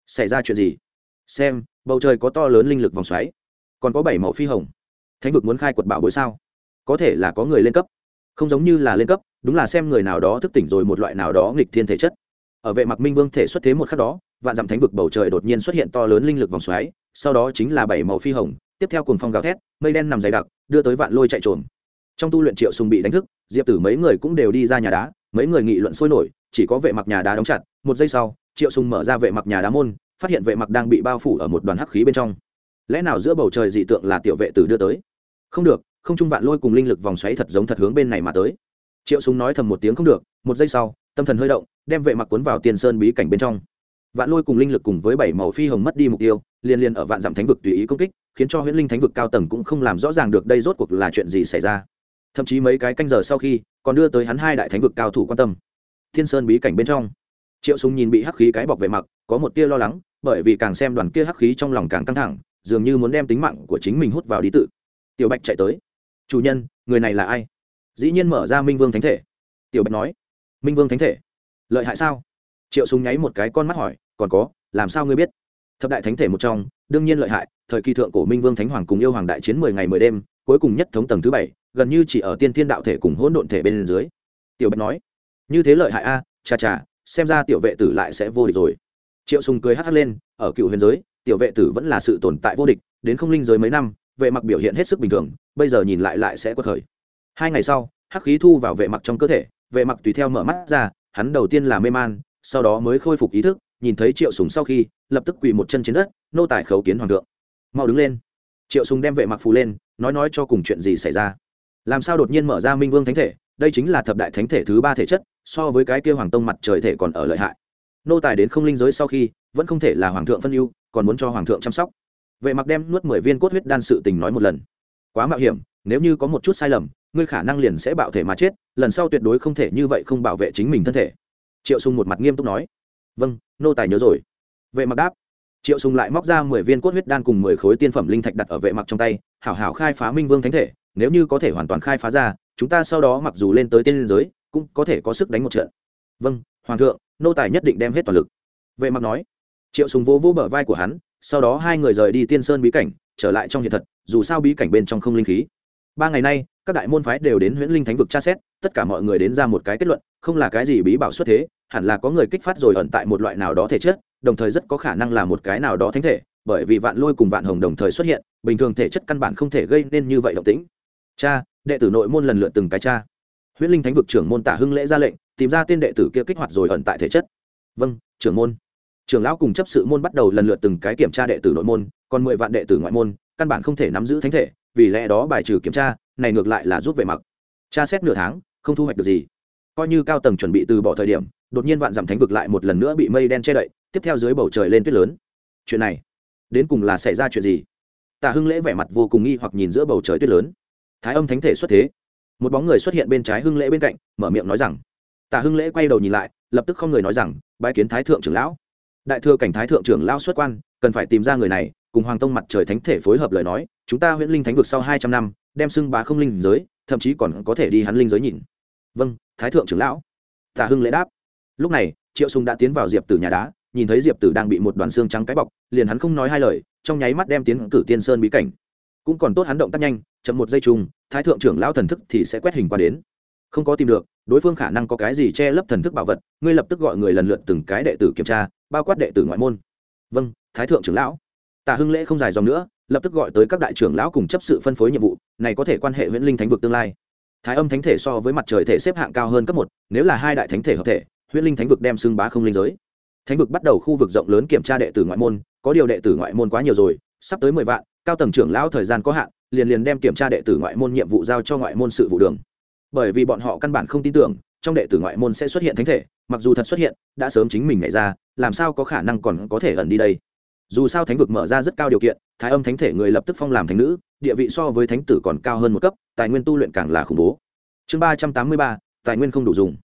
Xảy ra chuyện gì? Xem, bầu trời có to lớn linh lực vòng xoáy, còn có bảy màu phi hồng thánh vực muốn khai quật bảo bối sao? Có thể là có người lên cấp. Không giống như là lên cấp, đúng là xem người nào đó thức tỉnh rồi một loại nào đó nghịch thiên thể chất. Ở vệ mặc minh vương thể xuất thế một khắc đó, vạn dặm thánh vực bầu trời đột nhiên xuất hiện to lớn linh lực vòng xoáy, sau đó chính là bảy màu phi hồng, tiếp theo cùng phong gào thét, mây đen nằm dày đặc, đưa tới vạn lôi chạy trồn trong tu luyện triệu sùng bị đánh thức, diệp tử mấy người cũng đều đi ra nhà đá, mấy người nghị luận sôi nổi, chỉ có vệ mặc nhà đá đóng chặt. Một giây sau, triệu sùng mở ra vệ mặc nhà đá môn, phát hiện vệ mặc đang bị bao phủ ở một đoàn hắc khí bên trong lẽ nào giữa bầu trời dị tượng là tiểu vệ tử đưa tới? Không được, không trung vạn lôi cùng linh lực vòng xoáy thật giống thật hướng bên này mà tới. Triệu súng nói thầm một tiếng không được, một giây sau, tâm thần hơi động, đem vệ mặc cuốn vào tiền sơn bí cảnh bên trong. Vạn lôi cùng linh lực cùng với bảy màu phi hồng mất đi mục tiêu liên liên ở vạn dặm thánh vực tùy ý công kích, khiến cho huyễn linh thánh vực cao tầng cũng không làm rõ ràng được đây rốt cuộc là chuyện gì xảy ra. Thậm chí mấy cái canh giờ sau khi, còn đưa tới hắn hai đại thánh vực cao thủ quan tâm. Thiên sơn bí cảnh bên trong, triệu súng nhìn bị hắc khí cái bọc vệ mặc, có một tia lo lắng, bởi vì càng xem đoàn kia hắc khí trong lòng càng căng thẳng dường như muốn đem tính mạng của chính mình hút vào đi tự. Tiểu bạch chạy tới. Chủ nhân, người này là ai? Dĩ nhiên mở ra minh vương thánh thể. Tiểu bạch nói, minh vương thánh thể. Lợi hại sao? Triệu súng nháy một cái con mắt hỏi, còn có, làm sao ngươi biết? Thập đại thánh thể một trong, đương nhiên lợi hại, thời kỳ thượng cổ minh vương thánh hoàng cùng yêu hoàng đại chiến mười ngày mười đêm, cuối cùng nhất thống tầng thứ bảy, gần như chỉ ở tiên thiên đạo thể cùng hỗn độn thể bên dưới. Tiểu bạch nói, như thế lợi hại a cha cha xem ra tiểu vệ tử lại sẽ vô địch rồi. Triệu sùng cười hắt hắt lên, ở cựu huyền giới tiểu vệ tử vẫn là sự tồn tại vô địch, đến không linh giới mấy năm, vệ mặc biểu hiện hết sức bình thường, bây giờ nhìn lại lại sẽ có thời hai ngày sau, hắc khí thu vào vệ mặc trong cơ thể, vệ mặc tùy theo mở mắt ra, hắn đầu tiên là mê man, sau đó mới khôi phục ý thức, nhìn thấy triệu sùng sau khi, lập tức quỳ một chân trên đất, nô tài khấu kiến hoàng thượng. Mau đứng lên. Triệu sùng đem vệ mặc phù lên, nói nói cho cùng chuyện gì xảy ra. Làm sao đột nhiên mở ra minh vương thánh thể, đây chính là thập đại thánh thể thứ ba thể chất, so với cái kia hoàng tông mặt trời thể còn ở lợi hại. Nô tài đến không linh giới sau khi, vẫn không thể là hoàng thượng phân ưu còn muốn cho hoàng thượng chăm sóc. Vệ mặc đem nuốt mười viên cốt huyết đan sự tình nói một lần. Quá mạo hiểm, nếu như có một chút sai lầm, ngươi khả năng liền sẽ bạo thể mà chết, lần sau tuyệt đối không thể như vậy không bảo vệ chính mình thân thể. Triệu sùng một mặt nghiêm túc nói. Vâng nô tài nhớ rồi. Vệ mặc đáp. Triệu sùng lại móc ra mười viên cốt huyết đan cùng mười khối tiên phẩm linh thạch đặt ở vệ mặc trong tay, hảo hảo khai phá minh vương thánh thể, nếu như có thể hoàn toàn khai phá ra, chúng ta sau đó mặc dù lên tới tiên liên giới, cũng có thể có sức đánh một trận. Vâng hoàng thượng, nô tài nhất định đem hết toàn lực. Vệ mặc nói triệu sùng vỗ vỗ bờ vai của hắn, sau đó hai người rời đi tiên sơn bí cảnh, trở lại trong hiện thật, dù sao bí cảnh bên trong không linh khí. Ba ngày nay, các đại môn phái đều đến huyễn linh thánh vực tra xét, tất cả mọi người đến ra một cái kết luận, không là cái gì bí bảo xuất thế, hẳn là có người kích phát rồi ẩn tại một loại nào đó thể chất, đồng thời rất có khả năng là một cái nào đó thánh thể, bởi vì vạn lôi cùng vạn hồng đồng thời xuất hiện, bình thường thể chất căn bản không thể gây nên như vậy động tĩnh. Cha, đệ tử nội môn lần lượt từng cái cha huyễn linh thánh vực trưởng môn tả hưng lễ ra lệnh, tìm ra tên đệ tử kia kích hoạt rồi ẩn tại thể chất. Vâng trưởng môn trưởng lão cùng chấp sự môn bắt đầu lần lượt từng cái kiểm tra đệ tử nội môn, còn mười vạn đệ tử ngoại môn, căn bản không thể nắm giữ thánh thể, vì lẽ đó bài trừ kiểm tra, này ngược lại là rút về mặc. Tra xét nửa tháng, không thu hoạch được gì. Coi như cao tầng chuẩn bị từ bỏ thời điểm, đột nhiên vạn dặm thánh vực lại một lần nữa bị mây đen che đậy, tiếp theo dưới bầu trời lên tuyết lớn. Chuyện này, đến cùng là xảy ra chuyện gì? Tạ hưng lễ vẻ mặt vô cùng nghi hoặc nhìn giữa bầu trời tuyết lớn. Thái âm thánh thể xuất thế. Một bóng người xuất hiện bên trái hưng lễ bên cạnh, mở miệng nói rằng. Tạ hưng lễ quay đầu nhìn lại, lập tức không người nói rằng, bái kiến thái thượng trưởng lão đại thừa cảnh thái thượng trưởng lao xuất quan, cần phải tìm ra người này, cùng hoàng tông mặt trời thánh thể phối hợp lời nói, chúng ta huyễn linh thánh vực sau hai trăm năm, đem xưng bá không linh giới, thậm chí còn có thể đi hắn linh giới nhìn. Vâng thái thượng trưởng lão. Tả hưng lễ đáp. Lúc này, triệu sùng đã tiến vào diệp tử nhà đá, nhìn thấy diệp tử đang bị một đoàn xương trắng cái bọc, liền hắn không nói hai lời, trong nháy mắt đem tiến cử tiên sơn bí cảnh. Cũng còn tốt hắn động tác nhanh, chậm một giây chung thái thượng trưởng lão thần thức thì sẽ quét hình qua đến không có tìm được, đối phương khả năng có cái gì che lấp thần thức bảo vật, ngươi lập tức gọi người lần lượt từng cái đệ tử kiểm tra, bao quát đệ tử ngoại môn. Vâng thái thượng trưởng lão. Tả hưng lễ không dài dòng nữa, lập tức gọi tới các đại trưởng lão cùng chấp sự phân phối nhiệm vụ, này có thể quan hệ huyễn linh thánh vực tương lai. Thái âm thánh thể so với mặt trời thể xếp hạng cao hơn cấp một, nếu là hai đại thánh thể hợp thể, huyễn linh thánh vực đem xưng bá không linh giới. Thánh vực bắt đầu khu vực rộng lớn kiểm tra đệ tử ngoại môn, có điều đệ tử ngoại môn quá nhiều rồi, sắp tới mười vạn, cao tầng trưởng lão thời gian có hạn, liền liền đem kiểm tra đệ tử ngoại môn nhiệm vụ giao cho ngoại môn sự vụ đường bởi vì bọn họ căn bản không tin tưởng, trong đệ tử ngoại môn sẽ xuất hiện thánh thể, mặc dù thật xuất hiện, đã sớm chính mình nhảy ra, làm sao có khả năng còn có thể ẩn đi đây? Dù sao thánh vực mở ra rất cao điều kiện, thái âm thánh thể người lập tức phong làm thánh nữ, địa vị so với thánh tử còn cao hơn một cấp, tài nguyên tu luyện càng là khủng bố. Chương ba trăm tám mươi ba, tài nguyên không đủ dùng.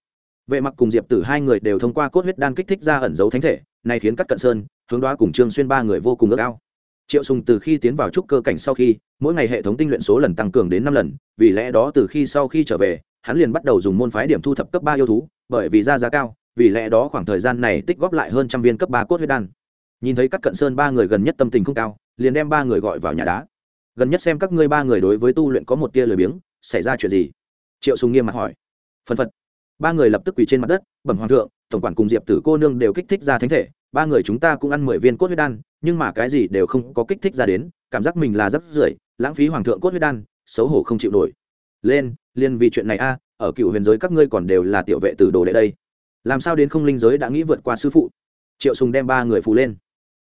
Vệ mặc cùng diệp tử hai người đều thông qua cốt huyết đan kích thích ra ẩn dấu thánh thể, này khiến các cận sơn, hướng đoá cùng trương xuyên ba người vô cùng ước ao triệu sùng từ khi tiến vào trúc cơ cảnh sau khi, mỗi ngày hệ thống tinh luyện số lần tăng cường đến năm lần, vì lẽ đó từ khi sau khi trở về, hắn liền bắt đầu dùng môn phái điểm thu thập cấp ba yêu thú, bởi vì ra giá cao, vì lẽ đó khoảng thời gian này tích góp lại hơn trăm viên cấp ba cốt huyết đan. Nhìn thấy các cận sơn ba người gần nhất tâm tình không cao, liền đem ba người gọi vào nhà đá. Gần nhất xem các ngươi ba người đối với tu luyện có một tia lười biếng, xảy ra chuyện gì? Triệu sùng nghiêm mặt hỏi. Phân phật. Ba người lập tức quỳ trên mặt đất, bẩm hoàng thượng, tổng quản cùng diệp tử cô nương đều kích thích ra thánh thể, ba người chúng ta cũng ăn mười viên cốt huyết đan nhưng mà cái gì đều không có kích thích ra đến, cảm giác mình là rất rưởi, lãng phí hoàng thượng cốt huyết đan, xấu hổ không chịu nổi. Lên, liên vì chuyện này a, ở cựu huyền giới các ngươi còn đều là tiểu vệ tử đồ đệ đây. Làm sao đến không linh giới đã nghĩ vượt qua sư phụ? Triệu sùng đem ba người phù lên.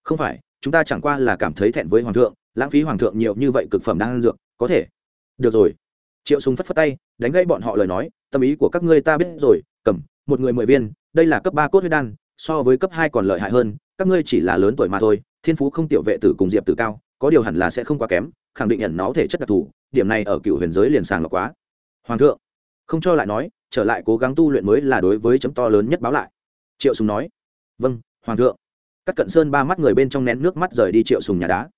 Không phải, chúng ta chẳng qua là cảm thấy thẹn với hoàng thượng, lãng phí hoàng thượng nhiều như vậy cực phẩm đang ăn dược, có thể. Được rồi. Triệu sùng phất phất tay, đánh gãy bọn họ lời nói, tâm ý của các ngươi ta biết rồi, cầm, một người mười viên, đây là cấp ba cốt huyết đan, so với cấp hai còn lợi hại hơn các ngươi chỉ là lớn tuổi mà thôi, thiên phú không tiểu vệ tử cùng diệp tử cao, có điều hẳn là sẽ không quá kém, khẳng định nhận nó thể chất đặc thù, điểm này ở cựu huyền giới liền sàng lọc quá. Hoàng thượng, không cho lại nói, trở lại cố gắng tu luyện mới là đối với chấm to lớn nhất báo lại. Triệu sùng nói vâng hoàng thượng. Các cận sơn ba mắt người bên trong nén nước mắt rời đi triệu sùng nhà đá.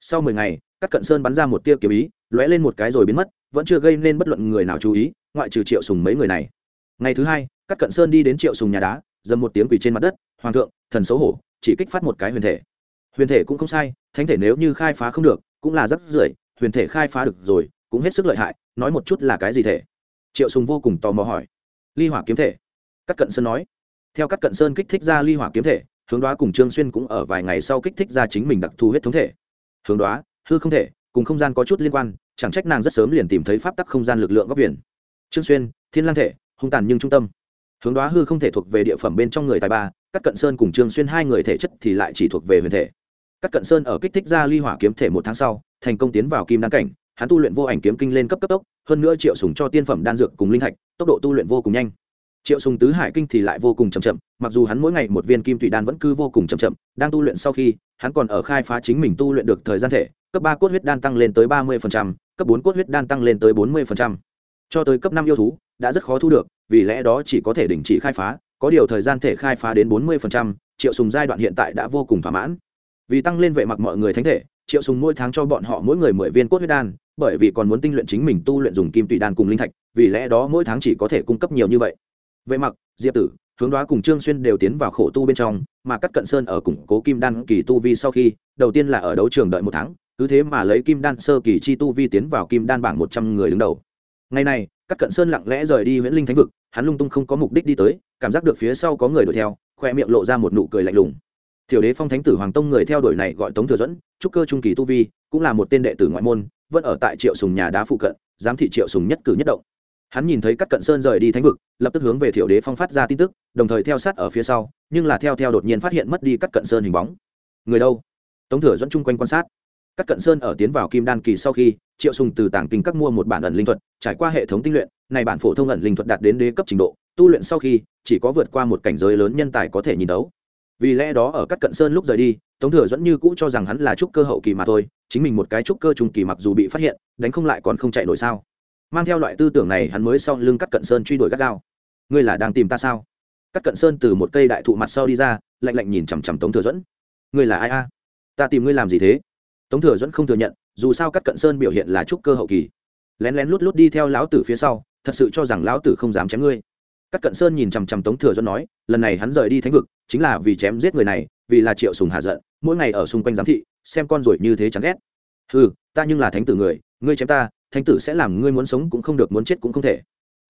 Sau mười ngày các cận sơn bắn ra một tia kiếm ý, lóe lên một cái rồi biến mất, vẫn chưa gây nên bất luận người nào chú ý, ngoại trừ triệu sùng mấy người này. Ngày thứ hai các cận sơn đi đến triệu sùng nhà đá, dầm một tiếng quỳ trên mặt đất, hoàng thượng, thần xấu hổ chỉ kích phát một cái huyền thể. Huyền thể cũng không sai, thánh thể nếu như khai phá không được, cũng là rất rưởi, huyền thể khai phá được rồi, cũng hết sức lợi hại, nói một chút là cái gì thể? Triệu sùng vô cùng tò mò hỏi. Ly hỏa kiếm thể. Cắt cận sơn nói. Theo cắt cận sơn kích thích ra ly hỏa kiếm thể, hướng đoá cùng trương xuyên cũng ở vài ngày sau kích thích ra chính mình đặc thù huyết thống thể. Hướng đoá, hư không thể, cùng không gian có chút liên quan, chẳng trách nàng rất sớm liền tìm thấy pháp tắc không gian lực lượng góc viền. Trương xuyên, thiên lang thể, hung tàn nhưng trung tâm hướng đoá hư không thể thuộc về địa phẩm bên trong người tài ba các cận sơn cùng trương xuyên hai người thể chất thì lại chỉ thuộc về huyền thể các cận sơn ở kích thích ra ly hỏa kiếm thể một tháng sau thành công tiến vào kim đan cảnh hắn tu luyện vô ảnh kiếm kinh lên cấp cấp tốc hơn nữa triệu sùng cho tiên phẩm đan dược cùng linh thạch tốc độ tu luyện vô cùng nhanh triệu sùng tứ hải kinh thì lại vô cùng chậm chậm mặc dù hắn mỗi ngày một viên kim tụy đan vẫn cứ vô cùng chậm chậm đang tu luyện sau khi hắn còn ở khai phá chính mình tu luyện được thời gian thể cấp ba cốt huyết đan tăng lên tới ba 30%, cấp bốn cốt huyết đan tăng lên tới bốn 40%. cho tới cấp năm yêu thú đã rất khó thu được vì lẽ đó chỉ có thể đình chỉ khai phá có điều thời gian thể khai phá đến bốn 40%, triệu sùng giai đoạn hiện tại đã vô cùng thỏa mãn. Vì tăng lên vệ mặc mọi người thánh thể triệu sùng mỗi tháng cho bọn họ mỗi người mười viên cốt huyết đan bởi vì còn muốn tinh luyện chính mình tu luyện dùng kim tùy đan cùng linh thạch vì lẽ đó mỗi tháng chỉ có thể cung cấp nhiều như vậy. Vệ mặc diệp tử hướng đoá cùng trương xuyên đều tiến vào khổ tu bên trong mà cắt cận sơn ở củng cố kim đan kỳ tu vi sau khi đầu tiên là ở đấu trường đợi một tháng cứ thế mà lấy kim đan sơ kỳ chi tu vi tiến vào kim đan bảng một trăm người đứng đầu ngày này cắt cận sơn lặng lẽ rời đi nguyễn linh thánh vực, hắn lung tung không có mục đích đi tới, cảm giác được phía sau có người đuổi theo khoe miệng lộ ra một nụ cười lạnh lùng. Tiểu đế phong thánh tử hoàng tông người theo đuổi này gọi tống thừa dẫn trúc cơ trung kỳ tu vi, cũng là một tên đệ tử ngoại môn, vẫn ở tại triệu sùng nhà đá phụ cận, giám thị triệu sùng nhất cử nhất động. Hắn nhìn thấy các cận sơn rời đi thánh vực, lập tức hướng về thiểu đế phong phát ra tin tức, đồng thời theo sát ở phía sau, nhưng là theo theo đột nhiên phát hiện mất đi các cận sơn hình bóng. Người đâu? Tống thừa dẫn chung quanh quan sát các cận sơn ở tiến vào kim đan kỳ sau khi, triệu sùng từ tảng kinh các mua một bản ẩn linh thuật, trải qua hệ thống tinh luyện, này bản phổ thông ẩn linh thuật đạt đến đế cấp trình độ, tu luyện sau khi, chỉ có vượt qua một cảnh giới lớn nhân tài có thể nhìn đấu vì lẽ đó ở các cận sơn lúc rời đi, tống thừa dẫn như cũ cho rằng hắn là trúc cơ hậu kỳ mà thôi, chính mình một cái trúc cơ trung kỳ mặc dù bị phát hiện, đánh không lại còn không chạy nổi sao. Mang theo loại tư tưởng này hắn mới sau lưng các cận sơn truy đuổi gắt gao. Ngươi là đang tìm ta sao? Các cận sơn từ một cây đại thụ mặt sau đi ra, lạnh lạnh nhìn chằm chằm tống thừa dẫn ngươi là ai a? Ta tìm ngươi làm gì thế? Tống thừa dẫn không thừa nhận, dù sao cắt cận sơn biểu hiện là trúc cơ hậu kỳ. Lén lén lút lút đi theo lão tử phía sau, thật sự cho rằng lão tử không dám chém ngươi. Cắt cận sơn nhìn chằm chằm tống thừa dẫn nói, lần này hắn rời đi thánh vực, chính là vì chém giết người này, vì là triệu sùng hạ giận, mỗi ngày ở xung quanh giám thị, xem con ruồi như thế chẳng ghét. Ừ ta nhưng là thánh tử người, ngươi chém ta, thánh tử sẽ làm ngươi muốn sống cũng không được, muốn chết cũng không thể.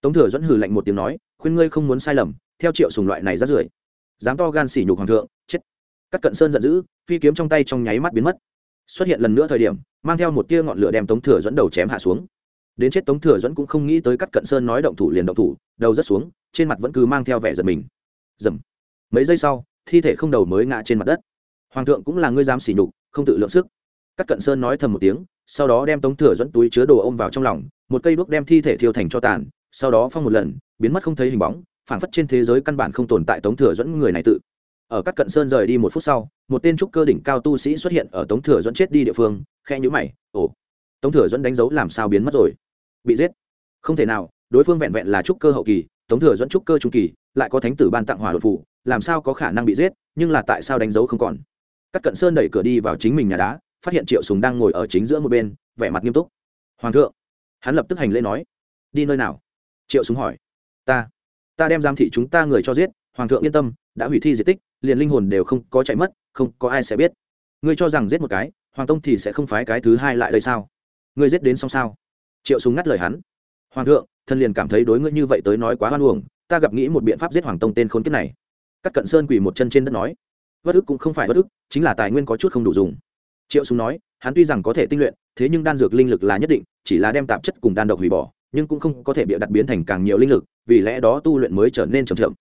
Tống thừa dẫn hừ lạnh một tiếng nói, khuyên ngươi không muốn sai lầm, theo triệu sùng loại này rất rưởi. Dám to gan sỉ nhục hoàng thượng, chết. Cắt cận sơn giận dữ, phi kiếm trong tay trong nháy mắt biến mất xuất hiện lần nữa thời điểm, mang theo một tia ngọn lửa đem tống thừa dẫn đầu chém hạ xuống. Đến chết tống thừa dẫn cũng không nghĩ tới cắt cận sơn nói động thủ liền động thủ, đầu rất xuống, trên mặt vẫn cứ mang theo vẻ giật mình. Dầm. Mấy giây sau, thi thể không đầu mới ngã trên mặt đất. Hoàng thượng cũng là ngươi dám xỉ nhục, không tự lượng sức. Cắt cận sơn nói thầm một tiếng, sau đó đem tống thừa dẫn túi chứa đồ ôm vào trong lòng, một cây đuốc đem thi thể thiêu thành cho tàn, sau đó phong một lần, biến mất không thấy hình bóng, phảng phất trên thế giới căn bản không tồn tại tống thừa dẫn người này tự ở các cận sơn rời đi một phút sau, một tên trúc cơ đỉnh cao tu sĩ xuất hiện ở tống thừa dẫn chết đi địa phương khe nhữ mày, ồ, tống thừa dẫn đánh dấu làm sao biến mất rồi? Bị giết? Không thể nào, đối phương vẹn vẹn là trúc cơ hậu kỳ, tống thừa dẫn trúc cơ trung kỳ, lại có thánh tử ban tặng hỏa đột phụ làm sao có khả năng bị giết, nhưng là tại sao đánh dấu không còn? Các cận sơn đẩy cửa đi vào chính mình nhà đá, phát hiện triệu sùng đang ngồi ở chính giữa một bên, vẻ mặt nghiêm túc. Hoàng thượng! Hắn lập tức hành lễ nói. Đi nơi nào? Triệu sùng hỏi. Ta ta đem giám thị chúng ta người cho giết, hoàng thượng yên tâm, đã hủy thi di tích liền linh hồn đều không có chạy mất, không có ai sẽ biết. Ngươi cho rằng giết một cái, hoàng tông thì sẽ không phái cái thứ hai lại đây sao? Ngươi giết đến xong sao? Triệu súng ngắt lời hắn. Hoàng thượng thân liền cảm thấy đối ngươi như vậy tới nói quá hoan uổng, ta gặp nghĩ một biện pháp giết hoàng tông tên khốn kiếp này. Cắt cận sơn quỳ một chân trên đất nói, bất ức cũng không phải bất ức, chính là tài nguyên có chút không đủ dùng. Triệu súng nói, hắn tuy rằng có thể tinh luyện, thế nhưng đan dược linh lực là nhất định, chỉ là đem tạp chất cùng đan độc hủy bỏ, nhưng cũng không có thể bịa đặt biến thành càng nhiều linh lực, vì lẽ đó tu luyện mới trở nên trầm chậm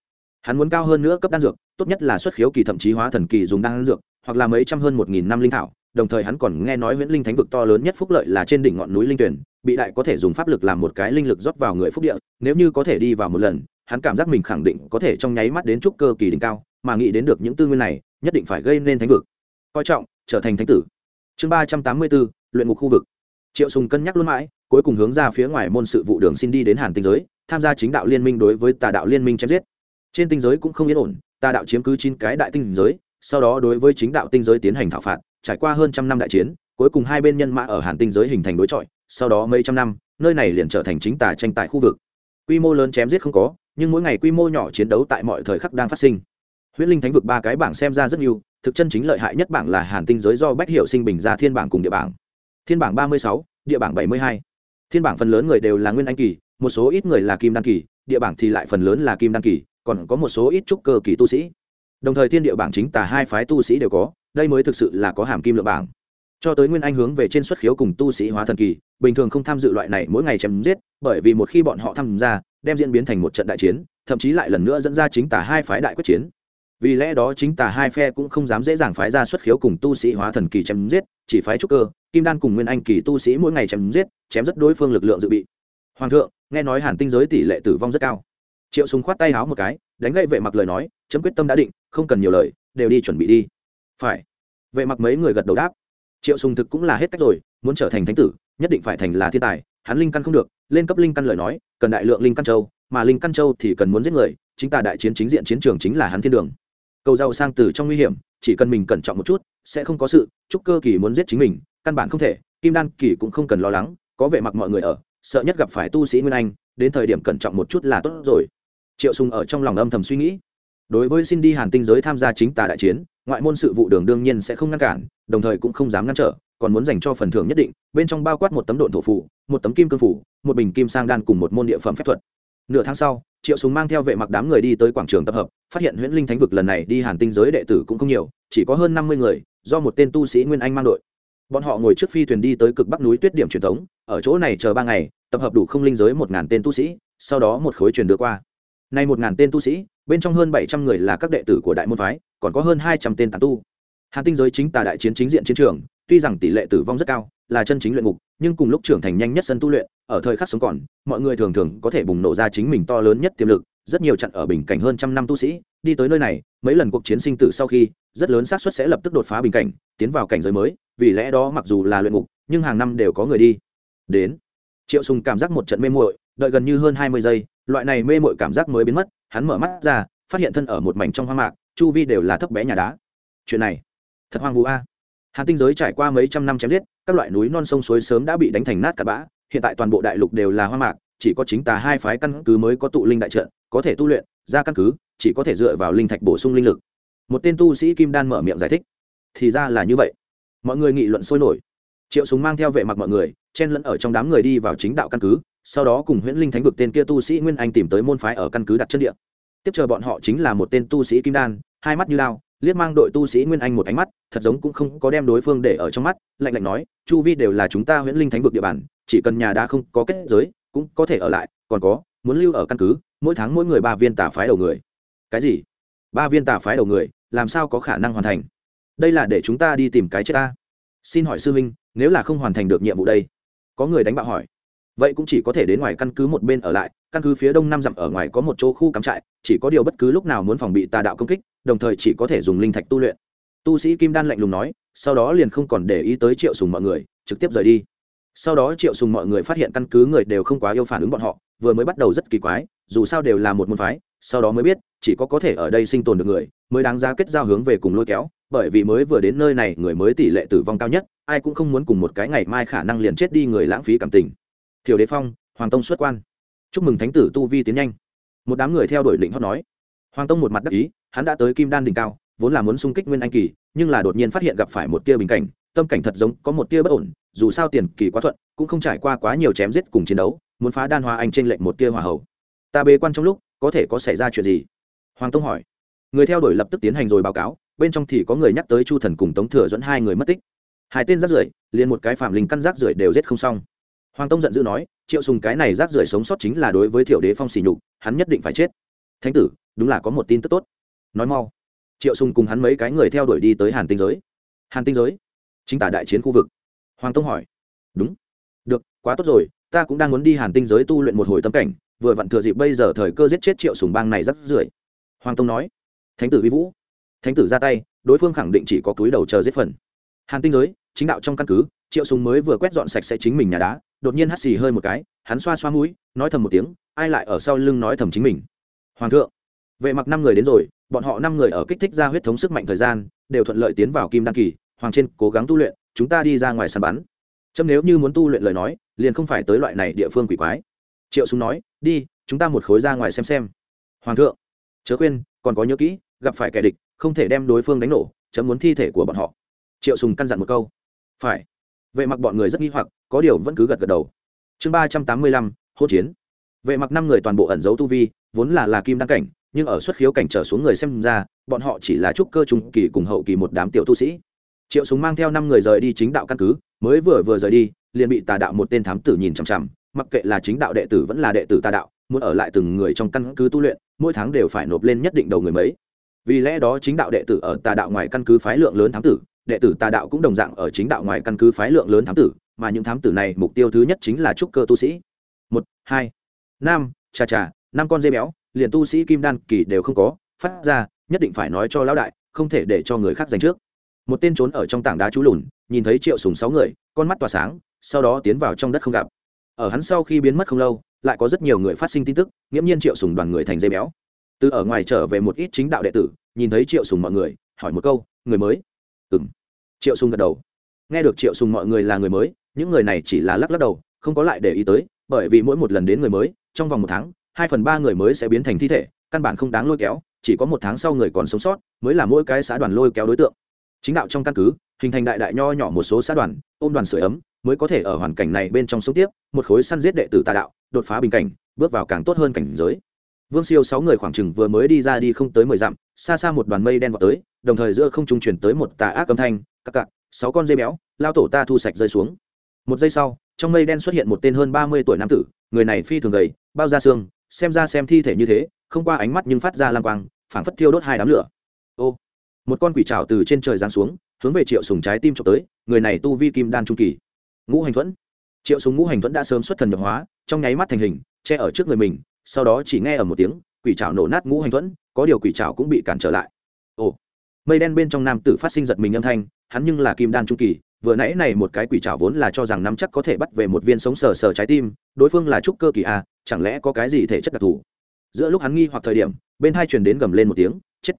hắn muốn cao hơn nữa cấp đan dược, tốt nhất là xuất khiếu kỳ thậm chí hóa thần kỳ dùng đan dược, hoặc là mấy trăm hơn một nghìn năm linh thảo, đồng thời hắn còn nghe nói huyễn linh thánh vực to lớn nhất phúc lợi là trên đỉnh ngọn núi linh tuyển, bị đại có thể dùng pháp lực làm một cái linh lực rót vào người phúc địa, nếu như có thể đi vào một lần, hắn cảm giác mình khẳng định có thể trong nháy mắt đến trúc cơ kỳ đỉnh cao, mà nghĩ đến được những tư nguyên này, nhất định phải gây nên thánh vực. Coi trọng, trở thành thánh tử. Chương ba trăm tám mươi bốn, luyện ngục khu vực. Triệu sùng cân nhắc luôn mãi, cuối cùng hướng ra phía ngoài môn sự vụ đường xin đi đến hàn tinh giới, tham gia chính đạo liên minh đối với tà đạo liên minh chém giết trên tinh giới cũng không yên ổn, tà đạo chiếm cứ chín cái đại tinh giới, sau đó đối với chính đạo tinh giới tiến hành thảo phạt, trải qua hơn trăm năm đại chiến, cuối cùng hai bên nhân mã ở hàn tinh giới hình thành đối chọi, sau đó mấy trăm năm, nơi này liền trở thành chính tà tranh tại khu vực. Quy mô lớn chém giết không có, nhưng mỗi ngày quy mô nhỏ chiến đấu tại mọi thời khắc đang phát sinh. Huyết linh thánh vực ba cái bảng xem ra rất nhiều, thực chân chính lợi hại nhất bảng là hàn tinh giới do bách hiệu sinh bình ra thiên bảng cùng địa bảng. Thiên bảng ba mươi sáu, địa bảng bảy mươi hai. Thiên bảng phần lớn người đều là nguyên anh kỳ, một số ít người là kim đan kỳ, địa bảng thì lại phần lớn là kim đan kỳ còn có một số ít trúc cơ kỳ tu sĩ. Đồng thời thiên địa bảng chính tả hai phái tu sĩ đều có, đây mới thực sự là có hàm kim lượng bảng. Cho tới nguyên anh hướng về trên xuất khiếu cùng tu sĩ hóa thần kỳ, bình thường không tham dự loại này mỗi ngày chém giết, bởi vì một khi bọn họ tham gia, đem diễn biến thành một trận đại chiến, thậm chí lại lần nữa dẫn ra chính tả hai phái đại quyết chiến. Vì lẽ đó chính tả hai phe cũng không dám dễ dàng phái ra xuất khiếu cùng tu sĩ hóa thần kỳ chém giết, chỉ phái trúc cơ, kim đan cùng nguyên anh kỳ tu sĩ mỗi ngày chém giết, chém rất đối phương lực lượng dự bị. Hoàng thượng, nghe nói hàn tinh giới tỷ lệ tử vong rất cao triệu súng khoát tay háo một cái, đánh gậy vệ mặc lời nói, chấm quyết tâm đã định, không cần nhiều lời, đều đi chuẩn bị đi. Phải. Vệ mặc mấy người gật đầu đáp. Triệu sùng thực cũng là hết cách rồi, muốn trở thành thánh tử, nhất định phải thành là thiên tài, hắn linh căn không được, lên cấp linh căn lời nói, cần đại lượng linh căn châu, mà linh căn châu thì cần muốn giết người, chính ta đại chiến chính diện chiến trường chính là hắn thiên đường. Cầu giàu sang từ trong nguy hiểm, chỉ cần mình cẩn trọng một chút, sẽ không có sự, chúc cơ kỳ muốn giết chính mình, căn bản không thể, kim đan kỳ cũng không cần lo lắng, có vệ mặc mọi người ở, sợ nhất gặp phải tu sĩ nguyên anh, đến thời điểm cẩn trọng một chút là tốt rồi triệu sùng ở trong lòng âm thầm suy nghĩ. Đối với xin đi hàn tinh giới tham gia chính tà đại chiến, ngoại môn sự vụ đường đương nhiên sẽ không ngăn cản, đồng thời cũng không dám ngăn trở, còn muốn dành cho phần thưởng nhất định, bên trong bao quát một tấm độn thổ phủ một tấm kim cương phủ, một bình kim sang đan cùng một môn địa phẩm phép thuật. Nửa tháng sau, triệu súng mang theo vệ mặc đám người đi tới quảng trường tập hợp, phát hiện huyễn linh thánh vực lần này đi hàn tinh giới đệ tử cũng không nhiều, chỉ có hơn năm mươi người, do một tên tu sĩ nguyên anh mang đội. Bọn họ ngồi trước phi thuyền đi tới cực bắc núi tuyết điểm truyền thống, ở chỗ này chờ ba ngày, tập hợp đủ không linh giới một ngàn tên tu sĩ, sau đó một khối truyền đưa qua nay một ngàn tên tu sĩ, bên trong hơn bảy trăm người là các đệ tử của đại môn phái, còn có hơn hai trăm tên tàn tu. Hàn tinh giới chính tà đại chiến chính diện chiến trường, tuy rằng tỷ lệ tử vong rất cao, là chân chính luyện ngục, nhưng cùng lúc trưởng thành nhanh nhất sân tu luyện, ở thời khắc sống còn, mọi người thường thường có thể bùng nổ ra chính mình to lớn nhất tiềm lực, rất nhiều chặn ở bình cảnh hơn trăm năm tu sĩ, đi tới nơi này, mấy lần cuộc chiến sinh tử sau khi, rất lớn xác suất sẽ lập tức đột phá bình cảnh, tiến vào cảnh giới mới, vì lẽ đó mặc dù là luyện ngục, nhưng hàng năm đều có người đi. Đến. Triệu sùng cảm giác một trận mê muội, đợi gần như hơn hai mươi giây loại này mê muội cảm giác mới biến mất, hắn mở mắt ra, phát hiện thân ở một mảnh trong hoang mạc, chu vi đều là thấp bé nhà đá. Chuyện này, thật hoang vu a. Hàn tinh giới trải qua mấy trăm năm chém giết, các loại núi non sông suối sớm đã bị đánh thành nát cả bã, hiện tại toàn bộ đại lục đều là hoang mạc, chỉ có chính tà hai phái căn cứ mới có tụ linh đại trận, có thể tu luyện, ra căn cứ, chỉ có thể dựa vào linh thạch bổ sung linh lực. Một tên tu sĩ kim đan mở miệng giải thích. Thì ra là như vậy. Mọi người nghị luận sôi nổi. Triệu súng mang theo vệ mặc mọi người, chen lẫn ở trong đám người đi vào chính đạo căn cứ sau đó cùng huyễn linh thánh vực tên kia tu sĩ nguyên anh tìm tới môn phái ở căn cứ đặt chân địa. Tiếp chờ bọn họ chính là một tên tu sĩ kim đan, hai mắt như lao liếc mang đội tu sĩ nguyên anh một ánh mắt, thật giống cũng không có đem đối phương để ở trong mắt, lạnh lạnh nói, chu vi đều là chúng ta huyễn linh thánh vực địa bàn, chỉ cần nhà đã không có kết giới, cũng có thể ở lại, còn có, muốn lưu ở căn cứ, mỗi tháng mỗi người ba viên tà phái đầu người. Cái gì? Ba viên tà phái đầu người, làm sao có khả năng hoàn thành? Đây là để chúng ta đi tìm cái chết ta. Xin hỏi sư huynh, nếu là không hoàn thành được nhiệm vụ đây, có người đánh bạo hỏi vậy cũng chỉ có thể đến ngoài căn cứ một bên ở lại, căn cứ phía đông năm dặm ở ngoài có một chỗ khu cắm trại, chỉ có điều bất cứ lúc nào muốn phòng bị tà đạo công kích, đồng thời chỉ có thể dùng linh thạch tu luyện. Tu sĩ kim đan lạnh lùng nói, sau đó liền không còn để ý tới triệu sùng mọi người, trực tiếp rời đi. Sau đó triệu sùng mọi người phát hiện căn cứ người đều không quá yêu phản ứng bọn họ, vừa mới bắt đầu rất kỳ quái, dù sao đều là một môn phái, sau đó mới biết, chỉ có có thể ở đây sinh tồn được người, mới đáng giá kết giao hướng về cùng lôi kéo, bởi vì mới vừa đến nơi này người mới tỷ lệ tử vong cao nhất, ai cũng không muốn cùng một cái ngày mai khả năng liền chết đi người lãng phí cảm tình thiểu đế phong, hoàng tông xuất quan. Chúc mừng thánh tử tu vi tiến nhanh. Một đám người theo đuổi định hót nói. Hoàng tông một mặt đắc ý, hắn đã tới kim đan đỉnh cao, vốn là muốn xung kích nguyên anh kỳ, nhưng là đột nhiên phát hiện gặp phải một tia bình cảnh, tâm cảnh thật giống có một tia bất ổn, dù sao tiền kỳ quá thuận, cũng không trải qua quá nhiều chém giết cùng chiến đấu, muốn phá đan hoa anh trên lệnh một tia hòa hậu ta bê quan trong lúc, có thể có xảy ra chuyện gì? Hoàng tông hỏi. Người theo đuổi lập tức tiến hành rồi báo cáo, bên trong thì có người nhắc tới chu thần cùng tống thừa dẫn hai người mất tích. Hai tên rác rưởi, liền một cái phạm linh căn rác rưởi đều giết không xong hoàng tông giận dữ nói, triệu sùng cái này rác rưởi sống sót chính là đối với thiểu đế phong xỉ nhục, hắn nhất định phải chết. Thánh tử, đúng là có một tin tức tốt. Nói mau. Triệu sùng cùng hắn mấy cái người theo đuổi đi tới hàn tinh giới. Hàn tinh giới? Chính tả đại chiến khu vực. Hoàng tông hỏi. Đúng. Được, quá tốt rồi, ta cũng đang muốn đi hàn tinh giới tu luyện một hồi tâm cảnh, vừa vặn thừa dịp bây giờ thời cơ giết chết triệu sùng bang này rất rưởi. Hoàng tông nói. Thánh tử vi vũ. Thánh tử ra tay, đối phương khẳng định chỉ có túi đầu chờ giết phần. Hàn tinh giới, chính đạo trong căn cứ triệu sùng mới vừa quét dọn sạch sẽ chính mình nhà đá, đột nhiên hắt xì hơi một cái, hắn xoa xoa mũi, nói thầm một tiếng, ai lại ở sau lưng nói thầm chính mình. Hoàng thượng, vệ mặc năm người đến rồi, bọn họ năm người ở kích thích ra huyết thống sức mạnh thời gian, đều thuận lợi tiến vào kim đăng kỳ, hoàng trên cố gắng tu luyện, chúng ta đi ra ngoài săn bắn. Chấm nếu như muốn tu luyện lời nói, liền không phải tới loại này địa phương quỷ quái. Triệu súng nói, đi, chúng ta một khối ra ngoài xem xem. Hoàng thượng, chớ khuyên, còn có nhớ kỹ, gặp phải kẻ địch, không thể đem đối phương đánh nổ, chấm muốn thi thể của bọn họ. Triệu sùng căn dặn một câu. Phải vệ mặc bọn người rất nghi hoặc, có điều vẫn cứ gật gật đầu. Chương ba trăm tám mươi lăm, hỗn chiến. Vệ mặc năm người toàn bộ ẩn giấu tu vi, vốn là là kim đăng cảnh, nhưng ở xuất khiếu cảnh trở xuống người xem ra, bọn họ chỉ là trúc cơ trung kỳ cùng hậu kỳ một đám tiểu tu sĩ. Triệu súng mang theo năm người rời đi chính đạo căn cứ, mới vừa vừa rời đi, liền bị tà đạo một tên thám tử nhìn chằm chằm, mặc kệ là chính đạo đệ tử vẫn là đệ tử tà đạo, muốn ở lại từng người trong căn cứ tu luyện, mỗi tháng đều phải nộp lên nhất định đầu người mấy. Vì lẽ đó chính đạo đệ tử ở tà đạo ngoài căn cứ phái lượng lớn thám tử đệ tử tà đạo cũng đồng dạng ở chính đạo ngoài căn cứ phái lượng lớn thám tử, mà những thám tử này mục tiêu thứ nhất chính là trúc cơ tu sĩ. Một, hai, năm chà chà năm con dây béo, liền tu sĩ kim đan kỳ đều không có, phát ra, nhất định phải nói cho lão đại, không thể để cho người khác giành trước. Một tên trốn ở trong tảng đá trú lùn, nhìn thấy triệu sùng sáu người, con mắt tỏa sáng, sau đó tiến vào trong đất không gặp. Ở hắn sau khi biến mất không lâu, lại có rất nhiều người phát sinh tin tức, nghiễm nhiên triệu sùng đoàn người thành dây béo. Từ ở ngoài trở về một ít chính đạo đệ tử, nhìn thấy triệu sùng mọi người, hỏi một câu, người mới? Ừm. Triệu sùng gật đầu. Nghe được triệu sùng mọi người là người mới, những người này chỉ là lắc lắc đầu, không có lại để ý tới, bởi vì mỗi một lần đến người mới, trong vòng một tháng, hai phần ba người mới sẽ biến thành thi thể, căn bản không đáng lôi kéo, chỉ có một tháng sau người còn sống sót mới là mỗi cái xã đoàn lôi kéo đối tượng. Chính đạo trong căn cứ, hình thành đại đại nho nhỏ một số xã đoàn, ôm đoàn sửa ấm, mới có thể ở hoàn cảnh này bên trong sống tiếp, một khối săn giết đệ tử tà đạo, đột phá bình cảnh, bước vào càng tốt hơn cảnh giới vương siêu sáu người khoảng chừng vừa mới đi ra đi không tới mười dặm, xa xa một đoàn mây đen vào tới, đồng thời giữa không trung chuyển tới một tà ác âm thanh, các cạn sáu con dây béo, lao tổ ta thu sạch rơi xuống. Một giây sau, trong mây đen xuất hiện một tên hơn ba mươi tuổi nam tử, người này phi thường gầy, bao da xương, xem ra xem thi thể như thế, không qua ánh mắt nhưng phát ra lam quang, phảng phất thiêu đốt hai đám lửa. Ô, một con quỷ trào từ trên trời giáng xuống, hướng về triệu sùng trái tim trộm tới, người này tu vi kim đan trung kỳ. Ngũ hành thuẫn. Triệu sùng ngũ hành thuẫn đã sớm xuất thần nhập hóa, trong nháy mắt thành hình, che ở trước người mình sau đó chỉ nghe ở một tiếng quỷ trào nổ nát ngũ hành thuẫn có điều quỷ trào cũng bị cản trở lại. Ồ mây đen bên trong nam tử phát sinh giật mình âm thanh hắn nhưng là kim đan trung kỳ vừa nãy này một cái quỷ trảo vốn là cho rằng nắm chắc có thể bắt về một viên sống sờ sờ trái tim đối phương là trúc cơ kỳ à, chẳng lẽ có cái gì thể chất đặc thù? Giữa lúc hắn nghi hoặc thời điểm bên hai truyền đến gầm lên một tiếng chết.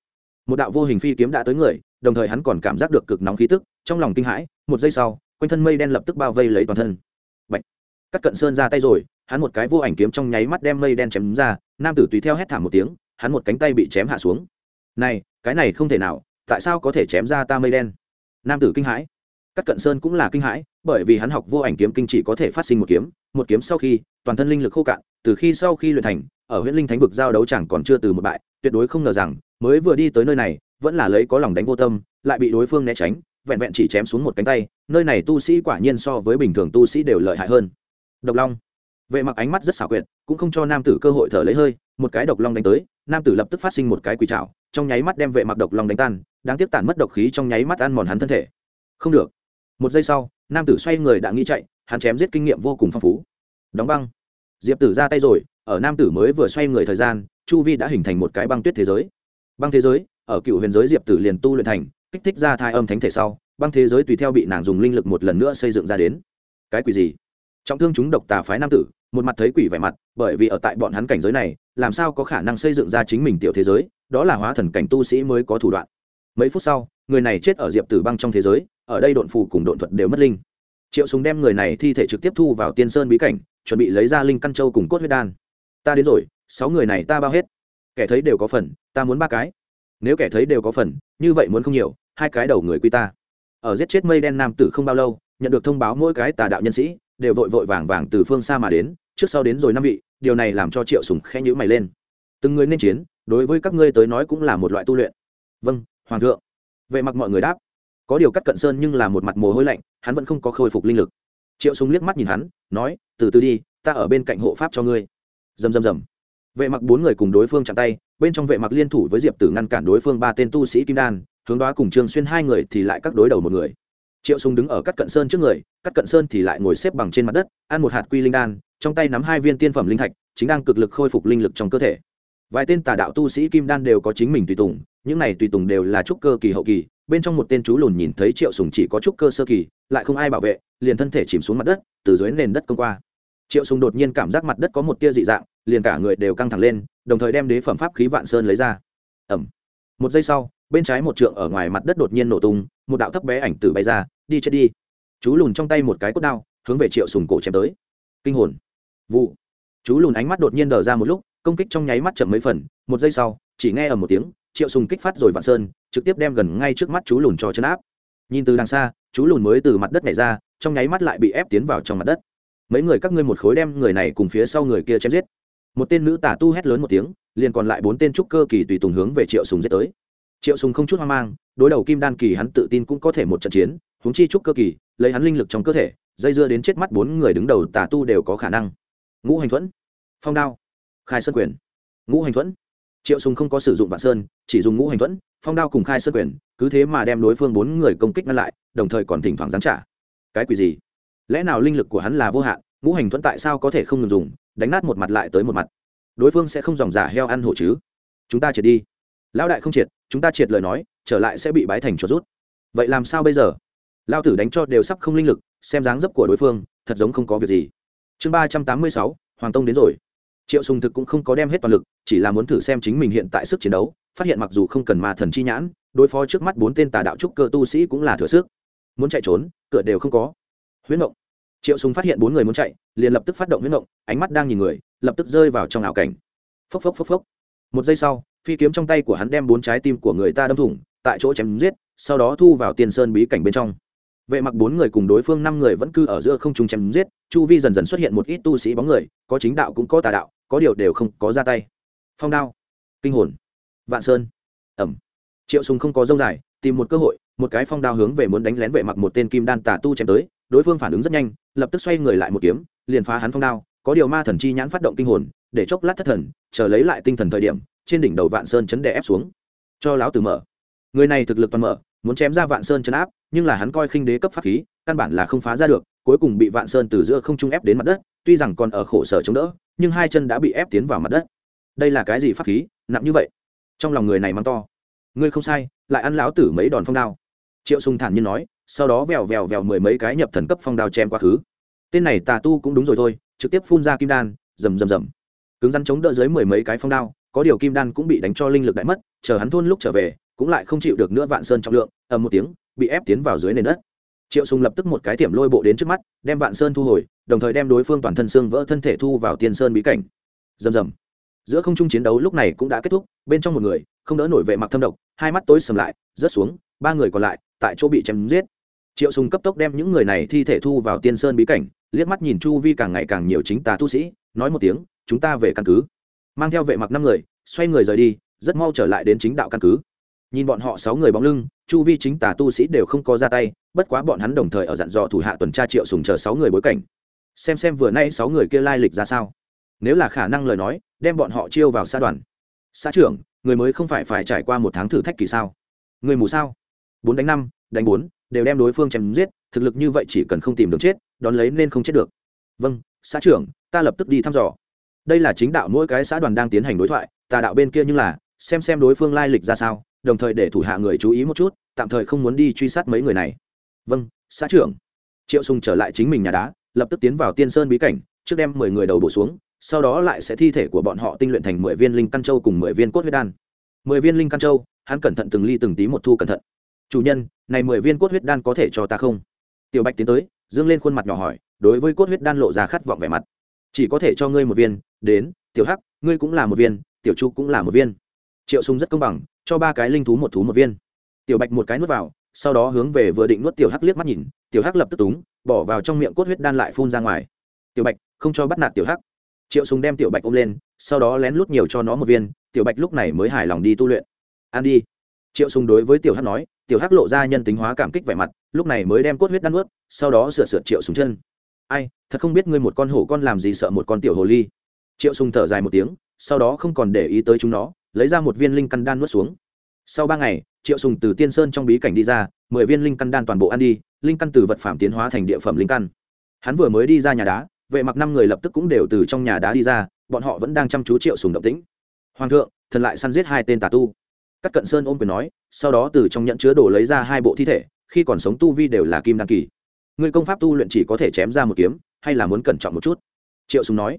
Một đạo vô hình phi kiếm đã tới người đồng thời hắn còn cảm giác được cực nóng khí tức trong lòng kinh hãi một giây sau quanh thân mây đen lập tức bao vây lấy toàn thân. Bạch. cắt cận sơn ra tay rồi hắn một cái vô ảnh kiếm trong nháy mắt đem mây đen chém ra, nam tử tùy theo hét thảm một tiếng, hắn một cánh tay bị chém hạ xuống. Này, cái này không thể nào, tại sao có thể chém ra ta mây đen? Nam tử kinh hãi. Cắt cận sơn cũng là kinh hãi, bởi vì hắn học vô ảnh kiếm kinh chỉ có thể phát sinh một kiếm một kiếm sau khi, toàn thân linh lực khô cạn, từ khi sau khi luyện thành, ở huyện linh thánh vực giao đấu chẳng còn chưa từ một bại, tuyệt đối không ngờ rằng, mới vừa đi tới nơi này, vẫn là lấy có lòng đánh vô tâm, lại bị đối phương né tránh, vẹn vẹn chỉ chém xuống một cánh tay, nơi này tu sĩ quả nhiên so với bình thường tu sĩ đều lợi hại hơn. Độc long vệ mặc ánh mắt rất xảo quyệt, cũng không cho nam tử cơ hội thở lấy hơi, một cái độc long đánh tới, nam tử lập tức phát sinh một cái quỷ trào trong nháy mắt đem vệ mặc độc long đánh tan, đáng tiếc tản mất độc khí trong nháy mắt ăn mòn hắn thân thể. Không được. Một giây sau, nam tử xoay người đã nghĩ chạy, hắn chém giết kinh nghiệm vô cùng phong phú. Đóng băng. Diệp tử ra tay rồi, ở nam tử mới vừa xoay người thời gian, chu vi đã hình thành một cái băng tuyết thế giới. Băng thế giới, ở cựu huyền giới diệp tử liền tu luyện thành, kích thích ra thai âm thánh thể sau, băng thế giới tùy theo bị nàng dùng linh lực một lần nữa xây dựng ra đến. Cái quỷ gì? Trọng thương chúng độc tà phái nam tử một mặt thấy quỷ vẻ mặt, bởi vì ở tại bọn hắn cảnh giới này, làm sao có khả năng xây dựng ra chính mình tiểu thế giới, đó là hóa thần cảnh tu sĩ mới có thủ đoạn. Mấy phút sau, người này chết ở diệp tử băng trong thế giới, ở đây độn phù cùng độn thuật đều mất linh. Triệu súng đem người này thi thể trực tiếp thu vào tiên sơn bí cảnh, chuẩn bị lấy ra linh căn châu cùng cốt huyết đan. Ta đến rồi, sáu người này ta bao hết. Kẻ thấy đều có phần, ta muốn ba cái. Nếu kẻ thấy đều có phần, như vậy muốn không nhiều, hai cái đầu người quy ta. Ở giết chết mây đen nam tử không bao lâu, nhận được thông báo mỗi cái tà đạo nhân sĩ, đều vội vội vàng vàng từ phương xa mà đến trước sau đến rồi năm vị, điều này làm cho triệu sùng khẽ nhíu mày lên. Từng người nên chiến, đối với các ngươi tới nói cũng là một loại tu luyện. Vâng hoàng thượng. Vệ mặc mọi người đáp. Có điều cắt cận sơn nhưng là một mặt mồ hôi lạnh, hắn vẫn không có khôi phục linh lực. Triệu sùng liếc mắt nhìn hắn, nói, từ từ đi, ta ở bên cạnh hộ pháp cho ngươi. Rầm rầm rầm. Vệ mặc bốn người cùng đối phương chặn tay, bên trong vệ mặc liên thủ với diệp tử ngăn cản đối phương ba tên tu sĩ kim đan, hướng đoá cùng trương xuyên hai người thì lại các đối đầu một người triệu Sùng đứng ở cắt cận sơn trước người cắt cận sơn thì lại ngồi xếp bằng trên mặt đất, ăn một hạt quy linh đan, trong tay nắm hai viên tiên phẩm linh thạch, chính đang cực lực khôi phục linh lực trong cơ thể. Vài tên tà đạo tu sĩ kim đan đều có chính mình tùy tùng, những này tùy tùng đều là trúc cơ kỳ hậu kỳ, bên trong một tên chú lùn nhìn thấy triệu sùng chỉ có trúc cơ sơ kỳ, lại không ai bảo vệ, liền thân thể chìm xuống mặt đất, từ dưới nền đất công qua. Triệu sùng đột nhiên cảm giác mặt đất có một tia dị dạng, liền cả người đều căng thẳng lên, đồng thời đem đế phẩm pháp khí vạn sơn lấy ra. Ẩm một giây sau bên trái một trượng ở ngoài mặt đất đột nhiên nổ tung, một đạo thấp bé ảnh tử bay ra, đi chết đi. Chú lùn trong tay một cái cốt đao, hướng về triệu sùng cổ chém tới. Kinh hồn. Vụ. Chú lùn ánh mắt đột nhiên đờ ra một lúc, công kích trong nháy mắt chậm mấy phần, một giây sau, chỉ nghe ở một tiếng, triệu sùng kích phát rồi vạn sơn, trực tiếp đem gần ngay trước mắt chú lùn cho chân áp. Nhìn từ đằng xa, chú lùn mới từ mặt đất nhảy ra, trong nháy mắt lại bị ép tiến vào trong mặt đất. Mấy người các ngươi một khối đem người này cùng phía sau người kia chém giết. Một tên nữ tả tu hét lớn một tiếng, liền còn lại bốn tên trúc cơ kỳ tùy tùng hướng về triệu sùng giết tới triệu sùng không chút hoang mang, đối đầu kim đan kỳ hắn tự tin cũng có thể một trận chiến, huống chi trúc cơ kỳ, lấy hắn linh lực trong cơ thể, dây dưa đến chết mắt bốn người đứng đầu tả tu đều có khả năng. Ngũ hành thuẫn, phong đao, khai sơn quyền. Ngũ hành thuẫn, triệu sùng không có sử dụng vạn sơn, chỉ dùng ngũ hành thuẫn, phong đao cùng khai sơn quyền, cứ thế mà đem đối phương bốn người công kích ngăn lại, đồng thời còn thỉnh thoảng giáng trả. Cái quỷ gì? Lẽ nào linh lực của hắn là vô hạn, ngũ hành thuẫn tại sao có thể không ngừng dùng, đánh nát một mặt lại tới một mặt? Đối phương sẽ không dòng giả heo ăn hổ chứ? Chúng ta trở đi lão đại không triệt, chúng ta triệt lời nói, trở lại sẽ bị bái thành cho rút. Vậy làm sao bây giờ? Lao tử đánh cho đều sắp không linh lực, xem dáng dấp của đối phương, thật giống không có việc gì. Chương ba trăm tám mươi sáu, hoàng tông đến rồi. Triệu sùng thực cũng không có đem hết toàn lực, chỉ là muốn thử xem chính mình hiện tại sức chiến đấu, phát hiện mặc dù không cần ma thần chi nhãn, đối phó trước mắt bốn tên tà đạo trúc cơ tu sĩ cũng là thừa sức. Muốn chạy trốn, cửa đều không có. Huyễn động triệu sùng phát hiện bốn người muốn chạy, liền lập tức phát động huyễn động ánh mắt đang nhìn người, lập tức rơi vào trong ảo cảnh. Phốc phốc phốc phốc. Một giây sau phi kiếm trong tay của hắn đem bốn trái tim của người ta đâm thủng, tại chỗ chém giết, sau đó thu vào tiền sơn bí cảnh bên trong. Vệ mặc bốn người cùng đối phương năm người vẫn cư ở giữa không trung chém giết, chu vi dần dần xuất hiện một ít tu sĩ bóng người, có chính đạo cũng có tà đạo, có điều đều không có ra tay. Phong đao, kinh hồn, vạn sơn, ẩm. Triệu sùng không có dông dài, tìm một cơ hội, một cái phong đao hướng về muốn đánh lén vệ mặc một tên kim đan tà tu chém tới, đối phương phản ứng rất nhanh, lập tức xoay người lại một kiếm, liền phá hắn phong đao, có điều ma thần chi nhãn phát động kinh hồn, để chốc lát thất thần, chờ lấy lại tinh thần thời điểm trên đỉnh đầu vạn sơn chấn đè ép xuống. Cho lão tử mở. Người này thực lực toàn mở, muốn chém ra vạn sơn chấn áp, nhưng là hắn coi khinh đế cấp pháp khí, căn bản là không phá ra được, cuối cùng bị vạn sơn từ giữa không trung ép đến mặt đất, tuy rằng còn ở khổ sở chống đỡ, nhưng hai chân đã bị ép tiến vào mặt đất. Đây là cái gì pháp khí, nặng như vậy? Trong lòng người này mắng to. Ngươi không sai, lại ăn lão tử mấy đòn phong đao. Triệu sùng thản nhiên nói, sau đó vèo vèo vèo mười mấy cái nhập thần cấp phong đao chém quá khứ. Tên này tà tu cũng đúng rồi thôi, trực tiếp phun ra kim đan, rầm rầm rầm. Cứng rắn chống đỡ dưới mười mấy cái phong đao có điều kim đan cũng bị đánh cho linh lực đại mất, chờ hắn thôn lúc trở về, cũng lại không chịu được nữa vạn sơn trọng lượng, ầm một tiếng, bị ép tiến vào dưới nền đất. Triệu sùng lập tức một cái tiệm lôi bộ đến trước mắt, đem vạn sơn thu hồi, đồng thời đem đối phương toàn thân xương vỡ thân thể thu vào tiên sơn bí cảnh. Rầm rầm. Giữa không trung chiến đấu lúc này cũng đã kết thúc, bên trong một người, không đỡ nổi vệ mặc thâm độc, hai mắt tối sầm lại, rớt xuống, ba người còn lại, tại chỗ bị chém giết. Triệu sùng cấp tốc đem những người này thi thể thu vào tiên sơn bí cảnh, liếc mắt nhìn chu vi càng ngày càng nhiều chính tà tu sĩ, nói một tiếng, chúng ta về căn cứ mang theo vệ mặc năm người, xoay người rời đi, rất mau trở lại đến chính đạo căn cứ. Nhìn bọn họ sáu người bóng lưng, chu vi chính tà tu sĩ đều không có ra tay, bất quá bọn hắn đồng thời ở dặn dò thủ hạ tuần tra triệu sùng chờ sáu người bối cảnh. Xem xem vừa nay sáu người kia lai lịch ra sao. Nếu là khả năng lời nói, đem bọn họ chiêu vào xã đoàn. Xã trưởng, người mới không phải phải trải qua một tháng thử thách kỳ sao? Người mù sao? Bốn đánh năm, đánh bốn, đều đem đối phương chém giết, thực lực như vậy chỉ cần không tìm được chết, đón lấy nên không chết được. Vâng xã trưởng, ta lập tức đi thăm dò đây là chính đạo mỗi cái xã đoàn đang tiến hành đối thoại, tà đạo bên kia nhưng là, xem xem đối phương lai lịch ra sao, đồng thời để thủ hạ người chú ý một chút, tạm thời không muốn đi truy sát mấy người này. Vâng xã trưởng. Triệu sùng trở lại chính mình nhà đá, lập tức tiến vào tiên sơn bí cảnh, trước đem mười người đầu bổ xuống, sau đó lại sẽ thi thể của bọn họ tinh luyện thành mười viên linh căn châu cùng mười viên cốt huyết đan. Mười viên linh căn châu, hắn cẩn thận từng ly từng tí một thu cẩn thận. Chủ nhân, này mười viên cốt huyết đan có thể cho ta không? Tiểu bạch tiến tới, dương lên khuôn mặt nhỏ hỏi, đối với cốt huyết đan lộ ra khát vọng vẻ mặt. Chỉ có thể cho ngươi một viên đến, tiểu hắc, ngươi cũng là một viên, tiểu chu cũng là một viên. Triệu sung rất công bằng, cho ba cái linh thú một thú một viên. Tiểu bạch một cái nuốt vào, sau đó hướng về vừa định nuốt tiểu hắc liếc mắt nhìn, tiểu hắc lập tức túng, bỏ vào trong miệng cốt huyết đan lại phun ra ngoài. Tiểu bạch, không cho bắt nạt tiểu hắc. Triệu sùng đem tiểu bạch ôm lên, sau đó lén lút nhiều cho nó một viên, tiểu bạch lúc này mới hài lòng đi tu luyện. Ăn đi. Triệu sùng đối với tiểu hắc nói, tiểu hắc lộ ra nhân tính hóa cảm kích vẻ mặt, lúc này mới đem cốt huyết đan nuốt, sau đó sửa sửa triệu sùng chân. Ai, thật không biết ngươi một con hổ con làm gì sợ một con tiểu hồ ly triệu sùng thở dài một tiếng, sau đó không còn để ý tới chúng nó, lấy ra một viên linh căn đan nuốt xuống. Sau ba ngày, triệu sùng từ tiên sơn trong bí cảnh đi ra, mười viên linh căn đan toàn bộ ăn đi, linh căn từ vật phẩm tiến hóa thành địa phẩm linh căn. Hắn vừa mới đi ra nhà đá, vệ mặc năm người lập tức cũng đều từ trong nhà đá đi ra, bọn họ vẫn đang chăm chú triệu sùng động tĩnh. Hoàng thượng, thần lại săn giết hai tên tà tu. Cát cận sơn ôm quyền nói, sau đó từ trong nhận chứa đồ lấy ra hai bộ thi thể, khi còn sống tu vi đều là kim đăng kỳ. Người công pháp tu luyện chỉ có thể chém ra một kiếm, hay là muốn cẩn trọng một chút? Triệu sùng nói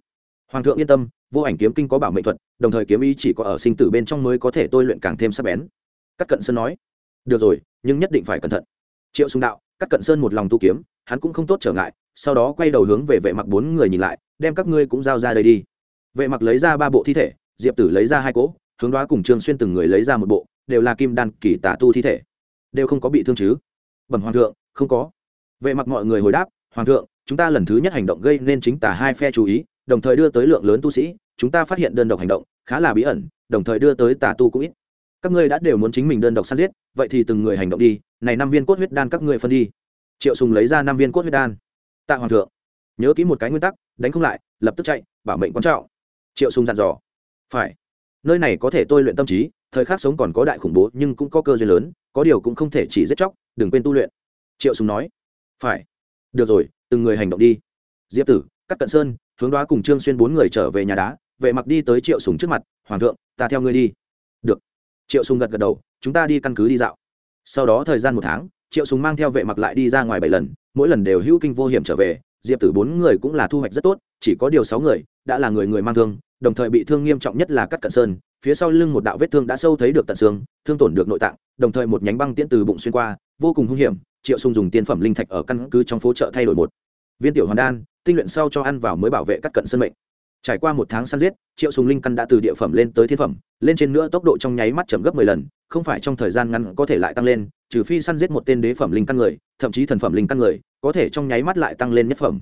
hoàng thượng yên tâm, vô ảnh kiếm kinh có bảo mệnh thuật, đồng thời kiếm ý chỉ có ở sinh tử bên trong mới có thể tôi luyện càng thêm sắc bén. Các cận sơn nói, được rồi, nhưng nhất định phải cẩn thận. Triệu sùng đạo các cận sơn một lòng tu kiếm, hắn cũng không tốt trở ngại, sau đó quay đầu hướng về vệ mặc bốn người nhìn lại, đem các ngươi cũng giao ra đây đi. Vệ mặc lấy ra ba bộ thi thể, diệp tử lấy ra hai cỗ, hướng đoá cùng trương xuyên từng người lấy ra một bộ, đều là kim đan kỳ tà tu thi thể. Đều không có bị thương chứ? Bẩm hoàng thượng, không có. Vệ mặc mọi người hồi đáp, hoàng thượng, chúng ta lần thứ nhất hành động gây nên chính tả hai phe chú ý đồng thời đưa tới lượng lớn tu sĩ, chúng ta phát hiện đơn độc hành động khá là bí ẩn, đồng thời đưa tới tà tu cũng ít. Các ngươi đã đều muốn chính mình đơn độc săn giết, vậy thì từng người hành động đi, này năm viên cốt huyết đan các ngươi phân đi. Triệu sùng lấy ra năm viên cốt huyết đan. Tạ hoàng thượng, nhớ kỹ một cái nguyên tắc, đánh không lại, lập tức chạy, bảo mệnh quan trọng. Triệu sùng dặn dò. Phải. Nơi này có thể tôi luyện tâm trí, thời khắc sống còn có đại khủng bố nhưng cũng có cơ duyên lớn, có điều cũng không thể chỉ giết chóc, đừng quên tu luyện. Triệu sùng nói. Phải. Được rồi, từng người hành động đi. Diệp tử các cận sơn hướng đoá cùng trương xuyên bốn người trở về nhà đá, vệ mặc đi tới triệu sùng trước mặt, hoàng thượng, ta theo ngươi đi. Được. Triệu sùng gật gật đầu, chúng ta đi căn cứ đi dạo. Sau đó thời gian một tháng, triệu sùng mang theo vệ mặc lại đi ra ngoài bảy lần, mỗi lần đều hữu kinh vô hiểm trở về, diệp tử bốn người cũng là thu hoạch rất tốt, chỉ có điều sáu người đã là người người mang thương, đồng thời bị thương nghiêm trọng nhất là cắt cận sơn, phía sau lưng một đạo vết thương đã sâu thấy được tận xương, thương tổn được nội tạng, đồng thời một nhánh băng tiễn từ bụng xuyên qua, vô cùng hung hiểm, triệu sung dùng tiên phẩm linh thạch ở căn cứ trong phố chợ thay đổi một viên tiểu hoàn đan, tinh luyện sau cho ăn vào mới bảo vệ cắt cận sơn mệnh. Trải qua một tháng săn giết, triệu sùng linh căn đã từ địa phẩm lên tới thiên phẩm, lên trên nữa tốc độ trong nháy mắt chậm gấp mười lần, không phải trong thời gian ngắn có thể lại tăng lên, trừ phi săn giết một tên đế phẩm linh căn người, thậm chí thần phẩm linh căn người, có thể trong nháy mắt lại tăng lên nhất phẩm.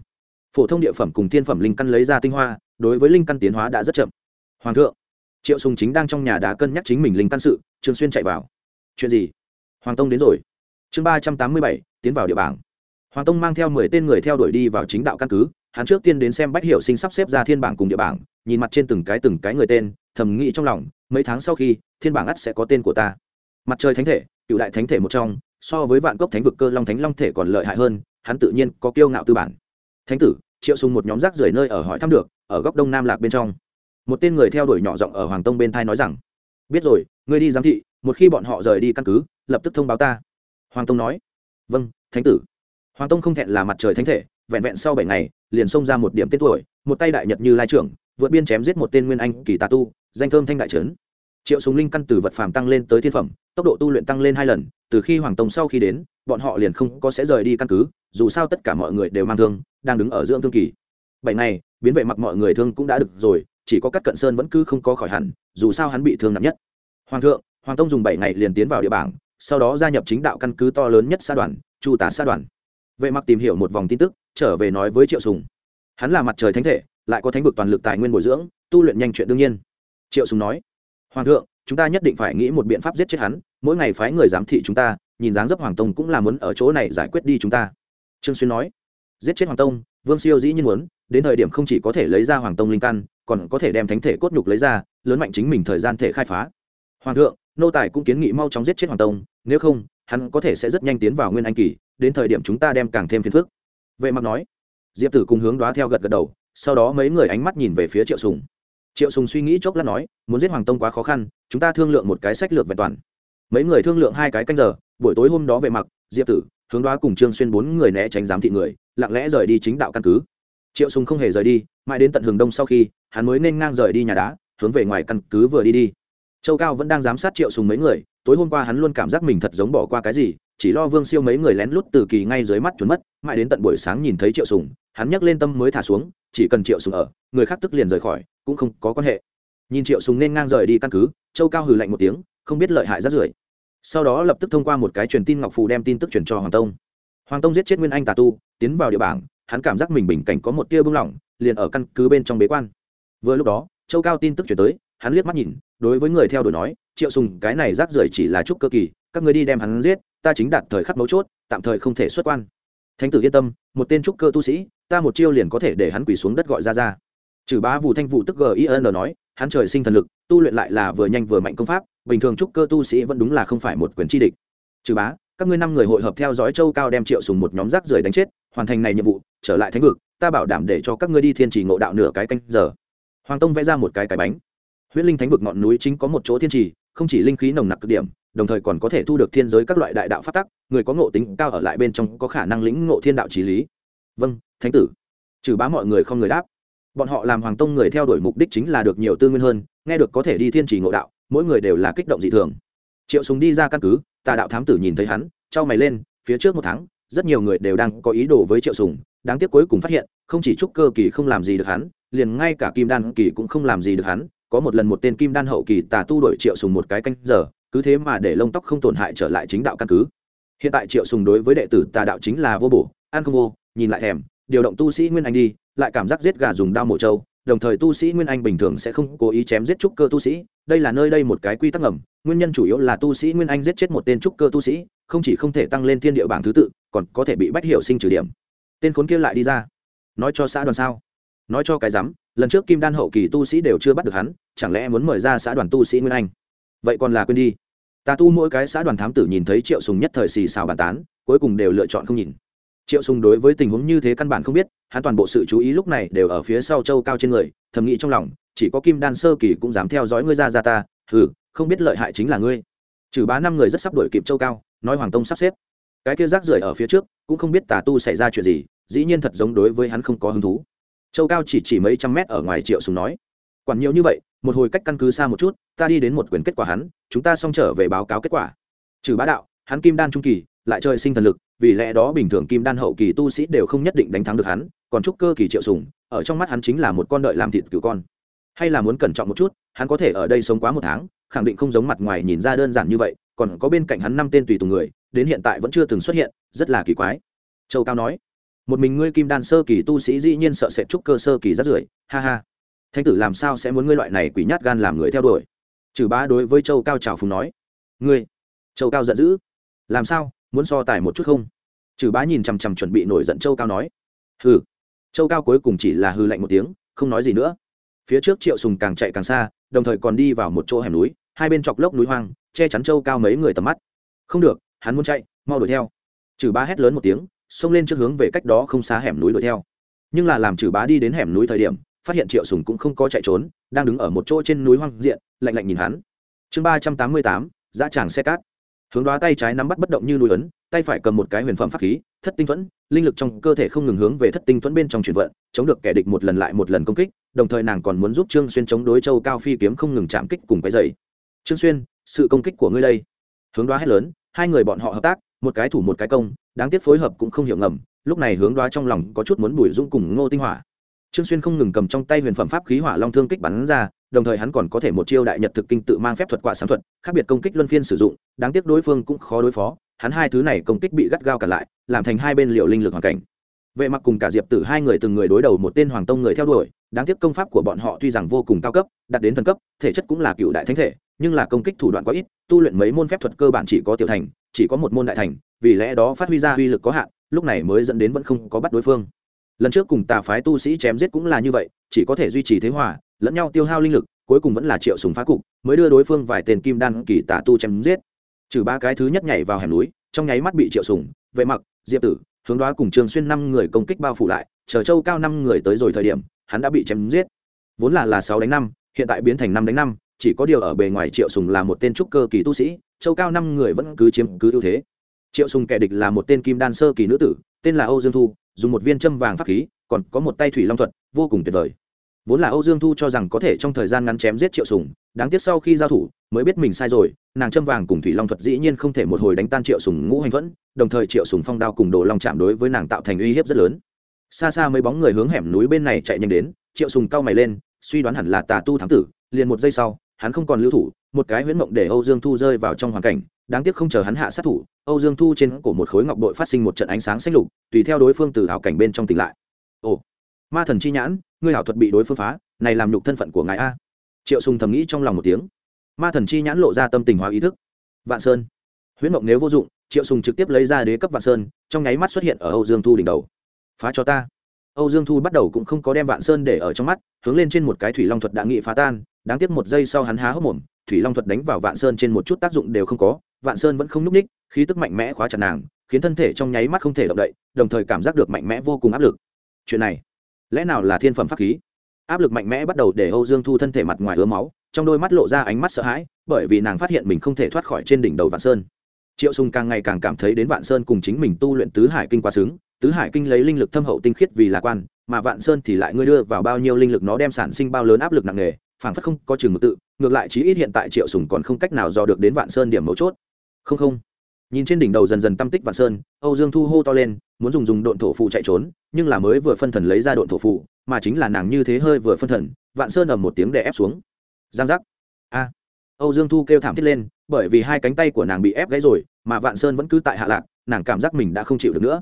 Phổ thông địa phẩm cùng thiên phẩm linh căn lấy ra tinh hoa, đối với linh căn tiến hóa đã rất chậm. Hoàng thượng, triệu sùng chính đang trong nhà đá cân nhắc chính mình linh căn sự trường xuyên chạy vào. Chuyện gì? Hoàng tông đến rồi. Chương ba trăm tám mươi bảy, tiến vào địa bảng hoàng tông mang theo mười tên người theo đuổi đi vào chính đạo căn cứ, hắn trước tiên đến xem bách hiểu sinh sắp xếp ra thiên bảng cùng địa bảng, nhìn mặt trên từng cái từng cái người tên, thầm nghĩ trong lòng, mấy tháng sau khi, thiên bảng ắt sẽ có tên của ta. Mặt trời thánh thể, cựu đại thánh thể một trong, so với vạn cốc thánh vực cơ long thánh long thể còn lợi hại hơn, hắn tự nhiên có kiêu ngạo tư bản. Thánh tử, triệu sùng một nhóm rác rưởi nơi ở hỏi thăm được, ở góc đông nam lạc bên trong. Một tên người theo đuổi nhỏ giọng ở hoàng tông bên thai nói rằng, biết rồi, ngươi đi giám thị, một khi bọn họ rời đi căn cứ, lập tức thông báo ta. Hoàng tông nói vâng thánh tử hoàng tông không thẹn là mặt trời thánh thể, vẹn vẹn sau bảy ngày, liền xông ra một điểm tên tuổi, một tay đại nhật như lai trưởng, vượt biên chém giết một tên nguyên anh kỳ tà tu, danh thơm thanh đại trấn. Triệu súng linh căn từ vật phàm tăng lên tới thiên phẩm, tốc độ tu luyện tăng lên hai lần, từ khi hoàng tông sau khi đến, bọn họ liền không có sẽ rời đi căn cứ, dù sao tất cả mọi người đều mang thương, đang đứng ở dưỡng thương kỳ. Bảy ngày, biến vệ mặc mọi người thương cũng đã được rồi, chỉ có cắt cận sơn vẫn cứ không có khỏi hẳn, dù sao hắn bị thương nặng nhất. Hoàng thượng, hoàng tông dùng bảy ngày liền tiến vào địa bảng, sau đó gia nhập chính đạo căn cứ to lớn nhất xã đoàn, chu tả xã đoàn vệ mặc tìm hiểu một vòng tin tức, trở về nói với triệu sùng. Hắn là mặt trời thánh thể, lại có thánh vực toàn lực tài nguyên bồi dưỡng, tu luyện nhanh chuyện đương nhiên. Triệu sùng nói, hoàng thượng, chúng ta nhất định phải nghĩ một biện pháp giết chết hắn, mỗi ngày phái người giám thị chúng ta, nhìn dáng dấp hoàng tông cũng là muốn ở chỗ này giải quyết đi chúng ta. Trương xuyên nói, giết chết hoàng tông, vương siêu dĩ nhiên muốn, đến thời điểm không chỉ có thể lấy ra hoàng tông linh căn, còn có thể đem thánh thể cốt nhục lấy ra, lớn mạnh chính mình thời gian thể khai phá. Hoàng thượng, nô tài cũng kiến nghị mau chóng giết chết hoàng tông, nếu không, hắn có thể sẽ rất nhanh tiến vào nguyên anh kỳ đến thời điểm chúng ta đem càng thêm phiền phức. Vệ mặc nói. Diệp tử cùng hướng đoá theo gật gật đầu, sau đó mấy người ánh mắt nhìn về phía triệu sùng. Triệu sùng suy nghĩ chốc lát nói, muốn giết hoàng tông quá khó khăn, chúng ta thương lượng một cái sách lược vẹn toàn. Mấy người thương lượng hai cái canh giờ, buổi tối hôm đó vệ mặc, diệp tử, hướng đoá cùng trương xuyên bốn người né tránh giám thị người, lặng lẽ rời đi chính đạo căn cứ. Triệu sùng không hề rời đi, mãi đến tận hừng đông sau khi, hắn mới nên ngang rời đi nhà đá, hướng về ngoài căn cứ vừa đi đi. Châu cao vẫn đang giám sát triệu sùng mấy người, tối hôm qua hắn luôn cảm giác mình thật giống bỏ qua cái gì chỉ lo vương siêu mấy người lén lút từ kỳ ngay dưới mắt trốn mất, mãi đến tận buổi sáng nhìn thấy triệu sùng, hắn nhấc lên tâm mới thả xuống, chỉ cần triệu sùng ở, người khác tức liền rời khỏi, cũng không có quan hệ. Nhìn triệu sùng nên ngang rời đi căn cứ, châu cao hừ lạnh một tiếng, không biết lợi hại rất rưởi. Sau đó lập tức thông qua một cái truyền tin ngọc phù đem tin tức truyền cho hoàng tông. Hoàng tông giết chết nguyên anh tà tu, tiến vào địa bảng, hắn cảm giác mình bình cảnh có một tia bưng lỏng, liền ở căn cứ bên trong bế quan. Vừa lúc đó, châu cao tin tức chuyển tới, hắn liếc mắt nhìn, đối với người theo đuổi nói, triệu sùng, cái này rác rưởi chỉ là chút cơ kỳ, các người đi đem hắn giết ta chính đạt thời khắc mấu chốt, tạm thời không thể xuất quan. Thánh tử yên tâm, một tên trúc cơ tu sĩ, ta một chiêu liền có thể để hắn quỳ xuống đất gọi ra ra. Trừ bá vụ thanh vụ tức gin nói, hắn trời sinh thần lực, tu luyện lại là vừa nhanh vừa mạnh công pháp, bình thường trúc cơ tu sĩ vẫn đúng là không phải một quyền chi địch. Trừ bá, các ngươi năm người hội hợp theo dõi châu cao đem triệu sùng một nhóm rác rưởi đánh chết, hoàn thành này nhiệm vụ, trở lại thánh vực, ta bảo đảm để cho các ngươi đi thiên trì ngộ đạo nửa cái canh giờ. Hoàng tông vẽ ra một cái cái bánh. Huyễn linh thánh vực ngọn núi chính có một chỗ thiên trì, không chỉ linh khí nồng nặc cực điểm đồng thời còn có thể thu được thiên giới các loại đại đạo phát tắc, người có ngộ tính cao ở lại bên trong có khả năng lĩnh ngộ thiên đạo trí lý. Vâng thánh tử. Trừ bá mọi người không người đáp. Bọn họ làm hoàng tông người theo đuổi mục đích chính là được nhiều tư nguyên hơn, nghe được có thể đi thiên trì ngộ đạo, mỗi người đều là kích động dị thường. Triệu súng đi ra căn cứ, tà đạo thám tử nhìn thấy hắn, trao mày lên, phía trước một tháng, rất nhiều người đều đang có ý đồ với triệu sùng, đáng tiếc cuối cùng phát hiện, không chỉ trúc cơ kỳ không làm gì được hắn, liền ngay cả kim đan kỳ cũng không làm gì được hắn, có một lần một tên kim đan hậu kỳ tà tu đổi triệu sùng một cái canh giờ cứ thế mà để lông tóc không tổn hại trở lại chính đạo căn cứ. Hiện tại triệu sùng đối với đệ tử tà đạo chính là vô bổ, ăn không vô, nhìn lại thèm, điều động tu sĩ nguyên anh đi, lại cảm giác giết gà dùng đao mổ trâu, đồng thời tu sĩ nguyên anh bình thường sẽ không cố ý chém giết trúc cơ tu sĩ, đây là nơi đây một cái quy tắc ngầm, nguyên nhân chủ yếu là tu sĩ nguyên anh giết chết một tên trúc cơ tu sĩ, không chỉ không thể tăng lên thiên địa bảng thứ tự, còn có thể bị bách hiểu sinh trừ điểm. Tên khốn kia lại đi ra. Nói cho xã đoàn sao? Nói cho cái rắm lần trước kim đan hậu kỳ tu sĩ đều chưa bắt được hắn, chẳng lẽ muốn mời ra xã đoàn tu sĩ nguyên anh? Vậy còn là quên đi. Tà tu mỗi cái xã đoàn thám tử nhìn thấy triệu sùng nhất thời xì xào bàn tán, cuối cùng đều lựa chọn không nhìn. Triệu sùng đối với tình huống như thế căn bản không biết, hắn toàn bộ sự chú ý lúc này đều ở phía sau châu cao trên người, thầm nghĩ trong lòng, chỉ có kim đan sơ kỳ cũng dám theo dõi ngươi ra ra ta, hừ, không biết lợi hại chính là ngươi. Trừ bá năm người rất sắp đuổi kịp châu cao, nói hoàng tông sắp xếp. Cái kia rác rưởi ở phía trước, cũng không biết tà tu xảy ra chuyện gì, dĩ nhiên thật giống đối với hắn không có hứng thú. Châu cao chỉ chỉ mấy trăm mét ở ngoài triệu sùng nói. Quản nhiều như vậy một hồi cách căn cứ xa một chút, ta đi đến một quyển kết quả hắn, chúng ta xong trở về báo cáo kết quả. Trừ bá đạo, hắn kim đan trung kỳ, lại trời sinh thần lực, vì lẽ đó bình thường kim đan hậu kỳ tu sĩ đều không nhất định đánh thắng được hắn, còn trúc cơ kỳ triệu sùng ở trong mắt hắn chính là một con đợi làm thịt cứu con. Hay là muốn cẩn trọng một chút, hắn có thể ở đây sống quá một tháng, khẳng định không giống mặt ngoài nhìn ra đơn giản như vậy, còn có bên cạnh hắn năm tên tùy tùng người, đến hiện tại vẫn chưa từng xuất hiện, rất là kỳ quái. Châu cao nói, một mình ngươi kim đan sơ kỳ tu sĩ dĩ nhiên sợ sẽ trúc cơ sơ kỳ rất rưởi, ha ha thanh tử làm sao sẽ muốn ngươi loại này quỷ nhát gan làm người theo đuổi? Trừ bá đối với châu cao trào phùng nói. Ngươi, châu cao giận dữ. Làm sao, muốn so tài một chút không? Trừ bá nhìn chằm chằm chuẩn bị nổi giận châu cao nói. Hừ. Châu cao cuối cùng chỉ là hư lạnh một tiếng, không nói gì nữa. Phía trước triệu sùng càng chạy càng xa, đồng thời còn đi vào một chỗ hẻm núi, hai bên chọc lốc núi hoang, che chắn châu cao mấy người tầm mắt. Không được, hắn muốn chạy, mau đuổi theo. Trừ bá hét lớn một tiếng, xông lên trước hướng về cách đó không xa hẻm núi đuổi theo. Nhưng là làm trừ bá đi đến hẻm núi thời điểm phát hiện triệu sùng cũng không có chạy trốn, đang đứng ở một chỗ trên núi hoang diện, lạnh lạnh nhìn hắn. Chương ba trăm tám mươi tám, dã tràng xe cát. Hướng đoá tay trái nắm bắt bất động như núi ấn, tay phải cầm một cái huyền phẩm pháp khí, thất tinh thuẫn, linh lực trong cơ thể không ngừng hướng về thất tinh thuẫn bên trong chuyển vận, chống được kẻ địch một lần lại một lần công kích, đồng thời nàng còn muốn giúp trương xuyên chống đối châu cao phi kiếm không ngừng chạm kích cùng cái dày trương xuyên, sự công kích của ngươi đây. Hướng đoá hét lớn, hai người bọn họ hợp tác, một cái thủ một cái công, đáng tiếc phối hợp cũng không hiểu ngầm, lúc này hướng đoá trong lòng có chút muốn bùi dũng cùng ngô tinh hỏa trương xuyên không ngừng cầm trong tay huyền phẩm pháp khí hỏa long thương kích bắn ra, đồng thời hắn còn có thể một chiêu đại nhật thực kinh tự mang phép thuật quả sáng thuật, khác biệt công kích luân phiên sử dụng, đáng tiếc đối phương cũng khó đối phó, hắn hai thứ này công kích bị gắt gao cả lại, làm thành hai bên liệu linh lực hoàn cảnh. Vệ mặc cùng cả diệp tử hai người từng người đối đầu một tên hoàng tông người theo đuổi, đáng tiếc công pháp của bọn họ tuy rằng vô cùng cao cấp, đạt đến thần cấp, thể chất cũng là cựu đại thánh thể, nhưng là công kích thủ đoạn quá ít, tu luyện mấy môn phép thuật cơ bản chỉ có tiểu thành, chỉ có một môn đại thành, vì lẽ đó phát huy ra uy lực có hạn, lúc này mới dẫn đến vẫn không có bắt đối phương lần trước cùng tà phái tu sĩ chém giết cũng là như vậy, chỉ có thể duy trì thế hòa, lẫn nhau tiêu hao linh lực, cuối cùng vẫn là triệu sùng phá cục, mới đưa đối phương vài tên kim đan kỳ tà tu chém giết. Trừ ba cái thứ nhất nhảy vào hẻm núi, trong nháy mắt bị triệu sùng, vệ mặc, diệp tử, hướng đoá cùng trường xuyên năm người công kích bao phủ lại, chờ châu cao năm người tới rồi thời điểm, hắn đã bị chém giết. Vốn là là sáu đánh năm, hiện tại biến thành năm đánh năm, chỉ có điều ở bề ngoài triệu sùng là một tên trúc cơ kỳ tu sĩ, châu cao năm người vẫn cứ chiếm cứ ưu thế triệu sùng kẻ địch là một tên kim đan sơ kỳ nữ tử, tên là âu dương thu, dùng một viên châm vàng pháp khí, còn có một tay thủy long thuật, vô cùng tuyệt vời. Vốn là âu dương thu cho rằng có thể trong thời gian ngắn chém giết triệu sùng, đáng tiếc sau khi giao thủ, mới biết mình sai rồi, nàng châm vàng cùng thủy long thuật dĩ nhiên không thể một hồi đánh tan triệu sùng ngũ hành thuẫn, đồng thời triệu sùng phong đao cùng đồ long chạm đối với nàng tạo thành uy hiếp rất lớn. Xa xa mấy bóng người hướng hẻm núi bên này chạy nhanh đến, triệu sùng cao mày lên, suy đoán hẳn là tà tu thám tử, liền một giây sau, hắn không còn lưu thủ một cái huyễn mộng để âu dương thu rơi vào trong hoàn cảnh, đáng tiếc không chờ hắn hạ sát thủ, âu dương thu trên cổ một khối ngọc bội phát sinh một trận ánh sáng xanh lục, tùy theo đối phương từ ảo cảnh bên trong tỉnh lại. Ồ, ma thần chi nhãn, ngươi hảo thuật bị đối phương phá, này làm nhục thân phận của ngài a. Triệu sùng thầm nghĩ trong lòng một tiếng. Ma thần chi nhãn lộ ra tâm tình hóa ý thức. Vạn sơn. Huyễn mộng nếu vô dụng, triệu sùng trực tiếp lấy ra đế cấp vạn sơn, trong nháy mắt xuất hiện ở âu dương thu đỉnh đầu. Phá cho ta. Âu dương thu bắt đầu cũng không có đem vạn sơn để ở trong mắt, hướng lên trên một cái thủy long thuật đã nghị phá tan, đáng tiếc một giây sau hắn há hốc mồm thủy long thuật đánh vào vạn sơn trên một chút tác dụng đều không có, vạn sơn vẫn không nhúc ních, khí tức mạnh mẽ khóa chặt nàng, khiến thân thể trong nháy mắt không thể động đậy, đồng thời cảm giác được mạnh mẽ vô cùng áp lực. Chuyện này, lẽ nào là thiên phẩm pháp khí? Áp lực mạnh mẽ bắt đầu để âu dương thu thân thể mặt ngoài ứa máu, trong đôi mắt lộ ra ánh mắt sợ hãi, bởi vì nàng phát hiện mình không thể thoát khỏi trên đỉnh đầu vạn sơn. Triệu sùng càng ngày càng cảm thấy đến vạn sơn cùng chính mình tu luyện tứ hải kinh quá sướng tứ hải kinh lấy linh lực thâm hậu tinh khiết vì lạc quan, mà vạn sơn thì lại ngươi đưa vào bao nhiêu linh lực nó đem sản sinh bao lớn áp lực nặng nề phản phất không có chừng tự, ngược lại chí ít hiện tại triệu sùng còn không cách nào dò được đến vạn sơn điểm mấu chốt. Không không. Nhìn trên đỉnh đầu dần dần tâm tích vạn sơn, âu dương thu hô to lên, muốn dùng dùng độn thổ phụ chạy trốn, nhưng là mới vừa phân thần lấy ra độn thổ phụ mà chính là nàng như thế hơi vừa phân thần, vạn sơn ầm một tiếng đè ép xuống. Giang giác. A. Âu dương thu kêu thảm thiết lên, bởi vì hai cánh tay của nàng bị ép gãy rồi, mà vạn sơn vẫn cứ tại hạ lạc, nàng cảm giác mình đã không chịu được nữa.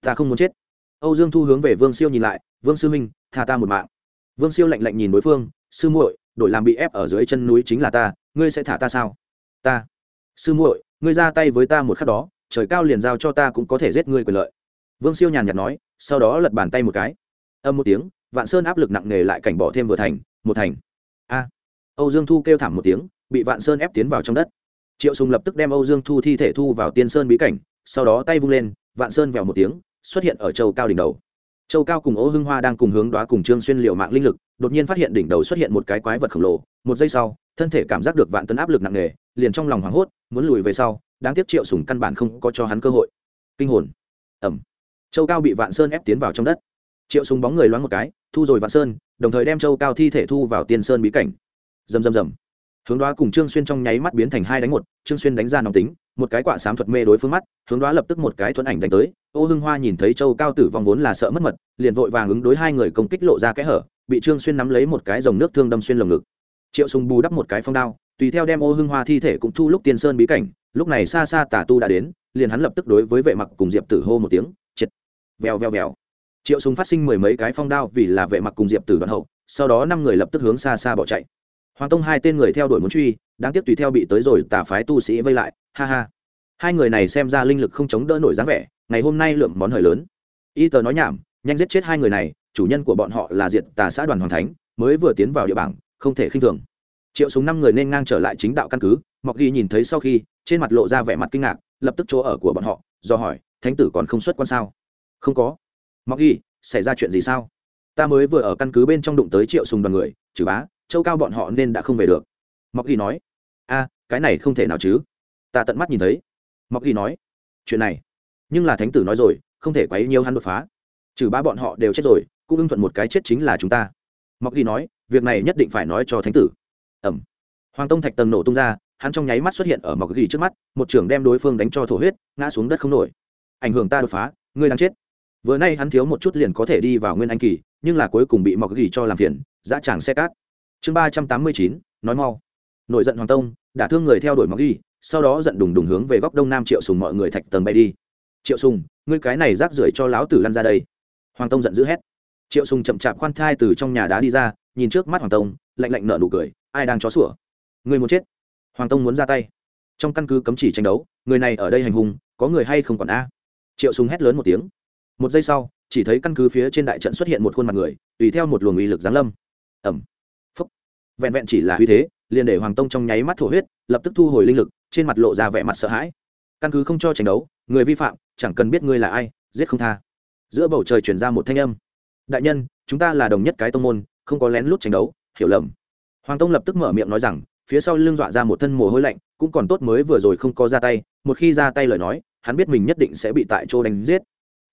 Ta không muốn chết. Âu dương thu hướng về vương siêu nhìn lại, vương sư minh tha ta một mạng. Vương siêu lạnh lạnh nhìn đối phương sư muội, đổi làm bị ép ở dưới chân núi chính là ta, ngươi sẽ thả ta sao? Ta. Sư muội, ngươi ra tay với ta một khắc đó, trời cao liền giao cho ta cũng có thể giết ngươi quyền lợi. Vương siêu nhàn nhạt nói, sau đó lật bàn tay một cái. Âm một tiếng, vạn sơn áp lực nặng nề lại cảnh bỏ thêm vừa thành, một thành. A. Âu dương thu kêu thảm một tiếng, bị vạn sơn ép tiến vào trong đất. Triệu sùng lập tức đem âu dương thu thi thể thu vào tiên sơn bí cảnh, sau đó tay vung lên, vạn sơn vèo một tiếng, xuất hiện ở châu cao đỉnh đầu châu cao cùng ô hưng hoa đang cùng hướng đoá cùng trương xuyên liệu mạng linh lực, đột nhiên phát hiện đỉnh đầu xuất hiện một cái quái vật khổng lồ. Một giây sau, thân thể cảm giác được vạn tấn áp lực nặng nề, liền trong lòng hoảng hốt, muốn lùi về sau, đáng tiếc triệu sùng căn bản không có cho hắn cơ hội. Kinh hồn. Ẩm châu cao bị vạn sơn ép tiến vào trong đất. Triệu sùng bóng người loáng một cái, thu rồi vạn sơn, đồng thời đem châu cao thi thể thu vào tiên sơn bí cảnh. Rầm rầm rầm hướng đoá cùng trương xuyên trong nháy mắt biến thành hai đánh một, trương xuyên đánh ra nóng tính, một cái quả sám thuật mê đối phương mắt, hướng đoá lập tức một cái thuẫn ảnh đánh tới, ô hưng hoa nhìn thấy châu cao tử vong vốn là sợ mất mật, liền vội vàng ứng đối hai người công kích lộ ra kẽ hở, bị trương xuyên nắm lấy một cái dòng nước thương đâm xuyên lồng ngực. Triệu sùng bù đắp một cái phong đao, tùy theo đem ô hưng hoa thi thể cũng thu lúc tiên sơn bí cảnh, lúc này xa xa tả tu đã đến, liền hắn lập tức đối với vệ mặc cùng diệp tử hô một tiếng, triệt! Vèo vèo vèo. Triệu sùng phát sinh mười mấy cái phong đao vì là vệ mặc cùng diệp tử đoạn hậu, sau đó năm người lập tức hướng xa xa bỏ chạy hoàng tông hai tên người theo đuổi muốn truy, đáng tiếc tùy theo bị tới rồi tà phái tu sĩ vây lại, ha ha. Hai người này xem ra linh lực không chống đỡ nổi dáng vẻ, ngày hôm nay lượng món hời lớn. Y tờ nói nhảm, nhanh giết chết hai người này, chủ nhân của bọn họ là diệt tà xã đoàn hoàng thánh, mới vừa tiến vào địa bảng, không thể khinh thường. Triệu súng năm người nên ngang trở lại chính đạo căn cứ mọc ghi nhìn thấy sau khi, trên mặt lộ ra vẻ mặt kinh ngạc, lập tức chỗ ở của bọn họ, do hỏi, thánh tử còn không xuất quan sao? Không có. Mọc ghi, xảy ra chuyện gì sao? Ta mới vừa ở căn cứ bên trong đụng tới triệu sùng đoàn người, trừ bá châu cao bọn họ nên đã không về được. Mọc ghi nói, a, cái này không thể nào chứ. Ta tận mắt nhìn thấy. Mọc ghi nói, chuyện này. Nhưng là thánh tử nói rồi, không thể quấy nhiều hắn đột phá. Trừ ba bọn họ đều chết rồi, cũng ưng thuận một cái chết chính là chúng ta. Mọc ghi nói, việc này nhất định phải nói cho thánh tử. Ẩm. Hoàng tông thạch tầng nổ tung ra, hắn trong nháy mắt xuất hiện ở mọc ghi trước mắt, một trưởng đem đối phương đánh cho thổ huyết, ngã xuống đất không nổi. Ảnh hưởng ta đột phá, ngươi đang chết. Vừa nay hắn thiếu một chút liền có thể đi vào nguyên anh kỳ, nhưng là cuối cùng bị mọc ghi cho làm phiền dã tràng xe cát chương ba trăm tám mươi chín, nói mau. Nội giận hoàng tông, đã thương người theo đuổi mặc ghi, sau đó giận đùng đùng hướng về góc đông nam triệu sùng mọi người thạch tầng bay đi. Triệu sùng, ngươi cái này rác rưởi cho lão tử lăn ra đây. Hoàng tông giận dữ hét. Triệu sùng chậm chạp khoan thai từ trong nhà đá đi ra, nhìn trước mắt hoàng tông, lạnh lạnh nở nụ cười, ai đang chó sủa? Người muốn chết. Hoàng tông muốn ra tay. Trong căn cứ cấm chỉ tranh đấu, người này ở đây hành hung, có người hay không còn a? Triệu sùng hét lớn một tiếng. Một giây sau, chỉ thấy căn cứ phía trên đại trận xuất hiện một khuôn mặt người, tùy theo một luồng uy lực giáng lâm. Ẩm vẹn vẹn chỉ là huy thế, liền để hoàng tông trong nháy mắt thổ huyết, lập tức thu hồi linh lực, trên mặt lộ ra vẻ mặt sợ hãi. Căn cứ không cho tranh đấu, người vi phạm, chẳng cần biết ngươi là ai, giết không tha. Giữa bầu trời chuyển ra một thanh âm. Đại nhân, chúng ta là đồng nhất cái tông môn, không có lén lút tranh đấu, hiểu lầm. Hoàng tông lập tức mở miệng nói rằng, phía sau lưng dọa ra một thân mồ hôi lạnh, cũng còn tốt mới vừa rồi không có ra tay, một khi ra tay lời nói, hắn biết mình nhất định sẽ bị tại chỗ đánh giết.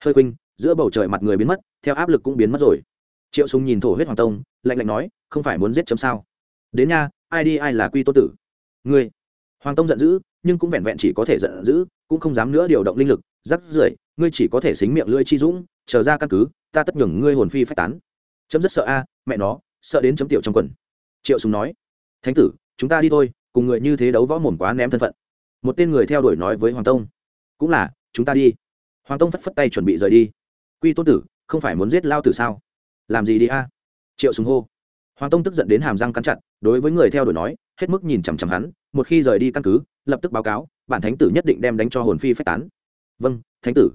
Hơi quỳnh giữa bầu trời mặt người biến mất, theo áp lực cũng biến mất rồi. Triệu súng nhìn thổ huyết hoàng tông, lạnh lạnh nói, không phải muốn giết chấm sao? Đến nha, ai đi ai là quy tô tử. Ngươi. Hoàng tông giận dữ, nhưng cũng vẹn vẹn chỉ có thể giận dữ, cũng không dám nữa điều động linh lực, rắc rưởi, ngươi chỉ có thể xính miệng lưỡi chi dũng, chờ ra căn cứ, ta tất nhường ngươi hồn phi phách tán. Chấm rất sợ a, mẹ nó, sợ đến chấm tiểu trong quần. Triệu sùng nói. Thánh tử, chúng ta đi thôi, cùng người như thế đấu võ mồm quá ném thân phận. Một tên người theo đuổi nói với hoàng tông. Cũng là, chúng ta đi. Hoàng tông phất phất tay chuẩn bị rời đi. Quy tôn tử, không phải muốn giết lao tử sao? Làm gì đi a? Triệu sùng hô hoàng tông tức giận đến hàm răng cắn chặt, đối với người theo đuổi nói, hết mức nhìn chằm chằm hắn, một khi rời đi căn cứ, lập tức báo cáo, bản thánh tử nhất định đem đánh cho hồn phi phách tán. Vâng thánh tử.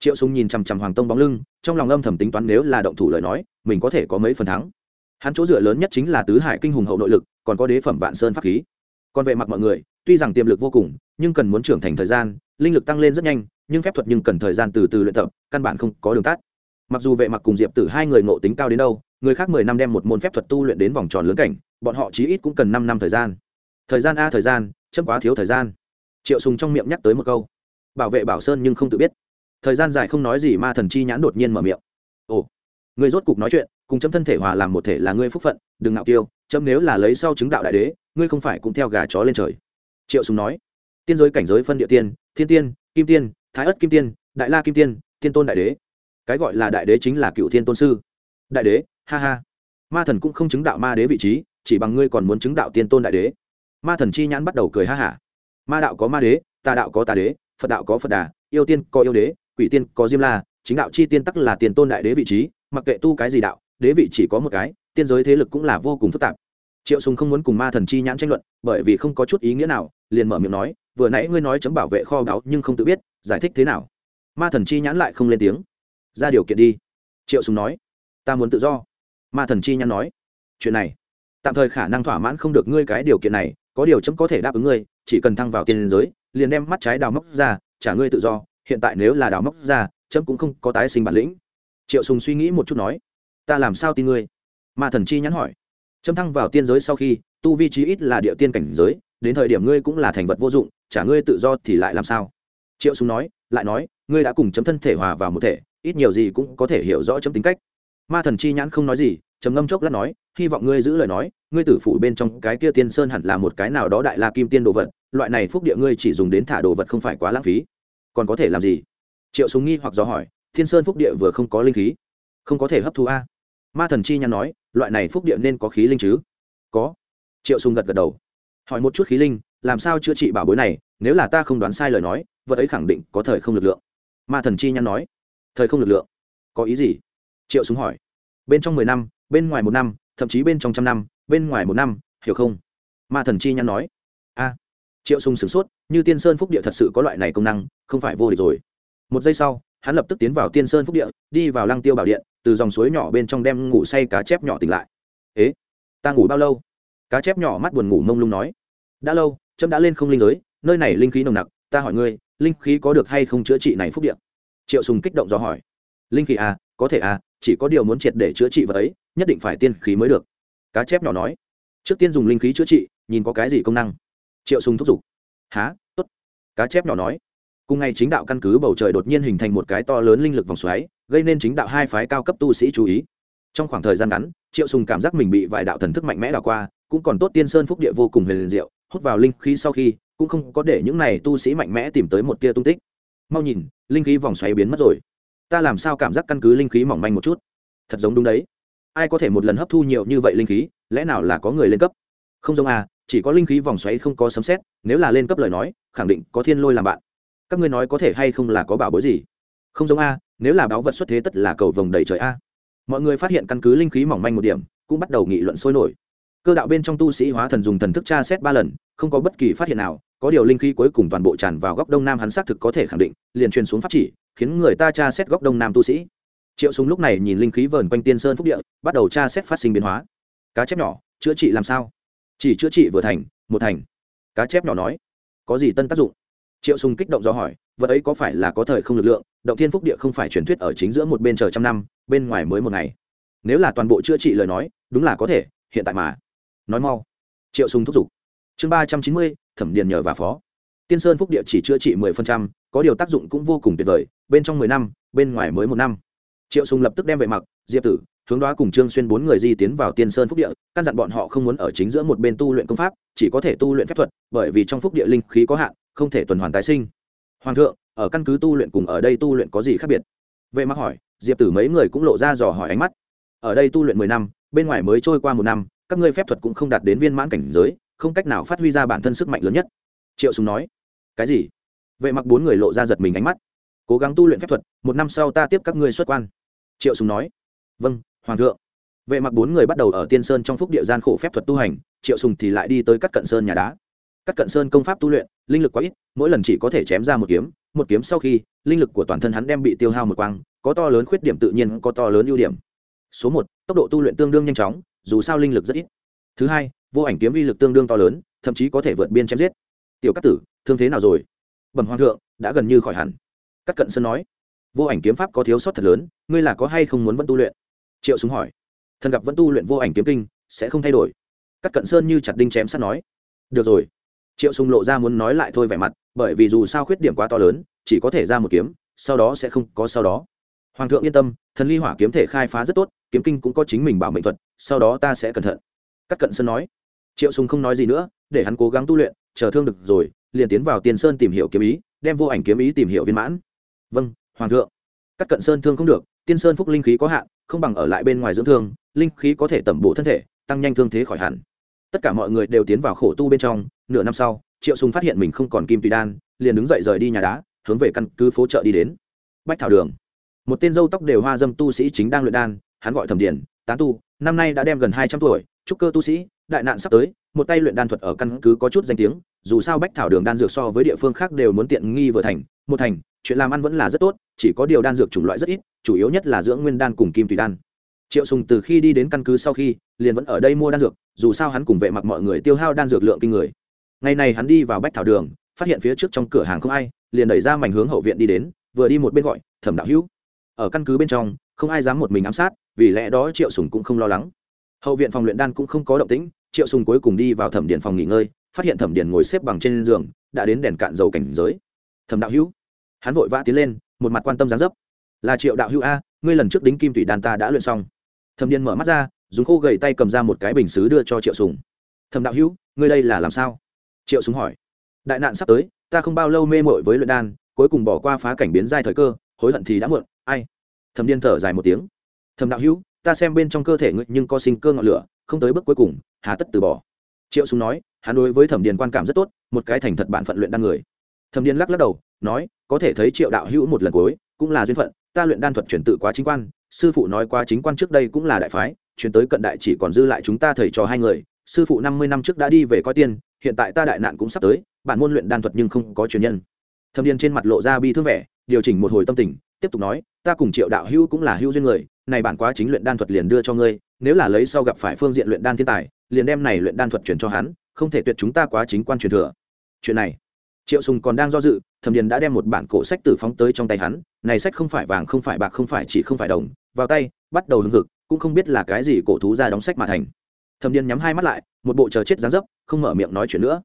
Triệu sùng nhìn chằm chằm hoàng tông bóng lưng, trong lòng âm thầm tính toán nếu là động thủ lời nói, mình có thể có mấy phần thắng. Hắn chỗ dựa lớn nhất chính là tứ hải kinh hùng hậu nội lực, còn có đế phẩm vạn sơn pháp khí. Còn về mặt mọi người, tuy rằng tiềm lực vô cùng, nhưng cần muốn trưởng thành thời gian, linh lực tăng lên rất nhanh, nhưng phép thuật nhưng cần thời gian từ từ luyện tập, căn bản không có đường tắt. Mặc dù vệ mặc cùng diệp tử hai người ngộ tính cao đến đâu người khác mười năm đem một môn phép thuật tu luyện đến vòng tròn lớn cảnh, bọn họ chí ít cũng cần năm năm thời gian. Thời gian a, thời gian, chấm quá thiếu thời gian. Triệu sùng trong miệng nhắc tới một câu. Bảo vệ bảo sơn nhưng không tự biết. Thời gian dài không nói gì ma thần chi nhãn đột nhiên mở miệng. Ồ, người rốt cục nói chuyện, cùng chấm thân thể hòa làm một thể là ngươi phúc phận, đừng ngạo kiêu, chấm nếu là lấy sau chứng đạo đại đế, ngươi không phải cũng theo gà chó lên trời. Triệu sùng nói. Tiên giới cảnh giới phân địa tiên, thiên tiên, kim tiên, thái ất kim tiên, đại la kim tiên tiên tôn đại đế. Cái gọi là đại đế chính là cựu thiên tôn sư. Đại đế ha ha. Ma thần cũng không chứng đạo ma đế vị trí, chỉ bằng ngươi còn muốn chứng đạo tiên tôn đại đế. Ma thần chi nhãn bắt đầu cười ha hả ma đạo có ma đế, tà đạo có tà đế, phật đạo có phật đà, yêu tiên có yêu đế, quỷ tiên có diêm la, chính đạo chi tiên tắc là tiền tôn đại đế vị trí, mặc kệ tu cái gì đạo, đế vị chỉ có một cái, tiên giới thế lực cũng là vô cùng phức tạp. Triệu sùng không muốn cùng ma thần chi nhãn tranh luận, bởi vì không có chút ý nghĩa nào, liền mở miệng nói, vừa nãy ngươi nói chấm bảo vệ kho báu nhưng không tự biết, giải thích thế nào? Ma thần chi nhãn lại không lên tiếng. Ra điều kiện đi. Triệu sùng nói, ta muốn tự do ma thần chi nhãn nói, chuyện này, tạm thời khả năng thỏa mãn không được ngươi cái điều kiện này, có điều chấm có thể đáp ứng ngươi, chỉ cần thăng vào tiên giới, liền đem mắt trái đào móc ra, trả ngươi tự do, hiện tại nếu là đào móc ra, chấm cũng không có tái sinh bản lĩnh. Triệu sùng suy nghĩ một chút nói, ta làm sao tin ngươi? Ma thần chi nhắn hỏi, chấm thăng vào tiên giới sau khi, tu vi trí ít là địa tiên cảnh giới, đến thời điểm ngươi cũng là thành vật vô dụng, trả ngươi tự do thì lại làm sao? Triệu sùng nói, lại nói, ngươi đã cùng chấm thân thể hòa vào một thể, ít nhiều gì cũng có thể hiểu rõ chấm tính cách ma thần chi nhãn không nói gì, trầm ngâm chốc lát nói, hy vọng ngươi giữ lời nói, ngươi tử phủ bên trong cái kia tiên sơn hẳn là một cái nào đó đại la kim tiên đồ vật, loại này phúc địa ngươi chỉ dùng đến thả đồ vật không phải quá lãng phí. Còn có thể làm gì? Triệu súng nghi hoặc do hỏi thiên sơn phúc địa vừa không có linh khí, không có thể hấp thu a? Ma thần chi nhắn nói, loại này phúc địa nên có khí linh chứ? Có. Triệu súng gật gật đầu. Hỏi một chút khí linh, làm sao chữa trị bảo bối này, nếu là ta không đoán sai lời nói, vật ấy khẳng định có thời không lực lượng. Ma thần chi nhắn nói. Thời không lực lượng? Có ý gì? Triệu súng hỏi. Bên trong mười năm, bên ngoài một năm, thậm chí bên trong trăm năm, bên ngoài một năm, hiểu không? Ma thần chi nhắn nói. A. Triệu súng sửng sốt, như tiên sơn phúc địa thật sự có loại này công năng, không phải vô địch rồi. Một giây sau, hắn lập tức tiến vào tiên sơn phúc địa, đi vào lăng tiêu bảo điện, từ dòng suối nhỏ bên trong đem ngủ say cá chép nhỏ tỉnh lại. Ế, ta ngủ bao lâu? Cá chép nhỏ mắt buồn ngủ mông lung nói. Đã lâu trâm đã lên không linh giới, nơi này linh khí nồng nặc, ta hỏi ngươi, linh khí có được hay không chữa trị này phúc điện triệu sùng kích động do hỏi. Linh khí à có thể à chỉ có điều muốn triệt để chữa trị vật ấy, nhất định phải tiên khí mới được. Cá chép nhỏ nói. Trước tiên dùng linh khí chữa trị, nhìn có cái gì công năng. Triệu sùng thúc giục. Há tốt. Cá chép nhỏ nói. Cùng ngày chính đạo căn cứ bầu trời đột nhiên hình thành một cái to lớn linh lực vòng xoáy, gây nên chính đạo hai phái cao cấp tu sĩ chú ý. Trong khoảng thời gian ngắn, triệu sùng cảm giác mình bị vài đạo thần thức mạnh mẽ đảo qua, cũng còn tốt tiên sơn phúc địa vô cùng huyền diệu, hút vào linh khí sau khi, cũng không có để những này tu sĩ mạnh mẽ tìm tới một tia tung tích. Mau nhìn, linh khí vòng xoáy biến mất rồi ta làm sao cảm giác căn cứ linh khí mỏng manh một chút? Thật giống đúng đấy. Ai có thể một lần hấp thu nhiều như vậy linh khí, lẽ nào là có người lên cấp? Không giống à chỉ có linh khí vòng xoáy không có sấm xét nếu là lên cấp lời nói, khẳng định có thiên lôi làm bạn. Các ngươi nói có thể hay không là có bảo bối gì? Không giống a nếu là báo vật xuất thế tất là cầu vồng đầy trời a mọi người phát hiện căn cứ linh khí mỏng manh một điểm, cũng bắt đầu nghị luận sôi nổi. Cơ đạo bên trong tu sĩ hóa thần dùng thần thức tra xét ba lần, không có bất kỳ phát hiện nào, có điều linh khí cuối cùng toàn bộ tràn vào góc đông nam hắn xác thực có thể khẳng định, liền truyền xuống pháp chỉ khiến người ta tra xét góc đông nam tu sĩ. Triệu súng lúc này nhìn linh khí vờn quanh tiên sơn phúc địa, bắt đầu tra xét phát sinh biến hóa. Cá chép nhỏ, chữa trị làm sao? Chỉ chữa trị vừa thành, một thành. Cá chép nhỏ nói, có gì tân tác dụng? Triệu sùng kích động do hỏi, vật ấy có phải là có thời không lực lượng? Động thiên phúc địa không phải truyền thuyết ở chính giữa một bên chờ trăm năm, bên ngoài mới một ngày. Nếu là toàn bộ chữa trị lời nói, đúng là có thể, hiện tại mà. Nói mau. Triệu sùng thúc giục. Chương ba trăm chín mươi, thẩm điền nhờ và phó. Tiên sơn phúc địa chỉ chữa trị mười phần trăm, có điều tác dụng cũng vô cùng tuyệt vời bên trong mười năm, bên ngoài mới một năm. Triệu sùng lập tức đem vệ mặc, diệp tử, hướng đoá cùng trương xuyên bốn người di tiến vào tiên sơn phúc địa, căn dặn bọn họ không muốn ở chính giữa một bên tu luyện công pháp, chỉ có thể tu luyện phép thuật, bởi vì trong phúc địa linh khí có hạn, không thể tuần hoàn tái sinh. Hoàng thượng, ở căn cứ tu luyện cùng ở đây tu luyện có gì khác biệt? Vệ mặc hỏi, diệp tử mấy người cũng lộ ra dò hỏi ánh mắt. Ở đây tu luyện mười năm, bên ngoài mới trôi qua một năm, các ngươi phép thuật cũng không đạt đến viên mãn cảnh giới, không cách nào phát huy ra bản thân sức mạnh lớn nhất. Triệu sùng nói, cái gì? Vệ mặc bốn người lộ ra giật mình ánh mắt cố gắng tu luyện phép thuật, một năm sau ta tiếp các ngươi xuất quan. Triệu sùng nói. Vâng hoàng thượng. Vệ mặc bốn người bắt đầu ở tiên sơn trong phúc địa gian khổ phép thuật tu hành, triệu sùng thì lại đi tới cắt cận sơn nhà đá. Cắt cận sơn công pháp tu luyện, linh lực quá ít, mỗi lần chỉ có thể chém ra một kiếm một kiếm sau khi, linh lực của toàn thân hắn đem bị tiêu hao một quang, có to lớn khuyết điểm tự nhiên, có to lớn ưu điểm. Số một, tốc độ tu luyện tương đương nhanh chóng, dù sao linh lực rất ít. Thứ hai, vô ảnh kiếm uy lực tương đương to lớn, thậm chí có thể vượt biên chém giết. Tiểu cát tử, thương thế nào rồi? Bẩm hoàng thượng, đã gần như khỏi hẳn các cận sơn nói, vô ảnh kiếm pháp có thiếu sót thật lớn, ngươi là có hay không muốn vẫn tu luyện? Triệu súng hỏi, thần gặp vẫn tu luyện vô ảnh kiếm kinh, sẽ không thay đổi. Các cận sơn như chặt đinh chém sắt nói, được rồi. Triệu sùng lộ ra muốn nói lại thôi vẻ mặt, bởi vì dù sao khuyết điểm quá to lớn, chỉ có thể ra một kiếm, sau đó sẽ không có sau đó. Hoàng thượng yên tâm, thần ly hỏa kiếm thể khai phá rất tốt, kiếm kinh cũng có chính mình bảo mệnh thuật, sau đó ta sẽ cẩn thận. Các cận sơn nói. Triệu sùng không nói gì nữa, để hắn cố gắng tu luyện, chờ thương được rồi, liền tiến vào tiền sơn tìm hiểu kiếm ý, đem vô ảnh kiếm ý tìm hiểu viên mãn vâng hoàng thượng. Cắt cận sơn thương không được, tiên sơn phúc linh khí có hạn, không bằng ở lại bên ngoài dưỡng thương, linh khí có thể tẩm bổ thân thể, tăng nhanh thương thế khỏi hẳn. Tất cả mọi người đều tiến vào khổ tu bên trong, nửa năm sau, triệu sùng phát hiện mình không còn kim tùy đan, liền đứng dậy rời đi nhà đá, hướng về căn cứ phố chợ đi đến. Bách thảo đường. Một tên dâu tóc đều hoa dâm tu sĩ chính đang luyện đan, hắn gọi thẩm điển tán tu, năm nay đã đem gần hai trăm tuổi trúc cơ tu sĩ, đại nạn sắp tới, một tay luyện đan thuật ở căn cứ có chút danh tiếng, dù sao bách thảo đường đan dược so với địa phương khác đều muốn tiện nghi vừa thành, một thành chuyện làm ăn vẫn là rất tốt, chỉ có điều đan dược chủng loại rất ít, chủ yếu nhất là dưỡng nguyên đan cùng kim tùy đan. Triệu sùng từ khi đi đến căn cứ sau khi, liền vẫn ở đây mua đan dược, dù sao hắn cùng vệ mặc mọi người tiêu hao đan dược lượng kinh người. Ngày này hắn đi vào bách thảo đường, phát hiện phía trước trong cửa hàng không ai, liền đẩy ra mảnh hướng hậu viện đi đến, vừa đi một bên gọi, thẩm đạo hữu. Ở căn cứ bên trong, không ai dám một mình ám sát, vì lẽ đó triệu sùng cũng không lo lắng. Hậu viện phòng luyện đan cũng không có động tĩnh, triệu sùng cuối cùng đi vào thẩm điện phòng nghỉ ngơi, phát hiện thẩm điện ngồi xếp bằng trên giường, đã đến đèn cạn dầu cảnh giới. Thẩm đạo hữu hắn vội vã tiến lên, một mặt quan tâm gián dấp. Là triệu đạo hữu a, ngươi lần trước đính kim thủy đan ta đã luyện xong. Thẩm điền mở mắt ra, dùng khô gầy tay cầm ra một cái bình xứ đưa cho triệu sùng. Thẩm đạo hữu, ngươi đây là làm sao? Triệu sùng hỏi. Đại nạn sắp tới, ta không bao lâu mê mội với luyện đan, cuối cùng bỏ qua phá cảnh biến giai thời cơ, hối hận thì đã muộn, ai? Thẩm điền thở dài một tiếng. Thẩm đạo hữu, ta xem bên trong cơ thể ngươi nhưng có sinh cơ ngọn lửa, không tới bước cuối cùng, hà tất từ bỏ. Triệu sùng nói, hắn đối với thẩm điền quan cảm rất tốt, một cái thành thật bạn phận luyện đan người. Thẩm điền lắc lắc đầu nói, có thể thấy triệu đạo hữu một lần cuối, cũng là duyên phận, ta luyện đan thuật chuyển tự quá chính quan, sư phụ nói qua chính quan trước đây cũng là đại phái, chuyển tới cận đại chỉ còn dư lại chúng ta thầy trò hai người, sư phụ năm mươi năm trước đã đi về coi tiên, hiện tại ta đại nạn cũng sắp tới, bản môn luyện đan thuật nhưng không có truyền nhân. Thâm niên trên mặt lộ ra bi thương vẻ, điều chỉnh một hồi tâm tình, tiếp tục nói, ta cùng triệu đạo hữu cũng là hữu duyên người, này bản quá chính luyện đan thuật liền đưa cho ngươi, nếu là lấy sau gặp phải phương diện luyện đan thiên tài, liền đem này luyện đan thuật chuyển cho hắn, không thể tuyệt chúng ta quá chính quan truyền thừa. Chuyện này triệu sùng còn đang do dự, thẩm điền đã đem một bản cổ sách tử phóng tới trong tay hắn, này sách không phải vàng, không phải bạc, không phải chỉ không phải đồng, vào tay, bắt đầu hưng hực, cũng không biết là cái gì cổ thú ra đóng sách mà thành. Thẩm điền nhắm hai mắt lại, một bộ chờ chết dáng dấp, không mở miệng nói chuyện nữa.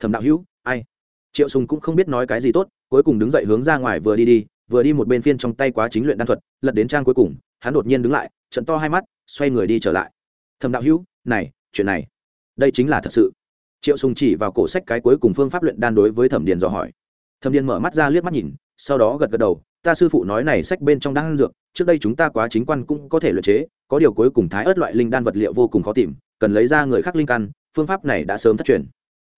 Thẩm đạo hữu, ai? Triệu sùng cũng không biết nói cái gì tốt, cuối cùng đứng dậy hướng ra ngoài vừa đi đi, vừa đi một bên phiên trong tay quá chính luyện đan thuật, lật đến trang cuối cùng, hắn đột nhiên đứng lại, trận to hai mắt, xoay người đi trở lại. Thẩm đạo hữu, này, chuyện này, đây chính là thật sự triệu sùng chỉ vào cổ sách cái cuối cùng phương pháp luyện đan đối với thẩm điền dò hỏi. Thẩm điền mở mắt ra liếc mắt nhìn, sau đó gật gật đầu, ta sư phụ nói này sách bên trong đan dược, trước đây chúng ta quá chính quan cũng có thể luyện chế, có điều cuối cùng thái ớt loại linh đan vật liệu vô cùng khó tìm, cần lấy ra người khác linh căn, phương pháp này đã sớm thất truyền.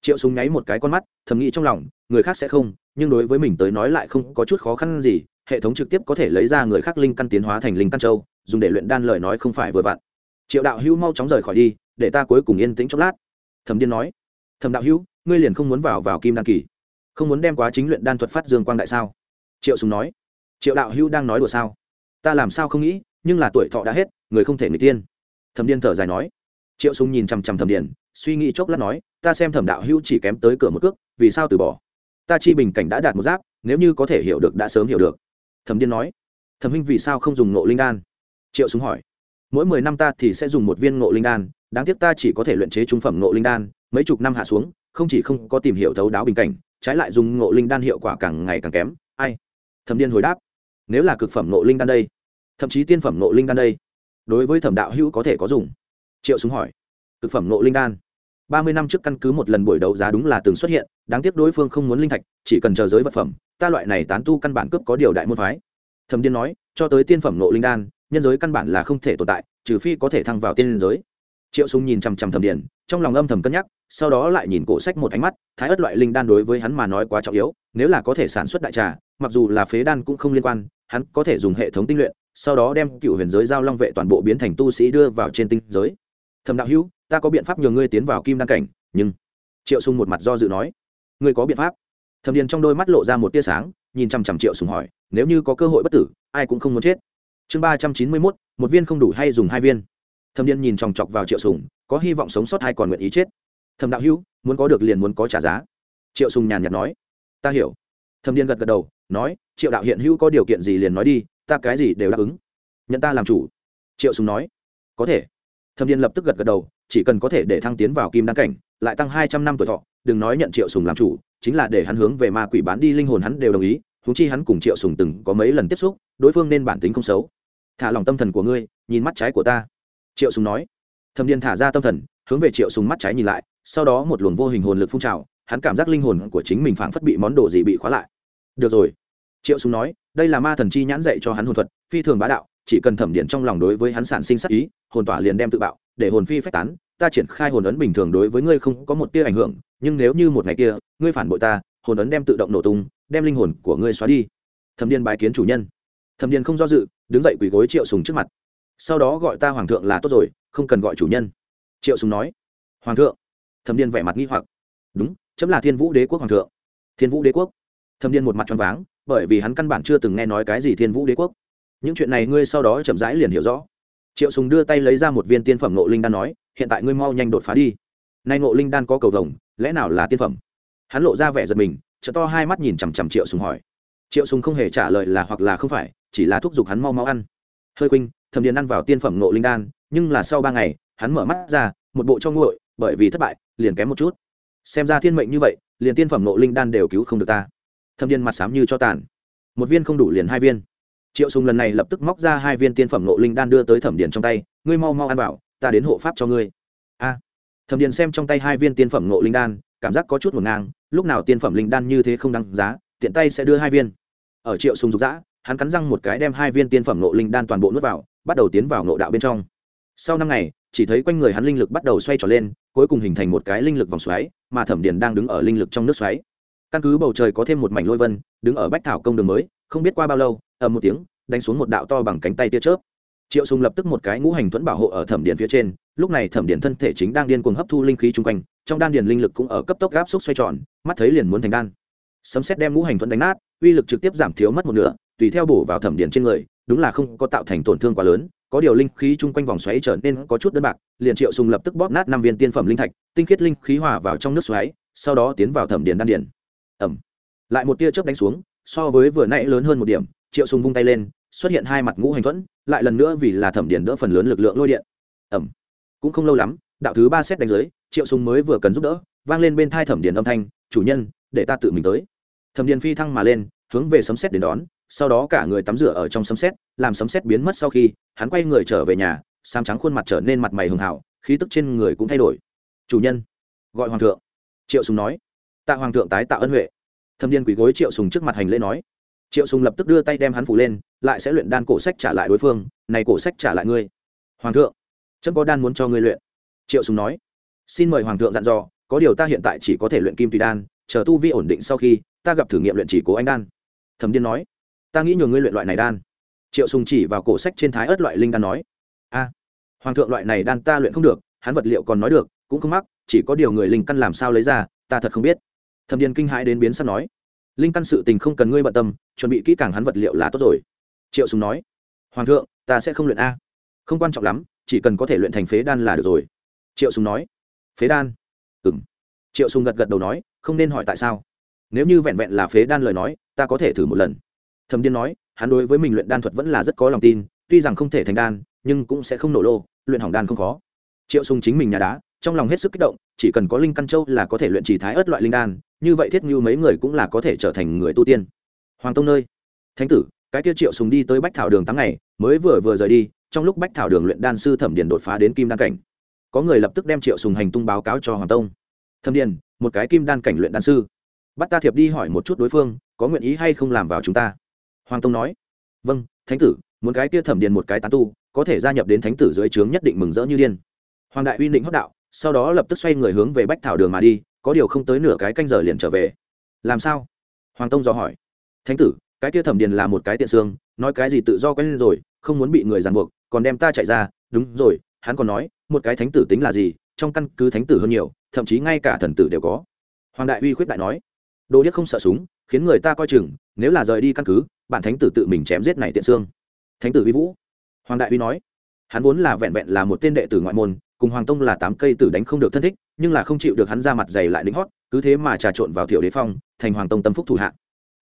Triệu sùng nháy một cái con mắt, thầm nghĩ trong lòng, người khác sẽ không, nhưng đối với mình tới nói lại không có chút khó khăn gì, hệ thống trực tiếp có thể lấy ra người khác linh căn tiến hóa thành linh căn châu, dùng để luyện đan lời nói không phải vừa vặn. Triệu đạo hữu mau chóng rời khỏi đi, để ta cuối cùng yên tĩnh chốc lát. Thẩm điên nói thẩm đạo hữu, ngươi liền không muốn vào vào kim đan kỳ. Không muốn đem quá chính luyện đan thuật phát dương quang đại sao? Triệu sùng nói. Triệu đạo hữu đang nói đùa sao? Ta làm sao không nghĩ, nhưng là tuổi thọ đã hết, người không thể người tiên. Thẩm điên thở dài nói. Triệu sùng nhìn chằm chằm thẩm điền, suy nghĩ chốc lát nói, ta xem thẩm đạo hữu chỉ kém tới cửa một cước, vì sao từ bỏ? Ta chi bình cảnh đã đạt một giáp, nếu như có thể hiểu được đã sớm hiểu được. Thẩm điên nói. Thẩm huynh vì sao không dùng nộ linh đan? Triệu súng hỏi. Mỗi mười năm ta thì sẽ dùng một viên nộ linh đan, đáng tiếc ta chỉ có thể luyện chế trung phẩm nộ linh đan mấy chục năm hạ xuống, không chỉ không có tìm hiểu thấu đáo bình cảnh, trái lại dùng ngộ linh đan hiệu quả càng ngày càng kém. Ai? Thẩm điên hồi đáp. Nếu là cực phẩm ngộ linh đan đây, thậm chí tiên phẩm ngộ linh đan đây, đối với thẩm đạo hữu có thể có dùng? Triệu súng hỏi. Cực phẩm ngộ linh đan. Ba mươi năm trước căn cứ một lần buổi đấu giá đúng là từng xuất hiện, đáng tiếc đối phương không muốn linh thạch, chỉ cần chờ giới vật phẩm, ta loại này tán tu căn bản cướp có điều đại môn phái. Thẩm điên nói, cho tới tiên phẩm ngộ linh đan, nhân giới căn bản là không thể tồn tại, trừ phi có thể thăng vào tiên giới triệu súng nhìn chằm chằm thẩm điền, trong lòng âm thầm cân nhắc, sau đó lại nhìn cổ sách một ánh mắt, thái ớt loại linh đan đối với hắn mà nói quá trọng yếu, nếu là có thể sản xuất đại trà, mặc dù là phế đan cũng không liên quan, hắn có thể dùng hệ thống tinh luyện, sau đó đem cựu huyền giới giao long vệ toàn bộ biến thành tu sĩ đưa vào trên tinh giới. Thẩm đạo hữu, ta có biện pháp nhờ ngươi tiến vào kim đan cảnh, nhưng triệu sùng một mặt do dự nói, ngươi có biện pháp? Thẩm điền trong đôi mắt lộ ra một tia sáng, nhìn chằm chằm triệu sùng hỏi, nếu như có cơ hội bất tử, ai cũng không muốn chết. Chương ba trăm chín mươi mốt, một viên không đủ hay dùng hai viên thẩm điền nhìn chòng chọc vào triệu sùng, có hy vọng sống sót hay còn nguyện ý chết. Thẩm đạo hữu, muốn có được liền muốn có trả giá. Triệu sùng nhàn nhạt nói. Ta hiểu. Thẩm điền gật gật đầu, nói, triệu đạo hiện hữu có điều kiện gì liền nói đi, ta cái gì đều đáp ứng. Nhận ta làm chủ. Triệu sùng nói. Có thể. Thẩm điền lập tức gật gật đầu, chỉ cần có thể để thăng tiến vào kim đan cảnh, lại tăng hai trăm năm tuổi thọ, đừng nói nhận triệu sùng làm chủ, chính là để hắn hướng về ma quỷ bán đi linh hồn hắn đều đồng ý, huống chi hắn cùng triệu sùng từng có mấy lần tiếp xúc, đối phương nên bản tính không xấu. Thả lòng tâm thần của ngươi, nhìn mắt trái của ta triệu sùng nói. Thẩm điền thả ra tâm thần, hướng về triệu sùng mắt trái nhìn lại, sau đó một luồng vô hình hồn lực phun trào, hắn cảm giác linh hồn của chính mình phảng phất bị món đồ gì bị khóa lại. Được rồi. Triệu sùng nói, đây là ma thần chi nhãn dạy cho hắn hồn thuật, phi thường bá đạo, chỉ cần thẩm điện trong lòng đối với hắn sản sinh sát ý, hồn tỏa liền đem tự bạo, để hồn phi phách tán, ta triển khai hồn ấn bình thường đối với ngươi không có một tia ảnh hưởng, nhưng nếu như một ngày kia, ngươi phản bội ta, hồn ấn đem tự động nổ tung, đem linh hồn của ngươi xóa đi. Thẩm điện bài kiến chủ nhân. Thẩm điện không do dự, đứng dậy quỳ gối triệu sùng trước mặt sau đó gọi ta hoàng thượng là tốt rồi, không cần gọi chủ nhân. Triệu sùng nói. Hoàng thượng. Thẩm điện vẻ mặt nghi hoặc. Đúng, chấm là thiên vũ đế quốc hoàng thượng. Thiên vũ đế quốc. Thẩm điện một mặt tròn váng, bởi vì hắn căn bản chưa từng nghe nói cái gì thiên vũ đế quốc. Những chuyện này ngươi sau đó chậm rãi liền hiểu rõ. Triệu sùng đưa tay lấy ra một viên tiên phẩm nộ linh đan nói, hiện tại ngươi mau nhanh đột phá đi. Nay nộ linh đan có cầu vồng, lẽ nào là tiên phẩm? Hắn lộ ra vẻ giật mình, trợ to hai mắt nhìn chằm chằm triệu sùng hỏi. Triệu sùng không hề trả lời là hoặc là không phải, chỉ là thúc giục hắn mau mau ăn. Hơi quỳnh thẩm điền ăn vào tiên phẩm nộ linh đan, nhưng là sau ba ngày, hắn mở mắt ra, một bộ cho nguội, bởi vì thất bại, liền kém một chút. Xem ra thiên mệnh như vậy, liền tiên phẩm nộ linh đan đều cứu không được ta. Thẩm điền mặt sám như cho tàn. Một viên không đủ liền hai viên. Triệu sùng lần này lập tức móc ra hai viên tiên phẩm nộ linh đan đưa tới thẩm điền trong tay, ngươi mau mau ăn vào, ta đến hộ pháp cho ngươi. A. Thẩm điền xem trong tay hai viên tiên phẩm nộ linh đan, cảm giác có chút ngổn ngang, lúc nào tiên phẩm linh đan như thế không đăng giá, tiện tay sẽ đưa hai viên. Ở triệu sùng rục dã hắn cắn răng một cái đem hai viên tiên phẩm nộ linh đan toàn bộ nuốt vào bắt đầu tiến vào nội đạo bên trong. Sau năm ngày, chỉ thấy quanh người hắn linh lực bắt đầu xoay tròn lên, cuối cùng hình thành một cái linh lực vòng xoáy, mà thẩm điền đang đứng ở linh lực trong nước xoáy. Căn cứ bầu trời có thêm một mảnh lôi vân, đứng ở bách thảo công đường mới, không biết qua bao lâu, ầm một tiếng, đánh xuống một đạo to bằng cánh tay tia chớp. Triệu sùng lập tức một cái ngũ hành thuẫn bảo hộ ở thẩm điện phía trên, lúc này thẩm điện thân thể chính đang điên cuồng hấp thu linh khí chung quanh, trong đan điền linh lực cũng ở cấp tốc áp xúc xoay tròn, mắt thấy liền muốn thành đan. Sấm xét đem ngũ hành thuẫn đánh nát, uy lực trực tiếp giảm thiếu mất một nửa, tùy theo bổ vào thẩm điện trên người đúng là không có tạo thành tổn thương quá lớn, có điều linh khí chung quanh vòng xoáy trở nên có chút đơn bạc, liền triệu sùng lập tức bóp nát năm viên tiên phẩm linh thạch, tinh khiết linh khí hòa vào trong nước xoáy, sau đó tiến vào thẩm điện đan điền. Ẩm lại một tia chớp đánh xuống, so với vừa nãy lớn hơn một điểm, triệu sùng vung tay lên, xuất hiện hai mặt ngũ hành thuẫn, lại lần nữa vì là thẩm điền đỡ phần lớn lực lượng lôi điện. Ẩm cũng không lâu lắm, đạo thứ ba xét đánh dưới, triệu sùng mới vừa cần giúp đỡ, vang lên bên thai thẩm điền âm thanh, chủ nhân, để ta tự mình tới. Thẩm điền phi thăng mà lên, hướng về sấm xét đến đón sau đó cả người tắm rửa ở trong sấm xét làm sấm xét biến mất sau khi, hắn quay người trở về nhà sam trắng khuôn mặt trở nên mặt mày hường hảo, khí tức trên người cũng thay đổi. Chủ nhân, gọi hoàng thượng. Triệu sùng nói. Tạ hoàng thượng tái tạo ân huệ. Thâm điên quỳ gối triệu sùng trước mặt hành lễ nói. Triệu sùng lập tức đưa tay đem hắn phủ lên, lại sẽ luyện đan cổ sách trả lại đối phương, này cổ sách trả lại ngươi. Hoàng thượng, chấm có đan muốn cho ngươi luyện. Triệu sùng nói. Xin mời hoàng thượng dặn dò, có điều ta hiện tại chỉ có thể luyện kim tùy đan, chờ tu vi ổn định sau khi, ta gặp thử nghiệm luyện chỉ cố anh đan. Thẩm điên nói ta nghĩ nhường ngươi luyện loại này đan. Triệu sùng chỉ vào cổ sách trên thái ớt loại linh đan nói, a, hoàng thượng loại này đan ta luyện không được, hắn vật liệu còn nói được, cũng không mắc, chỉ có điều người linh căn làm sao lấy ra, ta thật không biết. Thẩm điền kinh hãi đến biến sắp nói, linh căn sự tình không cần ngươi bận tâm, chuẩn bị kỹ càng hắn vật liệu là tốt rồi. Triệu sùng nói, hoàng thượng, ta sẽ không luyện a. Không quan trọng lắm, chỉ cần có thể luyện thành phế đan là được rồi. Triệu sùng nói, phế đan? Ừm. Triệu sùng gật gật đầu nói, không nên hỏi tại sao. Nếu như vẹn vẹn là phế đan lời nói, ta có thể thử một lần thẩm điên nói, hắn đối với mình luyện đan thuật vẫn là rất có lòng tin, tuy rằng không thể thành đan, nhưng cũng sẽ không nổ lô, luyện hỏng đan không khó. Triệu sùng chính mình nhà đá, trong lòng hết sức kích động, chỉ cần có linh căn châu là có thể luyện chỉ thái ớt loại linh đan, như vậy thiết như mấy người cũng là có thể trở thành người tu tiên. Hoàng tông nơi, thánh tử, cái kia triệu sùng đi tới bách thảo đường tám ngày, mới vừa vừa rời đi, trong lúc bách thảo đường luyện đan sư thẩm điền đột phá đến kim đan cảnh. Có người lập tức đem triệu sùng hành tung báo cáo cho hoàng tông. Thẩm điền, một cái kim đan cảnh luyện đan sư, bắt ta thiệp đi hỏi một chút đối phương, có nguyện ý hay không làm vào chúng ta? Hoàng tông nói vâng thánh tử, muốn cái kia thẩm điền một cái tán tu, có thể gia nhập đến thánh tử dưới trướng nhất định mừng rỡ như điên. Hoàng đại uy định hót đạo, sau đó lập tức xoay người hướng về bách thảo đường mà đi, có điều không tới nửa cái canh giờ liền trở về. Làm sao? Hoàng tông dò hỏi. Thánh tử, cái kia thẩm điền là một cái tiện xương, nói cái gì tự do quen lên rồi, không muốn bị người ràng buộc, còn đem ta chạy ra. Đúng rồi, hắn còn nói, một cái thánh tử tính là gì, trong căn cứ thánh tử hơn nhiều, thậm chí ngay cả thần tử đều có. Hoàng đại uy khuyết đại nói. Đồ điếc không sợ súng, khiến người ta coi chừng, nếu là rời đi căn cứ bản thánh tử tự mình chém giết này tiện xương. Thánh tử vi vũ. Hoàng đại uy nói, hắn vốn là vẹn vẹn là một tên đệ tử ngoại môn, cùng hoàng tông là tám cây tử đánh không được thân thích, nhưng là không chịu được hắn ra mặt dày lại lính hót, cứ thế mà trà trộn vào thiểu đế phong, thành hoàng tông tâm phúc thủ hạ.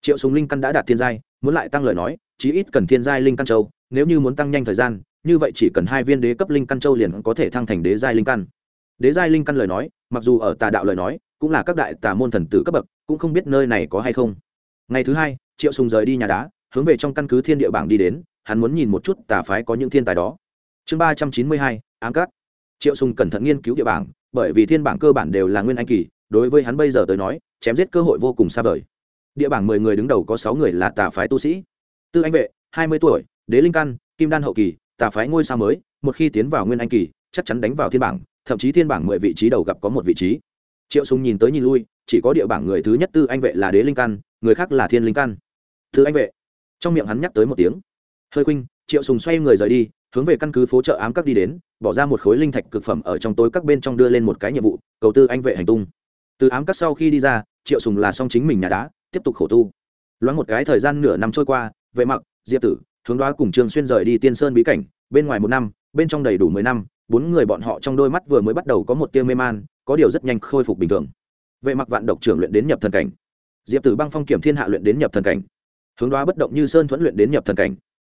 Triệu súng linh căn đã đạt thiên giai, muốn lại tăng lời nói, chí ít cần thiên giai linh căn châu, nếu như muốn tăng nhanh thời gian, như vậy chỉ cần hai viên đế cấp linh căn châu liền có thể thăng thành đế giai linh căn. Đế giai linh căn lời nói, mặc dù ở tà đạo lời nói, cũng là các đại tà môn thần tử cấp bậc, cũng không biết nơi này có hay không. Ngày thứ hai, triệu sùng rời đi nhà đá hướng về trong căn cứ thiên địa bảng đi đến, hắn muốn nhìn một chút tà phái có những thiên tài đó. Chương ba trăm chín mươi hai, ám cát triệu sùng cẩn thận nghiên cứu địa bảng, bởi vì thiên bảng cơ bản đều là nguyên anh kỳ, đối với hắn bây giờ tới nói, chém giết cơ hội vô cùng xa vời. Địa bảng mười người đứng đầu có sáu người là tà phái tu sĩ. Tư anh vệ, hai mươi tuổi, đế linh căn, kim đan hậu kỳ, tà phái ngôi sao mới, một khi tiến vào nguyên anh kỳ, chắc chắn đánh vào thiên bảng, thậm chí thiên bảng mười vị trí đầu gặp có một vị trí. Triệu sùng nhìn tới nhìn lui, chỉ có địa bảng người thứ nhất tư anh vệ là đế linh căn, người khác là thiên linh căn. Tư anh vệ trong miệng hắn nhắc tới một tiếng. Hơi khuynh, triệu sùng xoay người rời đi, hướng về căn cứ phố chợ ám các đi đến, bỏ ra một khối linh thạch cực phẩm ở trong tối các bên trong đưa lên một cái nhiệm vụ, cầu tư anh vệ hành tung. Từ ám các sau khi đi ra, triệu sùng là xong chính mình nhà đá, tiếp tục khổ tu. Loáng một cái thời gian nửa năm trôi qua, vệ mặc, diệp tử, hướng đoá cùng trương xuyên rời đi tiên sơn bí cảnh, bên ngoài một năm, bên trong đầy đủ mười năm, bốn người bọn họ trong đôi mắt vừa mới bắt đầu có một tia mê man, có điều rất nhanh khôi phục bình thường. Vệ mặc vạn độc trưởng luyện đến nhập thần cảnh. Diệp tử băng phong kiểm thiên hạ luyện đến nhập thần cảnh hướng đoá bất động như sơn thuẫn luyện đến nhập thần cảnh.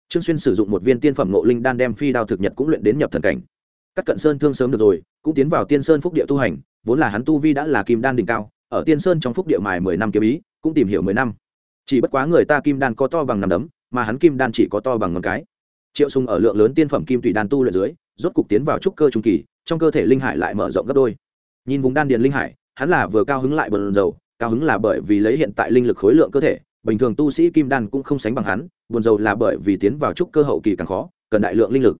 Trương xuyên sử dụng một viên tiên phẩm nộ linh đan đem phi đao thực nhật cũng luyện đến nhập thần cảnh. Các cận sơn thương sớm được rồi, cũng tiến vào tiên sơn phúc địa tu hành, vốn là hắn tu vi đã là kim đan đỉnh cao, ở tiên sơn trong phúc địa mài mười năm kiếm ý, cũng tìm hiểu mười năm. Chỉ bất quá người ta kim đan có to bằng nằm đấm, mà hắn kim đan chỉ có to bằng ngón cái. Triệu sùng ở lượng lớn tiên phẩm kim tùy đan tu luyện dưới, rốt cục tiến vào trúc cơ trung kỳ, trong cơ thể linh hải lại mở rộng gấp đôi. Nhìn vùng đan điền linh hải, hắn là vừa cao hứng lại bần dầu cao hứng là bởi vì lấy hiện tại linh lực khối lượng cơ thể bình thường tu sĩ kim đan cũng không sánh bằng hắn, buồn dầu là bởi vì tiến vào trúc cơ hậu kỳ càng khó, cần đại lượng linh lực.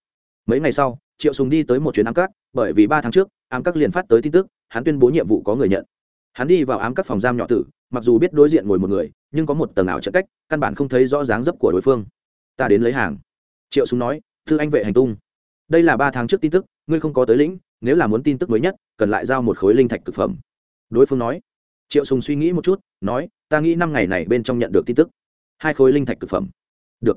Mấy ngày sau, triệu sùng đi tới một chuyến ám các, bởi vì ba tháng trước, ám các liền phát tới tin tức, hắn tuyên bố nhiệm vụ có người nhận. Hắn đi vào ám các phòng giam nhỏ tử, mặc dù biết đối diện ngồi một người, nhưng có một tầng ảo trợ cách, căn bản không thấy rõ dáng dấp của đối phương. Ta đến lấy hàng. Triệu sùng nói, thư anh vệ hành tung. Đây là ba tháng trước tin tức, ngươi không có tới lĩnh, nếu là muốn tin tức mới nhất, cần lại giao một khối linh thạch cực phẩm. Đối phương nói. Triệu sùng suy nghĩ một chút, nói ta nghĩ năm ngày này bên trong nhận được tin tức. Hai khối linh thạch cực phẩm. Được.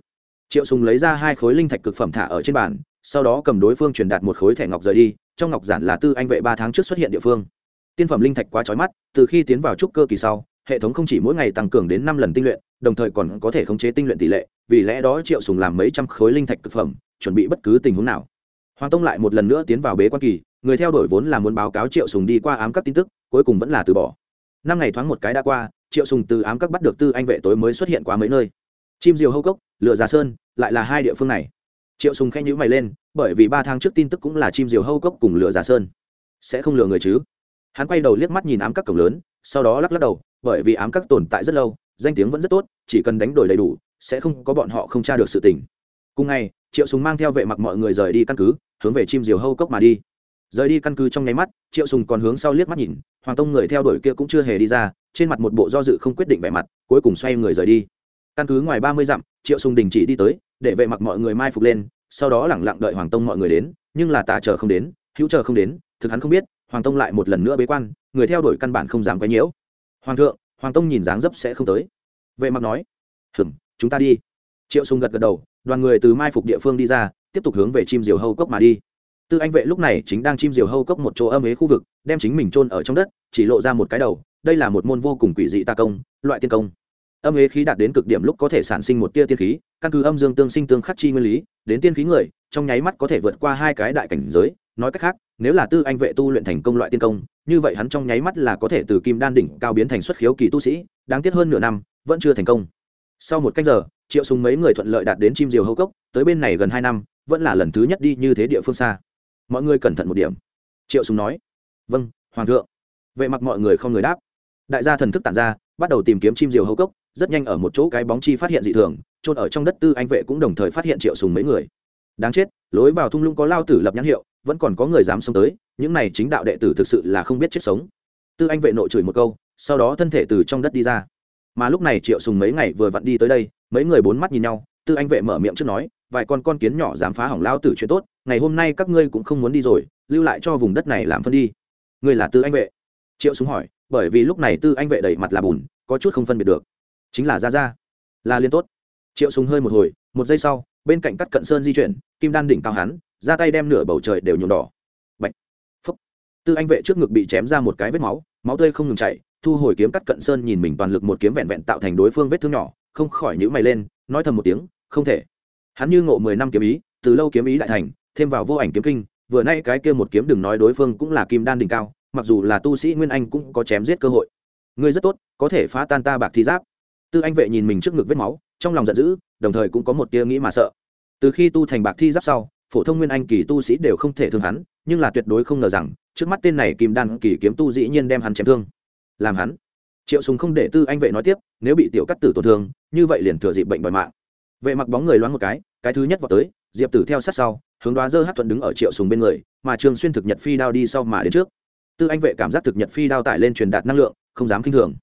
Triệu sùng lấy ra hai khối linh thạch cực phẩm thả ở trên bàn, sau đó cầm đối phương truyền đạt một khối thẻ ngọc rời đi, trong ngọc giản là tư anh vệ ba tháng trước xuất hiện địa phương. Tiên phẩm linh thạch quá chói mắt, từ khi tiến vào trúc cơ kỳ sau, hệ thống không chỉ mỗi ngày tăng cường đến năm lần tinh luyện, đồng thời còn có thể khống chế tinh luyện tỷ lệ, vì lẽ đó triệu sùng làm mấy trăm khối linh thạch cực phẩm, chuẩn bị bất cứ tình huống nào. Hoàng tông lại một lần nữa tiến vào bế quan kỳ, người theo đuổi vốn là muốn báo cáo triệu sùng đi qua ám các tin tức, cuối cùng vẫn là từ bỏ. Năm ngày thoáng một cái đã qua triệu sùng từ ám các bắt được tư anh vệ tối mới xuất hiện quá mấy nơi. Chim diều hâu cốc, lửa già sơn, lại là hai địa phương này. Triệu sùng khen nhữ mày lên, bởi vì ba tháng trước tin tức cũng là chim diều hâu cốc cùng lửa già sơn. Sẽ không lừa người chứ? Hắn quay đầu liếc mắt nhìn ám các cổng lớn, sau đó lắc lắc đầu, bởi vì ám các tồn tại rất lâu, danh tiếng vẫn rất tốt, chỉ cần đánh đổi đầy đủ, sẽ không có bọn họ không tra được sự tình. Cùng ngày, triệu sùng mang theo vệ mặc mọi người rời đi căn cứ, hướng về chim diều hâu cốc mà đi rời đi căn cứ trong nháy mắt, triệu sùng còn hướng sau liếc mắt nhìn, hoàng tông người theo đuổi kia cũng chưa hề đi ra, trên mặt một bộ do dự không quyết định vẻ mặt, cuối cùng xoay người rời đi. Căn cứ ngoài ba mươi dặm, triệu sùng đình chỉ đi tới, để vệ mặc mọi người mai phục lên, sau đó lẳng lặng đợi hoàng tông mọi người đến, nhưng là tà chờ không đến, hữu chờ không đến, thực hắn không biết, hoàng tông lại một lần nữa bế quan, người theo đuổi căn bản không dám quấy nhiễu. Hoàng thượng, hoàng tông nhìn dáng dấp sẽ không tới. Vệ mặc nói hừm chúng ta đi. Triệu sùng gật gật đầu, đoàn người từ mai phục địa phương đi ra, tiếp tục hướng về chim diều hâu cốc mà đi tư anh vệ lúc này chính đang chim diều hâu cốc một chỗ âm ế khu vực, đem chính mình chôn ở trong đất, chỉ lộ ra một cái đầu, đây là một môn vô cùng quỷ dị ta công, loại tiên công. Âm ế khí đạt đến cực điểm lúc có thể sản sinh một tia tiên khí, căn cứ âm dương tương sinh tương khắc chi nguyên lý, đến tiên khí người, trong nháy mắt có thể vượt qua hai cái đại cảnh giới. Nói cách khác, nếu là tư anh vệ tu luyện thành công loại tiên công, như vậy hắn trong nháy mắt là có thể từ kim đan đỉnh cao biến thành xuất khiếu kỳ tu sĩ, đáng tiếc hơn nửa năm, vẫn chưa thành công. Sau một cách giờ, triệu sùng mấy người thuận lợi đạt đến chim diều hâu cốc, tới bên này gần hai năm, vẫn là lần thứ nhất đi như thế địa phương xa mọi người cẩn thận một điểm. Triệu sùng nói vâng hoàng thượng. Vệ mặc mọi người không người đáp. Đại gia thần thức tản ra, bắt đầu tìm kiếm chim diều hâu cốc, rất nhanh ở một chỗ cái bóng chi phát hiện dị thường trôn ở trong đất tư anh vệ cũng đồng thời phát hiện triệu sùng mấy người. Đáng chết, lối vào thung lũng có lao tử lập nhãn hiệu, vẫn còn có người dám xông tới, những này chính đạo đệ tử thực sự là không biết chết sống. Tư anh vệ nội chửi một câu, sau đó thân thể từ trong đất đi ra. Mà lúc này triệu sùng mấy ngày vừa vặn đi tới đây, mấy người bốn mắt nhìn nhau, tư anh vệ mở miệng trước nói, vài con con kiến nhỏ dám phá hỏng lao tử chuyện tốt ngày hôm nay các ngươi cũng không muốn đi rồi, lưu lại cho vùng đất này làm phân đi. Ngươi là tư anh vệ. Triệu súng hỏi, bởi vì lúc này tư anh vệ đẩy mặt là bùn, có chút không phân biệt được. Chính là ra ra là liên tốt. Triệu súng hơi một hồi, một giây sau, bên cạnh cắt cận sơn di chuyển, kim đan đỉnh cao hắn, ra tay đem nửa bầu trời đều nhuộm đỏ. Bạch. Phúc. tư anh vệ trước ngực bị chém ra một cái vết máu máu tươi không ngừng chảy, thu hồi kiếm cắt cận sơn nhìn mình toàn lực một kiếm vẹn vẹn tạo thành đối phương vết thương nhỏ, không khỏi nhữ mày lên, nói thầm một tiếng, không thể. Hắn như ngộ mười năm kiếm ý, từ lâu kiếm ý đại thành thêm vào vô ảnh kiếm kinh, vừa nay cái kia một kiếm đừng nói đối phương cũng là kim đan đỉnh cao, mặc dù là tu sĩ nguyên anh cũng có chém giết cơ hội. Ngươi rất tốt, có thể phá tan ta bạc thi giáp. Tư anh vệ nhìn mình trước ngực vết máu, trong lòng giận dữ, đồng thời cũng có một tia nghĩ mà sợ. Từ khi tu thành bạc thi giáp sau, phổ thông nguyên anh kỳ tu sĩ đều không thể thương hắn, nhưng là tuyệt đối không ngờ rằng, trước mắt tên này kim đan kỳ kiếm tu dĩ nhiên đem hắn chém thương. Làm hắn. Triệu sùng không để tư anh vệ nói tiếp, nếu bị tiểu cắt tử tổn thương, như vậy liền thừa dịp bệnh bòi mạng. Vệ mặc bóng người loáng một cái cái thứ nhất vào tới, diệp tử theo sát sau hướng đoá dơ hát thuận đứng ở triệu sùng bên người, mà trường xuyên thực nhật phi đao đi sau mà đến trước. Tư anh vệ cảm giác thực nhật phi đao tải lên truyền đạt năng lượng, không dám kinh thường.